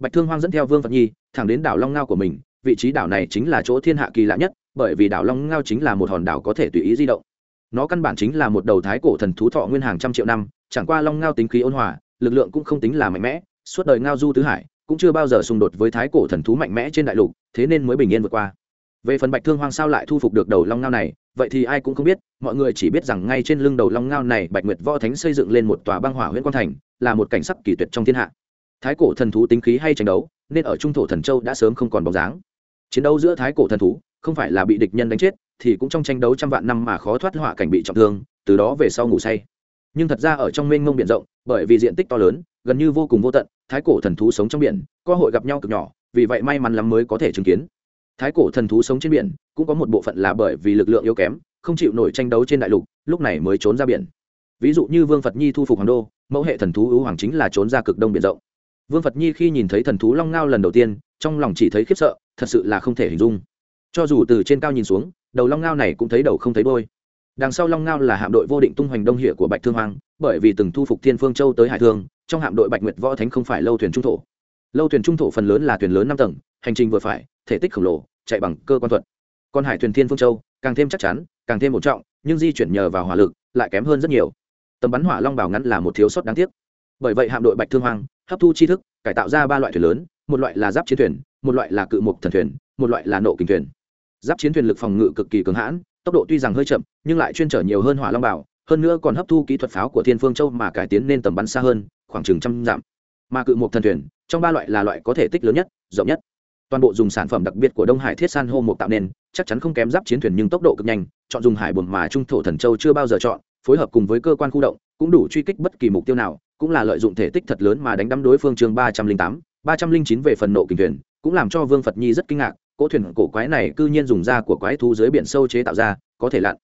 bạch thương hoang dẫn theo vương phật nhi, thẳng đến đảo long ngao của mình, vị trí đảo này chính là chỗ thiên hạ kỳ lạ nhất, bởi vì đảo long ngao chính là một hòn đảo có thể tùy ý di động. Nó căn bản chính là một đầu thái cổ thần thú thọ nguyên hàng trăm triệu năm, chẳng qua long ngao tính khí ôn hòa, lực lượng cũng không tính là mạnh mẽ, suốt đời ngao du tứ hải cũng chưa bao giờ xung đột với thái cổ thần thú mạnh mẽ trên đại lục, thế nên mới bình yên vượt qua. Về phần bạch thương hoang sao lại thu phục được đầu long ngao này, vậy thì ai cũng không biết, mọi người chỉ biết rằng ngay trên lưng đầu long ngao này bạch nguyệt võ thánh xây dựng lên một tòa băng hỏa huyện quang thành, là một cảnh sắc kỳ tuyệt trong thiên hạ thái cổ thần thú tính khí hay tranh đấu, nên ở trung thổ thần châu đã sớm không còn bóng dáng. Chiến đấu giữa thái cổ thần thú, không phải là bị địch nhân đánh chết, thì cũng trong tranh đấu trăm vạn năm mà khó thoát họa cảnh bị trọng thương, từ đó về sau ngủ say. Nhưng thật ra ở trong mênh mông biển rộng, bởi vì diện tích to lớn, gần như vô cùng vô tận, thái cổ thần thú sống trong biển cơ hội gặp nhau cực nhỏ, vì vậy may mắn lắm mới có thể chứng kiến. Thái cổ thần thú sống trên biển, cũng có một bộ phận là bởi vì lực lượng yếu kém, không chịu nổi tranh đấu trên đại lục, lúc này mới trốn ra biển. Ví dụ như vương phật nhi thu phục hoàng đô, mẫu hệ thần thú ưu hoàng chính là trốn ra cực đông biển rộng vương phật nhi khi nhìn thấy thần thú long ngao lần đầu tiên, trong lòng chỉ thấy khiếp sợ, thật sự là không thể hình dung. Cho dù từ trên cao nhìn xuống, đầu long ngao này cũng thấy đầu không thấy đôi đằng sau long ngao là hạm đội vô định tung hoành đông địa của bạch thương hoàng bởi vì từng thu phục thiên phương châu tới hải thương, trong hạm đội bạch nguyệt võ thánh không phải lâu thuyền trung thổ. Lâu thuyền trung thổ phần lớn là thuyền lớn năm tầng, hành trình vừa phải, thể tích khổng lồ, chạy bằng cơ quan thuật. Còn hải thuyền thiên phương châu, càng thêm chắc chắn, càng thêm một trọng, nhưng di chuyển nhờ vào hỏa lực, lại kém hơn rất nhiều. Tầm bắn hỏa long bảo ngắn là một thiếu sót đáng tiếc. Bởi vậy hạm đội bạch thương hoàng hấp thu tri thức, cải tạo ra ba loại thuyền lớn, một loại là giáp chiến thuyền, một loại là cự mục thần thuyền, một loại là nộ kình thuyền. Giáp chiến thuyền lực phòng ngự cực kỳ cường hãn, tốc độ tuy rằng hơi chậm, nhưng lại chuyên trở nhiều hơn hỏa long bảo, hơn nữa còn hấp thu kỹ thuật pháo của thiên phương châu mà cải tiến nên tầm bắn xa hơn, khoảng chừng trăm dặm. Mà cự mục thần thuyền, trong ba loại là loại có thể tích lớn nhất, rộng nhất. Toàn bộ dùng sản phẩm đặc biệt của đông hải thiết san hô mục tạo nên, chắc chắn không kém giáp chiến thuyền nhưng tốc độ cực nhanh, chọn dùng hải buồm mà trung thổ thần châu chưa bao giờ chọn, phối hợp cùng với cơ quan khu động, cũng đủ truy kích bất kỳ mục tiêu nào cũng là lợi dụng thể tích thật lớn mà đánh đắm đối phương chương ba trăm linh tám, ba trăm linh chín về phần nộ kình thuyền, cũng làm cho vương phật nhi rất kinh ngạc, cỗ thuyền cổ quái này cư nhiên dùng da của quái thú dưới biển sâu chế tạo ra, có thể lặn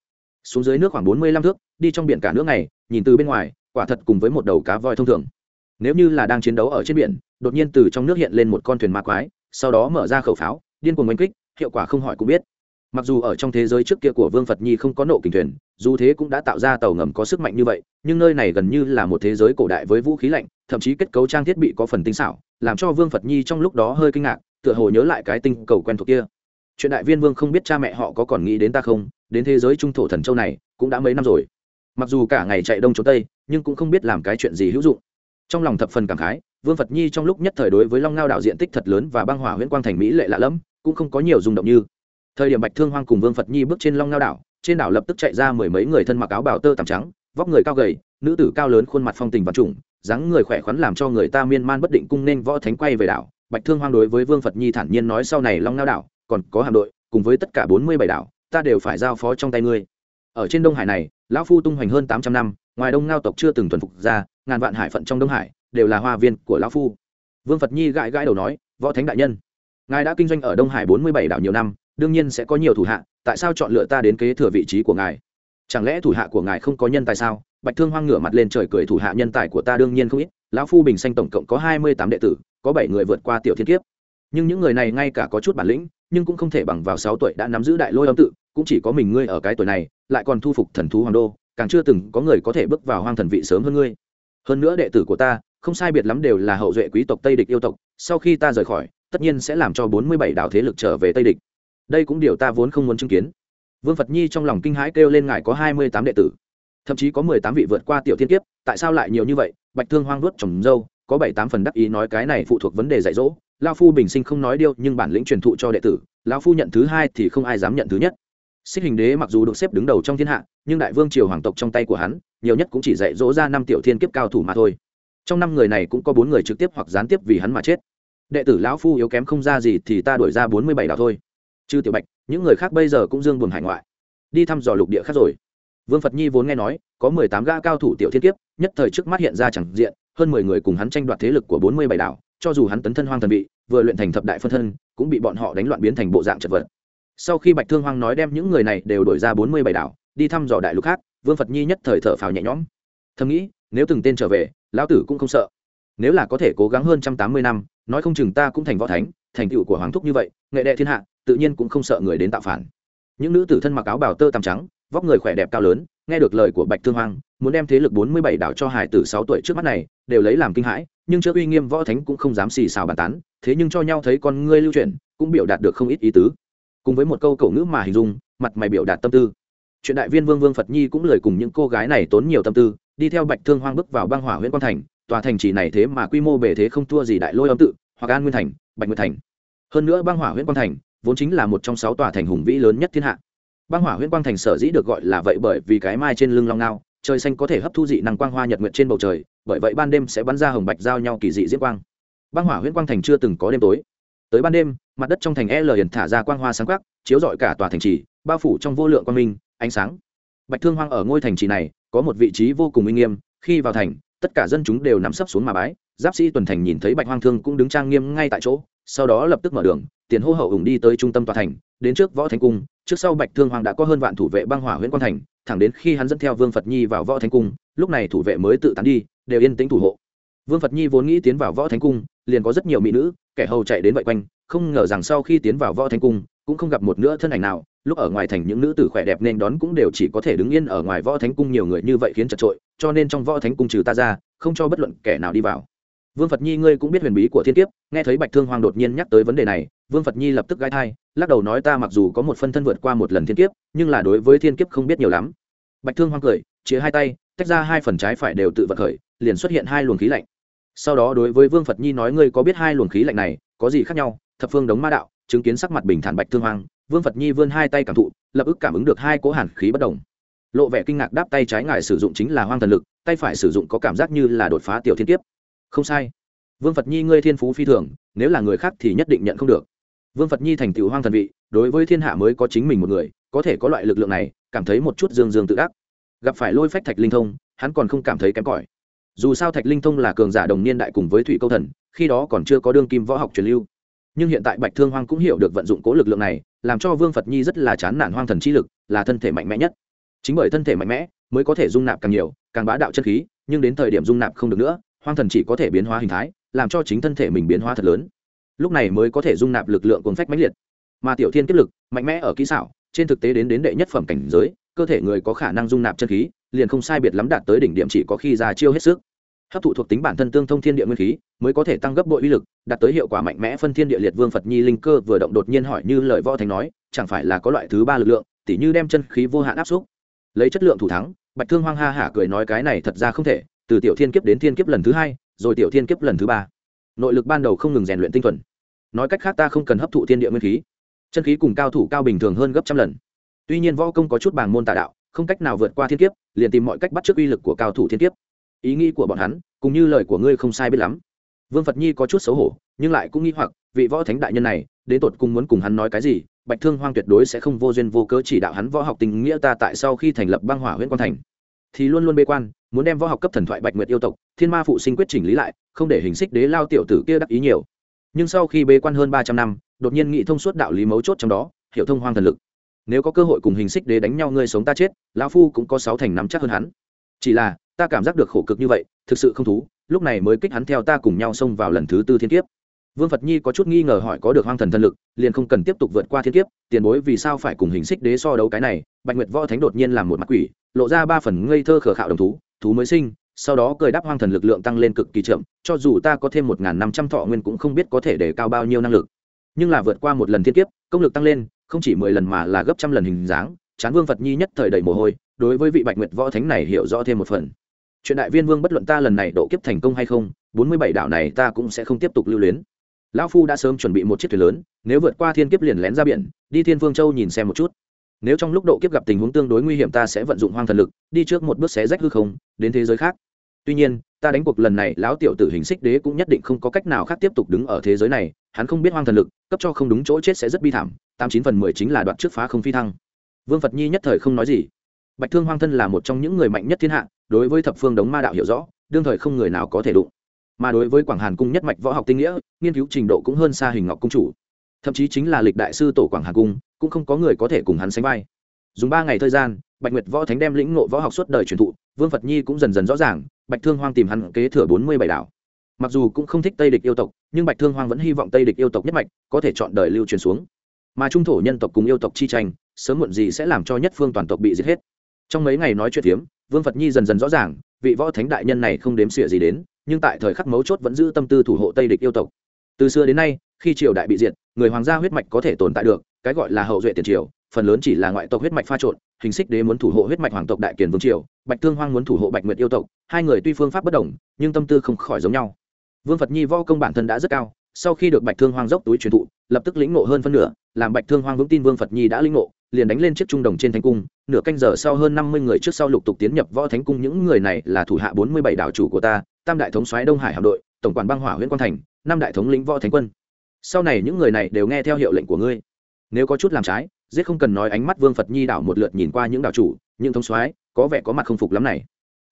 xuống dưới nước khoảng bốn mươi lăm thước, đi trong biển cả nước này nhìn từ bên ngoài, quả thật cùng với một đầu cá voi thông thường. Nếu như là đang chiến đấu ở trên biển, đột nhiên từ trong nước hiện lên một con thuyền ma quái, sau đó mở ra khẩu pháo, điên cuồng oanh kích, hiệu quả không hỏi cũng biết mặc dù ở trong thế giới trước kia của vương phật nhi không có nộ kình thuyền, dù thế cũng đã tạo ra tàu ngầm có sức mạnh như vậy, nhưng nơi này gần như là một thế giới cổ đại với vũ khí lạnh, thậm chí kết cấu trang thiết bị có phần tinh xảo, làm cho vương phật nhi trong lúc đó hơi kinh ngạc, tựa hồ nhớ lại cái tinh cầu quen thuộc kia. Chuyện đại viên vương không biết cha mẹ họ có còn nghĩ đến ta không, đến thế giới trung thổ thần châu này, cũng đã mấy năm rồi. Mặc dù cả ngày chạy đông trốn tây, nhưng cũng không biết làm cái chuyện gì hữu dụng. Trong lòng thập phần cảm khái, vương phật nhi trong lúc nhất thời đối với long ngao đạo diện tích thật lớn và băng hỏa huyễn quang thành mỹ lệ lạ lẫm, cũng không có nhiều rung động như thời điểm bạch thương hoang cùng vương phật nhi bước trên long ngao đảo, trên đảo lập tức chạy ra mười mấy người thân mặc áo bào tơ tằm trắng, vóc người cao gầy, nữ tử cao lớn khuôn mặt phong tình và trùng, dáng người khỏe khoắn làm cho người ta miên man bất định cung nên võ thánh quay về đảo. Bạch thương hoang đối với vương phật nhi thản nhiên nói sau này long ngao đảo, còn có hạm đội, cùng với tất cả bốn mươi bảy đảo, ta đều phải giao phó trong tay ngươi. Ở trên đông hải này, lão phu tung hoành hơn tám trăm năm, ngoài đông ngao tộc chưa từng thuần phục ra, ngàn vạn hải phận trong đông hải đều là hoa viên của lão phu. Vương phật nhi gãi gãi đầu nói, võ thánh đại nhân, ngài đã kinh doanh ở đông hải bốn mươi bảy đảo nhiều năm đương nhiên sẽ có nhiều thủ hạ, tại sao chọn lựa ta đến kế thừa vị trí của ngài? Chẳng lẽ thủ hạ của ngài không có nhân tài sao? Bạch thương hoang ngửa mặt lên trời cười, thủ hạ nhân tài của ta đương nhiên không ít, lão phu bình xanh tổng cộng có hai mươi tám đệ tử, có bảy người vượt qua tiểu thiên kiếp. Nhưng những người này ngay cả có chút bản lĩnh, nhưng cũng không thể bằng vào sáu tuổi đã nắm giữ đại lôi âm tự, cũng chỉ có mình ngươi ở cái tuổi này, lại còn thu phục thần thú hoàng đô, càng chưa từng có người có thể bước vào hoang thần vị sớm hơn ngươi. Hơn nữa đệ tử của ta, không sai biệt lắm đều là hậu duệ quý tộc tây địch yêu tộc, sau khi ta rời khỏi, tất nhiên sẽ làm cho bốn mươi bảy đảo thế lực trở về tây địch đây cũng điều ta vốn không muốn chứng kiến. Vương phật nhi trong lòng kinh hãi kêu lên ngài có hai mươi tám đệ tử, thậm chí có mười tám vị vượt qua tiểu thiên kiếp, tại sao lại nhiều như vậy? Bạch thương hoang vuốt trồng dâu có bảy tám phần đắc ý nói cái này phụ thuộc vấn đề dạy dỗ. Lao phu bình sinh không nói điêu, nhưng bản lĩnh truyền thụ cho đệ tử, lao phu nhận thứ hai thì không ai dám nhận thứ nhất. Xích hình đế mặc dù được xếp đứng đầu trong thiên hạ, nhưng đại vương triều hoàng tộc trong tay của hắn, nhiều nhất cũng chỉ dạy dỗ ra năm tiểu thiên kiếp cao thủ mà thôi. Trong năm người này cũng có bốn người trực tiếp hoặc gián tiếp vì hắn mà chết. Đệ tử lão phu yếu kém không ra gì thì ta đổi ra bốn mươi bảy đạo thôi chư tiểu bạch, những người khác bây giờ cũng dương buồn hải ngoại. Đi thăm dò lục địa khác rồi. Vương phật nhi vốn nghe nói, có mười tám gã cao thủ tiểu thiên kiếp, nhất thời trước mắt hiện ra chẳng diện, hơn mười người cùng hắn tranh đoạt thế lực của bốn mươi bảy đảo, cho dù hắn tấn thân hoang thần vị, vừa luyện thành thập đại phân thân, cũng bị bọn họ đánh loạn biến thành bộ dạng chật vật. Sau khi bạch thương hoang nói đem những người này đều đổi ra bốn mươi bảy đảo, đi thăm dò đại lục khác, vương phật nhi nhất thời thở phào nhẹ nhõm. Thầm nghĩ, nếu từng tên trở về, lão tử cũng không sợ. Nếu là có thể cố gắng hơn trăm tám mươi năm, nói không chừng ta cũng thành võ thánh, thành tựu của hoàng thúc như vậy, nghệ đệ thiên hạ tự nhiên cũng không sợ người đến tạo phản. Những nữ tử thân mặc áo bào tơ tằm trắng, vóc người khỏe đẹp cao lớn, nghe được lời của bạch thương hoang, muốn đem thế lực bốn mươi bảy đảo cho hải tử sáu tuổi trước mắt này, đều lấy làm kinh hãi, nhưng trước uy nghiêm võ thánh cũng không dám xì xào bàn tán, thế nhưng cho nhau thấy con ngươi lưu truyền cũng biểu đạt được không ít ý tứ. Cùng với một câu cổ ngữ mà hình dung, mặt mày biểu đạt tâm tư. Chuyện đại viên vương vương phật nhi cũng lời cùng những cô gái này tốn nhiều tâm tư, đi theo bạch thương hoang bước vào băng hỏa huyện quang thành, tòa thành chỉ này thế mà quy mô bề thế không thua gì đại lôi âm tự, hoặc an nguyên thành, bạch nguyệt thành. Hơn nữa băng hỏa huyện quang thành vốn chính là một trong sáu tòa thành hùng vĩ lớn nhất thiên hạ. Băng hỏa huyễn quang thành sở dĩ được gọi là vậy bởi vì cái mai trên lưng long ngao, trời xanh có thể hấp thu dị năng quang hoa nhật nguyệt trên bầu trời, bởi vậy ban đêm sẽ bắn ra hồng bạch giao nhau kỳ dị diễn quang. Băng hỏa huyễn quang thành chưa từng có đêm tối. Tới ban đêm, mặt đất trong thành l hiển thả ra quang hoa sáng khắc chiếu rọi cả tòa thành trì, bao phủ trong vô lượng quang minh, ánh sáng. Bạch thương hoang ở ngôi thành trì này, có một vị trí vô cùng uy nghiêm, khi vào thành, tất cả dân chúng đều nằm sấp xuống mà bái, giáp sĩ tuần thành nhìn thấy bạch hoang thương cũng đứng trang nghiêm ngay tại chỗ sau đó lập tức mở đường, tiền hô hậu ủng đi tới trung tâm tòa thành, đến trước võ thành cung, trước sau bạch thương hoàng đã có hơn vạn thủ vệ băng hỏa huyện quan thành, thẳng đến khi hắn dẫn theo vương phật nhi vào võ thành cung, lúc này thủ vệ mới tự tán đi, đều yên tĩnh thủ hộ. Vương phật nhi vốn nghĩ tiến vào võ thành cung, liền có rất nhiều mỹ nữ, kẻ hầu chạy đến vậy quanh, không ngờ rằng sau khi tiến vào võ thành cung, cũng không gặp một nữa thân ảnh nào, lúc ở ngoài thành những nữ tử khỏe đẹp nên đón cũng đều chỉ có thể đứng yên ở ngoài võ thánh cung nhiều người như vậy khiến chật trội, cho nên trong võ thánh cung trừ ta ra, không cho bất luận kẻ nào đi vào vương phật nhi ngươi cũng biết huyền bí của thiên kiếp, nghe thấy bạch thương hoàng đột nhiên nhắc tới vấn đề này, vương phật nhi lập tức gai thai, lắc đầu nói ta mặc dù có một phân thân vượt qua một lần thiên kiếp, nhưng là đối với thiên kiếp không biết nhiều lắm. Bạch thương hoàng cười chia hai tay, tách ra hai phần trái phải đều tự vật khởi, liền xuất hiện hai luồng khí lạnh. Sau đó đối với vương phật nhi nói ngươi có biết hai luồng khí lạnh này, có gì khác nhau? Thập phương đống ma đạo, chứng kiến sắc mặt bình thản bạch thương hoàng vương phật nhi vươn hai tay cảm thụ, lập ức cảm ứng được hai cố hàn khí bất đồng lộ vẻ kinh ngạc đáp tay trái ngài sử dụng chính là hoang thần lực, tay phải sử dụng có cảm giác như là đột phá tiểu thiên kiếp không sai. Vương phật nhi ngươi thiên phú phi thường, nếu là người khác thì nhất định nhận không được. Vương phật nhi thành tựu hoang thần vị, đối với thiên hạ mới có chính mình một người, có thể có loại lực lượng này, cảm thấy một chút dương dương tự ác gặp phải lôi phách thạch linh thông, hắn còn không cảm thấy kém cỏi. Dù sao thạch linh thông là cường giả đồng niên đại cùng với thủy câu thần, khi đó còn chưa có đương kim võ học truyền lưu. Nhưng hiện tại bạch thương hoang cũng hiểu được vận dụng cố lực lượng này, làm cho vương phật nhi rất là chán nản hoang thần chi lực, là thân thể mạnh mẽ nhất. Chính bởi thân thể mạnh mẽ, mới có thể dung nạp càng nhiều, càng bá đạo chân khí, nhưng đến thời điểm dung nạp không được nữa hoang thần chỉ có thể biến hóa hình thái, làm cho chính thân thể mình biến hóa thật lớn. Lúc này mới có thể dung nạp lực lượng cuồng phách mãnh liệt. Mà tiểu thiên kiếp lực, mạnh mẽ ở kỹ xảo, trên thực tế đến đến đệ nhất phẩm cảnh giới, cơ thể người có khả năng dung nạp chân khí, liền không sai biệt lắm đạt tới đỉnh điểm chỉ có khi ra chiêu hết sức. Hấp thụ thuộc tính bản thân tương thông thiên địa nguyên khí, mới có thể tăng gấp bội uy lực, đạt tới hiệu quả mạnh mẽ phân thiên địa liệt vương phật nhi linh cơ vừa động đột nhiên hỏi như lời võ thành nói, chẳng phải là có loại thứ ba lực lượng, tỉ như đem chân khí vô hạn áp xúc. Lấy chất lượng thủ thắng, bạch thương hoang ha hả cười nói cái này thật ra không thể từ tiểu thiên kiếp đến thiên kiếp lần thứ hai, rồi tiểu thiên kiếp lần thứ ba. Nội lực ban đầu không ngừng rèn luyện tinh thuần. Nói cách khác ta không cần hấp thụ thiên địa nguyên khí. Chân khí cùng cao thủ cao bình thường hơn gấp trăm lần. Tuy nhiên võ công có chút bàng môn tà đạo, không cách nào vượt qua thiên kiếp, liền tìm mọi cách bắt trước uy lực của cao thủ thiên kiếp. Ý nghĩ của bọn hắn, cũng như lời của ngươi không sai biết lắm. Vương phật nhi có chút xấu hổ, nhưng lại cũng nghĩ hoặc, vị võ thánh đại nhân này, đến tột cùng muốn cùng hắn nói cái gì, bạch thương hoang tuyệt đối sẽ không vô duyên vô cớ chỉ đạo hắn võ học tình nghĩa ta tại sau khi thành lập băng hỏa huyện quan thành. Thì luôn luôn bê quan muốn đem võ học cấp thần thoại bạch nguyệt yêu tộc, thiên ma phụ sinh quyết chỉnh lý lại, không để hình xích đế lao tiểu tử kia đắc ý nhiều. Nhưng sau khi bế quan hơn ba trăm năm, đột nhiên nghị thông suốt đạo lý mấu chốt trong đó, hiểu thông hoang thần lực. Nếu có cơ hội cùng hình xích đế đánh nhau ngươi sống ta chết, lão phu cũng có sáu thành nắm chắc hơn hắn. Chỉ là, ta cảm giác được khổ cực như vậy, thực sự không thú, lúc này mới kích hắn theo ta cùng nhau xông vào lần thứ tư thiên kiếp. Vương phật nhi có chút nghi ngờ hỏi có được hoang thần thần lực, liền không cần tiếp tục vượt qua thiên kiếp, tiền bối vì sao phải cùng hình xích đế so đấu cái này, bạch nguyệt võ thánh đột nhiên làm một mặt quỷ, lộ ra ba phần ngây thơ khờ khạo đồng thú thú mới sinh, sau đó cười đáp hoang thần lực lượng tăng lên cực kỳ chậm, cho dù ta có thêm một n g h n năm trăm thọ nguyên cũng không biết có thể để cao bao nhiêu năng lực. Nhưng là vượt qua một lần thiên kiếp, công lực tăng lên, không chỉ mười lần mà là gấp trăm lần hình dáng, chán vương phật nhi nhất thời đầy mồ hôi, đối với vị bạch nguyệt võ thánh này hiểu rõ thêm một phần. Chuyện đại viên vương bất luận ta lần này độ kiếp thành công hay không, bốn mươi bảy đảo này ta cũng sẽ không tiếp tục lưu luyến. Lão phu đã sớm chuẩn bị một chiếc thuyền lớn, nếu vượt qua thiên kiếp liền lén ra biển, đi thiên vương châu nhìn xem một chút nếu trong lúc độ kiếp gặp tình huống tương đối nguy hiểm ta sẽ vận dụng hoang thần lực, đi trước một bước xé rách hư không, đến thế giới khác. Tuy nhiên, ta đánh cuộc lần này, lão tiểu tử hình xích đế cũng nhất định không có cách nào khác tiếp tục đứng ở thế giới này, hắn không biết hoang thần lực, cấp cho không đúng chỗ chết sẽ rất bi thảm, tám chín phần mười chính là đoạn trước phá không phi thăng. Vương phật nhi nhất thời không nói gì. Bạch thương hoang thân là một trong những người mạnh nhất thiên hạ, đối với thập phương đống ma đạo hiểu rõ, đương thời không người nào có thể đụng. Mà đối với quảng hàn cung nhất mạch võ học tinh nghĩa, nghiên cứu trình độ cũng hơn xa hình ngọc cung chủ thậm chí chính là lịch đại sư tổ quảng hà cung, cũng không có người có thể cùng hắn sánh vai. Dùng ba ngày thời gian, bạch nguyệt võ thánh đem lĩnh ngộ võ học suốt đời truyền thụ, vương phật nhi cũng dần dần rõ ràng, bạch thương hoang tìm hắn kế thừa bốn mươi bảy đảo mặc dù cũng không thích tây địch yêu tộc, nhưng bạch thương hoang vẫn hy vọng tây địch yêu tộc nhất mạch có thể chọn đời lưu truyền xuống. Mà trung thổ nhân tộc cùng yêu tộc chi tranh, sớm muộn gì sẽ làm cho nhất phương toàn tộc bị giết hết. Trong mấy ngày nói chuyện phiếm, vương phật nhi dần dần rõ ràng, vị võ thánh đại nhân này không đếm xỉa gì đến, nhưng tại thời khắc mấu chốt vẫn giữ tâm tư thủ hộ tây địch yêu tộc từ xưa đến nay, khi triều đại bị diệt, người hoàng gia huyết mạch có thể tồn tại được, cái gọi là hậu duệ tiền triều, phần lớn chỉ là ngoại tộc huyết mạch pha trộn, hình xích đế muốn thủ hộ huyết mạch hoàng tộc đại kiền vương triều, bạch thương hoang muốn thủ hộ bạch nguyệt yêu tộc, hai người tuy phương pháp bất đồng, nhưng tâm tư không khỏi giống nhau. Vương phật nhi võ công bản thân đã rất cao, sau khi được bạch thương hoang dốc túi truyền thụ, lập tức lĩnh ngộ hơn phân nửa, làm bạch thương hoang vững tin vương phật nhi đã lĩnh ngộ, liền đánh lên chiếc trung đồng trên thánh cung, nửa canh giờ sau hơn năm mươi người trước sau lục tục tiến nhập võ thánh cung, những người này là thủ hạ bốn mươi bảy đảo chủ của ta, tam đại thống soái đông hải hạm đội, tổng quản băng hỏa huyện quang thành năm đại thống lĩnh võ thánh quân. Sau này những người này đều nghe theo hiệu lệnh của ngươi. Nếu có chút làm trái, giết không cần nói ánh mắt vương phật nhi đảo một lượt nhìn qua những đảo chủ, những thống soái, có vẻ có mặt không phục lắm này.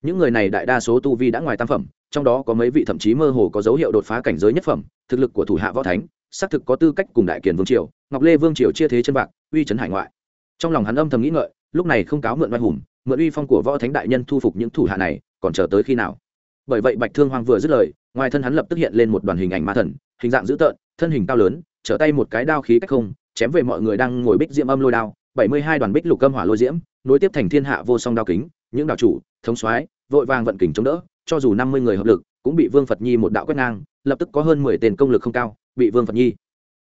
Những người này đại đa số tu vi đã ngoài tam phẩm, trong đó có mấy vị thậm chí mơ hồ có dấu hiệu đột phá cảnh giới nhất phẩm, thực lực của thủ hạ võ thánh, xác thực có tư cách cùng đại kiền vương triều, ngọc lê vương triều chia thế chân bạc, uy chấn hải ngoại. Trong lòng hắn âm thầm nghĩ ngợi, lúc này không cáo mượn oai hùng, mượn uy phong của võ thánh đại nhân thu phục những thủ hạ này, còn chờ tới khi nào? Bởi vậy bạch thương hoàng vừa dứt lời ngoài thân hắn lập tức hiện lên một đoàn hình ảnh ma thần, hình dạng dữ tợn, thân hình cao lớn, trở tay một cái đao khí cách không, chém về mọi người đang ngồi bích diễm âm lôi đao, bảy mươi hai đoàn bích lục âm hỏa lôi diễm, nối tiếp thành thiên hạ vô song đao kính, những đạo chủ, thống soái, vội vàng vận kình chống đỡ, cho dù năm mươi người hợp lực, cũng bị vương phật nhi một đạo quét ngang, lập tức có hơn mười tên công lực không cao, bị vương phật nhi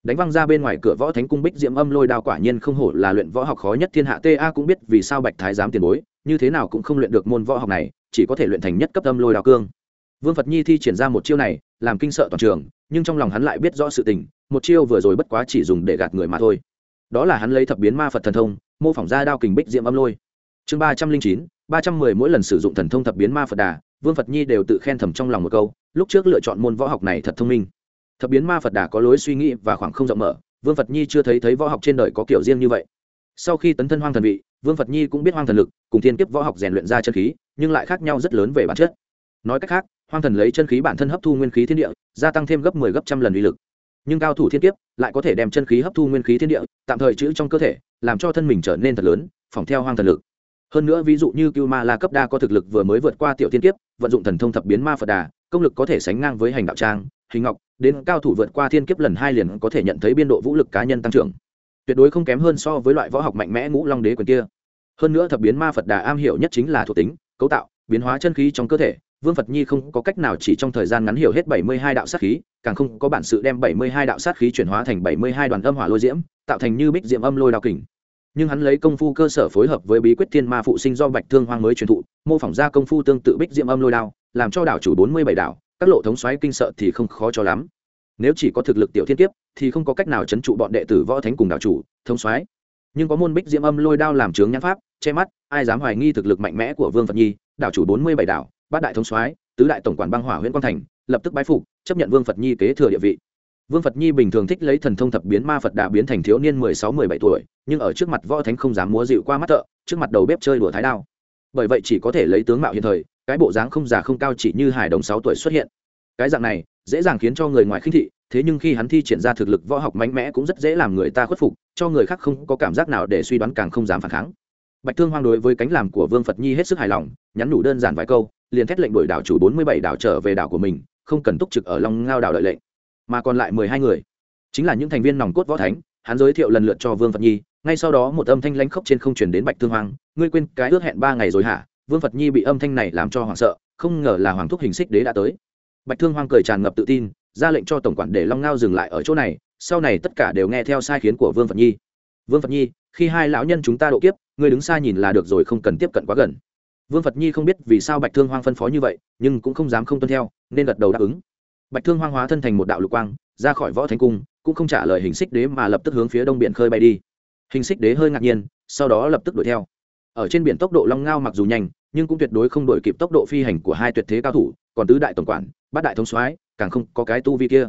đánh văng ra bên ngoài cửa võ thánh cung bích diễm âm lôi đao quả nhiên không hổ là luyện võ học khó nhất thiên hạ ta cũng biết vì sao bạch thái giám tiền bối, như thế nào cũng không luyện được môn võ học này, chỉ có thể luyện thành nhất cấp âm lôi đao cương vương phật nhi thi triển ra một chiêu này, làm kinh sợ toàn trường, nhưng trong lòng hắn lại biết rõ sự tình, một chiêu vừa rồi bất quá chỉ dùng để gạt người mà thôi. Đó là hắn lấy thập biến ma phật thần thông, mô phỏng ra đao kình bích diệm âm lôi. Chương ba trăm linh chín, ba trăm mười mỗi lần sử dụng thần thông thập biến ma phật đà, vương phật nhi đều tự khen thầm trong lòng một câu, lúc trước lựa chọn môn võ học này thật thông minh. Thập biến ma phật đà có lối suy nghĩ và khoảng không rộng mở, vương phật nhi chưa thấy thấy võ học trên đời có kiểu riêng như vậy. Sau khi tấn thân hoang thần vị, vương phật nhi cũng biết hoang thần lực, cùng thiên kiếp võ học rèn luyện ra chân khí, nhưng lại khác nhau rất lớn về bản chất. Nói cách khác hoang thần lấy chân khí bản thân hấp thu nguyên khí thiên địa, gia tăng thêm gấp mười 10 gấp trăm lần uy lực. Nhưng cao thủ thiên kiếp lại có thể đem chân khí hấp thu nguyên khí thiên địa, tạm thời chữ trong cơ thể, làm cho thân mình trở nên thật lớn, phòng theo hoang thần lực. Hơn nữa ví dụ như cưu ma la cấp đa có thực lực vừa mới vượt qua tiểu thiên kiếp, vận dụng thần thông thập biến ma phật đà, công lực có thể sánh ngang với hành đạo trang, hình ngọc, đến cao thủ vượt qua thiên kiếp lần hai liền có thể nhận thấy biên độ vũ lực cá nhân tăng trưởng. Tuyệt đối không kém hơn so với loại võ học mạnh mẽ ngũ long đế quyền kia. Hơn nữa thập biến ma phật đà am hiểu nhất chính là thuộc tính, cấu tạo, biến hóa chân khí trong cơ thể vương phật nhi không có cách nào chỉ trong thời gian ngắn hiểu hết bảy mươi hai đạo sát khí, càng không có bản sự đem bảy mươi hai đạo sát khí chuyển hóa thành bảy mươi hai đoàn âm hỏa lôi diễm, tạo thành như bích diễm âm lôi đao kình. Nhưng hắn lấy công phu cơ sở phối hợp với bí quyết thiên ma phụ sinh do bạch thương hoang mới truyền thụ, mô phỏng ra công phu tương tự bích diễm âm lôi đao, làm cho đảo chủ bốn mươi bảy đảo các lộ thống xoáy kinh sợ thì không khó cho lắm. Nếu chỉ có thực lực tiểu thiên kiếp, thì không có cách nào chấn trụ bọn đệ tử võ thánh cùng đảo chủ, thống xoáy nhưng có môn bích diễm âm lôi đao làm trướng nhãn pháp, che mắt, ai dám hoài nghi thực lực mạnh mẽ của vương phật nhi, đảo chủ bốn mươi bảy đảo bát đại thống soái, tứ đại tổng quản băng hỏa huyện quang thành, lập tức bái phục, chấp nhận vương phật nhi kế thừa địa vị. Vương phật nhi bình thường thích lấy thần thông thập biến ma phật đà biến thành thiếu niên mười sáu, mười bảy tuổi, nhưng ở trước mặt võ thánh không dám múa dịu qua mắt thợ, trước mặt đầu bếp chơi đùa thái đao. Bởi vậy chỉ có thể lấy tướng mạo hiện thời, cái bộ dáng không già không cao chỉ như hải đồng sáu tuổi xuất hiện. Cái dạng này, dễ dàng khiến cho người ngoài khinh thị, thế nhưng khi hắn thi triển ra thực lực võ học mạnh mẽ cũng rất dễ làm người ta khuất phục, cho người khác không có cảm giác nào để suy đoán càng không dám phản kháng. Bạch thương hoang đối với cánh làm của vương phật nhi hết sức hài lòng, nhắn nhủ đơn giản vài câu liền thét lệnh đuổi đảo chủ bốn mươi bảy đảo trở về đảo của mình, không cần túc trực ở long ngao đảo đợi lệnh. Mà còn lại mười hai người, chính là những thành viên nòng cốt võ thánh, hắn giới thiệu lần lượt cho vương phật nhi, ngay sau đó một âm thanh lãnh khốc trên không chuyển đến bạch thương hoang, ngươi quên cái ước hẹn ba ngày rồi hả? Vương phật nhi bị âm thanh này làm cho hoảng sợ, không ngờ là hoàng thúc hình xích đế đã tới. Bạch thương hoang cười tràn ngập tự tin, ra lệnh cho tổng quản để long ngao dừng lại ở chỗ này, sau này tất cả đều nghe theo sai khiến của vương phật nhi. Vương phật nhi, khi hai lão nhân chúng ta độ kiếp, ngươi đứng xa nhìn là được rồi, không cần tiếp cận quá gần vương phật nhi không biết vì sao bạch thương hoang phân phó như vậy, nhưng cũng không dám không tuân theo, nên gật đầu đáp ứng. Bạch thương hoang hóa thân thành một đạo lục quang, ra khỏi võ thành cung, cũng không trả lời hình xích đế mà lập tức hướng phía đông biển khơi bay đi. Hình xích đế hơi ngạc nhiên, sau đó lập tức đuổi theo. Ở trên biển tốc độ long ngao mặc dù nhanh, nhưng cũng tuyệt đối không đổi kịp tốc độ phi hành của hai tuyệt thế cao thủ, còn tứ đại tổng quản, bát đại thống soái, càng không có cái tu vi kia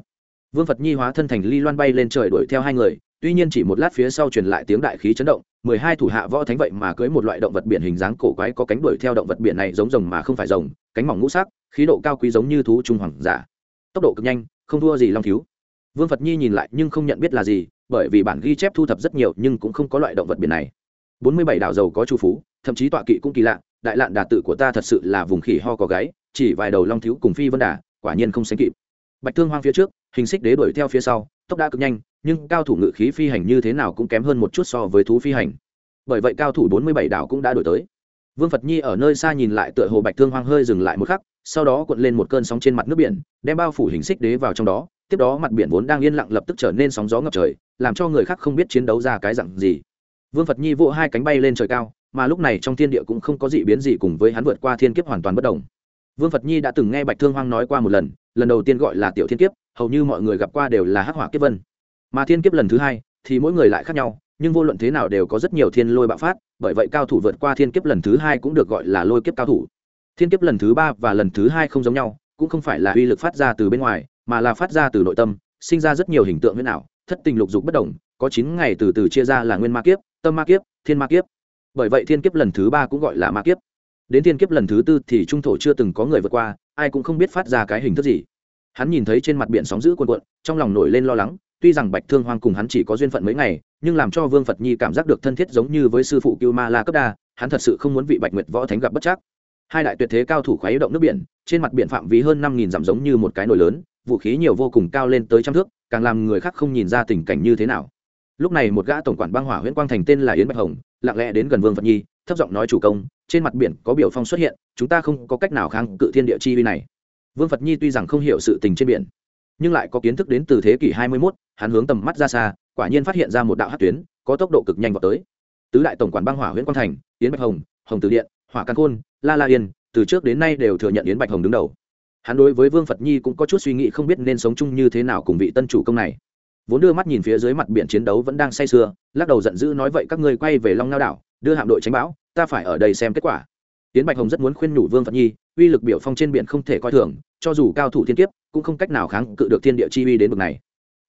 vương phật nhi hóa thân thành ly loan bay lên trời đuổi theo hai người, tuy nhiên chỉ một lát phía sau truyền lại tiếng đại khí chấn động, mười hai thủ hạ võ thánh vậy mà cưới một loại động vật biển hình dáng cổ quái có cánh đuổi theo động vật biển này giống rồng mà không phải rồng, cánh mỏng ngũ sắc, khí độ cao quý giống như thú trung hoàng giả. Tốc độ cực nhanh, không thua gì long thiếu. Vương phật nhi nhìn lại nhưng không nhận biết là gì, bởi vì bản ghi chép thu thập rất nhiều nhưng cũng không có loại động vật biển này. Bốn mươi bảy đảo dầu có chu phú, thậm chí tọa kỵ cũng kỳ lạ, đại lạn đà tự của ta thật sự là vùng khỉ ho có gáy, chỉ vài đầu long thiếu cùng phi vân đà, quả nhiên không sánh kịp. Bạch thương hoang phía trước hình xích đế đuổi theo phía sau, tốc đã cực nhanh, nhưng cao thủ ngự khí phi hành như thế nào cũng kém hơn một chút so với thú phi hành. Bởi vậy cao thủ bốn mươi bảy đảo cũng đã đổi tới. Vương phật nhi ở nơi xa nhìn lại tựa hồ bạch thương hoang hơi dừng lại một khắc, sau đó cuộn lên một cơn sóng trên mặt nước biển, đem bao phủ hình xích đế vào trong đó, tiếp đó mặt biển vốn đang yên lặng lập tức trở nên sóng gió ngập trời, làm cho người khác không biết chiến đấu ra cái dặn gì. Vương phật nhi vỗ hai cánh bay lên trời cao, mà lúc này trong thiên địa cũng không có gì biến gì cùng với hắn vượt qua thiên kiếp hoàn toàn bất đồng vương phật nhi đã từng nghe bạch thương hoang nói qua một lần lần đầu tiên gọi là tiểu thiên kiếp hầu như mọi người gặp qua đều là hắc hỏa kiếp vân. Mà thiên kiếp lần thứ hai thì mỗi người lại khác nhau, nhưng vô luận thế nào đều có rất nhiều thiên lôi bạo phát, bởi vậy cao thủ vượt qua thiên kiếp lần thứ hai cũng được gọi là lôi kiếp cao thủ. Thiên kiếp lần thứ ba và lần thứ hai không giống nhau, cũng không phải là uy lực phát ra từ bên ngoài, mà là phát ra từ nội tâm, sinh ra rất nhiều hình tượng huyễn ảo, thất tình lục dục bất đồng có chín ngày từ từ chia ra là nguyên ma kiếp, tâm ma kiếp, thiên ma kiếp. Bởi vậy thiên kiếp lần thứ ba cũng gọi là ma kiếp. Đến thiên kiếp lần thứ tư thì trung thổ chưa từng có người vượt qua, ai cũng không biết phát ra cái hình thức gì hắn nhìn thấy trên mặt biển sóng giữ cuồn cuộn, trong lòng nổi lên lo lắng, tuy rằng bạch thương hoang cùng hắn chỉ có duyên phận mấy ngày, nhưng làm cho vương phật nhi cảm giác được thân thiết giống như với sư phụ cưu ma la cấp đa, hắn thật sự không muốn vị bạch nguyệt võ thánh gặp bất chắc. Hai đại tuyệt thế cao thủ khoái động nước biển, trên mặt biển phạm vi hơn năm nghìn dặm giống như một cái nồi lớn, vũ khí nhiều vô cùng cao lên tới trăm thước, càng làm người khác không nhìn ra tình cảnh như thế nào. Lúc này một gã tổng quản băng hỏa huyện quang thành tên là yến bạch hồng, lặng lẽ đến gần vương phật nhi, thấp giọng nói chủ công, trên mặt biển có biểu phong xuất hiện, chúng ta không có cách nào kháng cự thiên địa chi vi này vương phật nhi tuy rằng không hiểu sự tình trên biển nhưng lại có kiến thức đến từ thế kỷ hai mươi 21, hắn hướng tầm mắt ra xa quả nhiên phát hiện ra một đạo hát tuyến có tốc độ cực nhanh vào tới. Tứ đại tổng quản băng hỏa huyện quang thành yến bạch hồng hồng từ điện hỏa căn khôn la la yên từ trước đến nay đều thừa nhận yến bạch hồng đứng đầu. Hắn đối với vương phật nhi cũng có chút suy nghĩ không biết nên sống chung như thế nào cùng vị tân chủ công này. Vốn đưa mắt nhìn phía dưới mặt biển chiến đấu vẫn đang say sưa lắc đầu giận dữ nói vậy các ngươi quay về long ngao đảo đưa hạm đội tránh bão ta phải ở đây xem kết quả. Tiến bạch hồng rất muốn khuyên nhủ vương phật nhi uy lực biểu phong trên biển không thể coi thường, cho dù cao thủ thiên kiếp, cũng không cách nào kháng cự được thiên địa chi uy đến bậc này.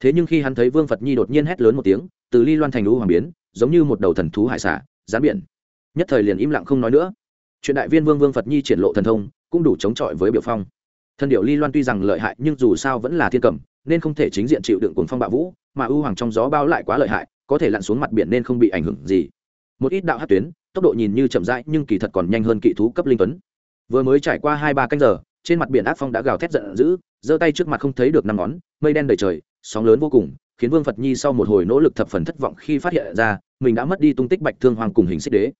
Thế nhưng khi hắn thấy vương phật nhi đột nhiên hét lớn một tiếng, từ ly loan thành lũ hoàng biến, giống như một đầu thần thú hải xả, gián biển. Nhất thời liền im lặng không nói nữa. Chuyện đại viên vương vương phật nhi triển lộ thần thông, cũng đủ chống chọi với biểu phong. Thần điệu ly loan tuy rằng lợi hại, nhưng dù sao vẫn là thiên cầm, nên không thể chính diện chịu đựng cuồng phong bạo vũ, mà ưu hoàng trong gió bao lại quá lợi hại, có thể lặn xuống mặt biển nên không bị ảnh hưởng gì. Một ít đạo hát tuyến, tốc độ nhìn như chậm rãi, nhưng kỳ thật còn nhanh hơn kỵ thú cấp linh tuấn vừa mới trải qua hai ba canh giờ, trên mặt biển ác phong đã gào thét giận dữ, giơ tay trước mặt không thấy được năm ngón, mây đen đầy trời, sóng lớn vô cùng, khiến vương phật nhi sau một hồi nỗ lực thập phần thất vọng khi phát hiện ra, mình đã mất đi tung tích bạch thương hoàng cùng hình xích đế.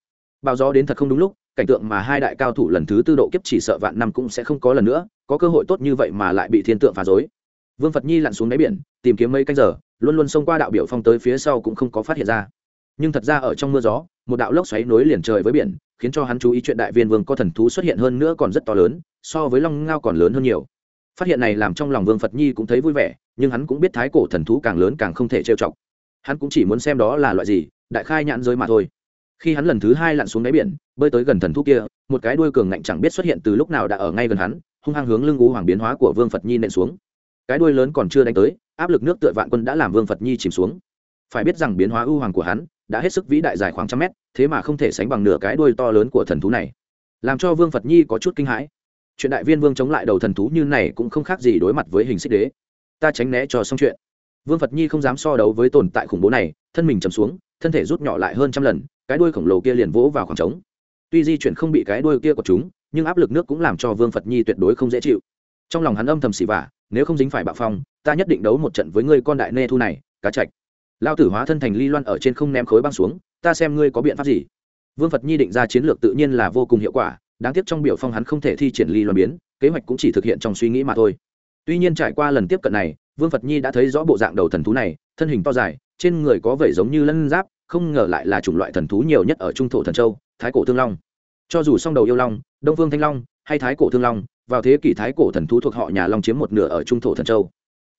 Bao gió đến thật không đúng lúc, cảnh tượng mà hai đại cao thủ lần thứ tư độ kiếp chỉ sợ vạn năm cũng sẽ không có lần nữa, có cơ hội tốt như vậy mà lại bị thiên tượng phá rối. Vương phật nhi lặn xuống đáy biển, tìm kiếm mấy canh giờ, luôn luôn xông qua đạo biểu phong tới phía sau cũng không có phát hiện ra nhưng thật ra ở trong mưa gió, một đạo lốc xoáy nối liền trời với biển, khiến cho hắn chú ý chuyện đại viên vương có thần thú xuất hiện hơn nữa còn rất to lớn, so với long ngao còn lớn hơn nhiều. Phát hiện này làm trong lòng vương phật nhi cũng thấy vui vẻ, nhưng hắn cũng biết thái cổ thần thú càng lớn càng không thể trêu chọc. Hắn cũng chỉ muốn xem đó là loại gì, đại khai nhãn giới mà thôi. Khi hắn lần thứ hai lặn xuống đáy biển, bơi tới gần thần thú kia, một cái đuôi cường ngạnh chẳng biết xuất hiện từ lúc nào đã ở ngay gần hắn, hung hăng hướng lưng ú hoàng biến hóa của vương phật nhi nện xuống. Cái đuôi lớn còn chưa đánh tới, áp lực nước tựa vạn quân đã làm vương phật nhi chìm xuống. Phải biết rằng biến hóa ưu hoàng của hắn đã hết sức vĩ đại dài khoảng trăm mét, thế mà không thể sánh bằng nửa cái đuôi to lớn của thần thú này. Làm cho vương phật nhi có chút kinh hãi. Chuyện đại viên vương chống lại đầu thần thú như này cũng không khác gì đối mặt với hình xích đế. Ta tránh né cho xong chuyện. Vương phật nhi không dám so đấu với tồn tại khủng bố này, thân mình chầm xuống, thân thể rút nhỏ lại hơn trăm lần, cái đuôi khổng lồ kia liền vỗ vào khoảng trống. Tuy di chuyển không bị cái đuôi kia của chúng, nhưng áp lực nước cũng làm cho vương phật nhi tuyệt đối không dễ chịu. Trong lòng hắn âm thầm xỉ vả, nếu không dính phải bạo phong, ta nhất định đấu một trận với ngươi con đại nê thu này, cá chạch lao tử hóa thân thành ly loan ở trên không ném khối băng xuống, ta xem ngươi có biện pháp gì. Vương phật nhi định ra chiến lược tự nhiên là vô cùng hiệu quả, đáng tiếc trong biểu phong hắn không thể thi triển ly loan biến, kế hoạch cũng chỉ thực hiện trong suy nghĩ mà thôi. Tuy nhiên trải qua lần tiếp cận này, vương phật nhi đã thấy rõ bộ dạng đầu thần thú này, thân hình to dài, trên người có vẩy giống như lân giáp, không ngờ lại là chủng loại thần thú nhiều nhất ở trung thổ thần châu, thái cổ thương long. Cho dù song đầu yêu long, đông vương thanh long, hay thái cổ thương long, vào thế kỷ thái cổ thần thú thuộc họ nhà long chiếm một nửa ở trung thổ thần châu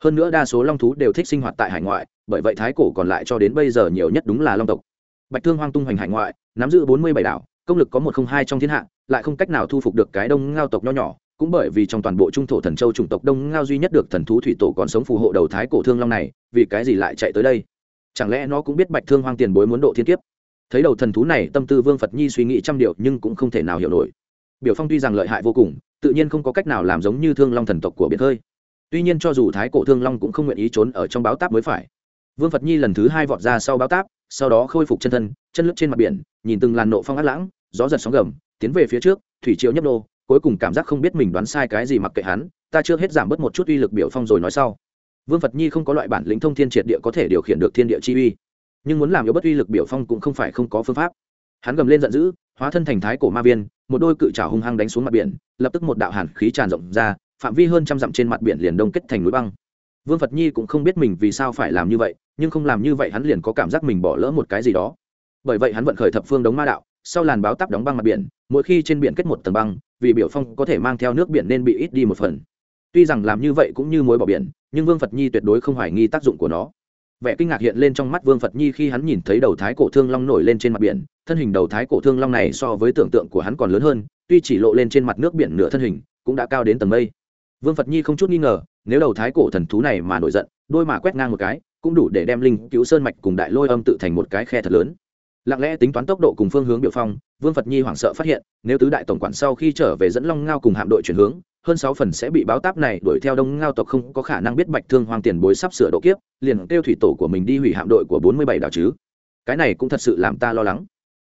hơn nữa đa số long thú đều thích sinh hoạt tại hải ngoại, bởi vậy thái cổ còn lại cho đến bây giờ nhiều nhất đúng là long tộc. Bạch thương hoang tung hoành hải ngoại, nắm giữ bốn mươi bảy đảo, công lực có một không hai trong thiên hạ, lại không cách nào thu phục được cái đông ngao tộc nho nhỏ, cũng bởi vì trong toàn bộ trung thổ thần châu chủng tộc đông ngao duy nhất được thần thú thủy tổ còn sống phù hộ đầu thái cổ thương long này, vì cái gì lại chạy tới đây? Chẳng lẽ nó cũng biết bạch thương hoang tiền bối muốn độ thiên kiếp? Thấy đầu thần thú này, tâm tư vương phật nhi suy nghĩ trăm điều nhưng cũng không thể nào hiểu nổi. Biểu phong tuy rằng lợi hại vô cùng, tự nhiên không có cách nào làm giống như thương long thần tộc của biệt hơi tuy nhiên cho dù thái cổ thương long cũng không nguyện ý trốn ở trong báo táp mới phải. Vương phật nhi lần thứ hai vọt ra sau báo táp, sau đó khôi phục chân thân, chân lướt trên mặt biển, nhìn từng làn nộ phong át lãng, gió giật sóng gầm, tiến về phía trước, thủy triệu nhấp nô, cuối cùng cảm giác không biết mình đoán sai cái gì mặc kệ hắn, ta chưa hết giảm bớt một chút uy lực biểu phong rồi nói sau. Vương phật nhi không có loại bản lĩnh thông thiên triệt địa có thể điều khiển được thiên địa chi uy, nhưng muốn làm yếu bất uy lực biểu phong cũng không phải không có phương pháp. Hắn gầm lên giận dữ, hóa thân thành thái cổ ma viên, một đôi cự trào hung hăng đánh xuống mặt biển, lập tức một đạo hàn khí tràn rộng ra phạm vi hơn trăm dặm trên mặt biển liền đông kết thành núi băng. Vương phật nhi cũng không biết mình vì sao phải làm như vậy, nhưng không làm như vậy hắn liền có cảm giác mình bỏ lỡ một cái gì đó. Bởi vậy hắn vận khởi thập phương đống ma đạo, sau làn báo tắp đóng băng mặt biển, mỗi khi trên biển kết một tầng băng, vì biểu phong có thể mang theo nước biển nên bị ít đi một phần. Tuy rằng làm như vậy cũng như mối bỏ biển, nhưng vương phật nhi tuyệt đối không hoài nghi tác dụng của nó. Vẻ kinh ngạc hiện lên trong mắt vương phật nhi khi hắn nhìn thấy đầu thái cổ thương long nổi lên trên mặt biển, thân hình đầu thái cổ thương long này so với tưởng tượng của hắn còn lớn hơn, tuy chỉ lộ lên trên mặt nước biển nửa thân hình, cũng đã cao đến tầng mây vương phật nhi không chút nghi ngờ, nếu đầu thái cổ thần thú này mà nổi giận, đôi mà quét ngang một cái, cũng đủ để đem linh cứu sơn mạch cùng đại lôi âm tự thành một cái khe thật lớn. Lặng lẽ tính toán tốc độ cùng phương hướng biểu phong, vương phật nhi hoảng sợ phát hiện, nếu tứ đại tổng quản sau khi trở về dẫn long ngao cùng hạm đội chuyển hướng, hơn sáu phần sẽ bị báo táp này đuổi theo đông ngao tộc không có khả năng biết bạch thương hoàng tiền bối sắp sửa độ kiếp, liền kêu thủy tổ của mình đi hủy hạm đội của bốn mươi bảy đảo chứ. Cái này cũng thật sự làm ta lo lắng.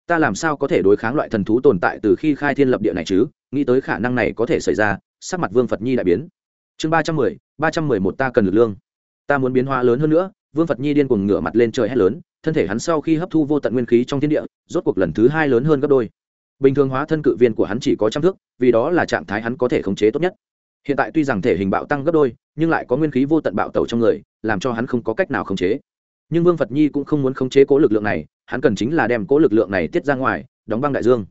Ta làm sao có thể đối kháng loại thần thú tồn tại từ khi khai thiên lập địa này chứ? Nghĩ tới khả năng này có thể xảy ra sắc mặt vương phật nhi đại biến. Chương ba trăm mười, ba trăm mười một ta cần lực lương. Ta muốn biến hóa lớn hơn nữa, vương phật nhi điên cuồng ngửa mặt lên trời hét lớn, thân thể hắn sau khi hấp thu vô tận nguyên khí trong thiên địa, rốt cuộc lần thứ hai lớn hơn gấp đôi. Bình thường hóa thân cự viên của hắn chỉ có trăm thước, vì đó là trạng thái hắn có thể khống chế tốt nhất. Hiện tại tuy rằng thể hình bạo tăng gấp đôi, nhưng lại có nguyên khí vô tận bạo tẩu trong người, làm cho hắn không có cách nào khống chế. Nhưng vương phật nhi cũng không muốn khống chế cố lực lượng này, hắn cần chính là đem cố lực lượng này tiết ra ngoài, đóng băng đại dương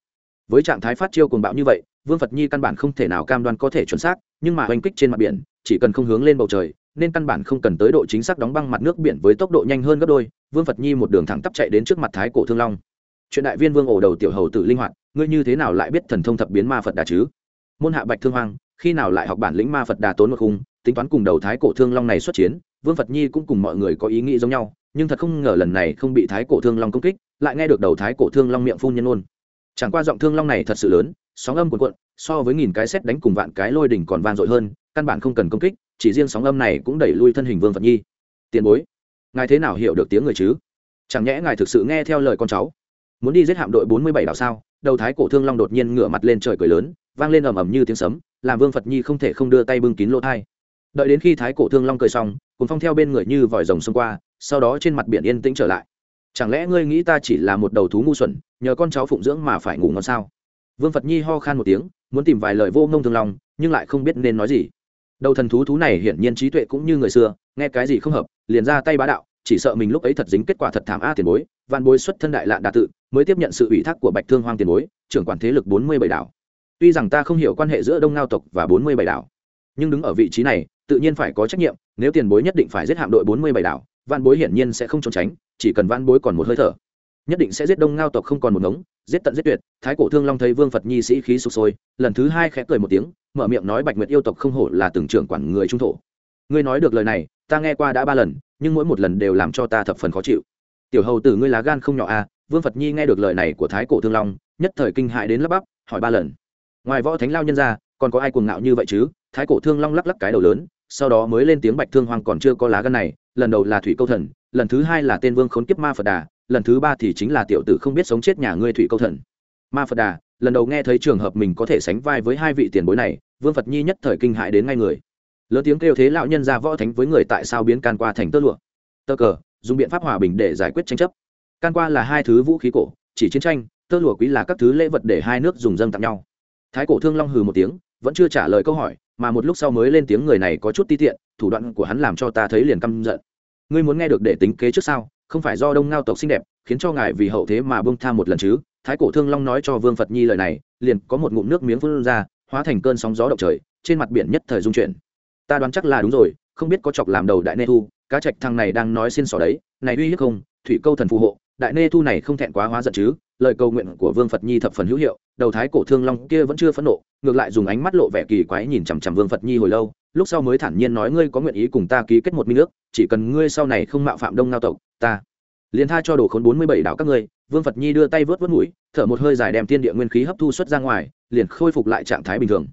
với trạng thái phát chiêu cuồng bạo như vậy, vương phật nhi căn bản không thể nào cam đoan có thể chuẩn xác, nhưng mà oanh kích trên mặt biển, chỉ cần không hướng lên bầu trời, nên căn bản không cần tới độ chính xác đóng băng mặt nước biển với tốc độ nhanh hơn gấp đôi. Vương phật nhi một đường thẳng tắp chạy đến trước mặt thái cổ thương long. Chuyện đại viên vương ổ đầu tiểu hầu tử linh hoạt, ngươi như thế nào lại biết thần thông thập biến ma phật đà chứ? Môn hạ bạch thương hoang, khi nào lại học bản lĩnh ma phật đà tốn một khung, tính toán cùng đầu thái cổ thương long này xuất chiến, vương phật nhi cũng cùng mọi người có ý nghĩ giống nhau, nhưng thật không ngờ lần này không bị thái cổ thương long công kích, lại nghe được đầu thái cổ thương long miệng phun nhân ôn chẳng qua giọng thương long này thật sự lớn, sóng âm cuộn cuộn, so với nghìn cái xét đánh cùng vạn cái lôi đỉnh còn vang dội hơn, căn bản không cần công kích, chỉ riêng sóng âm này cũng đẩy lui thân hình vương phật nhi. Tiền bối, ngài thế nào hiểu được tiếng người chứ? Chẳng nhẽ ngài thực sự nghe theo lời con cháu? Muốn đi giết hạm đội bốn mươi bảy đảo sao? Đầu thái cổ thương long đột nhiên ngửa mặt lên trời cười lớn, vang lên ầm ầm như tiếng sấm, làm vương phật nhi không thể không đưa tay bưng kín lỗ thai. Đợi đến khi thái cổ thương long cười xong cùng phong theo bên người như vòi rồng xông qua, sau đó trên mặt biển yên tĩnh trở lại chẳng lẽ ngươi nghĩ ta chỉ là một đầu thú ngu xuẩn, nhờ con cháu phụng dưỡng mà phải ngủ ngon sao? Vương phật nhi ho khan một tiếng, muốn tìm vài lời vô ngông thương lòng, nhưng lại không biết nên nói gì. Đầu thần thú thú này hiển nhiên trí tuệ cũng như người xưa, nghe cái gì không hợp, liền ra tay bá đạo, chỉ sợ mình lúc ấy thật dính kết quả thật thảm a tiền bối văn bối xuất thân đại lạ đà tự, mới tiếp nhận sự ủy thác của bạch thương hoang tiền bối, trưởng quản thế lực bốn mươi bảy đảo. Tuy rằng ta không hiểu quan hệ giữa đông ngao tộc và bốn mươi bảy đảo, nhưng đứng ở vị trí này, tự nhiên phải có trách nhiệm, nếu tiền bối nhất định phải giết hạm đội bốn mươi bảy đảo văn bối hiển nhiên sẽ không trốn tránh chỉ cần vãn bối còn một hơi thở. Nhất định sẽ giết đông ngao tộc không còn một ngống, giết tận giết tuyệt, thái cổ thương long thấy vương phật nhi sĩ khí sụp sôi, lần thứ hai khẽ cười một tiếng, mở miệng nói bạch nguyệt yêu tộc không hổ là từng trưởng quản người trung thổ. Ngươi nói được lời này, ta nghe qua đã ba lần, nhưng mỗi một lần đều làm cho ta thập phần khó chịu. Tiểu hầu tử ngươi lá gan không nhỏ à vương phật nhi nghe được lời này của thái cổ thương long, nhất thời kinh hại đến lắp bắp, hỏi ba lần. Ngoài võ thánh lao nhân ra, còn có ai cuồng ngạo như vậy chứ? Thái cổ thương long lắc lắc cái đầu lớn, sau đó mới lên tiếng bạch thương hoàng còn chưa có lá gan này, lần đầu là thủy câu thần lần thứ hai là tên vương khốn kiếp ma phật đà, lần thứ ba thì chính là tiểu tử không biết sống chết nhà ngươi thủy câu thần. Ma phật đà, lần đầu nghe thấy trường hợp mình có thể sánh vai với hai vị tiền bối này, vương phật nhi nhất thời kinh hại đến ngay người. Lớn tiếng kêu thế lão nhân ra võ thánh với người tại sao biến can qua thành tơ lụa. Tơ cờ, dùng biện pháp hòa bình để giải quyết tranh chấp. Can qua là hai thứ vũ khí cổ, chỉ chiến tranh, tơ lụa quý là các thứ lễ vật để hai nước dùng dâng tặng nhau. Thái cổ thương long hừ một tiếng, vẫn chưa trả lời câu hỏi, mà một lúc sau mới lên tiếng người này có chút ti tiện, thủ đoạn của hắn làm cho ta thấy liền căm giận ngươi muốn nghe được để tính kế trước sao? Không phải do đông ngao tộc xinh đẹp, khiến cho ngài vì hậu thế mà bông tha một lần chứ? Thái cổ thương long nói cho vương phật nhi lời này, liền có một ngụm nước miếng phun ra, hóa thành cơn sóng gió động trời, trên mặt biển nhất thời dung chuyển. Ta đoán chắc là đúng rồi, không biết có chọc làm đầu đại nê thu, cá trạch thằng này đang nói xin xỏ đấy, này uy hiếp không, thủy câu thần phù hộ, đại nê thu này không thẹn quá hóa giận chứ? Lời cầu nguyện của vương phật nhi thập phần hữu hiệu, đầu thái cổ thương long kia vẫn chưa phẫn nộ, ngược lại dùng ánh mắt lộ vẻ kỳ quái nhìn chằm chằm vương phật nhi hồi lâu lúc sau mới thản nhiên nói ngươi có nguyện ý cùng ta ký kết một minh ước, chỉ cần ngươi sau này không mạo phạm đông ngao tộc, ta liền tha cho đồ khốn bốn mươi bảy đạo các ngươi. Vương phật nhi đưa tay vớt vớt mũi, thở một hơi dài đem tiên địa nguyên khí hấp thu xuất ra ngoài, liền khôi phục lại trạng thái bình thường.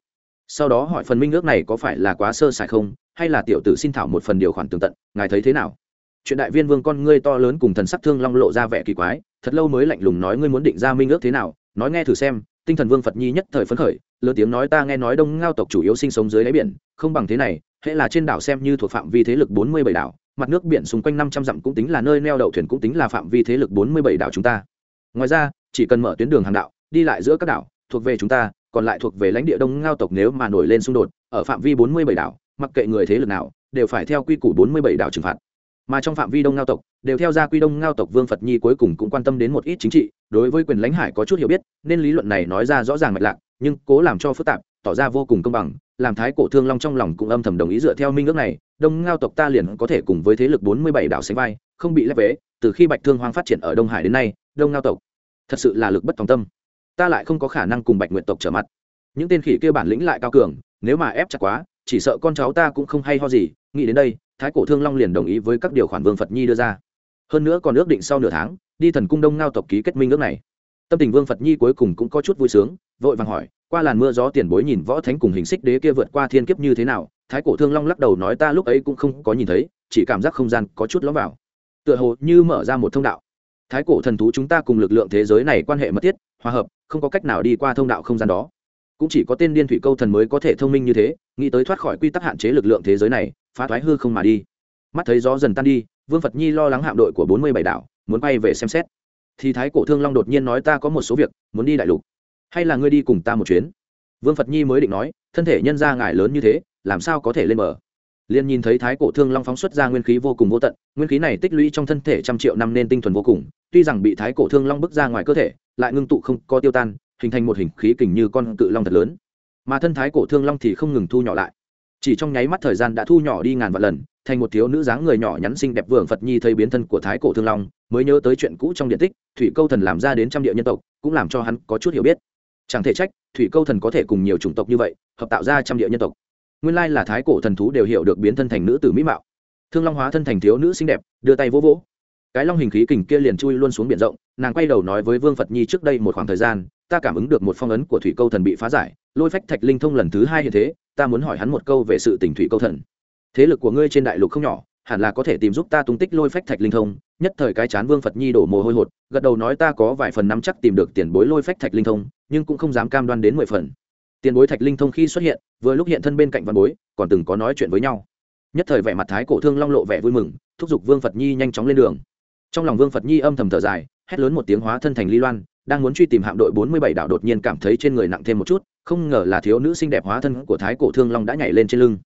Sau đó hỏi phần minh ước này có phải là quá sơ sài không, hay là tiểu tử xin thảo một phần điều khoản tường tận, ngài thấy thế nào? Chuyện đại viên vương con ngươi to lớn cùng thần sắc thương long lộ ra vẻ kỳ quái, thật lâu mới lạnh lùng nói ngươi muốn định ra minh ước thế nào, nói nghe thử xem, tinh thần vương phật nhi nhất thời phấn khởi lớn tiếng nói ta nghe nói đông ngao tộc chủ yếu sinh sống dưới đáy biển, không bằng thế này, hễ là trên đảo xem như thuộc phạm vi thế lực bốn mươi bảy đảo, mặt nước biển xung quanh năm trăm dặm cũng tính là nơi neo đậu thuyền cũng tính là phạm vi thế lực bốn mươi bảy đảo chúng ta. Ngoài ra, chỉ cần mở tuyến đường hàng đạo, đi lại giữa các đảo, thuộc về chúng ta, còn lại thuộc về lãnh địa đông ngao tộc nếu mà nổi lên xung đột, ở phạm vi bốn mươi bảy đảo, mặc kệ người thế lực nào, đều phải theo quy củ bốn mươi bảy đảo trừng phạt. Mà trong phạm vi đông ngao tộc, đều theo gia quy đông ngao tộc vương phật nhi cuối cùng cũng quan tâm đến một ít chính trị, đối với quyền lãnh hải có chút hiểu biết, nên lý luận này nói ra rõ ràng mạch lạc nhưng cố làm cho phức tạp, tỏ ra vô cùng công bằng, làm thái cổ thương long trong lòng cũng âm thầm đồng ý dựa theo minh ước này, đông ngao tộc ta liền có thể cùng với thế lực bốn mươi bảy đảo sánh vai, không bị lép vế, từ khi bạch thương hoang phát triển ở đông hải đến nay, đông ngao tộc thật sự là lực bất tòng tâm. Ta lại không có khả năng cùng bạch nguyện tộc trở mặt. Những tên khỉ kia bản lĩnh lại cao cường, nếu mà ép chặt quá, chỉ sợ con cháu ta cũng không hay ho gì. Nghĩ đến đây, thái cổ thương long liền đồng ý với các điều khoản vương phật nhi đưa ra. Hơn nữa còn ước định sau nửa tháng, đi thần cung đông ngao tộc ký kết minh ước này. Tâm tình vương phật nhi cuối cùng cũng có chút vui sướng vội vàng hỏi, qua làn mưa gió tiền bối nhìn võ thánh cùng hình xích đế kia vượt qua thiên kiếp như thế nào? Thái cổ thương long lắc đầu nói, ta lúc ấy cũng không có nhìn thấy, chỉ cảm giác không gian có chút lõm vào. Tựa hồ như mở ra một thông đạo. Thái cổ thần thú chúng ta cùng lực lượng thế giới này quan hệ mật thiết, hòa hợp, không có cách nào đi qua thông đạo không gian đó. Cũng chỉ có tên điên thủy câu thần mới có thể thông minh như thế, nghĩ tới thoát khỏi quy tắc hạn chế lực lượng thế giới này, phá thoái hư không mà đi. Mắt thấy gió dần tan đi, vương phật nhi lo lắng hạm đội của bốn mươi bảy đảo, muốn bay về xem xét. Thì thái cổ thương long đột nhiên nói, ta có một số việc, muốn đi đại lục hay là ngươi đi cùng ta một chuyến? Vương phật nhi mới định nói, thân thể nhân ra ngài lớn như thế, làm sao có thể lên bờ? Liền nhìn thấy thái cổ thương long phóng xuất ra nguyên khí vô cùng vô tận, nguyên khí này tích lũy trong thân thể trăm triệu năm nên tinh thuần vô cùng, tuy rằng bị thái cổ thương long bước ra ngoài cơ thể, lại ngưng tụ không có tiêu tan, hình thành một hình khí kình như con cự long thật lớn. Mà thân thái cổ thương long thì không ngừng thu nhỏ lại. Chỉ trong nháy mắt thời gian đã thu nhỏ đi ngàn vạn lần, thành một thiếu nữ dáng người nhỏ nhắn xinh đẹp vượng phật nhi thấy biến thân của thái cổ thương long, mới nhớ tới chuyện cũ trong điện tích, thủy câu thần làm ra đến trăm địa nhân tộc, cũng làm cho hắn có chút hiểu biết chẳng thể trách, thủy câu thần có thể cùng nhiều chủng tộc như vậy, hợp tạo ra trăm địa nhân tộc. Nguyên lai là thái cổ thần thú đều hiểu được biến thân thành nữ tử mỹ mạo. Thương long hóa thân thành thiếu nữ xinh đẹp, đưa tay vỗ vỗ. Cái long hình khí kình kia liền chui luôn xuống biển rộng, nàng quay đầu nói với vương phật nhi trước đây một khoảng thời gian, ta cảm ứng được một phong ấn của thủy câu thần bị phá giải, lôi phách thạch linh thông lần thứ hai hiện thế, ta muốn hỏi hắn một câu về sự tình thủy câu thần. Thế lực của ngươi trên đại lục không nhỏ, hẳn là có thể tìm giúp ta tung tích lôi phách thạch linh thông nhất thời cái chán vương phật nhi đổ mồ hôi hột, gật đầu nói ta có vài phần nắm chắc tìm được tiền bối lôi phách thạch linh thông, nhưng cũng không dám cam đoan đến mười phần. Tiền bối thạch linh thông khi xuất hiện, vừa lúc hiện thân bên cạnh văn bối, còn từng có nói chuyện với nhau. Nhất thời vẻ mặt thái cổ thương long lộ vẻ vui mừng, thúc giục vương phật nhi nhanh chóng lên đường. Trong lòng vương phật nhi âm thầm thở dài, hét lớn một tiếng hóa thân thành ly loan, đang muốn truy tìm hạm đội bốn mươi bảy đảo đột nhiên cảm thấy trên người nặng thêm một chút, không ngờ là thiếu nữ xinh đẹp hóa thân của thái cổ thương long đã nhảy lên trên lưng.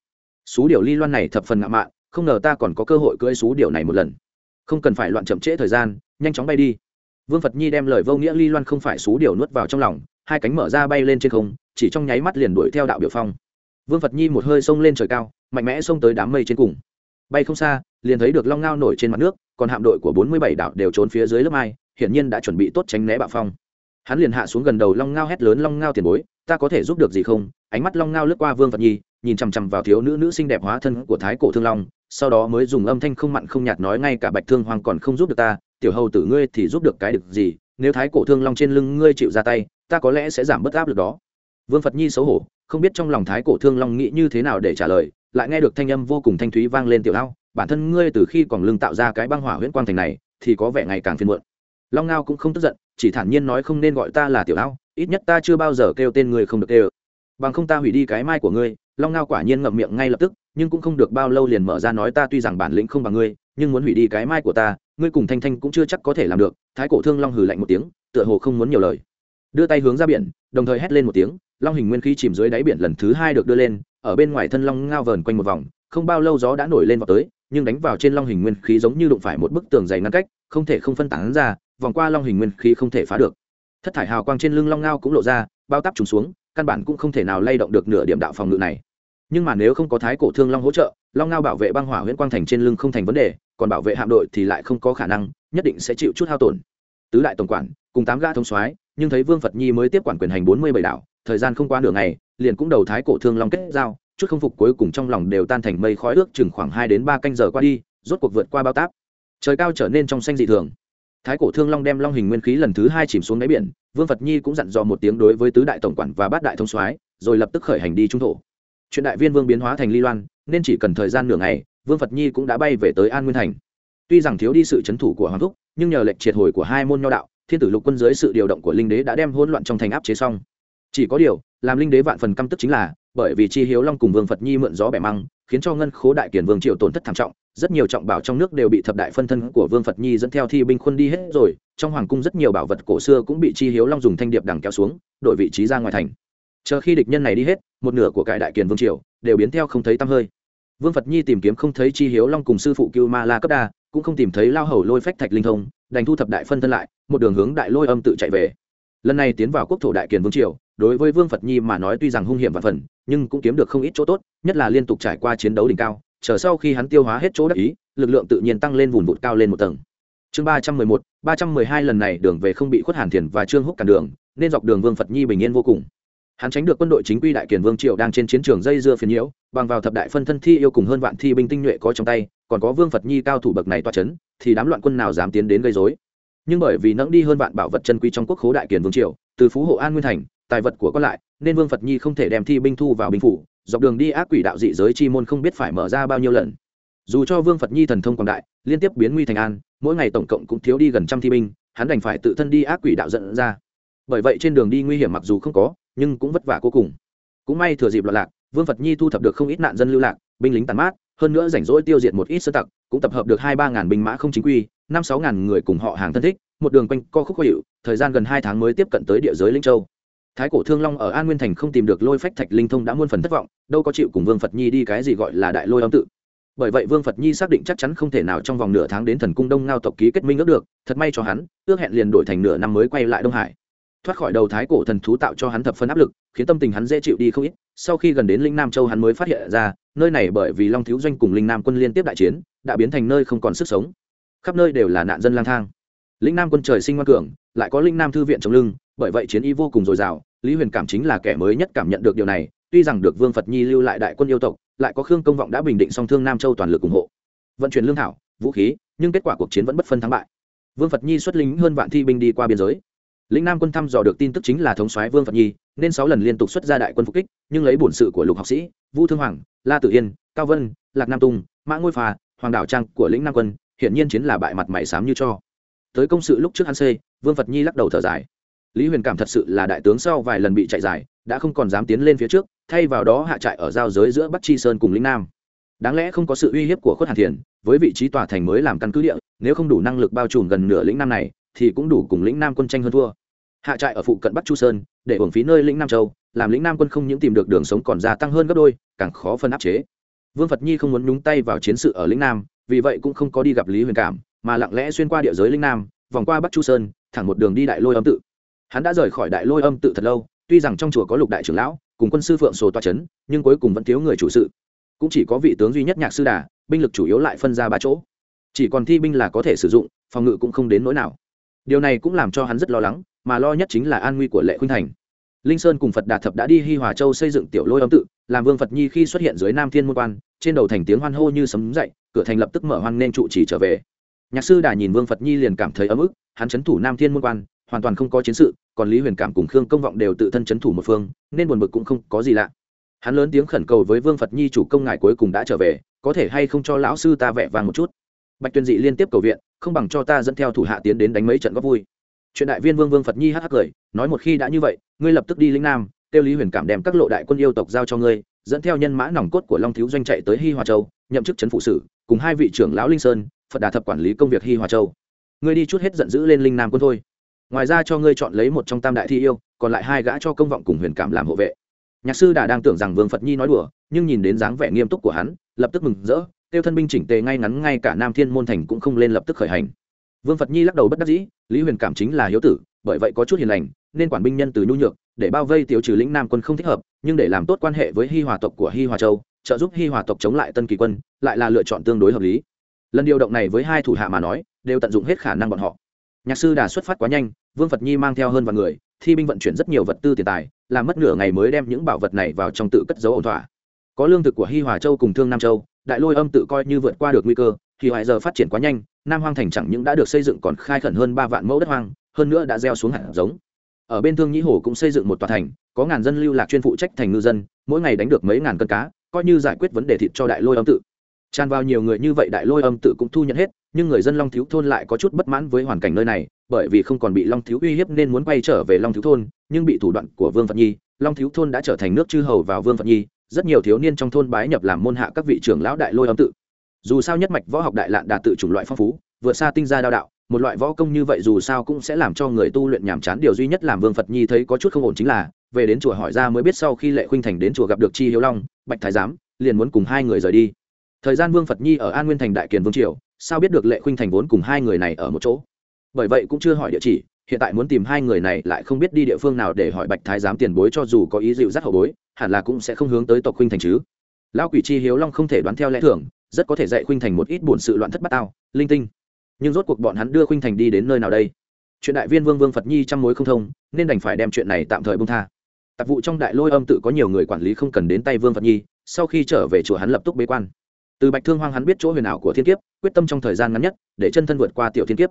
Xú điệu ly loan này thập phần ngạo mạn, không ngờ ta còn có cơ hội cưỡi xú điệu này một lần không cần phải loạn chậm trễ thời gian, nhanh chóng bay đi. Vương phật nhi đem lời vô nghĩa ly loan không phải xú điều nuốt vào trong lòng, hai cánh mở ra bay lên trên không, chỉ trong nháy mắt liền đuổi theo đạo biểu phong. Vương phật nhi một hơi xông lên trời cao, mạnh mẽ xông tới đám mây trên cùng. Bay không xa, liền thấy được long ngao nổi trên mặt nước, còn hạm đội của bốn mươi bảy đảo đều trốn phía dưới lớp mai hiển nhiên đã chuẩn bị tốt tránh né bạo phong. Hắn liền hạ xuống gần đầu long ngao hét lớn long ngao tiền bối, ta có thể giúp được gì không? Ánh mắt long ngao lướt qua vương phật nhi nhìn chằm chằm vào thiếu nữ nữ xinh đẹp hóa thân của thái cổ thương long, sau đó mới dùng âm thanh không mặn không nhạt nói ngay cả bạch thương hoàng còn không giúp được ta, tiểu hầu tử ngươi thì giúp được cái được gì, nếu thái cổ thương long trên lưng ngươi chịu ra tay, ta có lẽ sẽ giảm bớt áp lực đó. Vương phật nhi xấu hổ, không biết trong lòng thái cổ thương long nghĩ như thế nào để trả lời, lại nghe được thanh âm vô cùng thanh thúy vang lên tiểu lao, bản thân ngươi từ khi còn lưng tạo ra cái băng hỏa huyễn quang thành này, thì có vẻ ngày càng phiền muộn. Long ngao cũng không tức giận, chỉ thản nhiên nói không nên gọi ta là tiểu lao, ít nhất ta chưa bao giờ kêu tên ngươi không được kêu. Bằng không ta hủy đi cái mai của ngươi long ngao quả nhiên ngậm miệng ngay lập tức, nhưng cũng không được bao lâu liền mở ra nói ta tuy rằng bản lĩnh không bằng ngươi, nhưng muốn hủy đi cái mai của ta, ngươi cùng thanh thanh cũng chưa chắc có thể làm được, thái cổ thương long hừ lạnh một tiếng, tựa hồ không muốn nhiều lời. Đưa tay hướng ra biển, đồng thời hét lên một tiếng, long hình nguyên khí chìm dưới đáy biển lần thứ hai được đưa lên, ở bên ngoài thân long ngao vờn quanh một vòng, không bao lâu gió đã nổi lên vào tới, nhưng đánh vào trên long hình nguyên khí giống như đụng phải một bức tường dày ngăn cách, không thể không phân tán ra, vòng qua long hình nguyên khí không thể phá được. Thất thải hào quang trên lưng long ngao cũng lộ ra, bao tắp trùng xuống, căn bản cũng không thể nào lay động được nửa điểm đạo phòng ngự này nhưng mà nếu không có thái cổ thương long hỗ trợ, long ngao bảo vệ băng hỏa huyễn quang thành trên lưng không thành vấn đề, còn bảo vệ hạm đội thì lại không có khả năng, nhất định sẽ chịu chút hao tổn. Tứ đại tổng quản, cùng tám gã thông soái, nhưng thấy vương phật nhi mới tiếp quản quyền hành bốn mươi bảy đảo, thời gian không qua nửa ngày, liền cũng đầu thái cổ thương long kết giao, chút không phục cuối cùng trong lòng đều tan thành mây khói ước chừng khoảng hai đến ba canh giờ qua đi, rốt cuộc vượt qua bao táp. Trời cao trở nên trong xanh dị thường. Thái cổ thương long đem long hình nguyên khí lần thứ hai chìm xuống đáy biển, vương phật nhi cũng dặn dò một tiếng đối với tứ đại tổng quản và bát đại thông soái, rồi lập tức khởi hành đi trung thổ chuyện đại viên vương biến hóa thành ly loan, nên chỉ cần thời gian nửa ngày, vương phật nhi cũng đã bay về tới an nguyên thành. Tuy rằng thiếu đi sự c thủ của hoàng thúc, nhưng nhờ lệnh triệt hồi của hai môn nho đạo, thiên tử lục quân dưới sự điều động của linh đế đã đem hỗn loạn trong thành áp chế xong. Chỉ có điều, làm linh đế vạn phần căm tức chính là, bởi vì chi hiếu long cùng vương phật nhi mượn gió bẻ măng, khiến cho ngân khố đại kiển vương triều tổn thất thảm trọng, rất nhiều trọng bảo trong nước đều bị thập đại phân thân của vương phật nhi dẫn theo thi binh quân đi hết rồi, trong hoàng cung rất nhiều bảo vật cổ xưa cũng bị chi hiếu long dùng thanh điệp đằng kéo xuống, đổi vị trí ra ngoài thành chờ khi địch nhân này đi hết, một nửa của cải đại kiền vương triều đều biến theo không thấy tăm hơi. Vương phật nhi tìm kiếm không thấy chi hiếu long cùng sư phụ cưu ma la cấp đa, cũng không tìm thấy lao hầu lôi phách thạch linh thông, đành thu thập đại phân thân lại, một đường hướng đại lôi âm tự chạy về. Lần này tiến vào quốc thổ đại kiền vương triều, đối với vương phật nhi mà nói tuy rằng hung hiểm và phần, nhưng cũng kiếm được không ít chỗ tốt, nhất là liên tục trải qua chiến đấu đỉnh cao, chờ sau khi hắn tiêu hóa hết chỗ đắc ý, lực lượng tự nhiên tăng lên vùn vụt cao lên một tầng. Chương ba trăm mười một, ba trăm mười hai lần này đường về không bị khuất hàn thiền và trương húc cản đường, nên dọc đường vương phật nhi bình yên vô cùng hắn tránh được quân đội chính quy đại kiền vương triệu đang trên chiến trường dây dưa phiền nhiễu, bằng vào thập đại phân thân thi yêu cùng hơn vạn thi binh tinh nhuệ có trong tay, còn có vương phật nhi cao thủ bậc này toa c h ấ n thì đám loạn quân nào dám tiến đến gây dối nhưng bởi vì nẫng đi hơn vạn bảo vật chân quý trong quốc khố đại kiền vương triều, từ phú hộ an nguyên thành, tài vật của con lại, nên vương phật nhi không thể đem thi binh thu vào binh phủ, dọc đường đi ác quỷ đạo dị giới chi môn không biết phải mở ra bao nhiêu lần. Dù cho vương phật nhi thần thông quảng đại, liên tiếp biến nguy thành an, mỗi ngày tổng cộng cũng thiếu đi gần trăm thi binh, hắn đành phải tự thân đi ác quỷ đạo dẫn ra. Bởi vậy trên đường đi nguy hiểm mặc dù không có nhưng cũng vất vả vô cùng. Cũng may thừa dịp loạn lạc, vương phật nhi thu thập được không ít nạn dân lưu lạc, binh lính tàn mát, hơn nữa rảnh rỗi tiêu diệt một ít sơ tặc, cũng tập hợp được hai ba ngàn binh mã không chính quy, năm sáu ngàn người cùng họ hàng thân thích, một đường quanh co khúc khó hiệu thời gian gần hai tháng mới tiếp cận tới địa giới linh châu. Thái cổ thương long ở an nguyên thành không tìm được lôi phách thạch linh thông đã muôn phần thất vọng, đâu có chịu cùng vương phật nhi đi cái gì gọi là đại lôi âm tự. Bởi vậy vương phật nhi xác định chắc chắn không thể nào trong vòng nửa tháng đến thần cung đông ngao tộc ký kết minh ước được, thật may cho hắn, ước hẹn liền đổi thành nửa năm mới quay lại đông hải thoát khỏi đầu thái cổ thần thú tạo cho hắn thập phân áp lực, khiến tâm tình hắn dễ chịu đi không ít. Sau khi gần đến linh nam châu hắn mới phát hiện ra, nơi này bởi vì long thiếu doanh cùng linh nam quân liên tiếp đại chiến, đã biến thành nơi không còn sức sống. Khắp nơi đều là nạn dân lang thang. Linh nam quân trời sinh ngoan cường, lại có linh nam thư viện chống lưng, bởi vậy chiến y vô cùng dồi dào. Lý huyền cảm chính là kẻ mới nhất cảm nhận được điều này, tuy rằng được vương phật nhi lưu lại đại quân yêu tộc, lại có khương công vọng đã bình định song thương nam châu toàn lực ủng hộ. Vận chuyển lương thảo, vũ khí, nhưng kết quả cuộc chiến vẫn bất phân thắng bại. Vương phật nhi xuất lính hơn vạn thi binh đi qua biên giới lĩnh nam quân thăm dò được tin tức chính là thống soái vương phật nhi, nên sáu lần liên tục xuất ra đại quân phục kích, nhưng lấy bổn sự của lục học sĩ vũ thương hoàng, la tử yên, cao vân, lạc nam tung mã ngôi phà, hoàng đảo trang của lĩnh nam quân, hiển nhiên chiến là bại mặt mày xám như cho. Tới công sự lúc trước hắn xê, vương phật nhi lắc đầu thở dài. Lý huyền cảm thật sự là đại tướng sau vài lần bị chạy dài, đã không còn dám tiến lên phía trước, thay vào đó hạ trại ở giao giới giữa bắc chi sơn cùng lĩnh nam. Đáng lẽ không có sự uy hiếp của khuất hàn thiền, với vị trí tòa thành mới làm căn cứ địa, nếu không đủ năng lực bao trùm gần nửa lĩnh nam này thì cũng đủ cùng lĩnh nam quân tranh hơn thua. Hạ trại ở phụ cận bắc chu sơn, để hưởng phí nơi lĩnh nam châu, làm lĩnh nam quân không những tìm được đường sống còn gia tăng hơn gấp đôi, càng khó phân áp chế. Vương phật nhi không muốn nhúng tay vào chiến sự ở lĩnh nam, vì vậy cũng không có đi gặp lý huyền cảm, mà lặng lẽ xuyên qua địa giới lĩnh nam, vòng qua bắc chu sơn, thẳng một đường đi đại lôi âm tự. Hắn đã rời khỏi đại lôi âm tự thật lâu, tuy rằng trong chùa có lục đại trưởng lão, cùng quân sư phượng sổ toa c h ấ n nhưng cuối cùng vẫn thiếu người chủ sự. Cũng chỉ có vị tướng duy nhất nhạc sư đà, binh lực chủ yếu lại phân ra ba chỗ. Chỉ còn thi binh là có thể sử dụng, phòng ngự cũng không đến nỗi nào điều này cũng làm cho hắn rất lo lắng, mà lo nhất chính là an nguy của lệ khuynh thành. Linh sơn cùng phật đạt thập đã đi hi hòa châu xây dựng tiểu lôi âm tự, làm vương phật nhi khi xuất hiện dưới nam thiên môn quan, trên đầu thành tiếng hoan hô như sấm dậy, cửa thành lập tức mở hoan nên trụ chỉ trở về. Nhạc sư đà nhìn vương phật nhi liền cảm thấy ấm ức, hắn chấn thủ nam thiên môn quan, hoàn toàn không có chiến sự, còn lý huyền cảm cùng khương công vọng đều tự thân chấn thủ một phương, nên buồn bực cũng không có gì lạ. Hắn lớn tiếng khẩn cầu với vương phật nhi chủ công ngài cuối cùng đã trở về, có thể hay không cho lão sư ta vẻ vàng một chút bạch tuyên dị liên tiếp cầu viện, không bằng cho ta dẫn theo thủ hạ tiến đến đánh mấy trận góp vui. Chuyện đại viên vương vương phật nhi hắc hắc cười, nói một khi đã như vậy, ngươi lập tức đi Linh nam tiêu lý huyền cảm đem các lộ đại quân yêu tộc giao cho ngươi, dẫn theo nhân mã nòng cốt của long thiếu doanh chạy tới hi hòa châu, nhậm chức trấn phụ sử, cùng hai vị trưởng lão linh sơn, phật đà thập quản lý công việc hi hòa châu. Ngươi đi chút hết giận dữ lên linh nam quân thôi. Ngoài ra cho ngươi chọn lấy một trong tam đại thi yêu, còn lại hai gã cho công vọng cùng huyền cảm làm hộ vệ. Nhạc sư đà đang tưởng rằng vương phật nhi nói đùa, nhưng nhìn đến dáng vẻ nghiêm túc của hắn, lập tức mừng rỡ tiêu thân binh chỉnh tề ngay ngắn ngay cả nam thiên môn thành cũng không lên lập tức khởi hành. Vương phật nhi lắc đầu bất đắc dĩ, lý huyền cảm chính là hiếu tử, bởi vậy có chút hiền lành, nên quản binh nhân từ nhu nhược, để bao vây tiêu trừ lĩnh nam quân không thích hợp, nhưng để làm tốt quan hệ với hi hòa tộc của hi hòa châu, trợ giúp hi hòa tộc chống lại tân kỳ quân, lại là lựa chọn tương đối hợp lý. Lần điều động này với hai thủ hạ mà nói, đều tận dụng hết khả năng bọn họ. Nhạc sư đà xuất phát quá nhanh, vương phật nhi mang theo hơn vài người, thi binh vận chuyển rất nhiều vật tư tiền tài, làm mất nửa ngày mới đem những bảo vật này vào trong tự cất dấu ổn thỏa. Có lương thực của hi hòa châu cùng thương nam châu đại lôi âm tự coi như vượt qua được nguy cơ, thì hoài giờ phát triển quá nhanh, nam hoang thành chẳng những đã được xây dựng còn khai khẩn hơn ba vạn mẫu đất hoang, hơn nữa đã gieo xuống hạt giống. Ở bên thương nhĩ hồ cũng xây dựng một tòa thành, có ngàn dân lưu lạc chuyên phụ trách thành ngư dân, mỗi ngày đánh được mấy ngàn cân cá, coi như giải quyết vấn đề thịt cho đại lôi âm tự. Tràn vào nhiều người như vậy đại lôi âm tự cũng thu nhận hết, nhưng người dân long thiếu thôn lại có chút bất mãn với hoàn cảnh nơi này, bởi vì không còn bị long thiếu uy hiếp nên muốn quay trở về long thiếu thôn, nhưng bị thủ đoạn của vương phật nhi, long thiếu thôn đã trở thành nước chư hầu vào vương phật nhi rất nhiều thiếu niên trong thôn bái nhập làm môn hạ các vị trưởng lão đại lôi âm tự. Dù sao nhất mạch võ học đại lạn đạt tự chủng loại phong phú, vượt xa tinh gia đao đạo, một loại võ công như vậy dù sao cũng sẽ làm cho người tu luyện nhàm chán. Điều duy nhất làm vương phật nhi thấy có chút không ổn chính là, về đến chùa hỏi ra mới biết sau khi lệ khuynh thành đến chùa gặp được chi hiếu long, bạch thái giám, liền muốn cùng hai người rời đi. Thời gian vương phật nhi ở an nguyên thành đại kiền vương triều, sao biết được lệ khuynh thành vốn cùng hai người này ở một chỗ? Bởi vậy cũng chưa hỏi địa chỉ hiện tại muốn tìm hai người này lại không biết đi địa phương nào để hỏi bạch thái giám tiền bối cho dù có ý dịu dắt hậu bối, hẳn là cũng sẽ không hướng tới tộc khuynh thành chứ. Lão quỷ chi hiếu long không thể đoán theo lẽ thường, rất có thể dạy khuynh thành một ít buồn sự loạn thất bát tao, linh tinh. Nhưng rốt cuộc bọn hắn đưa khuynh thành đi đến nơi nào đây? Chuyện đại viên vương vương phật nhi trăm mối không thông, nên đành phải đem chuyện này tạm thời bông tha. Tạp vụ trong đại lôi âm tự có nhiều người quản lý không cần đến tay vương phật nhi, sau khi trở về chùa hắn lập tức bế quan. Từ bạch thương hoang hắn biết chỗ huyền ảo của thiên kiếp, quyết tâm trong thời gian ngắn nhất, để chân thân vượt qua tiểu thiên kiếp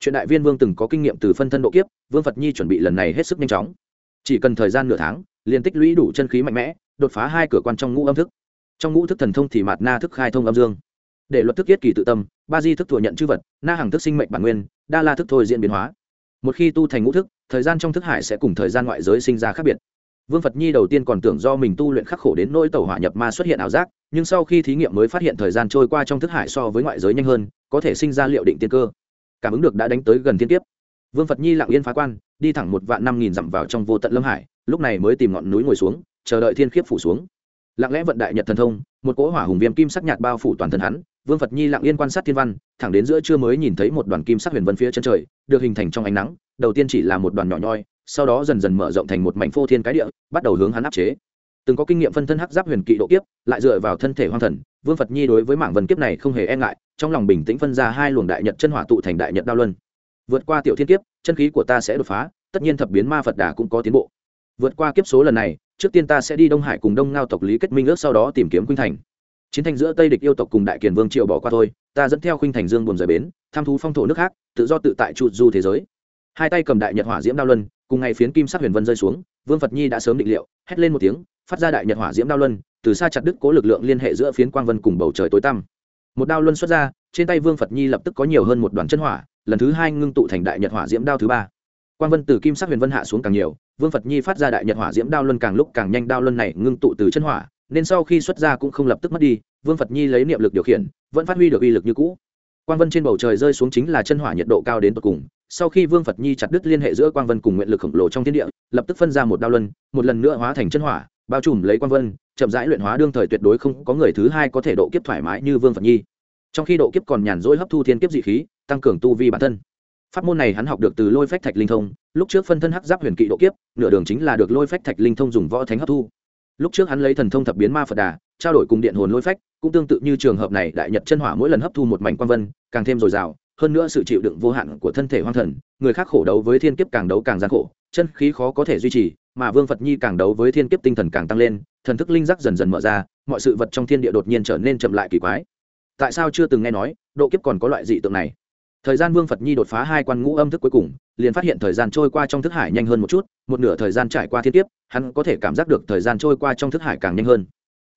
chuyện đại viên vương từng có kinh nghiệm từ phân thân độ kiếp, vương phật nhi chuẩn bị lần này hết sức nhanh chóng. Chỉ cần thời gian nửa tháng, liền tích lũy đủ chân khí mạnh mẽ, đột phá hai cửa quan trong ngũ âm thức. Trong ngũ thức thần thông thì mạt na thức khai thông âm dương. Để luật thức yết kỳ tự tâm, ba di thức thừa nhận chư vật, na hàng thức sinh mệnh bản nguyên, đa la thức thôi diễn biến hóa. Một khi tu thành ngũ thức, thời gian trong thức hải sẽ cùng thời gian ngoại giới sinh ra khác biệt. Vương phật nhi đầu tiên còn tưởng do mình tu luyện khắc khổ đến nỗi tàu hỏa nhập ma xuất hiện ảo giác, nhưng sau khi thí nghiệm mới phát hiện thời gian trôi qua trong thức hải so với ngoại giới nhanh hơn, có thể sinh ra liệu định tiên cơ cảm ứng được đã đánh tới gần thiên tiếp vương phật nhi lặng yên phá quan, đi thẳng một vạn năm nghìn dặm vào trong vô tận lâm hải, lúc này mới tìm ngọn núi ngồi xuống, chờ đợi thiên khiếp phủ xuống. Lặng lẽ vận đại nhật thần thông, một cỗ hỏa hùng viêm kim sắc nhạt bao phủ toàn thân hắn, vương phật nhi lặng yên quan sát thiên văn, thẳng đến giữa trưa mới nhìn thấy một đoàn kim sắc huyền vân phía chân trời, được hình thành trong ánh nắng, đầu tiên chỉ là một đoàn nhỏ nhoi, sau đó dần dần mở rộng thành một mảnh phô thiên cái địa, bắt đầu hướng hắn áp chế. Từng có kinh nghiệm phân thân hắc giáp huyền kỵ độ kiếp, lại dựa vào thân thể hoang thần vương phật nhi đối với mảng vần kiếp này không hề e ngại, trong lòng bình tĩnh phân ra hai luồng đại nhật chân hỏa tụ thành đại nhật đao luân. Vượt qua tiểu thiên kiếp, chân khí của ta sẽ đột phá, tất nhiên thập biến ma phật đà cũng có tiến bộ. Vượt qua kiếp số lần này, trước tiên ta sẽ đi đông hải cùng đông ngao tộc lý kết minh ước sau đó tìm kiếm khuynh thành. Chiến thành giữa tây địch yêu tộc cùng đại kiền vương triệu bỏ qua thôi, ta dẫn theo khuynh thành dương buồn rời bến, tham thú phong thổ nước khác, tự do tự tại trụ du thế giới. Hai tay cầm đại nhật hỏa diễm đao luân, cùng ngày phiến kim sắc huyền vân rơi xuống, vương phật nhi đã sớm định liệu, hét lên một tiếng, phát ra đại nhật hỏa diễm đao luân từ xa chặt đứt cố lực lượng liên hệ giữa phiến quang vân cùng bầu trời tối tăm. Một đao luân xuất ra, trên tay vương phật nhi lập tức có nhiều hơn một đoàn chân hỏa, lần thứ hai ngưng tụ thành đại nhật hỏa diễm đao thứ ba. Quang vân từ kim sắc huyền vân hạ xuống càng nhiều, vương phật nhi phát ra đại nhật hỏa diễm đao luân càng lúc càng nhanh, đao luân này ngưng tụ từ chân hỏa, nên sau khi xuất ra cũng không lập tức mất đi, vương phật nhi lấy niệm lực điều khiển, vẫn phát huy được uy lực như cũ. Quang vân trên bầu trời rơi xuống chính là chân hỏa nhiệt độ cao đến tột cùng, sau khi vương phật nhi chặt đứt liên hệ giữa quang vân cùng nguyện lực khổng lồ trong thiên địa, lập tức phân ra một đao luân, một lần nữa hóa thành chân hỏa, bao trùm lấy quang vân chậm rãi luyện hóa đương thời tuyệt đối không có người thứ hai có thể độ kiếp thoải mái như vương phật nhi. Trong khi độ kiếp còn nhàn rỗi hấp thu thiên kiếp dị khí, tăng cường tu vi bản thân. Pháp môn này hắn học được từ lôi phách thạch linh thông, lúc trước phân thân hắc giáp huyền kỵ độ kiếp, nửa đường chính là được lôi phách thạch linh thông dùng võ thánh hấp thu. Lúc trước hắn lấy thần thông thập biến ma phật đà, trao đổi cùng điện hồn lôi phách, cũng tương tự như trường hợp này đại nhật chân hỏa mỗi lần hấp thu một mảnh quan vân, càng thêm dồi dào, hơn nữa sự chịu đựng vô hạn của thân thể hoang thần, người khác khổ đấu với thiên kiếp càng đấu càng gian khổ, chân khí khó có thể duy trì, mà vương phật nhi càng đấu với thiên kiếp tinh thần càng tăng lên thần thức linh giác dần dần mở ra, mọi sự vật trong thiên địa đột nhiên trở nên chậm lại kỳ quái. Tại sao chưa từng nghe nói, độ kiếp còn có loại dị tượng này? Thời gian vương phật nhi đột phá hai quan ngũ âm thức cuối cùng, liền phát hiện thời gian trôi qua trong thức hải nhanh hơn một chút, một nửa thời gian trải qua thiên kiếp, hắn có thể cảm giác được thời gian trôi qua trong thức hải càng nhanh hơn.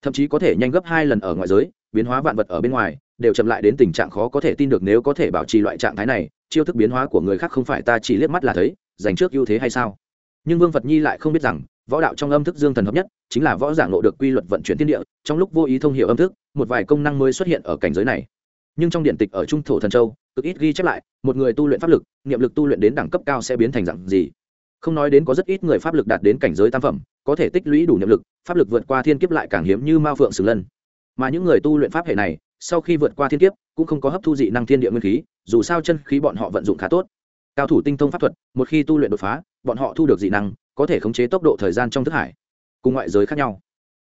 Thậm chí có thể nhanh gấp hai lần ở ngoại giới, biến hóa vạn vật ở bên ngoài, đều chậm lại đến tình trạng khó có thể tin được nếu có thể bảo trì loại trạng thái này, chiêu thức biến hóa của người khác không phải ta chỉ liếc mắt là thấy, dành trước ưu thế hay sao? Nhưng vương phật nhi lại không biết rằng võ đạo trong âm thức dương thần hợp nhất, chính là võ giả ngộ được quy luật vận chuyển thiên địa, trong lúc vô ý thông hiểu âm thức, một vài công năng mới xuất hiện ở cảnh giới này. Nhưng trong điện tịch ở trung thổ thần châu, cực ít ghi chép lại, một người tu luyện pháp lực, niệm lực tu luyện đến đẳng cấp cao sẽ biến thành dạng gì? Không nói đến có rất ít người pháp lực đạt đến cảnh giới tam phẩm, có thể tích lũy đủ niệm lực, pháp lực vượt qua thiên kiếp lại càng hiếm như mao phượng sừng lân. Mà những người tu luyện pháp hệ này, sau khi vượt qua thiên kiếp, cũng không có hấp thu dị năng thiên địa nguyên khí, dù sao chân khí bọn họ vận dụng khá tốt. Cao thủ tinh thông pháp thuật, một khi tu luyện đột phá, bọn họ thu được dị năng có thể khống chế tốc độ thời gian trong thức hải, cùng ngoại giới khác nhau.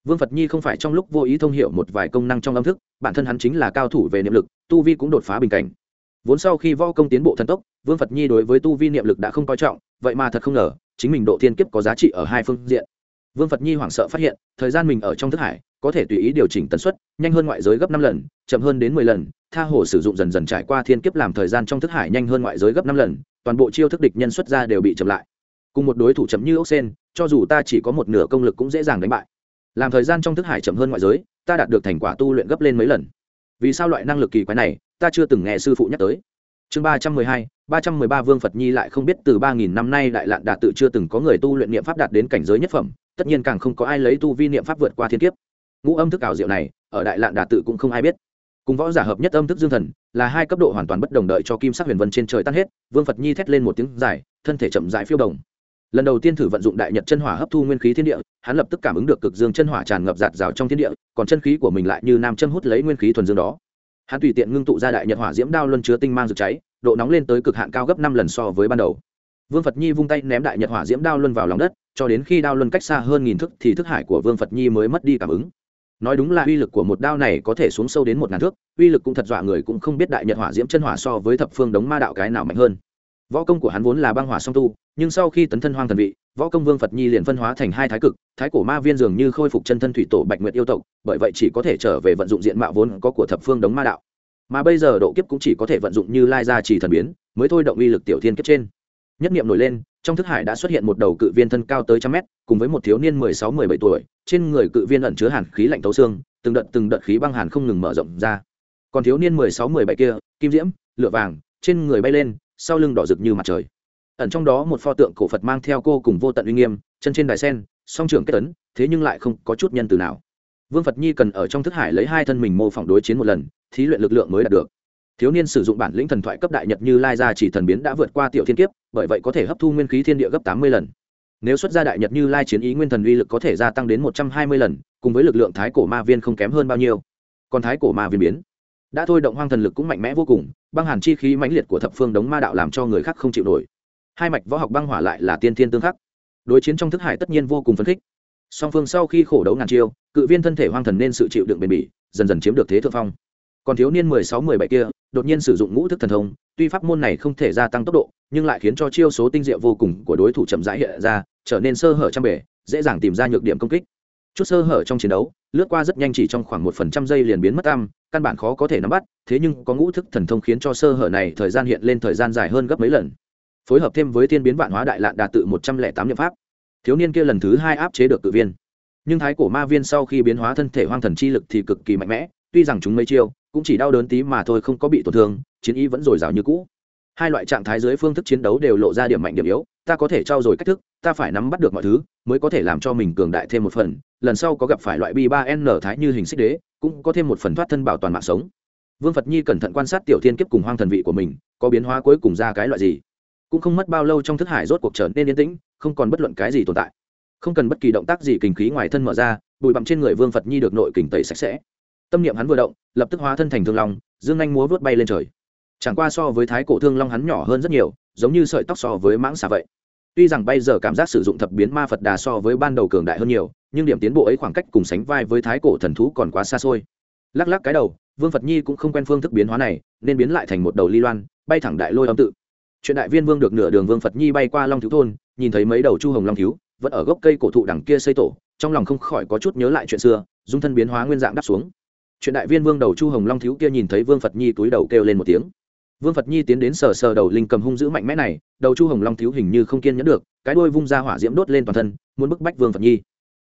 Vương phật nhi không phải trong lúc vô ý thông hiểu một vài công năng trong âm thức, bản thân hắn chính là cao thủ về niệm lực, tu vi cũng đột phá bình cảnh. Vốn sau khi võ công tiến bộ thần tốc, vương phật nhi đối với tu vi niệm lực đã không coi trọng, vậy mà thật không ngờ, chính mình độ thiên kiếp có giá trị ở hai phương diện. Vương phật nhi hoảng sợ phát hiện, thời gian mình ở trong thức hải, có thể tùy ý điều chỉnh tần suất, nhanh hơn ngoại giới gấp năm lần, chậm hơn đến mười lần, tha hồ sử dụng dần dần trải qua thiên kiếp làm thời gian trong thức hải nhanh hơn ngoại giới gấp năm lần, toàn bộ chiêu thức địch nhân xuất ra đều bị chậm lại cùng một đối thủ chậm như ốc sen, cho dù ta chỉ có một nửa công lực cũng dễ dàng đánh bại. Làm thời gian trong thức hải chậm hơn ngoại giới, ta đạt được thành quả tu luyện gấp lên mấy lần. Vì sao loại năng lực kỳ quái này, ta chưa từng nghe sư phụ nhắc tới. Chương ba trăm mười hai, ba trăm mười ba vương phật nhi lại không biết từ ba nghìn năm nay đại lạn đạt tự chưa từng có người tu luyện niệm pháp đạt đến cảnh giới nhất phẩm, tất nhiên càng không có ai lấy tu vi niệm pháp vượt qua thiên kiếp. Ngũ âm thức ảo diệu này, ở đại lạn đạt tự cũng không ai biết. Cùng võ giả hợp nhất âm thức dương thần, là hai cấp độ hoàn toàn bất đồng đợi cho kim sắc huyền vân trên trời tan hết, vương phật nhi thét lên một tiếng dài, thân thể chậm rãi phiêu đồng lần đầu tiên thử vận dụng đại nhật chân hỏa hấp thu nguyên khí thiên địa, hắn lập tức cảm ứng được cực dương chân hỏa tràn ngập giạt rào trong thiên địa, còn chân khí của mình lại như nam châm hút lấy nguyên khí thuần dương đó. Hắn tùy tiện ngưng tụ ra đại nhật hỏa diễm đao luân chứa tinh mang rực cháy, độ nóng lên tới cực hạn cao gấp năm lần so với ban đầu. Vương phật nhi vung tay ném đại nhật hỏa diễm đao luân vào lòng đất, cho đến khi đao luân cách xa hơn nghìn thước thì thức hải của vương phật nhi mới mất đi cảm ứng. Nói đúng là uy lực của một đao này có thể xuống sâu đến một ngàn thước, uy lực cũng thật dọa người cũng không biết đại nhật hỏa diễm chân hỏa so với thập phương đống ma đạo cái nào mạnh hơn võ công của hắn vốn là băng hỏa song tu, nhưng sau khi tấn thân hoang thần vị, võ công vương phật nhi liền phân hóa thành hai thái cực, thái cổ ma viên dường như khôi phục chân thân thủy tổ bạch nguyệt yêu tộc, bởi vậy chỉ có thể trở về vận dụng diện mạo vốn có của thập phương đống ma đạo. Mà bây giờ độ kiếp cũng chỉ có thể vận dụng như lai gia trì thần biến, mới thôi động uy lực tiểu thiên kiếp trên. Nhất niệm nổi lên, trong thức hải đã xuất hiện một đầu cự viên thân cao tới trăm mét, cùng với một thiếu niên mười sáu mười bảy tuổi, trên người cự viên ẩn chứa hàn khí lạnh tấu xương, từng đợt từng đợt khí băng hàn không ngừng mở rộng ra. Còn thiếu niên mười sáu mười bảy kia, kim diễm, lửa vàng, trên người bay lên sau lưng đỏ rực như mặt trời. Ẩn trong đó một pho tượng cổ phật mang theo cô cùng vô tận uy nghiêm, chân trên đài sen, song trường kết tấn, thế nhưng lại không có chút nhân từ nào. Vương phật nhi cần ở trong thức hải lấy hai thân mình mô phỏng đối chiến một lần, thí luyện lực lượng mới đạt được. Thiếu niên sử dụng bản lĩnh thần thoại cấp đại nhật như lai gia chỉ thần biến đã vượt qua tiểu thiên kiếp, bởi vậy có thể hấp thu nguyên khí thiên địa gấp tám mươi lần. Nếu xuất ra đại nhật như lai chiến ý nguyên thần uy lực có thể gia tăng đến một trăm hai mươi lần, cùng với lực lượng thái cổ ma viên không kém hơn bao nhiêu. Còn thái cổ ma viên biến đã thôi động hoang thần lực cũng mạnh mẽ vô cùng, băng hàn chi khí mãnh liệt của thập phương đống ma đạo làm cho người khác không chịu nổi. Hai mạch võ học băng hỏa lại là tiên thiên tương khắc. Đối chiến trong thức hải tất nhiên vô cùng phấn khích. Song phương sau khi khổ đấu ngàn chiêu, cự viên thân thể hoang thần nên sự chịu đựng bền bỉ, dần dần chiếm được thế thượng phong. Còn thiếu niên mười sáu, mười bảy kia, đột nhiên sử dụng ngũ thức thần thông, tuy pháp môn này không thể gia tăng tốc độ, nhưng lại khiến cho chiêu số tinh diệu vô cùng của đối thủ chậm rãi hiện ra, trở nên sơ hở trăm bể dễ dàng tìm ra nhược điểm công kích chút sơ hở trong chiến đấu, lướt qua rất nhanh chỉ trong khoảng một phần trăm giây liền biến mất tam căn bản khó có thể nắm bắt, thế nhưng có ngũ thức thần thông khiến cho sơ hở này thời gian hiện lên thời gian dài hơn gấp mấy lần. Phối hợp thêm với thiên biến vạn hóa đại lạn đạt tự một trăm lẻ tám nhậm pháp. Thiếu niên kia lần thứ hai áp chế được cự viên. Nhưng thái cổ ma viên sau khi biến hóa thân thể hoang thần chi lực thì cực kỳ mạnh mẽ, tuy rằng chúng mấy chiêu, cũng chỉ đau đớn tí mà thôi không có bị tổn thương, chiến ý vẫn dồi dào như cũ hai loại trạng thái dưới phương thức chiến đấu đều lộ ra điểm mạnh điểm yếu, ta có thể trao dồi cách thức, ta phải nắm bắt được mọi thứ, mới có thể làm cho mình cường đại thêm một phần, lần sau có gặp phải loại bi ba n thái như hình xích đế, cũng có thêm một phần thoát thân bảo toàn mạng sống. Vương phật nhi cẩn thận quan sát tiểu thiên kiếp cùng hoang thần vị của mình, có biến hóa cuối cùng ra cái loại gì? Cũng không mất bao lâu trong thức hải rốt cuộc trở nên yên tĩnh, không còn bất luận cái gì tồn tại. Không cần bất kỳ động tác gì kinh khí ngoài thân mở ra, bụi bặm trên người vương phật nhi được nội kình tẩy sạch sẽ. Tâm niệm hắn vừa động, lập tức hóa thân thành thương long, dương anh múa vớt bay lên trời chẳng qua so với thái cổ thương long hắn nhỏ hơn rất nhiều, giống như sợi tóc so với mãng xà vậy. Tuy rằng bây giờ cảm giác sử dụng thập biến ma phật đà so với ban đầu cường đại hơn nhiều, nhưng điểm tiến bộ ấy khoảng cách cùng sánh vai với thái cổ thần thú còn quá xa xôi. Lắc lắc cái đầu, vương phật nhi cũng không quen phương thức biến hóa này, nên biến lại thành một đầu ly loan, bay thẳng đại lôi âm tự. Chuyện đại viên vương được nửa đường vương phật nhi bay qua long thiếu thôn, nhìn thấy mấy đầu chu hồng long thiếu, vẫn ở gốc cây cổ thụ đằng kia xây tổ, trong lòng không khỏi có chút nhớ lại chuyện xưa, dung thân biến hóa nguyên dạng đáp xuống. Chuyện đại viên vương đầu chu hồng long thiếu kia nhìn thấy vương phật nhi túi đầu kêu lên một tiếng vương phật nhi tiến đến sờ sờ đầu linh cầm hung dữ mạnh mẽ này, đầu chu hồng long thiếu hình như không kiên nhẫn được, cái đuôi vung ra hỏa diễm đốt lên toàn thân, muốn bức bách vương phật nhi.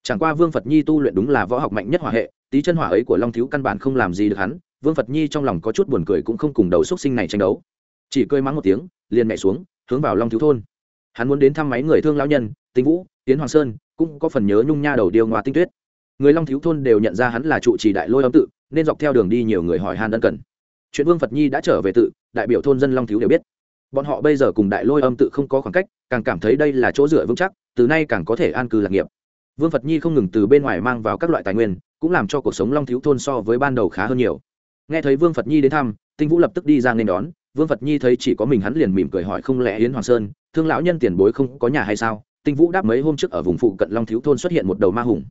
Chẳng qua vương phật nhi tu luyện đúng là võ học mạnh nhất hỏa hệ, tí chân hỏa ấy của long thiếu căn bản không làm gì được hắn, vương phật nhi trong lòng có chút buồn cười cũng không cùng đầu xúc sinh này tranh đấu. Chỉ cơi mắng một tiếng, liền mẹ xuống, hướng vào long thiếu thôn. Hắn muốn đến thăm máy người thương lão nhân, tinh vũ tiến hoàng sơn, cũng có phần nhớ nhung nha đầu điêu ngoa tinh tuyết. Người long thiếu thôn đều nhận ra hắn là trụ trì đại lôi âm tự, nên dọc theo đường đi nhiều người hỏi han ân cần chuyện vương phật nhi đã trở về tự, đại biểu thôn dân long thiếu đều biết. Bọn họ bây giờ cùng đại lôi âm tự không có khoảng cách, càng cảm thấy đây là chỗ dựa vững chắc, từ nay càng có thể an cư lạc nghiệp. Vương phật nhi không ngừng từ bên ngoài mang vào các loại tài nguyên, cũng làm cho cuộc sống long thiếu thôn so với ban đầu khá hơn nhiều. Nghe thấy vương phật nhi đến thăm, tinh vũ lập tức đi ra nên đón. Vương phật nhi thấy chỉ có mình hắn liền mỉm cười hỏi không lẽ yến hoàng sơn, thương lão nhân tiền bối không có nhà hay sao? Tinh vũ đáp mấy hôm trước ở vùng phụ cận long thiếu thôn xuất hiện một đầu ma hùng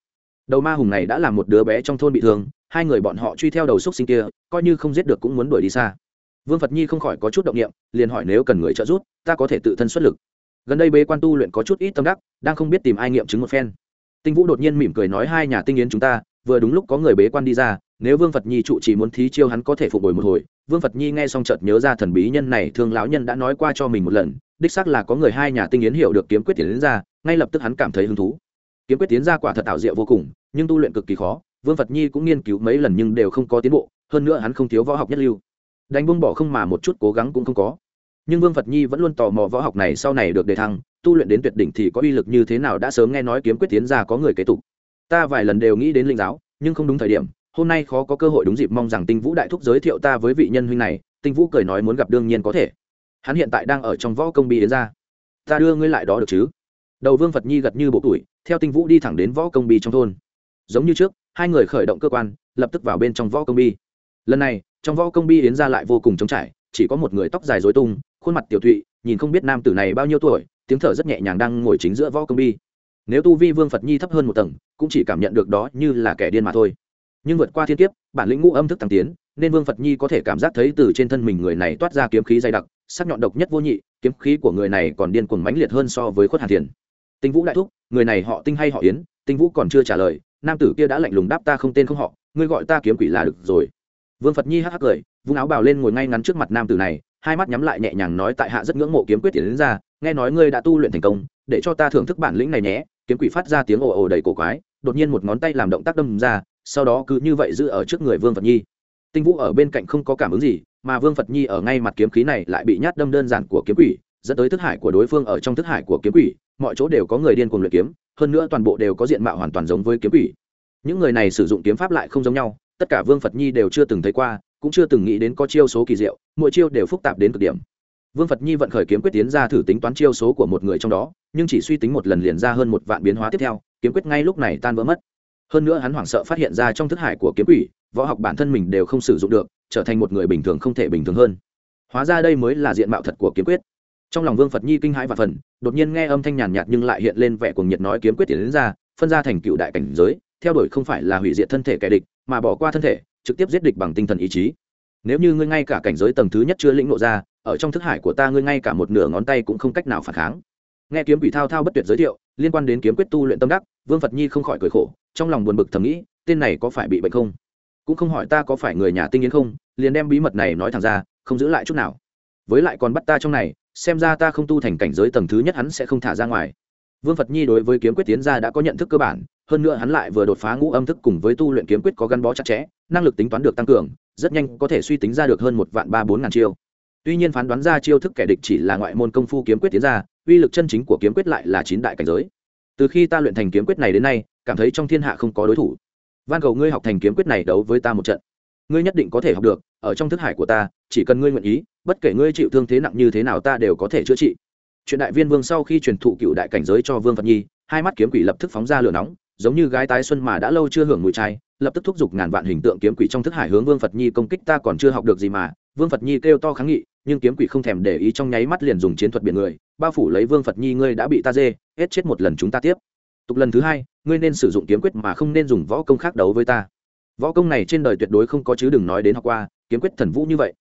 đầu ma hùng này đã làm một đứa bé trong thôn bị thương, hai người bọn họ truy theo đầu xúc sinh kia, coi như không giết được cũng muốn đuổi đi xa. Vương phật nhi không khỏi có chút động nghiệm liền hỏi nếu cần người trợ giúp, ta có thể tự thân xuất lực. Gần đây bế quan tu luyện có chút ít tâm đắc, đang không biết tìm ai nghiệm chứng một phen. Tinh vũ đột nhiên mỉm cười nói hai nhà tinh yến chúng ta, vừa đúng lúc có người bế quan đi ra, nếu vương phật nhi trụ chỉ muốn thí chiêu hắn có thể phục hồi một hồi. Vương phật nhi nghe xong chợt nhớ ra thần bí nhân này, thương lão nhân đã nói qua cho mình một lần, đích xác là có người hai nhà tinh yến hiểu được kiếm quyết tiền đến ra, ngay lập tức hắn cảm thấy hứng thú kiếm quyết tiến ra quả thật ảo diệu vô cùng, nhưng tu luyện cực kỳ khó, vương phật nhi cũng nghiên cứu mấy lần nhưng đều không có tiến bộ, hơn nữa hắn không thiếu võ học nhất lưu. Đánh buông bỏ không mà một chút cố gắng cũng không có. Nhưng vương phật nhi vẫn luôn tò mò võ học này sau này được đề thăng, tu luyện đến tuyệt đỉnh thì có uy lực như thế nào đã sớm nghe nói kiếm quyết tiến ra có người kế tục. Ta vài lần đều nghĩ đến linh giáo, nhưng không đúng thời điểm, hôm nay khó có cơ hội đúng dịp mong rằng tinh vũ đại thúc giới thiệu ta với vị nhân huynh này, tinh vũ cười nói muốn gặp đương nhiên có thể. Hắn hiện tại đang ở trong võ công bi đến ra. Ta đưa ngươi lại đó được chứ? Đầu vương phật nhi gật như bộ tuổi, theo tinh vũ đi thẳng đến võ công bi trong thôn. Giống như trước, hai người khởi động cơ quan, lập tức vào bên trong võ công bi. Lần này, trong võ công bi yến ra lại vô cùng trống trải, chỉ có một người tóc dài dối tung, khuôn mặt tiểu thụy, nhìn không biết nam tử này bao nhiêu tuổi, tiếng thở rất nhẹ nhàng đang ngồi chính giữa võ công bi. Nếu tu vi vương phật nhi thấp hơn một tầng, cũng chỉ cảm nhận được đó như là kẻ điên mà thôi. Nhưng vượt qua thiên kiếp, bản lĩnh ngũ âm thức tăng tiến, nên vương phật nhi có thể cảm giác thấy từ trên thân mình người này toát ra kiếm khí dày đặc, sắc nhọn độc nhất vô nhị, kiếm khí của người này còn điên cuồng mãnh liệt hơn so với khuất hàn thiền tinh vũ đại thúc, người này họ tinh hay họ yến, tinh vũ còn chưa trả lời, nam tử kia đã lạnh lùng đáp ta không tên không họ, ngươi gọi ta kiếm quỷ là được rồi. Vương phật nhi hắc hắc cười, vung áo bào lên ngồi ngay ngắn trước mặt nam tử này, hai mắt nhắm lại nhẹ nhàng nói tại hạ rất ngưỡng mộ kiếm quyết tiến đến ra, nghe nói ngươi đã tu luyện thành công, để cho ta thưởng thức bản lĩnh này nhé. Kiếm quỷ phát ra tiếng ồ ồ đầy cổ quái, đột nhiên một ngón tay làm động tác đâm ra, sau đó cứ như vậy giữ ở trước người vương phật nhi. Tinh vũ ở bên cạnh không có cảm ứng gì, mà vương phật nhi ở ngay mặt kiếm khí này lại bị nhát đâm đơn giản của kiếm quỷ, dẫn tới thức hải của đối phương ở trong thức hải của kiếm quỷ mọi chỗ đều có người điên cuồng luyện kiếm, hơn nữa toàn bộ đều có diện mạo hoàn toàn giống với kiếm quỷ. Những người này sử dụng kiếm pháp lại không giống nhau, tất cả vương phật nhi đều chưa từng thấy qua, cũng chưa từng nghĩ đến có chiêu số kỳ diệu, mỗi chiêu đều phức tạp đến cực điểm. Vương phật nhi vận khởi kiếm quyết tiến ra thử tính toán chiêu số của một người trong đó, nhưng chỉ suy tính một lần liền ra hơn một vạn biến hóa tiếp theo, kiếm quyết ngay lúc này tan vỡ mất. Hơn nữa hắn hoảng sợ phát hiện ra trong thức hải của kiếm quỷ, võ học bản thân mình đều không sử dụng được, trở thành một người bình thường không thể bình thường hơn. Hóa ra đây mới là diện mạo thật của kiếm quyết trong lòng vương phật nhi kinh hãi và phần, đột nhiên nghe âm thanh nhàn nhạt nhưng lại hiện lên vẻ cuồng nhiệt nói kiếm quyết tiến đến ra, phân ra thành cựu đại cảnh giới, theo đuổi không phải là hủy diệt thân thể kẻ địch, mà bỏ qua thân thể, trực tiếp giết địch bằng tinh thần ý chí. Nếu như ngươi ngay cả cảnh giới tầng thứ nhất chưa lĩnh ngộ ra, ở trong thức hải của ta ngươi ngay cả một nửa ngón tay cũng không cách nào phản kháng. Nghe kiếm quỷ thao thao bất tuyệt giới thiệu, liên quan đến kiếm quyết tu luyện tâm đắc, vương phật nhi không khỏi cười khổ, trong lòng buồn bực thầm nghĩ, tên này có phải bị bệnh không? Cũng không hỏi ta có phải người nhà tinh yến không, liền đem bí mật này nói thẳng ra, không giữ lại chút nào. Với lại còn bắt ta trong này xem ra ta không tu thành cảnh giới tầng thứ nhất hắn sẽ không thả ra ngoài. Vương phật nhi đối với kiếm quyết tiến ra đã có nhận thức cơ bản, hơn nữa hắn lại vừa đột phá ngũ âm thức cùng với tu luyện kiếm quyết có gắn bó chặt chẽ, năng lực tính toán được tăng cường, rất nhanh có thể suy tính ra được hơn một vạn ba bốn ngàn chiêu. Tuy nhiên phán đoán ra chiêu thức kẻ địch chỉ là ngoại môn công phu kiếm quyết tiến ra, uy lực chân chính của kiếm quyết lại là chín đại cảnh giới. Từ khi ta luyện thành kiếm quyết này đến nay, cảm thấy trong thiên hạ không có đối thủ. Van cầu ngươi học thành kiếm quyết này đấu với ta một trận. Ngươi nhất định có thể học được, ở trong thức hải của ta chỉ cần ngươi nguyện ý, bất kể ngươi chịu thương thế nặng như thế nào ta đều có thể chữa trị. Chuyện đại viên vương sau khi truyền thụ cựu đại cảnh giới cho vương phật nhi, hai mắt kiếm quỷ lập tức phóng ra lửa nóng, giống như gái tái xuân mà đã lâu chưa hưởng mùi trai lập tức thúc giục ngàn vạn hình tượng kiếm quỷ trong thức hải hướng vương phật nhi công kích ta còn chưa học được gì mà, vương phật nhi kêu to kháng nghị, nhưng kiếm quỷ không thèm để ý trong nháy mắt liền dùng chiến thuật biển người, bao phủ lấy vương phật nhi ngươi đã bị ta dê, hết chết một lần chúng ta tiếp. Tục lần thứ hai, ngươi nên sử dụng kiếm quyết mà không nên dùng võ công khác đấu với ta. Võ công này trên đời tuyệt đối không có chứ đừng nói đến học qua, kiếm quyết thần vũ như vậy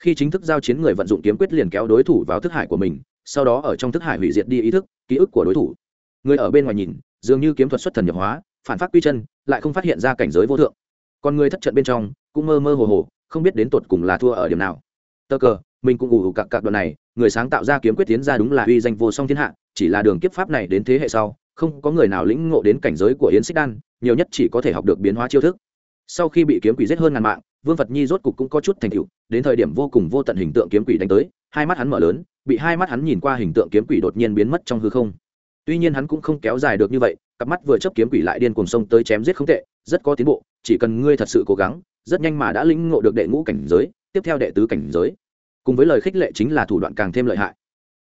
khi chính thức giao chiến người vận dụng kiếm quyết liền kéo đối thủ vào thức hải của mình, sau đó ở trong thức hải hủy diệt đi ý thức, ký ức của đối thủ. Người ở bên ngoài nhìn, dường như kiếm thuật xuất thần nhập hóa, phản phát quy chân, lại không phát hiện ra cảnh giới vô thượng. Còn người thất trận bên trong, cũng mơ mơ hồ hồ, không biết đến tột cùng là thua ở điểm nào. Tơ cờ, mình cũng ủ ủ cặp cặp đoạn này, người sáng tạo ra kiếm quyết tiến ra đúng là uy danh vô song thiên hạ, chỉ là đường kiếp pháp này đến thế hệ sau, không có người nào lĩnh ngộ đến cảnh giới của yến xích đan, nhiều nhất chỉ có thể học được biến hóa chiêu thức sau khi bị kiếm quỷ giết hơn ngàn mạng, vương phật nhi rốt cục cũng có chút thành tựu, đến thời điểm vô cùng vô tận hình tượng kiếm quỷ đánh tới, hai mắt hắn mở lớn, bị hai mắt hắn nhìn qua hình tượng kiếm quỷ đột nhiên biến mất trong hư không. Tuy nhiên hắn cũng không kéo dài được như vậy, cặp mắt vừa chấp kiếm quỷ lại điên cuồng sông tới chém giết không tệ, rất có tiến bộ, chỉ cần ngươi thật sự cố gắng, rất nhanh mà đã lĩnh ngộ được đệ ngũ cảnh giới, tiếp theo đệ tứ cảnh giới. Cùng với lời khích lệ chính là thủ đoạn càng thêm lợi hại.